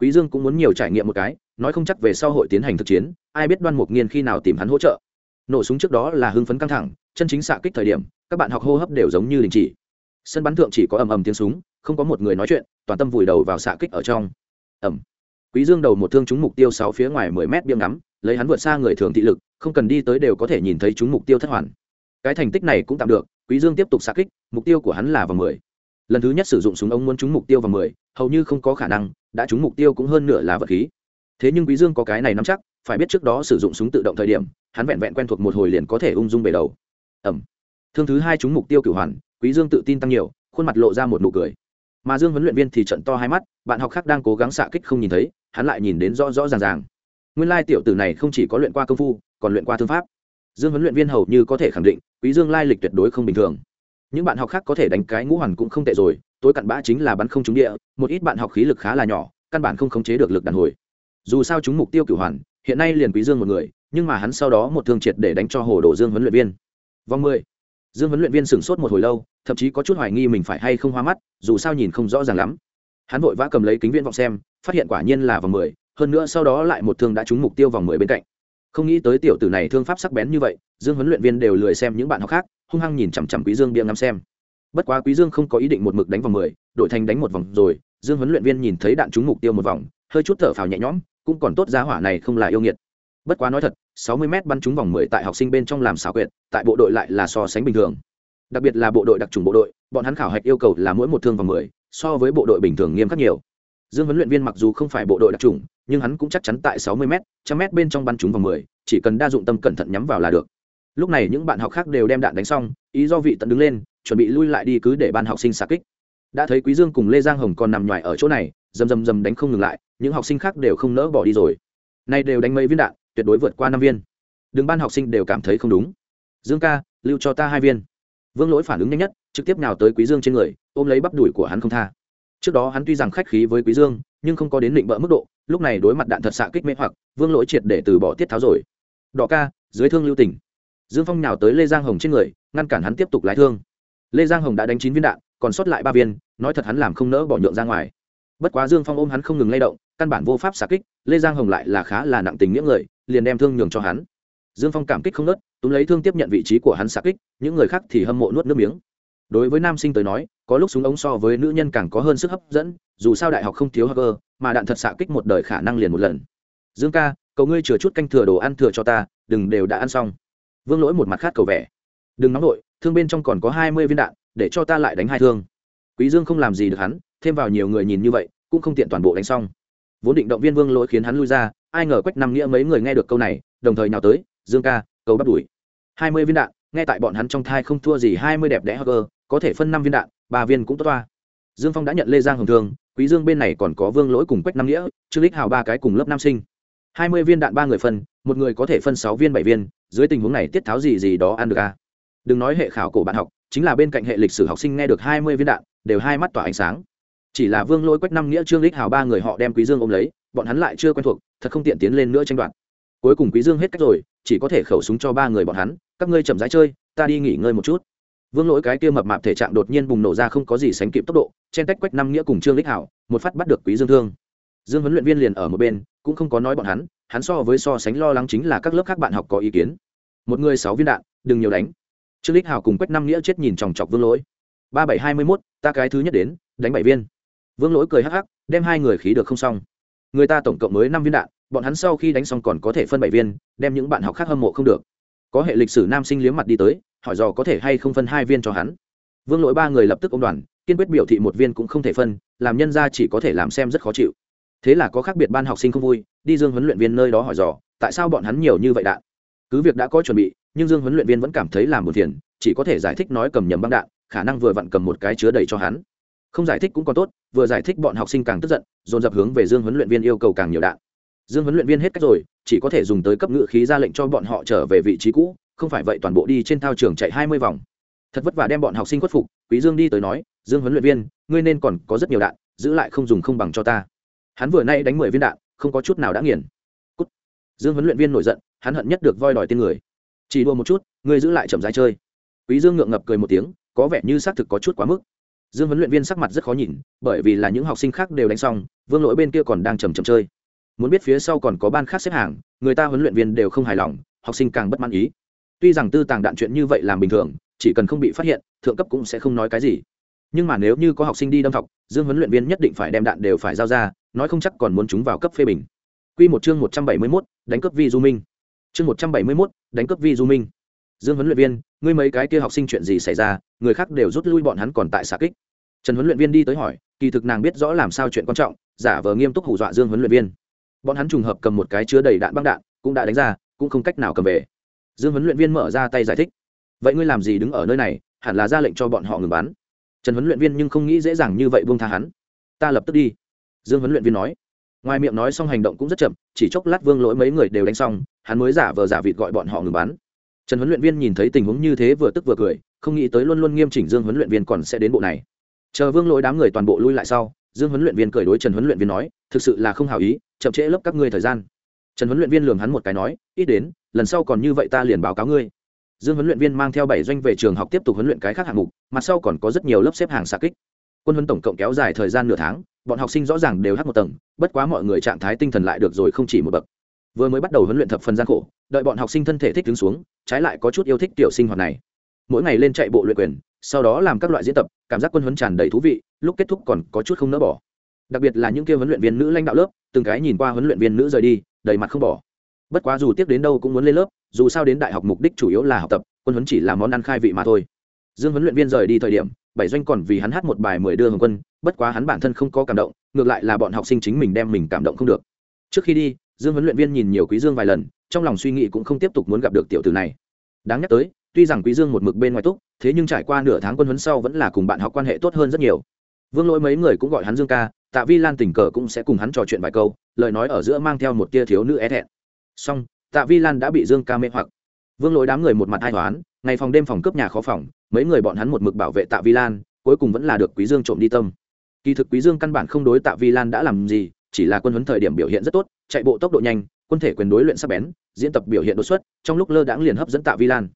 Quý dương cũng muốn nhiều trải nghiệm một cái, nói không chắc về sau hội tiến hành thực chiến, ai biết đoan mục nghiên khi nào tìm hắn hỗ trợ. Nổ súng trước đó là hưng phấn căng thẳng, chân chính xạ kích thời điểm, các bạn học hô hấp đều giống như đình chỉ. Sân bắn thượng chỉ có ầm ầm tiếng súng, không có một người nói chuyện, toàn tâm vùi đầu vào xạ kích ở trong. Ầm. Quý dương đầu một thương trúng mục tiêu sáu phía ngoài mười mét biếng ngắm, lấy hắn vượt xa người thường thị lực, không cần đi tới đều có thể nhìn thấy trúng mục tiêu thất hoàn cái thành tích này cũng tạm được, quý dương tiếp tục xạ kích, mục tiêu của hắn là vào mười. Lần thứ nhất sử dụng súng ống muốn trúng mục tiêu vào mười, hầu như không có khả năng, đã trúng mục tiêu cũng hơn nửa là vật khí. Thế nhưng quý dương có cái này nắm chắc, phải biết trước đó sử dụng súng tự động thời điểm, hắn vẹn vẹn quen thuộc một hồi liền có thể ung dung bề đầu. Ẩm. Thương thứ hai trúng mục tiêu cửu hoàn, quý dương tự tin tăng nhiều, khuôn mặt lộ ra một nụ cười. Mà dương huấn luyện viên thì trận to hai mắt, bạn học khác đang cố gắng xạ kích không nhìn thấy, hắn lại nhìn đến rõ rõ ràng ràng. Nguyên lai tiểu tử này không chỉ có luyện qua công phu, còn luyện qua thương pháp dương huấn luyện viên hầu như có thể khẳng định, quý dương lai lịch tuyệt đối không bình thường. Những bạn học khác có thể đánh cái ngũ hoàn cũng không tệ rồi, tối cặn bã chính là bắn không trúng địa, một ít bạn học khí lực khá là nhỏ, căn bản không khống chế được lực đàn hồi. Dù sao chúng mục tiêu cửu hoàn, hiện nay liền quý dương một người, nhưng mà hắn sau đó một thương triệt để đánh cho hồ đồ dương huấn luyện viên. Vòng mười. Dương huấn luyện viên sửng sốt một hồi lâu, thậm chí có chút hoài nghi mình phải hay không hoa mắt, dù sao nhìn không rõ ràng lắm. Hắn vội vã cầm lấy kính viễn vọng xem, phát hiện quả nhiên là vòng mười, hơn nữa sau đó lại một thương đã trúng mục tiêu vòng mười bên cạnh không nghĩ tới tiểu tử này thương pháp sắc bén như vậy dương huấn luyện viên đều lười xem những bạn học khác hung hăng nhìn chằm chằm quý dương bia ngắm xem. Bất quá quý dương không có ý định một mực đánh vòng mười đổi thành đánh một vòng rồi dương huấn luyện viên nhìn thấy đạn trúng mục tiêu một vòng hơi chút thở phào nhẹ nhõm cũng còn tốt giá hỏa này không là yêu nghiệt. Bất quá nói thật 60 m bắn trúng vòng 10 tại học sinh bên trong làm xảo quyệt tại bộ đội lại là so sánh bình thường. Đặc biệt là bộ đội đặc trùng bộ đội bọn hắn khảo hạch yêu cầu là mỗi một thương vòng 10, so với bộ đội bình thường nghiêm khắc nhiều. Dương huấn luyện viên mặc dù không phải bộ đội đặc trùng nhưng hắn cũng chắc chắn tại 60 m trăm m bên trong bắn trúng vòng 10, chỉ cần đa dụng tâm cẩn thận nhắm vào là được. Lúc này những bạn học khác đều đem đạn đánh xong ý do vị tận đứng lên chuẩn bị lui lại đi cứ để ban học sinh xạ kích. Đã thấy quý dương cùng lê giang hồng còn nằm nhòi ở chỗ này dầm dầm dầm đánh không ngừng lại những học sinh khác đều không nỡ bỏ đi rồi. Nay đều đánh mấy viên đạn tuyệt đối vượt qua năm viên. Đường ban học sinh đều cảm thấy không đúng. Dương ca lưu cho ta hai viên. Vương lỗi phản ứng nhanh nhất trực tiếp nào tới quý dương trên người ôm lấy bắp đùi của hắn không tha. Trước đó hắn tuy rằng khách khí với quý dương nhưng không có đến định bỡ mức độ lúc này đối mặt đạn thật xạ kích mê hoặc, vương lỗi triệt để từ bỏ tiết tháo rồi. Đỏ ca, dưới thương lưu tỉnh dương phong nhào tới lê giang hồng trên người, ngăn cản hắn tiếp tục lái thương. Lê giang hồng đã đánh chín viên đạn, còn sót lại ba viên, nói thật hắn làm không nỡ bỏ nhượng ra ngoài. Bất quá dương phong ôm hắn không ngừng lay động, căn bản vô pháp xạ kích, lê giang hồng lại là khá là nặng tình nghĩa người, liền đem thương nhường cho hắn. Dương phong cảm kích không nớt túm lấy thương tiếp nhận vị trí của hắn xạ kích, những người khác thì hâm mộ nuốt nước miếng đối với nam sinh tới nói, có lúc súng ống so với nữ nhân càng có hơn sức hấp dẫn, dù sao đại học không thiếu hacker, mà đạn thật xạ kích một đời khả năng liền một lần. Dương ca, cầu ngươi chừa chút canh thừa đồ ăn thừa cho ta, đừng đều đã ăn xong. Vương lỗi một mặt khát cầu vẻ. Đừng nóng nổi thương bên trong còn có hai mươi viên đạn, để cho ta lại đánh hai thương. Quý dương không làm gì được hắn, thêm vào nhiều người nhìn như vậy, cũng không tiện toàn bộ đánh xong. Vốn định động viên vương lỗi khiến hắn lui ra, ai ngờ quách năm nghĩa mấy người nghe được câu này, đồng thời nào tới, dương ca, cầu bắt đuổi. Hai mươi viên đạn, nghe tại bọn hắn trong thai không thua gì hai mươi đẹp đẽ hacker có thể phân năm viên đạn, ba viên cũng tốt toa. Dương phong đã nhận lê giang hồng thương quý dương bên này còn có vương lỗi cùng quách năm nghĩa, trương lích hào ba cái cùng lớp nam sinh. Hai mươi viên đạn ba người phân, một người có thể phân sáu viên bảy viên, dưới tình huống này tiết tháo gì gì đó ăn được à. đừng nói hệ khảo cổ bạn học, chính là bên cạnh hệ lịch sử học sinh nghe được hai mươi viên đạn, đều hai mắt tỏa ánh sáng. Chỉ là vương lỗi, quách năm nghĩa, trương lích hào ba người họ đem quý dương ôm lấy, bọn hắn lại chưa quen thuộc, thật không tiện tiến lên nữa tranh đoạt. Cuối cùng quý dương hết cách rồi, chỉ có thể khẩu súng cho ba người bọn hắn, các ngươi chậm rãi chơi, ta đi nghỉ ngơi một chút vương lỗi cái kia mập mạp thể trạng đột nhiên bùng nổ ra không có gì sánh kịp tốc độ chen tách quách năm nghĩa cùng trương lích hảo, một phát bắt được quý dương thương. Dương huấn luyện viên liền ở một bên, cũng không có nói bọn hắn hắn so với so sánh lo lắng chính là các lớp khác bạn học có ý kiến. Một người sáu viên đạn, đừng nhiều đánh. Trương lích hảo cùng quách năm nghĩa chết nhìn chòng chọc vương lỗi. Ba bảy hai mươi mốt, ta cái thứ nhất đến, đánh bảy viên. Vương lỗi cười hắc hắc, đem hai người khí được không xong. Người ta tổng cộng mới năm viên đạn, bọn hắn sau khi đánh xong còn có thể phân bảy viên, đem những bạn học khác hâm mộ không được. Có hệ lịch sử nam sinh liếm mặt đi tới hỏi dò có thể hay không phân hai viên cho hắn. Vương lỗi ba người lập tức ông đoàn, kiên quyết biểu thị một viên cũng không thể phân, làm nhân ra chỉ có thể làm xem rất khó chịu. Thế là có khác biệt ban học sinh không vui, đi dương huấn luyện viên nơi đó hỏi dò, tại sao bọn hắn nhiều như vậy đạn? Cứ việc đã có chuẩn bị, nhưng dương huấn luyện viên vẫn cảm thấy làm một phiền, chỉ có thể giải thích nói cầm nhầm băng đạn, khả năng vừa vặn cầm một cái chứa đầy cho hắn. Không giải thích cũng còn tốt, vừa giải thích bọn học sinh càng tức giận, dồn dập hướng về dương huấn luyện viên yêu cầu càng nhiều đạn dương huấn luyện viên hết cách rồi, chỉ có thể dùng tới cấp ngự khí ra lệnh cho bọn họ trở về vị trí cũ, không phải vậy toàn bộ đi trên thao trường chạy hai mươi vòng. Thật vất vả đem bọn học sinh khuất phục, quý dương đi tới nói, dương huấn luyện viên, ngươi nên còn có rất nhiều đạn, giữ lại không dùng không bằng cho ta. Hắn vừa nay đánh mười viên đạn, không có chút nào đã nghiền. Cút. dương huấn luyện viên nổi giận, hắn hận nhất được voi đòi tên người. Chỉ đua một chút, ngươi giữ lại chậm rãi chơi. Quý dương ngượng ngập cười một tiếng, có vẻ như xác thực có chút quá mức. Dương huấn luyện viên sắc mặt rất khó nhìn, bởi vì là những học sinh khác đều đánh xong, vương lỗi bên kia còn đang chầm chậm chơi muốn biết phía sau còn có ban khác xếp hàng, người ta huấn luyện viên đều không hài lòng, học sinh càng bất mãn ý. Tuy rằng tư tàng đạn chuyện như vậy làm bình thường, chỉ cần không bị phát hiện, thượng cấp cũng sẽ không nói cái gì. Nhưng mà nếu như có học sinh đi đâm thọc, dương huấn luyện viên nhất định phải đem đạn đều phải giao ra, nói không chắc còn muốn chúng vào cấp phê bình. Q một chương một trăm bảy mươi mốt, đánh cấp vi du minh. Chương một trăm bảy mươi mốt, đánh cấp vi du minh. Dương huấn luyện viên, ngươi mấy cái kia học sinh chuyện gì xảy ra, người khác đều rút lui bọn hắn còn tại xạ kích. Trần huấn luyện viên đi tới hỏi, kỳ thực nàng biết rõ làm sao chuyện quan trọng, giả vờ nghiêm túc hù dọa dương huấn luyện viên bọn hắn trùng hợp cầm một cái chứa đầy đạn băng đạn, cũng đã đánh ra, cũng không cách nào cầm về. Dương huấn luyện viên mở ra tay giải thích. Vậy ngươi làm gì đứng ở nơi này, hẳn là ra lệnh cho bọn họ ngừng bắn. Trần huấn luyện viên nhưng không nghĩ dễ dàng như vậy buông tha hắn. Ta lập tức đi. Dương huấn luyện viên nói. Ngoài miệng nói xong hành động cũng rất chậm, chỉ chốc lát vương lỗi mấy người đều đánh xong, hắn mới giả vờ giả vịt gọi bọn họ ngừng bắn. Trần huấn luyện viên nhìn thấy tình huống như thế vừa tức vừa cười, không nghĩ tới luôn luôn nghiêm chỉnh dương huấn luyện viên còn sẽ đến bộ này. Chờ vương lỗi đám người toàn bộ lui lại sau dương huấn luyện viên cười đối trần huấn luyện viên nói, thực sự là không hào ý, chậm trễ lớp các ngươi thời gian. Trần huấn luyện viên lường hắn một cái nói, ít đến, lần sau còn như vậy ta liền báo cáo ngươi. Dương huấn luyện viên mang theo bảy doanh về trường học tiếp tục huấn luyện cái khác hạng mục, mặt sau còn có rất nhiều lớp xếp hàng xạ kích. Quân huấn tổng cộng kéo dài thời gian nửa tháng, bọn học sinh rõ ràng đều hát một tầng, bất quá mọi người trạng thái tinh thần lại được rồi không chỉ một bậc. Vừa mới bắt đầu huấn luyện thập phần gian khổ, đợi bọn học sinh thân thể thích đứng xuống, trái lại có chút yêu thích tiểu sinh hoạt này mỗi ngày lên chạy bộ luyện quyền, sau đó làm các loại diễn tập, cảm giác quân huấn tràn đầy thú vị, lúc kết thúc còn có chút không nỡ bỏ. Đặc biệt là những kia huấn luyện viên nữ lãnh đạo lớp, từng cái nhìn qua huấn luyện viên nữ rời đi, đầy mặt không bỏ. Bất quá dù tiếp đến đâu cũng muốn lên lớp, dù sao đến đại học mục đích chủ yếu là học tập, quân huấn chỉ là món ăn khai vị mà thôi. Dương huấn luyện viên rời đi thời điểm, bảy doanh còn vì hắn hát một bài mười đưa hồng quân, bất quá hắn bản thân không có cảm động, ngược lại là bọn học sinh chính mình đem mình cảm động không được. Trước khi đi, dương huấn luyện viên nhìn nhiều quý dương vài lần, trong lòng suy nghĩ cũng không tiếp tục muốn gặp được tiểu tử này. Đáng nhắc tới tuy rằng quý dương một mực bên ngoài túc, thế nhưng trải qua nửa tháng quân huấn sau vẫn là cùng bạn học quan hệ tốt hơn rất nhiều. Vương lỗi mấy người cũng gọi hắn dương ca, tạ vi lan tình cờ cũng sẽ cùng hắn trò chuyện vài câu, lời nói ở giữa mang theo một tia thiếu nữ é thẹn. Song tạ vi lan đã bị dương ca mê hoặc. Vương lỗi đám người một mặt hai toán ngày phòng đêm phòng cướp nhà khó phòng, mấy người bọn hắn một mực bảo vệ tạ vi lan, cuối cùng vẫn là được quý dương trộm đi tâm. Kỳ thực quý dương căn bản không đối tạ vi lan đã làm gì, chỉ là quân huấn thời điểm biểu hiện rất tốt, chạy bộ tốc độ nhanh, quân thể quyền đối luyện sắc bén, diễn tập biểu hiện đột xuất, trong lúc lơ đãng liền hấp dẫn tạ vi lan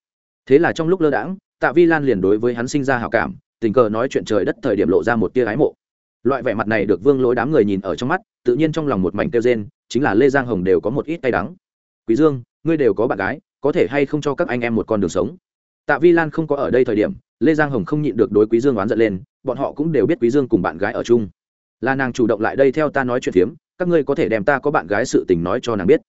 thế là trong lúc lơ đãng, tạ vi lan liền đối với hắn sinh ra hảo cảm, tình cờ nói chuyện trời đất thời điểm lộ ra một tia ái mộ. Loại vẻ mặt này được vương lỗi đám người nhìn ở trong mắt, tự nhiên trong lòng một mảnh kêu rên, chính là lê giang hồng đều có một ít tay đắng. Quý dương, ngươi đều có bạn gái, có thể hay không cho các anh em một con đường sống? Tạ vi lan không có ở đây thời điểm, lê giang hồng không nhịn được đối quý dương oán giận lên, bọn họ cũng đều biết quý dương cùng bạn gái ở chung. Là nàng chủ động lại đây theo ta nói chuyện phiếm, các ngươi có thể đem ta có bạn gái sự tình nói cho nàng biết.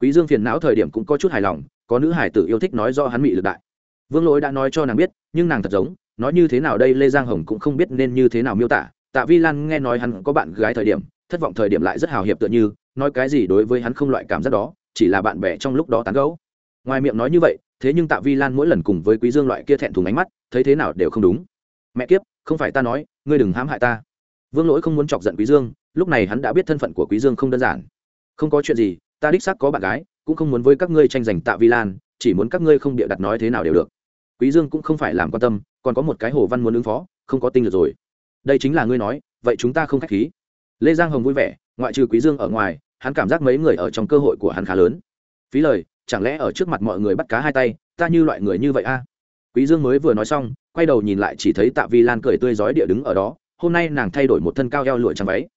Quý dương phiền não thời điểm cũng có chút hài lòng, có nữ hải tử yêu thích nói do hắn bị lực đại vương lỗi đã nói cho nàng biết, nhưng nàng thật giống, nói như thế nào đây lê giang hồng cũng không biết nên như thế nào miêu tả. Tạ vi lan nghe nói hắn có bạn gái thời điểm, thất vọng thời điểm lại rất hào hiệp tựa như, nói cái gì đối với hắn không loại cảm giác đó, chỉ là bạn bè trong lúc đó tán gẫu. Ngoài miệng nói như vậy, thế nhưng tạ vi lan mỗi lần cùng với quý dương loại kia thẹn thùng ánh mắt, thấy thế nào đều không đúng. Mẹ kiếp, không phải ta nói, ngươi đừng hãm hại ta. Vương lỗi không muốn chọc giận quý dương, lúc này hắn đã biết thân phận của quý dương không đơn giản. Không có chuyện gì, ta đích xác có bạn gái, cũng không muốn với các ngươi tranh giành tạ vi lan, chỉ muốn các ngươi không bịa đặt nói thế nào đều được quý dương cũng không phải làm quan tâm, còn có một cái hồ văn muốn ứng phó, không có tinh lực rồi. Đây chính là ngươi nói, vậy chúng ta không khách khí. Lê giang hồng vui vẻ, ngoại trừ quý dương ở ngoài, hắn cảm giác mấy người ở trong cơ hội của hắn khá lớn. Phí lời, chẳng lẽ ở trước mặt mọi người bắt cá hai tay, ta như loại người như vậy a? Quý dương mới vừa nói xong, quay đầu nhìn lại chỉ thấy tạ vi lan cười tươi rói địa đứng ở đó, hôm nay nàng thay đổi một thân cao eo lụa trắng váy.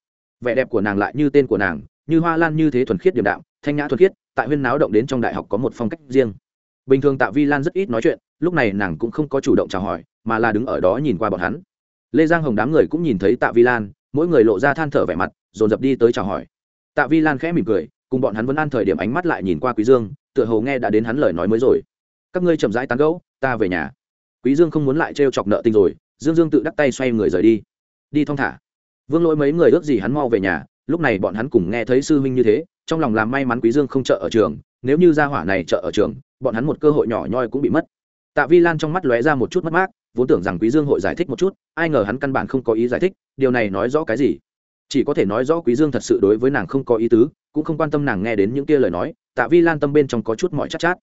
Vẻ đẹp của nàng lại như tên của nàng, như hoa lan như thế thuần khiết điềm đạm, thanh nhã thuần khiết, tại huyên náo động đến trong đại học có một phong cách riêng. Bình thường tạ vi lan rất ít nói chuyện lúc này nàng cũng không có chủ động chào hỏi, mà là đứng ở đó nhìn qua bọn hắn. Lê giang hồng đám người cũng nhìn thấy tạ vi lan, mỗi người lộ ra than thở vẻ mặt, dồn dập đi tới chào hỏi. Tạ vi lan khẽ mỉm cười, cùng bọn hắn vẫn ăn thời điểm ánh mắt lại nhìn qua quý dương, tựa hồ nghe đã đến hắn lời nói mới rồi. Các ngươi chậm rãi tán gẫu, ta về nhà. Quý dương không muốn lại trêu chọc nợ tình rồi, dương dương tự đắc tay xoay người rời đi. Đi thong thả. Vương lỗi mấy người ước gì hắn mau về nhà, lúc này bọn hắn cùng nghe thấy sư huynh như thế, trong lòng làm may mắn quý dương không trợ ở trường, nếu như gia hỏa này trợ ở trường, bọn hắn một cơ hội nhỏ nhoi cũng bị mất tạ vi lan trong mắt lóe ra một chút mất mát, vốn tưởng rằng quý dương hội giải thích một chút, ai ngờ hắn căn bản không có ý giải thích, điều này nói rõ cái gì? Chỉ có thể nói rõ quý dương thật sự đối với nàng không có ý tứ, cũng không quan tâm nàng nghe đến những kia lời nói, tạ vi lan tâm bên trong có chút mọi chát chát.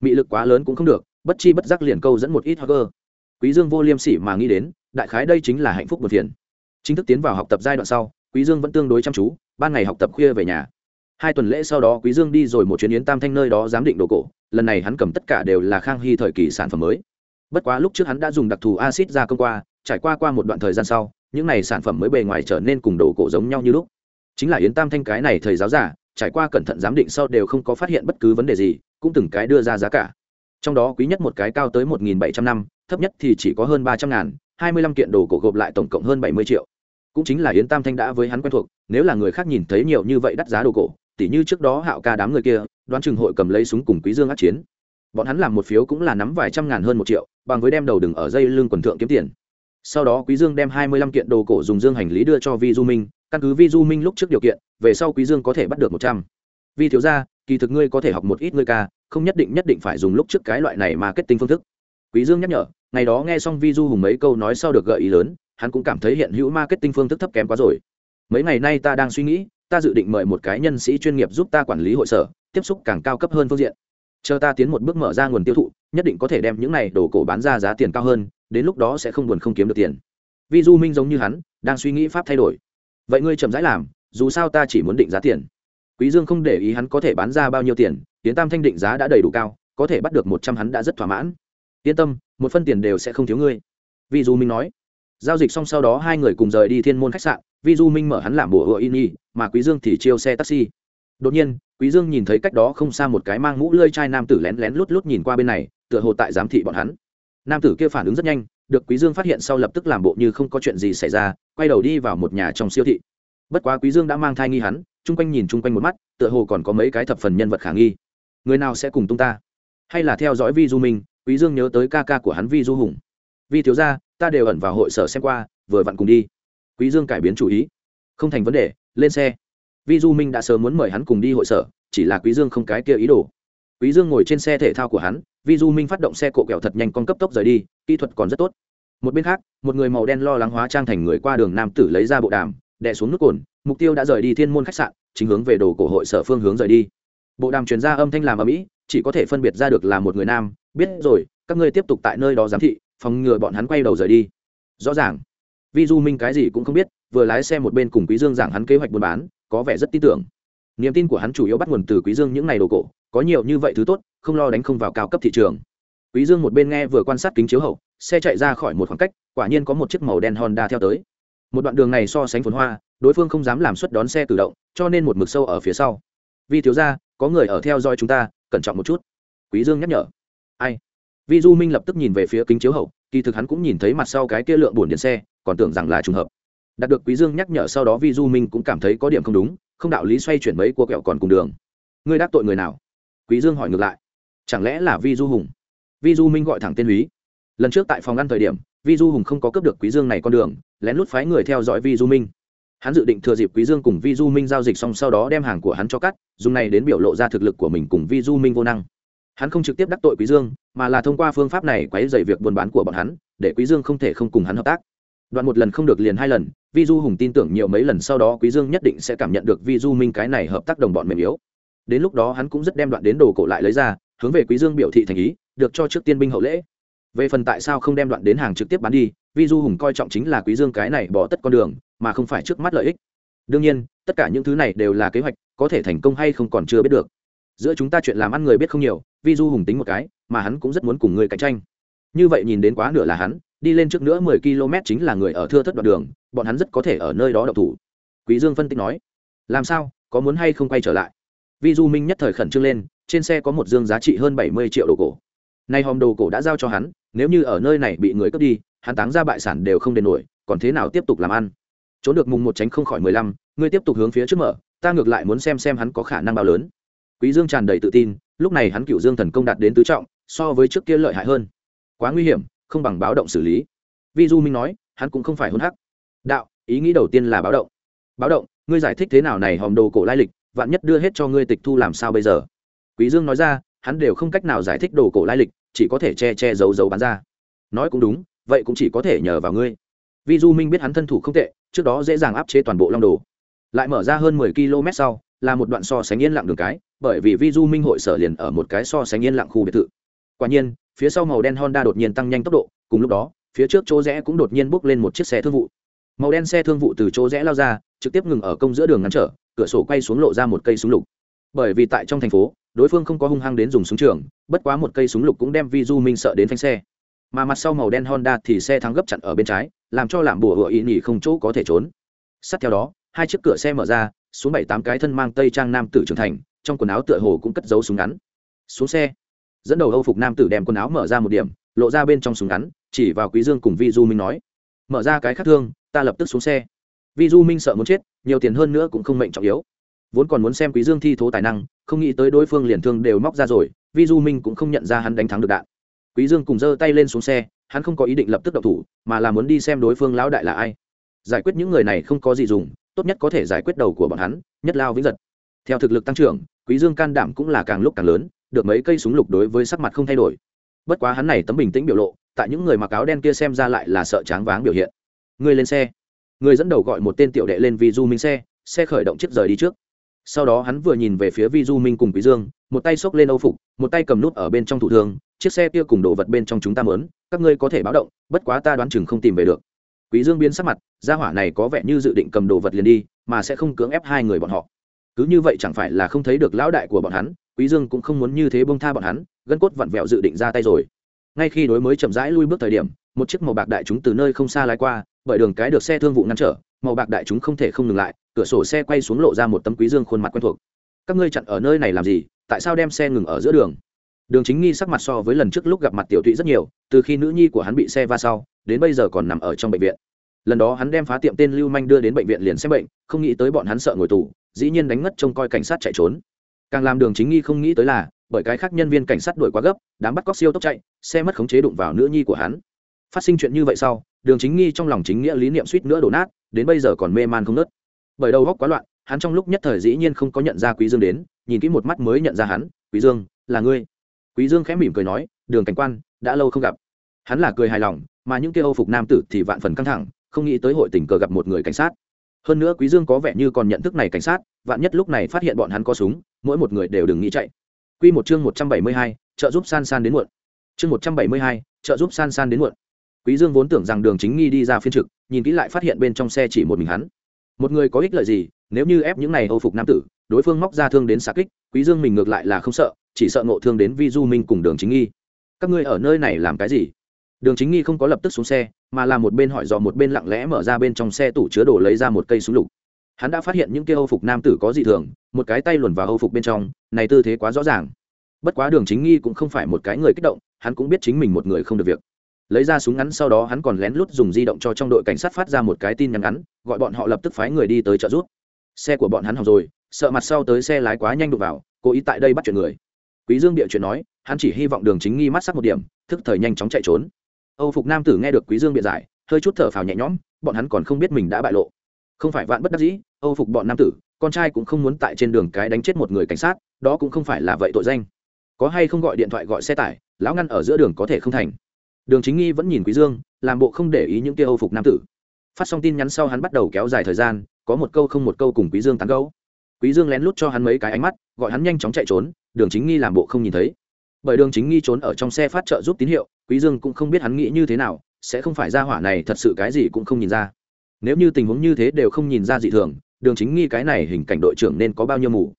Mị lực quá lớn cũng không được, bất chi bất giác liền câu dẫn một ít hoa cơ quý dương vô liêm sỉ mà nghĩ đến, đại khái đây chính là hạnh phúc một phiền. Chính thức tiến vào học tập giai đoạn sau, quý dương vẫn tương đối chăm chú, ban ngày học tập khuya về nhà hai tuần lễ sau đó quý dương đi rồi một chuyến yến tam thanh nơi đó giám định đồ cổ. Lần này hắn cầm tất cả đều là khang hy thời kỳ sản phẩm mới. Bất quá lúc trước hắn đã dùng đặc thù acid ra công qua, trải qua qua một đoạn thời gian sau, những này sản phẩm mới bề ngoài trở nên cùng đồ cổ giống nhau như lúc. Chính là yến tam thanh cái này thầy giáo giả, trải qua cẩn thận giám định sau đều không có phát hiện bất cứ vấn đề gì, cũng từng cái đưa ra giá cả. Trong đó quý nhất một cái cao tới một nghìn bảy trăm năm, thấp nhất thì chỉ có hơn ba trăm ngàn, hai mươi lăm kiện đồ cổ gộp lại tổng cộng hơn bảy mươi triệu. Cũng chính là yến tam thanh đã với hắn quen thuộc, nếu là người khác nhìn thấy nhiều như vậy đắt giá đồ cổ tỉ như trước đó hạo ca đám người kia, đoán chừng hội cầm lấy súng cùng quý dương át chiến. Bọn hắn làm một phiếu cũng là nắm vài trăm ngàn hơn một triệu, bằng với đem đầu đừng ở dây lưng quần thượng kiếm tiền. Sau đó quý dương đem hai mươi lăm kiện đồ cổ dùng dương hành lý đưa cho vi du minh, căn cứ vi du minh lúc trước điều kiện, về sau quý dương có thể bắt được một trăm. Vi thiếu gia, kỳ thực ngươi có thể học một ít ngươi ca, không nhất định nhất định phải dùng lúc trước cái loại này mà kết tinh phương thức. Quý dương nhắc nhở, ngày đó nghe xong vi du hùng mấy câu nói sau được gợi ý lớn, hắn cũng cảm thấy hiện hữu marketing phương thức thấp kém quá rồi. Mấy ngày nay ta đang suy nghĩ ta dự định mời một cái nhân sĩ chuyên nghiệp giúp ta quản lý hội sở, tiếp xúc càng cao cấp hơn phương diện. Chờ ta tiến một bước mở ra nguồn tiêu thụ, nhất định có thể đem những này đồ cổ bán ra giá tiền cao hơn, đến lúc đó sẽ không buồn không kiếm được tiền. Vì du minh giống như hắn, đang suy nghĩ pháp thay đổi. Vậy ngươi chậm rãi làm, dù sao ta chỉ muốn định giá tiền. Quý dương không để ý hắn có thể bán ra bao nhiêu tiền tiến tam thanh định giá đã đầy đủ cao, có thể bắt được một trăm hắn đã rất thỏa mãn. Yên tâm, một phân tiền đều sẽ không thiếu ngươi. Vì du minh nói. Giao dịch xong sau đó hai người cùng rời đi thiên môn khách sạn vi du minh mở hắn làm bùa hựa in y mà quý dương thì chiêu xe taxi. Đột nhiên, quý dương nhìn thấy cách đó không xa một cái mang mũ lơi chai nam tử lén lén lút lút nhìn qua bên này, tựa hồ tại giám thị bọn hắn. Nam tử kia phản ứng rất nhanh, được quý dương phát hiện sau lập tức làm bộ như không có chuyện gì xảy ra, quay đầu đi vào một nhà trong siêu thị. Bất quá quý dương đã mang thai nghi hắn, chung quanh nhìn chung quanh một mắt, tựa hồ còn có mấy cái thập phần nhân vật khả nghi. Người nào sẽ cùng tung ta? Hay là theo dõi vi du minh, quý dương nhớ tới ca ca của hắn vi du hùng. Vi thiếu gia, ta đều ẩn vào hội sở xem qua, vừa vặn cùng đi quý dương cải biến chủ ý. Không thành vấn đề, lên xe. Vi du minh đã sớm muốn mời hắn cùng đi hội sở, chỉ là quý dương không cái kia ý đồ. Quý dương ngồi trên xe thể thao của hắn, vi du minh phát động xe cộ kẹo thật nhanh con cấp tốc rời đi, kỹ thuật còn rất tốt. Một bên khác, một người màu đen lo lắng hóa trang thành người qua đường nam tử lấy ra bộ đàm, đè xuống nút cồn, mục tiêu đã rời đi thiên môn khách sạn, chính hướng về đồ cổ hội sở phương hướng rời đi. Bộ đàm truyền ra âm thanh làm ở mỹ chỉ có thể phân biệt ra được là một người nam. Biết rồi, các ngươi tiếp tục tại nơi đó giám thị, phòng ngừa bọn hắn quay đầu rời đi. Rõ ràng vi du minh cái gì cũng không biết, vừa lái xe một bên cùng quý dương giảng hắn kế hoạch buôn bán, có vẻ rất tin tưởng. Niềm tin của hắn chủ yếu bắt nguồn từ quý dương những ngày đồ cổ, có nhiều như vậy thứ tốt, không lo đánh không vào cao cấp thị trường. Quý dương một bên nghe vừa quan sát kính chiếu hậu, xe chạy ra khỏi một khoảng cách, quả nhiên có một chiếc màu đen honda theo tới. Một đoạn đường này so sánh phồn hoa, đối phương không dám làm suất đón xe tự động, cho nên một mực sâu ở phía sau. Vì thiếu gia, có người ở theo dõi chúng ta, cẩn trọng một chút. Quý dương nhắc nhở. Ai? Vi du minh lập tức nhìn về phía kính chiếu hậu, kỳ thực hắn cũng nhìn thấy mặt sau cái kia lượng buồn điện xe, còn tưởng rằng là trùng hợp. Đạt được quý dương nhắc nhở sau đó vi du minh cũng cảm thấy có điểm không đúng, không đạo lý xoay chuyển mấy cua kẹo còn cùng đường. Ngươi đắc tội người nào? Quý dương hỏi ngược lại. Chẳng lẽ là vi du hùng? Vi du minh gọi thẳng tên húy. Lần trước tại phòng ăn thời điểm, vi du hùng không có cướp được quý dương này con đường, lén lút phái người theo dõi vi du minh. Hắn dự định thừa dịp quý dương cùng vi du minh giao dịch xong sau đó đem hàng của hắn cho cắt, dùng này đến biểu lộ ra thực lực của mình cùng vi du minh vô năng hắn không trực tiếp đắc tội quý dương, mà là thông qua phương pháp này quấy dày việc buôn bán của bọn hắn, để quý dương không thể không cùng hắn hợp tác. Đoạn một lần không được liền hai lần, vi du hùng tin tưởng nhiều mấy lần sau đó quý dương nhất định sẽ cảm nhận được vi du minh cái này hợp tác đồng bọn mềm yếu. Đến lúc đó hắn cũng rất đem đoạn đến đồ cổ lại lấy ra, hướng về quý dương biểu thị thành ý, được cho trước tiên binh hậu lễ. Về phần tại sao không đem đoạn đến hàng trực tiếp bán đi, vi du hùng coi trọng chính là quý dương cái này bỏ tất con đường, mà không phải trước mắt lợi ích. Đương nhiên, tất cả những thứ này đều là kế hoạch, có thể thành công hay không còn chưa biết được. Giữa chúng ta chuyện làm ăn người biết không nhiều vi du hùng tính một cái, mà hắn cũng rất muốn cùng người cạnh tranh. Như vậy nhìn đến quá nửa là hắn, đi lên trước nữa mười km chính là người ở thưa thất đoạn đường, bọn hắn rất có thể ở nơi đó đậu thủ. Quý dương phân tích nói, làm sao, có muốn hay không quay trở lại? Vi du minh nhất thời khẩn trương lên, trên xe có một dương giá trị hơn bảy mươi triệu đồ cổ. Nay hòm đồ cổ đã giao cho hắn, nếu như ở nơi này bị người cướp đi, hắn táng ra bại sản đều không đền nổi, còn thế nào tiếp tục làm ăn? Trốn được mùng một tránh không khỏi mười lăm, ngươi tiếp tục hướng phía trước mở, ta ngược lại muốn xem xem hắn có khả năng bao lớn. Quý dương tràn đầy tự tin lúc này hắn cựu dương thần công đạt đến tứ trọng, so với trước kia lợi hại hơn. Quá nguy hiểm, không bằng báo động xử lý. Vi du minh nói, hắn cũng không phải hôn hắc. Đạo, ý nghĩ đầu tiên là báo động. Báo động, ngươi giải thích thế nào này hòm đồ cổ lai lịch, vạn nhất đưa hết cho ngươi tịch thu làm sao bây giờ? Quý dương nói ra, hắn đều không cách nào giải thích đồ cổ lai lịch, chỉ có thể che che giấu giấu bán ra. Nói cũng đúng, vậy cũng chỉ có thể nhờ vào ngươi. Vi du minh biết hắn thân thủ không tệ, trước đó dễ dàng áp chế toàn bộ long đồ. Lại mở ra hơn mười km sau là một đoạn so sánh yên lặng đường cái, bởi vì vi du minh hội sở liền ở một cái so sánh yên lặng khu biệt thự. Quả nhiên, phía sau màu đen honda đột nhiên tăng nhanh tốc độ, cùng lúc đó, phía trước chỗ rẽ cũng đột nhiên bốc lên một chiếc xe thương vụ. Màu đen xe thương vụ từ chỗ rẽ lao ra, trực tiếp ngừng ở công giữa đường ngắn trở, cửa sổ quay xuống lộ ra một cây súng lục. Bởi vì tại trong thành phố, đối phương không có hung hăng đến dùng súng trường, bất quá một cây súng lục cũng đem vi du minh sợ đến phanh xe. Mà mặt sau màu đen honda thì xe thắng gấp chặn ở bên trái, làm cho làm bùa hựa ý nhỉ không chỗ có thể trốn. Sát theo đó, hai chiếc cửa xe mở ra xuống bảy tám cái thân mang tây trang nam tử trưởng thành, trong quần áo tựa hồ cũng cất giấu súng ngắn. Xuống xe. Dẫn đầu âu phục nam tử đem quần áo mở ra một điểm, lộ ra bên trong súng ngắn, chỉ vào quý dương cùng vi du minh nói, mở ra cái khác thương, ta lập tức xuống xe. Vi du minh sợ muốn chết, nhiều tiền hơn nữa cũng không mệnh trọng yếu. Vốn còn muốn xem quý dương thi thố tài năng, không nghĩ tới đối phương liền thương đều móc ra rồi, vi du minh cũng không nhận ra hắn đánh thắng được đạn. Quý dương cùng giơ tay lên xuống xe, hắn không có ý định lập tức động thủ, mà là muốn đi xem đối phương lão đại là ai. Giải quyết những người này không có gì dùng tốt nhất có thể giải quyết đầu của bọn hắn, nhất lao vĩnh giật. Theo thực lực tăng trưởng, quý dương can đảm cũng là càng lúc càng lớn, được mấy cây súng lục đối với sắc mặt không thay đổi. Bất quá hắn này tấm bình tĩnh biểu lộ, tại những người mặc áo đen kia xem ra lại là sợ tráng váng biểu hiện. Người lên xe. Người dẫn đầu gọi một tên tiểu đệ lên vi du minh xe xe khởi động chiếc rời đi trước. Sau đó hắn vừa nhìn về phía vi du minh cùng quý dương, một tay xốc lên âu phục, một tay cầm nút ở bên trong thủ thương chiếc xe kia cùng đồ vật bên trong chúng ta mớn các ngươi có thể báo động, bất quá ta đoán chừng không tìm về được quý dương biến sắc mặt, gia hỏa này có vẻ như dự định cầm đồ vật liền đi, mà sẽ không cưỡng ép hai người bọn họ. Cứ như vậy chẳng phải là không thấy được lão đại của bọn hắn, quý dương cũng không muốn như thế bông tha bọn hắn, gân cốt vặn vẹo dự định ra tay rồi. Ngay khi đối mới chậm rãi lui bước thời điểm, một chiếc màu bạc đại chúng từ nơi không xa lái qua, bởi đường cái được xe thương vụ ngăn trở, màu bạc đại chúng không thể không ngừng lại, cửa sổ xe quay xuống lộ ra một tấm quý dương khuôn mặt quen thuộc. Các ngươi chặn ở nơi này làm gì? Tại sao đem xe ngừng ở giữa đường? Đường chính nghi sắc mặt so với lần trước lúc gặp mặt tiểu thụy rất nhiều, từ khi nữ nhi của hắn bị xe va sau, đến bây giờ còn nằm ở trong bệnh viện. Lần đó hắn đem phá tiệm tên lưu manh đưa đến bệnh viện liền xem bệnh, không nghĩ tới bọn hắn sợ ngồi tù, dĩ nhiên đánh ngất trông coi cảnh sát chạy trốn. Càng làm đường chính nghi không nghĩ tới là, bởi cái khác nhân viên cảnh sát đuổi quá gấp, đám bắt cóc siêu tốc chạy, xe mất khống chế đụng vào nữ nhi của hắn. Phát sinh chuyện như vậy sau, đường chính nghi trong lòng chính nghĩa lý niệm suýt nữa đổ nát, đến bây giờ còn mê man không nớt bởi đầu góc quá loạn, hắn trong lúc nhất thời dĩ nhiên không có nhận ra quý dương đến, nhìn kỹ một mắt mới nhận ra hắn, quý dương, là ngươi quý dương khẽ mỉm cười nói đường cảnh quan đã lâu không gặp. Hắn là cười hài lòng mà những kia âu phục nam tử thì vạn phần căng thẳng không nghĩ tới hội tình cờ gặp một người cảnh sát. Hơn nữa quý dương có vẻ như còn nhận thức này cảnh sát vạn nhất lúc này phát hiện bọn hắn có súng mỗi một người đều đừng nghĩ chạy. Quy một chương một trăm bảy mươi hai, trợ giúp san san đến muộn. Chương một trăm bảy mươi hai, trợ giúp san san đến muộn. Quý dương vốn tưởng rằng đường chính nghi đi ra phiên trực nhìn kỹ lại phát hiện bên trong xe chỉ một mình hắn một người có ích lợi gì, nếu như ép những này âu phục nam tử, đối phương móc ra thương đến xạ kích, quý dương mình ngược lại là không sợ, chỉ sợ ngộ thương đến vi du minh cùng đường chính nghi. Các ngươi ở nơi này làm cái gì? Đường chính nghi không có lập tức xuống xe, mà là một bên hỏi dò một bên lặng lẽ mở ra bên trong xe tủ chứa đồ lấy ra một cây súng lục. Hắn đã phát hiện những kia âu phục nam tử có dị thường, một cái tay luồn vào âu phục bên trong, này tư thế quá rõ ràng. Bất quá đường chính nghi cũng không phải một cái người kích động, hắn cũng biết chính mình một người không được việc lấy ra súng ngắn sau đó hắn còn lén lút dùng di động cho trong đội cảnh sát phát ra một cái tin nhắn ngắn, gọi bọn họ lập tức phái người đi tới trợ giúp. Xe của bọn hắn hỏng rồi, sợ mặt sau tới xe lái quá nhanh đụng vào, cố ý tại đây bắt chuyện người. Quý dương địa chuyện nói, hắn chỉ hy vọng đường chính nghi mắt sắc một điểm, thức thời nhanh chóng chạy trốn. Âu phục nam tử nghe được quý dương biện giải, hơi chút thở phào nhẹ nhõm, bọn hắn còn không biết mình đã bại lộ. Không phải vạn bất đắc dĩ, âu phục bọn nam tử, con trai cũng không muốn tại trên đường cái đánh chết một người cảnh sát, đó cũng không phải là vậy tội danh. Có hay không gọi điện thoại gọi xe tải, lão ngăn ở giữa đường có thể không thành đường chính nghi vẫn nhìn quý dương, làm bộ không để ý những kia âu phục nam tử. Phát xong tin nhắn sau hắn bắt đầu kéo dài thời gian, có một câu không một câu cùng quý dương tán gẫu. Quý dương lén lút cho hắn mấy cái ánh mắt, gọi hắn nhanh chóng chạy trốn, đường chính nghi làm bộ không nhìn thấy. Bởi đường chính nghi trốn ở trong xe phát trợ giúp tín hiệu, quý dương cũng không biết hắn nghĩ như thế nào, sẽ không phải ra hỏa này thật sự cái gì cũng không nhìn ra. Nếu như tình huống như thế đều không nhìn ra dị thường, đường chính nghi cái này hình cảnh đội trưởng nên có bao nhiêu mù.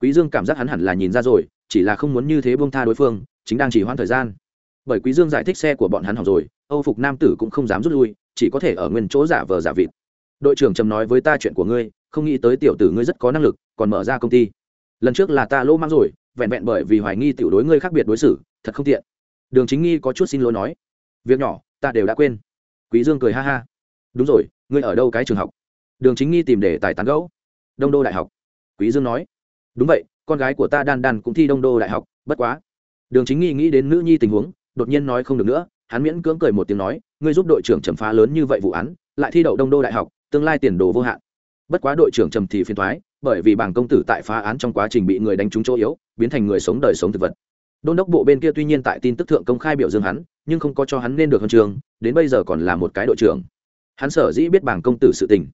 Quý dương cảm giác hắn hẳn là nhìn ra rồi, chỉ là không muốn như thế buông tha đối phương, chính đang chỉ hoãn thời gian bởi quý dương giải thích xe của bọn hắn hỏng rồi, âu phục nam tử cũng không dám rút lui, chỉ có thể ở nguyên chỗ giả vờ giả vịt. Đội trưởng trầm nói với ta chuyện của ngươi, không nghĩ tới tiểu tử ngươi rất có năng lực, còn mở ra công ty. Lần trước là ta lỗ mang rồi, vẹn vẹn bởi vì hoài nghi tiểu đối ngươi khác biệt đối xử, thật không tiện. Đường chính nghi có chút xin lỗi nói. Việc nhỏ, ta đều đã quên. Quý dương cười ha ha. Đúng rồi, ngươi ở đâu cái trường học? Đường chính nghi tìm để tài tán gẫu. Đông đô đại học. Quý dương nói. Đúng vậy, con gái của ta đan đan cũng thi đông đô đại học, bất quá. Đường chính nghi nghĩ đến nữ nhi tình huống đột nhiên nói không được nữa, hắn miễn cưỡng cười một tiếng nói, ngươi giúp đội trưởng trầm phá lớn như vậy vụ án, lại thi đậu đông đô đại học, tương lai tiền đồ vô hạn. Bất quá đội trưởng trầm thì phiền thoái bởi vì bảng công tử tại phá án trong quá trình bị người đánh trúng chỗ yếu, biến thành người sống đời sống thực vật. Đôn đốc bộ bên kia tuy nhiên tại tin tức thượng công khai biểu dương hắn, nhưng không có cho hắn nên được huân trường, đến bây giờ còn là một cái đội trưởng. Hắn sở dĩ biết bảng công tử sự tình,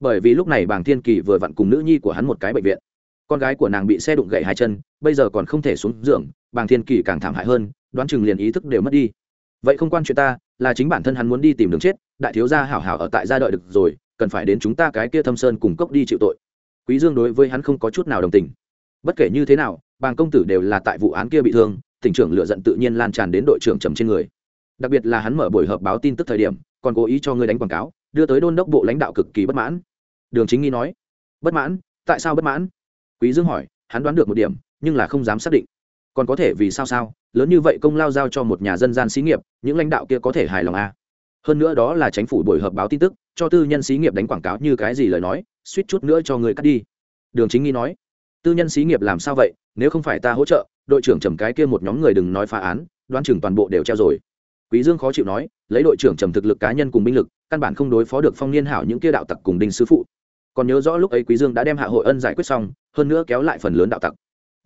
bởi vì lúc này bảng thiên kỳ vừa vặn cùng nữ nhi của hắn một cái bệnh viện. Con gái của nàng bị xe đụng gậy hai chân, bây giờ còn không thể xuống giường, bảng thiên kỳ càng thảm hại hơn đoán chừng liền ý thức đều mất đi. Vậy không quan chuyện ta, là chính bản thân hắn muốn đi tìm đường chết, đại thiếu gia hảo hảo ở tại gia đợi được rồi, cần phải đến chúng ta cái kia thâm sơn cùng cốc đi chịu tội. Quý dương đối với hắn không có chút nào đồng tình. Bất kể như thế nào, bàng công tử đều là tại vụ án kia bị thương, tỉnh trưởng lựa giận tự nhiên lan tràn đến đội trưởng trầm trên người. Đặc biệt là hắn mở buổi họp báo tin tức thời điểm, còn cố ý cho ngươi đánh quảng cáo, đưa tới đôn đốc bộ lãnh đạo cực kỳ bất mãn. Đường chính nghi nói, bất mãn? Tại sao bất mãn? Quý dương hỏi, hắn đoán được một điểm, nhưng là không dám xác định. Còn có thể vì sao sao? Lớn như vậy công lao giao cho một nhà dân gian xí nghiệp, những lãnh đạo kia có thể hài lòng à. hơn nữa đó là chính phủ buổi họp báo tin tức, cho tư nhân xí nghiệp đánh quảng cáo như cái gì lời nói, suýt chút nữa cho người cắt đi. Đường chính nghi nói, tư nhân xí nghiệp làm sao vậy, nếu không phải ta hỗ trợ, đội trưởng trầm cái kia một nhóm người đừng nói phá án, đoán chừng toàn bộ đều treo rồi. Quý dương khó chịu nói, lấy đội trưởng trầm thực lực cá nhân cùng binh lực, căn bản không đối phó được phong niên hảo những kia đạo tặc cùng đinh sư phụ. Còn nhớ rõ lúc ấy quý dương đã đem hạ hội ân giải quyết xong, hơn nữa kéo lại phần lớn đạo tặc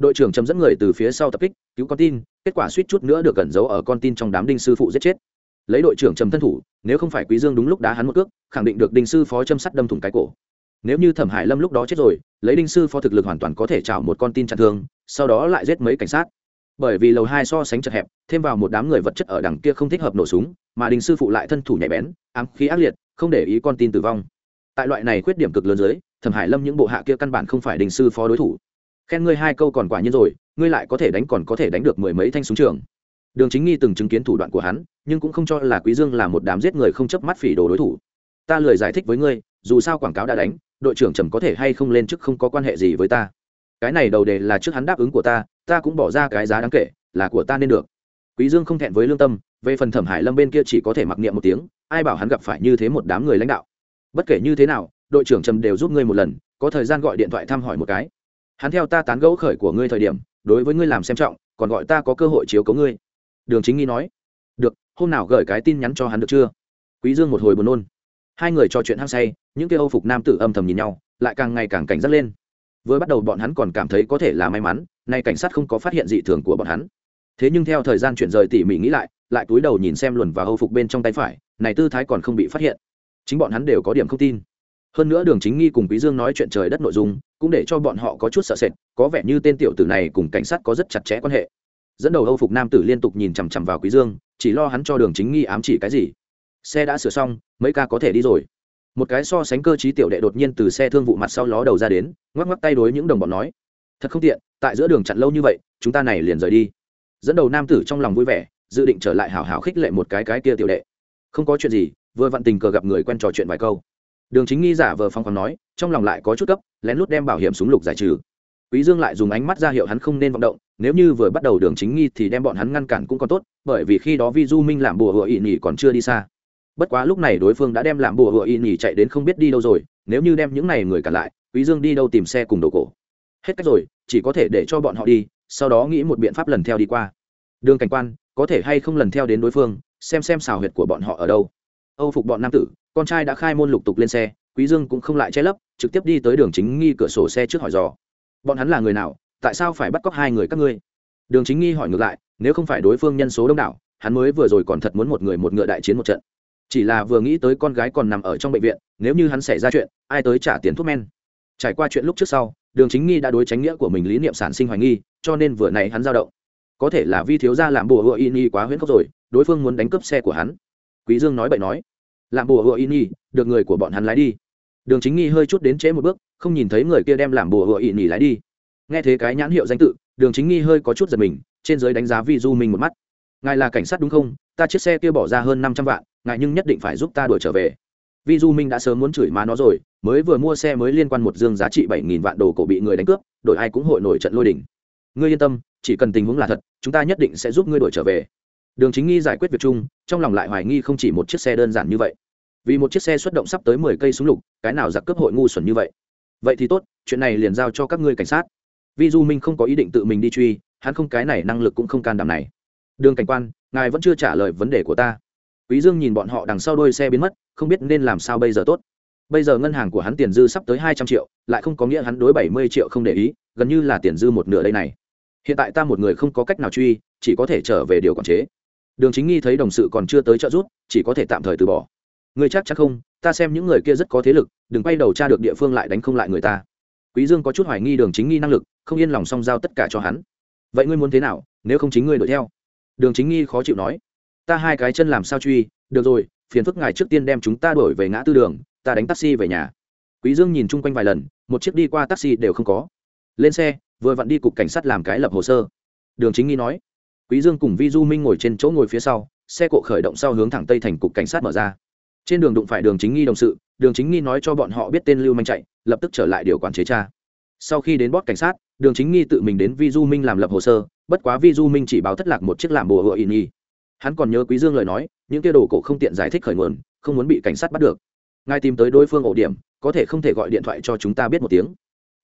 đội trưởng trầm dẫn người từ phía sau tập kích, cứu con tin, kết quả suýt chút nữa được cẩn giấu ở con tin trong đám đinh sư phụ giết chết. Lấy đội trưởng trầm thân thủ, nếu không phải quý dương đúng lúc đá hắn một cước, khẳng định được đinh sư phó châm sắt đâm thủng cái cổ. Nếu như thẩm hải lâm lúc đó chết rồi, lấy đinh sư phó thực lực hoàn toàn có thể chảo một con tin chặn thương, sau đó lại giết mấy cảnh sát. Bởi vì lầu hai so sánh chật hẹp, thêm vào một đám người vật chất ở đằng kia không thích hợp nổ súng, mà đinh sư phụ lại thân thủ nhạy bén, ám khí ác liệt, không để ý con tin tử vong. Tại loại này khuyết điểm cực lớn dưới, thẩm hải lâm những bộ hạ kia căn bản không phải đinh sư phó đối thủ khen ngươi hai câu còn quả nhiên rồi, ngươi lại có thể đánh còn có thể đánh được mười mấy thanh súng trường. Đường chính nghi từng chứng kiến thủ đoạn của hắn, nhưng cũng không cho là quý dương là một đám giết người không chấp mắt phỉ đồ đối thủ. Ta lười giải thích với ngươi, dù sao quảng cáo đã đánh, đội trưởng trầm có thể hay không lên chức không có quan hệ gì với ta. Cái này đầu đề là trước hắn đáp ứng của ta ta cũng bỏ ra cái giá đáng kể, là của ta nên được. Quý dương không thẹn với lương tâm, về phần thẩm hải lâm bên kia chỉ có thể mặc niệm một tiếng, ai bảo hắn gặp phải như thế một đám người lãnh đạo. Bất kể như thế nào, đội trưởng trầm đều giúp ngươi một lần, có thời gian gọi điện thoại thăm hỏi một cái hắn theo ta tán gẫu khởi của ngươi thời điểm, đối với ngươi làm xem trọng, còn gọi ta có cơ hội chiếu cấu ngươi. Đường chính nghi nói. Được, hôm nào gửi cái tin nhắn cho hắn được chưa? Quý dương một hồi buồn nôn. Hai người trò chuyện hăng say, những cái âu phục nam tử âm thầm nhìn nhau, lại càng ngày càng cảnh giác lên. Vừa bắt đầu bọn hắn còn cảm thấy có thể là may mắn, nay cảnh sát không có phát hiện dị thường của bọn hắn. Thế nhưng theo thời gian chuyển rời tỉ mỉ nghĩ lại lại cúi đầu nhìn xem luồn và âu phục bên trong tay phải, này tư thái còn không bị phát hiện. Chính bọn hắn đều có điểm không tin hơn nữa đường chính nghi cùng quý dương nói chuyện trời đất nội dung, cũng để cho bọn họ có chút sợ sệt, có vẻ như tên tiểu tử này cùng cảnh sát có rất chặt chẽ quan hệ. Dẫn đầu âu phục nam tử liên tục nhìn chằm chằm vào quý dương, chỉ lo hắn cho đường chính nghi ám chỉ cái gì. Xe đã sửa xong, mấy ca có thể đi rồi. Một cái so sánh cơ trí tiểu đệ đột nhiên từ xe thương vụ mặt sau ló đầu ra đến, ngoắc ngoắc tay đối những đồng bọn nói. Thật không tiện, tại giữa đường chặn lâu như vậy, chúng ta này liền rời đi. Dẫn đầu nam tử trong lòng vui vẻ, dự định trở lại hào hào khích lệ một cái cái kia tiểu đệ. Không có chuyện gì, vừa vặn tình cờ gặp người quen trò chuyện vài câu đường chính nghi giả vờ phong còn nói, trong lòng lại có chút cấp lén lút đem bảo hiểm súng lục giải trừ. Quý dương lại dùng ánh mắt ra hiệu hắn không nên vọng động, nếu như vừa bắt đầu đường chính nghi thì đem bọn hắn ngăn cản cũng còn tốt, bởi vì khi đó vi du minh làm bùa hựa ị nhỉ còn chưa đi xa. Bất quá lúc này đối phương đã đem làm bùa hựa ị nhỉ chạy đến không biết đi đâu rồi, nếu như đem những này người cản lại, quý dương đi đâu tìm xe cùng đồ cổ. Hết cách rồi, chỉ có thể để cho bọn họ đi, sau đó nghĩ một biện pháp lần theo đi qua. Đường cảnh quan, có thể hay không lần theo đến đối phương, xem xem xào huyệt của bọn họ ở đâu âu phục bọn nam tử, con trai đã khai môn lục tục lên xe, quý dương cũng không lại che lấp, trực tiếp đi tới đường chính nghi cửa sổ xe trước hỏi dò. Bọn hắn là người nào, tại sao phải bắt cóc hai người các ngươi? Đường chính nghi hỏi ngược lại, nếu không phải đối phương nhân số đông đảo, hắn mới vừa rồi còn thật muốn một người một ngựa đại chiến một trận. Chỉ là vừa nghĩ tới con gái còn nằm ở trong bệnh viện, nếu như hắn xảy ra chuyện, ai tới trả tiền thuốc men? Trải qua chuyện lúc trước sau, đường chính nghi đã đối tránh nghĩa của mình lý niệm sản sinh hoài nghi, cho nên vừa này hắn dao động. Có thể là vi thiếu gia làm bùa hựa y quá huyễn khốc rồi, đối phương muốn đánh cướp xe của hắn quý dương nói bậy nói. Làm bùa hựa y được người của bọn hắn lái đi. Đường chính nghi hơi chút đến trễ một bước, không nhìn thấy người kia đem làm bùa hựa y lái đi. Nghe thấy cái nhãn hiệu danh tự, đường chính nghi hơi có chút giật mình, trên giới đánh giá vi du minh một mắt. Ngài là cảnh sát đúng không? Ta chiếc xe kia bỏ ra hơn năm trăm vạn, ngài nhưng nhất định phải giúp ta đuổi trở về. Vi du minh đã sớm muốn chửi má nó rồi, mới vừa mua xe mới liên quan một dương giá trị bảy nghìn vạn đồ cổ bị người đánh cướp, đổi ai cũng hội nổi trận lôi đỉnh ngươi yên tâm, chỉ cần tình huống là thật, chúng ta nhất định sẽ giúp ngươi đuổi trở về đường chính nghi giải quyết việc chung, trong lòng lại hoài nghi không chỉ một chiếc xe đơn giản như vậy. Vì một chiếc xe xuất động sắp tới mười cây súng lục, cái nào giặc cướp hội ngu xuẩn như vậy? Vậy thì tốt, chuyện này liền giao cho các ngươi cảnh sát. Vi du minh không có ý định tự mình đi truy, hắn không cái này năng lực cũng không can đảm này. Đường cảnh quan, ngài vẫn chưa trả lời vấn đề của ta. Quý dương nhìn bọn họ đằng sau đôi xe biến mất, không biết nên làm sao bây giờ tốt. Bây giờ ngân hàng của hắn tiền dư sắp tới hai trăm triệu, lại không có nghĩa hắn đối bảy mươi triệu không để ý, gần như là tiền dư một nửa đây này. Hiện tại ta một người không có cách nào truy, chỉ có thể trở về điều quản chế đường chính nghi thấy đồng sự còn chưa tới trợ giúp, chỉ có thể tạm thời từ bỏ. Người chắc chắc không, ta xem những người kia rất có thế lực, đừng quay đầu tra được địa phương lại đánh không lại người ta. Quý dương có chút hoài nghi đường chính nghi năng lực, không yên lòng song giao tất cả cho hắn. Vậy ngươi muốn thế nào, nếu không chính ngươi đuổi theo? Đường chính nghi khó chịu nói. Ta hai cái chân làm sao truy, được rồi, phiền phức ngài trước tiên đem chúng ta đổi về ngã tư đường, ta đánh taxi về nhà. Quý dương nhìn chung quanh vài lần, một chiếc đi qua taxi đều không có. Lên xe, vừa vặn đi cục cảnh sát làm cái lập hồ sơ. Đường chính nghi nói quý dương cùng vi du minh ngồi trên chỗ ngồi phía sau, xe cộ khởi động sau hướng thẳng tây thành cục cảnh sát mở ra. Trên đường đụng phải đường chính nghi đồng sự, đường chính nghi nói cho bọn họ biết tên lưu manh chạy, lập tức trở lại điều quản chế tra. Sau khi đến bót cảnh sát, đường chính nghi tự mình đến vi du minh làm lập hồ sơ, bất quá vi du minh chỉ báo thất lạc một chiếc làm bùa hựa Y nhi hắn còn nhớ quý dương lời nói, những kia đồ cổ không tiện giải thích khởi nguồn, không muốn bị cảnh sát bắt được. Ngài tìm tới đối phương ổ điểm, có thể không thể gọi điện thoại cho chúng ta biết một tiếng.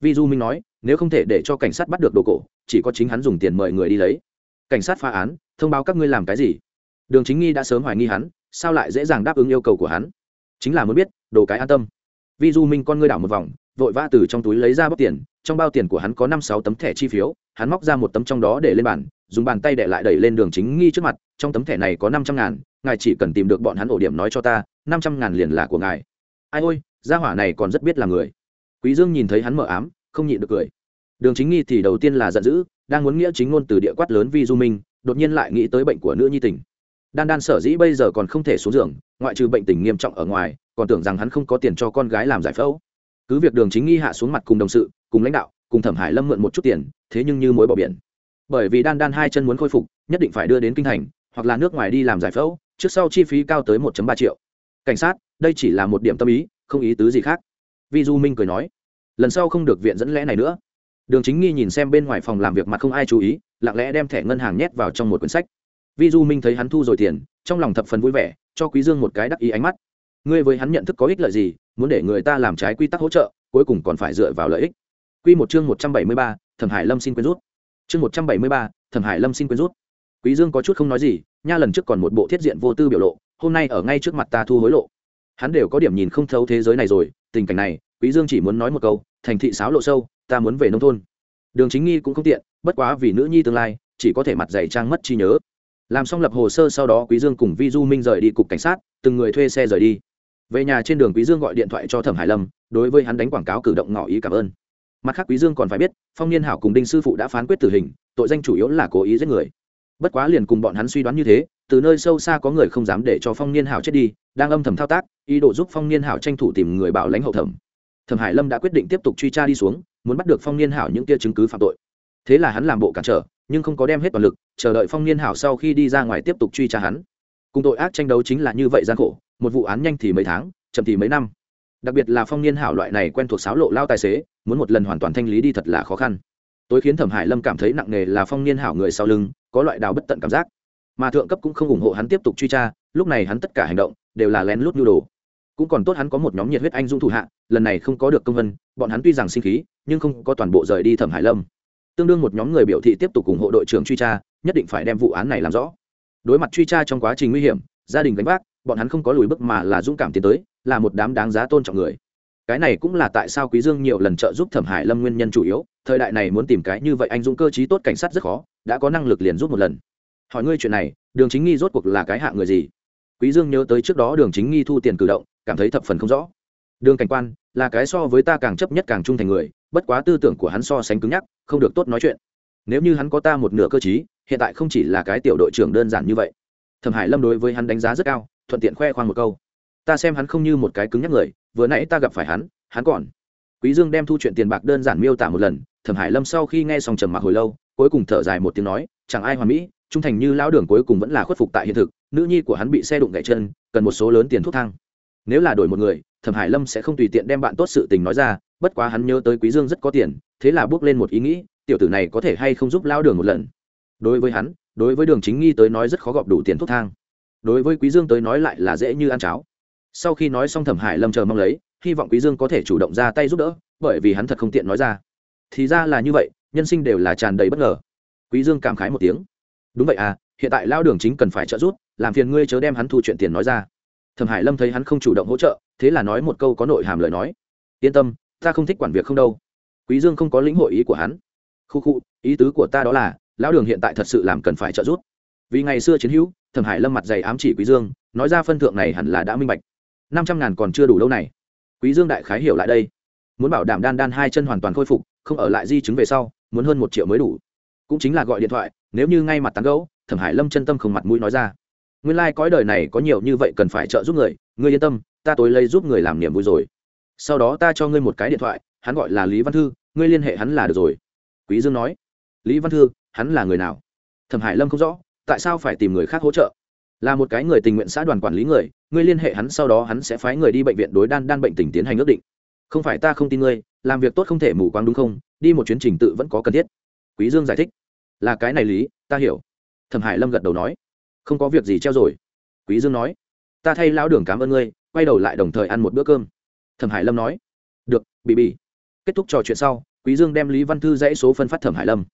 Vi du minh nói, nếu không thể để cho cảnh sát bắt được đồ cổ, chỉ có chính hắn dùng tiền mời người đi lấy cảnh sát phá án, thông báo các ngươi làm cái gì? Đường chính nghi đã sớm hoài nghi hắn, sao lại dễ dàng đáp ứng yêu cầu của hắn? Chính là muốn biết, đồ cái an tâm. Vi du minh con ngươi đảo một vòng, vội vã từ trong túi lấy ra bóc tiền, trong bao tiền của hắn có năm sáu tấm thẻ chi phiếu, hắn móc ra một tấm trong đó để lên bàn, dùng bàn tay để lại đẩy lên đường chính nghi trước mặt, trong tấm thẻ này có năm trăm ngàn, ngài chỉ cần tìm được bọn hắn ổ điểm nói cho ta, năm trăm ngàn liền là của ngài. Ai ôi, gia hỏa này còn rất biết là người. Quý dương nhìn thấy hắn mở ám, không nhịn được cười đường chính nghi thì đầu tiên là giận dữ, đang muốn nghĩa chính ngôn từ địa quát lớn vi du minh, đột nhiên lại nghĩ tới bệnh của nữ nhi tình. Đan đan sở dĩ bây giờ còn không thể xuống giường, ngoại trừ bệnh tình nghiêm trọng ở ngoài, còn tưởng rằng hắn không có tiền cho con gái làm giải phẫu. Cứ việc đường chính nghi hạ xuống mặt cùng đồng sự, cùng lãnh đạo, cùng thẩm hải lâm mượn một chút tiền, thế nhưng như mối bỏ biển. Bởi vì đan đan hai chân muốn khôi phục, nhất định phải đưa đến kinh thành, hoặc là nước ngoài đi làm giải phẫu, trước sau chi phí cao tới 1 ba triệu. Cảnh sát, đây chỉ là một điểm tâm ý, không ý tứ gì khác. Vi du minh cười nói, lần sau không được viện dẫn lẽ này nữa đường chính nghi nhìn xem bên ngoài phòng làm việc mặt không ai chú ý lặng lẽ đem thẻ ngân hàng nhét vào trong một quyển sách. Vi du minh thấy hắn thu rồi tiền trong lòng thập phần vui vẻ cho quý dương một cái đắc ý ánh mắt. Ngươi với hắn nhận thức có ích lợi gì muốn để người ta làm trái quy tắc hỗ trợ cuối cùng còn phải dựa vào lợi ích. Quy một chương một trăm bảy mươi ba, thẩm hải lâm xin quên rút. Chương một trăm bảy mươi ba, thẩm hải lâm xin quên rút. Quý dương có chút không nói gì nha lần trước còn một bộ thiết diện vô tư biểu lộ hôm nay ở ngay trước mặt ta thu hối lộ. Hắn đều có điểm nhìn không thấu thế giới này rồi tình cảnh này quý dương chỉ muốn nói một câu, thành thị sáo lộ sâu, ta muốn về nông thôn. Đường chính nghi cũng không tiện, bất quá vì nữ nhi tương lai, chỉ có thể mặt dày trang mất trí nhớ. Làm xong lập hồ sơ sau đó quý dương cùng vi du minh rời đi cục cảnh sát, từng người thuê xe rời đi. Về nhà trên đường quý dương gọi điện thoại cho thẩm hải lâm, đối với hắn đánh quảng cáo cử động ngỏ ý cảm ơn. Mặt khác quý dương còn phải biết, phong niên hảo cùng đinh sư phụ đã phán quyết tử hình, tội danh chủ yếu là cố ý giết người. Bất quá liền cùng bọn hắn suy đoán như thế, từ nơi sâu xa có người không dám để cho phong niên hảo chết đi, đang âm thầm thao tác, ý đồ giúp phong niên hảo tranh thủ tìm người bảo lãnh hậu thẩm thẩm hải lâm đã quyết định tiếp tục truy tra đi xuống, muốn bắt được phong niên hảo những kia chứng cứ phạm tội. Thế là hắn làm bộ cản trở, nhưng không có đem hết toàn lực, chờ đợi phong niên hảo sau khi đi ra ngoài tiếp tục truy tra hắn. Cùng tội ác tranh đấu chính là như vậy gian khổ, một vụ án nhanh thì mấy tháng, chậm thì mấy năm. Đặc biệt là phong niên hảo loại này quen thuộc sáo lộ lao tài xế, muốn một lần hoàn toàn thanh lý đi thật là khó khăn. Tối khiến thẩm hải lâm cảm thấy nặng nề là phong niên hảo người sau lưng, có loại đào bất tận cảm giác. Mà thượng cấp cũng không ủng hộ hắn tiếp tục truy tra, lúc này hắn tất cả hành động đều là lén lút nhu đồ cũng còn tốt hắn có một nhóm nhiệt huyết anh dung thủ hạ, lần này không có được công vân, bọn hắn tuy rằng sinh khí, nhưng không có toàn bộ rời đi thẩm hải lâm. Tương đương một nhóm người biểu thị tiếp tục ủng hộ đội trưởng truy tra, nhất định phải đem vụ án này làm rõ. Đối mặt truy tra trong quá trình nguy hiểm, gia đình gánh vác, bọn hắn không có lùi bước mà là dũng cảm tiến tới, là một đám đáng giá tôn trọng người. Cái này cũng là tại sao quý dương nhiều lần trợ giúp thẩm hải lâm nguyên nhân chủ yếu, thời đại này muốn tìm cái như vậy anh dũng cơ trí tốt cảnh sát rất khó, đã có năng lực liền giúp một lần. Hỏi ngươi chuyện này, đường chính nghi rốt cuộc là cái hạ người gì? Quý dương nhớ tới trước đó đường chính nghi thu tiền cử động cảm thấy thập phần không rõ. Đường cảnh quan là cái so với ta càng chấp nhất càng trung thành người bất quá tư tưởng của hắn so sánh cứng nhắc không được tốt nói chuyện. Nếu như hắn có ta một nửa cơ trí, hiện tại không chỉ là cái tiểu đội trưởng đơn giản như vậy. Thẩm hải lâm đối với hắn đánh giá rất cao thuận tiện khoe khoang một câu. Ta xem hắn không như một cái cứng nhắc người vừa nãy ta gặp phải hắn hắn còn. Quý dương đem thu chuyện tiền bạc đơn giản miêu tả một lần thẩm hải lâm sau khi nghe xong trầm mặc hồi lâu cuối cùng thở dài một tiếng nói chẳng ai hoàn mỹ trung thành như lão đường cuối cùng vẫn là khuất phục tại hiện thực nữ nhi của hắn bị xe đụng gãy chân cần một số lớn tiền thuốc thang nếu là đổi một người, thẩm hải lâm sẽ không tùy tiện đem bạn tốt sự tình nói ra, bất quá hắn nhớ tới quý dương rất có tiền, thế là bước lên một ý nghĩ, tiểu tử này có thể hay không giúp lão đường một lần. Đối với hắn, đối với đường chính nghi tới nói rất khó gọp đủ tiền thuốc thang. Đối với quý dương tới nói lại là dễ như ăn cháo. Sau khi nói xong thẩm hải lâm chờ mong lấy, hy vọng quý dương có thể chủ động ra tay giúp đỡ, bởi vì hắn thật không tiện nói ra. Thì ra là như vậy, nhân sinh đều là tràn đầy bất ngờ. Quý dương cảm khái một tiếng. Đúng vậy à hiện tại lao đường chính cần phải trợ giúp, làm phiền ngươi chớ đem hắn thu chuyện tiền nói ra thẩm hải lâm thấy hắn không chủ động hỗ trợ, thế là nói một câu có nội hàm lời nói. Yên tâm, ta không thích quản việc không đâu. Quý dương không có lĩnh hội ý của hắn. Khu khu, ý tứ của ta đó là, lão đường hiện tại thật sự làm cần phải trợ giúp. Vì ngày xưa chiến hữu, thẩm hải lâm mặt dày ám chỉ quý dương, nói ra phân thượng này hẳn là đã minh bạch. Năm trăm ngàn còn chưa đủ lâu này. Quý dương đại khái hiểu lại đây. Muốn bảo đảm đan đan hai chân hoàn toàn khôi phục, không ở lại di chứng về sau, muốn hơn một triệu mới đủ. Cũng chính là gọi điện thoại, nếu như ngay mặt tán gấu thẩm hải lâm chân tâm không mặt mũi nói ra nguyên lai cõi đời này có nhiều như vậy cần phải trợ giúp người, ngươi yên tâm, ta tối lấy giúp người làm niềm vui rồi. Sau đó ta cho ngươi một cái điện thoại, hắn gọi là lý văn thư, ngươi liên hệ hắn là được rồi. Quý dương nói. Lý văn thư, hắn là người nào? Thẩm hải lâm không rõ, tại sao phải tìm người khác hỗ trợ? Là một cái người tình nguyện xã đoàn quản lý người, ngươi liên hệ hắn, sau đó hắn sẽ phái người đi bệnh viện đối đan đan bệnh tình tiến hành ước định. Không phải ta không tin ngươi, làm việc tốt không thể mù quáng đúng không? Đi một chuyến trình tự vẫn có cần thiết. Quý dương giải thích. Là cái này lý, ta hiểu. Thẩm hải lâm gật đầu nói không có việc gì treo rồi. Quý dương nói, ta thay lão đường cảm ơn ngươi, quay đầu lại đồng thời ăn một bữa cơm. Thẩm hải lâm nói, được bị bị kết thúc trò chuyện sau, quý dương đem lý văn thư dãy số phân phát thẩm hải lâm.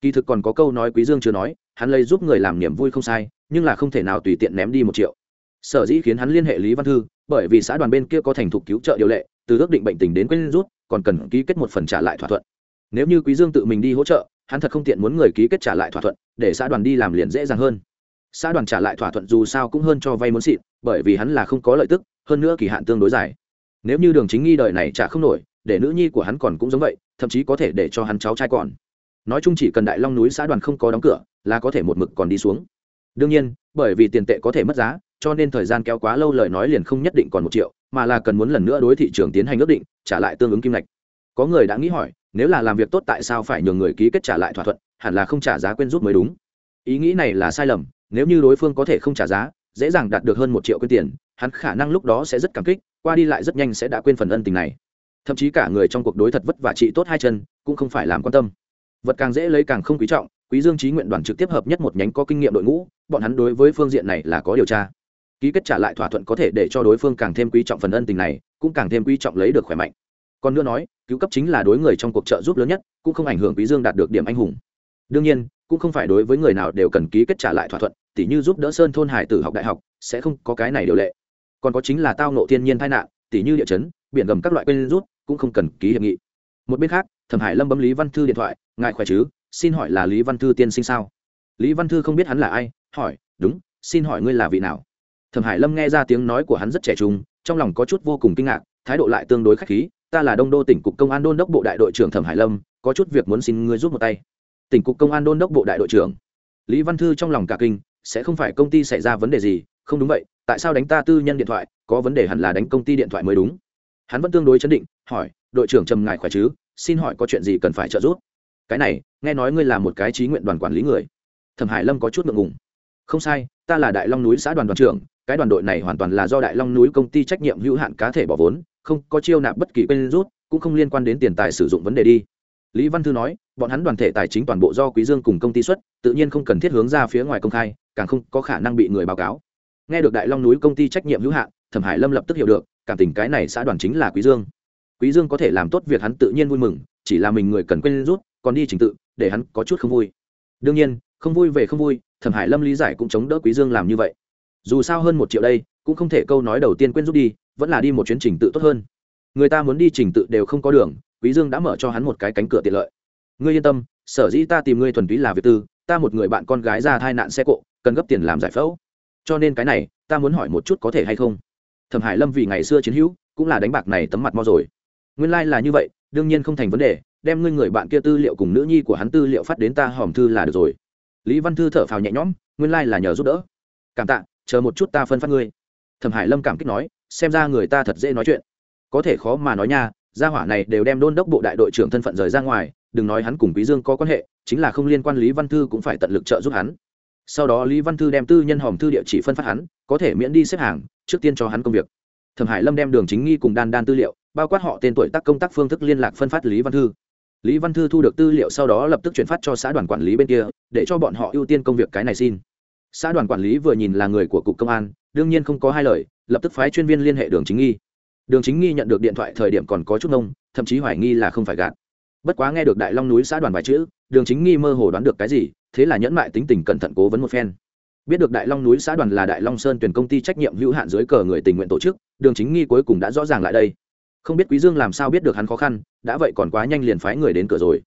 Kỳ thực còn có câu nói quý dương chưa nói, hắn lấy giúp người làm niềm vui không sai, nhưng là không thể nào tùy tiện ném đi một triệu. Sở dĩ khiến hắn liên hệ lý văn thư, bởi vì xã đoàn bên kia có thành thục cứu trợ điều lệ, từ ước định bệnh tình đến quên rút, còn cần ký kết một phần trả lại thỏa thuận. Nếu như quý dương tự mình đi hỗ trợ, hắn thật không tiện muốn người ký kết trả lại thỏa thuận, để xã đoàn đi làm liền dễ dàng hơn xã đoàn trả lại thỏa thuận dù sao cũng hơn cho vay muốn xịn, bởi vì hắn là không có lợi tức, hơn nữa kỳ hạn tương đối dài. Nếu như đường chính nghi đời này trả không nổi, để nữ nhi của hắn còn cũng giống vậy, thậm chí có thể để cho hắn cháu trai còn. Nói chung chỉ cần đại long núi xã đoàn không có đóng cửa, là có thể một mực còn đi xuống. Đương nhiên, bởi vì tiền tệ có thể mất giá, cho nên thời gian kéo quá lâu lời nói liền không nhất định còn một triệu, mà là cần muốn lần nữa đối thị trường tiến hành ước định, trả lại tương ứng kim ngạch. Có người đã nghĩ hỏi, nếu là làm việc tốt tại sao phải nhường người ký kết trả lại thỏa thuận, hẳn là không trả giá quên rút mới đúng. Ý nghĩ này là sai lầm nếu như đối phương có thể không trả giá, dễ dàng đạt được hơn một triệu quyên tiền, hắn khả năng lúc đó sẽ rất cảm kích, qua đi lại rất nhanh sẽ đã quên phần ân tình này. Thậm chí cả người trong cuộc đối thật vất vả trị tốt hai chân, cũng không phải làm quan tâm. Vật càng dễ lấy càng không quý trọng, quý dương trí nguyện đoàn trực tiếp hợp nhất một nhánh có kinh nghiệm đội ngũ, bọn hắn đối với phương diện này là có điều tra. Ký kết trả lại thỏa thuận có thể để cho đối phương càng thêm quý trọng phần ân tình này, cũng càng thêm quý trọng lấy được khỏe mạnh. Còn nữa nói, cứu cấp chính là đối người trong cuộc trợ giúp lớn nhất, cũng không ảnh hưởng quý dương đạt được điểm anh hùng. Đương nhiên, cũng không phải đối với người nào đều cần ký kết trả lại thỏa thuận tỉ như giúp đỡ sơn thôn hải tử học đại học, sẽ không có cái này điều lệ. Còn có chính là tao nộ thiên nhiên tai nạn, tỉ như địa chấn, biển gầm các loại quên rút, cũng không cần ký hiệp nghị. Một bên khác, thẩm hải lâm bấm lý văn thư điện thoại, ngài khỏe chứ? Xin hỏi là lý văn thư tiên sinh sao? Lý văn thư không biết hắn là ai, hỏi, đúng, xin hỏi ngươi là vị nào? Thẩm hải lâm nghe ra tiếng nói của hắn rất trẻ trung, trong lòng có chút vô cùng kinh ngạc, thái độ lại tương đối khách khí, ta là đông đô tỉnh cục công an đôn đốc bộ đại đội trưởng thẩm hải lâm, có chút việc muốn xin ngươi giúp một tay. Tỉnh cục công an đôn đốc bộ đại đội trưởng? Lý văn thư trong lòng cả kinh sẽ không phải công ty xảy ra vấn đề gì, không đúng vậy, tại sao đánh ta tư nhân điện thoại, có vấn đề hẳn là đánh công ty điện thoại mới đúng. Hắn vẫn tương đối chấn định, hỏi, đội trưởng trầm ngài khỏe chứ, xin hỏi có chuyện gì cần phải trợ giúp? Cái này, nghe nói ngươi là một cái trí nguyện đoàn quản lý người. Thẩm hải lâm có chút ngượng ngùng. Không sai, ta là đại long núi xã đoàn đoàn trưởng, cái đoàn đội này hoàn toàn là do đại long núi công ty trách nhiệm hữu hạn cá thể bỏ vốn, không có chiêu nạp bất kỳ bên rút, cũng không liên quan đến tiền tài sử dụng vấn đề đi lý văn thư nói, bọn hắn đoàn thể tài chính toàn bộ do quý dương cùng công ty xuất, tự nhiên không cần thiết hướng ra phía ngoài công khai, càng không có khả năng bị người báo cáo. Nghe được đại long núi công ty trách nhiệm hữu hạn, thẩm hải lâm lập tức hiểu được, cảm tình cái này xã đoàn chính là quý dương. Quý dương có thể làm tốt việc hắn tự nhiên vui mừng, chỉ là mình người cần quên rút, còn đi trình tự, để hắn có chút không vui. Đương nhiên, không vui về không vui, thẩm hải lâm lý giải cũng chống đỡ quý dương làm như vậy. Dù sao hơn một triệu đây, cũng không thể câu nói đầu tiên quên rút đi, vẫn là đi một chuyến trình tự tốt hơn. Người ta muốn đi trình tự đều không có đường quý dương đã mở cho hắn một cái cánh cửa tiện lợi. Ngươi yên tâm, sở dĩ ta tìm ngươi thuần túy là việc tư, ta một người bạn con gái ra thai nạn xe cộ, cần gấp tiền làm giải phẫu. Cho nên cái này, ta muốn hỏi một chút có thể hay không? Thẩm hải lâm vì ngày xưa chiến hữu, cũng là đánh bạc này tấm mặt mo rồi. Nguyên lai là như vậy, đương nhiên không thành vấn đề, đem ngươi người bạn kia tư liệu cùng nữ nhi của hắn tư liệu phát đến ta hòm thư là được rồi. Lý văn thư thở phào nhẹ nhõm, nguyên lai là nhờ giúp đỡ. Cảm tạ, chờ một chút ta phân phát ngươi. Thẩm hải lâm cảm kích nói, xem ra người ta thật dễ nói chuyện. Có thể khó mà nói nha gia hỏa này đều đem đôn đốc bộ đại đội trưởng thân phận rời ra ngoài, đừng nói hắn cùng quý dương có quan hệ, chính là không liên quan lý văn thư cũng phải tận lực trợ giúp hắn. Sau đó lý văn thư đem tư nhân hòm thư địa chỉ phân phát hắn, có thể miễn đi xếp hàng, trước tiên cho hắn công việc. Thẩm hải lâm đem đường chính nghi cùng đan đan tư liệu, bao quát họ tên tuổi tác công tác phương thức liên lạc phân phát lý văn thư. Lý văn thư thu được tư liệu sau đó lập tức chuyển phát cho xã đoàn quản lý bên kia, để cho bọn họ ưu tiên công việc cái này xin. Xã đoàn quản lý vừa nhìn là người của cục công an, đương nhiên không có hai lời, lập tức phái chuyên viên liên hệ đường chính nghi đường chính nghi nhận được điện thoại thời điểm còn có chút nông thậm chí hoài nghi là không phải gạt. Bất quá nghe được đại long núi xã đoàn vài chữ, đường chính nghi mơ hồ đoán được cái gì, thế là nhẫn mại tính tình cẩn thận cố vấn một phen. Biết được đại long núi xã đoàn là đại long sơn tuyển công ty trách nhiệm hữu hạn dưới cờ người tình nguyện tổ chức, đường chính nghi cuối cùng đã rõ ràng lại đây. Không biết quý dương làm sao biết được hắn khó khăn, đã vậy còn quá nhanh liền phái người đến cửa rồi.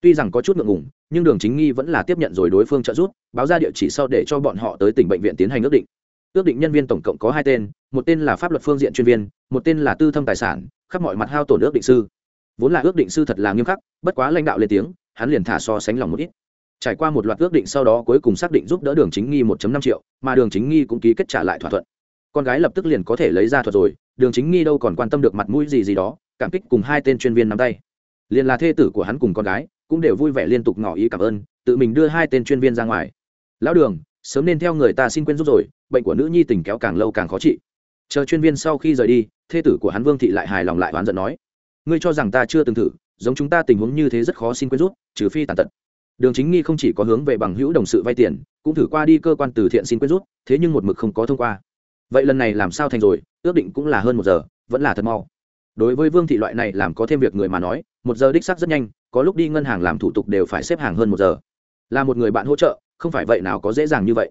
Tuy rằng có chút ngượng ngùng, nhưng đường chính nghi vẫn là tiếp nhận rồi đối phương trợ giúp, báo ra địa chỉ sau để cho bọn họ tới tỉnh bệnh viện tiến hành ước định ước định nhân viên tổng cộng có hai tên, một tên là pháp luật phương diện chuyên viên, một tên là tư thâm tài sản, khắp mọi mặt hao tổn ước định sư. Vốn là ước định sư thật là nghiêm khắc, bất quá lãnh đạo lên tiếng, hắn liền thả so sánh lòng một ít. Trải qua một loạt ước định sau đó cuối cùng xác định giúp đỡ đường chính nghi 1 năm triệu, mà đường chính nghi cũng ký kết trả lại thỏa thuận. Con gái lập tức liền có thể lấy ra thuật rồi, đường chính nghi đâu còn quan tâm được mặt mũi gì gì đó, cảm kích cùng hai tên chuyên viên nắm tay. Liền là thê tử của hắn cùng con gái, cũng đều vui vẻ liên tục ngỏ ý cảm ơn, tự mình đưa hai tên chuyên viên ra ngoài. Lão đường, sớm nên theo người ta xin quên giúp rồi bệnh của nữ nhi tình kéo càng lâu càng khó trị. Chờ chuyên viên sau khi rời đi, thê tử của hắn vương thị lại hài lòng lại oán giận nói, ngươi cho rằng ta chưa từng thử, giống chúng ta tình huống như thế rất khó xin quên rút, trừ phi tàn tật. Đường chính nghi không chỉ có hướng về bằng hữu đồng sự vay tiền, cũng thử qua đi cơ quan từ thiện xin quên rút, thế nhưng một mực không có thông qua. Vậy lần này làm sao thành rồi, ước định cũng là hơn một giờ, vẫn là thật mau. Đối với vương thị loại này làm có thêm việc người mà nói, một giờ đích xác rất nhanh, có lúc đi ngân hàng làm thủ tục đều phải xếp hàng hơn một giờ. Là một người bạn hỗ trợ, không phải vậy nào có dễ dàng như vậy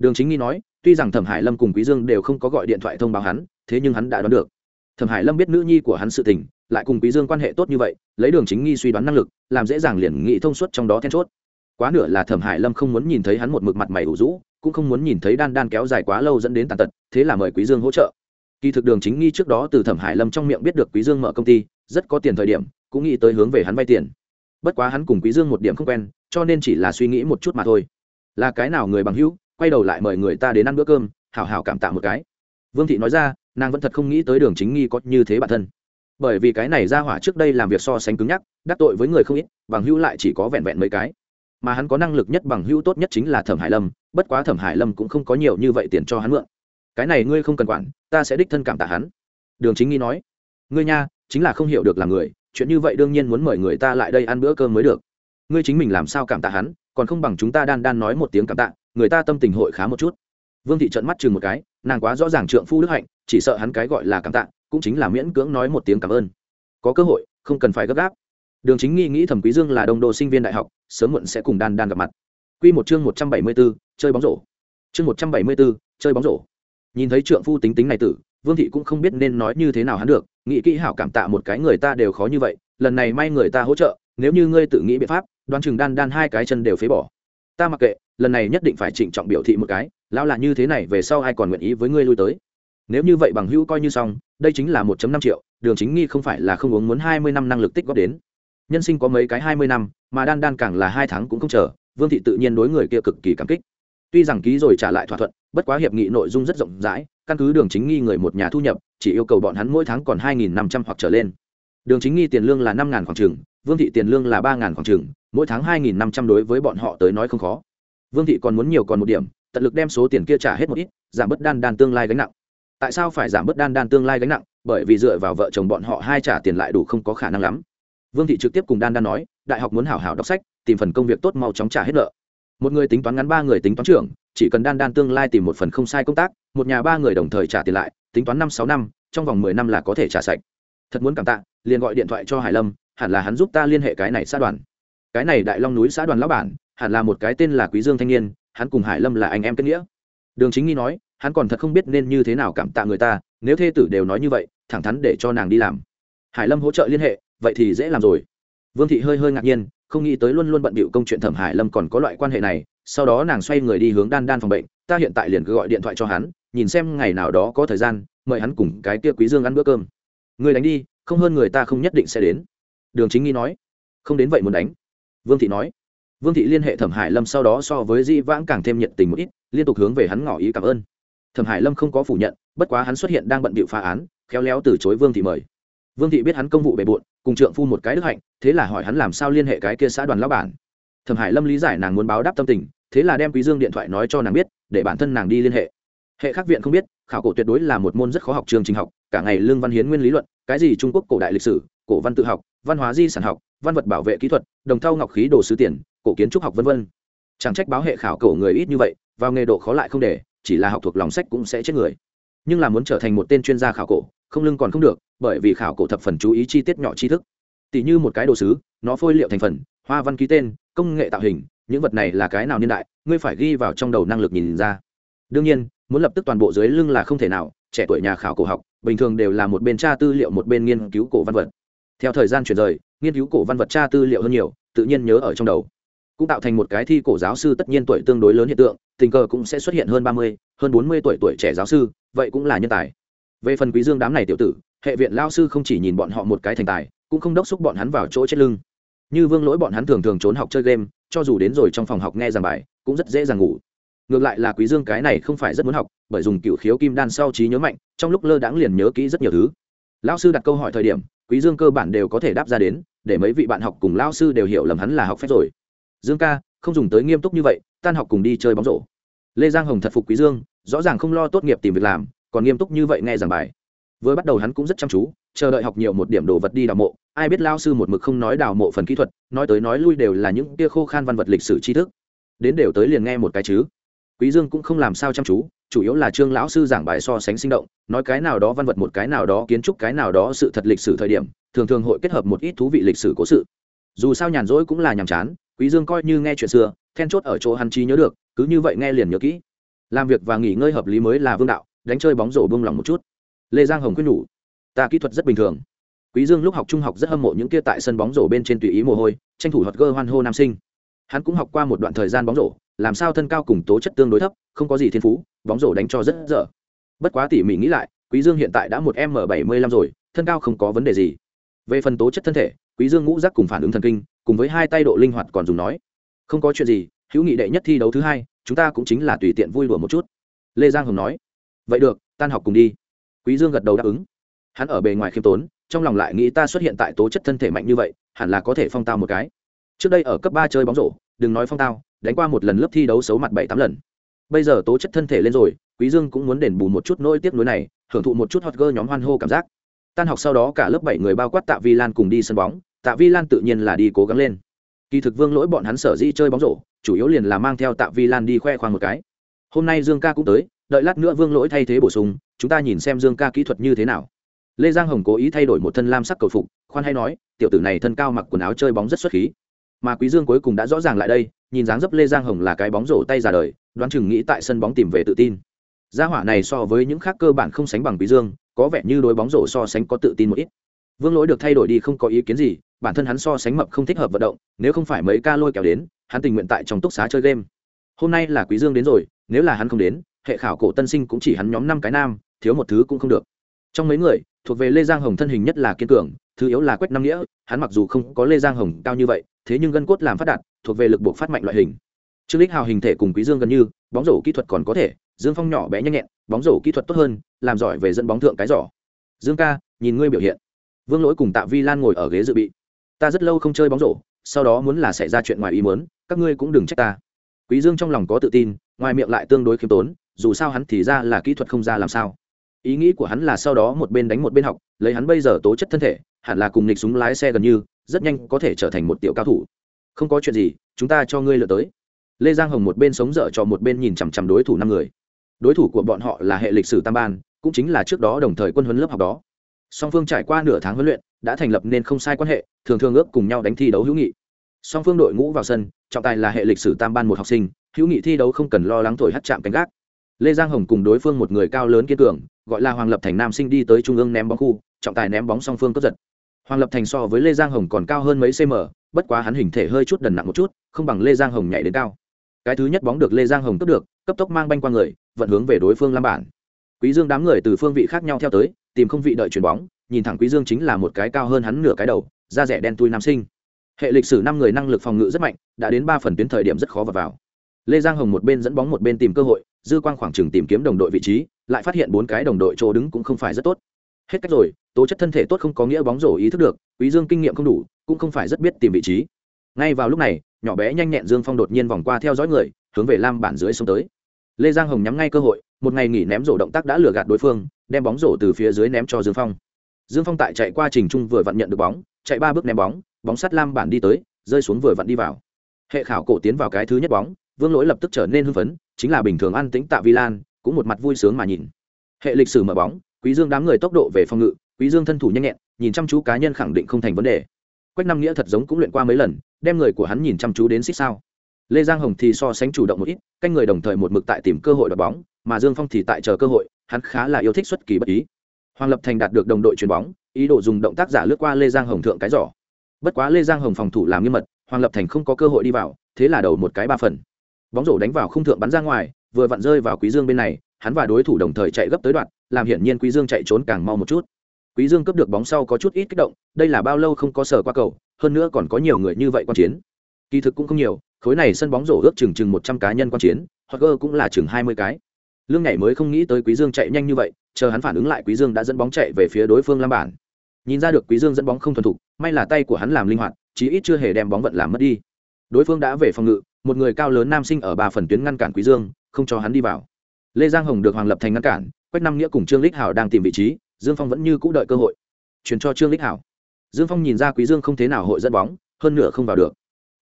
đường chính nghi nói, tuy rằng thẩm hải lâm cùng quý dương đều không có gọi điện thoại thông báo hắn, thế nhưng hắn đã đoán được. Thẩm hải lâm biết nữ nhi của hắn sự tình, lại cùng quý dương quan hệ tốt như vậy, lấy đường chính nghi suy đoán năng lực, làm dễ dàng liền nghĩ thông suốt trong đó then chốt. Quá nửa là thẩm hải lâm không muốn nhìn thấy hắn một mực mặt mày ủ rũ, cũng không muốn nhìn thấy đan đan kéo dài quá lâu dẫn đến tàn tật, thế là mời quý dương hỗ trợ. Kỳ thực đường chính nghi trước đó từ thẩm hải lâm trong miệng biết được quý dương mở công ty, rất có tiền thời điểm, cũng nghĩ tới hướng về hắn vay tiền. Bất quá hắn cùng quý dương một điểm không quen, cho nên chỉ là suy nghĩ một chút mà thôi. Là cái nào người bằng hữu quay đầu lại mời người ta đến ăn bữa cơm, hảo hảo cảm tạ một cái. Vương thị nói ra, nàng vẫn thật không nghĩ tới đường chính nghi có như thế bản thân. Bởi vì cái này ra hỏa trước đây làm việc so sánh cứng nhắc, đắc tội với người không ít, bằng hữu lại chỉ có vẹn vẹn mấy cái. Mà hắn có năng lực nhất bằng hữu tốt nhất chính là thẩm hải lâm, bất quá thẩm hải lâm cũng không có nhiều như vậy tiền cho hắn mượn. Cái này ngươi không cần quản, ta sẽ đích thân cảm tạ hắn. Đường chính nghi nói, ngươi nha, chính là không hiểu được là người, chuyện như vậy đương nhiên muốn mời người ta lại đây ăn bữa cơm mới được ngươi chính mình làm sao cảm tạ hắn còn không bằng chúng ta đan đan nói một tiếng cảm tạ người ta tâm tình hội khá một chút. Vương thị trận mắt chừng một cái nàng quá rõ ràng trượng phu đức hạnh chỉ sợ hắn cái gọi là cảm tạ cũng chính là miễn cưỡng nói một tiếng cảm ơn. Có cơ hội không cần phải gấp gáp. Đường chính nghi nghĩ thẩm quý dương là đồng đồ sinh viên đại học sớm muộn sẽ cùng đan đan gặp mặt. Quy một chương một trăm bảy mươi 174, chơi bóng rổ. Chương một trăm bảy mươi 174, chơi bóng rổ. Nhìn thấy trượng phu tính tính này tử vương thị cũng không biết nên nói như thế nào hắn được nghĩ kỹ hảo cảm tạ một cái người ta đều khó như vậy lần này may người ta hỗ trợ nếu như ngươi tự nghĩ biện pháp đoán chừng đan đan hai cái chân đều phế bỏ. Ta mặc kệ, lần này nhất định phải trịnh trọng biểu thị một cái, lão là như thế này về sau ai còn nguyện ý với ngươi lui tới. Nếu như vậy bằng hữu coi như xong, đây chính là 1 năm triệu, đường chính nghi không phải là không uống muốn hai mươi năm năng lực tích góp đến. Nhân sinh có mấy cái hai mươi năm, mà đan đan càng là hai tháng cũng không chờ, vương thị tự nhiên đối người kia cực kỳ cảm kích. Tuy rằng ký rồi trả lại thỏa thuận, bất quá hiệp nghị nội dung rất rộng rãi, căn cứ đường chính nghi người một nhà thu nhập, chỉ yêu cầu bọn hắn mỗi tháng còn hai nghìn năm trăm hoặc trở lên. Đường chính nghi tiền lương là năm ngàn khoảng trường vương thị tiền lương là ba ngàn khoảng trường mỗi tháng hai nghìn năm trăm đối với bọn họ tới nói không khó. Vương thị còn muốn nhiều còn một điểm, tận lực đem số tiền kia trả hết một ít, giảm bớt đan đan tương lai gánh nặng. Tại sao phải giảm bớt đan đan tương lai gánh nặng? Bởi vì dựa vào vợ chồng bọn họ hai trả tiền lại đủ không có khả năng lắm. Vương thị trực tiếp cùng đan đan nói, đại học muốn hảo hảo đọc sách, tìm phần công việc tốt mau chóng trả hết nợ. Một người tính toán ngắn ba người tính toán trưởng, chỉ cần đan đan tương lai tìm một phần không sai công tác, một nhà ba người đồng thời trả tiền lại, tính toán năm sáu năm, trong vòng mười năm là có thể trả sạch. Thật muốn cảm tạ, liền gọi điện thoại cho hải lâm hẳn là hắn giúp ta liên hệ cái này xã đoàn. Cái này đại long núi xã đoàn lão bản, hẳn là một cái tên là quý dương thanh niên, hắn cùng hải lâm là anh em kết nghĩa. Đường chính nghi nói, hắn còn thật không biết nên như thế nào cảm tạ người ta, nếu thê tử đều nói như vậy, thẳng thắn để cho nàng đi làm. Hải lâm hỗ trợ liên hệ, vậy thì dễ làm rồi. Vương thị hơi hơi ngạc nhiên, không nghĩ tới luôn luôn bận bịu công chuyện thẩm hải lâm còn có loại quan hệ này, sau đó nàng xoay người đi hướng đan đan phòng bệnh, ta hiện tại liền cứ gọi điện thoại cho hắn, nhìn xem ngày nào đó có thời gian, mời hắn cùng cái kia quý dương ăn bữa cơm. Người đánh đi, không hơn người ta không nhất định sẽ đến đường chính nghi nói, không đến vậy muốn đánh. Vương thị nói, vương thị liên hệ thẩm hải lâm sau đó so với di vãng càng thêm nhiệt tình một ít, liên tục hướng về hắn ngỏ ý cảm ơn. Thẩm hải lâm không có phủ nhận, bất quá hắn xuất hiện đang bận bịu phá án, khéo léo từ chối vương thị mời. Vương thị biết hắn công vụ bề bộn, cùng trượng phu một cái đức hạnh, thế là hỏi hắn làm sao liên hệ cái kia xã đoàn lão bản. Thẩm hải lâm lý giải nàng muốn báo đáp tâm tình, thế là đem quý dương điện thoại nói cho nàng biết, để bản thân nàng đi liên hệ. Hệ khác viện không biết, khảo cổ tuyệt đối là một môn rất khó học trường trình học, cả ngày lương văn hiến nguyên lý luận, cái gì trung quốc cổ đại lịch sử, cổ văn tự học văn hóa di sản học, văn vật bảo vệ kỹ thuật, đồng thau ngọc khí đồ sứ tiền, cổ kiến trúc học vân vân. Chẳng trách báo hệ khảo cổ người ít như vậy, vào nghề độ khó lại không để, chỉ là học thuộc lòng sách cũng sẽ chết người. Nhưng là muốn trở thành một tên chuyên gia khảo cổ, không lưng còn không được, bởi vì khảo cổ thập phần chú ý chi tiết nhỏ tri thức. Tỷ như một cái đồ sứ, nó phôi liệu thành phần, hoa văn ký tên, công nghệ tạo hình, những vật này là cái nào niên đại, ngươi phải ghi vào trong đầu năng lực nhìn ra. Đương nhiên, muốn lập tức toàn bộ dưới lưng là không thể nào, trẻ tuổi nhà khảo cổ học, bình thường đều là một bên tra tư liệu một bên nghiên cứu cổ văn vật theo thời gian chuyển rời, nghiên cứu cổ văn vật tra tư liệu hơn nhiều, tự nhiên nhớ ở trong đầu. Cũng tạo thành một cái thi cổ giáo sư tất nhiên tuổi tương đối lớn hiện tượng, tình cờ cũng sẽ xuất hiện hơn ba mươi, hơn bốn mươi tuổi tuổi trẻ giáo sư, vậy cũng là nhân tài. Về phần quý dương đám này tiểu tử, hệ viện lao sư không chỉ nhìn bọn họ một cái thành tài, cũng không đốc xúc bọn hắn vào chỗ chết lưng. Như vương lỗi bọn hắn thường thường trốn học chơi game, cho dù đến rồi trong phòng học nghe giảng bài, cũng rất dễ dàng ngủ. Ngược lại là quý dương cái này không phải rất muốn học, bởi dùng cựu khiếu kim đan sau trí nhớ mạnh, trong lúc lơ đãng liền nhớ kỹ rất nhiều thứ. Lão sư đặt câu hỏi thời điểm quý dương cơ bản đều có thể đáp ra đến, để mấy vị bạn học cùng lão sư đều hiểu lầm hắn là học phép rồi. Dương ca, không dùng tới nghiêm túc như vậy, tan học cùng đi chơi bóng rổ. Lê giang hồng thật phục quý dương, rõ ràng không lo tốt nghiệp tìm việc làm, còn nghiêm túc như vậy nghe giảng bài. Vừa bắt đầu hắn cũng rất chăm chú, chờ đợi học nhiều một điểm đồ vật đi đào mộ, ai biết lao sư một mực không nói đào mộ phần kỹ thuật, nói tới nói lui đều là những tia khô khan văn vật lịch sử tri thức. Đến đều tới liền nghe một cái chứ. Quý dương cũng không làm sao chăm chú chủ yếu là trương lão sư giảng bài so sánh sinh động, nói cái nào đó văn vật một cái nào đó kiến trúc cái nào đó sự thật lịch sử thời điểm, thường thường hội kết hợp một ít thú vị lịch sử cố sự. Dù sao nhàn rỗi cũng là nhàm chán, quý dương coi như nghe chuyện xưa, then chốt ở chỗ hắn trí nhớ được, cứ như vậy nghe liền nhớ kỹ. Làm việc và nghỉ ngơi hợp lý mới là vương đạo, đánh chơi bóng rổ buông lòng một chút. Lê giang hồng quyết nhủ, ta kỹ thuật rất bình thường. Quý dương lúc học trung học rất hâm mộ những kia tại sân bóng rổ bên trên tùy ý mồ hôi, tranh thủ hoạt gơ hoan hô nam sinh. Hắn cũng học qua một đoạn thời gian bóng rổ làm sao thân cao cùng tố chất tương đối thấp, không có gì thiên phú, bóng rổ đánh cho rất dở. Bất quá tỉ mỉ nghĩ lại, quý dương hiện tại đã một m bảy mươi lăm rồi, thân cao không có vấn đề gì. Về phần tố chất thân thể, quý dương ngũ giác cùng phản ứng thần kinh, cùng với hai tay độ linh hoạt còn dùng nói. Không có chuyện gì, hữu nghị đệ nhất thi đấu thứ hai, chúng ta cũng chính là tùy tiện vui đùa một chút. Lê giang hồng nói. Vậy được, tan học cùng đi. Quý dương gật đầu đáp ứng. Hắn ở bề ngoài khiêm tốn, trong lòng lại nghĩ ta xuất hiện tại tố chất thân thể mạnh như vậy, hẳn là có thể phong tao một cái. Trước đây ở cấp ba chơi bóng rổ, đừng nói phong tao đánh qua một lần lớp thi đấu xấu mặt bảy tám lần. Bây giờ tố chất thân thể lên rồi, quý dương cũng muốn đền bù một chút nỗi tiếc nuối này, hưởng thụ một chút hot girl nhóm hoan hô cảm giác. Tan học sau đó cả lớp bảy người bao quát tạ vi lan cùng đi sân bóng, tạ vi lan tự nhiên là đi cố gắng lên. Kỳ thực vương lỗi bọn hắn sở dĩ chơi bóng rổ, chủ yếu liền là mang theo tạ vi lan đi khoe khoang một cái. Hôm nay dương ca cũng tới, đợi lát nữa vương lỗi thay thế bổ sung, chúng ta nhìn xem dương ca kỹ thuật như thế nào. Lê giang hồng cố ý thay đổi một thân lam sắc cầu phục, khoan hay nói, tiểu tử này thân cao mặc quần áo chơi bóng rất xuất khí. Mà quý dương cuối cùng đã rõ ràng lại đây nhìn dáng dấp lê giang hồng là cái bóng rổ tay già đời, đoán chừng nghĩ tại sân bóng tìm về tự tin. Gia hỏa này so với những khác cơ bản không sánh bằng quý dương, có vẻ như đối bóng rổ so sánh có tự tin một ít. Vương lỗi được thay đổi đi không có ý kiến gì, bản thân hắn so sánh mập không thích hợp vận động, nếu không phải mấy ca lôi kéo đến, hắn tình nguyện tại trong túc xá chơi game. Hôm nay là quý dương đến rồi, nếu là hắn không đến, hệ khảo cổ tân sinh cũng chỉ hắn nhóm năm cái nam, thiếu một thứ cũng không được. Trong mấy người, thuộc về lê giang hồng thân hình nhất là kiên cường, thứ yếu là quách năm nghĩa, hắn mặc dù không có lê giang hồng cao như vậy, thế nhưng gân cốt làm phát đạt thuộc về lực buộc phát mạnh loại hình. Trương lích hào hình thể cùng quý dương gần như, bóng rổ kỹ thuật còn có thể, dương phong nhỏ bé nhanh nhẹn, bóng rổ kỹ thuật tốt hơn, làm giỏi về dẫn bóng thượng cái giỏ. Dương ca, nhìn ngươi biểu hiện. Vương lỗi cùng tạ vi lan ngồi ở ghế dự bị. Ta rất lâu không chơi bóng rổ, sau đó muốn là xảy ra chuyện ngoài ý muốn, các ngươi cũng đừng trách ta. Quý dương trong lòng có tự tin, ngoài miệng lại tương đối khiêm tốn, dù sao hắn thì ra là kỹ thuật không ra làm sao. Ý nghĩ của hắn là sau đó một bên đánh một bên học, lấy hắn bây giờ tố chất thân thể, hẳn là cùng nghịch súng lái xe gần như, rất nhanh có thể trở thành một tiểu cao thủ không có chuyện gì, chúng ta cho ngươi lựa tới. Lê giang hồng một bên sống dở cho một bên nhìn chằm chằm đối thủ năm người. Đối thủ của bọn họ là hệ lịch sử tam ban, cũng chính là trước đó đồng thời quân huấn lớp học đó. Song phương trải qua nửa tháng huấn luyện, đã thành lập nên không sai quan hệ, thường thường ước cùng nhau đánh thi đấu hữu nghị. Song phương đội ngũ vào sân, trọng tài là hệ lịch sử tam ban một học sinh, hữu nghị thi đấu không cần lo lắng thổi hắt chạm canh gác. Lê giang hồng cùng đối phương một người cao lớn kiên cường, gọi là hoàng lập thành nam sinh đi tới trung ương ném bóng khu, trọng tài ném bóng song phương cướp giật. Hoàng lập thành so với lê giang hồng còn cao hơn mấy cm bất quá hắn hình thể hơi chút đần nặng một chút, không bằng lê giang hồng nhảy đến cao. Cái thứ nhất bóng được lê giang hồng cướp được, cấp tốc mang banh qua người, vận hướng về đối phương lam bản. Quý dương đám người từ phương vị khác nhau theo tới, tìm không vị đợi chuyền bóng, nhìn thẳng quý dương chính là một cái cao hơn hắn nửa cái đầu, da rẻ đen tui nam sinh. Hệ lịch sử năm người năng lực phòng ngự rất mạnh, đã đến ba phần tuyến thời điểm rất khó vào vào. Lê giang hồng một bên dẫn bóng một bên tìm cơ hội, dư quang khoảng trừng tìm kiếm đồng đội vị trí, lại phát hiện bốn cái đồng đội chỗ đứng cũng không phải rất tốt. Hết cách rồi tố chất thân thể tốt không có nghĩa bóng rổ ý thức được, quý dương kinh nghiệm không đủ, cũng không phải rất biết tìm vị trí. Ngay vào lúc này, nhỏ bé nhanh nhẹn dương phong đột nhiên vòng qua theo dõi người, hướng về lam bản dưới sông tới. Lê giang hồng nhắm ngay cơ hội, một ngày nghỉ ném rổ động tác đã lừa gạt đối phương, đem bóng rổ từ phía dưới ném cho dương phong. Dương phong tại chạy qua trình trung vừa vặn nhận được bóng, chạy ba bước ném bóng bóng sắt lam bản đi tới, rơi xuống vừa vặn đi vào. Hệ khảo cổ tiến vào cái thứ nhất bóng, vương lỗi lập tức trở nên hưng phấn, chính là bình thường ăn tính tạ vi lan, cũng một mặt vui sướng mà nhìn. Hệ lịch sử mở bóng, quý dương đám người tốc độ về phòng ngự quý dương thân thủ nhanh nhẹn, nhìn chăm chú cá nhân khẳng định không thành vấn đề. Quách năm nghĩa thật giống cũng luyện qua mấy lần, đem người của hắn nhìn chăm chú đến xích sao. Lê giang hồng thì so sánh chủ động một ít, canh người đồng thời một mực tại tìm cơ hội đ bóng, mà dương phong thì tại chờ cơ hội, hắn khá là yêu thích xuất kỳ bất ý. Hoàng lập thành đạt được đồng đội chuyền bóng, ý đồ dùng động tác giả lướt qua lê giang hồng thượng cái giỏ. Bất quá lê giang hồng phòng thủ làm nghiêm mật, hoàng lập thành không có cơ hội đi vào, thế là đầu một cái ba phần. Bóng rổ đánh vào không thượng bắn ra ngoài, vừa vặn rơi vào quý dương bên này, hắn và đối thủ đồng thời chạy gấp tới đoạn, làm hiển nhiên quý dương chạy trốn càng mau một chút quý dương cướp được bóng sau có chút ít kích động, đây là bao lâu không có sở qua cầu, hơn nữa còn có nhiều người như vậy quan chiến. Kỳ thực cũng không nhiều, khối này sân bóng rổ ước chừng chừng một trăm cá nhân quan chiến hoặc gơ cũng là chừng hai mươi cái. Lương nhảy mới không nghĩ tới quý dương chạy nhanh như vậy, chờ hắn phản ứng lại quý dương đã dẫn bóng chạy về phía đối phương lam bản. Nhìn ra được quý dương dẫn bóng không thuần thục, may là tay của hắn làm linh hoạt, chí ít chưa hề đem bóng vận làm mất đi. Đối phương đã về phòng ngự, một người cao lớn nam sinh ở ba phần tuyến ngăn cản quý dương, không cho hắn đi vào. Lê giang hồng được hoàng lập thành ngăn cản, quách năm nghĩa cùng trương Lịch hảo đang tìm vị trí dương phong vẫn như cũ đợi cơ hội. Chuyển cho trương lích hảo. Dương phong nhìn ra quý dương không thế nào hội dẫn bóng, hơn nửa không vào được.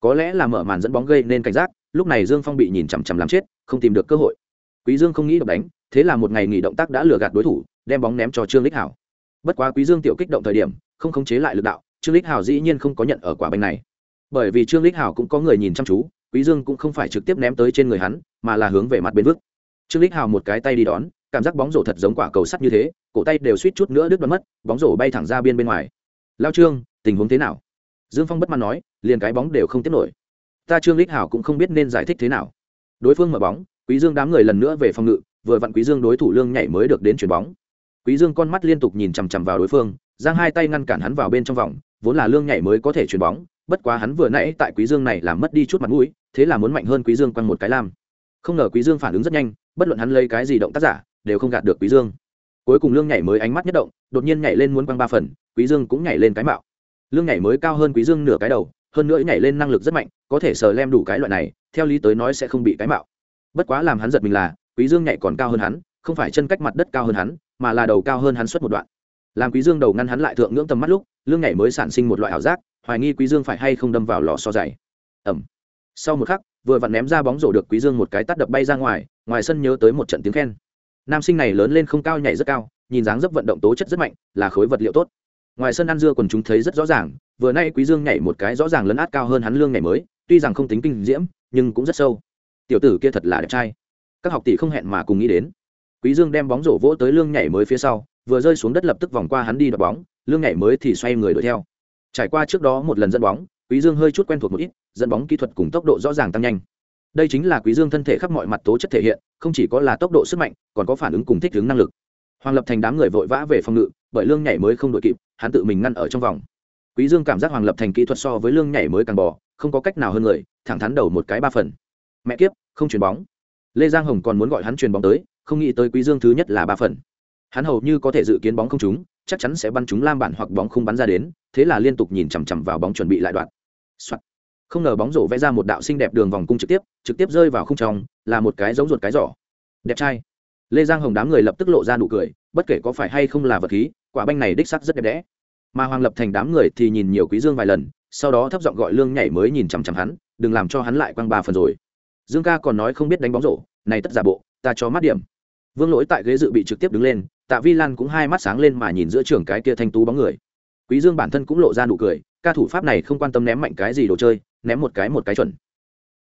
Có lẽ là mở màn dẫn bóng gây nên cảnh giác, lúc này dương phong bị nhìn chằm chằm làm chết, không tìm được cơ hội. Quý dương không nghĩ được đánh, thế là một ngày nghỉ động tác đã lừa gạt đối thủ, đem bóng ném cho trương lích hảo. Bất quá quý dương tiểu kích động thời điểm, không khống chế lại lực đạo, trương lích hảo dĩ nhiên không có nhận ở quả banh này. Bởi vì trương lích hảo cũng có người nhìn chăm chú, quý dương cũng không phải trực tiếp ném tới trên người hắn, mà là hướng về mặt bên vức trương lích hảo một cái tay đi đón cảm giác bóng rổ thật giống quả cầu sắt như thế, cổ tay đều suýt chút nữa đứt đoán mất, bóng rổ bay thẳng ra biên bên ngoài. Lao trương, tình huống thế nào? Dương phong bất mãn nói, liền cái bóng đều không tiếp nổi. Ta trương lích hảo cũng không biết nên giải thích thế nào. Đối phương mở bóng, quý dương đám người lần nữa về phòng ngự, vừa vặn quý dương đối thủ lương nhảy mới được đến chuyền bóng. Quý dương con mắt liên tục nhìn chằm chằm vào đối phương, giang hai tay ngăn cản hắn vào bên trong vòng, vốn là lương nhảy mới có thể chuyền bóng, bất quá hắn vừa nãy tại quý dương này làm mất đi chút mặt mũi, thế là muốn mạnh hơn quý dương quăng một cái lam. Không ngờ quý dương phản ứng rất nhanh, bất luận hắn lấy cái gì động tác giả đều không gạt được quý dương. Cuối cùng lương nhảy mới ánh mắt nhất động, đột nhiên nhảy lên muốn quăng ba phần, quý dương cũng nhảy lên cái mạo. Lương nhảy mới cao hơn quý dương nửa cái đầu, hơn nữa nhảy lên năng lực rất mạnh, có thể sờ lem đủ cái loại này, theo lý tới nói sẽ không bị cái mạo. Bất quá làm hắn giật mình là, quý dương nhảy còn cao hơn hắn, không phải chân cách mặt đất cao hơn hắn, mà là đầu cao hơn hắn suốt một đoạn. Làm quý dương đầu ngăn hắn lại thượng ngưỡng tầm mắt lúc, lương nhảy mới sản sinh một loại ảo giác, hoài nghi quý dương phải hay không đâm vào lò so dày. Ẩm sau một khắc, vừa vặn ném ra bóng rổ được quý dương một cái tát đập bay ra ngoài ngoài sân nhớ tới một trận tiếng khen nam sinh này lớn lên không cao nhảy rất cao, nhìn dáng dấp vận động tố chất rất mạnh, là khối vật liệu tốt. Ngoài sân ăn dưa còn chúng thấy rất rõ ràng, vừa nay quý dương nhảy một cái rõ ràng lấn át cao hơn hắn lương nhảy mới, tuy rằng không tính kinh diễm, nhưng cũng rất sâu. Tiểu tử kia thật là đẹp trai. Các học tỷ không hẹn mà cùng nghĩ đến. Quý dương đem bóng rổ vỗ tới lương nhảy mới phía sau, vừa rơi xuống đất lập tức vòng qua hắn đi đoạt bóng, lương nhảy mới thì xoay người đuổi theo. Trải qua trước đó một lần dẫn bóng, quý dương hơi chút quen thuộc một ít, dẫn bóng kỹ thuật cùng tốc độ rõ ràng tăng nhanh đây chính là quý dương thân thể khắp mọi mặt tố chất thể hiện, không chỉ có là tốc độ sức mạnh, còn có phản ứng cùng thích ứng năng lực. Hoàng lập thành đám người vội vã về phòng ngự, bởi lương nhảy mới không đội kịp, hắn tự mình ngăn ở trong vòng. Quý dương cảm giác hoàng lập thành kỹ thuật so với lương nhảy mới càng bò, không có cách nào hơn người, thẳng thắn đầu một cái ba phần. Mẹ kiếp, không chuyền bóng. Lê giang hồng còn muốn gọi hắn chuyền bóng tới, không nghĩ tới quý dương thứ nhất là ba phần. Hắn hầu như có thể dự kiến bóng không trúng, chắc chắn sẽ bắn trúng lam bản hoặc bóng không bắn ra đến, thế là liên tục nhìn chằm chằm vào bóng chuẩn bị lại đoạn. Soạn không ngờ bóng rổ vẽ ra một đạo xinh đẹp đường vòng cung trực tiếp trực tiếp rơi vào khung tròng là một cái giống ruột cái giỏ. Đẹp trai. Lê giang hồng đám người lập tức lộ ra nụ cười, bất kể có phải hay không là vật khí, quả banh này đích sắc rất đẹp đẽ. Mà hoàng lập thành đám người thì nhìn nhiều quý dương vài lần, sau đó thấp giọng gọi lương nhảy mới nhìn chằm chằm hắn, đừng làm cho hắn lại quăng ba phần rồi. Dương ca còn nói không biết đánh bóng rổ, này tất giả bộ, ta cho mắt điểm. Vương lỗi tại ghế dự bị trực tiếp đứng lên, tạ vi lan cũng hai mắt sáng lên mà nhìn giữa trường cái kia thanh tú bóng người. Quý dương bản thân cũng lộ ra nụ cười ca thủ pháp này không quan tâm ném mạnh cái gì đồ chơi, ném một cái một cái chuẩn.